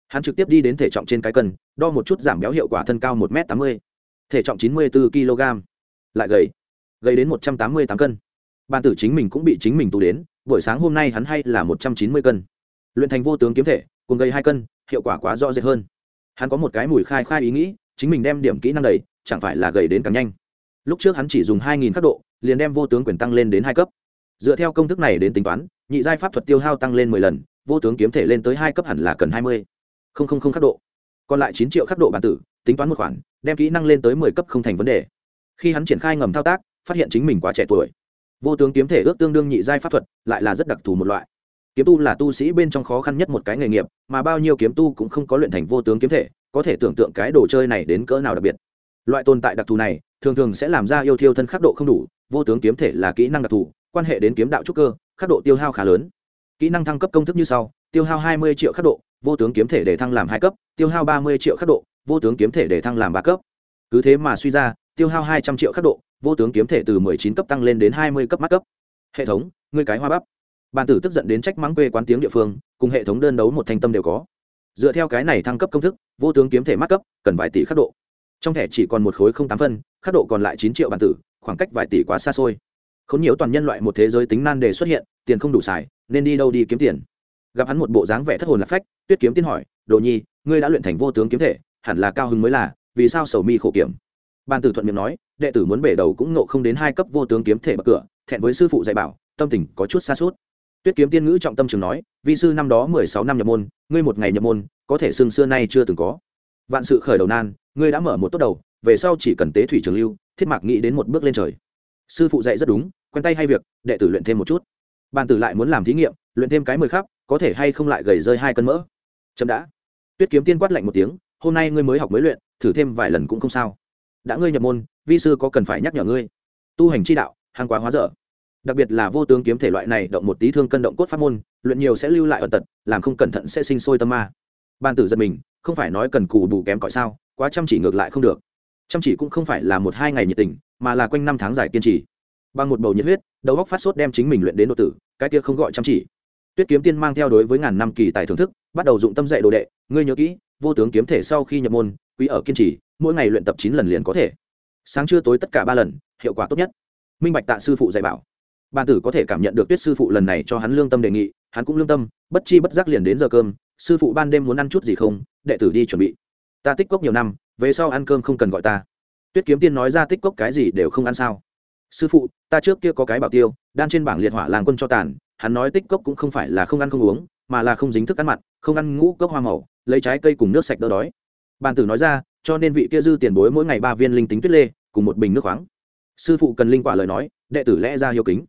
Hắn trực tiếp đi đến thể trọng trên cái cân, đo một chút giảm béo hiệu quả thân cao một m tám mươi, thể trọng chín mươi bốn kg lại gầy. Gầy đến một trăm tám mươi tám cân. Ban tử chính mình cũng bị chính mình tù đến, buổi sáng hôm nay hắn hay là một trăm chín mươi cân. Luyện thành vô tướng kiếm thể, cùng gây hai cân, hiệu quả quá rõ rệt hơn. Hắn có một cái mùi khai khai ý nghĩ, chính mình đem điểm kỹ năng đầy, chẳng phải là gầy đến càng nhanh. Lúc trước hắn chỉ dùng hai nghìn khắc độ, liền đem vô tướng quyền tăng lên đến hai cấp. Dựa theo công thức này đến tính toán, nhị giai pháp thuật tiêu hao tăng lên mười lần, vô tướng kiếm thể lên tới hai cấp hẳn là cần hai mươi. Không không không khắc độ. Còn lại chín triệu khắc độ bản tử, tính toán một khoản, đem kỹ năng lên tới mười cấp không thành vấn đề khi hắn triển khai ngầm thao tác, phát hiện chính mình quá trẻ tuổi. Vô tướng kiếm thể ước tương đương nhị giai pháp thuật, lại là rất đặc thù một loại. Kiếm tu là tu sĩ bên trong khó khăn nhất một cái nghề nghiệp, mà bao nhiêu kiếm tu cũng không có luyện thành vô tướng kiếm thể, có thể tưởng tượng cái đồ chơi này đến cỡ nào đặc biệt. Loại tồn tại đặc thù này, thường thường sẽ làm ra yêu thiêu thân khắc độ không đủ, vô tướng kiếm thể là kỹ năng đặc thù, quan hệ đến kiếm đạo trúc cơ, khắc độ tiêu hao khá lớn. Kỹ năng thăng cấp công thức như sau, tiêu hao hai mươi triệu khắc độ, vô tướng kiếm thể để thăng làm hai cấp, tiêu hao ba mươi triệu khắc độ, vô tướng kiếm thể để thăng làm ba cấp. Cứ thế mà suy ra tiêu hao hai trăm triệu khắc độ, vô tướng kiếm thể từ mười chín cấp tăng lên đến hai mươi cấp mắt cấp. Hệ thống, ngươi cái hoa bắp. Bàn tử tức giận đến trách mắng quê quán tiếng địa phương, cùng hệ thống đơn đấu một thanh tâm đều có. Dựa theo cái này thăng cấp công thức, vô tướng kiếm thể mắt cấp, cần vài tỷ khắc độ. Trong thẻ chỉ còn một khối không tám phân, khắc độ còn lại chín triệu bàn tử, khoảng cách vài tỷ quá xa xôi. Khốn nhiều toàn nhân loại một thế giới tính nan đề xuất hiện, tiền không đủ xài, nên đi đâu đi kiếm tiền. Gặp hắn một bộ dáng vẻ thất hồn lạc phách, tuyết kiếm tiên hỏi, đồ nhi, ngươi đã luyện thành vô tướng kiếm thể, hẳn là cao hứng mới là, vì sao sầu mi khổ kiểm? Ban tử thuận miệng nói, đệ tử muốn bể đầu cũng nộ không đến hai cấp vô tướng kiếm thể bậc cửa, thẹn với sư phụ dạy bảo, tâm tình có chút xa suốt. Tuyết kiếm tiên ngữ trọng tâm trường nói, vi sư năm đó mười sáu năm nhập môn, ngươi một ngày nhập môn, có thể xương xưa nay chưa từng có. Vạn sự khởi đầu nan, ngươi đã mở một tốt đầu, về sau chỉ cần tế thủy trường lưu, thiết mạc nghĩ đến một bước lên trời. Sư phụ dạy rất đúng, quen tay hay việc, đệ tử luyện thêm một chút. Bàn tử lại muốn làm thí nghiệm, luyện thêm cái mười khắp, có thể hay không lại gầy rơi hai cân mỡ. Chậm đã. Tuyết kiếm tiên quát lạnh một tiếng, hôm nay ngươi mới học mới luyện, thử thêm vài lần cũng không sao đã ngươi nhập môn, vi sư có cần phải nhắc nhở ngươi? Tu hành chi đạo hàng quá hóa dở. Đặc biệt là vô tướng kiếm thể loại này động một tí thương cân động cốt pháp môn, luyện nhiều sẽ lưu lại ẩn tật, làm không cẩn thận sẽ sinh sôi tâm ma. Ban tử giật mình, không phải nói cần cù bù kém cỏi sao, quá chăm chỉ ngược lại không được. Chăm chỉ cũng không phải là một hai ngày nhiệt tình, mà là quanh năm tháng dài kiên trì. Bằng một bầu nhiệt huyết, đầu góc phát sốt đem chính mình luyện đến độ tử, cái kia không gọi chăm chỉ. Tuyết kiếm tiên mang theo đối với ngàn năm kỳ tài thưởng thức, bắt đầu dụng tâm dạy đồ đệ, ngươi nhớ kỹ, vô tướng kiếm thể sau khi nhập môn, quý ở kiên trì mỗi ngày luyện tập chín lần liền có thể. Sáng trưa tối tất cả ba lần, hiệu quả tốt nhất. Minh bạch tạ sư phụ dạy bảo. Bàn tử có thể cảm nhận được tuyết sư phụ lần này cho hắn lương tâm đề nghị, hắn cũng lương tâm, bất chi bất giác liền đến giờ cơm, sư phụ ban đêm muốn ăn chút gì không, đệ tử đi chuẩn bị. Ta tích cốc nhiều năm, về sau ăn cơm không cần gọi ta. Tuyết kiếm tiên nói ra tích cốc cái gì đều không ăn sao. Sư phụ, ta trước kia có cái bảo tiêu, đan trên bảng liệt hỏa làng quân cho tàn, hắn nói tích cốc cũng không phải là không ăn không uống, mà là không dính thức ăn mặn, không ăn ngũ cốc hoa màu, lấy trái cây cùng nước sạch đỡ đói bàn tử nói ra, cho nên vị kia dư tiền bối mỗi ngày ba viên linh tính tuyết lê, cùng một bình nước khoáng. Sư phụ cần linh quả lời nói, đệ tử lẽ ra hiếu kính.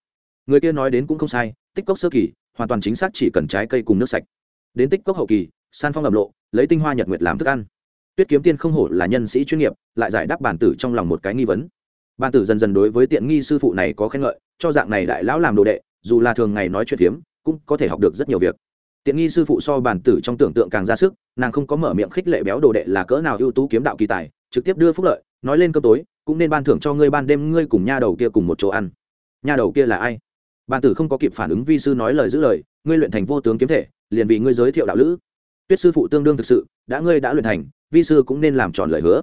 Người kia nói đến cũng không sai, tích cốc sơ kỳ, hoàn toàn chính xác chỉ cần trái cây cùng nước sạch. Đến tích cốc hậu kỳ, san phong ẩm lộ, lấy tinh hoa nhật nguyệt làm thức ăn. Tuyết kiếm tiên không hổ là nhân sĩ chuyên nghiệp, lại giải đáp bản tử trong lòng một cái nghi vấn. Bản tử dần dần đối với tiện nghi sư phụ này có khen ngợi, cho dạng này đại lão làm đồ đệ, dù là thường ngày nói chuyện phiếm cũng có thể học được rất nhiều việc tiện nghi sư phụ so bản tử trong tưởng tượng càng ra sức, nàng không có mở miệng khích lệ béo đồ đệ là cỡ nào ưu tú kiếm đạo kỳ tài, trực tiếp đưa phúc lợi, nói lên cơm tối, cũng nên ban thưởng cho ngươi ban đêm ngươi cùng nha đầu kia cùng một chỗ ăn. Nha đầu kia là ai? Bản tử không có kịp phản ứng vi sư nói lời giữ lời, ngươi luyện thành vô tướng kiếm thể, liền vì ngươi giới thiệu đạo lữ. Tuyết sư phụ tương đương thực sự, đã ngươi đã luyện thành, vi sư cũng nên làm tròn lời hứa.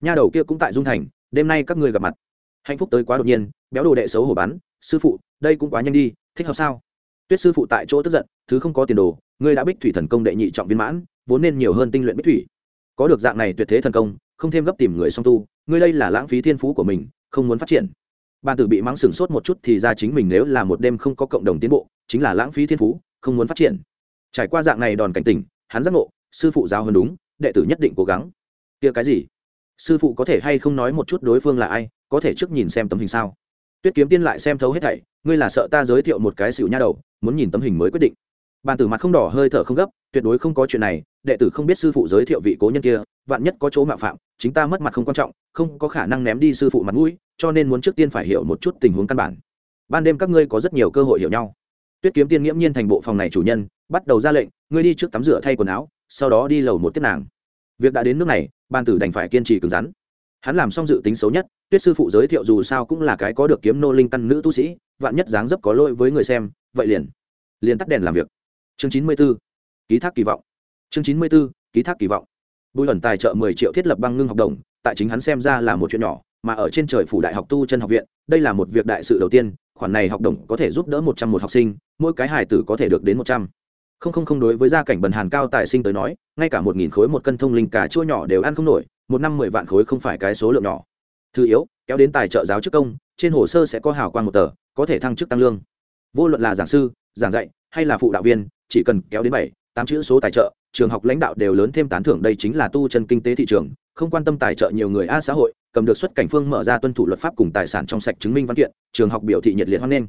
Nha đầu kia cũng tại dung thành, đêm nay các ngươi gặp mặt. Hạnh phúc tới quá đột nhiên, béo đồ đệ xấu hổ bắn, sư phụ, đây cũng quá nhanh đi, thích hợp sao? Tuyết sư phụ tại chỗ tức giận, thứ không có tiền đồ, ngươi đã bích thủy thần công đệ nhị trọng viên mãn, vốn nên nhiều hơn tinh luyện bích thủy. Có được dạng này tuyệt thế thần công, không thêm gấp tìm người song tu, ngươi đây là lãng phí thiên phú của mình, không muốn phát triển. Bàn tử bị mắng sừng sốt một chút thì ra chính mình nếu là một đêm không có cộng đồng tiến bộ, chính là lãng phí thiên phú, không muốn phát triển. Trải qua dạng này đòn cảnh tỉnh, hắn giác ngộ, sư phụ giáo hơn đúng, đệ tử nhất định cố gắng. Kia cái gì? Sư phụ có thể hay không nói một chút đối phương là ai, có thể trước nhìn xem tấm hình sao? Tuyết kiếm tiên lại xem thấu hết thảy ngươi là sợ ta giới thiệu một cái xịu nha đầu, muốn nhìn tấm hình mới quyết định. Bàn tử mặt không đỏ, hơi thở không gấp, tuyệt đối không có chuyện này, đệ tử không biết sư phụ giới thiệu vị cố nhân kia, vạn nhất có chỗ mạo phạm, chính ta mất mặt không quan trọng, không có khả năng ném đi sư phụ mặt mũi, cho nên muốn trước tiên phải hiểu một chút tình huống căn bản. Ban đêm các ngươi có rất nhiều cơ hội hiểu nhau. Tuyết kiếm tiên nghiễm nhiên thành bộ phòng này chủ nhân, bắt đầu ra lệnh, ngươi đi trước tắm rửa thay quần áo, sau đó đi lầu một tiết nàng. Việc đã đến nước này, ban tử đành phải kiên trì cứng rắn. Hắn làm xong dự tính xấu nhất tuyết sư phụ giới thiệu dù sao cũng là cái có được kiếm nô linh căn nữ tu sĩ, vạn nhất dáng dấp có lỗi với người xem, vậy liền liền tắt đèn làm việc. Chương chín mươi b ố ký thác kỳ vọng. Chương chín mươi b ố ký thác kỳ vọng. Bùi ẩn tài trợ mười triệu thiết lập băng ngưng học đồng, tại chính hắn xem ra là một chuyện nhỏ, mà ở trên trời phủ đại học tu chân học viện, đây là một việc đại sự đầu tiên, khoản này học đồng có thể giúp đỡ một trăm một học sinh, mỗi cái hài tử có thể được đến một trăm. Không không không đối với gia cảnh bần hàn cao tài sinh tới nói, ngay cả một nghìn khối một cân thông linh cả chua nhỏ đều ăn không nổi, một năm mười vạn khối không phải cái số lượng nhỏ thứ yếu, kéo đến tài trợ giáo chức công, trên hồ sơ sẽ có hào quan một tờ, có thể thăng chức tăng lương. Vô luận là giảng sư, giảng dạy hay là phụ đạo viên, chỉ cần kéo đến bảy, tám chữ số tài trợ, trường học lãnh đạo đều lớn thêm tán thưởng. Đây chính là tu chân kinh tế thị trường, không quan tâm tài trợ nhiều người a xã hội, cầm được xuất cảnh phương mở ra tuân thủ luật pháp cùng tài sản trong sạch chứng minh văn kiện, trường học biểu thị nhiệt liệt hoan nghênh.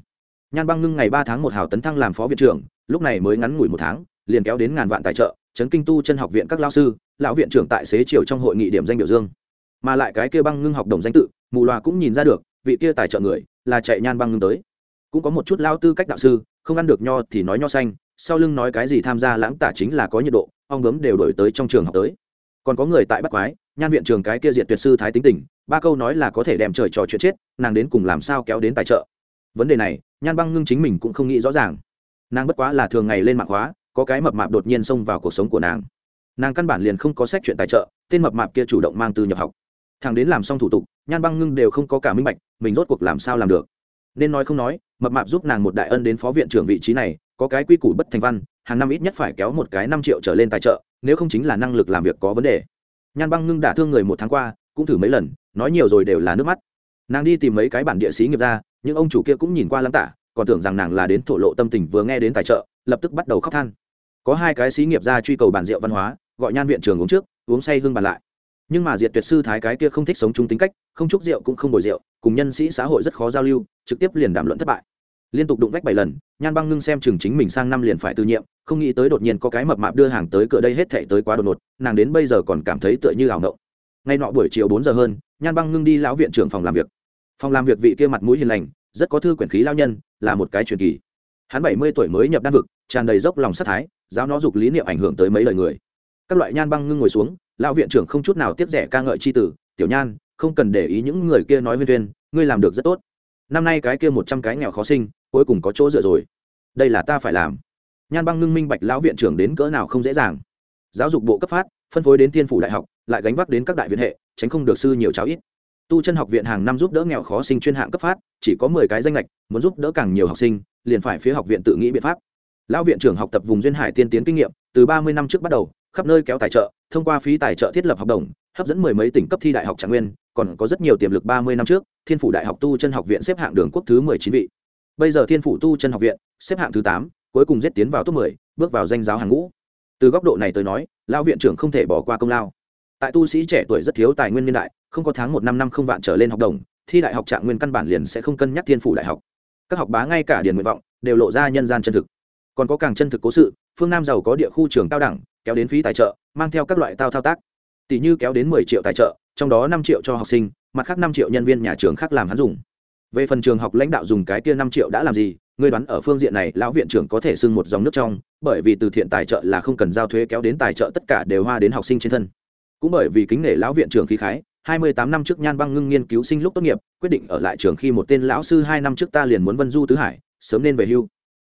Nhan băng ngưng ngày ba tháng một hào tấn thăng làm phó viện trưởng, lúc này mới ngắn ngủi một tháng, liền kéo đến ngàn vạn tài trợ, chấn kinh tu chân học viện các lao sư, lão viện trưởng tại xế chiều trong hội nghị điểm danh biểu dương mà lại cái kia băng ngưng học đồng danh tự, mù loà cũng nhìn ra được, vị kia tài trợ người là chạy nhan băng ngưng tới. Cũng có một chút lao tư cách đạo sư, không ăn được nho thì nói nho xanh, sau lưng nói cái gì tham gia lãng tả chính là có nhiệt độ, ong bướm đều đổi tới trong trường học tới. Còn có người tại bắc quái, nhan viện trường cái kia diện tuyệt sư thái tính tình, ba câu nói là có thể đem trời trò chuyện chết, nàng đến cùng làm sao kéo đến tài trợ. Vấn đề này, nhan băng ngưng chính mình cũng không nghĩ rõ ràng. Nàng bất quá là thường ngày lên mạng hóa, có cái mập mạp đột nhiên xông vào cuộc sống của nàng. Nàng căn bản liền không có sách chuyện tài trợ, tên mập mạp kia chủ động mang từ nhập học thằng đến làm xong thủ tục, nhan băng ngưng đều không có cả minh bạch, mình rốt cuộc làm sao làm được. Nên nói không nói, mập mạp giúp nàng một đại ân đến phó viện trưởng vị trí này, có cái quy củ bất thành văn, hàng năm ít nhất phải kéo một cái năm triệu trở lên tài trợ, nếu không chính là năng lực làm việc có vấn đề. Nhan băng ngưng đả thương người một tháng qua, cũng thử mấy lần, nói nhiều rồi đều là nước mắt. Nàng đi tìm mấy cái bản địa sĩ nghiệp ra, nhưng ông chủ kia cũng nhìn qua lắm tả, còn tưởng rằng nàng là đến thổ lộ tâm tình vừa nghe đến tài trợ, lập tức bắt đầu khóc than. Có hai cái sĩ nghiệp ra truy cầu bản rượu văn hóa, gọi nhan viện trường uống trước, uống say hương bàn lại nhưng mà diệt tuyệt sư thái cái kia không thích sống chung tính cách, không chúc rượu cũng không bồi rượu, cùng nhân sĩ xã hội rất khó giao lưu, trực tiếp liền đàm luận thất bại. Liên tục đụng vách bảy lần, nhan băng ngưng xem chừng chính mình sang năm liền phải tư nhiệm, không nghĩ tới đột nhiên có cái mập mạp đưa hàng tới cửa đây hết thệ tới quá đột ngột, nàng đến bây giờ còn cảm thấy tựa như ảo ngộng. Ngay nọ buổi chiều bốn giờ hơn, nhan băng ngưng đi lão viện trưởng phòng làm việc. Phòng làm việc vị kia mặt mũi hiền lành, rất có thư quyển khí lao nhân, là một cái truyền kỳ. Hắn bảy mươi tuổi mới nhập đan vực, tràn đầy dốc lòng sát thái, giáo nó dục lý niệm ảnh hưởng tới mấy lời người. Các loại nhan băng ngưng ngồi xuống lão viện trưởng không chút nào tiếp rẻ ca ngợi c h i tử tiểu nhan không cần để ý những người kia nói huyên viên, ngươi làm được rất tốt. Năm nay cái kia một trăm cái nghèo khó sinh cuối cùng có chỗ dựa rồi. Đây là ta phải làm. Nhan băng ngưng minh bạch lão viện trưởng đến cỡ nào không dễ dàng. Giáo dục bộ cấp phát phân phối đến tiên phủ đại học lại gánh vác đến các đại viện hệ tránh không được sư nhiều cháu ít. Tu chân học viện hàng năm giúp đỡ nghèo khó sinh chuyên hạng cấp phát chỉ có mười cái danh lệch muốn giúp đỡ càng nhiều học sinh liền phải phía học viện tự nghĩ biện pháp. Lão viện trưởng học tập vùng duyên hải tiên tiến kinh nghiệm từ ba mươi năm trước bắt đầu khắp nơi kéo tài trợ thông qua phí tài trợ thiết lập học đồng, hấp dẫn mười mấy tỉnh cấp thi đại học trạng nguyên, còn có rất nhiều tiềm lực ba mươi năm trước, thiên phủ đại học tu chân học viện xếp hạng đường quốc thứ mười chín vị. Bây giờ thiên phủ tu chân học viện xếp hạng thứ tám, cuối cùng giết tiến vào top mười, bước vào danh giáo hàng ngũ. Từ góc độ này tới nói, lão viện trưởng không thể bỏ qua công lao. Tại tu sĩ trẻ tuổi rất thiếu tài nguyên niên đại, không có tháng một năm năm không vạn trở lên học đồng, thi đại học trạng nguyên căn bản liền sẽ không cân nhắc thiên phủ đại học. Các học bá ngay cả điền nguyện vọng đều lộ ra nhân gian chân thực. Còn có càng chân thực cố sự, phương nam giàu có địa khu trường cao đẳng, kéo đến phí tài trợ mang theo các loại tao thao tác. Tỷ như kéo đến mười triệu tài trợ, trong đó năm triệu cho học sinh, mặt khác năm triệu nhân viên nhà trường khác làm hắn dùng. Về phần trường học lãnh đạo dùng cái kia năm triệu đã làm gì, ngươi đoán ở phương diện này, lão viện trưởng có thể xưng một dòng nước trong, bởi vì từ thiện tài trợ là không cần giao thuế kéo đến tài trợ tất cả đều hoa đến học sinh trên thân. Cũng bởi vì kính nể lão viện trưởng khí khái, hai mươi tám năm trước nhan băng ngưng nghiên cứu sinh lúc tốt nghiệp, quyết định ở lại trường khi một tên lão sư hai năm trước ta liền muốn vân du tứ hải, sớm nên về hưu.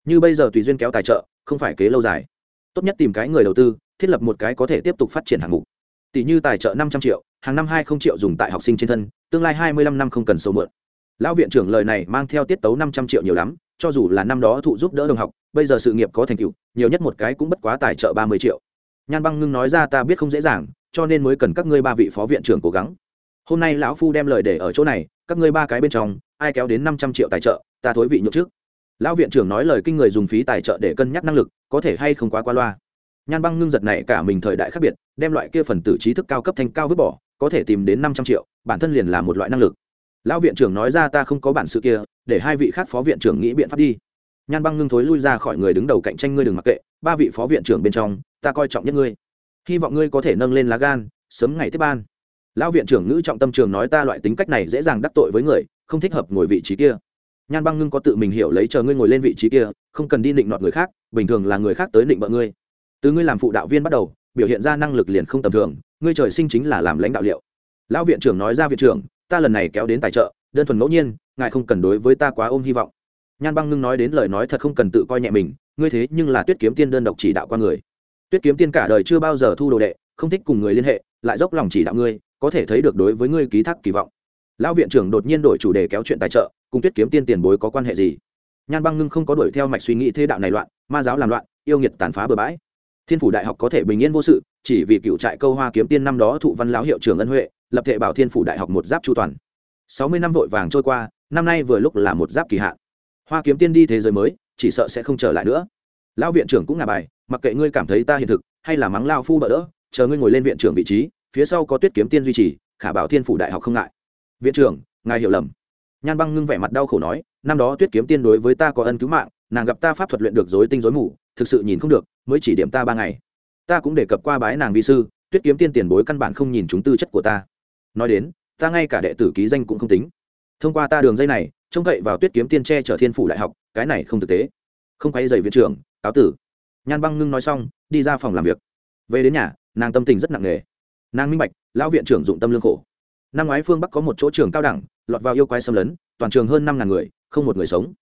Như bây giờ tùy duyên kéo tài trợ, không phải kế lâu dài. Tốt nhất tìm cái người đầu tư thiết lập một cái có thể tiếp tục phát triển hạng mục. Tỷ như tài trợ năm trăm triệu, hàng năm hai không triệu dùng tại học sinh trên thân, tương lai hai mươi lăm năm không cần sâu mượn. Lão viện trưởng lời này mang theo tiết tấu năm trăm triệu nhiều lắm, cho dù là năm đó thụ giúp đỡ đồng học, bây giờ sự nghiệp có thành tựu, nhiều nhất một cái cũng bất quá tài trợ ba mươi triệu. Nhan băng ngưng nói ra ta biết không dễ dàng, cho nên mới cần các ngươi ba vị phó viện trưởng cố gắng. Hôm nay lão phu đem lời để ở chỗ này, các ngươi ba cái bên trong, ai kéo đến năm trăm triệu tài trợ, ta thối vị nhậu trước. Lão viện trưởng nói lời kinh người dùng phí tài trợ để cân nhắc năng lực, có thể hay không quá qua loa nhan băng ngưng giật này cả mình thời đại khác biệt, đem loại kia phần tử trí thức cao cấp thành cao vứt bỏ, có thể tìm đến năm trăm triệu, bản thân liền là một loại năng lực. Lão viện trưởng nói ra ta không có bản sự kia, để hai vị khác phó viện trưởng nghĩ biện pháp đi. Nhan băng ngưng thối lui ra khỏi người đứng đầu cạnh tranh ngươi đừng mặc kệ, ba vị phó viện trưởng bên trong, ta coi trọng nhất ngươi. Hy vọng ngươi có thể nâng lên lá gan, sớm ngày tiếp ban. Lão viện trưởng ngữ trọng tâm trường nói ta loại tính cách này dễ dàng đắc tội với người, không thích hợp ngồi vị trí kia. Nhan băng ngưng có tự mình hiểu lấy chờ ngươi ngồi lên vị trí kia, không cần đi định nọt người khác, bình thường là người khác tới định bợ ngươi từ ngươi làm phụ đạo viên bắt đầu, biểu hiện ra năng lực liền không tầm thường, ngươi trời sinh chính là làm lãnh đạo liệu. Lão viện trưởng nói ra viện trưởng, ta lần này kéo đến tài trợ, đơn thuần ngẫu nhiên, ngài không cần đối với ta quá ôm hy vọng. Nhan băng ngưng nói đến lời nói thật không cần tự coi nhẹ mình, ngươi thế nhưng là tuyết kiếm tiên đơn độc chỉ đạo qua người. Tuyết kiếm tiên cả đời chưa bao giờ thu đồ đệ, không thích cùng người liên hệ, lại dốc lòng chỉ đạo ngươi, có thể thấy được đối với ngươi ký thác kỳ vọng. Lão viện trưởng đột nhiên đổi chủ đề kéo chuyện tài trợ, cùng tuyết kiếm tiên tiền bối có quan hệ gì? Nhan băng ngưng không có đuổi theo mạch suy nghĩ thế đạo này loạn, ma giáo làm loạn, yêu nghiệt tàn phá bừa bãi thiên phủ đại học có thể bình yên vô sự, chỉ vì cựu trại câu hoa kiếm tiên năm đó thụ văn lão hiệu trưởng ân huệ, lập thể bảo thiên phủ đại học một giáp chu toàn. Sáu mươi năm vội vàng trôi qua, năm nay vừa lúc là một giáp kỳ hạn. Hoa kiếm tiên đi thế giới mới, chỉ sợ sẽ không trở lại nữa. Lão viện trưởng cũng ngả bài, mặc kệ ngươi cảm thấy ta hiện thực, hay là mắng lao phu bỡ đỡ, chờ ngươi ngồi lên viện trưởng vị trí, phía sau có tuyết kiếm tiên duy trì, khả bảo thiên phủ đại học không ngại. Viện trưởng, ngài hiểu lầm. Nhan băng ngưng vẻ mặt đau khổ nói, năm đó tuyết kiếm tiên đối với ta có ân cứu mạng, nàng gặp ta pháp thuật luyện được dối tinh dối mù thực sự nhìn không được, mới chỉ điểm ta ba ngày. Ta cũng đề cập qua bái nàng vi sư, tuyết kiếm tiên tiền bối căn bản không nhìn chúng tư chất của ta. Nói đến, ta ngay cả đệ tử ký danh cũng không tính. Thông qua ta đường dây này, trông cậy vào tuyết kiếm tiên tre chở thiên phủ đại học, cái này không thực tế. Không quay dày viện trưởng, cáo tử. Nhan băng ngưng nói xong, đi ra phòng làm việc. Về đến nhà, nàng tâm tình rất nặng nề. Nàng minh bạch, lão viện trưởng dụng tâm lương khổ. Năm ngoái phương bắc có một chỗ trường cao đẳng, lọt vào yêu quái xâm lấn, toàn trường hơn năm ngàn người, không một người sống.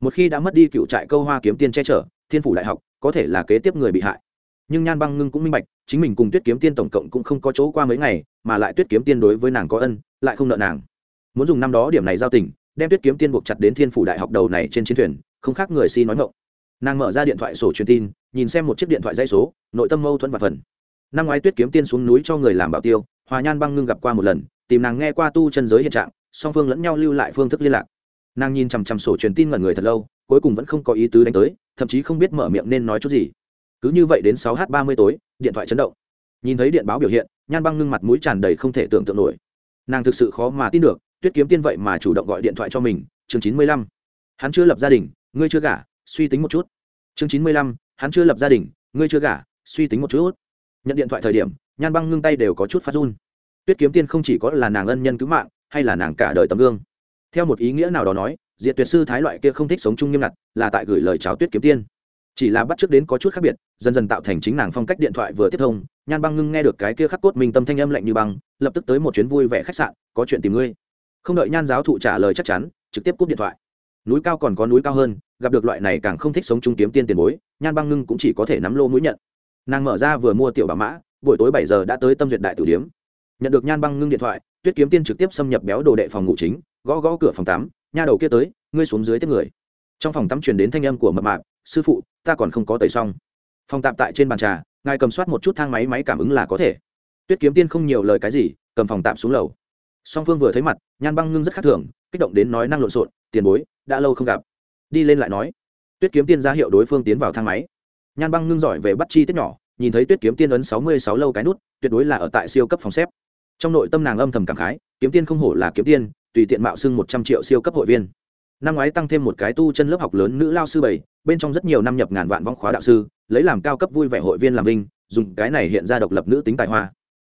Một khi đã mất đi cựu trại câu hoa kiếm tiên che chở thiên phủ đại học, có thể là kế tiếp người bị hại. Nhưng nhan băng ngưng cũng minh bạch, chính mình cùng tuyết kiếm tiên tổng cộng cũng không có chỗ qua mấy ngày, mà lại tuyết kiếm tiên đối với nàng có ân, lại không nợ nàng. Muốn dùng năm đó điểm này giao tình, đem tuyết kiếm tiên buộc chặt đến thiên phủ đại học đầu này trên chiến thuyền, không khác người si nói ngộng nàng mở ra điện thoại sổ truyền tin, nhìn xem một chiếc điện thoại dây số, nội tâm mâu thuẫn và phần. Năm ngoái tuyết kiếm tiên xuống núi cho người làm bảo tiêu, hòa nhan băng ngưng gặp qua một lần, tìm nàng nghe qua tu chân giới hiện trạng, song phương lẫn nhau lưu lại phương thức liên lạc. Nàng nhìn chằm chằm sổ truyền tin ngẩn người thật lâu cuối cùng vẫn không có ý tứ đánh tới, thậm chí không biết mở miệng nên nói chút gì. Cứ như vậy đến sáu h ba mươi tối, điện thoại chấn động. Nhìn thấy điện báo biểu hiện, nhan băng ngưng mặt mũi tràn đầy không thể tưởng tượng nổi. Nàng thực sự khó mà tin được, tuyết kiếm tiên vậy mà chủ động gọi điện thoại cho mình, chương chín mươi lăm. Hắn chưa lập gia đình, ngươi chưa gả, suy tính một chút. Chương chín mươi lăm, hắn chưa lập gia đình, ngươi chưa gả, suy tính một chút. Nhận điện thoại thời điểm, nhan băng ngưng tay đều có chút phát run. Tuyết kiếm tiên không chỉ có là nàng ân nhân cứu mạng, hay là nàng cả đời tấm gương. Theo một ý nghĩa nào đó nói diệt tuyệt sư thái loại kia không thích sống chung nghiêm ngặt, là tại gửi lời cháo tuyết kiếm tiên. Chỉ là bắt trước đến có chút khác biệt, dần dần tạo thành chính nàng phong cách điện thoại vừa tiếp thông, nhan băng ngưng nghe được cái kia khắc cốt minh tâm thanh âm lạnh như băng, lập tức tới một chuyến vui vẻ khách sạn, có chuyện tìm ngươi. Không đợi nhan giáo thụ trả lời chắc chắn, trực tiếp cúp điện thoại. Núi cao còn có núi cao hơn, gặp được loại này càng không thích sống chung kiếm tiên tiền bối, nhan băng ngưng cũng chỉ có thể nắm lô mũi nhận. Nàng mở ra vừa mua tiểu bà mã, buổi tối bảy giờ đã tới tâm duyệt đại tử điếm. Nhận được nhan băng ngưng điện thoại, tuyết kiếm tiên trực tiếp xâm nhập béo đồ đệ phòng ngủ chính, gõ gõ cửa phòng tám nha đầu kia tới, ngươi xuống dưới tiếp người. Trong phòng tắm truyền đến thanh âm của mập mạp, sư phụ, ta còn không có tẩy xong. Phòng tạm tại trên bàn trà, ngài cầm soát một chút thang máy máy cảm ứng là có thể. Tuyết kiếm tiên không nhiều lời cái gì, cầm phòng tạm xuống lầu. Song phương vừa thấy mặt, nhan băng ngưng rất khác thường, kích động đến nói năng lộn xộn, tiền bối, đã lâu không gặp. Đi lên lại nói. Tuyết kiếm tiên ra hiệu đối phương tiến vào thang máy. Nhan băng ngưng giỏi về bắt chi tiết nhỏ, nhìn thấy tuyết kiếm tiên ấn sáu mươi sáu lâu cái nút, tuyệt đối là ở tại siêu cấp phòng xếp. Trong nội tâm nàng âm thầm cảm khái, kiếm tiên không hổ là kiếm tiên tùy tiện mạo xưng một trăm triệu siêu cấp hội viên. Năm ngoái tăng thêm một cái tu chân lớp học lớn nữ lao sư bảy, bên trong rất nhiều năm nhập ngàn vạn vong khóa đạo sư, lấy làm cao cấp vui vẻ hội viên làm vinh, dùng cái này hiện ra độc lập nữ tính tài hoa.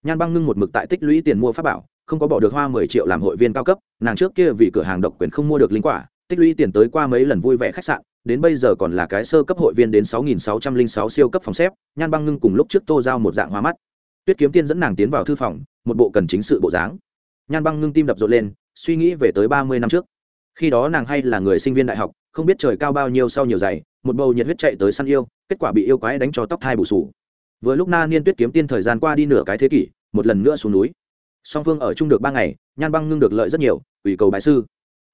Nhan băng ngưng một mực tại tích lũy tiền mua pháp bảo, không có bỏ được hoa mười triệu làm hội viên cao cấp, nàng trước kia vì cửa hàng độc quyền không mua được linh quả, tích lũy tiền tới qua mấy lần vui vẻ khách sạn, đến bây giờ còn là cái sơ cấp hội viên đến sáu nghìn sáu trăm linh sáu siêu cấp phòng xếp, nhan băng ngưng cùng lúc trước tô giao một dạng hoa mắt. Tuyết kiếm tiên dẫn nàng tiến vào thư phòng, một bộ cần chính sự bộ dáng. Nhan băng ngưng tim đập rộn lên suy nghĩ về tới ba mươi năm trước. Khi đó nàng hay là người sinh viên đại học, không biết trời cao bao nhiêu sau nhiều giày, một bầu nhiệt huyết chạy tới săn yêu, kết quả bị yêu quái đánh cho tóc thai bù sù. Vừa lúc na niên tuyết kiếm tiên thời gian qua đi nửa cái thế kỷ, một lần nữa xuống núi. Song phương ở chung được ba ngày, nhan băng ngưng được lợi rất nhiều, ủy cầu bài sư.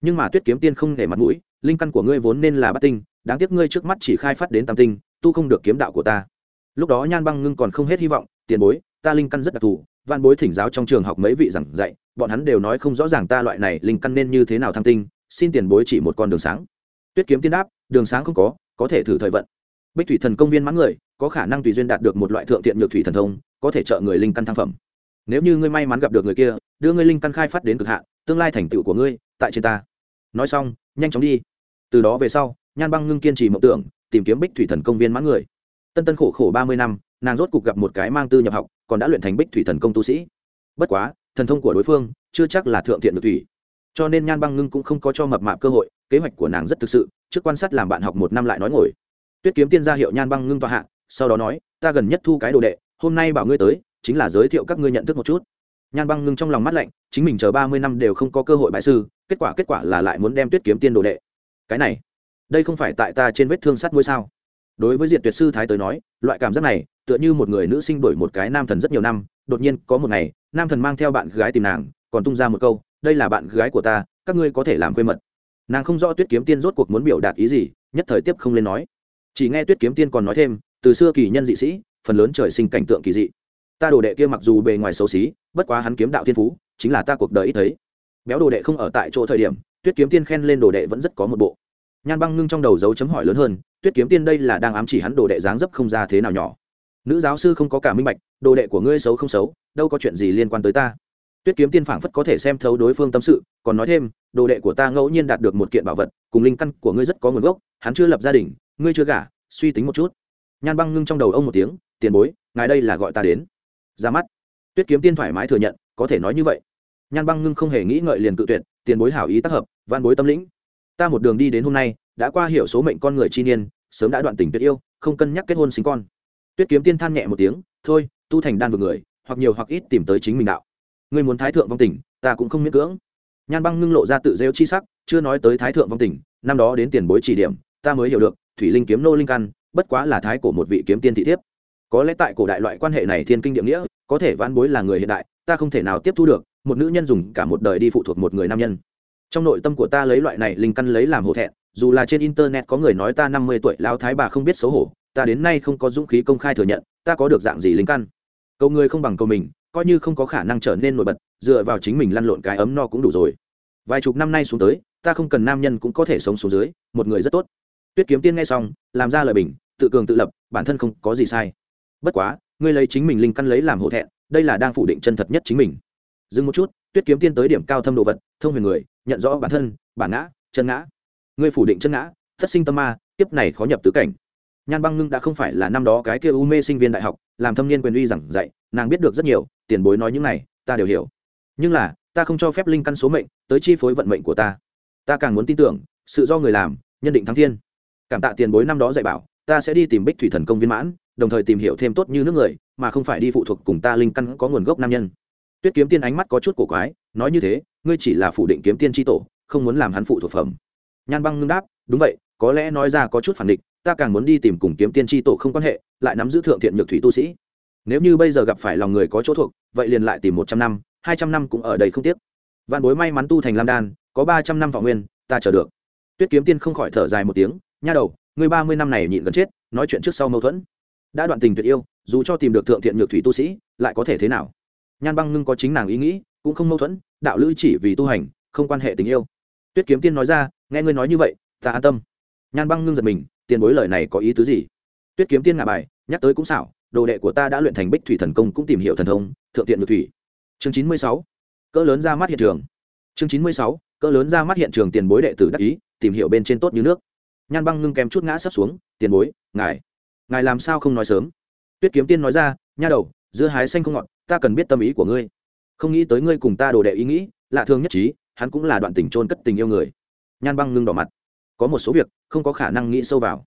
Nhưng mà tuyết kiếm tiên không để mặt mũi, linh căn của ngươi vốn nên là bát tinh, đáng tiếc ngươi trước mắt chỉ khai phát đến tam tinh, tu không được kiếm đạo của ta. Lúc đó nhan băng ngưng còn không hết hy vọng, tiền bối, ta linh căn rất đặc thù văn bối thỉnh giáo trong trường học mấy vị giảng dạy, bọn hắn đều nói không rõ ràng ta loại này linh căn nên như thế nào thăng tinh, xin tiền bối chỉ một con đường sáng. Tuyết kiếm tiên đáp, đường sáng không có có thể thử thời vận. Bích thủy thần công viên mãn người, có khả năng tùy duyên đạt được một loại thượng tiện nhược thủy thần thông, có thể trợ người linh căn thăng phẩm. Nếu như ngươi may mắn gặp được người kia, đưa ngươi linh căn khai phát đến cực hạn, tương lai thành tựu của ngươi, tại trên ta. Nói xong, nhanh chóng đi. Từ đó về sau, nhan băng ngưng kiên trì mộng tưởng, tìm kiếm bích thủy thần công viên mãn người. Tân tân khổ khổ ba mươi năm nàng rốt cục gặp một cái mang tư nhập học, còn đã luyện thành bích thủy thần công tu sĩ. Bất quá, thần thông của đối phương chưa chắc là thượng thiện được thủy. Cho nên nhan băng ngưng cũng không có cho mập mạp cơ hội, kế hoạch của nàng rất thực sự, trước quan sát làm bạn học một năm lại nói ngồi. Tuyết kiếm tiên gia hiệu nhan băng ngưng tọa hạ, sau đó nói, ta gần nhất thu cái đồ đệ, hôm nay bảo ngươi tới, chính là giới thiệu các ngươi nhận thức một chút. Nhan băng ngưng trong lòng mắt lạnh, chính mình chờ ba mươi năm đều không có cơ hội bại sư, kết quả kết quả là lại muốn đem tuyết kiếm tiên đồ đệ. Cái này, đây không phải tại ta trên vết thương sắt mũi sao? Đối với diện tuyệt sư thái tới nói loại cảm giác này, tựa như một người nữ sinh đổi một cái nam thần rất nhiều năm, đột nhiên, có một ngày, nam thần mang theo bạn gái tìm nàng, còn tung ra một câu, đây là bạn gái của ta, các ngươi có thể làm quê mật. Nàng không rõ tuyết kiếm tiên rốt cuộc muốn biểu đạt ý gì, nhất thời tiếp không lên nói. Chỉ nghe tuyết kiếm tiên còn nói thêm, từ xưa kỳ nhân dị sĩ, phần lớn trời sinh cảnh tượng kỳ dị. Ta đồ đệ kia mặc dù bề ngoài xấu xí, bất quá hắn kiếm đạo thiên phú, chính là ta cuộc đời ít thấy. Béo đồ đệ không ở tại chỗ thời điểm, tuyết kiếm tiên khen lên đồ đệ vẫn rất có một bộ nhan băng ngưng trong đầu dấu chấm hỏi lớn hơn, tuyết kiếm tiên đây là đang ám chỉ hắn đồ đệ dáng dấp không ra thế nào nhỏ. Nữ giáo sư không có cả minh bạch, đồ đệ của ngươi xấu không xấu, đâu có chuyện gì liên quan tới ta. Tuyết kiếm tiên phảng phất có thể xem thấu đối phương tâm sự, còn nói thêm, đồ đệ của ta ngẫu nhiên đạt được một kiện bảo vật, cùng linh căn của ngươi rất có nguồn gốc, hắn chưa lập gia đình, ngươi chưa gả, suy tính một chút. Nhan băng ngưng trong đầu ông một tiếng, tiền bối, ngài đây là gọi ta đến. Ra mắt. Tuyết kiếm tiên thoải mái thừa nhận, có thể nói như vậy. Nhan băng ngưng không hề nghĩ ngợi liền cự tuyệt, tiền bối hảo ý tác hợp van bối tâm lĩnh ta một đường đi đến hôm nay, đã qua hiểu số mệnh con người chi niên, sớm đã đoạn tình tuyệt yêu, không cân nhắc kết hôn sinh con. Tuyết kiếm tiên than nhẹ một tiếng, thôi, tu thành đan vực người, hoặc nhiều hoặc ít tìm tới chính mình đạo. Ngươi muốn thái thượng vong tình ta cũng không miễn cưỡng. Nhan băng ngưng lộ ra tự rêu chi sắc, chưa nói tới thái thượng vong tình năm đó đến tiền bối chỉ điểm, ta mới hiểu được, thủy linh kiếm nô linh căn, bất quá là thái của một vị kiếm tiên thị thiếp. Có lẽ tại cổ đại loại quan hệ này thiên kinh địa nghĩa, có thể vãn bối là người hiện đại, ta không thể nào tiếp thu được, một nữ nhân dùng cả một đời đi phụ thuộc một người nam nhân trong nội tâm của ta lấy loại này linh căn lấy làm hổ thẹn, dù là trên internet có người nói ta năm mươi tuổi lao thái bà không biết xấu hổ, ta đến nay không có dũng khí công khai thừa nhận, ta có được dạng gì linh căn. Cầu người không bằng cầu mình, coi như không có khả năng trở nên nổi bật, dựa vào chính mình lăn lộn cái ấm no cũng đủ rồi. Vài chục năm nay xuống tới, ta không cần nam nhân cũng có thể sống xuống dưới, một người rất tốt. Tuyết kiếm tiên nghe xong, làm ra lời bình, tự cường tự lập, bản thân không có gì sai. Bất quá, ngươi lấy chính mình linh căn lấy làm hổ thẹn, đây là đang phủ định chân thật nhất chính mình. Dừng một chút, tuyết kiếm tiên tới điểm cao thâm đồ vật, thông huyền người nhận rõ bản thân, bản ngã, chân ngã. Ngươi phủ định chân ngã thất sinh tâm ma tiếp này khó nhập tứ cảnh. Nhan băng ngưng đã không phải là năm đó cái kia u mê sinh viên đại học, làm thâm niên quyền uy giảng dạy, nàng biết được rất nhiều, tiền bối nói những này, ta đều hiểu. Nhưng là, ta không cho phép linh căn số mệnh tới chi phối vận mệnh của ta. Ta càng muốn tin tưởng, sự do người làm, nhân định thắng thiên. Cảm tạ tiền bối năm đó dạy bảo, ta sẽ đi tìm bích thủy thần công viên mãn, đồng thời tìm hiểu thêm tốt như nước người, mà không phải đi phụ thuộc cùng ta linh căn có nguồn gốc nam nhân. Tuyết kiếm tiên ánh mắt có chút cổ quái nói như thế, ngươi chỉ là phủ định kiếm tiên tri tổ, không muốn làm hắn phụ thuộc phẩm. Nhan băng ngưng đáp, đúng vậy, có lẽ nói ra có chút phản định ta càng muốn đi tìm cùng kiếm tiên tri tổ không quan hệ, lại nắm giữ thượng thiện nhược thủy tu sĩ. Nếu như bây giờ gặp phải lòng người có chỗ thuộc, vậy liền lại tìm một trăm năm, hai trăm năm cũng ở đây không tiếc. Vạn bối may mắn tu thành lam đan, có ba trăm năm vọng nguyên, ta chờ được. Tuyết kiếm tiên không khỏi thở dài một tiếng, nha đầu người ba mươi năm này nhịn gần chết, nói chuyện trước sau mâu thuẫn. Đã đoạn tình tuyệt yêu, dù cho tìm được thượng thiện nhược thủy tu sĩ, lại có thể thế nào? Nhan băng ngưng có chính nàng ý nghĩ cũng không mâu thuẫn, đạo lữ chỉ vì tu hành, không quan hệ tình yêu. Tuyết kiếm tiên nói ra, nghe ngươi nói như vậy, ta an tâm. Nhan băng ngưng giật mình, tiền bối lời này có ý tứ gì? Tuyết kiếm tiên ngả bài, nhắc tới cũng xảo, đồ đệ của ta đã luyện thành bích thủy thần công cũng tìm hiểu thần thông, thượng tiện ngược thủy. Chương chín mươi sáu, cỡ lớn ra mắt hiện trường. Chương chín mươi sáu, cỡ lớn ra mắt hiện trường tiền bối đệ tử đắc ý, tìm hiểu bên trên tốt như nước. Nhan băng ngưng kèm chút ngã sắp xuống, tiền bối, ngài ngài làm sao không nói sớm? Tuyết kiếm tiên nói ra, nha đầu giữa hái xanh không ngọt, ta cần biết tâm ý của ngươi không nghĩ tới ngươi cùng ta đồ đệ ý nghĩ, lạ thường nhất trí, hắn cũng là đoạn tình trôn cất tình yêu người. Nhan băng ngưng đỏ mặt. Có một số việc, không có khả năng nghĩ sâu vào.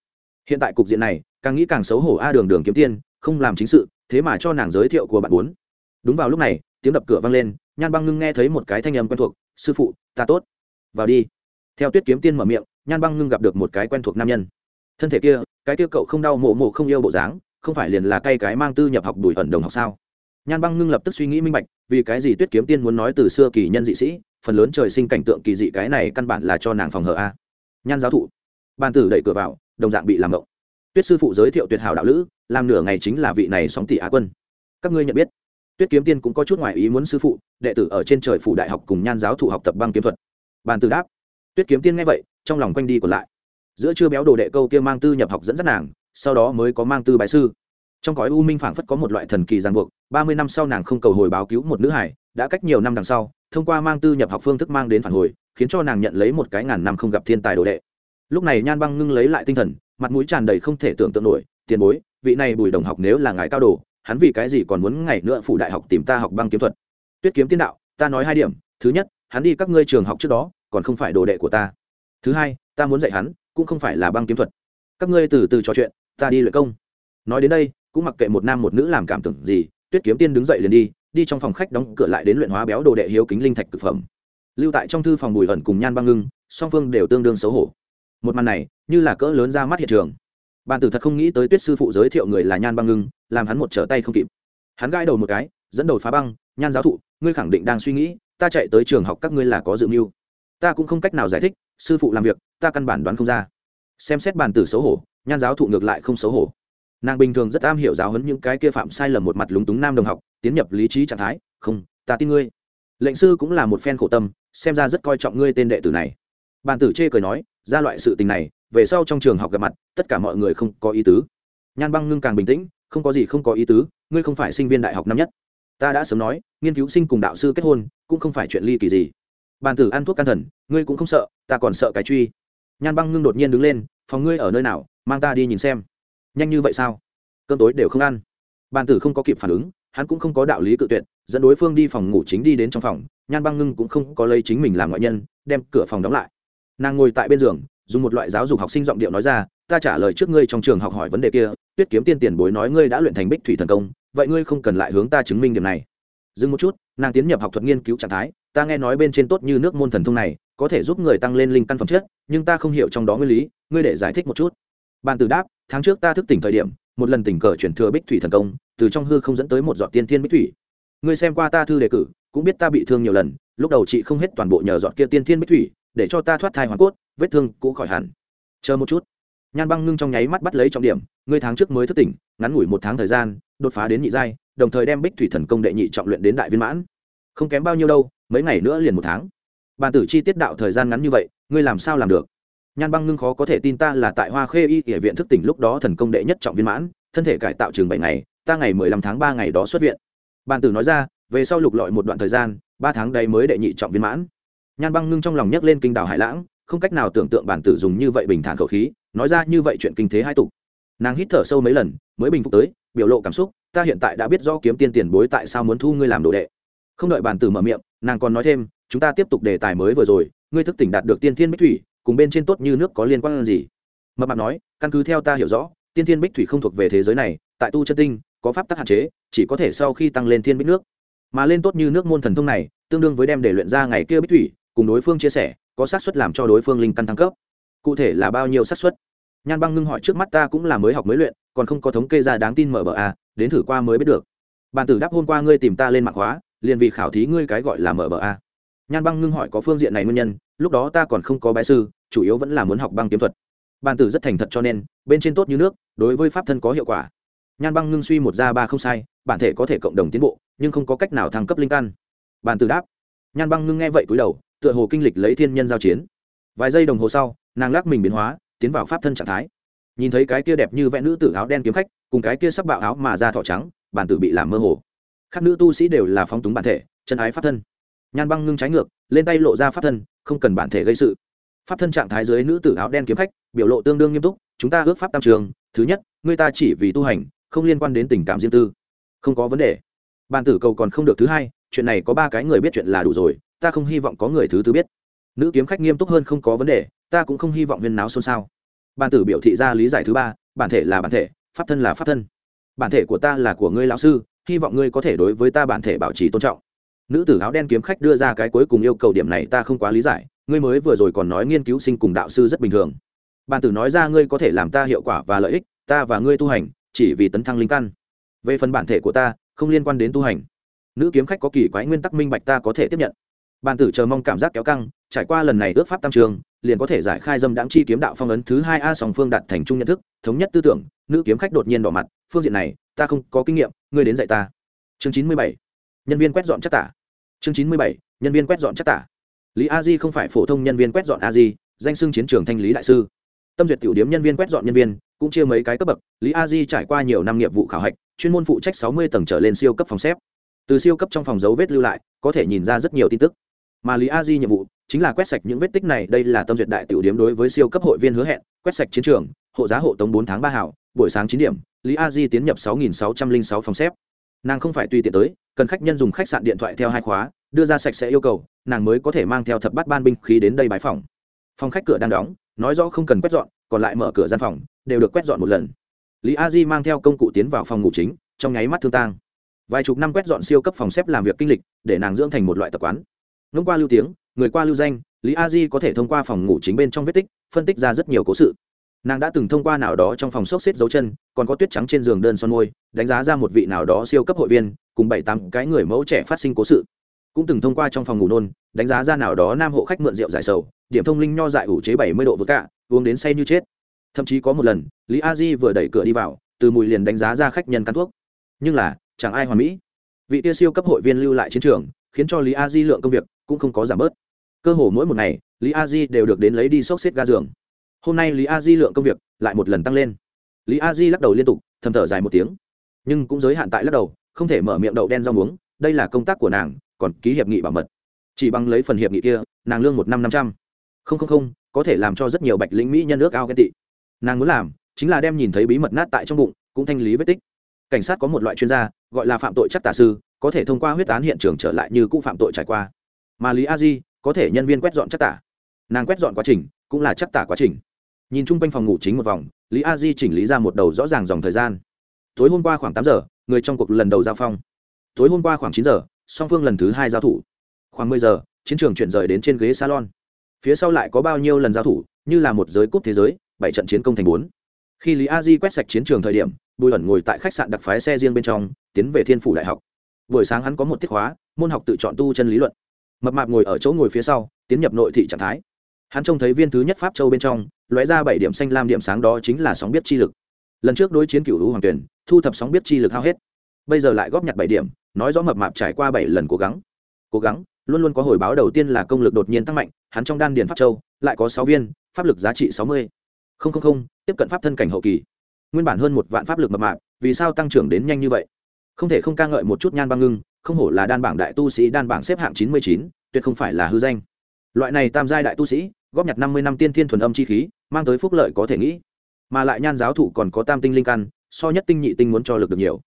Hiện tại cục diện này, càng nghĩ càng xấu hổ a đường đường kiếm tiên, không làm chính sự, thế mà cho nàng giới thiệu của bạn bốn. Đúng vào lúc này, tiếng đập cửa vang lên, nhan băng ngưng nghe thấy một cái thanh âm quen thuộc, sư phụ, ta tốt. Vào đi. Theo tuyết kiếm tiên mở miệng, nhan băng ngưng gặp được một cái quen thuộc nam nhân. Thân thể kia, cái kia cậu không đau mộ mộ không yêu bộ dáng, không phải liền là cay cái mang tư nhập học đùi ẩn đồng học sao? Nhan băng ngưng lập tức suy nghĩ minh bạch, vì cái gì tuyết kiếm tiên muốn nói từ xưa kỳ nhân dị sĩ, phần lớn trời sinh cảnh tượng kỳ dị cái này căn bản là cho nàng phòng hờ a. Nhan giáo thụ. Ban tử đẩy cửa vào, đồng dạng bị làm động tuyết sư phụ giới thiệu tuyệt hảo đạo lữ, làm nửa ngày chính là vị này sóng tỷ á quân. Các ngươi nhận biết. Tuyết kiếm tiên cũng có chút ngoại ý muốn sư phụ, đệ tử ở trên trời phủ đại học cùng nhan giáo thụ học tập băng kiếm thuật. Bàn tử đáp. Tuyết kiếm tiên nghe vậy, trong lòng quanh đi còn lại. Giữa chưa béo đồ đệ câu kia mang tư nhập học dẫn dắt nàng, sau đó mới có mang tư bài sư trong cõi u minh phảng phất có một loại thần kỳ ràng buộc, ba mươi năm sau nàng không cầu hồi báo cứu một nữ hải, đã cách nhiều năm đằng sau, thông qua mang tư nhập học phương thức mang đến phản hồi, khiến cho nàng nhận lấy một cái ngàn năm không gặp thiên tài đồ đệ. Lúc này nhan băng ngưng lấy lại tinh thần, mặt mũi tràn đầy không thể tưởng tượng nổi, tiền bối, vị này bùi đồng học nếu là ngài cao đồ, hắn vì cái gì còn muốn ngày nữa phụ đại học tìm ta học băng kiếm thuật? Tuyết kiếm tiên đạo, ta nói hai điểm, thứ nhất, hắn đi các ngươi trường học trước đó, còn không phải đồ đệ của ta. Thứ hai, ta muốn dạy hắn, cũng không phải là băng kiếm thuật. Các ngươi từ từ trò chuyện, ta đi luyện công. Nói đến đây cũng mặc kệ một nam một nữ làm cảm tưởng gì, tuyết kiếm tiên đứng dậy liền đi đi trong phòng khách đóng cửa lại đến luyện hóa béo đồ đệ hiếu kính linh thạch thực phẩm. Lưu tại trong thư phòng bùi ẩn cùng nhan băng ngưng, song phương đều tương đương xấu hổ. Một màn này, như là cỡ lớn ra mắt hiện trường. Bàn tử thật không nghĩ tới tuyết sư phụ giới thiệu người là nhan băng ngưng, làm hắn một trở tay không kịp. Hắn gãi đầu một cái, dẫn đầu phá băng, nhan giáo thụ, ngươi khẳng định đang suy nghĩ, ta chạy tới trường học các ngươi là có dự mưu. Ta cũng không cách nào giải thích, sư phụ làm việc, ta căn bản đoán không ra. Xem xét bàn tử xấu hổ, nhan giáo thụ ngược lại không xấu hổ nàng bình thường rất am hiểu giáo hấn những cái kia phạm sai lầm một mặt lúng túng nam đồng học, tiến nhập lý trí trạng thái. Không, ta tin ngươi. Lệnh sư cũng là một phen khổ tâm, xem ra rất coi trọng ngươi tên đệ tử này. Bàn tử chê cười nói, ra loại sự tình này, về sau trong trường học gặp mặt, tất cả mọi người không có ý tứ. Nhan băng ngưng càng bình tĩnh, không có gì không có ý tứ, ngươi không phải sinh viên đại học năm nhất. Ta đã sớm nói, nghiên cứu sinh cùng đạo sư kết hôn, cũng không phải chuyện ly kỳ gì. Bàn tử ăn thuốc can thần, ngươi cũng không sợ, ta còn sợ cái truy. Nhan băng ngưng đột nhiên đứng lên, phòng ngươi ở nơi nào, mang ta đi nhìn xem nhanh như vậy sao? Cơm tối đều không ăn. Bàn tử không có kịp phản ứng, hắn cũng không có đạo lý cự tuyệt, dẫn đối phương đi phòng ngủ chính đi đến trong phòng, nhan băng ngưng cũng không có lấy chính mình làm ngoại nhân, đem cửa phòng đóng lại. Nàng ngồi tại bên giường, dùng một loại giáo dục học sinh giọng điệu nói ra, ta trả lời trước ngươi trong trường học hỏi vấn đề kia, tuyết kiếm tiên tiền bối nói ngươi đã luyện thành bích thủy thần công, vậy ngươi không cần lại hướng ta chứng minh điểm này. Dừng một chút, nàng tiến nhập học thuật nghiên cứu trạng thái, ta nghe nói bên trên tốt như nước môn thần thông này, có thể giúp người tăng lên linh căn phẩm chất, nhưng ta không hiểu trong đó nguyên lý, ngươi để giải thích một chút. Bàn tử đáp tháng trước ta thức tỉnh thời điểm, một lần tình cờ chuyển thừa bích thủy thần công, từ trong hư không dẫn tới một giọt tiên thiên bích thủy. Ngươi xem qua ta thư đề cử, cũng biết ta bị thương nhiều lần, lúc đầu chị không hết toàn bộ nhờ giọt kia tiên thiên bích thủy, để cho ta thoát thai hoàn cốt, vết thương cũ khỏi hẳn. Chờ một chút. Nhan băng ngưng trong nháy mắt bắt lấy trọng điểm, ngươi tháng trước mới thức tỉnh, ngắn ngủi một tháng thời gian, đột phá đến nhị giai, đồng thời đem bích thủy thần công đệ nhị trọng luyện đến đại viên mãn. Không kém bao nhiêu đâu, mấy ngày nữa liền một tháng. Bàn tử chi tiết đạo thời gian ngắn như vậy, ngươi làm sao làm được? Nhan băng ngưng khó có thể tin ta là tại hoa khê y địa viện thức tỉnh lúc đó thần công đệ nhất trọng viên mãn, thân thể cải tạo trường bảy ngày, ta ngày mười lăm tháng ba ngày đó xuất viện. Bàn tử nói ra, về sau lục lọi một đoạn thời gian, ba tháng đây mới đệ nhị trọng viên mãn. Nhan băng ngưng trong lòng nhấc lên kinh đảo hải lãng, không cách nào tưởng tượng bản tử dùng như vậy bình thản khẩu khí, nói ra như vậy chuyện kinh thế hai tục. Nàng hít thở sâu mấy lần, mới bình phục tới, biểu lộ cảm xúc, ta hiện tại đã biết rõ kiếm tiên tiền bối tại sao muốn thu ngươi làm đồ đệ. Không đợi bản tử mở miệng, nàng còn nói thêm, chúng ta tiếp tục đề tài mới vừa rồi, ngươi thức tỉnh đạt được tiên thiên bích thủy cùng bên trên tốt như nước có liên quan gì? Mập mạp nói, căn cứ theo ta hiểu rõ, tiên thiên bích thủy không thuộc về thế giới này, tại tu chân tinh, có pháp tắc hạn chế, chỉ có thể sau khi tăng lên thiên bích nước. Mà lên tốt như nước môn thần thông này, tương đương với đem để luyện ra ngày kia bích thủy, cùng đối phương chia sẻ, có xác suất làm cho đối phương linh căn thăng cấp. Cụ thể là bao nhiêu xác suất? Nhan băng ngưng hỏi trước mắt ta cũng là mới học mới luyện, còn không có thống kê ra đáng tin mở bờ a đến thử qua mới biết được. Bàn tử đáp hôm qua ngươi tìm ta lên mạng hóa, liền vì khảo thí ngươi cái gọi là mở bờ a nhan băng ngưng hỏi có phương diện này nguyên nhân, lúc đó ta còn không có bái sư chủ yếu vẫn là muốn học băng kiếm thuật. Bàn tử rất thành thật cho nên, bên trên tốt như nước, đối với pháp thân có hiệu quả. Nhan băng ngưng suy một ra ba không sai, bản thể có thể cộng đồng tiến bộ, nhưng không có cách nào thăng cấp linh căn. Bàn tử đáp. Nhan băng ngưng nghe vậy cúi đầu, tựa hồ kinh lịch lấy thiên nhân giao chiến. Vài giây đồng hồ sau, nàng lắc mình biến hóa, tiến vào pháp thân trạng thái. Nhìn thấy cái kia đẹp như vẽ nữ tử áo đen kiếm khách, cùng cái kia sắc bạo áo mà ra thọ trắng, bản tử bị làm mơ hồ. Các nữ tu sĩ đều là phóng túng bản thể, chân ái pháp thân. Nhan băng ngưng trái ngược, lên tay lộ ra pháp thân, không cần bản thể gây sự pháp thân trạng thái dưới nữ tử áo đen kiếm khách, biểu lộ tương đương nghiêm túc, chúng ta ước pháp tam trường, thứ nhất, người ta chỉ vì tu hành, không liên quan đến tình cảm riêng tư. Không có vấn đề. Bàn tử cầu còn không được thứ hai, chuyện này có ba cái người biết chuyện là đủ rồi, ta không hy vọng có người thứ tư biết. Nữ kiếm khách nghiêm túc hơn không có vấn đề, ta cũng không hy vọng huyên náo xôn xao. Bàn tử biểu thị ra lý giải thứ ba, bản thể là bản thể, pháp thân là pháp thân. Bản thể của ta là của ngươi lão sư, hy vọng ngươi có thể đối với ta bản thể bảo trì tôn trọng. Nữ tử áo đen kiếm khách đưa ra cái cuối cùng yêu cầu điểm này ta không quá lý giải ngươi mới vừa rồi còn nói nghiên cứu sinh cùng đạo sư rất bình thường. Bàn tử nói ra ngươi có thể làm ta hiệu quả và lợi ích, ta và ngươi tu hành, chỉ vì tấn thăng linh căn. Về phần bản thể của ta, không liên quan đến tu hành. Nữ kiếm khách có kỳ quái nguyên tắc minh bạch ta có thể tiếp nhận. Bàn tử chờ mong cảm giác kéo căng, trải qua lần này ước pháp tam trường, liền có thể giải khai dâm đáng chi kiếm đạo phong ấn thứ hai a song phương đạt thành trung nhận thức, thống nhất tư tưởng, nữ kiếm khách đột nhiên đỏ mặt, phương diện này, ta không có kinh nghiệm, ngươi đến dạy ta. Chương chín mươi bảy, nhân viên quét dọn chắc tả. Chương chín mươi bảy, nhân viên quét dọn chắc tả lý a di không phải phổ thông nhân viên quét dọn a di, danh xưng chiến trường thanh lý đại sư. Tâm duyệt tiểu điếm nhân viên quét dọn nhân viên, cũng chia mấy cái cấp bậc, lý a di trải qua nhiều năm nghiệp vụ khảo hạch, chuyên môn phụ trách sáu mươi tầng trở lên siêu cấp phòng xếp. Từ siêu cấp trong phòng dấu vết lưu lại, có thể nhìn ra rất nhiều tin tức. Mà lý a di nhiệm vụ chính là quét sạch những vết tích này, đây là tâm duyệt đại tiểu điếm đối với siêu cấp hội viên hứa hẹn, quét sạch chiến trường, hộ giá hộ tống bốn tháng ba hảo buổi sáng chín điểm, lý a di tiến nhập sáu nghìn sáu trăm linh sáu phòng xếp. Nàng không phải tùy tiện tới, cần khách nhân dùng khách sạn điện thoại theo hai khóa, đưa ra sạch sẽ yêu cầu nàng mới có thể mang theo thập bát ban binh khí đến đây bãi phòng. Phòng khách cửa đang đóng, nói rõ không cần quét dọn, còn lại mở cửa gian phòng, đều được quét dọn một lần. Lý a di mang theo công cụ tiến vào phòng ngủ chính, trong nháy mắt thương tang. Vài chục năm quét dọn siêu cấp phòng xếp làm việc kinh lịch, để nàng dưỡng thành một loại tập quán. Ngông qua lưu tiếng, người qua lưu danh, lý a di có thể thông qua phòng ngủ chính bên trong vết tích, phân tích ra rất nhiều cố sự. Nàng đã từng thông qua nào đó trong phòng xốc xếp dấu chân, còn có tuyết trắng trên giường đơn son môi, đánh giá ra một vị nào đó siêu cấp hội viên, cùng bảy tám cái người mẫu trẻ phát sinh cố sự cũng từng thông qua trong phòng ngủ nôn, đánh giá ra nào đó nam hộ khách mượn rượu giải sầu, điểm thông linh nho dại ủ chế bảy mươi độ vừa cả uống đến say như chết. Thậm chí có một lần, lý a di vừa đẩy cửa đi vào, từ mùi liền đánh giá ra khách nhân cắn thuốc. Nhưng là, chẳng ai hoàn mỹ. Vị tia siêu cấp hội viên lưu lại chiến trường, khiến cho lý a di lượng công việc cũng không có giảm bớt. Cơ hồ mỗi một ngày, lý a di đều được đến lấy đi xốc xếp ga giường. Hôm nay lý a di lượng công việc lại một lần tăng lên. Lý a di lắc đầu liên tục, thầm thở dài một tiếng. Nhưng cũng giới hạn tại lắc đầu, không thể mở miệng đậu đen rau muống, đây là công tác của nàng còn ký hiệp nghị bảo mật. Chỉ bằng lấy phần hiệp nghị kia, nàng lương một năm năm trăm. Không không không, có thể làm cho rất nhiều bạch lĩnh mỹ nhân nước ao ghen tị. Nàng muốn làm, chính là đem nhìn thấy bí mật nát tại trong bụng, cũng thanh lý vết tích. Cảnh sát có một loại chuyên gia, gọi là phạm tội chắc tả sư, có thể thông qua huyết án hiện trường trở lại như cũ phạm tội trải qua. Mà lý a di, có thể nhân viên quét dọn chắc tả. Nàng quét dọn quá trình, cũng là chắc tả quá trình. Nhìn chung quanh phòng ngủ chính một vòng, lý a di chỉnh lý ra một đầu rõ ràng dòng thời gian. Tối hôm qua khoảng tám giờ, người trong cuộc lần đầu giao phong. Tối hôm qua khoảng chín giờ song phương lần thứ hai giao thủ. Khoảng mười giờ, chiến trường chuyển rời đến trên ghế salon. Phía sau lại có bao nhiêu lần giao thủ, như là một giới cúp thế giới, bảy trận chiến công thành bốn. Khi lý a di quét sạch chiến trường thời điểm, bùi ẩn ngồi tại khách sạn đặc phái xe riêng bên trong, tiến về thiên phủ đại học. Buổi sáng hắn có một tiết hóa môn học tự chọn tu chân lý luận. Mập mạp ngồi ở chỗ ngồi phía sau, tiến nhập nội thị trạng thái. Hắn trông thấy viên thứ nhất pháp châu bên trong, lóe ra bảy điểm xanh lam điểm sáng đó chính là sóng biết chi lực. Lần trước đối chiến cựu hữu hoàng tuyển thu thập sóng biết chi lực hao hết. Bây giờ lại góp nhặt bảy điểm nói rõ mập mạp trải qua bảy lần cố gắng. Cố gắng, luôn luôn có hồi báo đầu tiên là công lực đột nhiên tăng mạnh, hắn trong đan điền pháp châu, lại có sáu viên, pháp lực giá trị sáu mươi. Không không không, tiếp cận pháp thân cảnh hậu kỳ. Nguyên bản hơn một vạn pháp lực mập mạp, vì sao tăng trưởng đến nhanh như vậy? Không thể không ca ngợi một chút nhan băng ngưng, không hổ là đan bảng đại tu sĩ, đan bảng xếp hạng chín mươi chín, tuyệt không phải là hư danh. Loại này tam giai đại tu sĩ, góp nhặt năm mươi năm tiên thiên thuần âm chi khí, mang tới phúc lợi có thể nghĩ. Mà lại nhan giáo thụ còn có tam tinh linh căn, so nhất tinh nhị tinh muốn cho lực được nhiều.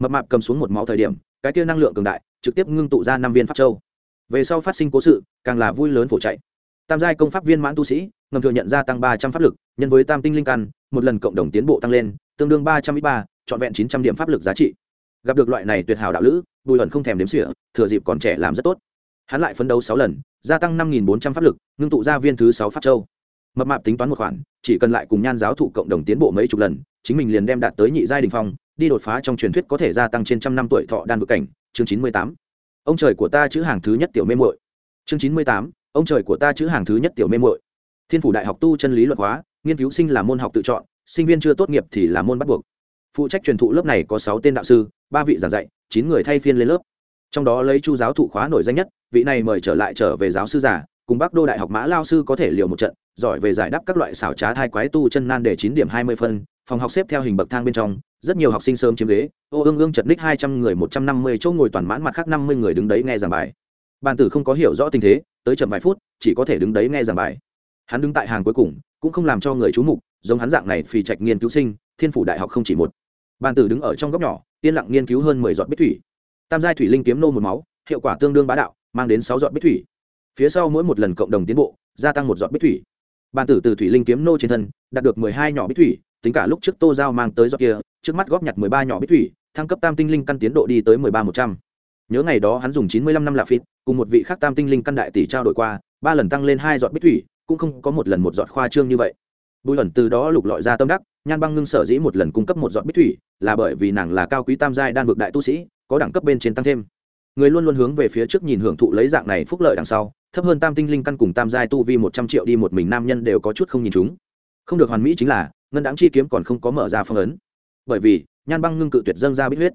Mập mạp cầm xuống một máu thời điểm cái kia năng lượng cường đại trực tiếp ngưng tụ ra năm viên pháp châu. Về sau phát sinh cố sự, càng là vui lớn phổ chạy. Tam giai công pháp viên mãn tu sĩ, ngầm thừa nhận ra tăng ba trăm pháp lực, nhân với tam tinh linh căn, một lần cộng đồng tiến bộ tăng lên, tương đương ba trăm ít ba, trọn vẹn chín trăm điểm pháp lực giá trị. Gặp được loại này tuyệt hảo đạo lữ, bùi ẩn không thèm đếm sỉa thừa dịp còn trẻ làm rất tốt. Hắn lại phấn đấu sáu lần, gia tăng năm bốn trăm pháp lực, ngưng tụ ra viên thứ sáu pháp châu. Mập mạp tính toán một khoản, chỉ cần lại cùng nhan giáo thụ cộng đồng tiến bộ mấy chục lần, chính mình liền đem đạt tới nhị giai đình phong đi đột phá trong truyền thuyết có thể gia tăng trên trăm năm tuổi thọ đan vực cảnh. Chương chín mươi tám. Ông trời của ta chữ hàng thứ nhất tiểu mê muội. Chương chín mươi tám. Ông trời của ta chữ hàng thứ nhất tiểu mê muội. Thiên phủ đại học tu chân lý luận hóa, nghiên cứu sinh là môn học tự chọn, sinh viên chưa tốt nghiệp thì là môn bắt buộc. Phụ trách truyền thụ lớp này có sáu tên đạo sư, ba vị giảng dạy, chín người thay phiên lên lớp. Trong đó lấy chu giáo thụ khóa nổi danh nhất, vị này mời trở lại trở về giáo sư giả cùng bắc đô đại học mã lao sư có thể liều một trận, giỏi về giải đáp các loại xảo trá thai quái tu chân nan để chín điểm hai mươi phân, phòng học xếp theo hình bậc thang bên trong rất nhiều học sinh sớm chiếm ghế, ô ương ương chật ních hai trăm người, một trăm năm mươi chỗ ngồi toàn mãn mặt khác năm mươi người đứng đấy nghe giảng bài. Bàn tử không có hiểu rõ tình thế, tới chậm vài phút, chỉ có thể đứng đấy nghe giảng bài. Hắn đứng tại hàng cuối cùng, cũng không làm cho người chú mục, giống hắn dạng này phì trạch nghiên cứu sinh, thiên phủ đại học không chỉ một. Bàn tử đứng ở trong góc nhỏ, yên lặng nghiên cứu hơn mười giọt bích thủy. Tam giai thủy linh kiếm nô một máu, hiệu quả tương đương bá đạo, mang đến sáu giọt bích thủy. Phía sau mỗi một lần cộng đồng tiến bộ, gia tăng một giọt bích thủy. Bàn tử từ thủy linh kiếm nô trên thân, đạt được mười hai nhỏ bích thủy, tính cả lúc trước tô giao mang tới giọt kia trước mắt góp nhặt mười ba nhỏ bích thủy, thăng cấp tam tinh linh căn tiến độ đi tới mười ba một trăm. Nhớ ngày đó hắn dùng chín mươi lăm năm lạp phít cùng một vị khác tam tinh linh căn đại tỷ trao đổi qua, ba lần tăng lên hai giọt bích thủy, cũng không có một lần một giọt khoa trương như vậy. Bùi ẩn từ đó lục lọi ra tâm đắc, nhan băng ngưng sở dĩ một lần cung cấp một giọt bích thủy, là bởi vì nàng là cao quý tam giai đan vực đại tu sĩ, có đẳng cấp bên trên tăng thêm. Người luôn luôn hướng về phía trước nhìn hưởng thụ lấy dạng này phúc lợi đằng sau, thấp hơn tam tinh linh căn cùng tam giai tu vi một trăm triệu đi một mình nam nhân đều có chút không nhìn chúng. Không được hoàn mỹ chính là, ngân đáng chi kiếm còn không có mở ra phong ấn bởi vì nhan băng ngưng cự tuyệt dâng ra bích huyết.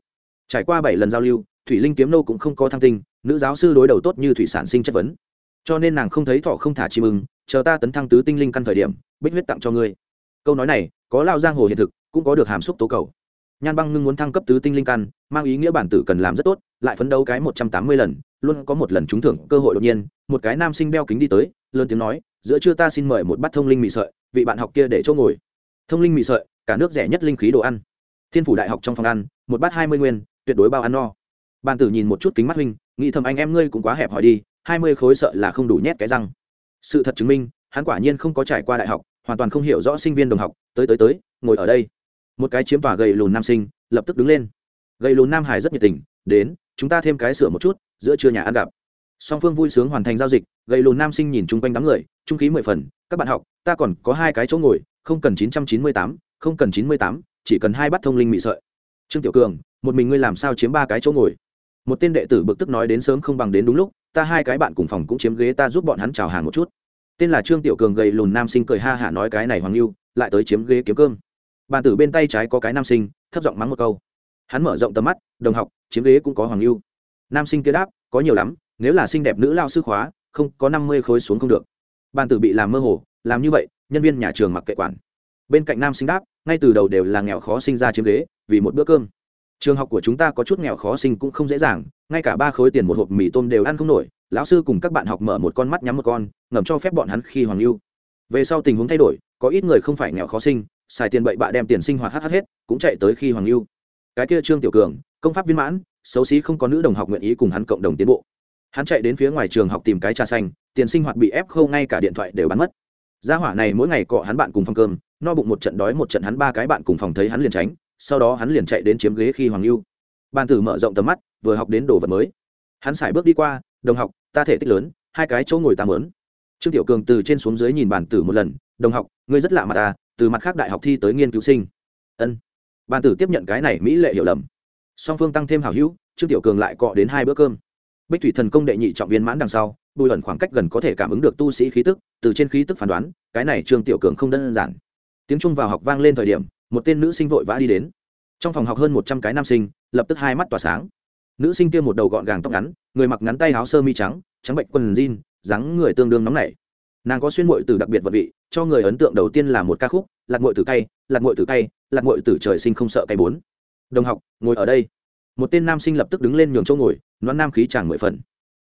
Trải qua bảy lần giao lưu, thủy linh kiếm nô cũng không có thăng tinh, nữ giáo sư đối đầu tốt như thủy sản sinh chất vấn. Cho nên nàng không thấy thọ không thả chim ưng, chờ ta tấn thăng tứ tinh linh căn thời điểm, bích huyết tặng cho ngươi. Câu nói này, có lao giang hồ hiện thực, cũng có được hàm xúc tố cầu. Nhan băng ngưng muốn thăng cấp tứ tinh linh căn, mang ý nghĩa bản tử cần làm rất tốt, lại phấn đấu cái một trăm tám mươi lần, luôn có một lần trúng thưởng cơ hội đột nhiên, một cái nam sinh đeo kính đi tới, lớn tiếng nói, giữa trưa ta xin mời một bát thông linh mì sợi, vị bạn học kia để chỗ ngồi. Thông linh mì sợi, cả nước rẻ nhất linh khí đồ ăn thiên phủ đại học trong phòng ăn, một bát hai mươi nguyên, tuyệt đối bao ăn no. Bàn tử nhìn một chút kính mắt huynh, nghĩ thầm anh em ngươi cũng quá hẹp hỏi đi, hai mươi khối sợ là không đủ nhét cái răng. Sự thật chứng minh, hắn quả nhiên không có trải qua đại học, hoàn toàn không hiểu rõ sinh viên đồng học, tới tới tới, ngồi ở đây. Một cái chiếm tòa gầy lùn nam sinh, lập tức đứng lên. Gầy lùn nam hải rất nhiệt tình, đến, chúng ta thêm cái sửa một chút, giữa trưa nhà ăn gặp. Song phương vui sướng hoàn thành giao dịch, gầy lùn nam sinh nhìn chung quanh đám người, trung khí mười phần, các bạn học, ta còn có hai cái chỗ ngồi, không cần chín trăm chín mươi tám, không cần chín mươi tám chỉ cần hai bắt thông linh mị sợi. Trương tiểu cường, một mình ngươi làm sao chiếm ba cái chỗ ngồi? Một tên đệ tử bực tức nói đến sớm không bằng đến đúng lúc, ta hai cái bạn cùng phòng cũng chiếm ghế, ta giúp bọn hắn chào hàng một chút. Tên là trương tiểu cường gầy lùn nam sinh cười ha hả nói cái này hoàng lưu, lại tới chiếm ghế kiếm cơm. Bàn tử bên tay trái có cái nam sinh, thấp giọng mắng một câu. Hắn mở rộng tầm mắt, đồng học, chiếm ghế cũng có hoàng lưu. Nam sinh kia đáp, có nhiều lắm, nếu là xinh đẹp nữ lao sư khóa, không, có năm mươi khối xuống không được. Bàn tử bị làm mơ hồ, làm như vậy, nhân viên nhà trường mặc kệ quản bên cạnh nam sinh đáp, ngay từ đầu đều là nghèo khó sinh ra chiếm ghế, vì một bữa cơm. Trường học của chúng ta có chút nghèo khó sinh cũng không dễ dàng, ngay cả ba khối tiền một hộp mì tôm đều ăn không nổi, lão sư cùng các bạn học mở một con mắt nhắm một con, ngầm cho phép bọn hắn khi hoàng lưu. Về sau tình huống thay đổi, có ít người không phải nghèo khó sinh, xài tiền bậy bạ đem tiền sinh hoạt hát hết, cũng chạy tới khi hoàng lưu. Cái kia trương tiểu cường, công pháp viên mãn, xấu xí không có nữ đồng học nguyện ý cùng hắn cộng đồng tiến bộ. Hắn chạy đến phía ngoài trường học tìm cái trà xanh, tiền sinh hoạt bị ép khâu ngay cả điện thoại đều bắn mất. Gia hỏa này mỗi ngày cọ hắn bạn cùng phòng cơm no bụng một trận đói một trận hắn ba cái bạn cùng phòng thấy hắn liền tránh, sau đó hắn liền chạy đến chiếm ghế khi hoàng lưu ban tử mở rộng tầm mắt, vừa học đến đồ vật mới. Hắn xài bước đi qua, đồng học, ta thể tích lớn, hai cái chỗ ngồi ta mớn trương tiểu cường từ trên xuống dưới nhìn bàn tử một lần, đồng học, ngươi rất lạ mặt ta, từ mặt khác đại học thi tới nghiên cứu sinh. Ân. Bàn tử tiếp nhận cái này mỹ lệ hiểu lầm. Song phương tăng thêm hảo hữu, trương tiểu cường lại cọ đến hai bữa cơm. Bích thủy thần công đệ nhị trọng viên mãn đằng sau, bùi ẩn khoảng cách gần có thể cảm ứng được tu sĩ khí tức, từ trên khí tức phán đoán, cái này trương tiểu cường không đơn giản tiếng trung vào học vang lên thời điểm, một tên nữ sinh vội vã đi đến. Trong phòng học hơn một trăm cái nam sinh, lập tức hai mắt tỏa sáng. Nữ sinh kia một đầu gọn gàng tóc ngắn, người mặc ngắn tay áo sơ mi trắng trắng bệnh quần jean, dáng người tương đương nóng nảy. Nàng có xuyên mội từ đặc biệt vật vị, cho người ấn tượng đầu tiên là một ca khúc, lạc mội từ cay, lạc mội từ cay, lạc mội từ trời sinh không sợ cay bốn. Đồng học, ngồi ở đây. Một tên nam sinh lập tức đứng lên nhường chỗ ngồi nón nam khí chàng mười phần.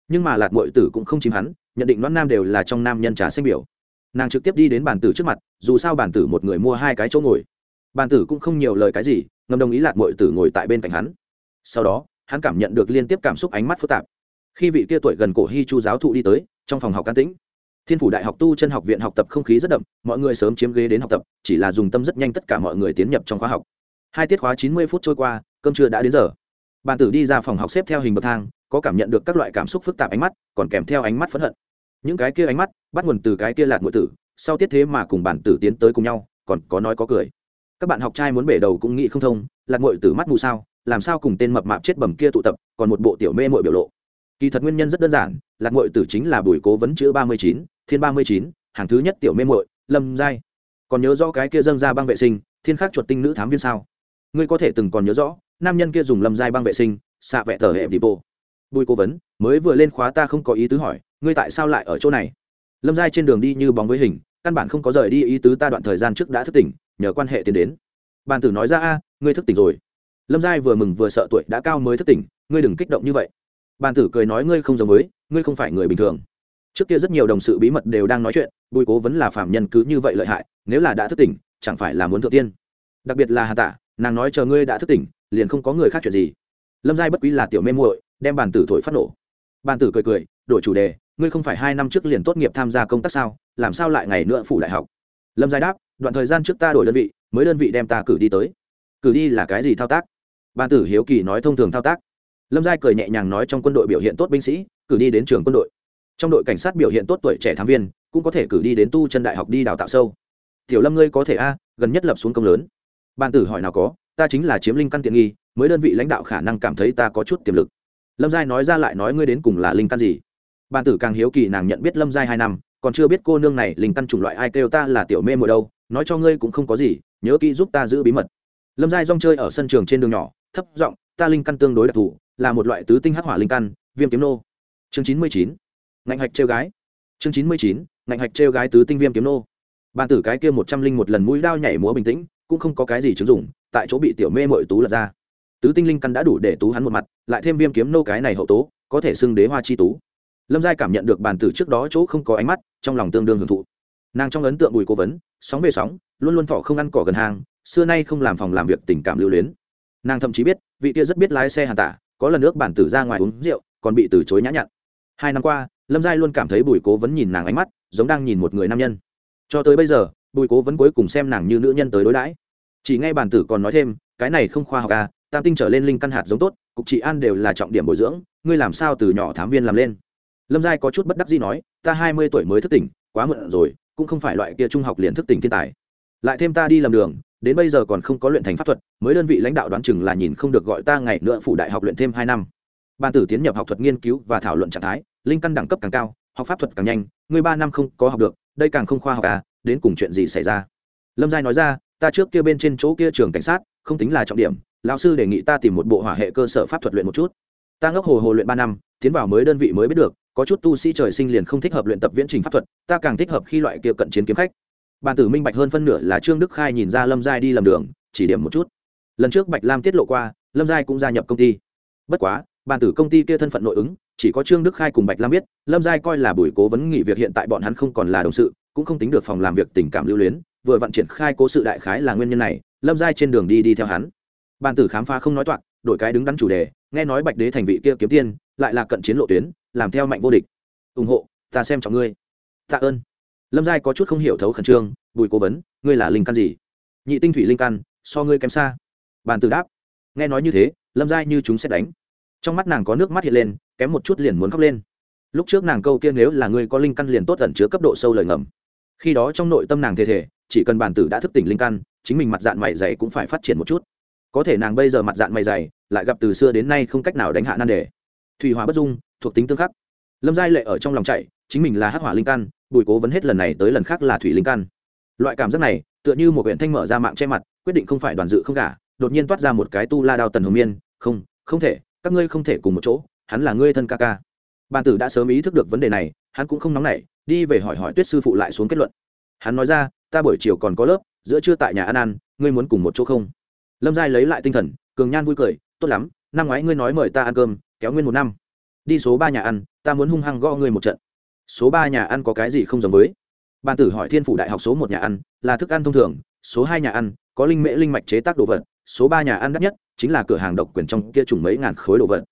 Nhưng mà lạc mội tử cũng không chìm hắn, nhận định nón nam đều là trong nam nhân trà xanh biểu nàng trực tiếp đi đến bàn tử trước mặt, dù sao bàn tử một người mua hai cái chỗ ngồi. Bàn tử cũng không nhiều lời cái gì, ngầm đồng ý lạc mội tử ngồi tại bên cạnh hắn. Sau đó, hắn cảm nhận được liên tiếp cảm xúc ánh mắt phức tạp. Khi vị kia tuổi gần cổ hy chu giáo thụ đi tới, trong phòng học can tĩnh. Thiên phủ đại học tu chân học viện học tập không khí rất đậm, mọi người sớm chiếm ghế đến học tập, chỉ là dùng tâm rất nhanh tất cả mọi người tiến nhập trong khóa học. Hai tiết khóa chín mươi phút trôi qua, cơm trưa đã đến giờ. Bàn tử đi ra phòng học xếp theo hình bậc thang, có cảm nhận được các loại cảm xúc phức tạp ánh mắt, còn kèm theo ánh mắt phẫn hận những cái kia ánh mắt, bắt nguồn từ cái kia lạt ngụy tử, sau tiết thế mà cùng bản tử tiến tới cùng nhau, còn có nói có cười. Các bạn học trai muốn bể đầu cũng nghĩ không thông, lạt ngụy tử mắt mù sao, làm sao cùng tên mập mạp chết bầm kia tụ tập, còn một bộ tiểu mê mội biểu lộ. Kỳ thật nguyên nhân rất đơn giản lạc ngội tử chính là bùi cố vấn chữ ba mươi chín, thiên ba mươi chín, hàng thứ nhất tiểu mê mội lâm giai. Còn nhớ rõ cái kia dâng ra băng vệ sinh, thiên khắc chuột tinh nữ thám viên sao? Ngươi có thể từng còn nhớ rõ, nam nhân kia dùng lâm giai băng vệ sinh, xạ vẹ tờ hệ đi bộ bùi cố vấn, mới vừa lên khóa ta không có ý tứ hỏi ngươi tại sao lại ở chỗ này? Lâm giai trên đường đi như bóng với hình, căn bản không có rời đi ý tứ ta đoạn thời gian trước đã thức tỉnh, nhờ quan hệ tiến đến. Bàn tử nói ra, a, ngươi thức tỉnh rồi. Lâm giai vừa mừng vừa sợ tuổi đã cao mới thức tỉnh, ngươi đừng kích động như vậy. Bàn tử cười nói, ngươi không giống với, ngươi không phải người bình thường. Trước kia rất nhiều đồng sự bí mật đều đang nói chuyện, bùi cố vẫn là phạm nhân cứ như vậy lợi hại, nếu là đã thức tỉnh, chẳng phải là muốn thượng tiên. Đặc biệt là hà tạ, nàng nói chờ ngươi đã thức tỉnh, liền không có người khác chuyện gì. Lâm giai bất quý là tiểu mê muội, đem bàn tử thổi phát nổ. Bàn tử cười cười, đổi chủ đề ngươi không phải hai năm trước liền tốt nghiệp tham gia công tác sao, làm sao lại ngày nữa phủ đại học? Lâm giai đáp, đoạn thời gian trước ta đổi đơn vị, mới đơn vị đem ta cử đi tới. Cử đi là cái gì thao tác? Ban tử hiếu kỳ nói thông thường thao tác. Lâm giai cười nhẹ nhàng nói trong quân đội biểu hiện tốt binh sĩ, cử đi đến trường quân đội. Trong đội cảnh sát biểu hiện tốt tuổi trẻ thám viên, cũng có thể cử đi đến tu chân đại học đi đào tạo sâu. Tiểu lâm ngươi có thể a, gần nhất lập xuống công lớn. Ban tử hỏi nào có, ta chính là chiếm linh căn tiện nghi, mới đơn vị lãnh đạo khả năng cảm thấy ta có chút tiềm lực. Lâm giai nói ra lại nói ngươi đến cùng là linh căn gì? Bàn tử càng hiếu kỳ nàng nhận biết lâm giai hai năm, còn chưa biết cô nương này linh căn chủng loại ai kêu ta là tiểu mê mùa đâu, nói cho ngươi cũng không có gì, nhớ kỹ giúp ta giữ bí mật. Lâm giai rong chơi ở sân trường trên đường nhỏ, thấp giọng, ta linh căn tương đối đặc thù, là một loại tứ tinh hắc hỏa linh căn, viêm kiếm nô. Chương chín mươi chín, ngạnh hạch trêu gái. Chương chín mươi chín, ngạnh hạch trêu gái tứ tinh viêm kiếm nô. Bàn tử cái kia một trăm linh một lần mũi đao nhảy múa bình tĩnh, cũng không có cái gì chứng dụng, tại chỗ bị tiểu mê mội tú lật ra. Tứ tinh linh căn đã đủ để tú hắn một mặt, lại thêm viêm kiếm nô cái này hậu tố, có thể xưng đế hoa chi tú lâm giai cảm nhận được bàn tử trước đó chỗ không có ánh mắt, trong lòng tương đương hưởng thụ. Nàng trong ấn tượng bùi cố vấn, sóng về sóng, luôn luôn thọ không ăn cỏ gần hàng, xưa nay không làm phòng làm việc tình cảm lưu luyến. Nàng thậm chí biết, vị kia rất biết lái xe hàn tả, có lần nước bản tử ra ngoài uống rượu, còn bị từ chối nhã nhặn. Hai năm qua, lâm giai luôn cảm thấy bùi cố vấn nhìn nàng ánh mắt, giống đang nhìn một người nam nhân. Cho tới bây giờ, bùi cố vấn cuối cùng xem nàng như nữ nhân tới đối đãi. Chỉ ngay bản tử còn nói thêm, cái này không khoa học à tam tinh trở lên linh căn hạt giống tốt, cục trị an đều là trọng điểm bồi dưỡng, ngươi làm sao từ nhỏ thám viên làm lên? Lâm giai có chút bất đắc gì nói, ta hai mươi tuổi mới thức tỉnh, quá mượn rồi, cũng không phải loại kia trung học liền thức tỉnh thiên tài. Lại thêm ta đi làm đường, đến bây giờ còn không có luyện thành pháp thuật, mới đơn vị lãnh đạo đoán chừng là nhìn không được gọi ta ngày nữa phụ đại học luyện thêm hai năm. Ban tử tiến nhập học thuật nghiên cứu và thảo luận trạng thái, linh căn đẳng cấp càng cao, học pháp thuật càng nhanh, ngươi ba năm không có học được, đây càng không khoa học à đến cùng chuyện gì xảy ra? Lâm giai nói ra, ta trước kia bên trên chỗ kia trường cảnh sát, không tính là trọng điểm, lão sư đề nghị ta tìm một bộ hỏa hệ cơ sở pháp thuật luyện một chút. Ta ngốc hồ hồ luyện ba năm, tiến vào mới đơn vị mới biết được có chút tu sĩ trời sinh liền không thích hợp luyện tập viễn trình pháp thuật, ta càng thích hợp khi loại kia cận chiến kiếm khách. Bàn tử minh bạch hơn phân nửa là trương đức khai nhìn ra lâm giai đi làm đường, chỉ điểm một chút. Lần trước bạch lam tiết lộ qua, lâm giai cũng gia nhập công ty. Bất quá, bàn tử công ty kia thân phận nội ứng, chỉ có trương đức khai cùng bạch lam biết, lâm giai coi là buổi cố vấn nghị việc hiện tại bọn hắn không còn là đồng sự, cũng không tính được phòng làm việc tình cảm lưu luyến, vừa vận triển khai cố sự đại khái là nguyên nhân này, lâm giai trên đường đi đi theo hắn. Bàn tử khám phá không nói toạc, đổi cái đứng đắn chủ đề, nghe nói bạch đế thành vị kia kiếm tiên, lại là cận chiến lộ tuyến làm theo mạnh vô địch. Ủng hộ, ta xem trọng ngươi. Tạ ơn. Lâm giai có chút không hiểu thấu khẩn trương, bùi cố vấn, ngươi là linh căn gì? Nhị tinh thủy linh căn, so ngươi kém xa. Bàn tử đáp. Nghe nói như thế, lâm giai như chúng sẽ đánh. Trong mắt nàng có nước mắt hiện lên, kém một chút liền muốn khóc lên. Lúc trước nàng câu kia nếu là ngươi có linh căn liền tốt ẩn chứa cấp độ sâu lời ngầm. Khi đó trong nội tâm nàng thề thể chỉ cần bản tử đã thức tỉnh linh căn, chính mình mặt dạng mày dày cũng phải phát triển một chút. Có thể nàng bây giờ mặt dạng mày dày, lại gặp từ xưa đến nay không cách nào đánh hạ nan đề thủy hỏa bất dung, thuộc tính tương khắc. Lâm giai lệ ở trong lòng chạy, chính mình là hắc hỏa linh căn, bùi cố vấn hết lần này tới lần khác là thủy linh căn. Loại cảm giác này, tựa như một huyện thanh mở ra mạng che mặt, quyết định không phải đoàn dự không cả đột nhiên toát ra một cái tu la đao tần hồng miên, không không thể, các ngươi không thể cùng một chỗ, hắn là ngươi thân ca ca. Bàn tử đã sớm ý thức được vấn đề này, hắn cũng không nóng nảy, đi về hỏi hỏi tuyết sư phụ lại xuống kết luận. Hắn nói ra, ta buổi chiều còn có lớp, giữa trưa tại nhà ăn ăn, ngươi muốn cùng một chỗ không? Lâm giai lấy lại tinh thần, cường nhan vui cười, tốt lắm, năm ngoái ngươi nói mời ta ăn cơm kéo nguyên một năm. Đi số ba nhà ăn, ta muốn hung hăng gõ ngươi một trận. Số ba nhà ăn có cái gì không giống với? Bàn tử hỏi thiên phủ đại học số một nhà ăn, là thức ăn thông thường, số hai nhà ăn, có linh mễ linh mạch chế tác đồ vật, số ba nhà ăn đắt nhất chính là cửa hàng độc quyền trong kia trùng mấy ngàn khối đồ vật.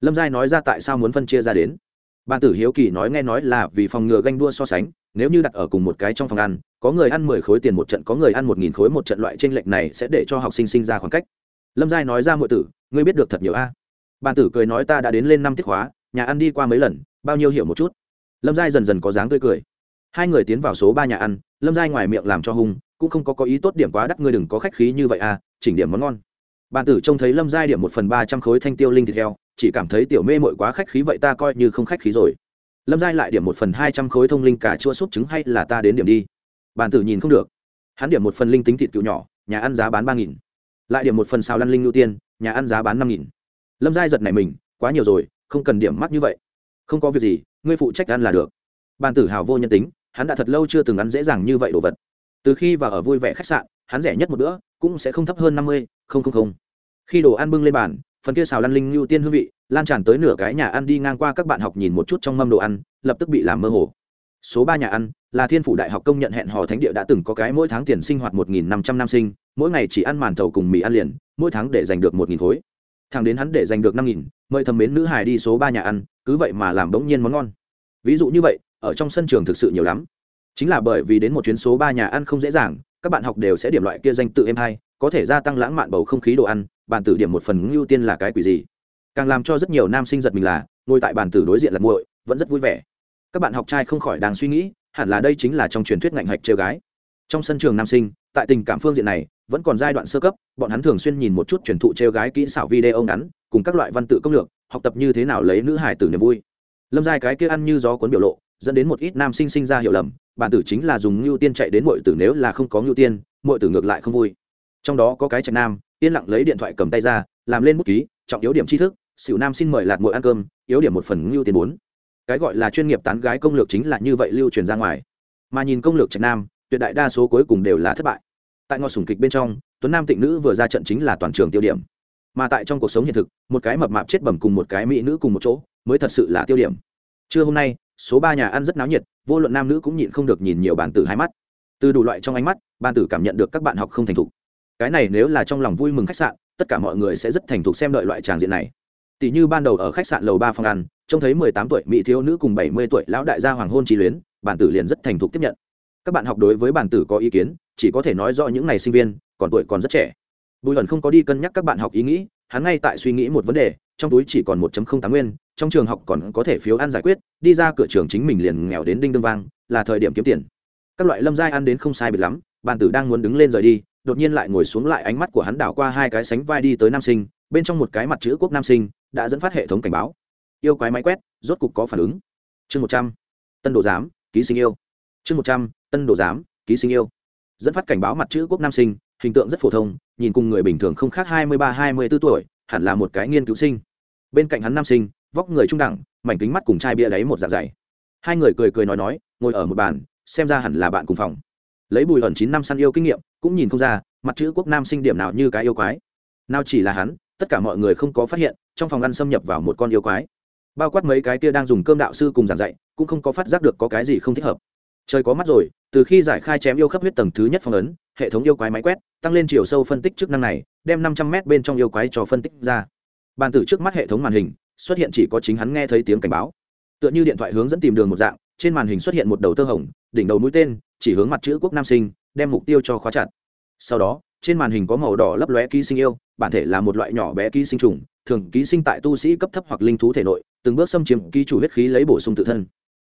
Lâm giai nói ra tại sao muốn phân chia ra đến. Bàn tử hiếu kỳ nói nghe nói là vì phòng ngừa ganh đua so sánh, nếu như đặt ở cùng một cái trong phòng ăn, có người ăn mười khối tiền một trận, có người ăn một nghìn khối một trận, loại t r ê n lệch này sẽ để cho học sinh sinh ra khoảng cách. Lâm giai nói ra mọi tử, ngươi biết được thật nhiều a bàn tử cười nói ta đã đến lên năm tiết khóa, nhà ăn đi qua mấy lần, bao nhiêu hiểu một chút. Lâm giai dần dần có dáng tươi cười. Hai người tiến vào số ba nhà ăn, lâm giai ngoài miệng làm cho hung, cũng không có có ý tốt điểm quá đắt, ngươi đừng có khách khí như vậy à chỉnh điểm món ngon. Bàn tử trông thấy lâm giai điểm một phần ba trăm khối thanh tiêu linh thịt heo, chỉ cảm thấy tiểu mê mội quá khách khí vậy ta coi như không khách khí rồi. Lâm giai lại điểm một phần hai trăm khối thông linh cả chua súp trứng hay là ta đến điểm đi. Bàn tử nhìn không được. Hắn điểm một phần linh tính thịt cựu nhỏ, nhà ăn giá bán ba nghìn. Lại điểm một phần xào lăn linh ưu tiên, nhà ăn giá bán năm nghìn lâm giai giật này mình, quá nhiều rồi, không cần điểm mắt như vậy. Không có việc gì, ngươi phụ trách ăn là được. Bàn tử hào vô nhân tính, hắn đã thật lâu chưa từng ăn dễ dàng như vậy đồ vật. Từ khi vào ở vui vẻ khách sạn, hắn rẻ nhất một bữa, cũng sẽ không thấp hơn năm mươi, không không không. Khi đồ ăn bưng lên bàn, phần kia xào lăn linh ưu tiên hương vị, lan tràn tới nửa cái nhà ăn đi ngang qua các bạn học nhìn một chút trong mâm đồ ăn, lập tức bị làm mơ hồ. Số ba nhà ăn, là thiên phủ đại học công nhận hẹn hò thánh địa đã từng có cái mỗi tháng tiền sinh hoạt một nghìn năm trăm năm sinh, mỗi ngày chỉ ăn màn thầu cùng mì ăn liền, mỗi tháng để giành được một nghìn khối thằng đến hắn để giành được năm nghìn, mời thầm mến nữ hài đi số ba nhà ăn, cứ vậy mà làm bỗng nhiên món ngon. Ví dụ như vậy, ở trong sân trường thực sự nhiều lắm. Chính là bởi vì đến một chuyến số ba nhà ăn không dễ dàng, các bạn học đều sẽ điểm loại kia danh tự em hai có thể gia tăng lãng mạn bầu không khí đồ ăn, bàn tử điểm một phần ưu tiên là cái quỷ gì? Càng làm cho rất nhiều nam sinh giật mình là, ngồi tại bàn tử đối diện là muội, vẫn rất vui vẻ. Các bạn học trai không khỏi đang suy nghĩ, hẳn là đây chính là trong truyền thuyết ngạnh hạch trêu gái. Trong sân trường nam sinh tại tình cảm phương diện này, vẫn còn giai đoạn sơ cấp, bọn hắn thường xuyên nhìn một chút truyền thụ trêu gái kỹ xảo video ngắn, cùng các loại văn tự công lược, học tập như thế nào lấy nữ hài tử niềm vui. Lâm giai cái kia ăn như gió cuốn biểu lộ, dẫn đến một ít nam sinh sinh ra hiểu lầm, bản tử chính là dùng ngưu tiên chạy đến mọi tử nếu là không có ngưu tiên mọi tử ngược lại không vui. Trong đó có cái trạch nam, yên lặng lấy điện thoại cầm tay ra, làm lên bút ký, trọng yếu điểm tri thức, xỉu nam xin mời lạt mội ăn cơm, yếu điểm một phần ngưu tiền bốn. Cái gọi là chuyên nghiệp tán gái công lược chính là như vậy lưu truyền ra ngoài. Mà nhìn công lược trạch nam tuyệt đại đa số cuối cùng đều là thất bại. Tại ngọn sùng kịch bên trong, tuấn nam tịnh nữ vừa ra trận chính là toàn trường tiêu điểm. Mà tại trong cuộc sống hiện thực, một cái mập mạp chết bẩm cùng một cái mỹ nữ cùng một chỗ, mới thật sự là tiêu điểm. Trưa hôm nay, số ba nhà ăn rất náo nhiệt, vô luận nam nữ cũng nhịn không được nhìn nhiều bàn tử hai mắt. Từ đủ loại trong ánh mắt ban tử cảm nhận được các bạn học không thành thục. Cái này nếu là trong lòng vui mừng khách sạn, tất cả mọi người sẽ rất thành thục xem đợi loại tràng diện này. Tỷ như ban đầu ở khách sạn lầu ba phòng ăn, trông thấy mười tám tuổi mỹ thiếu nữ cùng bảy mươi tuổi lão đại gia hoàng hôn trí luyến, bản tử liền rất thành thục tiếp nhận các bạn học đối với bản tử có ý kiến, chỉ có thể nói rõ những ngày sinh viên, còn tuổi còn rất trẻ. Bùi hẩn không có đi cân nhắc các bạn học ý nghĩ, hắn ngay tại suy nghĩ một vấn đề, trong túi chỉ còn một tám nguyên, trong trường học còn có thể phiếu ăn giải quyết, đi ra cửa trường chính mình liền nghèo đến đinh đương vang, là thời điểm kiếm tiền. Các loại lâm giai ăn đến không sai biệt lắm bàn tử đang muốn đứng lên rời đi, đột nhiên lại ngồi xuống lại ánh mắt của hắn đảo qua hai cái sánh vai đi tới nam sinh, bên trong một cái mặt chữ quốc nam sinh, đã dẫn phát hệ thống cảnh báo. Yêu quái máy quét, rốt cục có phản ứng. Chương một trăm. Tân đồ giám, ký sinh yêu chương một trăm, tân đồ giám, ký sinh yêu. Dẫn phát cảnh báo mặt chữ quốc nam sinh, hình tượng rất phổ thông, nhìn cùng người bình thường không khác hai mươi ba, hai mươi b ố tuổi, hẳn là một cái nghiên cứu sinh. Bên cạnh hắn nam sinh, vóc người trung đẳng, mảnh kính mắt cùng chai bia đáy một dạ dày. Hai người cười cười nói nói, ngồi ở một bàn, xem ra hẳn là bạn cùng phòng. Lấy bùi ẩn chín năm săn yêu kinh nghiệm, cũng nhìn không ra, mặt chữ quốc nam sinh điểm nào như cái yêu quái. Nào chỉ là hắn, tất cả mọi người không có phát hiện, trong phòng ăn xâm nhập vào một con yêu quái. Bao quát mấy cái kia đang dùng cơm đạo sư cùng giảng dạy, cũng không có phát giác được có cái gì không thích hợp trời có mắt rồi, từ khi giải khai chém yêu khắp huyết tầng thứ nhất phong ấn, hệ thống yêu quái máy quét, tăng lên chiều sâu phân tích chức năng này, đem năm trăm m bên trong yêu quái cho phân tích ra. Bàn tử trước mắt hệ thống màn hình, xuất hiện chỉ có chính hắn nghe thấy tiếng cảnh báo. Tựa như điện thoại hướng dẫn tìm đường một dạng, trên màn hình xuất hiện một đầu tơ hồng, đỉnh đầu mũi tên, chỉ hướng mặt chữ quốc nam sinh, đem mục tiêu cho khóa chặt. Sau đó, trên màn hình có màu đỏ lấp lóe ký sinh yêu, bản thể là một loại nhỏ bé ký sinh trùng, thường ký sinh tại tu sĩ cấp thấp hoặc linh thú thể nội, từng bước xâm chiếm ký chủ huyết khí lấy bổ sung tự thân.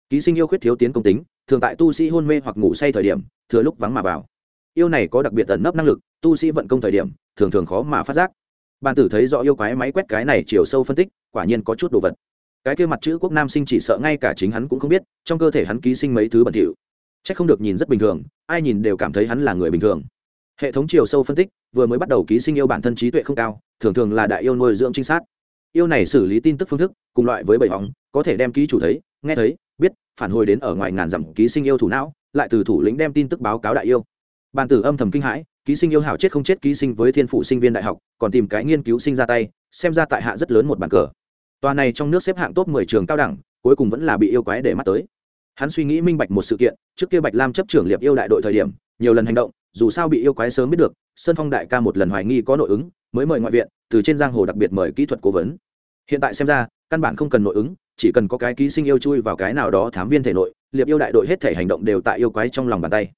Ký sinh yêu khuyết thiếu tiến công tính thường tại tu sĩ hôn mê hoặc ngủ say thời điểm, thừa lúc vắng mà vào. Yêu này có đặc biệt tận nấp năng lực, tu sĩ vận công thời điểm, thường thường khó mà phát giác. Bàn tử thấy rõ yêu quái máy quét cái này chiều sâu phân tích, quả nhiên có chút đồ vật. Cái kia mặt chữ quốc nam sinh chỉ sợ ngay cả chính hắn cũng không biết, trong cơ thể hắn ký sinh mấy thứ bẩn thỉu. C h ắ c không được nhìn rất bình thường, ai nhìn đều cảm thấy hắn là người bình thường. Hệ thống chiều sâu phân tích, vừa mới bắt đầu ký sinh yêu bản thân trí tuệ không cao, thường thường là đại yêu nuôi dưỡng trinh sát. Yêu này xử lý tin tức phương thức, cùng loại với bầy hóng, có thể đem ký chủ thấy, nghe thấy phản hồi đến ở ngoài ngàn dặm ký sinh yêu thủ não, lại từ thủ lĩnh đem tin tức báo cáo đại yêu. Bàn tử âm thầm kinh hãi, ký sinh yêu hảo chết không chết ký sinh với thiên phụ sinh viên đại học, còn tìm cái nghiên cứu sinh ra tay, xem ra tại hạ rất lớn một bàn cờ. Tòa này trong nước xếp hạng top mười trường cao đẳng, cuối cùng vẫn là bị yêu quái để mắt tới. Hắn suy nghĩ minh bạch một sự kiện, trước kia bạch lam chấp trưởng liệp yêu đại đội thời điểm, nhiều lần hành động, dù sao bị yêu quái sớm biết được, sơn phong đại ca một lần hoài nghi có nội ứng, mới mời ngoại viện, từ trên giang hồ đặc biệt mời kỹ thuật cố vấn. Hiện tại xem ra, căn bản không cần nội ứng chỉ cần có cái ký sinh yêu chui vào cái nào đó thám viên thể nội, liệp yêu đại đội hết thể hành động đều tại yêu quái trong lòng bàn tay.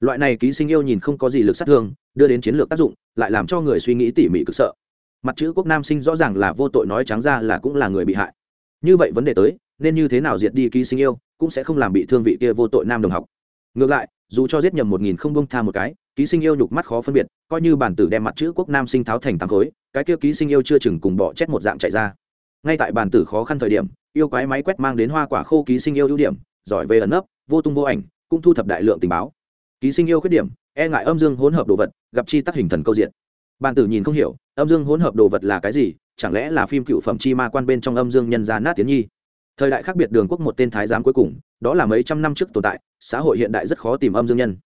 Loại này ký sinh yêu nhìn không có gì lực sát thương, đưa đến chiến lược tác dụng, lại làm cho người suy nghĩ tỉ mỉ cực sợ. Mặt chữ quốc nam sinh rõ ràng là vô tội nói trắng ra là cũng là người bị hại. Như vậy vấn đề tới, nên như thế nào diệt đi ký sinh yêu, cũng sẽ không làm bị thương vị kia vô tội nam đồng học. Ngược lại, dù cho giết nhầm một nghìn không bông tha một cái, ký sinh yêu nhục mắt khó phân biệt, coi như bản tử đem mặt chữ quốc nam sinh tháo thành thắng khối, cái kia ký sinh yêu chưa chừng cùng bỏ chết một dạng chạy ra ngay tại bản tử khó khăn thời điểm, yêu quái máy quét mang đến hoa quả khô ký sinh yêu ưu điểm, giỏi về ẩn nấp, vô tung vô ảnh, cũng thu thập đại lượng tình báo. Ký sinh yêu khuyết điểm e ngại âm dương hỗn hợp đồ vật, gặp chi tắc hình thần câu diện. Bàn tử nhìn không hiểu, âm dương hỗn hợp đồ vật là cái gì, chẳng lẽ là phim cựu phẩm chi ma quan bên trong âm dương nhân gia nát tiến nhi? Thời đại khác biệt đường quốc một tên thái giám cuối cùng, đó là mấy trăm năm trước tồn tại, xã hội hiện đại rất khó tìm âm dương nhân.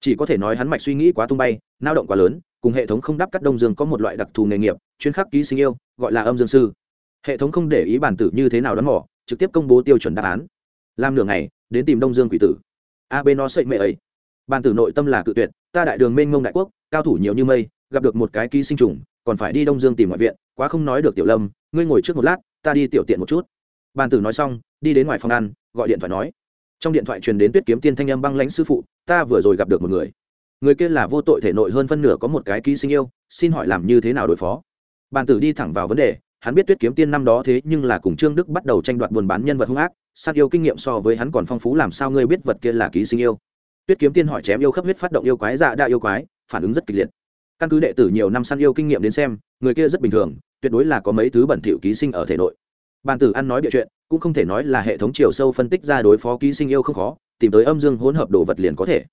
Chỉ có thể nói hắn mạch suy nghĩ quá tung bay, nao động quá lớn, cùng hệ thống không đắp cắt đông dương có một loại đặc thù nghề nghiệp, chuyên khắc ký sinh yêu, gọi là âm dương sư hệ thống không để ý bản tử như thế nào đón mỏ trực tiếp công bố tiêu chuẩn đáp án. Làm nửa ngày, đến tìm đông dương quỷ tử. A bên nó sậy mệ ấy. Bản tử nội tâm là cự tuyệt, ta đại đường mênh mông đại quốc, cao thủ nhiều như mây, gặp được một cái ký sinh trùng, còn phải đi đông dương tìm ngoại viện, quá không nói được tiểu lâm, ngươi ngồi trước một lát, ta đi tiểu tiện một chút. Bàn tử nói xong, đi đến ngoài phòng ăn, gọi điện thoại nói. Trong điện thoại truyền đến tuyết kiếm tiên thanh âm băng lãnh sư phụ, ta vừa rồi gặp được một người. Người kia là vô tội thể nội hơn phân nửa có một cái ký sinh yêu, xin hỏi làm như thế nào đối phó? Bàn tử đi thẳng vào vấn đề hắn biết tuyết kiếm tiên năm đó thế nhưng là cùng trương đức bắt đầu tranh đoạt buôn bán nhân vật hung ác, sát yêu kinh nghiệm so với hắn còn phong phú, làm sao ngươi biết vật kia là ký sinh yêu? Tuyết kiếm tiên hỏi chém yêu khắp huyết phát động yêu quái dạ đa yêu quái, phản ứng rất kịch liệt. Căn cứ đệ tử nhiều năm săn yêu kinh nghiệm đến xem, người kia rất bình thường, tuyệt đối là có mấy thứ bẩn thỉu ký sinh ở thể nội. Bàn tử ăn nói bịa chuyện, cũng không thể nói là hệ thống chiều sâu phân tích ra đối phó ký sinh yêu không khó, tìm tới âm dương hỗn hợp đồ vật liền có thể.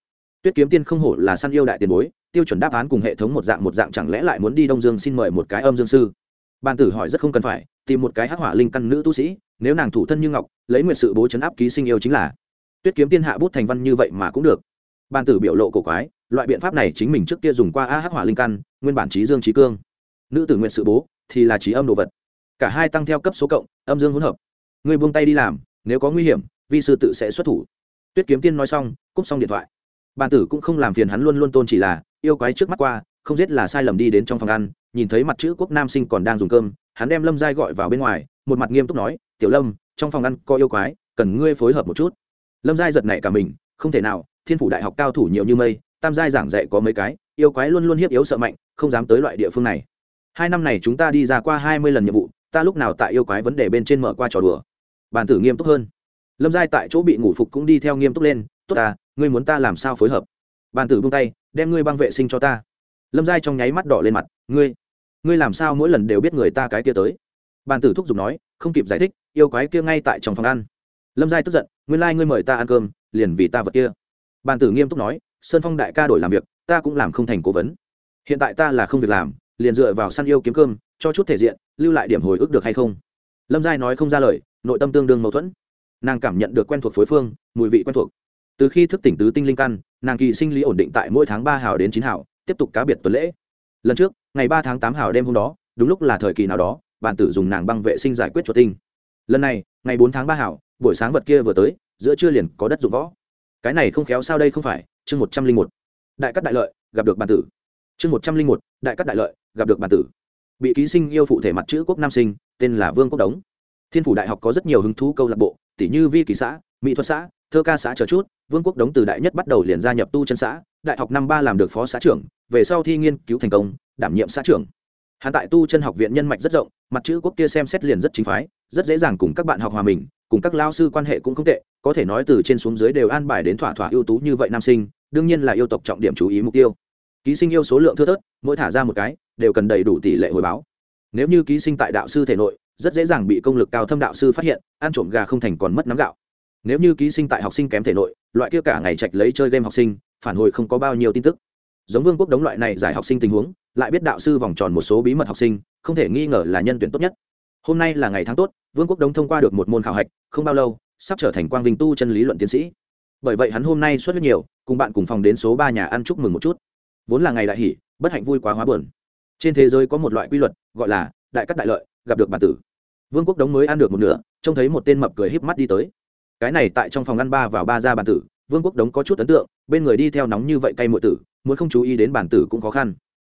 Tuyết kiếm tiên không hổ là săn yêu đại tiền bối, tiêu chuẩn đáp án cùng hệ thống một dạng một dạng chẳng lẽ lại muốn đi đông dương xin mời một cái âm dương sư? Bàn tử hỏi rất không cần phải, tìm một cái hắc hỏa linh căn nữ tu sĩ, nếu nàng thủ thân như ngọc, lấy nguyện sự bố chấn áp ký sinh yêu chính là. Tuyết kiếm tiên hạ bút thành văn như vậy mà cũng được. Bàn tử biểu lộ cổ quái, loại biện pháp này chính mình trước kia dùng qua a hắc hỏa linh căn, nguyên bản trí dương trí cương. Nữ tử nguyện sự bố, thì là trí âm đồ vật. Cả hai tăng theo cấp số cộng, âm dương hỗn hợp. Người buông tay đi làm, nếu có nguy hiểm, vi sư tự sẽ xuất thủ. Tuyết kiếm tiên nói xong, cúp xong điện thoại. Bàn tử cũng không làm phiền hắn luôn luôn tôn chỉ là, yêu quái trước mắt qua, không giết là sai lầm đi đến trong phòng ăn nhìn thấy mặt chữ quốc nam sinh còn đang dùng cơm, hắn đem lâm giai gọi vào bên ngoài, một mặt nghiêm túc nói, tiểu lâm, trong phòng ăn có yêu quái, cần ngươi phối hợp một chút. Lâm giai giật nảy cả mình, không thể nào, thiên phủ đại học cao thủ nhiều như mây, tam giai giảng dạy có mấy cái, yêu quái luôn luôn hiếp yếu sợ mạnh, không dám tới loại địa phương này. Hai năm này chúng ta đi ra qua hai mươi lần nhiệm vụ, ta lúc nào tại yêu quái vấn đề bên trên mở qua trò đùa. Bàn tử nghiêm túc hơn. Lâm giai tại chỗ bị ngủ phục cũng đi theo nghiêm túc lên, tốt ta, ngươi muốn ta làm sao phối hợp? Bàn tử buông tay, đem ngươi băng vệ sinh cho ta lâm giai trong nháy mắt đỏ lên mặt, ngươi ngươi làm sao mỗi lần đều biết người ta cái kia tới? Bàn tử thúc giục nói, không kịp giải thích, yêu quái kia ngay tại trong phòng ăn. Lâm giai tức giận, nguyên lai、like、ngươi mời ta ăn cơm, liền vì ta vật kia. Bàn tử nghiêm túc nói, sơn phong đại ca đổi làm việc, ta cũng làm không thành cố vấn. Hiện tại ta là không việc làm, liền dựa vào săn yêu kiếm cơm, cho chút thể diện, lưu lại điểm hồi ức được hay không? Lâm giai nói không ra lời, nội tâm tương đương mâu thuẫn. Nàng cảm nhận được quen thuộc phối phương, mùi vị quen thuộc. Từ khi thức tỉnh tứ tinh linh căn, nàng kỳ sinh lý ổn định tại mỗi tháng ba hào đến chín hào tiếp tục cá biệt tuần lễ. Lần trước, ngày ba tháng tám hào đêm hôm đó, đúng lúc là thời kỳ nào đó, bản tử dùng nàng băng vệ sinh giải quyết chuột tinh. Lần này, ngày bốn tháng ba hảo buổi sáng vật kia vừa tới, giữa trưa liền có đất dụng võ. Cái này không khéo sao đây không phải, chương một trăm linh một. Đại cắt đại lợi, gặp được bản tử. Chương một trăm linh một, đại cắt đại lợi, gặp được bản tử. Bị ký sinh yêu phụ thể mặt chữ quốc nam sinh, tên là vương quốc đống. Thiên phủ đại học có rất nhiều hứng thú câu lạc bộ tỷ như vi kỳ xã, mỹ thuật xã, thơ ca xã chờ chút, vương quốc đống từ đại nhất bắt đầu liền gia nhập tu chân xã đại học năm ba làm được phó xã trưởng, về sau thi nghiên cứu thành công, đảm nhiệm xã trưởng. Hắn tại tu chân học viện nhân mạch rất rộng, mặt chữ quốc kia xem xét liền rất chính phái, rất dễ dàng cùng các bạn học hòa mình, cùng các lao sư quan hệ cũng không tệ, có thể nói từ trên xuống dưới đều an bài đến thỏa thỏa ưu tú như vậy nam sinh, đương nhiên là yêu tộc trọng điểm chú ý mục tiêu. Ký sinh yêu số lượng thưa thớt, mỗi thả ra một cái, đều cần đầy đủ tỷ lệ hồi báo. Nếu như ký sinh tại đạo sư thể nội, rất dễ dàng bị công lực cao thâm đạo sư phát hiện, ăn trộm gà không thành còn mất nắm gạo. Nếu như ký sinh tại học sinh kém thể nội, loại kia cả ngày trạch lấy chơi game học sinh phản hồi không có bao nhiêu tin tức. Giống vương quốc đống loại này giải học sinh tình huống, lại biết đạo sư vòng tròn một số bí mật học sinh, không thể nghi ngờ là nhân tuyển tốt nhất. Hôm nay là ngày tháng tốt, vương quốc đống thông qua được một môn khảo hạch, không bao lâu, sắp trở thành quang vinh tu chân lý luận tiến sĩ. Bởi vậy hắn hôm nay xuất rất nhiều, cùng bạn cùng phòng đến số ba nhà ăn chúc mừng một chút. Vốn là ngày đại hỷ, bất hạnh vui quá hóa buồn. Trên thế giới có một loại quy luật, gọi là đại cắt đại lợi, gặp được bản tử. Vương quốc đống mới ăn được một nửa, trông thấy một tên mập cười híp mắt đi tới. Cái này tại trong phòng ăn ba vào ba ra bản tử vương quốc đống có chút ấn tượng, bên người đi theo nóng như vậy cay muội tử, muốn không chú ý đến bản tử cũng khó khăn.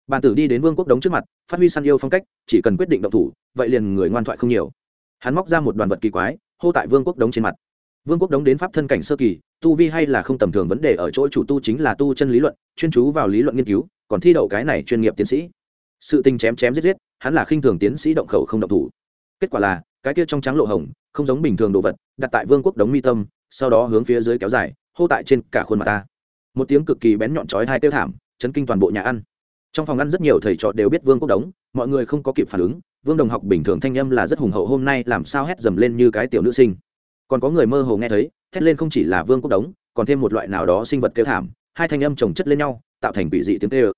Bản tử đi đến vương quốc đống trước mặt, phát huy săn yêu phong cách, chỉ cần quyết định động thủ, vậy liền người ngoan thoại không nhiều. Hắn móc ra một đoàn vật kỳ quái, hô tại vương quốc đống trên mặt. Vương quốc đống đến pháp thân cảnh sơ kỳ, tu vi hay là không tầm thường vấn đề ở chỗ chủ tu chính là tu chân lý luận, chuyên chú vào lý luận nghiên cứu, còn thi đậu cái này chuyên nghiệp tiến sĩ. Sự tình chém chém giết giết, hắn là khinh thường tiến sĩ động khẩu không động thủ. Kết quả là, cái kia trong trắng lộ hồng, không giống bình thường đồ vật, đặt tại vương quốc đống mi tâm, sau đó hướng phía dưới kéo dài hô tại trên cả khuôn mặt ta. Một tiếng cực kỳ bén nhọn chói hai tiêu thảm, chấn kinh toàn bộ nhà ăn. Trong phòng ăn rất nhiều thầy trò đều biết vương quốc đống, mọi người không có kịp phản ứng. Vương đồng học bình thường thanh âm là rất hùng hậu, hôm nay làm sao hét dầm lên như cái tiểu nữ sinh? Còn có người mơ hồ nghe thấy, thét lên không chỉ là vương quốc đống, còn thêm một loại nào đó sinh vật kêu thảm, hai thanh âm chồng chất lên nhau, tạo thành quỷ dị tiếng tê ơ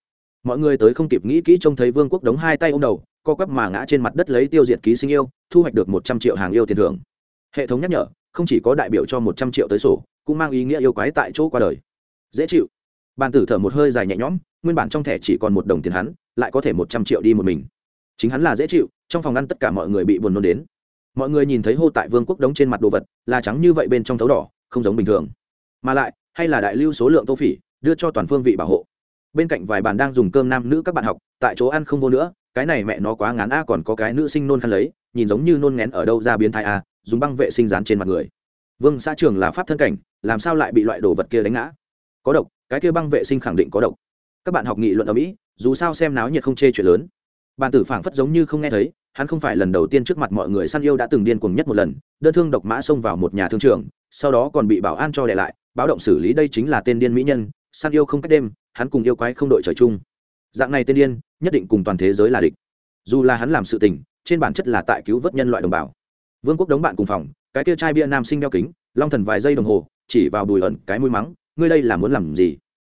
mọi người tới không kịp nghĩ kỹ trông thấy vương quốc đống hai tay ô m đầu, co quắp mà ngã trên mặt đất lấy tiêu diệt ký sinh yêu, thu hoạch được một trăm triệu hàng yêu tiền thưởng hệ thống nhắc nhở, không chỉ có đại biểu cho một trăm triệu tới sổ, cũng mang ý nghĩa yêu quái tại chỗ qua đời. Dễ chịu. Bàn tử thở một hơi dài nhẹ nhõm, nguyên bản trong thẻ chỉ còn một đồng tiền hắn, lại có thể một trăm triệu đi một mình. Chính hắn là dễ chịu, trong phòng ăn tất cả mọi người bị buồn nôn đến. Mọi người nhìn thấy hô tại vương quốc đống trên mặt đồ vật, là trắng như vậy bên trong thấu đỏ, không giống bình thường. Mà lại, hay là đại lưu số lượng tô phỉ, đưa cho toàn phương vị bảo hộ. Bên cạnh vài bàn đang dùng cơm nam nữ các bạn học, tại chỗ ăn không vô nữa, cái này mẹ nó quá ngán a, còn có cái nữ sinh nôn khăn lấy, nhìn giống như nôn ngén ở đâu ra biến thai a dùng băng vệ sinh dán trên mặt người. Vương xã trường là pháp thân cảnh, làm sao lại bị loại đồ vật kia đánh ngã? Có độc, cái kia băng vệ sinh khẳng định có độc. Các bạn học nghị luận ở mỹ, dù sao xem náo nhiệt không chê chuyện lớn. Bàn tử phảng phất giống như không nghe thấy, hắn không phải lần đầu tiên trước mặt mọi người săn yêu đã từng điên cuồng nhất một lần, đơn thương độc mã xông vào một nhà thương trường, sau đó còn bị bảo an cho đè lại, báo động xử lý đây chính là tên điên mỹ nhân, săn yêu không cách đêm, hắn cùng yêu quái không đội trời chung. Dạng này tên điên, nhất định cùng toàn thế giới là địch. Dù là hắn làm sự tình, trên bản chất là tại cứu vớt nhân loại đồng bào vương quốc đóng bạn cùng phòng, cái kia chai bia nam sinh đeo kính, long thần vài giây đồng hồ, chỉ vào bùi ẩn cái mũi mắng, ngươi đây là muốn làm gì?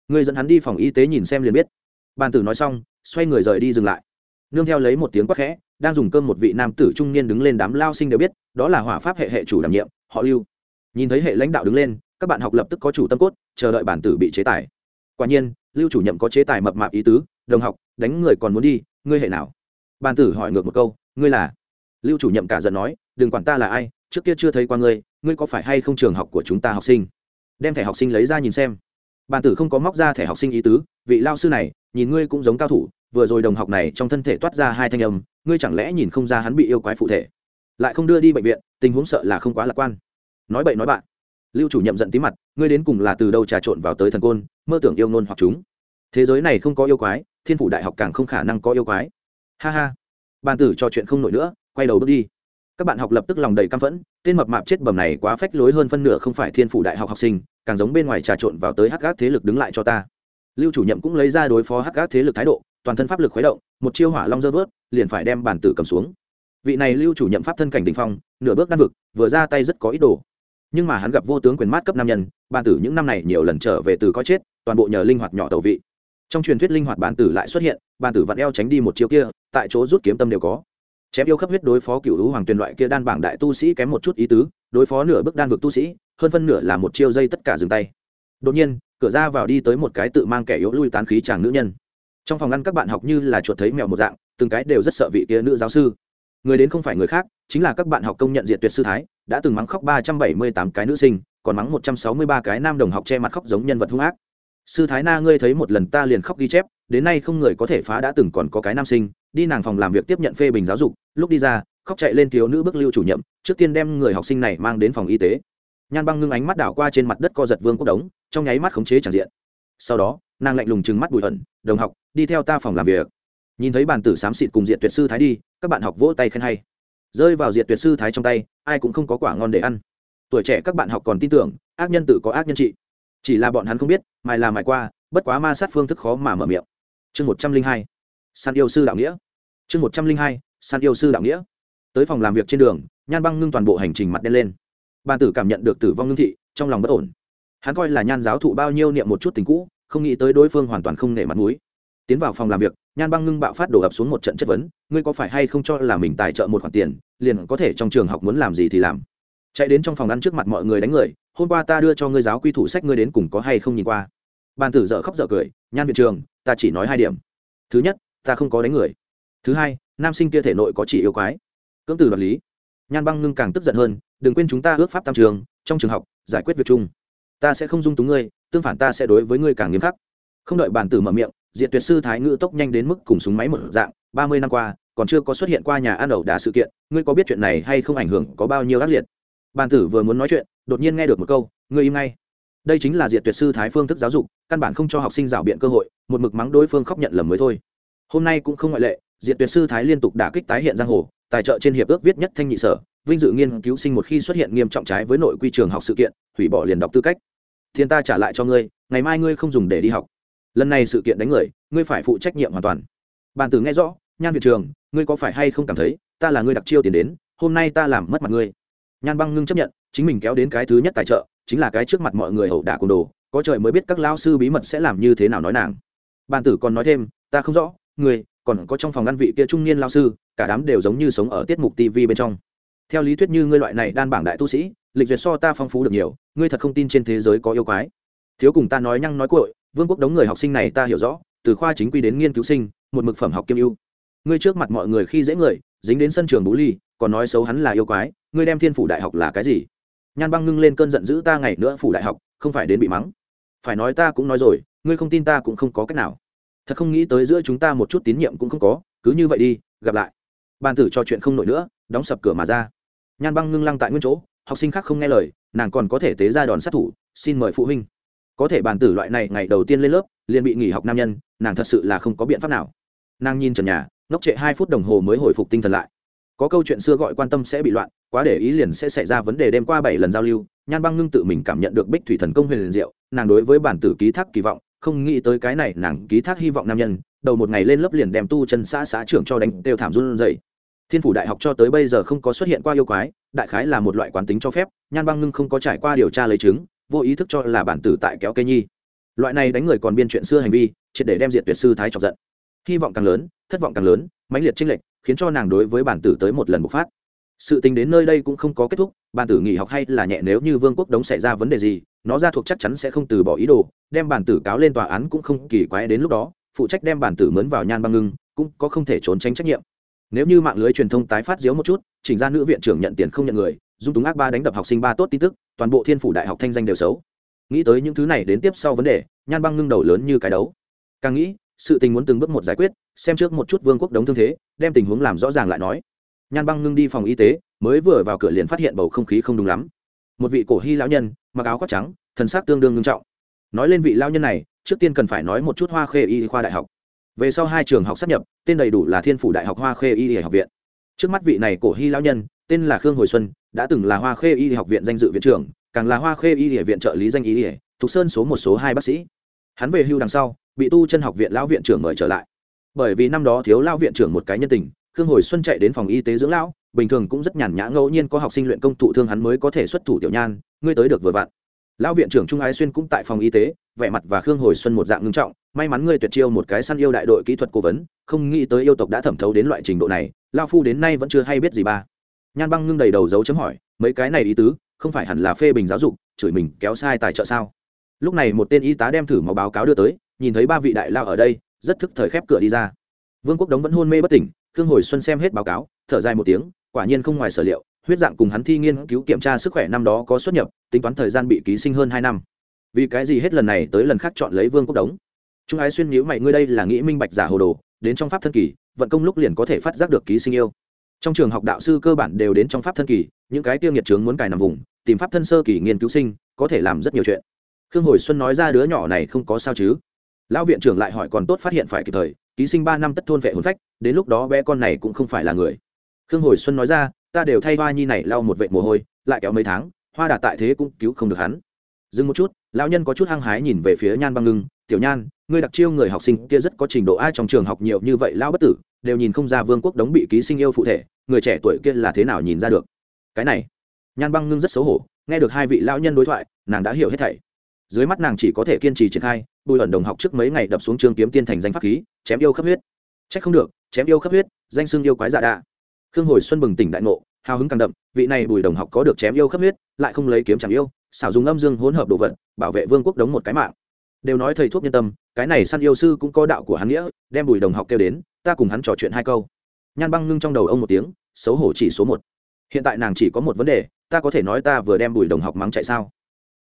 Ngươi dẫn hắn đi phòng y tế nhìn xem liền biết. Bàn tử nói xong, xoay người rời đi dừng lại. Nương theo lấy một tiếng quát khẽ, đang dùng cơm một vị nam tử trung niên đứng lên đám lao sinh đều biết, đó là hỏa pháp hệ hệ chủ đảm nhiệm, họ lưu. Nhìn thấy hệ lãnh đạo đứng lên, các bạn học lập tức có chủ tâm cốt, chờ đợi bản tử bị chế tài. Quả nhiên, lưu chủ nhiệm có chế tài mập mạp ý tứ, đồng học, đánh người còn muốn đi, ngươi hệ nào? Bản tử hỏi ngược một câu, ngươi là? Lưu chủ nhiệm cả giận nói đừng quản ta là ai, trước kia chưa thấy qua ngươi ngươi có phải hay không trường học của chúng ta học sinh? Đem thẻ học sinh lấy ra nhìn xem. Bàn tử không có móc ra thẻ học sinh ý tứ, vị lao sư này, nhìn ngươi cũng giống cao thủ, vừa rồi đồng học này trong thân thể toát ra hai thanh âm, ngươi chẳng lẽ nhìn không ra hắn bị yêu quái phụ thể? Lại không đưa đi bệnh viện, tình huống sợ là không quá lạc quan. Nói bậy nói bạn. Lưu chủ nhậm giận tí mặt, ngươi đến cùng là từ đâu trà trộn vào tới thần côn, mơ tưởng yêu nôn hoặc chúng. Thế giới này không có yêu quái, thiên phủ đại học càng không khả năng có yêu quái. Ha ha. Bàn tử cho chuyện không nổi nữa, quay đầu bước đi các bạn học lập tức lòng đầy căm phẫn, tên mập mạp chết bầm này quá phách lối hơn phân nửa không phải thiên phủ đại học học sinh, càng giống bên ngoài trà trộn vào tới hắc gác thế lực đứng lại cho ta. Lưu chủ nhiệm cũng lấy ra đối phó hắc gác thế lực thái độ, toàn thân pháp lực khuấy động, một chiêu hỏa long dơ vớt, liền phải đem bản tử cầm xuống. Vị này lưu chủ nhiệm pháp thân cảnh đình phong, nửa bước đan vực, vừa ra tay rất có ý đồ. Nhưng mà hắn gặp vô tướng quyền mát cấp nam nhân, bản tử những năm này nhiều lần trở về từ có chết, toàn bộ nhờ linh hoạt nhỏ tẩu vị. Trong truyền thuyết linh hoạt bản tử lại xuất hiện, bản tử vặn eo tránh đi một chiêu kia, tại chỗ rút kiếm tâm đều có chém yêu khắp huyết đối phó cựu lũ hoàng tuyền loại kia đan bảng đại tu sĩ kém một chút ý tứ, đối phó nửa bước đan vực tu sĩ, hơn phân nửa là một chiêu dây tất cả dừng tay. Đột nhiên, cửa ra vào đi tới một cái tự mang kẻ yếu lui tán khí chàng nữ nhân. Trong phòng ngăn các bạn học như là chuột thấy mèo một dạng, từng cái đều rất sợ vị kia nữ giáo sư. Người đến không phải người khác, chính là các bạn học công nhận diện tuyệt sư thái, đã từng mắng khóc ba trăm bảy mươi tám cái nữ sinh, còn mắng một trăm sáu mươi ba cái nam đồng học che mặt khóc giống nhân vật hung ác. Sư thái na, ngươi thấy một lần ta liền khóc ghi chép đến nay không người có thể phá đã từng còn có cái nam sinh, đi nàng phòng làm việc tiếp nhận phê bình giáo dục, lúc đi ra, khóc chạy lên thiếu nữ bước lưu chủ nhiệm, trước tiên đem người học sinh này mang đến phòng y tế. Nhan băng ngưng ánh mắt đảo qua trên mặt đất co giật vương quốc đống, trong nháy mắt khống chế tràn diện. Sau đó, nàng lạnh lùng trừng mắt bụi ẩn, đồng học, đi theo ta phòng làm việc. Nhìn thấy bàn tử xám xịt cùng diện tuyệt sư thái đi, các bạn học vỗ tay khen hay. Rơi vào diện tuyệt sư thái trong tay, ai cũng không có quả ngon để ăn. Tuổi trẻ các bạn học còn tin tưởng, ác nhân tự có ác nhân trị. Chỉ là bọn hắn không biết, mài là mài qua, bất quá ma sát phương thức khó mà mở miệng chương một trăm linh hai, san yêu sư đạo nghĩa. chương một trăm linh hai, san yêu sư đạo nghĩa. tới phòng làm việc trên đường, nhan băng ngưng toàn bộ hành trình mặt đen lên. bàn tử cảm nhận được tử vong ngưng thị, trong lòng bất ổn. hắn coi là nhan giáo thụ bao nhiêu niệm một chút tình cũ, không nghĩ tới đối phương hoàn toàn không nể mặt mũi. tiến vào phòng làm việc, nhan băng ngưng bạo phát đổ ập xuống một trận chất vấn, ngươi có phải hay không cho là mình tài trợ một khoản tiền, liền có thể trong trường học muốn làm gì thì làm. chạy đến trong phòng ăn trước mặt mọi người đánh người, hôm qua ta đưa cho ngươi giáo quy thủ sách, ngươi đến cùng có hay không nhìn qua bàn tử dở khóc dở cười, nhan viện trường, ta chỉ nói hai điểm. Thứ nhất, ta không có đánh người. Thứ hai, nam sinh kia thể nội có chỉ yêu quái. Cưỡng từ đoạt lý. Nhan băng ngưng càng tức giận hơn, đừng quên chúng ta ước pháp tam trường, trong trường học, giải quyết việc chung. Ta sẽ không dung túng ngươi, tương phản ta sẽ đối với ngươi càng nghiêm khắc. Không đợi bàn tử mở miệng diện tuyệt sư thái ngữ tốc nhanh đến mức cùng súng máy một dạng, ba mươi năm qua, còn chưa có xuất hiện qua nhà ăn ẩu đả sự kiện, ngươi có biết chuyện này hay không ảnh hưởng có bao nhiêu ác liệt? Bàn tử vừa muốn nói chuyện, đột nhiên nghe được một câu, ngươi im ngay. Đây chính là diện tuyệt sư thái phương thức giáo dục căn bản không cho học sinh rảo biện cơ hội, một mực mắng đối phương khóc nhận lầm mới thôi. Hôm nay cũng không ngoại lệ diện tuyệt sư thái liên tục đả kích tái hiện giang hồ, tài trợ trên hiệp ước viết nhất thanh nhị sở, vinh dự nghiên cứu sinh một khi xuất hiện nghiêm trọng trái với nội quy trường học sự kiện, hủy bỏ liền đọc tư cách. Thiên ta trả lại cho ngươi, ngày mai ngươi không dùng để đi học. Lần này sự kiện đánh người, ngươi phải phụ trách nhiệm hoàn toàn. Bàn tử nghe rõ, nhan việt trường, ngươi có phải hay không cảm thấy, ta là ngươi đặc chiêu tiền đến, hôm nay ta làm mất mặt ngươi. Nhan băng ngưng chấp nhận, chính mình kéo đến cái thứ nhất tài trợ, chính là cái trước mặt mọi người hậu đả côn đồ có trời mới biết các lao sư bí mật sẽ làm như thế nào nói nàng. Bàn tử còn nói thêm, ta không rõ ngươi còn có trong phòng ngăn vị kia trung niên lao sư, cả đám đều giống như sống ở tiết mục tv bên trong. Theo lý thuyết như ngươi loại này đan bảng đại tu sĩ, lịch duyệt so ta phong phú được nhiều, ngươi thật không tin trên thế giới có yêu quái. Thiếu cùng ta nói nhăng nói cội vương quốc đống người học sinh này ta hiểu rõ, từ khoa chính quy đến nghiên cứu sinh, một mực phẩm học kiêm ưu. Ngươi trước mặt mọi người khi dễ người, dính đến sân trường bú ly, còn nói xấu hắn là yêu quái, ngươi đem thiên phủ đại học là cái gì? Nhan băng ngưng lên cơn giận dữ ta ngày nữa phủ đại học, không phải đến bị mắng phải nói ta cũng nói rồi, ngươi không tin ta cũng không có cách nào. Thật không nghĩ tới giữa chúng ta một chút tín nhiệm cũng không có, cứ như vậy đi, gặp lại. Bàn tử cho chuyện không nổi nữa, đóng sập cửa mà ra. Nhan băng ngưng lăng tại nguyên chỗ, học sinh khác không nghe lời, nàng còn có thể tế ra đòn sát thủ, xin mời phụ huynh. Có thể bàn tử loại này ngày đầu tiên lên lớp, liền bị nghỉ học nam nhân, nàng thật sự là không có biện pháp nào. Nàng nhìn trần nhà, ngốc trệ hai phút đồng hồ mới hồi phục tinh thần lại. Có câu chuyện xưa gọi quan tâm sẽ bị loạn, quá để ý liền sẽ xảy ra vấn đề đêm qua bảy lần giao lưu nhan băng ngưng tự mình cảm nhận được bích thủy thần công huyền liền diệu, nàng đối với bản tử ký thác kỳ vọng, không nghĩ tới cái này nàng ký thác hy vọng nam nhân, đầu một ngày lên lớp liền đem tu chân xã xã trưởng cho đánh đều thảm run dậy thiên phủ đại học cho tới bây giờ không có xuất hiện qua yêu quái, đại khái là một loại quán tính cho phép, nhan băng ngưng không có trải qua điều tra lấy chứng, vô ý thức cho là bản tử tại kéo cây nhi. Loại này đánh người còn biên chuyện xưa hành vi, triệt để đem diện tuyệt sư thái chọc giận. Hy vọng càng lớn, thất vọng càng lớn, mãnh liệt chênh lệch, khiến cho nàng đối với bản tử tới một lần bộc phát sự tình đến nơi đây cũng không có kết thúc, bản tử nghỉ học hay là nhẹ nếu như vương quốc đống xảy ra vấn đề gì, nó ra thuộc chắc chắn sẽ không từ bỏ ý đồ, đem bản tử cáo lên tòa án cũng không kỳ quái đến lúc đó, phụ trách đem bản tử mướn vào nhan băng ngưng, cũng có không thể trốn tránh trách nhiệm. Nếu như mạng lưới truyền thông tái phát diếu một chút, chỉnh ra nữ viện trưởng nhận tiền không nhận người, dung túng ác ba đánh đập học sinh ba tốt tin tức, toàn bộ thiên phủ đại học thanh danh đều xấu. Nghĩ tới những thứ này đến tiếp sau vấn đề, nhan băng ngưng đầu lớn như cái đấu. Càng nghĩ, sự tình muốn từng bước một giải quyết, xem trước một chút vương quốc đống thương thế, đem tình huống làm rõ ràng lại nói nhan băng ngưng đi phòng y tế, mới vừa vào cửa liền phát hiện bầu không khí không đúng lắm. Một vị cổ hy lão nhân, mặc áo khoác trắng, thần sắc tương đương nghiêm trọng. Nói lên vị lão nhân này, trước tiên cần phải nói một chút hoa khê y khoa đại học. Về sau hai trường học sắp nhập, tên đầy đủ là thiên phủ đại học hoa khê y học viện. Trước mắt vị này cổ hy lão nhân, tên là khương hồi xuân, đã từng là hoa khê y học viện danh dự viện trưởng, càng là hoa khê y viện trợ lý danh y, thuộc sơn số một số hai bác sĩ. Hắn về hưu đằng sau, bị tu chân học viện lão viện trưởng mời trở lại. Bởi vì năm đó thiếu lão viện trưởng một cái nhân tình khương hồi xuân chạy đến phòng y tế dưỡng lão, bình thường cũng rất nhàn nhã, ngẫu nhiên có học sinh luyện công thụ thương hắn mới có thể xuất thủ tiểu nhan, ngươi tới được vừa vặn. Lão viện trưởng trung ái xuyên cũng tại phòng y tế, vẻ mặt và khương hồi xuân một dạng ngưng trọng, may mắn ngươi tuyệt chiêu một cái săn yêu đại đội kỹ thuật cố vấn, không nghĩ tới yêu tộc đã thẩm thấu đến loại trình độ này lao phu đến nay vẫn chưa hay biết gì ba. Nhan băng ngưng đầy đầu dấu chấm hỏi, mấy cái này ý tứ, không phải hẳn là phê bình giáo dục, chửi mình, kéo sai tài trợ sao? Lúc này một tên y tá đem thử máu báo cáo đưa tới, nhìn thấy ba vị đại lao ở đây, rất thức thời khép cửa đi ra vương quốc đống vẫn hôn mê bất tỉnh, khương hồi xuân xem hết báo cáo, thở dài một tiếng, quả nhiên không ngoài sở liệu, huyết dạng cùng hắn thi nghiên cứu kiểm tra sức khỏe năm đó có xuất nhập, tính toán thời gian bị ký sinh hơn hai năm. Vì cái gì hết lần này tới lần khác chọn lấy vương quốc đống? Trung ái xuyên nhíu mày, ngươi đây là nghĩ minh bạch giả hồ đồ, đến trong pháp thân kỳ, vận công lúc liền có thể phát giác được ký sinh yêu. Trong trường học đạo sư cơ bản đều đến trong pháp thân kỳ, những cái tiêu nghiệt trướng muốn cài nằm vùng, tìm pháp thân sơ kỳ nghiên cứu sinh, có thể làm rất nhiều chuyện. Khương hồi xuân nói ra đứa nhỏ này không có sao chứ. Lão viện trưởng lại hỏi còn tốt phát hiện phải kịp thời ký sinh ba năm tất thôn vệ hồn phách, đến lúc đó bé con này cũng không phải là người. Khương hồi xuân nói ra, ta đều thay hoa nhi này lau một vệ mồ hôi, lại kéo mấy tháng, hoa đạt tại thế cũng cứu không được hắn. Dừng một chút, lão nhân có chút hăng hái nhìn về phía nhan băng ngưng, tiểu nhan, ngươi đặc chiêu người học sinh kia rất có trình độ, ai trong trường học nhiều như vậy lão bất tử, đều nhìn không ra vương quốc đống bị ký sinh yêu phụ thể, người trẻ tuổi kia là thế nào nhìn ra được? Cái này, nhan băng ngưng rất xấu hổ, nghe được hai vị lão nhân đối thoại, nàng đã hiểu hết thảy dưới mắt nàng chỉ có thể kiên trì triển khai, bùi ẩn đồng học trước mấy ngày đập xuống trường kiếm tiên thành danh pháp khí, chém yêu khắp huyết. Trách không được, chém yêu khắp huyết, danh xưng yêu quái dạ đạ. Khương hồi xuân bừng tỉnh đại ngộ, hào hứng càng đậm, vị này bùi đồng học có được chém yêu khắp huyết, lại không lấy kiếm chẳng yêu, xảo dùng âm dương hỗn hợp đồ vật, bảo vệ vương quốc đống một cái mạng. Đều nói thầy thuốc nhân tâm, cái này săn yêu sư cũng có đạo của hắn nghĩa, đem bùi đồng học kêu đến, ta cùng hắn trò chuyện hai câu. Nhan băng ngưng trong đầu ông một tiếng, xấu hổ chỉ số một. Hiện tại nàng chỉ có một vấn đề, ta có thể nói ta vừa đem bùi đồng học mắng chạy sao?